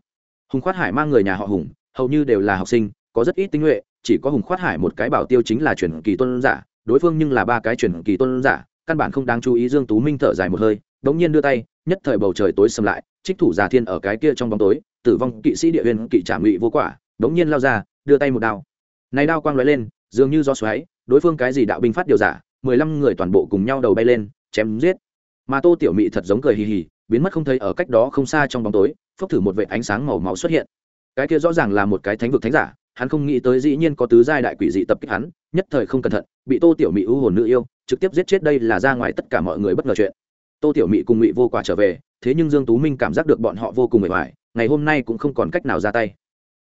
Hùng khoát hải mang người nhà họ hùng, hầu như đều là học sinh, có rất ít tinh nhuệ chỉ có hùng khoát hải một cái bảo tiêu chính là chuyển kỳ tôn giả, đối phương nhưng là ba cái chuyển kỳ tôn giả, căn bản không đáng chú ý dương tú minh thở dài một hơi, đống nhiên đưa tay, nhất thời bầu trời tối sầm lại, trích thủ giả thiên ở cái kia trong bóng tối, tử vong kỵ sĩ địa huyền kỵ trả ngụy vô quả, đống nhiên lao ra, đưa tay một đao. Này đao quang lóe lên, dường như do xoáy, đối phương cái gì đạo binh phát điều giả, mười lăm người toàn bộ cùng nhau đầu bay lên, chém giết. Mà tô tiểu mị thật giống cười hì hì, biến mất không thấy ở cách đó không xa trong bóng tối, phốc thử một vệt ánh sáng màu máu xuất hiện. Cái kia rõ ràng là một cái thánh vực thánh giả hắn không nghĩ tới dĩ nhiên có tứ giai đại quỷ dị tập kích hắn, nhất thời không cẩn thận, bị tô tiểu mị ưu hồn nữ yêu, trực tiếp giết chết đây là ra ngoài tất cả mọi người bất ngờ chuyện. Tô tiểu mị cùng ngụy vô quả trở về, thế nhưng dương tú minh cảm giác được bọn họ vô cùng mệt mỏi, ngày hôm nay cũng không còn cách nào ra tay.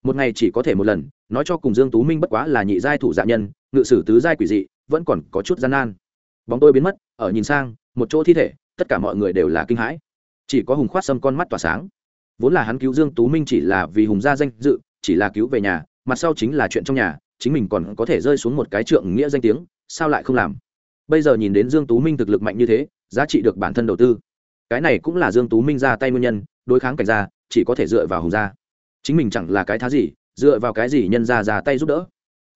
Một ngày chỉ có thể một lần, nói cho cùng dương tú minh bất quá là nhị giai thủ dạ nhân, ngự sử tứ giai quỷ dị, vẫn còn có chút gian nan. Bóng tôi biến mất, ở nhìn sang, một chỗ thi thể, tất cả mọi người đều là kinh hãi. Chỉ có hùng khoát sâm con mắt tỏa sáng. Vốn là hắn cứu dương tú minh chỉ là vì hùng gia danh dự, chỉ là cứu về nhà mặt sau chính là chuyện trong nhà, chính mình còn có thể rơi xuống một cái trượng nghĩa danh tiếng, sao lại không làm? Bây giờ nhìn đến dương tú minh thực lực mạnh như thế, giá trị được bản thân đầu tư. Cái này cũng là dương tú minh ra tay nguyên nhân, đối kháng cảnh gia, chỉ có thể dựa vào hùng gia. Chính mình chẳng là cái thá gì, dựa vào cái gì nhân ra ra tay giúp đỡ?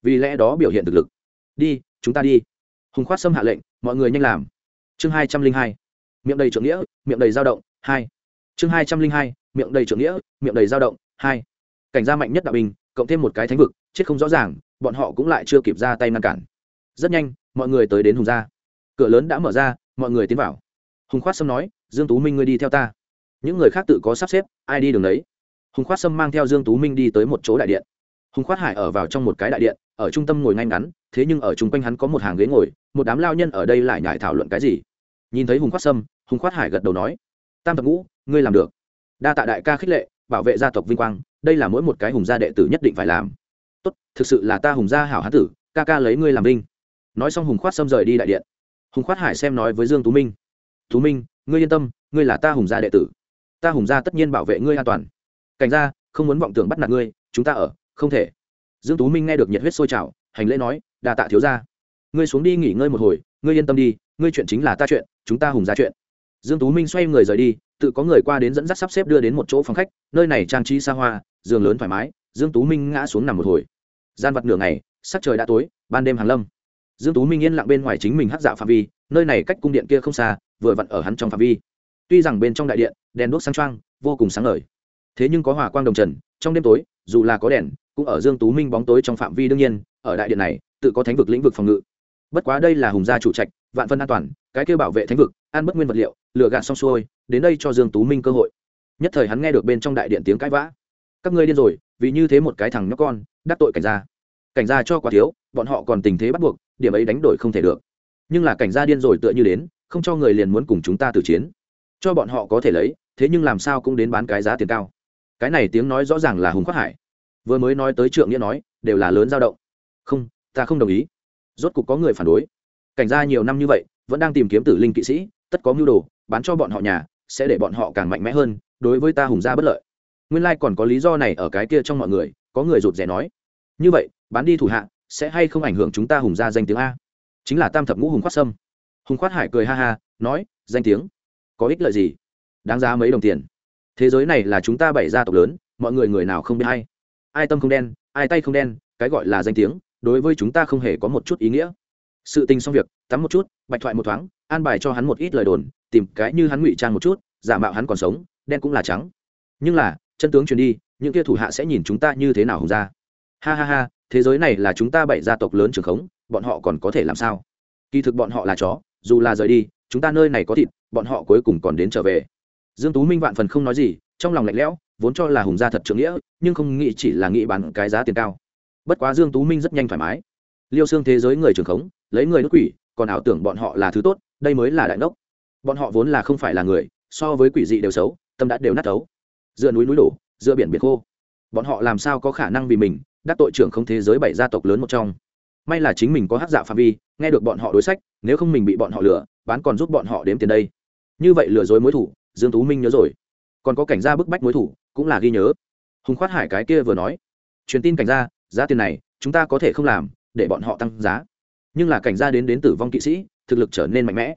Vì lẽ đó biểu hiện thực lực. Đi, chúng ta đi. Hùng khoát xâm hạ lệnh, mọi người nhanh làm. Chương hai trăm linh hai. Miệng đầy trưởng nghĩa, miệng đầy dao động, hai. Chương hai trăm linh hai, miệng đầy trưởng nghĩa, miệng đầy dao động, hai. Cảnh gia mạnh nhất đạo binh cộng thêm một cái thánh vực, chết không rõ ràng, bọn họ cũng lại chưa kịp ra tay ngăn cản. Rất nhanh, mọi người tới đến hùng gia. Cửa lớn đã mở ra, mọi người tiến vào. Hùng khoát sâm nói, dương tú minh ngươi đi theo ta. Những người khác tự có sắp xếp, ai đi đường đấy hùng khoát sâm mang theo dương tú minh đi tới một chỗ đại điện. Hùng khoát hải ở vào trong một cái đại điện, ở trung tâm ngồi ngay ngắn, thế nhưng ở chung quanh hắn có một hàng ghế ngồi, một đám lao nhân ở đây lại nhải thảo luận cái gì. Nhìn thấy hùng khoát sâm, hùng khoát hải gật đầu nói, tam thập ngũ, ngươi làm được. Đa tạ đại ca khích lệ bảo vệ gia tộc vinh quang, đây là mỗi một cái hùng gia đệ tử nhất định phải làm. Tốt, thực sự là ta hùng gia hảo hán tử, ca ca lấy ngươi làm vinh. Nói xong hùng khoát xâm rời đi đại điện. Hùng khoát hải xem nói với dương tú minh. Tú minh, ngươi yên tâm, ngươi là ta hùng gia đệ tử. Ta hùng gia tất nhiên bảo vệ ngươi an toàn. Cảnh gia, không muốn vọng tưởng bắt nạt ngươi, chúng ta ở, không thể. Dương tú minh nghe được nhiệt huyết sôi trào, hành lễ nói, đa tạ thiếu gia. Ngươi xuống đi nghỉ ngơi một hồi, ngươi yên tâm đi, ngươi chuyện chính là ta chuyện, chúng ta hùng gia chuyện dương tú minh xoay người rời đi tự có người qua đến dẫn dắt sắp xếp đưa đến một chỗ phòng khách nơi này trang trí xa hoa giường lớn thoải mái dương tú minh ngã xuống nằm một hồi. Gian vật nửa ngày sắc trời đã tối ban đêm hàng lâm. Dương tú minh yên lặng bên ngoài chính mình hắc dạ phạm vi nơi này cách cung điện kia không xa vừa vặn ở hắn trong phạm vi. Tuy rằng bên trong đại điện đèn đuốc sáng trang, vô cùng sáng ngời. Thế nhưng có hỏa quang đồng trần trong đêm tối dù là có đèn cũng ở dương tú minh bóng tối trong phạm vi đương nhiên ở đại điện này tự có thánh vực lĩnh vực phòng ngự bất quá đây là hùng gia chủ trạch, vạn phân an toàn, cái kêu bảo vệ thánh vực an bất nguyên vật liệu lựa gạt xong xuôi, đến đây cho dương tú minh cơ hội. Nhất thời hắn nghe được bên trong đại điện tiếng cãi vã. Các ngươi điên rồi, vì như thế một cái thằng nhóc con, đắc tội cảnh gia. Cảnh gia cho quá thiếu, bọn họ còn tình thế bắt buộc, điểm ấy đánh đổi không thể được. Nhưng là cảnh gia điên rồi tựa như đến, không cho người liền muốn cùng chúng ta tử chiến. Cho bọn họ có thể lấy, thế nhưng làm sao cũng đến bán cái giá tiền cao. Cái này tiếng nói rõ ràng là hùng khoác hải. Vừa mới nói tới trượng nghĩa nói, đều là lớn dao động. Không, ta không đồng ý rốt cục có người phản đối. Cảnh gia nhiều năm như vậy, vẫn đang tìm kiếm tử linh kỵ sĩ, tất có mưu đồ, bán cho bọn họ nhà, sẽ để bọn họ càng mạnh mẽ hơn, đối với ta hùng gia bất lợi. Nguyên lai、like、còn có lý do này ở cái kia trong mọi người, có người rụt rè nói. Như vậy, bán đi thủ hạ, sẽ hay không ảnh hưởng chúng ta hùng gia danh tiếng a? Chính là tam thập ngũ hùng khoát sâm. Hùng khoát hải cười ha ha, nói, danh tiếng, có ích lợi gì? Đáng giá mấy đồng tiền. Thế giới này là chúng ta bảy gia tộc lớn, mọi người người nào không biết hay. Ai tâm không đen, ai tay không đen, cái gọi là danh tiếng đối với chúng ta không hề có một chút ý nghĩa. Sự tình xong việc, tắm một chút, bạch thoại một thoáng, an bài cho hắn một ít lời đồn, tìm cái như hắn ngụy trang một chút, giả mạo hắn còn sống, đen cũng là trắng. Nhưng là, chân tướng truyền đi, những kia thủ hạ sẽ nhìn chúng ta như thế nào hùng ra. Ha ha ha, thế giới này là chúng ta bảy gia tộc lớn trường khống, bọn họ còn có thể làm sao? Kỳ thực bọn họ là chó, dù là rời đi, chúng ta nơi này có thịt, bọn họ cuối cùng còn đến trở về. Dương tú minh vạn phần không nói gì, trong lòng lạnh lẽo, vốn cho là hùng gia thật trưởng nghĩa, nhưng không nghĩ chỉ là nghĩ bán cái giá tiền cao bất quá dương tú minh rất nhanh thoải mái. Liêu xương thế giới người trường khống, lấy người nước quỷ, còn ảo tưởng bọn họ là thứ tốt, đây mới là đại ngốc. Bọn họ vốn là không phải là người, so với quỷ dị đều xấu, tâm đã đều nát ấu. Dựa núi núi đổ dựa biển biển khô. Bọn họ làm sao có khả năng vì mình, đắc tội trưởng không thế giới bảy gia tộc lớn một trong? May là chính mình có hát dạ phạm vi, nghe được bọn họ đối sách, nếu không mình bị bọn họ lừa, bán còn giúp bọn họ đếm tiền đây. Như vậy lừa dối mối thủ, dương tú minh nhớ rồi. Còn có cảnh gia bức bách mối thủ, cũng là ghi nhớ. Hùng khoát hải cái kia vừa nói. Truyền tin cảnh gia giá tiền này chúng ta có thể không làm, để bọn họ tăng giá. Nhưng là cảnh gia đến đến tử vong kỵ sĩ, thực lực trở nên mạnh mẽ.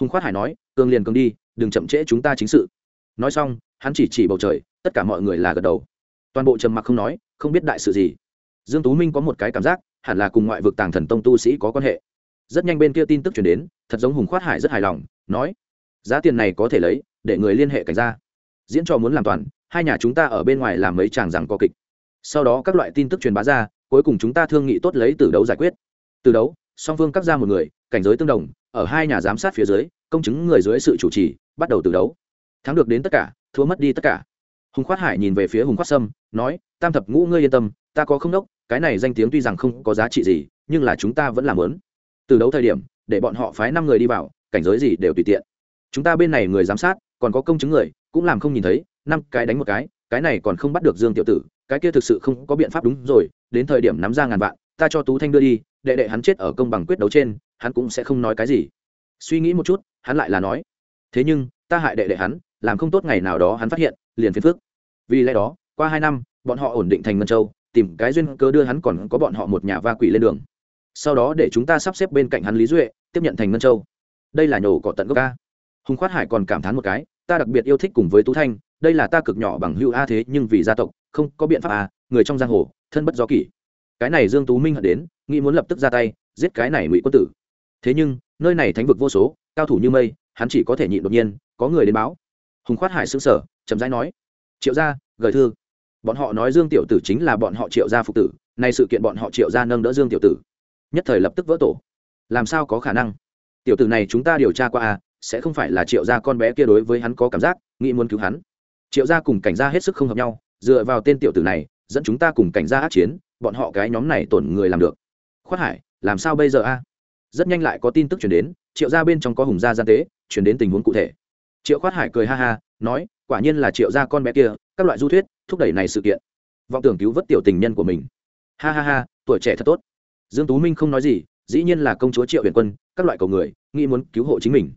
Hùng khoát hải nói, cường liền cường đi, đừng chậm trễ chúng ta chính sự. Nói xong, hắn chỉ chỉ bầu trời, tất cả mọi người là gật đầu. Toàn bộ trầm mặc không nói, không biết đại sự gì. Dương tú minh có một cái cảm giác, hẳn là cùng ngoại vực tàng thần tông tu sĩ có quan hệ. Rất nhanh bên kia tin tức chuyển đến, thật giống hùng khoát hải rất hài lòng, nói, giá tiền này có thể lấy, để người liên hệ cảnh gia. diễn trò muốn làm toàn, hai nhà chúng ta ở bên ngoài làm mấy chàng rằng có kịch sau đó các loại tin tức truyền bá ra, cuối cùng chúng ta thương nghị tốt lấy từ đấu giải quyết. Từ đấu, song phương cắt ra một người, cảnh giới tương đồng, ở hai nhà giám sát phía dưới, công chứng người dưới sự chủ trì, bắt đầu từ đấu. Thắng được đến tất cả, thua mất đi tất cả. Hùng khoát hải nhìn về phía hùng khoát sâm, nói, tam thập ngũ ngươi yên tâm, ta có không đốc, cái này danh tiếng tuy rằng không có giá trị gì, nhưng là chúng ta vẫn làm lớn. Từ đấu thời điểm, để bọn họ phái năm người đi vào, cảnh giới gì đều tùy tiện. Chúng ta bên này người giám sát, còn có công chứng người, cũng làm không nhìn thấy, năm cái đánh một cái cái này còn không bắt được dương tiểu tử cái kia thực sự không có biện pháp đúng rồi, đến thời điểm nắm ra ngàn vạn, ta cho tú thanh đưa đi, đệ đệ hắn chết ở công bằng quyết đấu trên, hắn cũng sẽ không nói cái gì. Suy nghĩ một chút, hắn lại là nói, thế nhưng, ta hại đệ đệ hắn, làm không tốt ngày nào đó hắn phát hiện, liền phiền phức. Vì lẽ đó, qua hai năm, bọn họ ổn định thành ngân châu, tìm cái duyên cơ đưa hắn còn có bọn họ một nhà va quỷ lên đường. Sau đó để chúng ta sắp xếp bên cạnh hắn lý duệ, tiếp nhận thành ngân châu. Đây là nhổ cỏ tận gốc ca hùng khoát hải còn cảm thán một cái, ta đặc biệt yêu thích cùng với tú thanh, đây là ta cực nhỏ bằng hữu a thế nhưng vì gia tộc không có biện pháp à? người trong giang hồ, thân bất do kỷ. Cái này dương tú minh hận đến, nghĩ muốn lập tức ra tay, giết cái này ngụy quân tử. Thế nhưng, nơi này thánh vực vô số, cao thủ như mây, hắn chỉ có thể nhịn đột nhiên, có người đến báo. Hùng khoát hải sững sờ, chậm rãi nói, triệu gia, gửi thư. Bọn họ nói dương tiểu tử chính là bọn họ triệu gia phục tử, nay sự kiện bọn họ triệu gia nâng đỡ dương tiểu tử. Nhất thời lập tức vỡ tổ. Làm sao có khả năng? Tiểu tử này chúng ta điều tra qua à sẽ không phải là triệu gia con bé kia đối với hắn có cảm giác, nghĩ muốn cứu hắn. Triệu gia cùng cảnh gia hết sức không hợp nhau dựa vào tên tiểu tử này, dẫn chúng ta cùng cảnh gia ác chiến, bọn họ cái nhóm này tổn người làm được. Khoát hải, làm sao bây giờ a? Rất nhanh lại có tin tức chuyển đến, triệu gia bên trong có hùng gia gian tế, chuyển đến tình huống cụ thể. Triệu khoát hải cười ha ha, nói, quả nhiên là triệu gia con bé kia, các loại du thuyết, thúc đẩy này sự kiện. Vọng tưởng cứu vớt tiểu tình nhân của mình. Ha ha ha, tuổi trẻ thật tốt. Dương tú minh không nói gì, dĩ nhiên là công chúa triệu huyền quân, các loại cầu người, nghĩ muốn cứu hộ chính mình.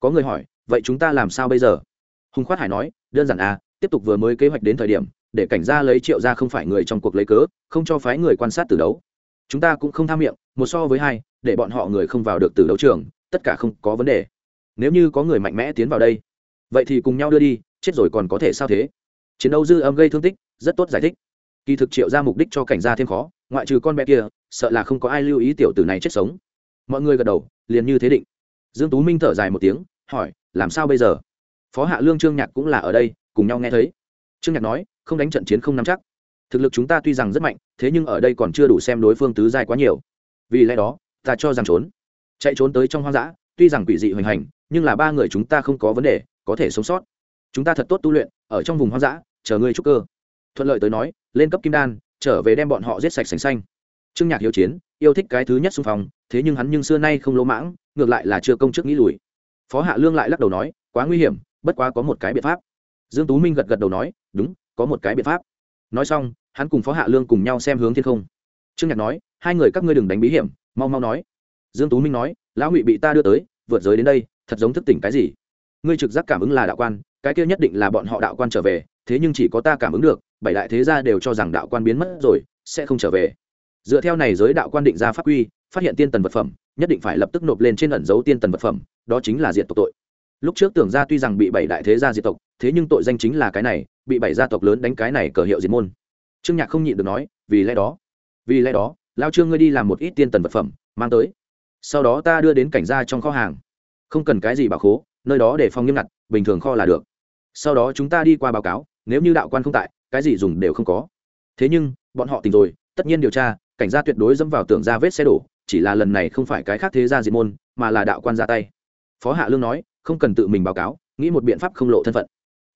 Có người hỏi, vậy chúng ta làm sao bây giờ? Hùng khoát hải nói, đơn giản à tiếp tục vừa mới kế hoạch đến thời điểm để cảnh gia lấy triệu gia không phải người trong cuộc lấy cớ, không cho phái người quan sát từ đấu. Chúng ta cũng không tham miệng, một so với hai, để bọn họ người không vào được từ đấu trường, tất cả không có vấn đề. Nếu như có người mạnh mẽ tiến vào đây, vậy thì cùng nhau đưa đi, chết rồi còn có thể sao thế? Chiến đấu dư âm gây thương tích, rất tốt giải thích. Kỳ thực triệu ra mục đích cho cảnh gia thêm khó, ngoại trừ con bé kia, sợ là không có ai lưu ý tiểu tử này chết sống. Mọi người gật đầu, liền như thế định. Dương tú minh thở dài một tiếng, hỏi, làm sao bây giờ? Phó hạ lương trương nhạc cũng là ở đây, cùng nhau nghe thấy trương nhạc nói, không đánh trận chiến không nắm chắc. Thực lực chúng ta tuy rằng rất mạnh, thế nhưng ở đây còn chưa đủ xem đối phương tứ giai quá nhiều. Vì lẽ đó, ta cho rằng trốn. Chạy trốn tới trong hoang dã, tuy rằng quỷ dị hoành hành, nhưng là ba người chúng ta không có vấn đề, có thể sống sót. Chúng ta thật tốt tu luyện, ở trong vùng hoang dã, chờ ngươi trúc cơ. Thuận lợi tới nói, lên cấp kim đan, trở về đem bọn họ giết sạch sành xanh. Trương nhạc hiếu chiến, yêu thích cái thứ nhất xung phong, thế nhưng hắn nhưng xưa nay không lỗ mãng, ngược lại là chưa công chức nghĩ lùi. Phó hạ lương lại lắc đầu nói, quá nguy hiểm, bất quá có một cái biện pháp dương tú minh gật gật đầu nói, đúng, có một cái biện pháp. Nói xong, hắn cùng phó hạ lương cùng nhau xem hướng thiên không. Trương nhạc nói, hai người các ngươi đừng đánh bí hiểm, mau mau nói. Dương tú minh nói, lão ngụy bị ta đưa tới, vượt giới đến đây, thật giống thức tỉnh cái gì? Ngươi trực giác cảm ứng là đạo quan, cái kia nhất định là bọn họ đạo quan trở về, thế nhưng chỉ có ta cảm ứng được, bảy đại thế gia đều cho rằng đạo quan biến mất rồi, sẽ không trở về. Dựa theo này giới đạo quan định ra pháp quy, phát hiện tiên tần vật phẩm, nhất định phải lập tức nộp lên trên ẩn dấu tiên tần vật phẩm, đó chính là diện tộc tội lúc trước tưởng ra tuy rằng bị bảy đại thế gia diệt tộc, thế nhưng tội danh chính là cái này, bị bảy gia tộc lớn đánh cái này cờ hiệu diệt môn. Trương nhạc không nhịn được nói, vì lẽ đó, vì lẽ đó, lao trương ngươi đi làm một ít tiên tần vật phẩm, mang tới. Sau đó ta đưa đến cảnh gia trong kho hàng. Không cần cái gì bảo khố, nơi đó để phòng nghiêm ngặt, bình thường kho là được. Sau đó chúng ta đi qua báo cáo, nếu như đạo quan không tại, cái gì dùng đều không có. Thế nhưng, bọn họ tình rồi, tất nhiên điều tra, cảnh gia tuyệt đối dẫm vào tưởng ra vết xe đổ, chỉ là lần này không phải cái khác thế gia diệt môn, mà là đạo quan ra tay. Phó hạ lương nói không cần tự mình báo cáo, nghĩ một biện pháp không lộ thân phận.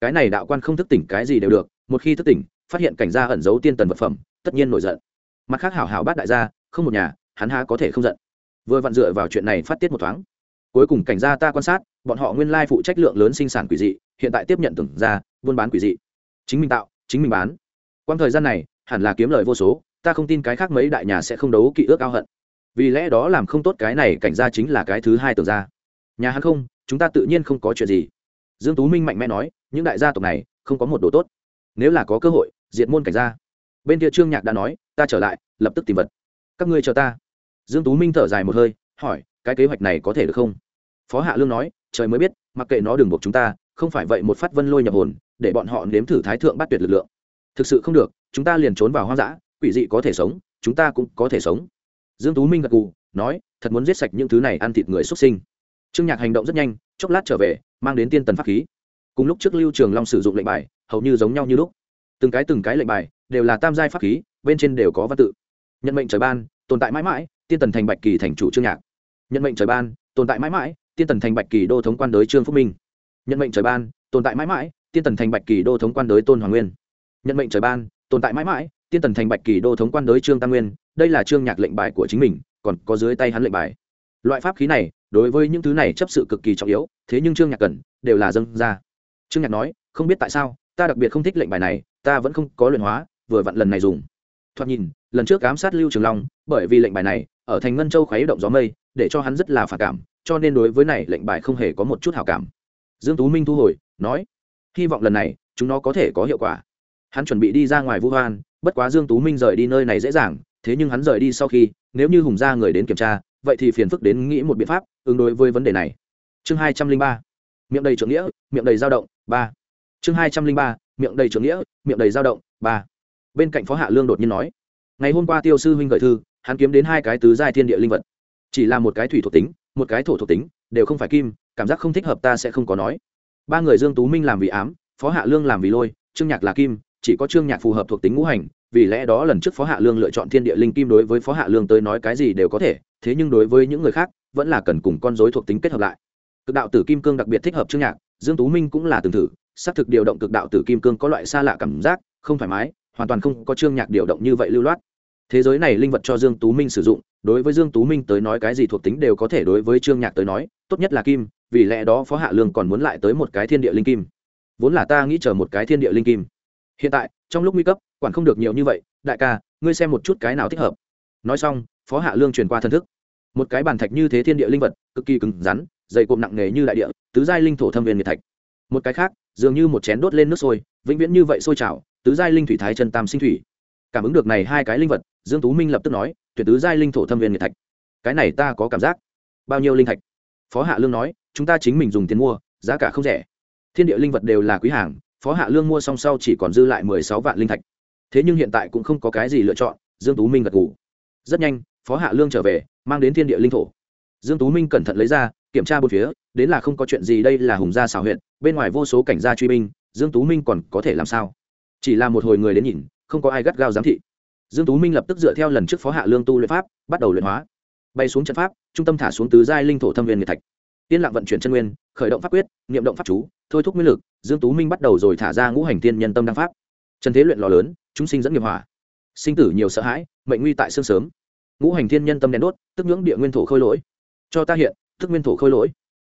Cái này đạo quan không thức tỉnh cái gì đều được, một khi thức tỉnh, phát hiện cảnh gia ẩn giấu tiên tần vật phẩm, tất nhiên nổi giận. Mặt khác hảo hảo bát đại gia, không một nhà, hắn há có thể không giận. Vừa vặn dựa vào chuyện này phát tiết một thoáng. Cuối cùng cảnh gia ta quan sát, bọn họ nguyên lai phụ trách lượng lớn sinh sản quỷ dị, hiện tại tiếp nhận tưởng ra buôn bán quỷ dị. Chính mình tạo, chính mình bán. Quang thời gian này, hẳn là kiếm lời vô số, ta không tin cái khác mấy đại nhà sẽ không đấu kỵ ước ao hận. Vì lẽ đó làm không tốt cái này, cảnh gia chính là cái thứ hai tưởng ra nhà hắn không chúng ta tự nhiên không có chuyện gì. Dương tú minh mạnh mẽ nói, những đại gia tộc này, không có một đồ tốt. Nếu là có cơ hội, diệt môn cảnh gia. Bên kia trương nhạc đã nói, ta trở lại, lập tức tìm vật. Các ngươi chờ ta. Dương tú minh thở dài một hơi, hỏi, cái kế hoạch này có thể được không? Phó hạ lương nói, trời mới biết, mặc kệ nó đừng buộc chúng ta, không phải vậy một phát vân lôi nhập hồn, để bọn họ nếm thử thái thượng bắt tuyệt lực lượng. Thực sự không được, chúng ta liền trốn vào hoang dã, quỷ dị có thể sống, chúng ta cũng có thể sống. Dương tú minh gật gù, nói, thật muốn giết sạch những thứ này ăn thịt người xuất sinh trương nhạc hành động rất nhanh, chốc lát trở về, mang đến tiên tần pháp khí. Cùng lúc trước lưu trường long sử dụng lệnh bài, hầu như giống nhau như lúc. Từng cái từng cái lệnh bài, đều là tam giai pháp khí, bên trên đều có văn tự. Nhận mệnh trời ban, tồn tại mãi mãi, tiên tần thành bạch kỳ thành chủ trương nhạc. Nhận mệnh trời ban, tồn tại mãi mãi, tiên tần thành bạch kỳ đô thống quan đới trương phúc minh. Nhận mệnh trời ban, tồn tại mãi mãi, tiên tần thành bạch kỳ đô thống quan đới tôn hoàng nguyên. Nhận mệnh trời ban, tồn tại mãi mãi, tiên tần thành bạch kỳ đô thống quan đới trương tam nguyên. Đây là trương nhạc lệnh bài của chính mình, còn có dưới tay hắn lệnh bài. Loại pháp khí này đối với những thứ này chấp sự cực kỳ trọng yếu, thế nhưng trương nhạc cần đều là dâng ra. Trương nhạc nói, không biết tại sao, ta đặc biệt không thích lệnh bài này, ta vẫn không có luyện hóa, vừa vặn lần này dùng. Thoạt nhìn, lần trước ám sát lưu trường long, bởi vì lệnh bài này ở thành ngân châu khuấy động gió mây, để cho hắn rất là phản cảm, cho nên đối với này lệnh bài không hề có một chút hảo cảm. Dương tú minh thu hồi, nói, hy vọng lần này, chúng nó có thể có hiệu quả. Hắn chuẩn bị đi ra ngoài vũ hoan, bất quá dương tú minh rời đi nơi này dễ dàng, thế nhưng hắn rời đi sau khi, nếu như hùng gia người đến kiểm tra vậy thì phiền phức đến nghĩ một biện pháp ứng đối với vấn đề này. Chương hai trăm linh ba, miệng đầy trưởng nghĩa, miệng đầy dao động, ba. Chương hai trăm linh ba, miệng đầy trưởng nghĩa, miệng đầy dao động, ba. Bên cạnh phó hạ lương đột nhiên nói, ngày hôm qua tiêu sư huynh gửi thư, hắn kiếm đến hai cái tứ giai thiên địa linh vật. Chỉ là một cái thủy thuộc tính, một cái thổ thuộc tính, đều không phải kim, cảm giác không thích hợp ta sẽ không có nói. Ba người dương tú minh làm vì ám, phó hạ lương làm vì lôi, trương nhạc là kim, chỉ có trương nhạc phù hợp thuộc tính ngũ hành, vì lẽ đó lần trước phó hạ lương lựa chọn thiên địa linh kim đối với phó hạ lương tới nói cái gì đều có thể thế nhưng đối với những người khác, vẫn là cần cùng con dối thuộc tính kết hợp lại. Cực đạo tử kim cương đặc biệt thích hợp trương nhạc, dương tú minh cũng là từng thử, xác thực điều động cực đạo tử kim cương có loại xa lạ cảm giác, không thoải mái, hoàn toàn không có trương nhạc điều động như vậy lưu loát. Thế giới này linh vật cho dương tú minh sử dụng, đối với dương tú minh tới nói cái gì thuộc tính đều có thể đối với trương nhạc tới nói, tốt nhất là kim, vì lẽ đó phó hạ lương còn muốn lại tới một cái thiên địa linh kim. Vốn là ta nghĩ chờ một cái thiên địa linh kim. Hiện tại, trong lúc nguy cấp, quản không được nhiều như vậy, đại ca, ngươi xem một chút cái nào thích hợp. Nói xong phó hạ lương truyền qua thân thức. Một cái bàn thạch như thế thiên địa linh vật, cực kỳ cứng rắn, dày cộm nặng nề như đại địa, tứ giai linh thổ thâm viên nhiệt thạch. Một cái khác, dường như một chén đốt lên nước sôi, vĩnh viễn như vậy sôi trào, tứ giai linh thủy thái chân tam sinh thủy. Cảm ứng được này hai cái linh vật, dương tú minh lập tức nói, tuyệt tứ giai linh thổ thâm viên nhiệt thạch. Cái này ta có cảm giác. Bao nhiêu linh thạch? Phó hạ lương nói, chúng ta chính mình dùng tiền mua, giá cả không rẻ. Thiên địa linh vật đều là quý hàng, phó hạ lương mua xong sau chỉ còn dư lại mười sáu vạn linh thạch. Thế nhưng hiện tại cũng không có cái gì lựa chọn. Dương tú minh gật gù. Rất nhanh phó hạ lương trở về, mang đến thiên địa linh thổ. Dương tú minh cẩn thận lấy ra, kiểm tra bốn phía, đến là không có chuyện gì, đây là hùng gia xảo huyện bên ngoài vô số cảnh gia truy binh, dương tú minh còn có thể làm sao? Chỉ là một hồi người đến nhìn, không có ai gắt gao giám thị. Dương tú minh lập tức dựa theo lần trước phó hạ lương tu luyện pháp, bắt đầu luyện hóa. Bay xuống trận pháp, trung tâm thả xuống tứ giai linh thổ thâm viên nhiệt thạch. Tiên lặng vận chuyển chân nguyên, khởi động pháp quyết, niệm động pháp chú, thôi thúc nguyên lực, dương tú minh bắt đầu rồi thả ra ngũ hành tiên nhân tâm đăng pháp. Trần thế luyện lò lớn, chúng sinh dẫn nghiệp hỏa. Sinh tử nhiều sợ hãi, mệnh nguy tại xương sớm ngũ hành thiên nhân tâm đen đốt, tức nhưỡng địa nguyên thổ khôi lỗi. Cho ta hiện, tức nguyên thổ khôi lỗi.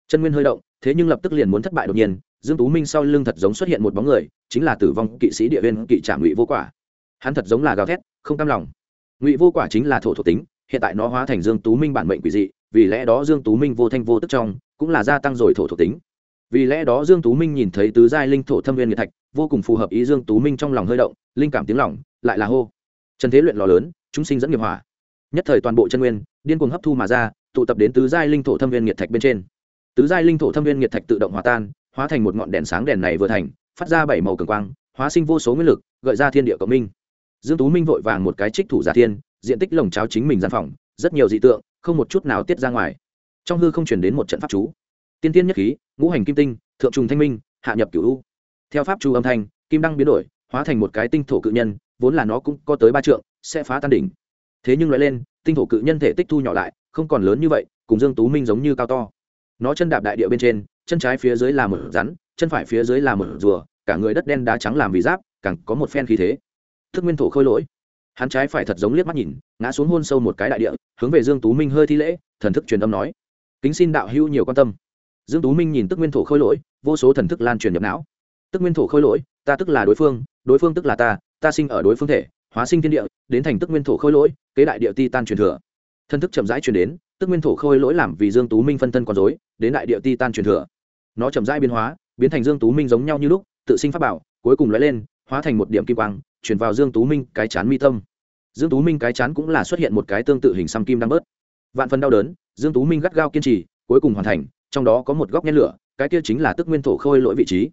Chân nguyên hơi động, thế nhưng lập tức liền muốn thất bại đột nhiên, dương tú minh sau lưng thật giống xuất hiện một bóng người, chính là tử vong kỵ sĩ địa viên kỵ trạm ngụy vô quả. Hắn thật giống là gào thét, không cam lòng. Ngụy vô quả chính là thổ thuộc tính, hiện tại nó hóa thành dương tú minh bản mệnh quỷ dị, vì lẽ đó dương tú minh vô thanh vô tức trong, cũng là gia tăng rồi thổ thuộc tính. Vì lẽ đó dương tú minh nhìn thấy tứ giai linh thổ thâm viên nghiệt thạch, vô cùng phù hợp ý dương tú minh trong lòng hơi động, linh cảm tiếng lòng, lại là hô. Trần thế luyện lò lớn, chúng sinh dẫn nghiệp hỏa nhất thời toàn bộ chân nguyên, điên cuồng hấp thu mà ra, tụ tập đến tứ giai linh thổ thâm viên nghiệt thạch bên trên. Tứ giai linh thổ thâm viên nghiệt thạch tự động hòa tan, hóa thành một ngọn đèn sáng đèn này vừa thành, phát ra bảy màu cường quang, hóa sinh vô số nguyên lực, gợi ra thiên địa cộng minh. Dương tú minh vội vàng một cái trích thủ giả thiên, diện tích lồng cháo chính mình gian phòng, rất nhiều dị tượng, không một chút nào tiết ra ngoài. Trong hư không chuyển đến một trận pháp chú. Tiên tiên nhất khí, ngũ hành kim tinh, thượng trùng thanh minh, hạ nhập cửu u. Theo pháp chú âm thanh, kim đăng biến đổi, hóa thành một cái tinh thổ cự nhân, vốn là nó cũng có tới ba trượng, sẽ phá tan đỉnh thế nhưng loại lên, tinh thổ cự nhân thể tích thu nhỏ lại, không còn lớn như vậy, cùng dương tú minh giống như cao to. Nó chân đạp đại địa bên trên, chân trái phía dưới là một rắn, chân phải phía dưới là một rùa, cả người đất đen đá trắng làm vì giáp, càng có một phen khí thế. Thức nguyên thổ khôi lỗi. Hắn trái phải thật giống liếc mắt nhìn, ngã xuống hôn sâu một cái đại địa, hướng về dương tú minh hơi thi lễ, thần thức truyền âm nói. Kính xin đạo hữu nhiều quan tâm. Dương tú minh nhìn tức nguyên thổ khôi lỗi, vô số thần thức lan truyền nhập não. Tức nguyên thổ khôi lỗi, ta tức là đối phương đối phương tức là ta ta sinh ở đối phương thể hóa sinh thiên địa, đến thành tức nguyên thổ khôi lỗi, kế đại địa ti tan truyền thừa. Thân thức chậm rãi truyền đến, tức nguyên thổ khôi lỗi làm vì dương tú minh phân thân con dối đến đại địa ti tan truyền thừa. Nó chậm rãi biến hóa, biến thành dương tú minh giống nhau như lúc, tự sinh pháp bảo, cuối cùng lóe lên, hóa thành một điểm kim quang chuyển vào dương tú minh cái chán mi tâm. Dương tú minh cái chán cũng là xuất hiện một cái tương tự hình xăm kim đang bớt. Vạn phần đau đớn, dương tú minh gắt gao kiên trì, cuối cùng hoàn thành, trong đó có một góc nhen lửa, cái kia chính là tức nguyên thổ khôi lỗi vị trí.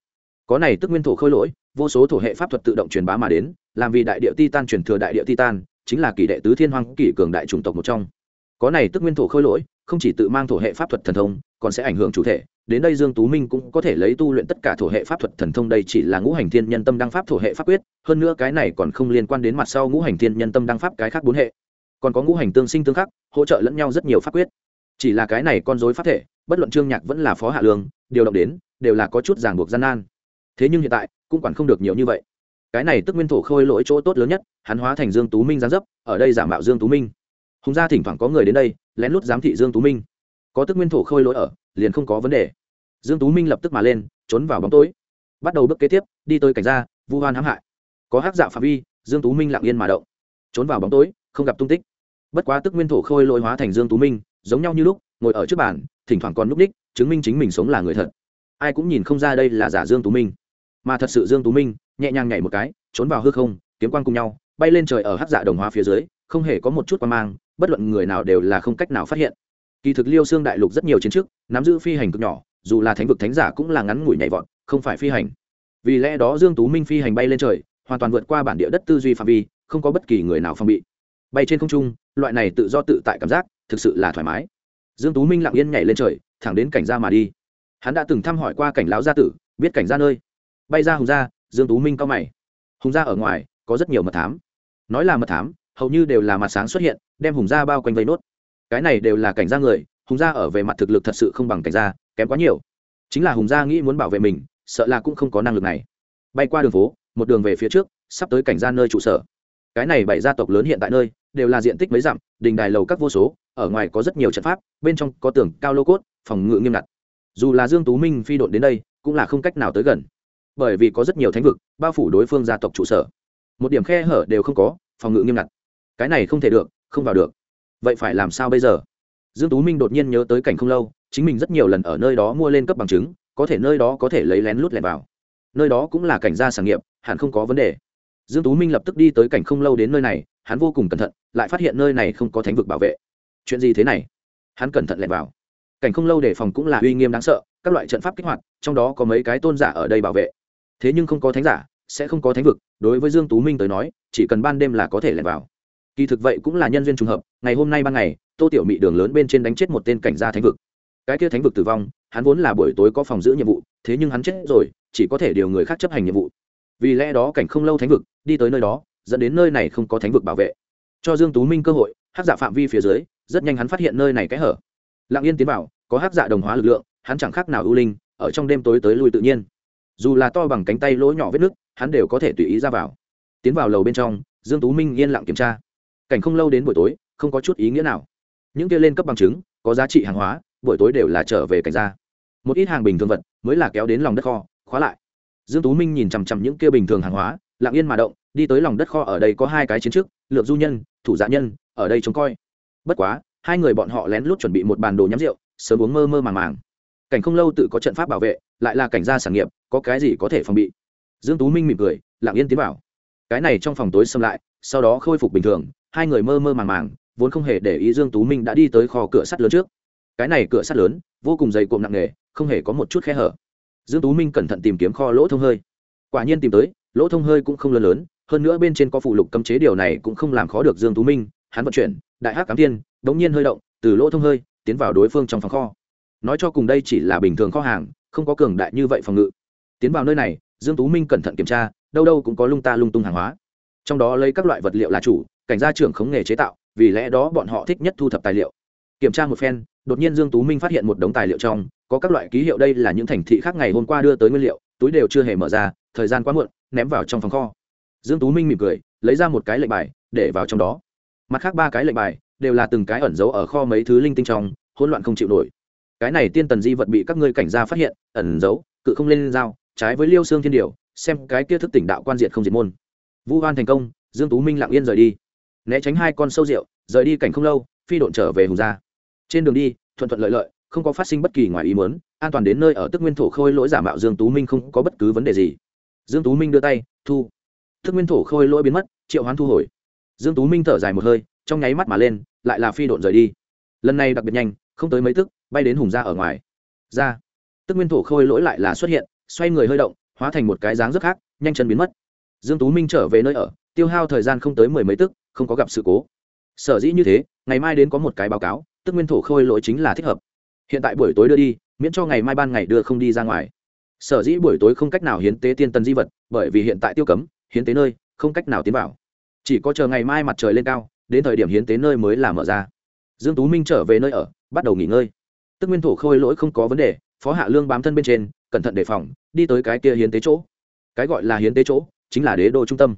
Có này tức nguyên thổ khôi lỗi, vô số thổ hệ pháp thuật tự động truyền bá mà đến làm vì đại địa titan truyền thừa đại địa titan, chính là kỳ đệ tứ thiên hoàng kỳ cường đại chủng tộc một trong. Có này tức nguyên thổ khôi lỗi, không chỉ tự mang thổ hệ pháp thuật thần thông, còn sẽ ảnh hưởng chủ thể. Đến đây dương tú minh cũng có thể lấy tu luyện tất cả thổ hệ pháp thuật thần thông, đây chỉ là ngũ hành thiên nhân tâm đăng pháp thổ hệ pháp quyết, hơn nữa cái này còn không liên quan đến mặt sau ngũ hành thiên nhân tâm đăng pháp cái khác bốn hệ. Còn có ngũ hành tương sinh tương khắc, hỗ trợ lẫn nhau rất nhiều pháp quyết. Chỉ là cái này con dối pháp thể, bất luận trương nhạc vẫn là phó hạ lương, điều động đến, đều là có chút ràng buộc gian nan. Thế nhưng hiện tại, cũng quản không được nhiều như vậy cái này tức nguyên thổ khôi lỗi chỗ tốt lớn nhất, hắn hóa thành dương tú minh gián dấp, ở đây giả mạo dương tú minh. Hùng gia thỉnh thoảng có người đến đây, lén lút giám thị dương tú minh. Có tức nguyên thổ khôi lỗi ở, liền không có vấn đề. Dương tú minh lập tức mà lên, trốn vào bóng tối. Bắt đầu bước kế tiếp, đi tới cảnh gia, vu hoan hãm hại. Có hắc dạ phạm vi, dương tú minh lặng yên mà động. Trốn vào bóng tối, không gặp tung tích. Bất quá tức nguyên thổ khôi lỗi hóa thành dương tú minh, giống nhau như lúc, ngồi ở trước bàn, thỉnh thoảng còn núp đích, chứng minh chính mình sống là người thật. Ai cũng nhìn không ra đây là giả dương tú minh mà thật sự dương tú minh, nhẹ nhàng nhảy một cái, trốn vào hư không, kiếm quang cùng nhau, bay lên trời ở hắc dạ đồng hóa phía dưới, không hề có một chút quan mang, bất luận người nào đều là không cách nào phát hiện. Kỳ thực liêu xương đại lục rất nhiều chiến chức nắm giữ phi hành cực nhỏ, dù là thánh vực thánh giả cũng là ngắn ngủi nhảy vọt, không phải phi hành. Vì lẽ đó dương tú minh phi hành bay lên trời, hoàn toàn vượt qua bản địa đất tư duy phạm vi, không có bất kỳ người nào phòng bị. Bay trên không trung, loại này tự do tự tại cảm giác, thực sự là thoải mái. Dương tú minh lặng yên nhảy lên trời, thẳng đến cảnh gia mà đi. Hắn đã từng thăm hỏi qua cảnh lão gia tử, biết cảnh gia nơi bay ra hùng gia, dương tú minh cao mày. Hùng gia ở ngoài, có rất nhiều mật thám. Nói là mật thám, hầu như đều là mặt sáng xuất hiện, đem hùng gia bao quanh vây nốt. Cái này đều là cảnh gia người, hùng gia ở về mặt thực lực thật sự không bằng cảnh gia, kém quá nhiều. Chính là hùng gia nghĩ muốn bảo vệ mình, sợ là cũng không có năng lực này. Bay qua đường phố, một đường về phía trước, sắp tới cảnh gia nơi trụ sở. Cái này bảy gia tộc lớn hiện tại nơi, đều là diện tích mấy dặm, đình đài lầu các vô số, ở ngoài có rất nhiều trận pháp, bên trong có tường cao lô cốt, phòng ngự nghiêm ngặt. Dù là dương tú minh phi đội đến đây, cũng là không cách nào tới gần bởi vì có rất nhiều thánh vực, bao phủ đối phương gia tộc trụ sở. Một điểm khe hở đều không có, phòng ngự nghiêm ngặt. Cái này không thể được, không vào được. Vậy phải làm sao bây giờ? Dương tú minh đột nhiên nhớ tới cảnh không lâu, chính mình rất nhiều lần ở nơi đó mua lên cấp bằng chứng, có thể nơi đó có thể lấy lén lút lẻn vào. Nơi đó cũng là cảnh gia sản nghiệp, hẳn không có vấn đề. Dương tú minh lập tức đi tới cảnh không lâu đến nơi này, hắn vô cùng cẩn thận, lại phát hiện nơi này không có thánh vực bảo vệ. Chuyện gì thế này? Hắn cẩn thận lẻn vào. Cảnh không lâu để phòng cũng là uy nghiêm đáng sợ, các loại trận pháp kích hoạt, trong đó có mấy cái tôn giả ở đây bảo vệ thế nhưng không có thánh giả, sẽ không có thánh vực, đối với dương tú minh tới nói, chỉ cần ban đêm là có thể lẻn vào. Kỳ thực vậy cũng là nhân duyên trùng hợp, ngày hôm nay ban ngày, tô tiểu mị đường lớn bên trên đánh chết một tên cảnh gia thánh vực. Cái kia thánh vực tử vong, hắn vốn là buổi tối có phòng giữ nhiệm vụ, thế nhưng hắn chết rồi, chỉ có thể điều người khác chấp hành nhiệm vụ. Vì lẽ đó cảnh không lâu thánh vực, đi tới nơi đó, dẫn đến nơi này không có thánh vực bảo vệ. Cho dương tú minh cơ hội, hắc giả phạm vi phía dưới, rất nhanh hắn phát hiện nơi này cái hở. Lặng yên tiến vào, có hắc giả đồng hóa lực lượng, hắn chẳng khác nào ưu linh, ở trong đêm tối tới lui tự nhiên dù là to bằng cánh tay lỗ nhỏ vết nước hắn đều có thể tùy ý ra vào. Tiến vào lầu bên trong, dương tú minh yên lặng kiểm tra. Cảnh không lâu đến buổi tối, không có chút ý nghĩa nào. Những kia lên cấp bằng chứng, có giá trị hàng hóa, buổi tối đều là trở về cảnh gia. Một ít hàng bình thường vật mới là kéo đến lòng đất kho, khóa lại. Dương tú minh nhìn chằm chằm những kia bình thường hàng hóa, lặng yên mà động, đi tới lòng đất kho ở đây có hai cái chiến trước lượng du nhân, thủ dạ nhân, ở đây trông coi. Bất quá, hai người bọn họ lén lút chuẩn bị một bàn đồ nhắm rượu, sớm uống mơ mơ màng màng cảnh không lâu tự có trận pháp bảo vệ, lại là cảnh gia sản nghiệp, có cái gì có thể phòng bị? Dương tú minh mỉm cười, lặng yên tiến vào. Cái này trong phòng tối xâm lại, sau đó khôi phục bình thường, hai người mơ mơ màng màng, vốn không hề để ý dương tú minh đã đi tới kho cửa sắt lớn trước. Cái này cửa sắt lớn, vô cùng dày cộm nặng nề, không hề có một chút khe hở. Dương tú minh cẩn thận tìm kiếm kho lỗ thông hơi. Quả nhiên tìm tới, lỗ thông hơi cũng không lớn lớn, hơn nữa bên trên có phụ lục cấm chế điều này cũng không làm khó được dương tú minh, hắn vận chuyển, đại hắc cám tiên, đống nhiên hơi động, từ lỗ thông hơi, tiến vào đối phương trong phòng kho nói cho cùng đây chỉ là bình thường kho hàng, không có cường đại như vậy phòng ngự. Tiến vào nơi này, dương tú minh cẩn thận kiểm tra, đâu đâu cũng có lung ta lung tung hàng hóa. Trong đó lấy các loại vật liệu là chủ, cảnh gia trưởng khống nghề chế tạo, vì lẽ đó bọn họ thích nhất thu thập tài liệu. Kiểm tra một phen, đột nhiên dương tú minh phát hiện một đống tài liệu trong, có các loại ký hiệu đây là những thành thị khác ngày hôm qua đưa tới nguyên liệu, túi đều chưa hề mở ra, thời gian quá muộn, ném vào trong phòng kho. Dương tú minh mỉm cười, lấy ra một cái lệnh bài, để vào trong đó. Mặt khác ba cái lệnh bài, đều là từng cái ẩn giấu ở kho mấy thứ linh tinh trong, hỗn loạn không chịu nổi cái này tiên tần di vật bị các ngươi cảnh gia phát hiện, ẩn giấu, cự không lên dao trái với liêu xương thiên điều, xem cái kia thức tỉnh đạo quan diệt không diệt môn. Vu hoan thành công, dương tú minh lặng yên rời đi. Né tránh hai con sâu rượu, rời đi cảnh không lâu, phi độn trở về hùng gia trên đường đi, thuận thuận lợi lợi, không có phát sinh bất kỳ ngoài ý muốn, an toàn đến nơi ở tức nguyên thổ khôi lỗi giả mạo dương tú minh không có bất cứ vấn đề gì. Dương tú minh đưa tay, thu. Tức nguyên thổ khôi lỗi biến mất, triệu hoán thu hồi. Dương tú minh thở dài một hơi, trong nháy mắt mà lên, lại là phi độn rời đi. Lần này đặc biệt nhanh, không tới mấy tức bay đến hùng ra ở ngoài. Ra. Tức nguyên thổ khôi lỗi lại là xuất hiện, xoay người hơi động, hóa thành một cái dáng rất khác, nhanh chân biến mất. Dương tú minh trở về nơi ở, tiêu hao thời gian không tới mười mấy tức, không có gặp sự cố. Sở dĩ như thế, ngày mai đến có một cái báo cáo, tức nguyên thổ khôi lỗi chính là thích hợp. Hiện tại buổi tối đưa đi, miễn cho ngày mai ban ngày đưa không đi ra ngoài. Sở dĩ buổi tối không cách nào hiến tế tiên tân di vật, bởi vì hiện tại tiêu cấm, hiến tế nơi, không cách nào tiến vào. Chỉ có chờ ngày mai mặt trời lên cao, đến thời điểm hiến tế nơi mới là mở ra. Dương tú minh trở về nơi ở, bắt đầu nghỉ ngơi tức nguyên thổ khôi lỗi không có vấn đề, phó hạ lương bám thân bên trên, cẩn thận đề phòng, đi tới cái kia hiến tế chỗ. Cái gọi là hiến tế chỗ, chính là đế đô trung tâm.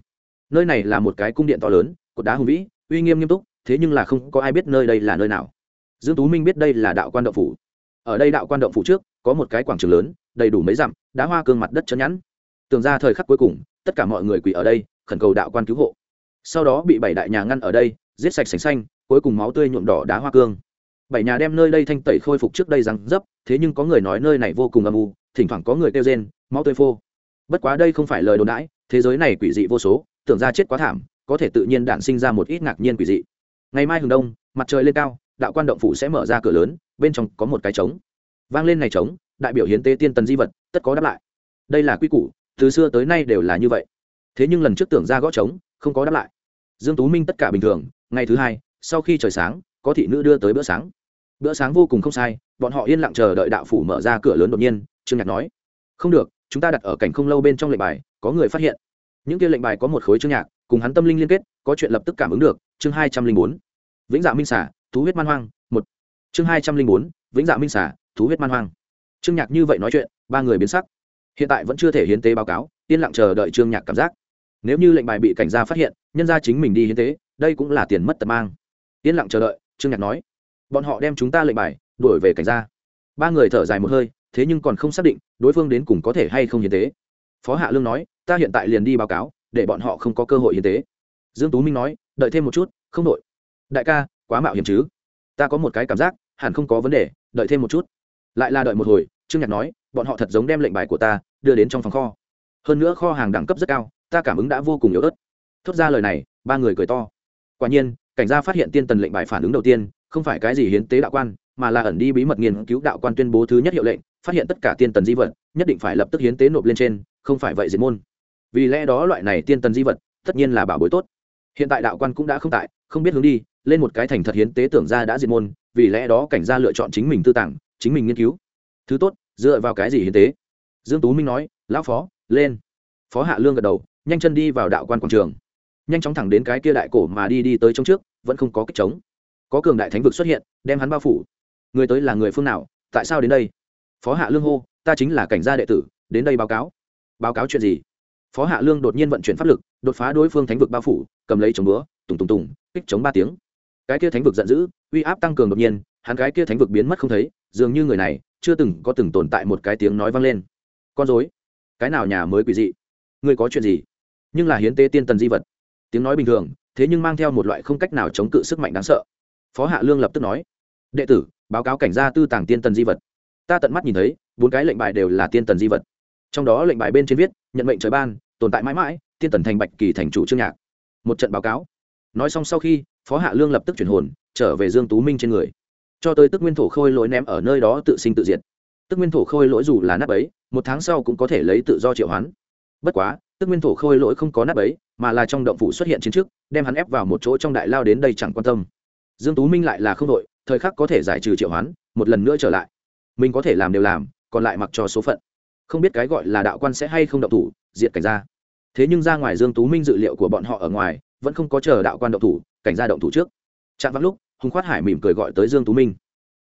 Nơi này là một cái cung điện to lớn, cột đá hùng vĩ, uy nghiêm nghiêm túc, thế nhưng là không có ai biết nơi đây là nơi nào. Dương tú minh biết đây là đạo quan động phủ. Ở đây đạo quan động phủ trước, có một cái quảng trường lớn, đầy đủ mấy dặm, đá hoa cương mặt đất chấn nhẵn. Tường ra thời khắc cuối cùng, tất cả mọi người quỳ ở đây, khẩn cầu đạo quan cứu hộ. Sau đó bị bảy đại nhà ngăn ở đây, giết sạch sành xanh, cuối cùng máu tươi nhuộm đỏ đá hoa cương bảy nhà đem nơi đây thanh tẩy khôi phục trước đây rằng dấp, thế nhưng có người nói nơi này vô cùng âm u, thỉnh thoảng có người kêu rên, máu tươi phô. Bất quá đây không phải lời đồn đãi, thế giới này quỷ dị vô số, tưởng ra chết quá thảm, có thể tự nhiên đản sinh ra một ít ngạc nhiên quỷ dị. Ngày mai hừng đông, mặt trời lên cao, đạo quan động phủ sẽ mở ra cửa lớn, bên trong có một cái trống. Vang lên này trống, đại biểu hiến tế tiên tần di vật, tất có đáp lại. Đây là quy củ, từ xưa tới nay đều là như vậy. Thế nhưng lần trước tưởng ra gõ trống, không có đáp lại. Dương tú minh tất cả bình thường, ngày thứ hai, sau khi trời sáng, có thị nữ đưa tới bữa sáng bữa sáng vô cùng không sai, bọn họ yên lặng chờ đợi đạo phủ mở ra cửa lớn đột nhiên, trương nhạc nói, không được, chúng ta đặt ở cảnh không lâu bên trong lệnh bài, có người phát hiện. Những kia lệnh bài có một khối trương nhạc, cùng hắn tâm linh liên kết, có chuyện lập tức cảm ứng được, chương hai trăm linh bốn, vĩnh dạ minh xả thú huyết man hoang, một. Chương hai trăm linh bốn, vĩnh dạ minh xả thú huyết man hoang. Trương nhạc như vậy nói chuyện, ba người biến sắc. Hiện tại vẫn chưa thể hiến tế báo cáo, yên lặng chờ đợi trương nhạc cảm giác. Nếu như lệnh bài bị cảnh gia phát hiện, nhân gia chính mình đi hiến tế, đây cũng là tiền mất tật mang. Yên lặng chờ đợi, trương nhạc nói bọn họ đem chúng ta lệnh bài, đuổi về cảnh gia. Ba người thở dài một hơi, thế nhưng còn không xác định đối phương đến cùng có thể hay không hiến tế. Phó hạ lương nói, ta hiện tại liền đi báo cáo, để bọn họ không có cơ hội hiến tế. Dương tú minh nói, đợi thêm một chút, không đội đại ca, quá mạo hiểm chứ? Ta có một cái cảm giác, hẳn không có vấn đề, đợi thêm một chút. Lại là đợi một hồi, trương nhạc nói, bọn họ thật giống đem lệnh bài của ta đưa đến trong phòng kho. Hơn nữa kho hàng đẳng cấp rất cao, ta cảm ứng đã vô cùng yếu ớt. Thốt ra lời này, ba người cười to. Quả nhiên, cảnh gia phát hiện tiên tần lệnh bài phản ứng đầu tiên không phải cái gì hiến tế đạo quan, mà là ẩn đi bí mật nghiên cứu đạo quan tuyên bố thứ nhất hiệu lệnh, phát hiện tất cả tiên tần di vật, nhất định phải lập tức hiến tế nộp lên trên, không phải vậy diệt môn. Vì lẽ đó loại này tiên tần di vật, tất nhiên là bảo bối tốt. Hiện tại đạo quan cũng đã không tại, không biết hướng đi, lên một cái thành thật hiến tế tưởng ra đã diệt môn, vì lẽ đó cảnh gia lựa chọn chính mình tư tảng chính mình nghiên cứu. Thứ tốt, dựa vào cái gì hiến tế? Dương tú minh nói, lão phó, lên. Phó hạ lương gật đầu, nhanh chân đi vào đạo quan quảng trường. Nhanh chóng thẳng đến cái kia đại cổ mà đi đi tới trong trước, vẫn không có kích chống có cường đại thánh vực xuất hiện, đem hắn bao phủ. Người tới là người phương nào? Tại sao đến đây? Phó hạ lương hô, ta chính là cảnh gia đệ tử, đến đây báo cáo. Báo cáo chuyện gì? Phó hạ lương đột nhiên vận chuyển pháp lực, đột phá đối phương thánh vực bao phủ, cầm lấy chống búa, tùng tùng tùng, kích chống ba tiếng. Cái kia thánh vực giận dữ, uy áp tăng cường đột nhiên, hắn cái kia thánh vực biến mất không thấy, dường như người này chưa từng có từng tồn tại một cái tiếng nói vang lên. Con dối cái nào nhà mới quỷ dị? Ngươi có chuyện gì? Nhưng là hiến tế tiên tần di vật. Tiếng nói bình thường, thế nhưng mang theo một loại không cách nào chống cự sức mạnh đáng sợ phó hạ lương lập tức nói, đệ tử, báo cáo cảnh gia tư tàng tiên tần di vật. Ta tận mắt nhìn thấy, bốn cái lệnh bài đều là tiên tần di vật. Trong đó lệnh bài bên trên viết, nhận mệnh trời ban, tồn tại mãi mãi, tiên tần thành bạch kỳ thành chủ trương nhạc. Một trận báo cáo. Nói xong sau khi, phó hạ lương lập tức chuyển hồn, trở về dương tú minh trên người. Cho tới tức nguyên thổ khôi lỗi ném ở nơi đó tự sinh tự diệt. Tức nguyên thổ khôi lỗi dù là nắp ấy một tháng sau cũng có thể lấy tự do triệu hoán. Bất quá, tức nguyên thổ khôi lỗi không có nắp ấy mà là trong động phủ xuất hiện chiến trước, đem hắn ép vào một chỗ trong đại lao đến đây chẳng quan tâm dương tú minh lại là không đội, thời khắc có thể giải trừ triệu hoán, một lần nữa trở lại. Mình có thể làm đều làm, còn lại mặc cho số phận. Không biết cái gọi là đạo quan sẽ hay không động thủ, diệt cảnh ra thế nhưng ra ngoài dương tú minh dự liệu của bọn họ ở ngoài, vẫn không có chờ đạo quan động thủ, cảnh ra động thủ trước. Chạm vắng lúc, hùng khoát hải mỉm cười gọi tới dương tú minh.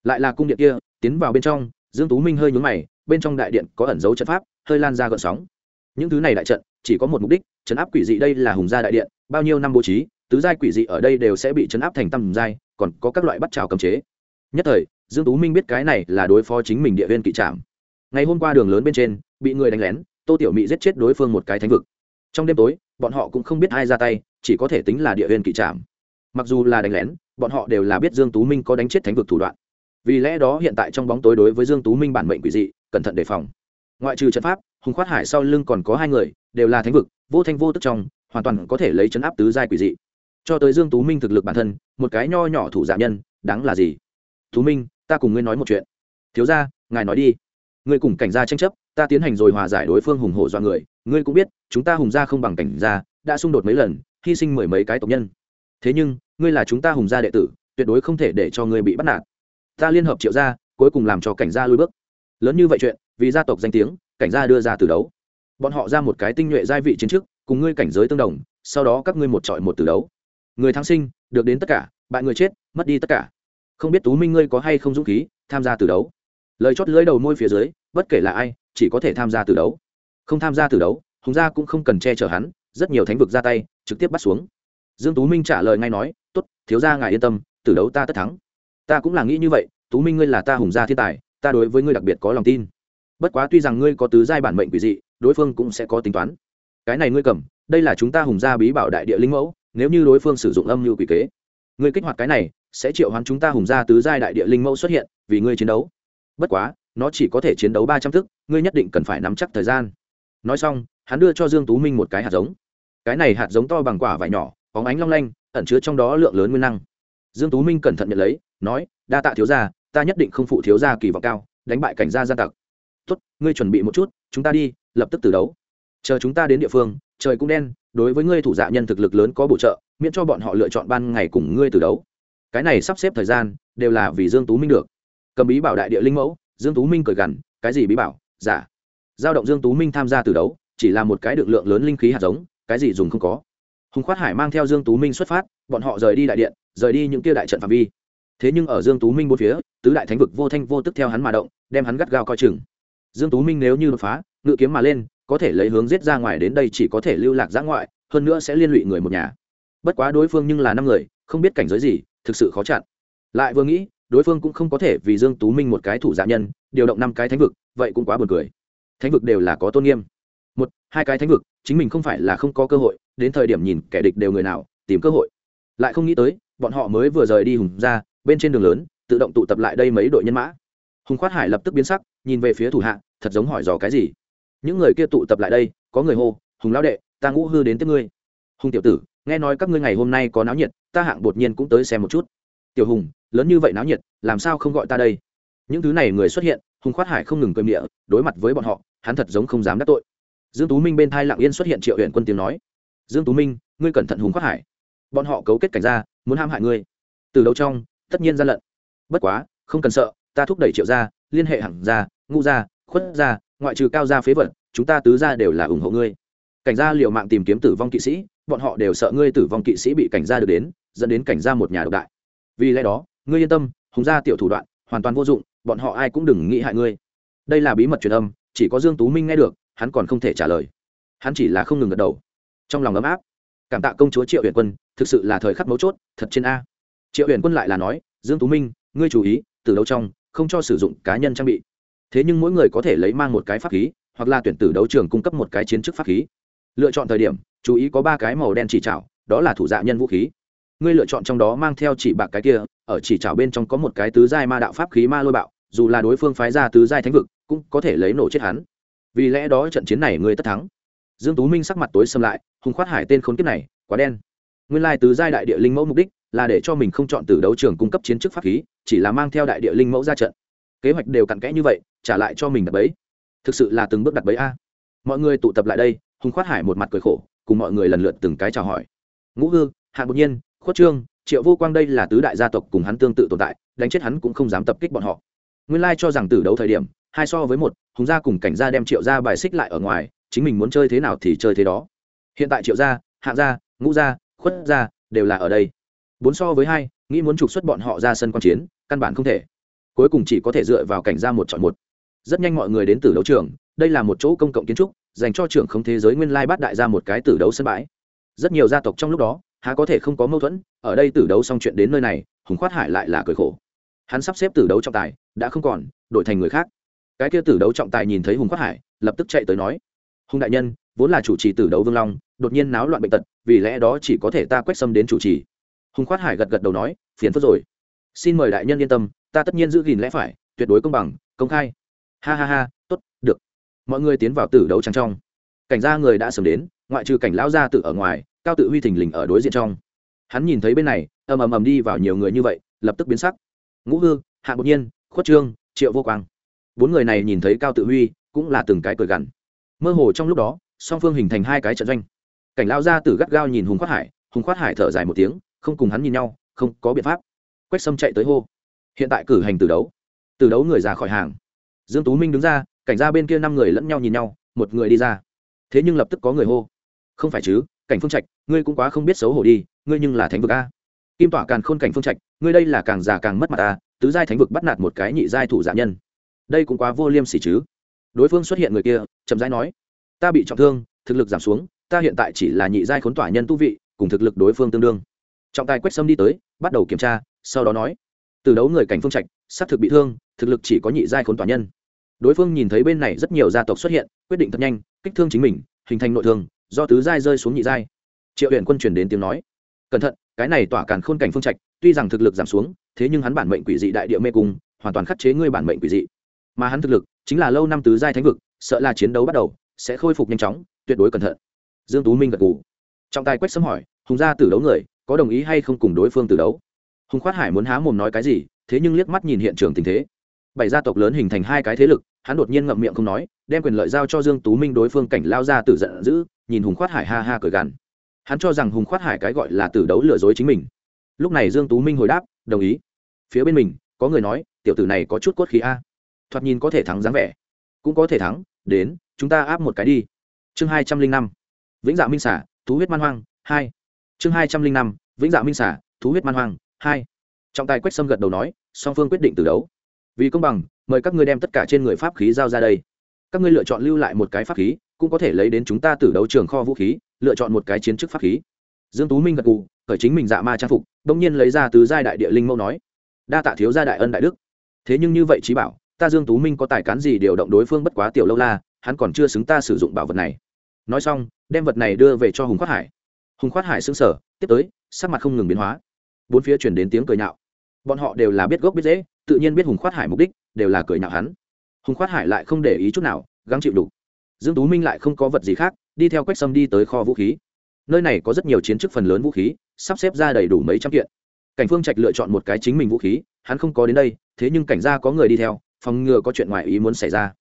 Lại là cung điện kia, tiến vào bên trong, dương tú minh hơi nhướng mày, bên trong đại điện có ẩn dấu trận pháp, hơi lan ra gợn sóng. Những thứ này đại trận, chỉ có một mục đích chấn áp quỷ dị đây là hùng gia đại điện, bao nhiêu năm bố trí, tứ giai quỷ dị ở đây đều sẽ bị chấn áp thành tầm giai còn có các loại bắt trào cấm chế. Nhất thời, dương tú minh biết cái này là đối phó chính mình địa viên kỵ trạm. Ngày hôm qua đường lớn bên trên, bị người đánh lén, tô tiểu mỹ giết chết đối phương một cái thánh vực. Trong đêm tối, bọn họ cũng không biết ai ra tay, chỉ có thể tính là địa viên kỵ trạm. Mặc dù là đánh lén, bọn họ đều là biết dương tú minh có đánh chết thánh vực thủ đoạn. Vì lẽ đó hiện tại trong bóng tối đối với dương tú minh bản mệnh quỷ dị, cẩn thận đề phòng. Ngoại trừ trận pháp, hùng khoát hải sau lưng còn có hai người, đều là thánh vực, vô thanh vô tức trong, hoàn toàn có thể lấy chấn áp tứ giai quỷ dị cho tới dương tú minh thực lực bản thân, một cái nho nhỏ thủ giả nhân, đáng là gì? Tú minh, ta cùng ngươi nói một chuyện. Thiếu gia, ngài nói đi. Ngươi cùng cảnh gia tranh chấp, ta tiến hành rồi hòa giải đối phương hùng hổ do người. Ngươi cũng biết, chúng ta hùng gia không bằng cảnh gia, đã xung đột mấy lần, hy sinh mười mấy cái tộc nhân. Thế nhưng, ngươi là chúng ta hùng gia đệ tử, tuyệt đối không thể để cho ngươi bị bắt nạt. Ta liên hợp triệu gia, cuối cùng làm cho cảnh gia lui bước. Lớn như vậy chuyện, vì gia tộc danh tiếng, cảnh gia đưa ra từ đấu. Bọn họ ra một cái tinh nhuệ giai vị chiến chức cùng ngươi cảnh giới tương đồng, sau đó các ngươi một trọi một từ đấu người thắng sinh, được đến tất cả, bại người chết, mất đi tất cả. Không biết tú minh ngươi có hay không dũng khí, tham gia từ đấu. Lời chót lưỡi đầu môi phía dưới, bất kể là ai, chỉ có thể tham gia từ đấu. Không tham gia từ đấu, hùng gia cũng không cần che chở hắn, rất nhiều thánh vực ra tay, trực tiếp bắt xuống. Dương tú minh trả lời ngay nói, tốt, thiếu gia ngài yên tâm từ đấu ta tất thắng. Ta cũng là nghĩ như vậy, tú minh ngươi là ta hùng gia thiên tài, ta đối với ngươi đặc biệt có lòng tin. Bất quá tuy rằng ngươi có tứ giai bản mệnh quỷ dị, đối phương cũng sẽ có tính toán. Cái này ngươi cầm, đây là chúng ta hùng gia bí bảo đại địa linh mẫu nếu như đối phương sử dụng âm mưu quỷ kế ngươi kích hoạt cái này sẽ triệu hoán chúng ta hùng gia tứ giai đại địa linh mẫu xuất hiện vì ngươi chiến đấu. Bất quá, nó chỉ có thể chiến đấu ba trăm thức, ngươi nhất định cần phải nắm chắc thời gian. Nói xong, hắn đưa cho dương tú minh một cái hạt giống. Cái này hạt giống to bằng quả vải nhỏ, có ánh long lanh, ẩn chứa trong đó lượng lớn nguyên năng. Dương tú minh cẩn thận nhận lấy, nói, đa tạ thiếu gia, ta nhất định không phụ thiếu gia kỳ vọng cao, đánh bại cảnh gia gia tặc tốt, ngươi chuẩn bị một chút, chúng ta đi, lập tức từ đấu. Chờ chúng ta đến địa phương, trời cũng đen đối với ngươi thủ dạ nhân thực lực lớn có bổ trợ, miễn cho bọn họ lựa chọn ban ngày cùng ngươi từ đấu. Cái này sắp xếp thời gian, đều là vì dương tú minh được. Cầm bí bảo đại địa linh mẫu, dương tú minh cười gằn, cái gì bí bảo? Giả. Giao động dương tú minh tham gia từ đấu, chỉ là một cái được lượng lớn linh khí hạt giống, cái gì dùng không có. Hùng khoát hải mang theo dương tú minh xuất phát, bọn họ rời đi đại điện, rời đi những kia đại trận phạm vi. Thế nhưng ở dương tú minh bốn phía, tứ đại thánh vực vô thanh vô tức theo hắn mà động, đem hắn gắt gao coi chừng. Dương tú minh nếu như đột phá, ngự kiếm mà lên có thể lấy hướng giết ra ngoài đến đây chỉ có thể lưu lạc giã ngoại, hơn nữa sẽ liên lụy người một nhà. Bất quá đối phương nhưng là năm người, không biết cảnh giới gì, thực sự khó chặn. Lại vừa nghĩ, đối phương cũng không có thể vì dương tú minh một cái thủ giả nhân, điều động năm cái thánh vực, vậy cũng quá buồn cười. Thánh vực đều là có tôn nghiêm. Một, hai cái thánh vực, chính mình không phải là không có cơ hội, đến thời điểm nhìn kẻ địch đều người nào, tìm cơ hội. Lại không nghĩ tới, bọn họ mới vừa rời đi hùng ra bên trên đường lớn, tự động tụ tập lại đây mấy đội nhân mã. Hùng khoát hải lập tức biến sắc, nhìn về phía thủ hạ, thật giống hỏi dò cái gì những người kia tụ tập lại đây, có người hô, hùng lão đệ, ta ngũ hư đến tiếp ngươi. Hùng tiểu tử, nghe nói các ngươi ngày hôm nay có náo nhiệt, ta hạng bột nhiên cũng tới xem một chút. Tiểu hùng, lớn như vậy náo nhiệt, làm sao không gọi ta đây? Những thứ này người xuất hiện, hùng khoát hải không ngừng cơm địa đối mặt với bọn họ, hắn thật giống không dám đắc tội. Dương tú minh bên thai lặng yên xuất hiện triệu huyện quân tiếng nói. Dương tú minh, ngươi cẩn thận hùng khoát hải. Bọn họ cấu kết cảnh ra muốn ham hại ngươi. Từ đầu trong, tất nhiên gian lận bất quá, không cần sợ, ta thúc đẩy triệu gia, liên hệ hẳn gia, ngũ gia, khuất gia ngoại trừ cao gia phế vật, chúng ta tứ gia đều là ủng hộ ngươi. Cảnh gia liều mạng tìm kiếm tử vong kỵ sĩ, bọn họ đều sợ ngươi tử vong kỵ sĩ bị cảnh gia được đến, dẫn đến cảnh gia một nhà độc đại. Vì lẽ đó, ngươi yên tâm, hùng gia tiểu thủ đoạn, hoàn toàn vô dụng, bọn họ ai cũng đừng nghĩ hại ngươi. Đây là bí mật truyền âm, chỉ có dương tú minh nghe được, hắn còn không thể trả lời. Hắn chỉ là không ngừng gật đầu. Trong lòng ấm áp, cảm tạ công chúa triệu huyền quân, thực sự là thời khắc mấu chốt, thật trên a. Triệu huyền quân lại là nói, dương tú minh, ngươi chú ý, từ đâu trong, không cho sử dụng cá nhân trang bị thế nhưng mỗi người có thể lấy mang một cái pháp khí, hoặc là tuyển tử đấu trường cung cấp một cái chiến chức pháp khí. Lựa chọn thời điểm, chú ý có ba cái màu đen chỉ trảo đó là thủ dạ nhân vũ khí. Ngươi lựa chọn trong đó mang theo chỉ bạc cái kia, ở chỉ trảo bên trong có một cái tứ giai ma đạo pháp khí ma lôi bạo, dù là đối phương phái ra tứ giai thánh vực, cũng có thể lấy nổ chết hắn. Vì lẽ đó trận chiến này ngươi tất thắng. Dương tú minh sắc mặt tối xâm lại hùng khoát hải tên khốn kiếp này, quá đen. Nguyên lai tứ giai đại địa linh mẫu mục đích là để cho mình không chọn từ đấu trường cung cấp chiến chức pháp khí, chỉ là mang theo đại địa linh mẫu ra trận. Kế hoạch đều cặn kẽ như vậy trả lại cho mình đặt bẫy. Thực sự là từng bước đặt bẫy a. Mọi người tụ tập lại đây, hùng khoát hải một mặt cười khổ, cùng mọi người lần lượt từng cái chào hỏi. Ngũ hư, hạng bột nhiên, khuất trương, triệu vô quang đây là tứ đại gia tộc cùng hắn tương tự tồn tại, đánh chết hắn cũng không dám tập kích bọn họ. Nguyên lai cho rằng từ đấu thời điểm, hai so với một, hùng gia cùng cảnh gia đem triệu gia bài xích lại ở ngoài, chính mình muốn chơi thế nào thì chơi thế đó. Hiện tại triệu gia, hạng gia, ngũ gia, khuất gia đều là ở đây. Bốn so với hai, nghĩ muốn trục xuất bọn họ ra sân quan chiến, căn bản không thể. Cuối cùng chỉ có thể dựa vào cảnh gia một chọn một rất nhanh mọi người đến từ đấu trường, đây là một chỗ công cộng kiến trúc, dành cho trưởng không thế giới nguyên lai bát đại ra một cái tử đấu sân bãi. Rất nhiều gia tộc trong lúc đó, há có thể không có mâu thuẫn, ở đây tử đấu xong chuyện đến nơi này, hùng khoát hải lại là cười khổ. Hắn sắp xếp tử đấu trọng tài, đã không còn, đổi thành người khác. Cái kia tử đấu trọng tài nhìn thấy hùng khoát hải, lập tức chạy tới nói, hùng đại nhân, vốn là chủ trì tử đấu vương long, đột nhiên náo loạn bệnh tật, vì lẽ đó chỉ có thể ta quét xâm đến chủ trì. Hùng khoát hải gật gật đầu nói, phiền phức rồi. Xin mời đại nhân yên tâm, ta tất nhiên giữ gìn lẽ phải, tuyệt đối công bằng, công khai ha ha ha, tốt, được. Mọi người tiến vào tử đấu trắng trong. Cảnh gia người đã sớm đến, ngoại trừ cảnh lão gia tự ở ngoài, cao tự huy thình lình ở đối diện trong. Hắn nhìn thấy bên này, ầm ầm ầm đi vào nhiều người như vậy, lập tức biến sắc. Ngũ hư, hạ bột nhiên, khuất trương, triệu vô quang. Bốn người này nhìn thấy cao tự huy, cũng là từng cái cười gằn. Mơ hồ trong lúc đó, song phương hình thành hai cái trận doanh. Cảnh lao ra từ gắt gao nhìn hùng khoát hải, hùng khoát hải thở dài một tiếng, không cùng hắn nhìn nhau, không có biện pháp. Quách sâm chạy tới hô. Hiện tại cử hành từ đấu. Từ đấu người ra khỏi hàng dương tú minh đứng ra, cảnh ra bên kia năm người lẫn nhau nhìn nhau, một người đi ra. Thế nhưng lập tức có người hô, không phải chứ, cảnh phương trạch, ngươi cũng quá không biết xấu hổ đi, ngươi nhưng là thánh vực a. Kim tỏa càn khôn cảnh phương trạch, ngươi đây là càng già càng mất mặt a, tứ giai thánh vực bắt nạt một cái nhị giai thủ giả nhân. Đây cũng quá vô liêm sỉ chứ. Đối phương xuất hiện người kia, chậm rãi nói, ta bị trọng thương, thực lực giảm xuống, ta hiện tại chỉ là nhị giai khốn tỏa nhân tu vị, cùng thực lực đối phương tương đương. Trọng tài quét sâm đi tới, bắt đầu kiểm tra, sau đó nói, từ đấu người cảnh phương trạch xác thực bị thương, thực lực chỉ có nhị giai khốn tỏa nhân đối phương nhìn thấy bên này rất nhiều gia tộc xuất hiện, quyết định thật nhanh, kích thương chính mình, hình thành nội thương, do tứ giai rơi xuống nhị giai. Triệu huyện quân chuyển đến tiếng nói, cẩn thận, cái này tỏa càn khôn cảnh phương trạch, tuy rằng thực lực giảm xuống, thế nhưng hắn bản mệnh quỷ dị đại địa mê cung, hoàn toàn khắc chế ngươi bản mệnh quỷ dị. Mà hắn thực lực, chính là lâu năm tứ giai thánh vực, sợ là chiến đấu bắt đầu, sẽ khôi phục nhanh chóng, tuyệt đối cẩn thận. Dương tú minh gật gù. Trọng tài quách sâm hỏi, hùng gia tử đấu người, có đồng ý hay không cùng đối phương tử đấu? Hùng khoát hải muốn há mồm nói cái gì, thế nhưng liếc mắt nhìn hiện trường tình thế. Bảy gia tộc lớn hình thành hai cái thế lực hắn đột nhiên ngậm miệng không nói, đem quyền lợi giao cho dương tú minh đối phương cảnh lao ra từ giận dữ, nhìn hùng khoát hải ha ha cười gằn. Hắn cho rằng hùng khoát hải cái gọi là từ đấu lừa dối chính mình. Lúc này dương tú minh hồi đáp, đồng ý. Phía bên mình, có người nói, tiểu tử này có chút cốt khí a. Thoạt nhìn có thể thắng dáng vẻ. Cũng có thể thắng, đến, chúng ta áp một cái đi. Chương hai trăm linh năm, vĩnh dạ minh xả thú huyết man hoang, hai. Chương hai trăm linh năm, vĩnh dạ minh xả thú huyết man hoang, hai. Trọng tài quách sâm gật đầu nói, song phương quyết định từ đấu. Vì công bằng mời các ngươi đem tất cả trên người pháp khí giao ra đây. Các ngươi lựa chọn lưu lại một cái pháp khí, cũng có thể lấy đến chúng ta từ đấu trường kho vũ khí, lựa chọn một cái chiến chức pháp khí. Dương tú minh gật gù khởi chính mình dạ ma trang phục đông nhiên lấy ra từ giai đại địa linh mẫu nói, đa tạ thiếu gia đại ân đại đức. Thế nhưng như vậy trí bảo, ta dương tú minh có tài cán gì điều động đối phương bất quá tiểu lâu la, hắn còn chưa xứng ta sử dụng bảo vật này. Nói xong, đem vật này đưa về cho hùng khoát hải. Hùng khoát hải xứng sở tiếp tới, sắc mặt không ngừng biến hóa. Bốn phía chuyển đến tiếng cười nhạo. Bọn họ đều là biết gốc biết dễ tự nhiên biết hùng khoát hải mục đích đều là cười nhạo hắn. Hùng khoát hải lại không để ý chút nào, gắng chịu đủ. Dương tú minh lại không có vật gì khác, đi theo quách sâm đi tới kho vũ khí. Nơi này có rất nhiều chiến chức phần lớn vũ khí, sắp xếp ra đầy đủ mấy trăm kiện. Cảnh phương trạch lựa chọn một cái chính mình vũ khí, hắn không có đến đây, thế nhưng cảnh gia có người đi theo, phòng ngừa có chuyện ngoài ý muốn xảy ra.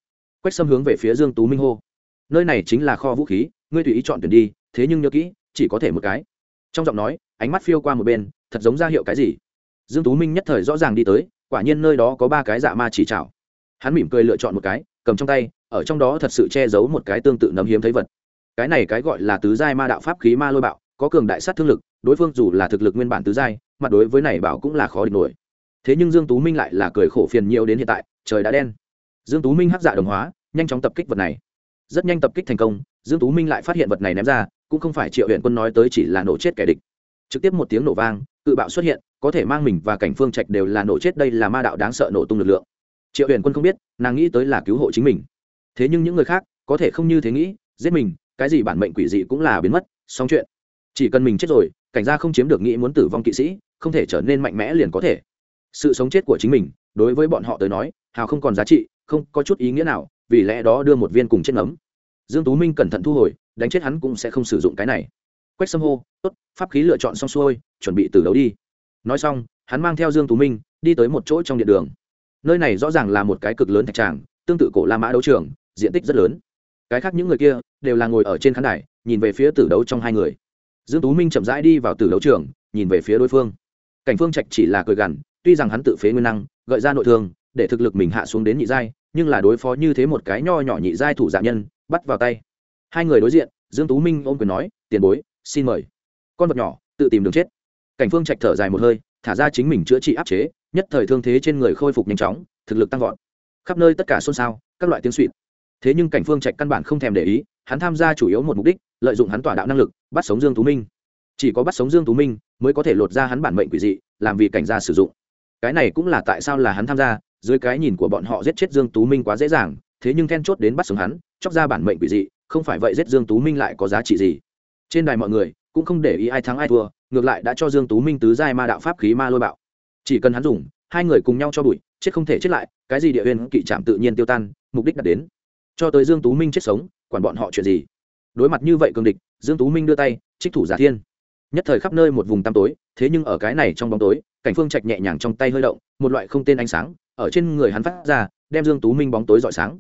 Quách Sâm hướng về phía dương tú minh hô. Nơi này chính là kho vũ khí, ngươi tùy ý chọn tuyển đi, thế nhưng nhớ kỹ, chỉ có thể một cái. Trong giọng nói, ánh mắt phiêu qua một bên, thật giống ra hiệu cái gì. Dương tú minh nhất thời rõ ràng đi tới quả nhiên nơi đó có ba cái dạ ma chỉ trảo. Hắn mỉm cười lựa chọn một cái, cầm trong tay, ở trong đó thật sự che giấu một cái tương tự nấm hiếm thấy vật. Cái này cái gọi là tứ giai ma đạo pháp khí ma lôi bạo, có cường đại sát thương lực, đối phương dù là thực lực nguyên bản tứ giai mặt đối với này bảo cũng là khó địch nổi. Thế nhưng dương tú minh lại là cười khổ phiền nhiều đến hiện tại, trời đã đen. Dương tú minh hắc dạ đồng hóa, nhanh chóng tập kích vật này. Rất nhanh tập kích thành công, dương tú minh lại phát hiện vật này ném ra, cũng không phải triệu huyện quân nói tới chỉ là nổ chết kẻ địch trực tiếp một tiếng nổ vang, cự bạo xuất hiện, có thể mang mình và cảnh phương trạch đều là nổ chết đây là ma đạo đáng sợ nổ tung lực lượng. Triệu huyền quân không biết, nàng nghĩ tới là cứu hộ chính mình. Thế nhưng những người khác, có thể không như thế nghĩ, giết mình, cái gì bản mệnh quỷ dị cũng là biến mất, xong chuyện. Chỉ cần mình chết rồi, cảnh gia không chiếm được nghĩ muốn tử vong kỵ sĩ, không thể trở nên mạnh mẽ liền có thể. Sự sống chết của chính mình, đối với bọn họ tới nói, hào không còn giá trị, không có chút ý nghĩa nào, vì lẽ đó đưa một viên cùng chết nấm dương tú minh cẩn thận thu hồi, đánh chết hắn cũng sẽ không sử dụng cái này quách sâm hô, tốt, pháp khí lựa chọn xong xuôi, chuẩn bị từ đấu đi. Nói xong, hắn mang theo dương tú minh, đi tới một chỗ trong điện đường. Nơi này rõ ràng là một cái cực lớn thạch tràng, tương tự cổ la mã đấu trường, diện tích rất lớn. Cái khác những người kia đều là ngồi ở trên khán đài, nhìn về phía tử đấu trong hai người. Dương tú minh chậm rãi đi vào tử đấu trường, nhìn về phía đối phương. Cảnh phương trạch chỉ là cười gằn, tuy rằng hắn tự phế nguyên năng, gợi ra nội thương, để thực lực mình hạ xuống đến nhị giai, nhưng là đối phó như thế một cái nho nhỏ nhị giai thủ dạng nhân, bắt vào tay. Hai người đối diện, dương tú minh ôm quyền nói, tiền bối xin mời. Con vật nhỏ, tự tìm đường chết. Cảnh phương trạch thở dài một hơi, thả ra chính mình chữa trị áp chế, nhất thời thương thế trên người khôi phục nhanh chóng, thực lực tăng vọt. Khắp nơi tất cả xôn xao, các loại tiếng suỵt thế nhưng cảnh phương trạch căn bản không thèm để ý, hắn tham gia chủ yếu một mục đích, lợi dụng hắn tỏa đạo năng lực, bắt sống dương tú minh. Chỉ có bắt sống dương tú minh mới có thể lột ra hắn bản mệnh quỷ dị, làm vì cảnh gia sử dụng. Cái này cũng là tại sao là hắn tham gia, dưới cái nhìn của bọn họ giết chết dương tú minh quá dễ dàng, thế nhưng then chốt đến bắt sống hắn, chóc ra bản mệnh quỷ dị, không phải vậy giết dương tú minh lại có giá trị gì? Trên đài mọi người cũng không để ý ai thắng ai thua, ngược lại đã cho dương tú minh tứ giai ma đạo pháp khí ma lôi bạo. Chỉ cần hắn dùng, hai người cùng nhau cho bụi, chết không thể chết lại, cái gì địa huyền kỵ chạm tự nhiên tiêu tan, mục đích đạt đến. Cho tới dương tú minh chết sống, quản bọn họ chuyện gì? Đối mặt như vậy cường địch, dương tú minh đưa tay, trích thủ giả thiên. Nhất thời khắp nơi một vùng tăm tối, thế nhưng ở cái này trong bóng tối, cảnh phương trạch nhẹ nhàng trong tay hơi động, một loại không tên ánh sáng, ở trên người hắn phát ra, đem dương tú minh bóng tối rọi sáng.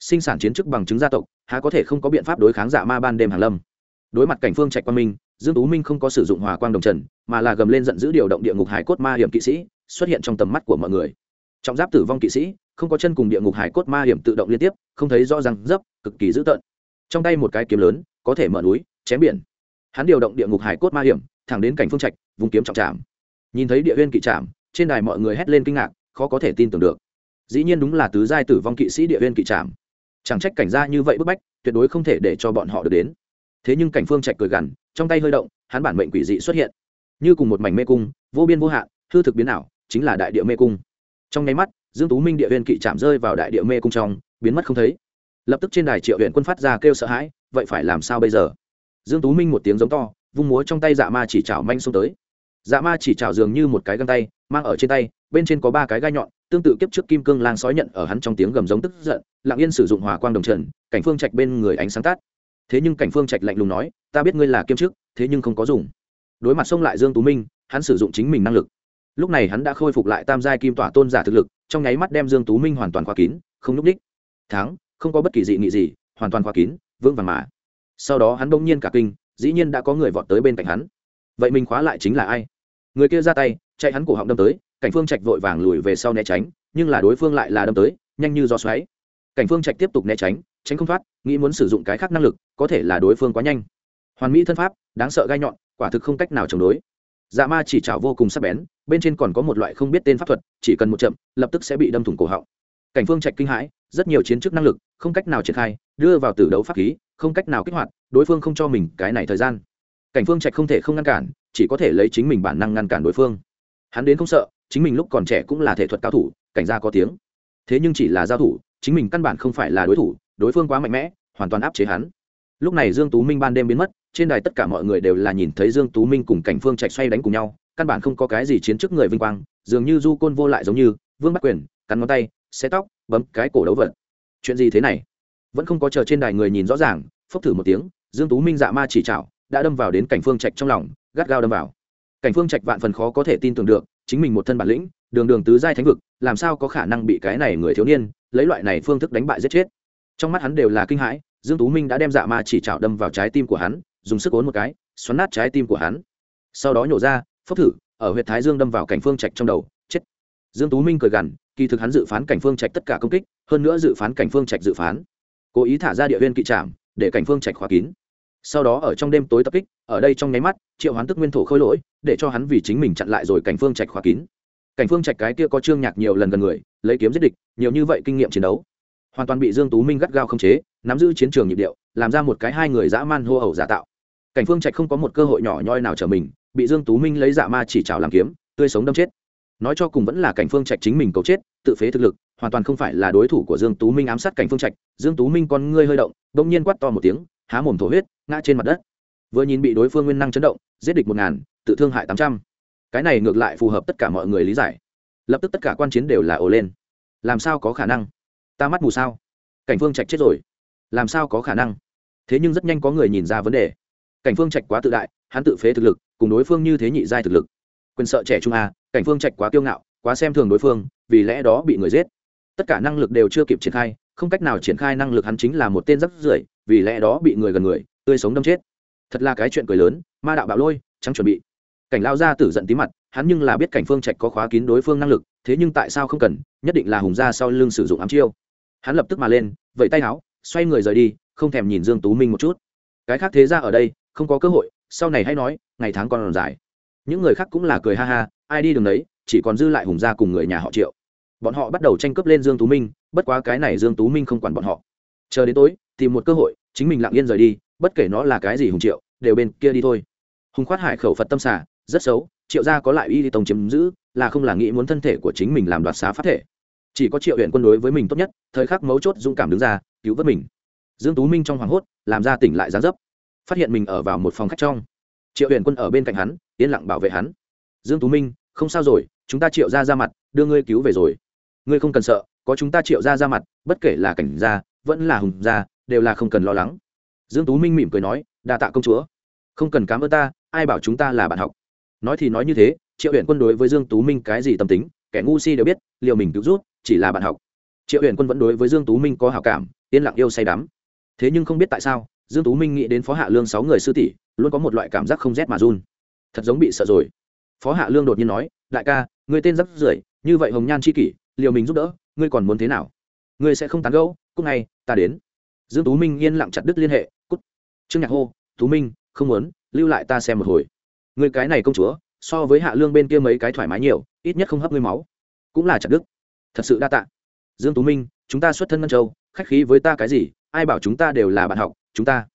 Sinh sản chiến chức bằng chứng gia tộc, há có thể không có biện pháp đối kháng giả ma ban đêm hàng lâm đối mặt cảnh phương trạch quang minh, dương tú minh không có sử dụng hòa quang đồng trần, mà là gầm lên giận dữ điều động địa ngục hải cốt ma hiểm kỵ sĩ, xuất hiện trong tầm mắt của mọi người. Trọng giáp tử vong kỵ sĩ, không có chân cùng địa ngục hải cốt ma hiểm tự động liên tiếp, không thấy rõ ràng dấp, cực kỳ dữ tợn. Trong tay một cái kiếm lớn, có thể mở núi, chém biển. Hắn điều động địa ngục hải cốt ma hiểm, thẳng đến cảnh phương trạch, vùng kiếm trọng trạm nhìn thấy địa huyên kỵ trạm trên đài mọi người hét lên kinh ngạc, khó có thể tin tưởng được. Dĩ nhiên đúng là tứ giai tử vong kỵ sĩ địa huyên kỵ trạm chẳng trách cảnh gia như vậy bức bách, tuyệt đối không thể để cho bọn họ được đến thế nhưng cảnh phương trạch cười gằn, trong tay hơi động, hắn bản mệnh quỷ dị xuất hiện. Như cùng một mảnh mê cung, vô biên vô hạn, hư thực biến ảo, chính là đại địa mê cung. Trong nháy mắt, dương tú minh địa viên kỵ chạm rơi vào đại địa mê cung trong, biến mất không thấy. Lập tức trên đài triệu huyện quân phát ra kêu sợ hãi, vậy phải làm sao bây giờ? Dương tú minh một tiếng giống to, vung múa trong tay dạ ma chỉ chảo manh xuống tới. Dạ ma chỉ chảo dường như một cái găng tay, mang ở trên tay, bên trên có ba cái gai nhọn, tương tự kiếp trước kim cương lang sói nhận ở hắn trong tiếng gầm giống tức giận, lặng yên sử dụng hòa quang đồng trần, cảnh phương trạch bên người ánh sáng tát thế nhưng cảnh phương trạch lạnh lùng nói, ta biết ngươi là kiêm chức, thế nhưng không có dùng. Đối mặt xông lại dương tú minh, hắn sử dụng chính mình năng lực. Lúc này hắn đã khôi phục lại tam giai kim tỏa tôn giả thực lực, trong nháy mắt đem dương tú minh hoàn toàn khóa kín, không núp đích thắng, không có bất kỳ dị nghị gì, hoàn toàn khóa kín, vững vàng mà. Sau đó hắn bỗng nhiên cả kinh, dĩ nhiên đã có người vọt tới bên cạnh hắn. Vậy mình khóa lại chính là ai? Người kia ra tay, chạy hắn cổ họng đâm tới, cảnh phương trạch vội vàng lùi về sau né tránh, nhưng là đối phương lại là đâm tới, nhanh như gió xoáy. Cảnh phương trạch tiếp tục né tránh tránh không thoát, nghĩ muốn sử dụng cái khác năng lực, có thể là đối phương quá nhanh. Hoàn mỹ thân pháp, đáng sợ gai nhọn, quả thực không cách nào chống đối. Dạ ma chỉ trào vô cùng sắc bén, bên trên còn có một loại không biết tên pháp thuật, chỉ cần một chậm, lập tức sẽ bị đâm thủng cổ họng. Cảnh phương trạch kinh hãi, rất nhiều chiến chức năng lực, không cách nào triển khai, đưa vào tử đấu pháp khí, không cách nào kích hoạt, đối phương không cho mình cái này thời gian. Cảnh phương trạch không thể không ngăn cản, chỉ có thể lấy chính mình bản năng ngăn cản đối phương. Hắn đến không sợ, chính mình lúc còn trẻ cũng là thể thuật cao thủ, cảnh gia có tiếng. Thế nhưng chỉ là giao thủ, chính mình căn bản không phải là đối thủ đối phương quá mạnh mẽ, hoàn toàn áp chế hắn. Lúc này dương tú minh ban đêm biến mất, trên đài tất cả mọi người đều là nhìn thấy dương tú minh cùng cảnh phương chạy xoay đánh cùng nhau, căn bản không có cái gì chiến trước người vinh quang, dường như du côn vô lại giống như, vương bắt quyền, cắn ngón tay, xé tóc, bấm cái cổ đấu vật. Chuyện gì thế này? Vẫn không có chờ trên đài người nhìn rõ ràng, phốc thử một tiếng, dương tú minh dạ ma chỉ chảo, đã đâm vào đến cảnh phương trạch trong lòng, gắt gao đâm vào. Cảnh phương trạch vạn phần khó có thể tin tưởng được, chính mình một thân bản lĩnh, đường đường tứ giai thánh vực, làm sao có khả năng bị cái này người thiếu niên, lấy loại này phương thức đánh bại giết chết trong mắt hắn đều là kinh hãi, dương tú minh đã đem dạ ma chỉ chảo đâm vào trái tim của hắn, dùng sức ốn một cái, xoắn nát trái tim của hắn. Sau đó nhổ ra, phốc thử, ở huyệt thái dương đâm vào cảnh phương trạch trong đầu, chết. Dương tú minh cười gằn, kỳ thực hắn dự phán cảnh phương trạch tất cả công kích, hơn nữa dự phán cảnh phương trạch dự phán. Cố ý thả ra địa viên kỵ trạm để cảnh phương trạch khóa kín. Sau đó ở trong đêm tối tập kích, ở đây trong nháy mắt, triệu hoán tức nguyên thổ khôi lỗi, để cho hắn vì chính mình chặn lại rồi cảnh phương trạch khóa kín. Cảnh phương trạch cái kia có trương nhạc nhiều lần gần người, lấy kiếm giết địch, nhiều như vậy kinh nghiệm chiến đấu hoàn toàn bị dương tú minh gắt gao không chế, nắm giữ chiến trường nhịp điệu, làm ra một cái hai người dã man hô ẩu giả tạo. Cảnh phương trạch không có một cơ hội nhỏ nhoi nào trở mình, bị dương tú minh lấy dạ ma chỉ trào làm kiếm, tươi sống đâm chết. Nói cho cùng vẫn là cảnh phương trạch chính mình cầu chết, tự phế thực lực, hoàn toàn không phải là đối thủ của dương tú minh ám sát cảnh phương trạch. Dương tú minh con ngươi hơi động, bỗng nhiên quát to một tiếng, há mồm thổ huyết, ngã trên mặt đất. Vừa nhìn bị đối phương nguyên năng chấn động, giết địch một ngàn, tự thương hại tám trăm. Cái này ngược lại phù hợp tất cả mọi người lý giải. Lập tức tất cả quan chiến đều là ồ lên. Làm sao có khả năng? Ta mắt mù sao? Cảnh phương trạch chết rồi. Làm sao có khả năng? Thế nhưng rất nhanh có người nhìn ra vấn đề. Cảnh phương trạch quá tự đại, hắn tự phế thực lực, cùng đối phương như thế nhị giai thực lực. Quyền sợ trẻ trung a, cảnh phương trạch quá kiêu ngạo, quá xem thường đối phương, vì lẽ đó bị người giết. Tất cả năng lực đều chưa kịp triển khai, không cách nào triển khai năng lực hắn chính là một tên rắc rưởi, vì lẽ đó bị người gần người, tươi sống đâm chết. Thật là cái chuyện cười lớn, ma đạo bạo lôi chẳng chuẩn bị. Cảnh lao ra tử giận tí mặt, hắn nhưng là biết cảnh phương trạch có khóa kín đối phương năng lực, thế nhưng tại sao không cần, nhất định là hùng gia sau lưng sử dụng ám chiêu hắn lập tức mà lên, vẫy tay áo xoay người rời đi, không thèm nhìn dương tú minh một chút. Cái khác thế ra ở đây, không có cơ hội, sau này hãy nói, ngày tháng còn dài. Những người khác cũng là cười ha ha, ai đi đường đấy, chỉ còn dư lại hùng gia cùng người nhà họ triệu. Bọn họ bắt đầu tranh cướp lên dương tú minh, bất quá cái này dương tú minh không quản bọn họ. Chờ đến tối, tìm một cơ hội, chính mình lặng yên rời đi, bất kể nó là cái gì hùng triệu, đều bên kia đi thôi. Hùng khoát hải khẩu phật tâm xả rất xấu, triệu gia có lại y đi tông chiếm giữ, là không là nghĩ muốn thân thể của chính mình làm đoạt xá phát thể chỉ có triệu huyện quân đối với mình tốt nhất, thời khắc mấu chốt dũng cảm đứng ra, cứu vớt mình. Dương tú minh trong hoàng hốt, làm ra tỉnh lại gián dấp. Phát hiện mình ở vào một phòng khách trong. Triệu huyện quân ở bên cạnh hắn, yên lặng bảo vệ hắn. Dương tú minh, không sao rồi, chúng ta triệu ra ra mặt, đưa ngươi cứu về rồi. Ngươi không cần sợ, có chúng ta triệu ra ra mặt, bất kể là cảnh gia, vẫn là hùng gia, đều là không cần lo lắng. Dương tú minh mỉm cười nói, đa tạ công chúa. Không cần cám ơn ta, ai bảo chúng ta là bạn học. Nói thì nói như thế, triệu huyện quân đối với dương tú minh cái gì tâm tính, kẻ ngu si đều biết liệu mình cứu rút chỉ là bạn học. Triệu huyện quân vẫn đối với dương tú minh có hảo cảm, yên lặng yêu say đắm. Thế nhưng không biết tại sao, dương tú minh nghĩ đến phó hạ lương sáu người sư tỷ, luôn có một loại cảm giác không rét mà run. Thật giống bị sợ rồi. Phó hạ lương đột nhiên nói, đại ca người tên rất rưởi, như vậy hồng nhan chi kỷ, liều mình giúp đỡ, ngươi còn muốn thế nào? Ngươi sẽ không tán gẫu cúc ngay, ta đến. Dương tú minh yên lặng chặt đứt liên hệ, cút. Trương nhạc hô, tú minh, không muốn, lưu lại ta xem một hồi. Người cái này công chúa, so với hạ lương bên kia mấy cái thoải mái nhiều, ít nhất không hấp ngươi máu. Cũng là chặt đức thật sự đa tạ. Dương tú minh, chúng ta xuất thân ngân châu, khách khí với ta cái gì? Ai bảo chúng ta đều là bạn học, chúng ta.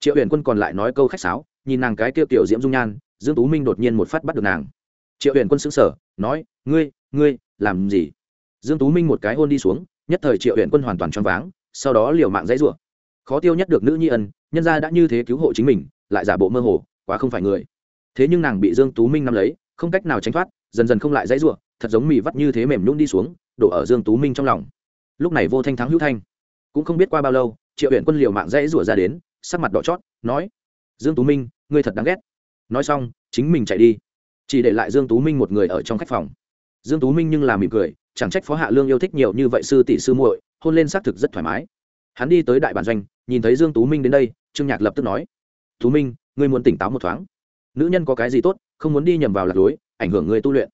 Triệu huyền quân còn lại nói câu khách sáo, nhìn nàng cái Tiêu tiểu diễm dung nhan, dương tú minh đột nhiên một phát bắt được nàng. Triệu huyền quân sững sờ, nói, ngươi ngươi, làm gì? Dương tú minh một cái hôn đi xuống, nhất thời triệu huyền quân hoàn toàn choáng váng, sau đó liều mạng dãy rủa. Khó tiêu nhất được nữ nhi ân, nhân gia đã như thế cứu hộ chính mình, lại giả bộ mơ hồ, quá không phải người. Thế nhưng nàng bị dương tú minh nắm lấy, không cách nào tránh thoát, dần dần không lại dãy rủa, thật giống mì vắt như thế mềm nhũn đi xuống đổ ở dương tú minh trong lòng. Lúc này vô thanh thắng hữu thanh. Cũng không biết qua bao lâu, triệu huyện quân liều mạng dãy rủa ra đến, sắc mặt đỏ chót, nói, dương tú minh, ngươi thật đáng ghét. Nói xong, chính mình chạy đi. Chỉ để lại dương tú minh một người ở trong khách phòng. Dương tú minh nhưng là mỉm cười, chẳng trách phó hạ lương yêu thích nhiều như vậy sư tỷ sư muội, hôn lên xác thực rất thoải mái. Hắn đi tới đại bản doanh, nhìn thấy dương tú minh đến đây, trương nhạc lập tức nói, tú minh, ngươi muốn tỉnh táo một thoáng. Nữ nhân có cái gì tốt, không muốn đi nhầm vào lạc lối, ảnh hưởng người tu luyện.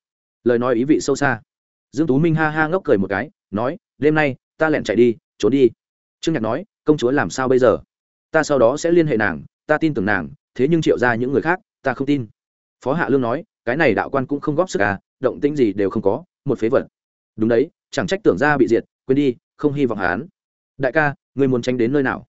Lời nói ý vị sâu xa dương tú minh ha ha ngốc cười một cái, nói, đêm nay, ta lẹn chạy đi, trốn đi. Trương nhạc nói, công chúa làm sao bây giờ? Ta sau đó sẽ liên hệ nàng, ta tin tưởng nàng, thế nhưng triệu ra những người khác, ta không tin. Phó hạ lương nói, cái này đạo quan cũng không góp sức à động tĩnh gì đều không có, một phế vật. Đúng đấy, chẳng trách tưởng ra bị diệt, quên đi, không hy vọng hán đại ca, ngươi muốn tránh đến nơi nào?